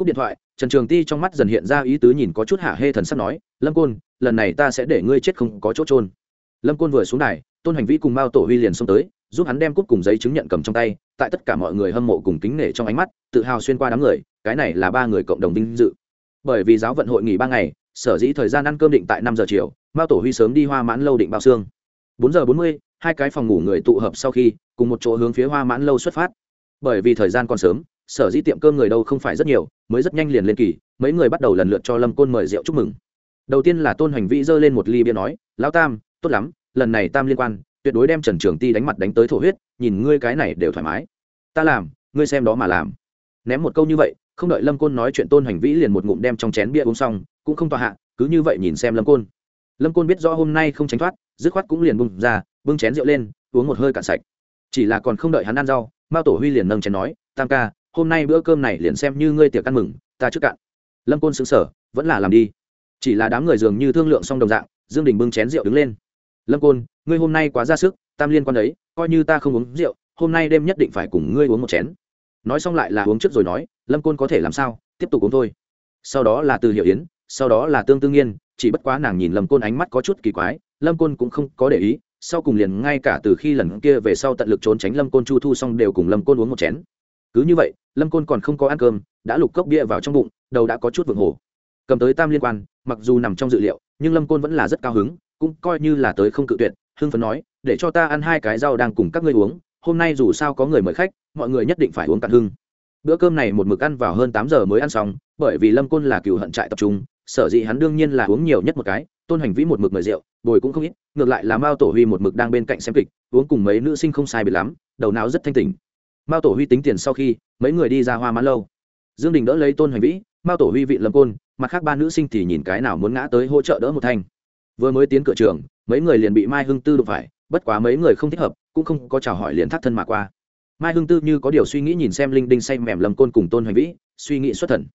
cúp điện thoại, trần trường ti trong mắt dần hiện ra ý tứ nhìn có chút hạ hê thần sắp nói, lâm côn, lần này ta sẽ để ngươi chết không có chỗ trôn lâm côn vừa xuống đài, tôn hành vĩ cùng mao tổ huy liền xông tới, giúp hắn đem cúp cùng giấy chứng nhận cầm trong tay, tại tất cả mọi người hâm mộ cùng kính nể trong ánh mắt, tự hào xuyên qua đám người, cái này là ba người cộng đồng vinh dự. Bởi vì giáo vận hội nghỉ ba ngày, sở dĩ thời gian ăn cơm định tại năm giờ chiều, mao tổ huy sớm đi hoa mãn lâu định bao xương. Bốn giờ bốn mươi, hai cái phòng ngủ người tụ hợp sau khi, cùng một chỗ hướng phía hoa mãn lâu xuất phát. Bởi vì thời gian còn sớm sở dĩ tiệm cơm người đâu không phải rất nhiều, mới rất nhanh liền lên kỳ, mấy người bắt đầu lần lượt cho lâm côn mời rượu chúc mừng. Đầu tiên là tôn hành vĩ giơ lên một ly bia nói, lão tam, tốt lắm, lần này tam liên quan, tuyệt đối đem trần trường ti đánh mặt đánh tới thổ huyết, nhìn ngươi cái này đều thoải mái. Ta làm, ngươi xem đó mà làm. Ném một câu như vậy, không đợi lâm côn nói chuyện tôn hành vĩ liền một ngụm đem trong chén bia uống xong, cũng không tòa hạ, cứ như vậy nhìn xem lâm côn. Lâm côn biết rõ hôm nay không tránh thoát, dứt khoát cũng liền bung ra, bưng chén rượu lên, uống một hơi cạn sạch. Chỉ là còn không đợi hắn ăn rau, mao tổ huy liền nâng chén nói, tam ca hôm nay bữa cơm này liền xem như ngươi tiệc ăn mừng, ta trước cạn. Lâm côn xứng sở vẫn là làm đi. Chỉ là đám người dường như thương lượng xong đồng dạng, dương đình bưng chén rượu đứng lên. Lâm côn, ngươi hôm nay quá ra sức, tam liên quan đấy, coi như ta không uống rượu, hôm nay đêm nhất định phải cùng ngươi uống một chén. Nói xong lại là uống trước rồi nói, lâm côn có thể làm sao, tiếp tục uống thôi. Sau đó là từ hiệu yến, sau đó là tương tương nghiên, chỉ bất quá nàng nhìn lâm côn ánh mắt có chút kỳ quái, lâm côn cũng không có để ý, sau cùng liền ngay cả từ khi lần kia về sau tận lực trốn tránh lâm côn chu thu xong đều cùng lâm côn uống một chén. Cứ như vậy lâm côn còn không có ăn cơm, đã lục cốc bia vào trong bụng, đầu đã có chút vượng hồ. Cầm tới tam liên quan, mặc dù nằm trong dự liệu, nhưng lâm côn vẫn là rất cao hứng, cũng coi như là tới không cự tuyệt, hưng phấn nói, để cho ta ăn hai cái rau đang cùng các ngươi uống, hôm nay dù sao có người mời khách, mọi người nhất định phải uống cạn hưng. Bữa cơm này một mực ăn vào hơn tám giờ mới ăn xong, bởi vì lâm côn là cựu hận trại tập trung, sở dĩ hắn đương nhiên là uống nhiều nhất một cái, tôn hành vĩ một mực mời rượu, bồi cũng không ít, ngược lại là mao tổ huy một mực đang bên cạnh xem kịch, uống cùng mấy nữ sinh không sai biệt lắm, đầu não rất thanh tỉnh mao tổ huy tính tiền sau khi, mấy người đi ra hoa mãn lâu. Dương đình đỡ lấy tôn hoành vĩ, mao tổ huy vị lâm côn, mặt khác ba nữ sinh thì nhìn cái nào muốn ngã tới hỗ trợ đỡ một thanh vừa mới tiến cửa trường, mấy người liền bị mai hưng tư đụng phải, bất quá mấy người không thích hợp, cũng không có chào hỏi liền thắt thân mà qua. Mai hưng tư như có điều suy nghĩ nhìn xem linh đinh say mềm lâm côn cùng tôn hoành vĩ, suy nghĩ xuất thần.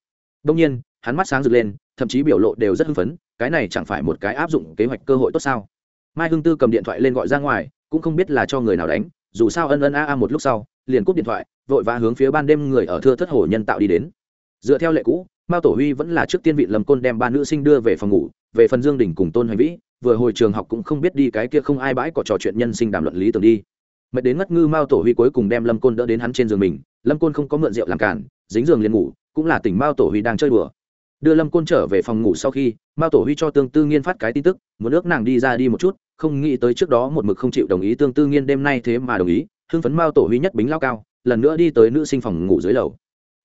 Đông nhiên, hắn mắt sáng rực lên, thậm chí biểu lộ đều rất hưng phấn, cái này chẳng phải một cái áp dụng kế hoạch cơ hội tốt sao? Mai hưng tư cầm điện thoại lên gọi ra ngoài, cũng không biết là cho người nào đánh, dù sao ân ân a a một lúc sau liền cúp điện thoại, vội vã hướng phía ban đêm người ở thưa thất hồ nhân tạo đi đến. Dựa theo lệ cũ, mao tổ huy vẫn là trước tiên vị lâm côn đem ba nữ sinh đưa về phòng ngủ, về phần dương đình cùng tôn hoành vĩ, vừa hồi trường học cũng không biết đi cái kia không ai bãi có trò chuyện nhân sinh đàm luận lý tưởng đi. Mệt đến ngất ngư mao tổ huy cuối cùng đem lâm côn đỡ đến hắn trên giường mình, lâm côn không có mượn rượu làm cản, dính giường liền ngủ, cũng là tỉnh mao tổ huy đang chơi đùa. Đưa lâm côn trở về phòng ngủ sau khi, mao tổ huy cho tương tư nghiên phát cái tin tức, muốn ước nàng đi ra đi một chút, không nghĩ tới trước đó một mực không chịu đồng ý tương tư nghiên đêm nay thế mà đồng ý hưng phấn mao tổ huy nhất bính lao cao, lần nữa đi tới nữ sinh phòng ngủ dưới lầu.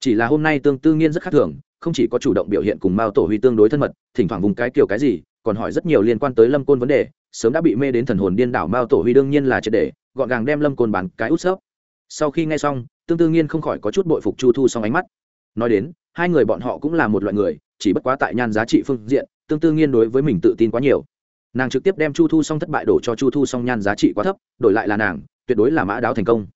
Chỉ là hôm nay tương tư nghiên rất khác thường, không chỉ có chủ động biểu hiện cùng mao tổ huy tương đối thân mật, thỉnh thoảng vùng cái kiểu cái gì, còn hỏi rất nhiều liên quan tới lâm côn vấn đề, sớm đã bị mê đến thần hồn điên đảo mao tổ huy đương nhiên là triệt để, gọn gàng đem lâm côn bán cái út xớp sau khi nghe xong, tương tư nghiên không khỏi có chút bội phục chu thu xong ánh mắt. Nói đến, hai người bọn họ cũng là một loại người, chỉ bất quá tại nhan giá trị phương diện, tương tư nghiên đối với mình tự tin quá nhiều. Nàng trực tiếp đem chu thu xong thất bại đổ cho chu thu xong nhan giá trị quá thấp, đổi lại là nàng tuyệt đối là mã đáo thành công.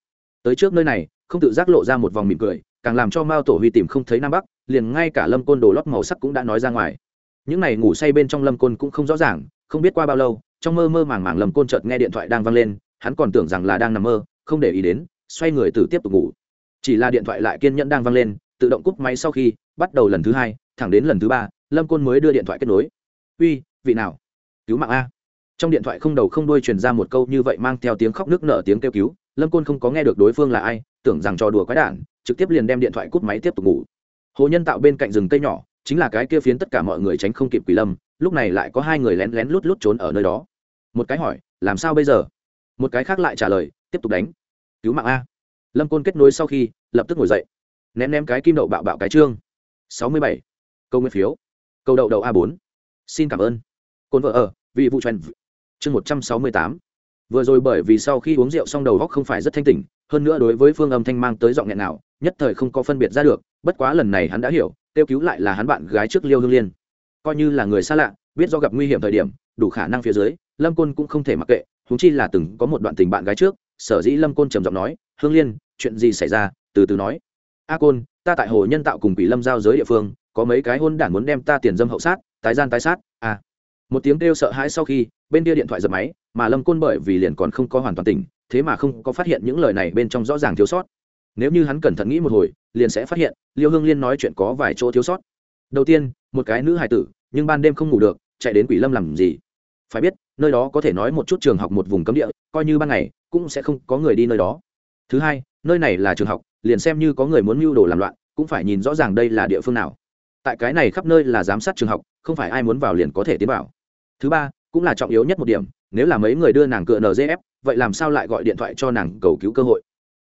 Tới trước nơi này, không tự giác lộ ra một vòng mỉm cười, càng làm cho mao tổ huy tìm không thấy nam bắc, liền ngay cả lâm côn đồ lót màu sắc cũng đã nói ra ngoài. Những n à y ngủ say bên trong lâm côn cũng không rõ ràng, không biết qua bao lâu, trong mơ mơ màng màng lâm côn chợt nghe điện thoại đang vang lên, hắn còn tưởng rằng là đang nằm mơ, không để ý đến, xoay người từ tiếp tục ngủ. Chỉ là điện thoại lại kiên nhẫn đang vang lên, tự động cúp máy sau khi, bắt đầu lần thứ hai, thẳng đến lần thứ ba, lâm côn mới đưa điện thoại kết nối. Uy, vị nào? Cứu mạng a trong điện thoại không đầu không đuôi truyền ra một câu như vậy mang theo tiếng khóc nước nở tiếng kêu cứu, lâm côn không có nghe được đối phương là ai, tưởng rằng trò đùa quái đản, trực tiếp liền đem điện thoại cút máy tiếp tục ngủ. Hồ nhân tạo bên cạnh rừng cây nhỏ, chính là cái kia phiến tất cả mọi người tránh không kịp quỷ lâm, lúc này lại có hai người lén lén lút lút trốn ở nơi đó. Một cái hỏi, làm sao bây giờ? Một cái khác lại trả lời, tiếp tục đánh. Cứu mạng a. Lâm côn kết nối sau khi, lập tức ngồi dậy, ném ném cái kim đậu bạo bạo cái trương. Sáu mươi bảy, câu nguyên phiếu, câu đậu đậu a bốn, xin cảm ơn. Côn vợ ở, vị vụ truyền chương một trăm sáu mươi tám. Vừa rồi bởi vì sau khi uống rượu xong đầu góc không phải rất thanh tỉnh, hơn nữa đối với phương âm thanh mang tới giọng nghẹn nào, nhất thời không có phân biệt ra được, bất quá lần này hắn đã hiểu, kêu cứu lại là hắn bạn gái trước liêu hương liên. Coi như là người xa lạ, biết do gặp nguy hiểm thời điểm, đủ khả năng phía dưới, lâm côn cũng không thể mặc kệ húng chi là từng có một đoạn tình bạn gái trước, sở dĩ lâm côn trầm giọng nói, hương liên, chuyện gì xảy ra? từ từ nói. A côn, ta tại hồ nhân tạo cùng quỷ lâm giao giới địa phương, có mấy cái hôn đản muốn đem ta tiền dâm hậu sát, tái gian tái sát à. Một tiếng kêu sợ hãi sau khi bên kia điện thoại giật máy, mà lâm côn bởi vì liền còn không có hoàn toàn tỉnh, thế mà không có phát hiện những lời này bên trong rõ ràng thiếu sót. Nếu như hắn cẩn thận nghĩ một hồi, liền sẽ phát hiện, liêu hương liên nói chuyện có vài chỗ thiếu sót. Đầu tiên, một cái nữ hài tử, nhưng ban đêm không ngủ được, chạy đến quỷ lâm làm gì? Phải biết, nơi đó có thể nói một chút trường học một vùng cấm địa, coi như ban ngày, cũng sẽ không có người đi nơi đó. Thứ hai, nơi này là trường học, liền xem như có người muốn mưu đồ làm loạn, cũng phải nhìn rõ ràng đây là địa phương nào. Tại cái này khắp nơi là giám sát trường học, không phải ai muốn vào liền có thể tiến vào. Thứ ba cũng là trọng yếu nhất một điểm, nếu là mấy người đưa nàng cựa nzf vậy làm sao lại gọi điện thoại cho nàng cầu cứu cơ hội?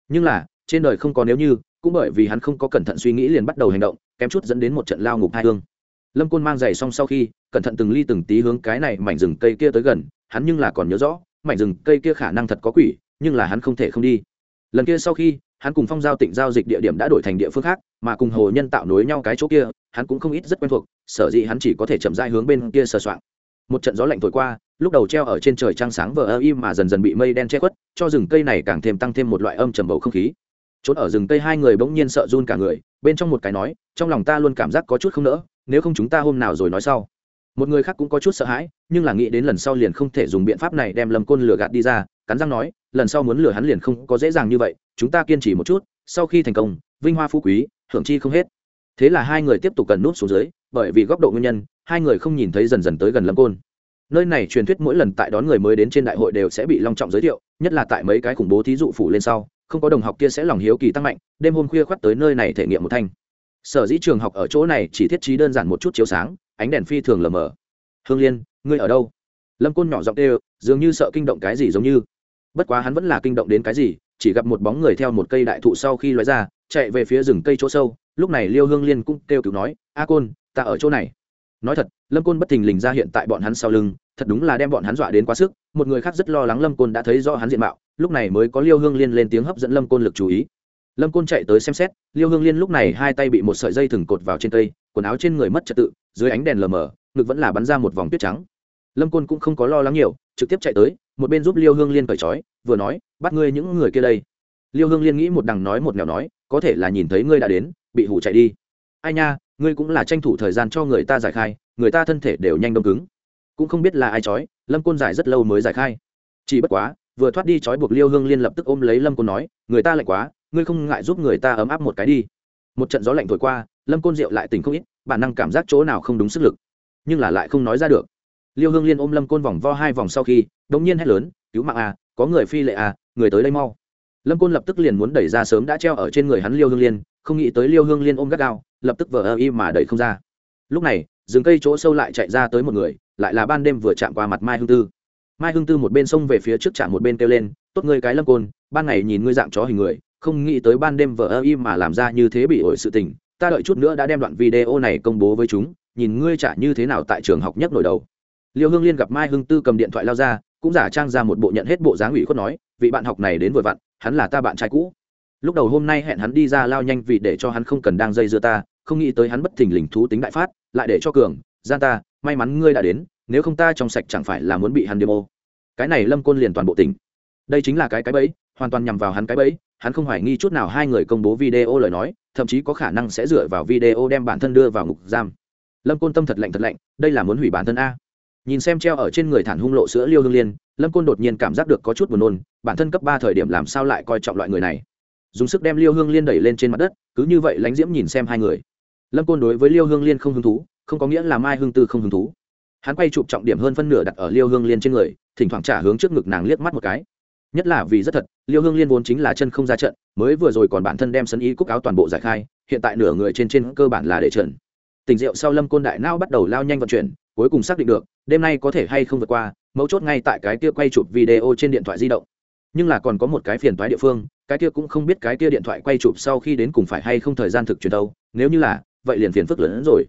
Nhưng là, trên đời không có nếu như, cũng bởi vì hắn không có cẩn thận suy nghĩ liền bắt đầu hành động, kém chút dẫn đến một trận lao ngục hai hương. Lâm côn mang giày xong sau khi, cẩn thận từng ly từng tí hướng cái này mảnh rừng cây kia tới gần, hắn nhưng là còn nhớ rõ, mảnh rừng cây kia khả năng thật có quỷ, nhưng là hắn không thể không đi. Lần kia sau khi, hắn cùng phong giao tỉnh giao dịch địa điểm đã đổi thành địa phương khác, mà cùng hồ nhân tạo nối nhau cái chỗ kia, hắn cũng không ít rất quen thuộc, sở dĩ hắn chỉ có thể chậm dai hướng bên kia sờ soạn một trận gió lạnh thổi qua, lúc đầu treo ở trên trời trăng sáng vờ ơ im mà dần dần bị mây đen che khuất, cho rừng cây này càng thêm tăng thêm một loại âm trầm bầu không khí. Trốn ở rừng cây hai người bỗng nhiên sợ run cả người, bên trong một cái nói, trong lòng ta luôn cảm giác có chút không nỡ, nếu không chúng ta hôm nào rồi nói sau. Một người khác cũng có chút sợ hãi, nhưng là nghĩ đến lần sau liền không thể dùng biện pháp này đem lâm côn lừa gạt đi ra, cắn răng nói, lần sau muốn lừa hắn liền không có dễ dàng như vậy, chúng ta kiên trì một chút, sau khi thành công, vinh hoa phú quý, hưởng chi không hết. Thế là hai người tiếp tục cần nút xuống dưới, bởi vì góc độ nguyên nhân hai người không nhìn thấy dần dần tới gần lâm côn. Nơi này truyền thuyết mỗi lần tại đón người mới đến trên đại hội đều sẽ bị long trọng giới thiệu, nhất là tại mấy cái khủng bố thí dụ phủ lên sau, không có đồng học kia sẽ lòng hiếu kỳ tăng mạnh, đêm hôm khuya khoắt tới nơi này thể nghiệm một thanh. Sở dĩ trường học ở chỗ này chỉ thiết trí đơn giản một chút chiếu sáng, ánh đèn phi thường lờ mờ. Hương liên, ngươi ở đâu? Lâm côn nhỏ giọng kêu, dường như sợ kinh động cái gì giống như. Bất quá hắn vẫn là kinh động đến cái gì, chỉ gặp một bóng người theo một cây đại thụ sau khi lói ra, chạy về phía rừng cây chỗ sâu, lúc này liêu hương liên cũng kêu cứu nói, a côn, ta ở chỗ này nói thật, lâm côn bất thình lình ra hiện tại bọn hắn sau lưng, thật đúng là đem bọn hắn dọa đến quá sức, một người khác rất lo lắng lâm côn đã thấy rõ hắn diện mạo, lúc này mới có liêu hương liên lên tiếng hấp dẫn lâm côn lực chú ý. Lâm côn chạy tới xem xét, liêu hương liên lúc này hai tay bị một sợi dây thừng cột vào trên cây, quần áo trên người mất trật tự, dưới ánh đèn lờ mờ, ngực vẫn là bắn ra một vòng tuyết trắng. Lâm côn cũng không có lo lắng nhiều, trực tiếp chạy tới, một bên giúp liêu hương liên cởi trói, vừa nói, bắt ngươi những người kia đây. Liêu hương liên nghĩ một đằng nói một nẻo nói, có thể là nhìn thấy ngươi đã đến, bị hủ chạy đi ai nha, ngươi cũng là tranh thủ thời gian cho người ta giải khai, người ta thân thể đều nhanh đông cứng. Cũng không biết là ai trói, lâm côn giải rất lâu mới giải khai. Chỉ bất quá, vừa thoát đi trói buộc liêu hương liên lập tức ôm lấy lâm côn nói, người ta lạnh quá, ngươi không ngại giúp người ta ấm áp một cái đi. Một trận gió lạnh thổi qua, lâm côn rượu lại tỉnh không ít, bản năng cảm giác chỗ nào không đúng sức lực. Nhưng là lại không nói ra được. Liêu hương liên ôm lâm côn vòng vo hai vòng sau khi đ ỗ n g nhiên hét lớn, cứu mạng à có người phi lệ à người tới đây mau. Lâm côn lập tức liền muốn đẩy ra sớm đã treo ở trên người hắn liêu hương liên, không nghĩ tới liêu hương liên ôm gắt gao lập tức vờ ơ y mà đẩy không ra. Lúc này, rừng cây chỗ sâu lại chạy ra tới một người, lại là ban đêm vừa chạm qua mặt mai hương tư. Mai hương tư một bên xông về phía trước chạm một bên kêu lên, tốt ngươi cái lâm côn, ban ngày nhìn ngươi dạng chó hình người, không nghĩ tới ban đêm vờ ơ y mà làm ra như thế bị ổi sự tình, ta đợi chút nữa đã đem đoạn video này công bố với chúng, nhìn ngươi trả như thế nào tại trường học nhất nổi đầu. Liêu hương liên gặp mai hưng tư cầm điện thoại lao ra, cũng giả trang ra một bộ nhận hết bộ dáng ủy khuất nói, vị bạn học này đến vừa vặn, hắn là ta bạn trai cũ. Lúc đầu hôm nay hẹn hắn đi ra lao nhanh vì để cho hắn không cần đang dây dưa ta không nghĩ tới hắn bất thình lình thú tính đại phát, lại để cho cường, gian ta, may mắn ngươi đã đến, nếu không ta trong sạch chẳng phải là muốn bị hắn demo cái này lâm côn liền toàn bộ tỉnh. Đây chính là cái cái bẫy, hoàn toàn nhằm vào hắn cái bẫy, hắn không hoài nghi chút nào hai người công bố video lời nói, thậm chí có khả năng sẽ dựa vào video đem bản thân đưa vào ngục giam. Lâm côn tâm thật lạnh thật lạnh, đây là muốn hủy bản thân a. Nhìn xem treo ở trên người thản hung lộ sữa liêu hương liên, lâm côn đột nhiên cảm giác được có chút buồn nôn, bản thân cấp ba thời điểm làm sao lại coi trọng loại người này. Dùng sức đem liêu hương liên đẩy lên trên mặt đất, cứ như vậy lánh diễm nhìn xem hai người lâm côn đối với liêu hương liên không hứng thú, không có nghĩa là mai hương tư không hứng thú. Hắn quay chụp trọng điểm hơn phân nửa đặt ở liêu hương liên trên người, thỉnh thoảng trả hướng trước ngực nàng liếc mắt một cái. Nhất là vì rất thật, liêu hương liên vốn chính là chân không ra trận, mới vừa rồi còn bản thân đem sân ý cúc áo toàn bộ giải khai, hiện tại nửa người trên trên cơ bản là để trần tình rượu sau lâm côn đại não bắt đầu lao nhanh vận chuyển, cuối cùng xác định được, đêm nay có thể hay không vượt qua, mấu chốt ngay tại cái kia quay chụp video trên điện thoại di động. Nhưng là còn có một cái phiền toái địa phương, cái kia cũng không biết cái kia điện thoại quay chụp sau khi đến cùng phải hay không thời gian thực truyền đâu, nếu như là vậy liền phiền phức lớn hơn rồi.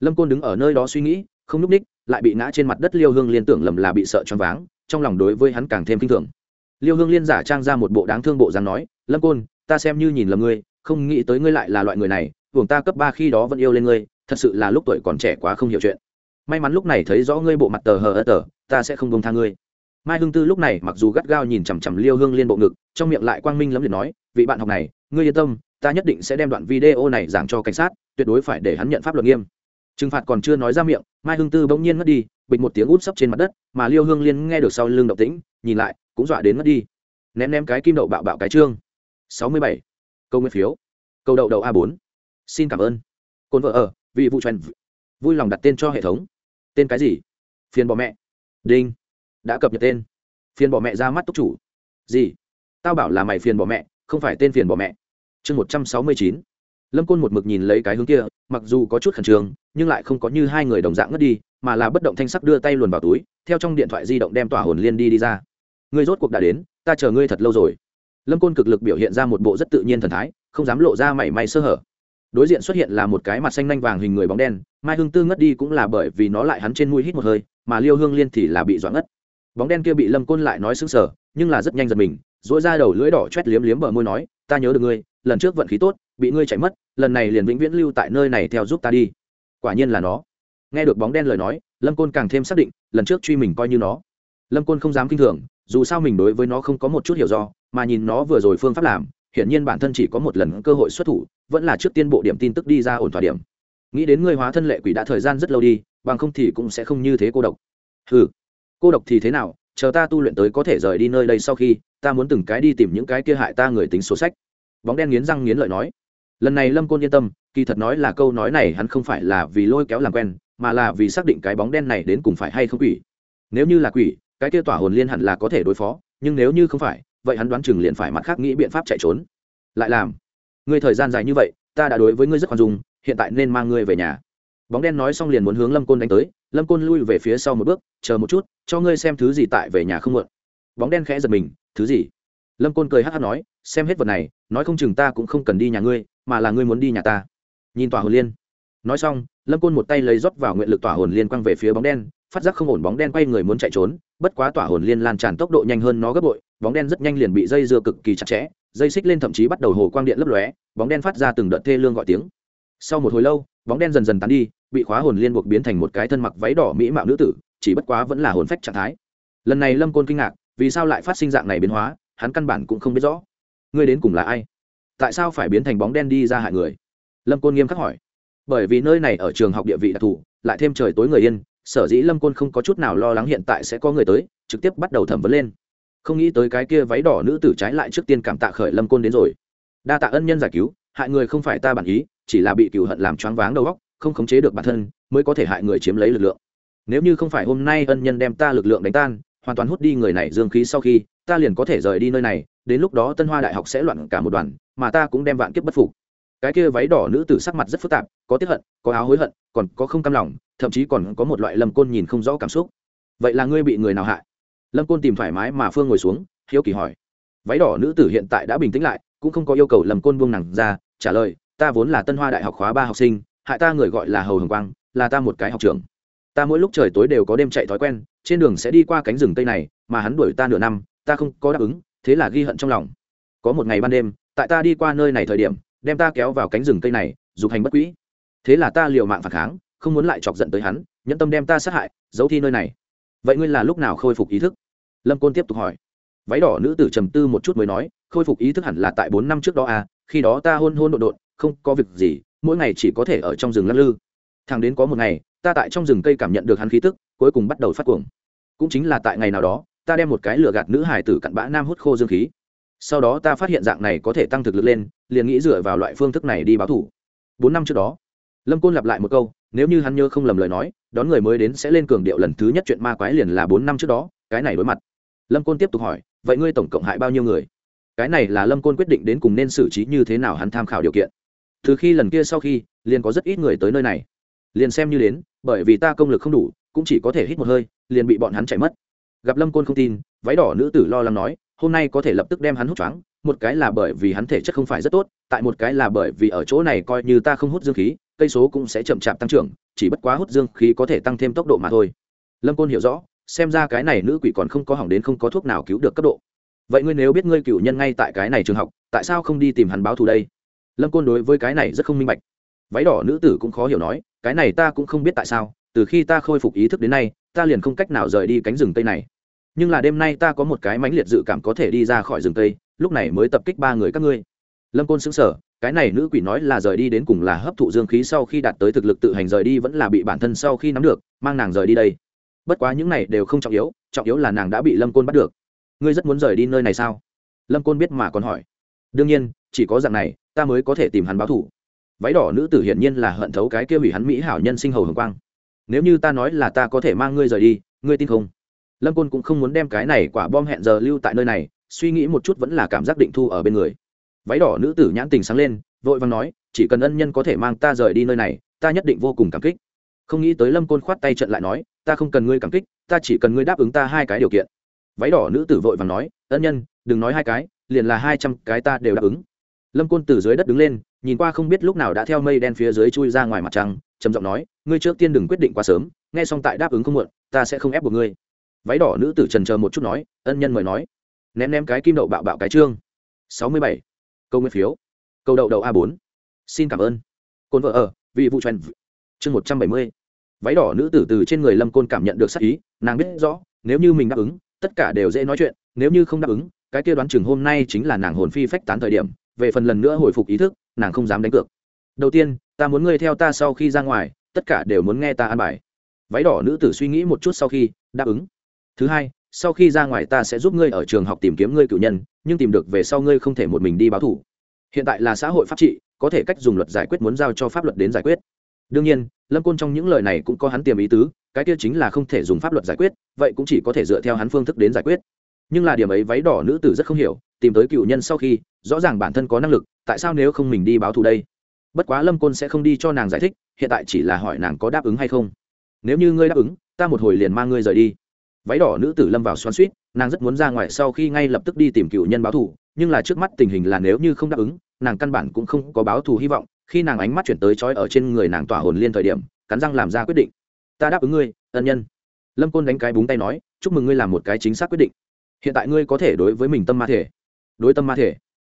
Lâm côn đứng ở nơi đó suy nghĩ, không núp ních, lại bị ngã trên mặt đất liêu hương liên tưởng lầm là bị sợ choáng váng, trong lòng đối với hắn càng thêm kinh thường. Liêu hương liên giả trang ra một bộ đáng thương bộ dáng nói, lâm côn, ta xem như nhìn lầm ngươi, không nghĩ tới ngươi lại là loại người này buồng ta cấp ba khi đó vẫn yêu lên ngươi, thật sự là lúc tuổi còn trẻ quá không hiểu chuyện. May mắn lúc này thấy rõ ngươi bộ mặt tờ hờ ơ tờ, ta sẽ không bông tha ngươi. Mai hương tư lúc này mặc dù gắt gao nhìn chằm chằm liêu hương liên bộ ngực, trong miệng lại quang minh lắm liệt nói, vị bạn học này, ngươi yên tâm ta nhất định sẽ đem đoạn video này giảng cho cảnh sát, tuyệt đối phải để hắn nhận pháp luật nghiêm. Trừng phạt còn chưa nói ra miệng, mai hưng tư bỗng nhiên mất đi, bịch một tiếng út sấp trên mặt đất, mà liêu hương liên nghe được sau lưng động tĩnh, nhìn lại, cũng dọa đến mất đi. Ném ném cái kim đậu bạo bạo cái trương. Sáu mươi bảy. Câu nguyên phiếu. Câu đậu đậu a bốn. Xin cảm ơn. Cồn vợ ở, vị vụ truyền vui lòng đặt tên cho hệ thống. Tên cái gì? Phiền bỏ mẹ. Đinh. Đã cập nhật tên. Phiền bỏ mẹ ra mắt túc chủ. Gì? Tao bảo là mày phiền bỏ mẹ, không phải tên phiền bỏ mẹ chương một trăm sáu mươi chín. Lâm côn một mực nhìn lấy cái hướng kia, mặc dù có chút khẩn trương, nhưng lại không có như hai người đồng dạng ngất đi, mà là bất động thanh sắc đưa tay luồn vào túi, theo trong điện thoại di động đem tỏa hồn liên đi đi ra. Ngươi rốt cuộc đã đến, ta chờ ngươi thật lâu rồi. Lâm côn cực lực biểu hiện ra một bộ rất tự nhiên thần thái, không dám lộ ra mảy may sơ hở. Đối diện xuất hiện là một cái mặt xanh nanh vàng hình người bóng đen, mai hương tư ngất đi cũng là bởi vì nó lại hắn trên mũi hít một hơi, mà liêu hương liên thì là bị doãn ngất. Bóng đen kia bị lâm côn lại nói xứng sở nhưng là rất nhanh giật mình dỗi ra đầu lưỡi đỏ chét liếm liếm bờ môi nói, ta nhớ được ngươi lần trước vận khí tốt, bị ngươi chạy mất, lần này liền vĩnh viễn lưu tại nơi này theo giúp ta đi. Quả nhiên là nó. Nghe được bóng đen lời nói, lâm côn càng thêm xác định, lần trước truy mình coi như nó. Lâm côn không dám kinh thường, dù sao mình đối với nó không có một chút hiểu do, mà nhìn nó vừa rồi phương pháp làm, hiển nhiên bản thân chỉ có một lần cơ hội xuất thủ, vẫn là trước tiên bộ điểm tin tức đi ra ổn thỏa điểm. Nghĩ đến ngươi hóa thân lệ quỷ đã thời gian rất lâu đi, bằng không thì cũng sẽ không như thế cô độc. Ừ cô độc thì thế nào, chờ ta tu luyện tới có thể rời đi nơi đây sau khi, ta muốn từng cái đi tìm những cái kia hại ta người tính số sách bóng đen nghiến răng nghiến lợi nói. Lần này lâm côn yên tâm, kỳ thật nói là câu nói này hắn không phải là vì lôi kéo làm quen, mà là vì xác định cái bóng đen này đến cùng phải hay không quỷ. Nếu như là quỷ, cái kia tỏa hồn liên hẳn là có thể đối phó, nhưng nếu như không phải, vậy hắn đoán chừng liền phải mặt khác nghĩ biện pháp chạy trốn. Lại làm. Ngươi thời gian dài như vậy, ta đã đối với ngươi rất khoan dung, hiện tại nên mang ngươi về nhà. Bóng đen nói xong liền muốn hướng lâm côn đánh tới, lâm côn lui về phía sau một bước, chờ một chút, cho ngươi xem thứ gì tại về nhà không mượn bóng đen khẽ giật mình, thứ gì? Lâm côn cười hát hát nói, xem hết vật này nói không chừng ta cũng không cần đi nhà ngươi, mà là ngươi muốn đi nhà ta. Nhìn tòa hồn liên. Nói xong, lâm côn một tay lấy rót vào nguyện lực tỏa hồn liên quăng về phía bóng đen, phát giác không ổn bóng đen quay người muốn chạy trốn, bất quá tỏa hồn liên lan tràn tốc độ nhanh hơn nó gấp bội, bóng đen rất nhanh liền bị dây dưa cực kỳ chặt chẽ, dây xích lên thậm chí bắt đầu hồ quang điện lấp lóe, bóng đen phát ra từng đợt thê lương gọi tiếng. Sau một hồi lâu, bóng đen dần dần tán đi, bị khóa hồn liên buộc biến thành một cái thân mặc váy đỏ mỹ mạo nữ tử, chỉ bất quá vẫn là hồn phách trạng thái. Lần này lâm côn kinh ngạc, vì sao lại phát sinh dạng này biến hóa, hắn căn bản cũng không biết rõ ngươi đến cùng là ai? Tại sao phải biến thành bóng đen đi ra hại người? Lâm côn nghiêm khắc hỏi. Bởi vì nơi này ở trường học địa vị đặc thù, lại thêm trời tối người yên, sở dĩ lâm côn không có chút nào lo lắng hiện tại sẽ có người tới, trực tiếp bắt đầu thẩm vấn lên. Không nghĩ tới cái kia váy đỏ nữ tử trái lại trước tiên cảm tạ khởi lâm côn đến rồi. Đa tạ ân nhân giải cứu, hại người không phải ta bản ý, chỉ là bị cựu hận làm choáng váng đầu óc, không khống chế được bản thân, mới có thể hại người chiếm lấy lực lượng. Nếu như không phải hôm nay ân nhân đem ta lực lượng đánh tan, hoàn toàn hút đi người này dương khí sau khi ta liền có thể rời đi nơi này, đến lúc đó tân hoa đại học sẽ loạn cả một đoàn, mà ta cũng đem vạn kiếp bất phục. Cái kia váy đỏ nữ tử sắc mặt rất phức tạp, có tiếc hận, có áo hối hận, còn có không cam lòng, thậm chí còn có một loại lâm côn nhìn không rõ cảm xúc. Vậy là ngươi bị người nào hại? Lâm côn tìm thoải mái mà phương ngồi xuống, hiếu kỳ hỏi. Váy đỏ nữ tử hiện tại đã bình tĩnh lại, cũng không có yêu cầu lâm côn buông nặng ra, trả lời, ta vốn là tân hoa đại học khóa ba học sinh, hại ta người gọi là hầu hồng quang, là ta một cái học trường ta mỗi lúc trời tối đều có đêm chạy thói quen, trên đường sẽ đi qua cánh rừng tây này, mà hắn đuổi ta nửa năm ta không có đáp ứng, thế là ghi hận trong lòng. Có một ngày ban đêm, tại ta đi qua nơi này thời điểm, đem ta kéo vào cánh rừng cây này, dục hành bất quỹ thế là ta liều mạng phản kháng, không muốn lại chọc giận tới hắn, nhẫn tâm đem ta sát hại, giấu thi nơi này. Vậy ngươi là lúc nào khôi phục ý thức? Lâm côn tiếp tục hỏi. Váy đỏ nữ tử trầm tư một chút mới nói, khôi phục ý thức hẳn là tại bốn năm trước đó à khi đó ta hôn hôn đ ộ không có việc gì, mỗi ngày chỉ có thể ở trong rừng lắc lư. Thằng đến có một ngày, ta tại trong rừng cây cảm nhận được hắn khí tức, cuối cùng bắt đầu phát cuồng. Cũng chính là tại ngày nào đó ta đem một cái lửa gạt nữ hải tử cặn bã nam hút khô dương khí. Sau đó ta phát hiện dạng này có thể tăng thực lực lên, liền nghĩ dựa vào loại phương thức này đi báo thủ. Bốn năm trước đó, lâm côn lặp lại một câu, nếu như hắn nhớ không lầm lời nói, đón người mới đến sẽ lên cường điệu lần thứ nhất chuyện ma quái liền là bốn năm trước đó, cái này đối mặt. Lâm côn tiếp tục hỏi, vậy ngươi tổng cộng hại bao nhiêu người? Cái này là lâm côn quyết định đến cùng nên xử trí như thế nào hắn tham khảo điều kiện. Từ khi lần kia sau khi, liền có rất ít người tới nơi này. Liền xem như đến, bởi vì ta công lực không đủ, cũng chỉ có thể hít một hơi, liền bị bọn hắn chạy mất gặp lâm côn không tin, váy đỏ nữ tử lo lắng nói, hôm nay có thể lập tức đem hắn hút choáng, một cái là bởi vì hắn thể chất không phải rất tốt, tại một cái là bởi vì ở chỗ này coi như ta không hút dương khí, cây số cũng sẽ chậm chạp tăng trưởng, chỉ bất quá hút dương khí có thể tăng thêm tốc độ mà thôi. Lâm côn hiểu rõ, xem ra cái này nữ quỷ còn không có hỏng đến không có thuốc nào cứu được cấp độ. Vậy ngươi nếu biết ngươi cựu nhân ngay tại cái này trường học, tại sao không đi tìm hắn báo thù đây? Lâm côn đối với cái này rất không minh bạch. Váy đỏ nữ tử cũng khó hiểu nói, cái này ta cũng không biết tại sao, từ khi ta khôi phục ý thức đến nay, ta liền không cách nào rời đi cánh rừng tây này nhưng là đêm nay ta có một cái mãnh liệt dự cảm có thể đi ra khỏi rừng tây, lúc này mới tập kích ba người các ngươi. Lâm côn xứng sở cái này nữ quỷ nói là rời đi đến cùng là hấp thụ dương khí sau khi đạt tới thực lực tự hành rời đi vẫn là bị bản thân sau khi nắm được, mang nàng rời đi đây. Bất quá những này đều không trọng yếu trọng yếu là nàng đã bị lâm côn bắt được. Ngươi rất muốn rời đi nơi này sao? Lâm côn biết mà còn hỏi. Đương nhiên, chỉ có dạng này, ta mới có thể tìm hắn báo thủ váy đỏ nữ tử hiển nhiên là hận thấu cái kia hủy hắn mỹ hảo nhân sinh hầu hồng quang. Nếu như ta nói là ta có thể mang ngươi rời đi, ngươi tin không? Lâm côn cũng không muốn đem cái này quả bom hẹn giờ lưu tại nơi này, suy nghĩ một chút vẫn là cảm giác định thu ở bên người. Váy đỏ nữ tử nhãn tình sáng lên, vội vàng nói, chỉ cần ân nhân có thể mang ta rời đi nơi này, ta nhất định vô cùng cảm kích. Không nghĩ tới lâm côn khoát tay trận lại nói, ta không cần ngươi cảm kích, ta chỉ cần ngươi đáp ứng ta hai cái điều kiện. Váy đỏ nữ tử vội vàng nói, ân nhân, đừng nói hai cái, liền là hai trăm cái ta đều đáp ứng. Lâm côn từ dưới đất đứng lên, nhìn qua không biết lúc nào đã theo mây đen phía dưới chui ra ngoài mặt trăng, trầm giọng nói, ngươi trước tiên đừng quyết định quá sớm, nghe xong tại đáp ứng không muộn, ta sẽ không ép buộc ngươi váy đỏ nữ tử trần chờ một chút nói, ân nhân mời nói. Ném ném cái kim đậu bạo bạo cái trương. Sáu mươi bảy. Câu nguyên phiếu. Câu đậu đậu a bốn. Xin cảm ơn. Côn vợ ở, vị vụ trần chương một trăm bảy mươi. Váy đỏ nữ tử từ trên người lâm côn cảm nhận được sắc ý, nàng biết rõ, nếu như mình đáp ứng, tất cả đều dễ nói chuyện, nếu như không đáp ứng, cái kia đoán chừng hôm nay chính là nàng hồn phi phách tán thời điểm, về phần lần nữa hồi phục ý thức, nàng không dám đánh cược. Đầu tiên, ta muốn ngươi theo ta sau khi ra ngoài, tất cả đều muốn nghe ta an bài. Váy đỏ nữ tử suy nghĩ một chút sau khi đáp ứng thứ hai, sau khi ra ngoài ta sẽ giúp ngươi ở trường học tìm kiếm ngươi cựu nhân, nhưng tìm được về sau ngươi không thể một mình đi báo thủ. Hiện tại là xã hội pháp trị, có thể cách dùng luật giải quyết muốn giao cho pháp luật đến giải quyết. Đương nhiên, lâm côn trong những lời này cũng có hắn tiềm ý tứ, cái kia chính là không thể dùng pháp luật giải quyết, vậy cũng chỉ có thể dựa theo hắn phương thức đến giải quyết. Nhưng là điểm ấy váy đỏ nữ tử rất không hiểu, tìm tới cựu nhân sau khi, rõ ràng bản thân có năng lực, tại sao nếu không mình đi báo thù đây? Bất quá lâm côn sẽ không đi cho nàng giải thích, hiện tại chỉ là hỏi nàng có đáp ứng hay không. Nếu như ngươi đáp ứng, ta một hồi liền mang ngươi rời đi váy đỏ nữ tử lâm vào xoắn suýt, nàng rất muốn ra ngoài sau khi ngay lập tức đi tìm cựu nhân báo thù, nhưng là trước mắt tình hình là nếu như không đáp ứng, nàng căn bản cũng không có báo thù hy vọng, khi nàng ánh mắt chuyển tới trói ở trên người nàng tỏa hồn liên thời điểm, cắn răng làm ra quyết định. Ta đáp ứng ngươi, ân nhân. Lâm côn đánh cái búng tay nói, chúc mừng ngươi làm một cái chính xác quyết định. Hiện tại ngươi có thể đối với mình tâm ma thể. Đối tâm ma thể?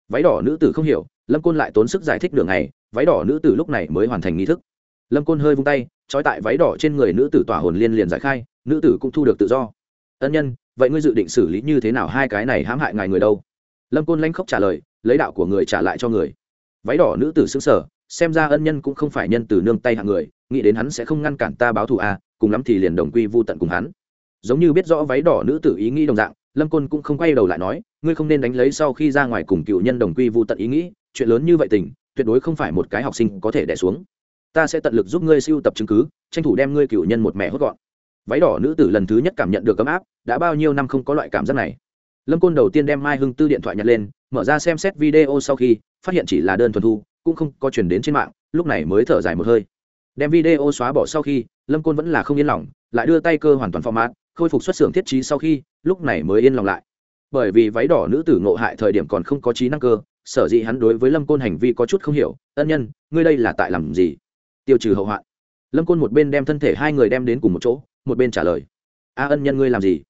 Váy đỏ nữ tử không hiểu, lâm côn lại tốn sức giải thích đường này váy đỏ nữ tử lúc này mới hoàn thành nghi thức. Lâm côn hơi vung tay, trói tại váy đỏ trên người nữ tử tỏa hồn liên liền giải khai, nữ tử cũng thu được tự do ân nhân, vậy ngươi dự định xử lý như thế nào hai cái này hãm hại ngài người đâu? Lâm côn lanh khóc trả lời, lấy đạo của người trả lại cho người. Váy đỏ nữ tử xứng sở xem ra ân nhân cũng không phải nhân từ nương tay hạng người, nghĩ đến hắn sẽ không ngăn cản ta báo thù à cùng lắm thì liền đồng quy vô tận cùng hắn. Giống như biết rõ váy đỏ nữ tử ý nghĩ đồng dạng, lâm côn cũng không quay đầu lại nói, ngươi không nên đánh lấy sau khi ra ngoài cùng cựu nhân đồng quy vô tận ý nghĩ, chuyện lớn như vậy tình, tuyệt đối không phải một cái học sinh có thể đẻ xuống. Ta sẽ tận lực giúp ngươi siêu tập chứng cứ, tranh thủ đem ngươi cựu nhân một mẹ hốt gọn váy đỏ nữ tử lần thứ nhất cảm nhận được ấm áp, đã bao nhiêu năm không có loại cảm giác này. Lâm côn đầu tiên đem mai hưng tư điện thoại nhặt lên, mở ra xem xét video sau khi, phát hiện chỉ là đơn thuần thu, cũng không có chuyển đến trên mạng, lúc này mới thở dài một hơi. Đem video xóa bỏ sau khi, lâm côn vẫn là không yên lòng, lại đưa tay cơ hoàn toàn format, khôi phục xuất xưởng thiết trí sau khi, lúc này mới yên lòng lại. Bởi vì váy đỏ nữ tử ngộ hại thời điểm còn không có trí năng cơ, sở dĩ hắn đối với lâm côn hành vi có chút không hiểu, ân nhân, ngươi đây là tại làm gì? Tiêu trừ hậu hoạn. Lâm côn một bên đem thân thể hai người đem đến cùng một chỗ một bên trả lời. A ân nhân ngươi làm gì?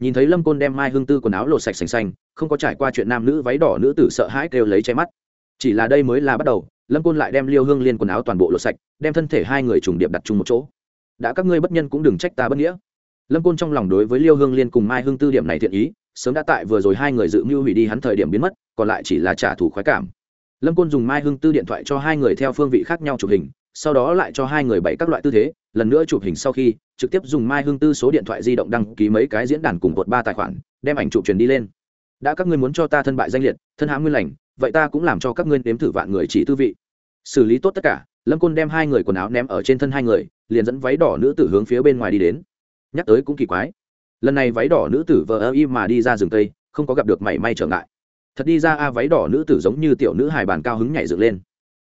Nhìn thấy lâm côn đem mai hương tư quần áo lột sạch sành xanh, không có trải qua chuyện nam nữ váy đỏ nữ tử sợ hãi kêu lấy che mắt. Chỉ là đây mới là bắt đầu, lâm côn lại đem liêu hương liên quần áo toàn bộ lột sạch, đem thân thể hai người trùng điệp đặt chung một chỗ. Đã các ngươi bất nhân cũng đừng trách ta bất nghĩa. Lâm côn trong lòng đối với liêu hương liên cùng mai hương tư điểm này thiện ý, sớm đã tại vừa rồi hai người dự mưu hủy đi hắn thời điểm biến mất, còn lại chỉ là trả thù khoái cảm. Lâm côn dùng mai hương tư điện thoại cho hai người theo phương vị khác nhau chụp hình sau đó lại cho hai người bày các loại tư thế, lần nữa chụp hình sau khi, trực tiếp dùng mai hương tư số điện thoại di động đăng ký mấy cái diễn đàn cùng một ba tài khoản, đem ảnh chụp truyền đi lên. Đã các ngươi muốn cho ta thân bại danh liệt, thân hãm nguyên lành, vậy ta cũng làm cho các ngươi nếm thử vạn người chỉ tư vị. Xử lý tốt tất cả, lâm côn đem hai người quần áo ném ở trên thân hai người, liền dẫn váy đỏ nữ tử hướng phía bên ngoài đi đến. Nhắc tới cũng kỳ quái. Lần này váy đỏ nữ tử vờ ơ y mà đi ra rừng tây, không có gặp được mảy may trở ngại. Thật đi ra a, váy đỏ nữ tử giống như tiểu nữ hài bàn cao hứng nhảy dựng lên.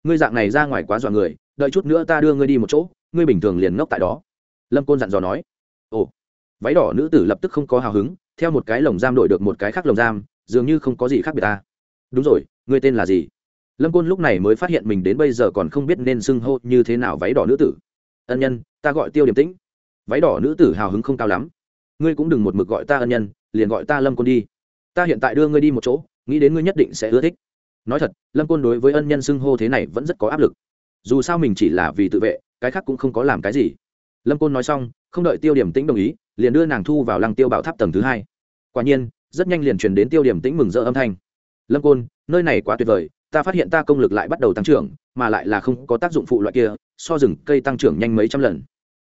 Ngươi dạng này ra ngoài quá dọa người đợi chút nữa ta đưa ngươi đi một chỗ, ngươi bình thường liền ngốc tại đó. Lâm côn dặn dò nói. Ồ. Váy đỏ nữ tử lập tức không có hào hứng, theo một cái lồng giam đổi được một cái khác lồng giam, dường như không có gì khác biệt ta. Đúng rồi, ngươi tên là gì? Lâm côn lúc này mới phát hiện mình đến bây giờ còn không biết nên xưng hô như thế nào váy đỏ nữ tử. Ân nhân, ta gọi tiêu điểm tĩnh. Váy đỏ nữ tử hào hứng không cao lắm. Ngươi cũng đừng một mực gọi ta ân nhân, liền gọi ta lâm côn đi. Ta hiện tại đưa ngươi đi một chỗ, nghĩ đến ngươi nhất định sẽ ưa thích. Nói thật, lâm côn đối với ân nhân xưng hô thế này vẫn rất có áp lực dù sao mình chỉ là vì tự vệ, cái khác cũng không có làm cái gì. Lâm côn nói xong, không đợi tiêu điểm tĩnh đồng ý, liền đưa nàng thu vào lăng tiêu bảo tháp tầng thứ hai. Quả nhiên, rất nhanh liền truyền đến tiêu điểm tĩnh mừng rỡ âm thanh. Lâm côn, nơi này quá tuyệt vời, ta phát hiện ta công lực lại bắt đầu tăng trưởng, mà lại là không có tác dụng phụ loại kia, so rừng cây tăng trưởng nhanh mấy trăm lần.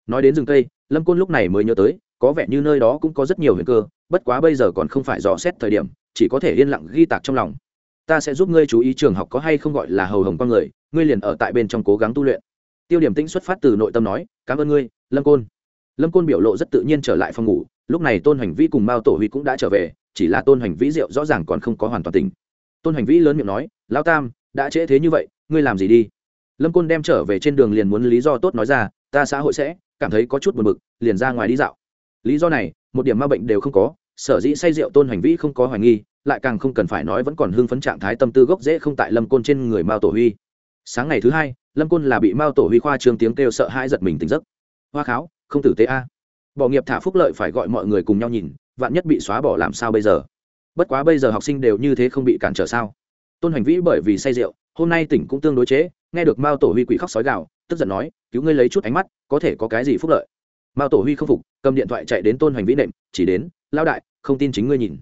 Nói đến rừng cây, lâm côn lúc này mới nhớ tới, có vẻ như nơi đó cũng có rất nhiều huyền cơ, bất quá bây giờ còn không phải dò xét thời điểm, chỉ có thể yên lặng ghi tạc trong lòng ta sẽ giúp ngươi chú ý trường học có hay không gọi là hầu hồng con người, ngươi liền ở tại bên trong cố gắng tu luyện. Tiêu điểm tĩnh xuất phát từ nội tâm nói, cảm ơn ngươi, lâm côn. Lâm côn biểu lộ rất tự nhiên trở lại phòng ngủ, lúc này tôn hành vĩ cùng mao tổ huy cũng đã trở về, chỉ là tôn hành vĩ rượu rõ ràng còn không có hoàn toàn tỉnh. Tôn hành vĩ lớn miệng nói lao tam, đã trễ thế như vậy, ngươi làm gì đi? Lâm côn đem trở về trên đường liền muốn lý do tốt nói ra, ta xã hội sẽ cảm thấy có chút buồn bực, liền ra ngoài đi dạo. Lý do này, một điểm ma bệnh đều không có, sở dĩ say rượu tôn hành vĩ không có hoài nghi lại càng không cần phải nói vẫn còn hưng phấn trạng thái tâm tư gốc dễ không tại lâm côn trên người mao tổ huy. Sáng ngày thứ hai, lâm côn là bị mao tổ huy khoa trương tiếng kêu sợ hãi giật mình tỉnh giấc. Hoa kháo, không tử tế a. Bỏ nghiệp thả phúc lợi phải gọi mọi người cùng nhau nhìn, vạn nhất bị xóa bỏ làm sao bây giờ? Bất quá bây giờ học sinh đều như thế không bị cản trở sao? Tôn hành vĩ bởi vì say rượu, hôm nay tỉnh cũng tương đối chế, nghe được mao tổ huy quỷ khóc sói gạo tức giận nói, cứu ngươi lấy chút ánh mắt, có thể có cái gì phúc lợi? Mao tổ huy không phục, cầm điện thoại chạy đến tôn hành vĩ nệm, chỉ đến lao đại, không tin chính ngươi nhìn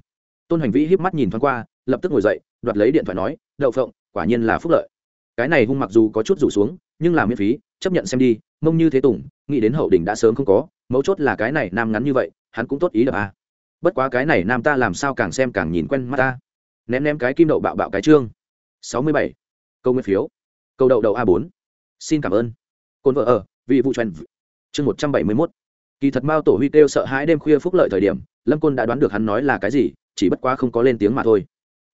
tôn hành vĩ híp mắt nhìn thoáng qua, lập tức ngồi dậy, đoạt lấy điện thoại nói, đậu phộng, quả nhiên là phúc lợi. Cái này hung mặc dù có chút rủ xuống, nhưng là miễn phí, chấp nhận xem đi, mông như thế tùng, nghĩ đến hậu đỉnh đã sớm không có, mấu chốt là cái này nam ngắn như vậy, hắn cũng tốt ý đập à. bất quá cái này nam ta làm sao càng xem càng nhìn quen mắt ta. Ném ném cái kim đậu bạo bạo cái chương sáu mươi bảy. Câu nguyên phiếu. Câu đậu đậu a bốn. Xin cảm ơn. Cồn vợ ở, vì vụ truyền chương một trăm bảy mươi mốt. Kỳ thật mao tổ huy kêu sợ hãi đêm khuya phúc lợi thời điểm lâm côn đã đoán được hắn nói là cái gì, chỉ bất quá không có lên tiếng mà thôi.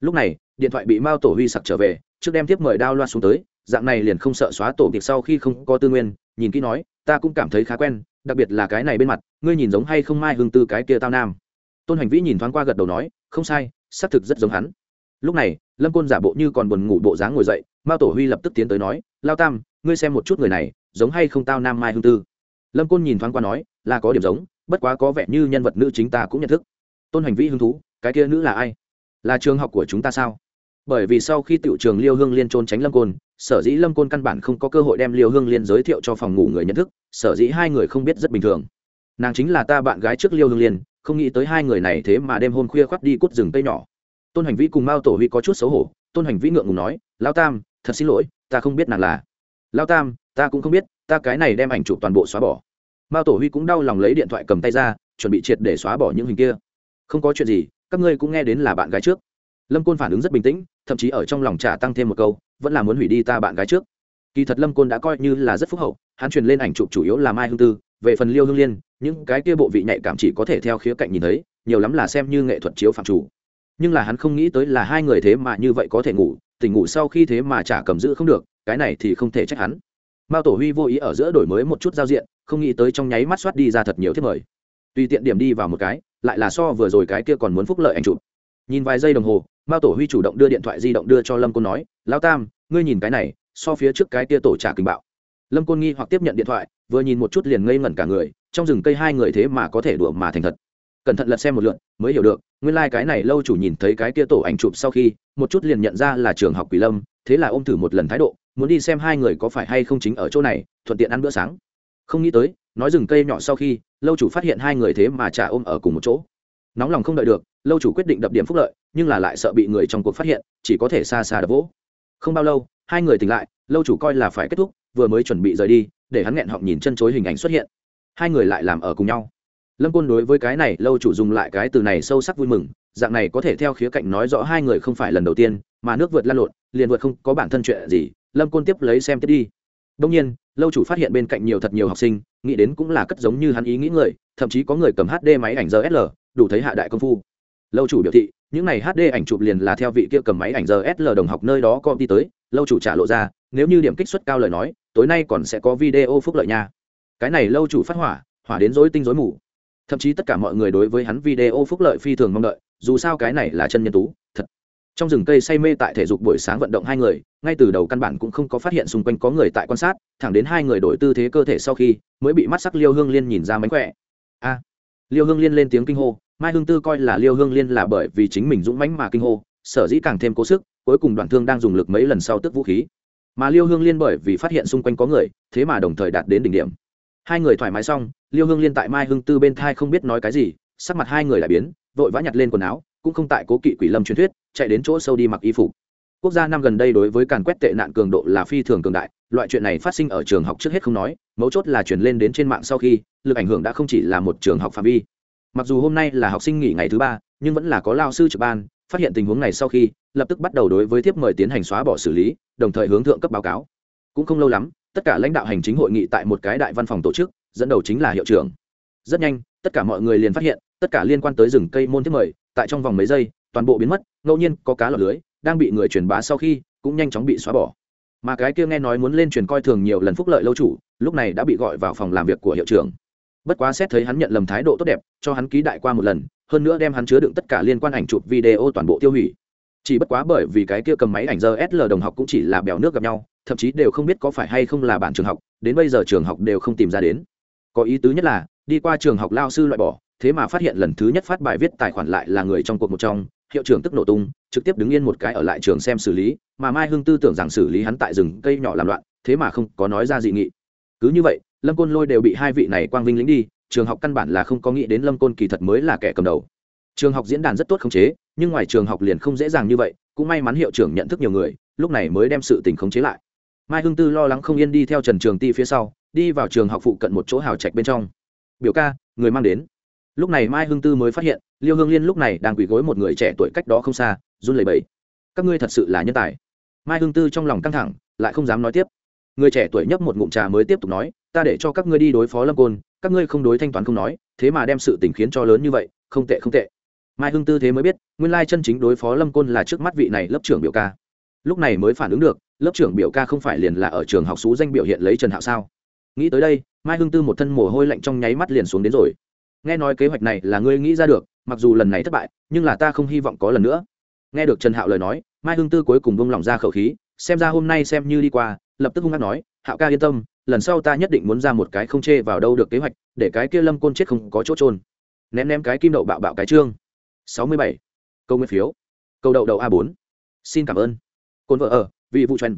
Lúc này, điện thoại bị mao tổ huy sặc trở về, trước đem tiếp mời đao loa xuống tới, dạng này liền không sợ xóa tổ tiệc sau khi không có tư nguyên, nhìn kỹ nói, ta cũng cảm thấy khá quen, đặc biệt là cái này bên mặt, ngươi nhìn giống hay không mai hương tư cái kia tao nam? Tôn hành vĩ nhìn thoáng qua gật đầu nói, không sai, xác thực rất giống hắn. Lúc này, lâm côn giả bộ như còn buồn ngủ bộ dáng ngồi dậy, mao tổ huy lập tức tiến tới nói, lao tam, ngươi xem một chút người này, giống hay không tao nam mai hương tư? Lâm côn nhìn thoáng qua nói, là có điểm giống bất quá có vẻ như nhân vật nữ chính ta cũng nhận thức. Tôn hành vĩ hứng thú, cái kia nữ là ai? Là trường học của chúng ta sao? Bởi vì sau khi tiểu trường liêu hương liên trốn tránh lâm côn, sở dĩ lâm côn căn bản không có cơ hội đem liêu hương liên giới thiệu cho phòng ngủ người nhận thức, sở dĩ hai người không biết rất bình thường. Nàng chính là ta bạn gái trước liêu hương liên, không nghĩ tới hai người này thế mà đêm hôm khuya khoác đi cút rừng cây nhỏ. Tôn hành vĩ cùng mao tổ huy có chút xấu hổ, tôn hành vĩ ngượng ngùng nói lao tam, thật xin lỗi, ta không biết nàng là. Lao tam, ta cũng không biết, ta cái này đem ảnh chụp toàn bộ xóa bỏ mao tổ huy cũng đau lòng lấy điện thoại cầm tay ra, chuẩn bị triệt để xóa bỏ những hình kia. Không có chuyện gì, các ngươi cũng nghe đến là bạn gái trước. Lâm côn phản ứng rất bình tĩnh, thậm chí ở trong lòng trả tăng thêm một câu, vẫn là muốn hủy đi ta bạn gái trước. Kỳ thật lâm côn đã coi như là rất phúc hậu, hắn truyền lên ảnh chụp chủ yếu là mai hương tư, về phần liêu hương liên, những cái kia bộ vị nhạy cảm chỉ có thể theo khía cạnh nhìn thấy, nhiều lắm là xem như nghệ thuật chiếu phạm chủ. Nhưng là hắn không nghĩ tới là hai người thế mà như vậy có thể ngủ, tỉnh ngủ sau khi thế mà chả cầm giữ không được, cái này thì không thể trách hắn mao tổ huy vô ý ở giữa đổi mới một chút giao diện, không nghĩ tới trong nháy mắt soát đi ra thật nhiều thiết mời. Tùy tiện điểm đi vào một cái, lại là so vừa rồi cái kia còn muốn phúc lợi ảnh chụp. Nhìn vài giây đồng hồ, mao tổ huy chủ động đưa điện thoại di động đưa cho lâm côn nói lao tam, ngươi nhìn cái này, so phía trước cái kia tổ trả kinh bạo. Lâm côn nghi hoặc tiếp nhận điện thoại, vừa nhìn một chút liền ngây ngẩn cả người, trong rừng cây hai người thế mà có thể đùa mà thành thật. Cẩn thận lật xem một lượn mới hiểu được, nguyên lai、like、cái này lâu chủ nhìn thấy cái kia tổ ảnh chụp sau khi, một chút liền nhận ra là trường học quỷ lâm, thế là ôm thử một lần thái độ muốn đi xem hai người có phải hay không chính ở chỗ này, thuận tiện ăn bữa sáng. Không nghĩ tới, nói rừng cây nhỏ sau khi, lâu chủ phát hiện hai người thế mà trả ôm ở cùng một chỗ. Nóng lòng không đợi được, lâu chủ quyết định đập điểm phúc lợi, nhưng là lại sợ bị người trong cuộc phát hiện, chỉ có thể xa xa đập vỗ. Không bao lâu, hai người tỉnh lại, lâu chủ coi là phải kết thúc, vừa mới chuẩn bị rời đi, để hắn nghẹn họng nhìn chân chối hình ảnh xuất hiện. Hai người lại làm ở cùng nhau. Lâm côn đối với cái này, lâu chủ dùng lại cái từ này sâu sắc vui mừng, dạng này có thể theo khía cạnh nói rõ hai người không phải lần đầu tiên, mà nước vượt lan lộn, liền vượt không có bản thân chuyện gì lâm côn tiếp lấy xem tiếp đi. Đông nhiên, lâu chủ phát hiện bên cạnh nhiều thật nhiều học sinh, nghĩ đến cũng là cất giống như hắn ý nghĩ người, thậm chí có người cầm hd máy ảnh rsl đủ thấy hạ đại công phu. Lâu chủ biểu thị, những này hd ảnh chụp liền là theo vị kia cầm máy ảnh rsl đồng học nơi đó công đi tới, lâu chủ trả lộ ra, nếu như điểm kích suất cao lời nói, tối nay còn sẽ có video phúc lợi nha. Cái này lâu chủ phát hỏa hỏa đến dối tinh dối mù. Thậm chí tất cả mọi người đối với hắn video phúc lợi phi thường mong đợi, dù sao cái này là chân nhân tú trong rừng cây say mê tại thể dục buổi sáng vận động hai người, ngay từ đầu căn bản cũng không có phát hiện xung quanh có người tại quan sát, thẳng đến hai người đổi tư thế cơ thể sau khi, mới bị mắt sắc liêu hương liên nhìn ra mánh khỏe. A! Liêu hương liên lên tiếng kinh hô, mai hương tư coi là liêu hương liên là bởi vì chính mình dũng mãnh mà kinh hô, sở dĩ càng thêm cố sức, cuối cùng đoạn thương đang dùng lực mấy lần sau tức vũ khí. Mà liêu hương liên bởi vì phát hiện xung quanh có người, thế mà đồng thời đạt đến đỉnh điểm. Hai người thoải mái xong, liêu hương liên tại mai hương tư bên thai không biết nói cái gì, sắc mặt hai người lại biến, vội vã nhặt lên quần áo cũng không tại cố kỵ quỷ lâm truyền thuyết, chạy đến chỗ sâu đi mặc y phục. Quốc gia năm gần đây đối với càn quét tệ nạn cường độ là phi thường cường đại, loại chuyện này phát sinh ở trường học trước hết không nói, mấu chốt là chuyển lên đến trên mạng sau khi, lực ảnh hưởng đã không chỉ là một trường học phạm vi. Mặc dù hôm nay là học sinh nghỉ ngày thứ ba, nhưng vẫn là có lao sư trực ban, phát hiện tình huống này sau khi, lập tức bắt đầu đối với thiếp mời tiến hành xóa bỏ xử lý, đồng thời hướng thượng cấp báo cáo. Cũng không lâu lắm, tất cả lãnh đạo hành chính hội nghị tại một cái đại văn phòng tổ chức, dẫn đầu chính là hiệu trưởng. Rất nhanh, tất cả mọi người liền phát hiện, tất cả liên quan tới rừng cây môn thiếp mời tại trong vòng mấy giây, toàn bộ biến mất, ngẫu nhiên có cá lọt lưới đang bị người truyền bá sau khi cũng nhanh chóng bị xóa bỏ. Mà cái kia nghe nói muốn lên truyền coi thường nhiều lần phúc lợi lâu chủ, lúc này đã bị gọi vào phòng làm việc của hiệu trưởng. Bất quá xét thấy hắn nhận lầm thái độ tốt đẹp, cho hắn ký đại qua một lần, hơn nữa đem hắn chứa đựng tất cả liên quan ảnh chụp video toàn bộ tiêu hủy. Chỉ bất quá bởi vì cái kia cầm máy ảnh giờ sl đồng học cũng chỉ là bèo nước gặp nhau, thậm chí đều không biết có phải hay không là bản trường học, đến bây giờ trường học đều không tìm ra đến. Có ý tứ nhất là, đi qua trường học lao sư loại bỏ thế mà phát hiện lần thứ nhất phát bài viết tài khoản lại là người trong cuộc một trong, hiệu trưởng tức nổ tung, trực tiếp đứng yên một cái ở lại trường xem xử lý, mà mai hưng tư tưởng rằng xử lý hắn tại rừng cây nhỏ làm loạn, thế mà không có nói ra dị nghị. Cứ như vậy, lâm côn lôi đều bị hai vị này quang vinh lính đi, trường học căn bản là không có nghĩ đến lâm côn kỳ thật mới là kẻ cầm đầu. Trường học diễn đàn rất tốt khống chế, nhưng ngoài trường học liền không dễ dàng như vậy, cũng may mắn hiệu trưởng nhận thức nhiều người, lúc này mới đem sự tình khống chế lại. Mai hưng tư lo lắng không yên đi theo trần trường ti phía sau, đi vào trường học phụ cận một chỗ hào trạch bên trong. Biểu ca, người mang đến lúc này mai hưng tư mới phát hiện, liêu hương liên lúc này đang quỳ gối một người trẻ tuổi cách đó không xa, run lẩy bẩy. Các ngươi thật sự là nhân tài. Mai hưng tư trong lòng căng thẳng, lại không dám nói tiếp. Người trẻ tuổi nhấp một ngụm trà mới tiếp tục nói, ta để cho các ngươi đi đối phó lâm côn, các ngươi không đối thanh toán không nói, thế mà đem sự tình khiến cho lớn như vậy, không tệ không tệ. Mai hưng tư thế mới biết, nguyên lai chân chính đối phó lâm côn là trước mắt vị này lớp trưởng biểu ca. Lúc này mới phản ứng được, lớp trưởng biểu ca không phải liền là ở trường học xú danh biểu hiện lấy trần hạo sao? Nghĩ tới đây, mai hưng tư một thân mồ hôi lạnh trong nháy mắt liền xuống đến rồi nghe nói kế hoạch này là ngươi nghĩ ra được, mặc dù lần này thất bại, nhưng là ta không hy vọng có lần nữa. Nghe được trần hạo lời nói, mai hưng tư cuối cùng bông lỏng ra khẩu khí, xem ra hôm nay xem như đi qua, lập tức hung hát nói, hạo ca yên tâm, lần sau ta nhất định muốn ra một cái không chê vào đâu được kế hoạch, để cái kia lâm côn chết không có chỗ trôn ném ném cái kim đậu bạo bạo cái trương. Sáu mươi bảy. Câu nguyên phiếu. Câu đậu đậu a bốn. Xin cảm ơn. Côn vợ ở vì vụ trần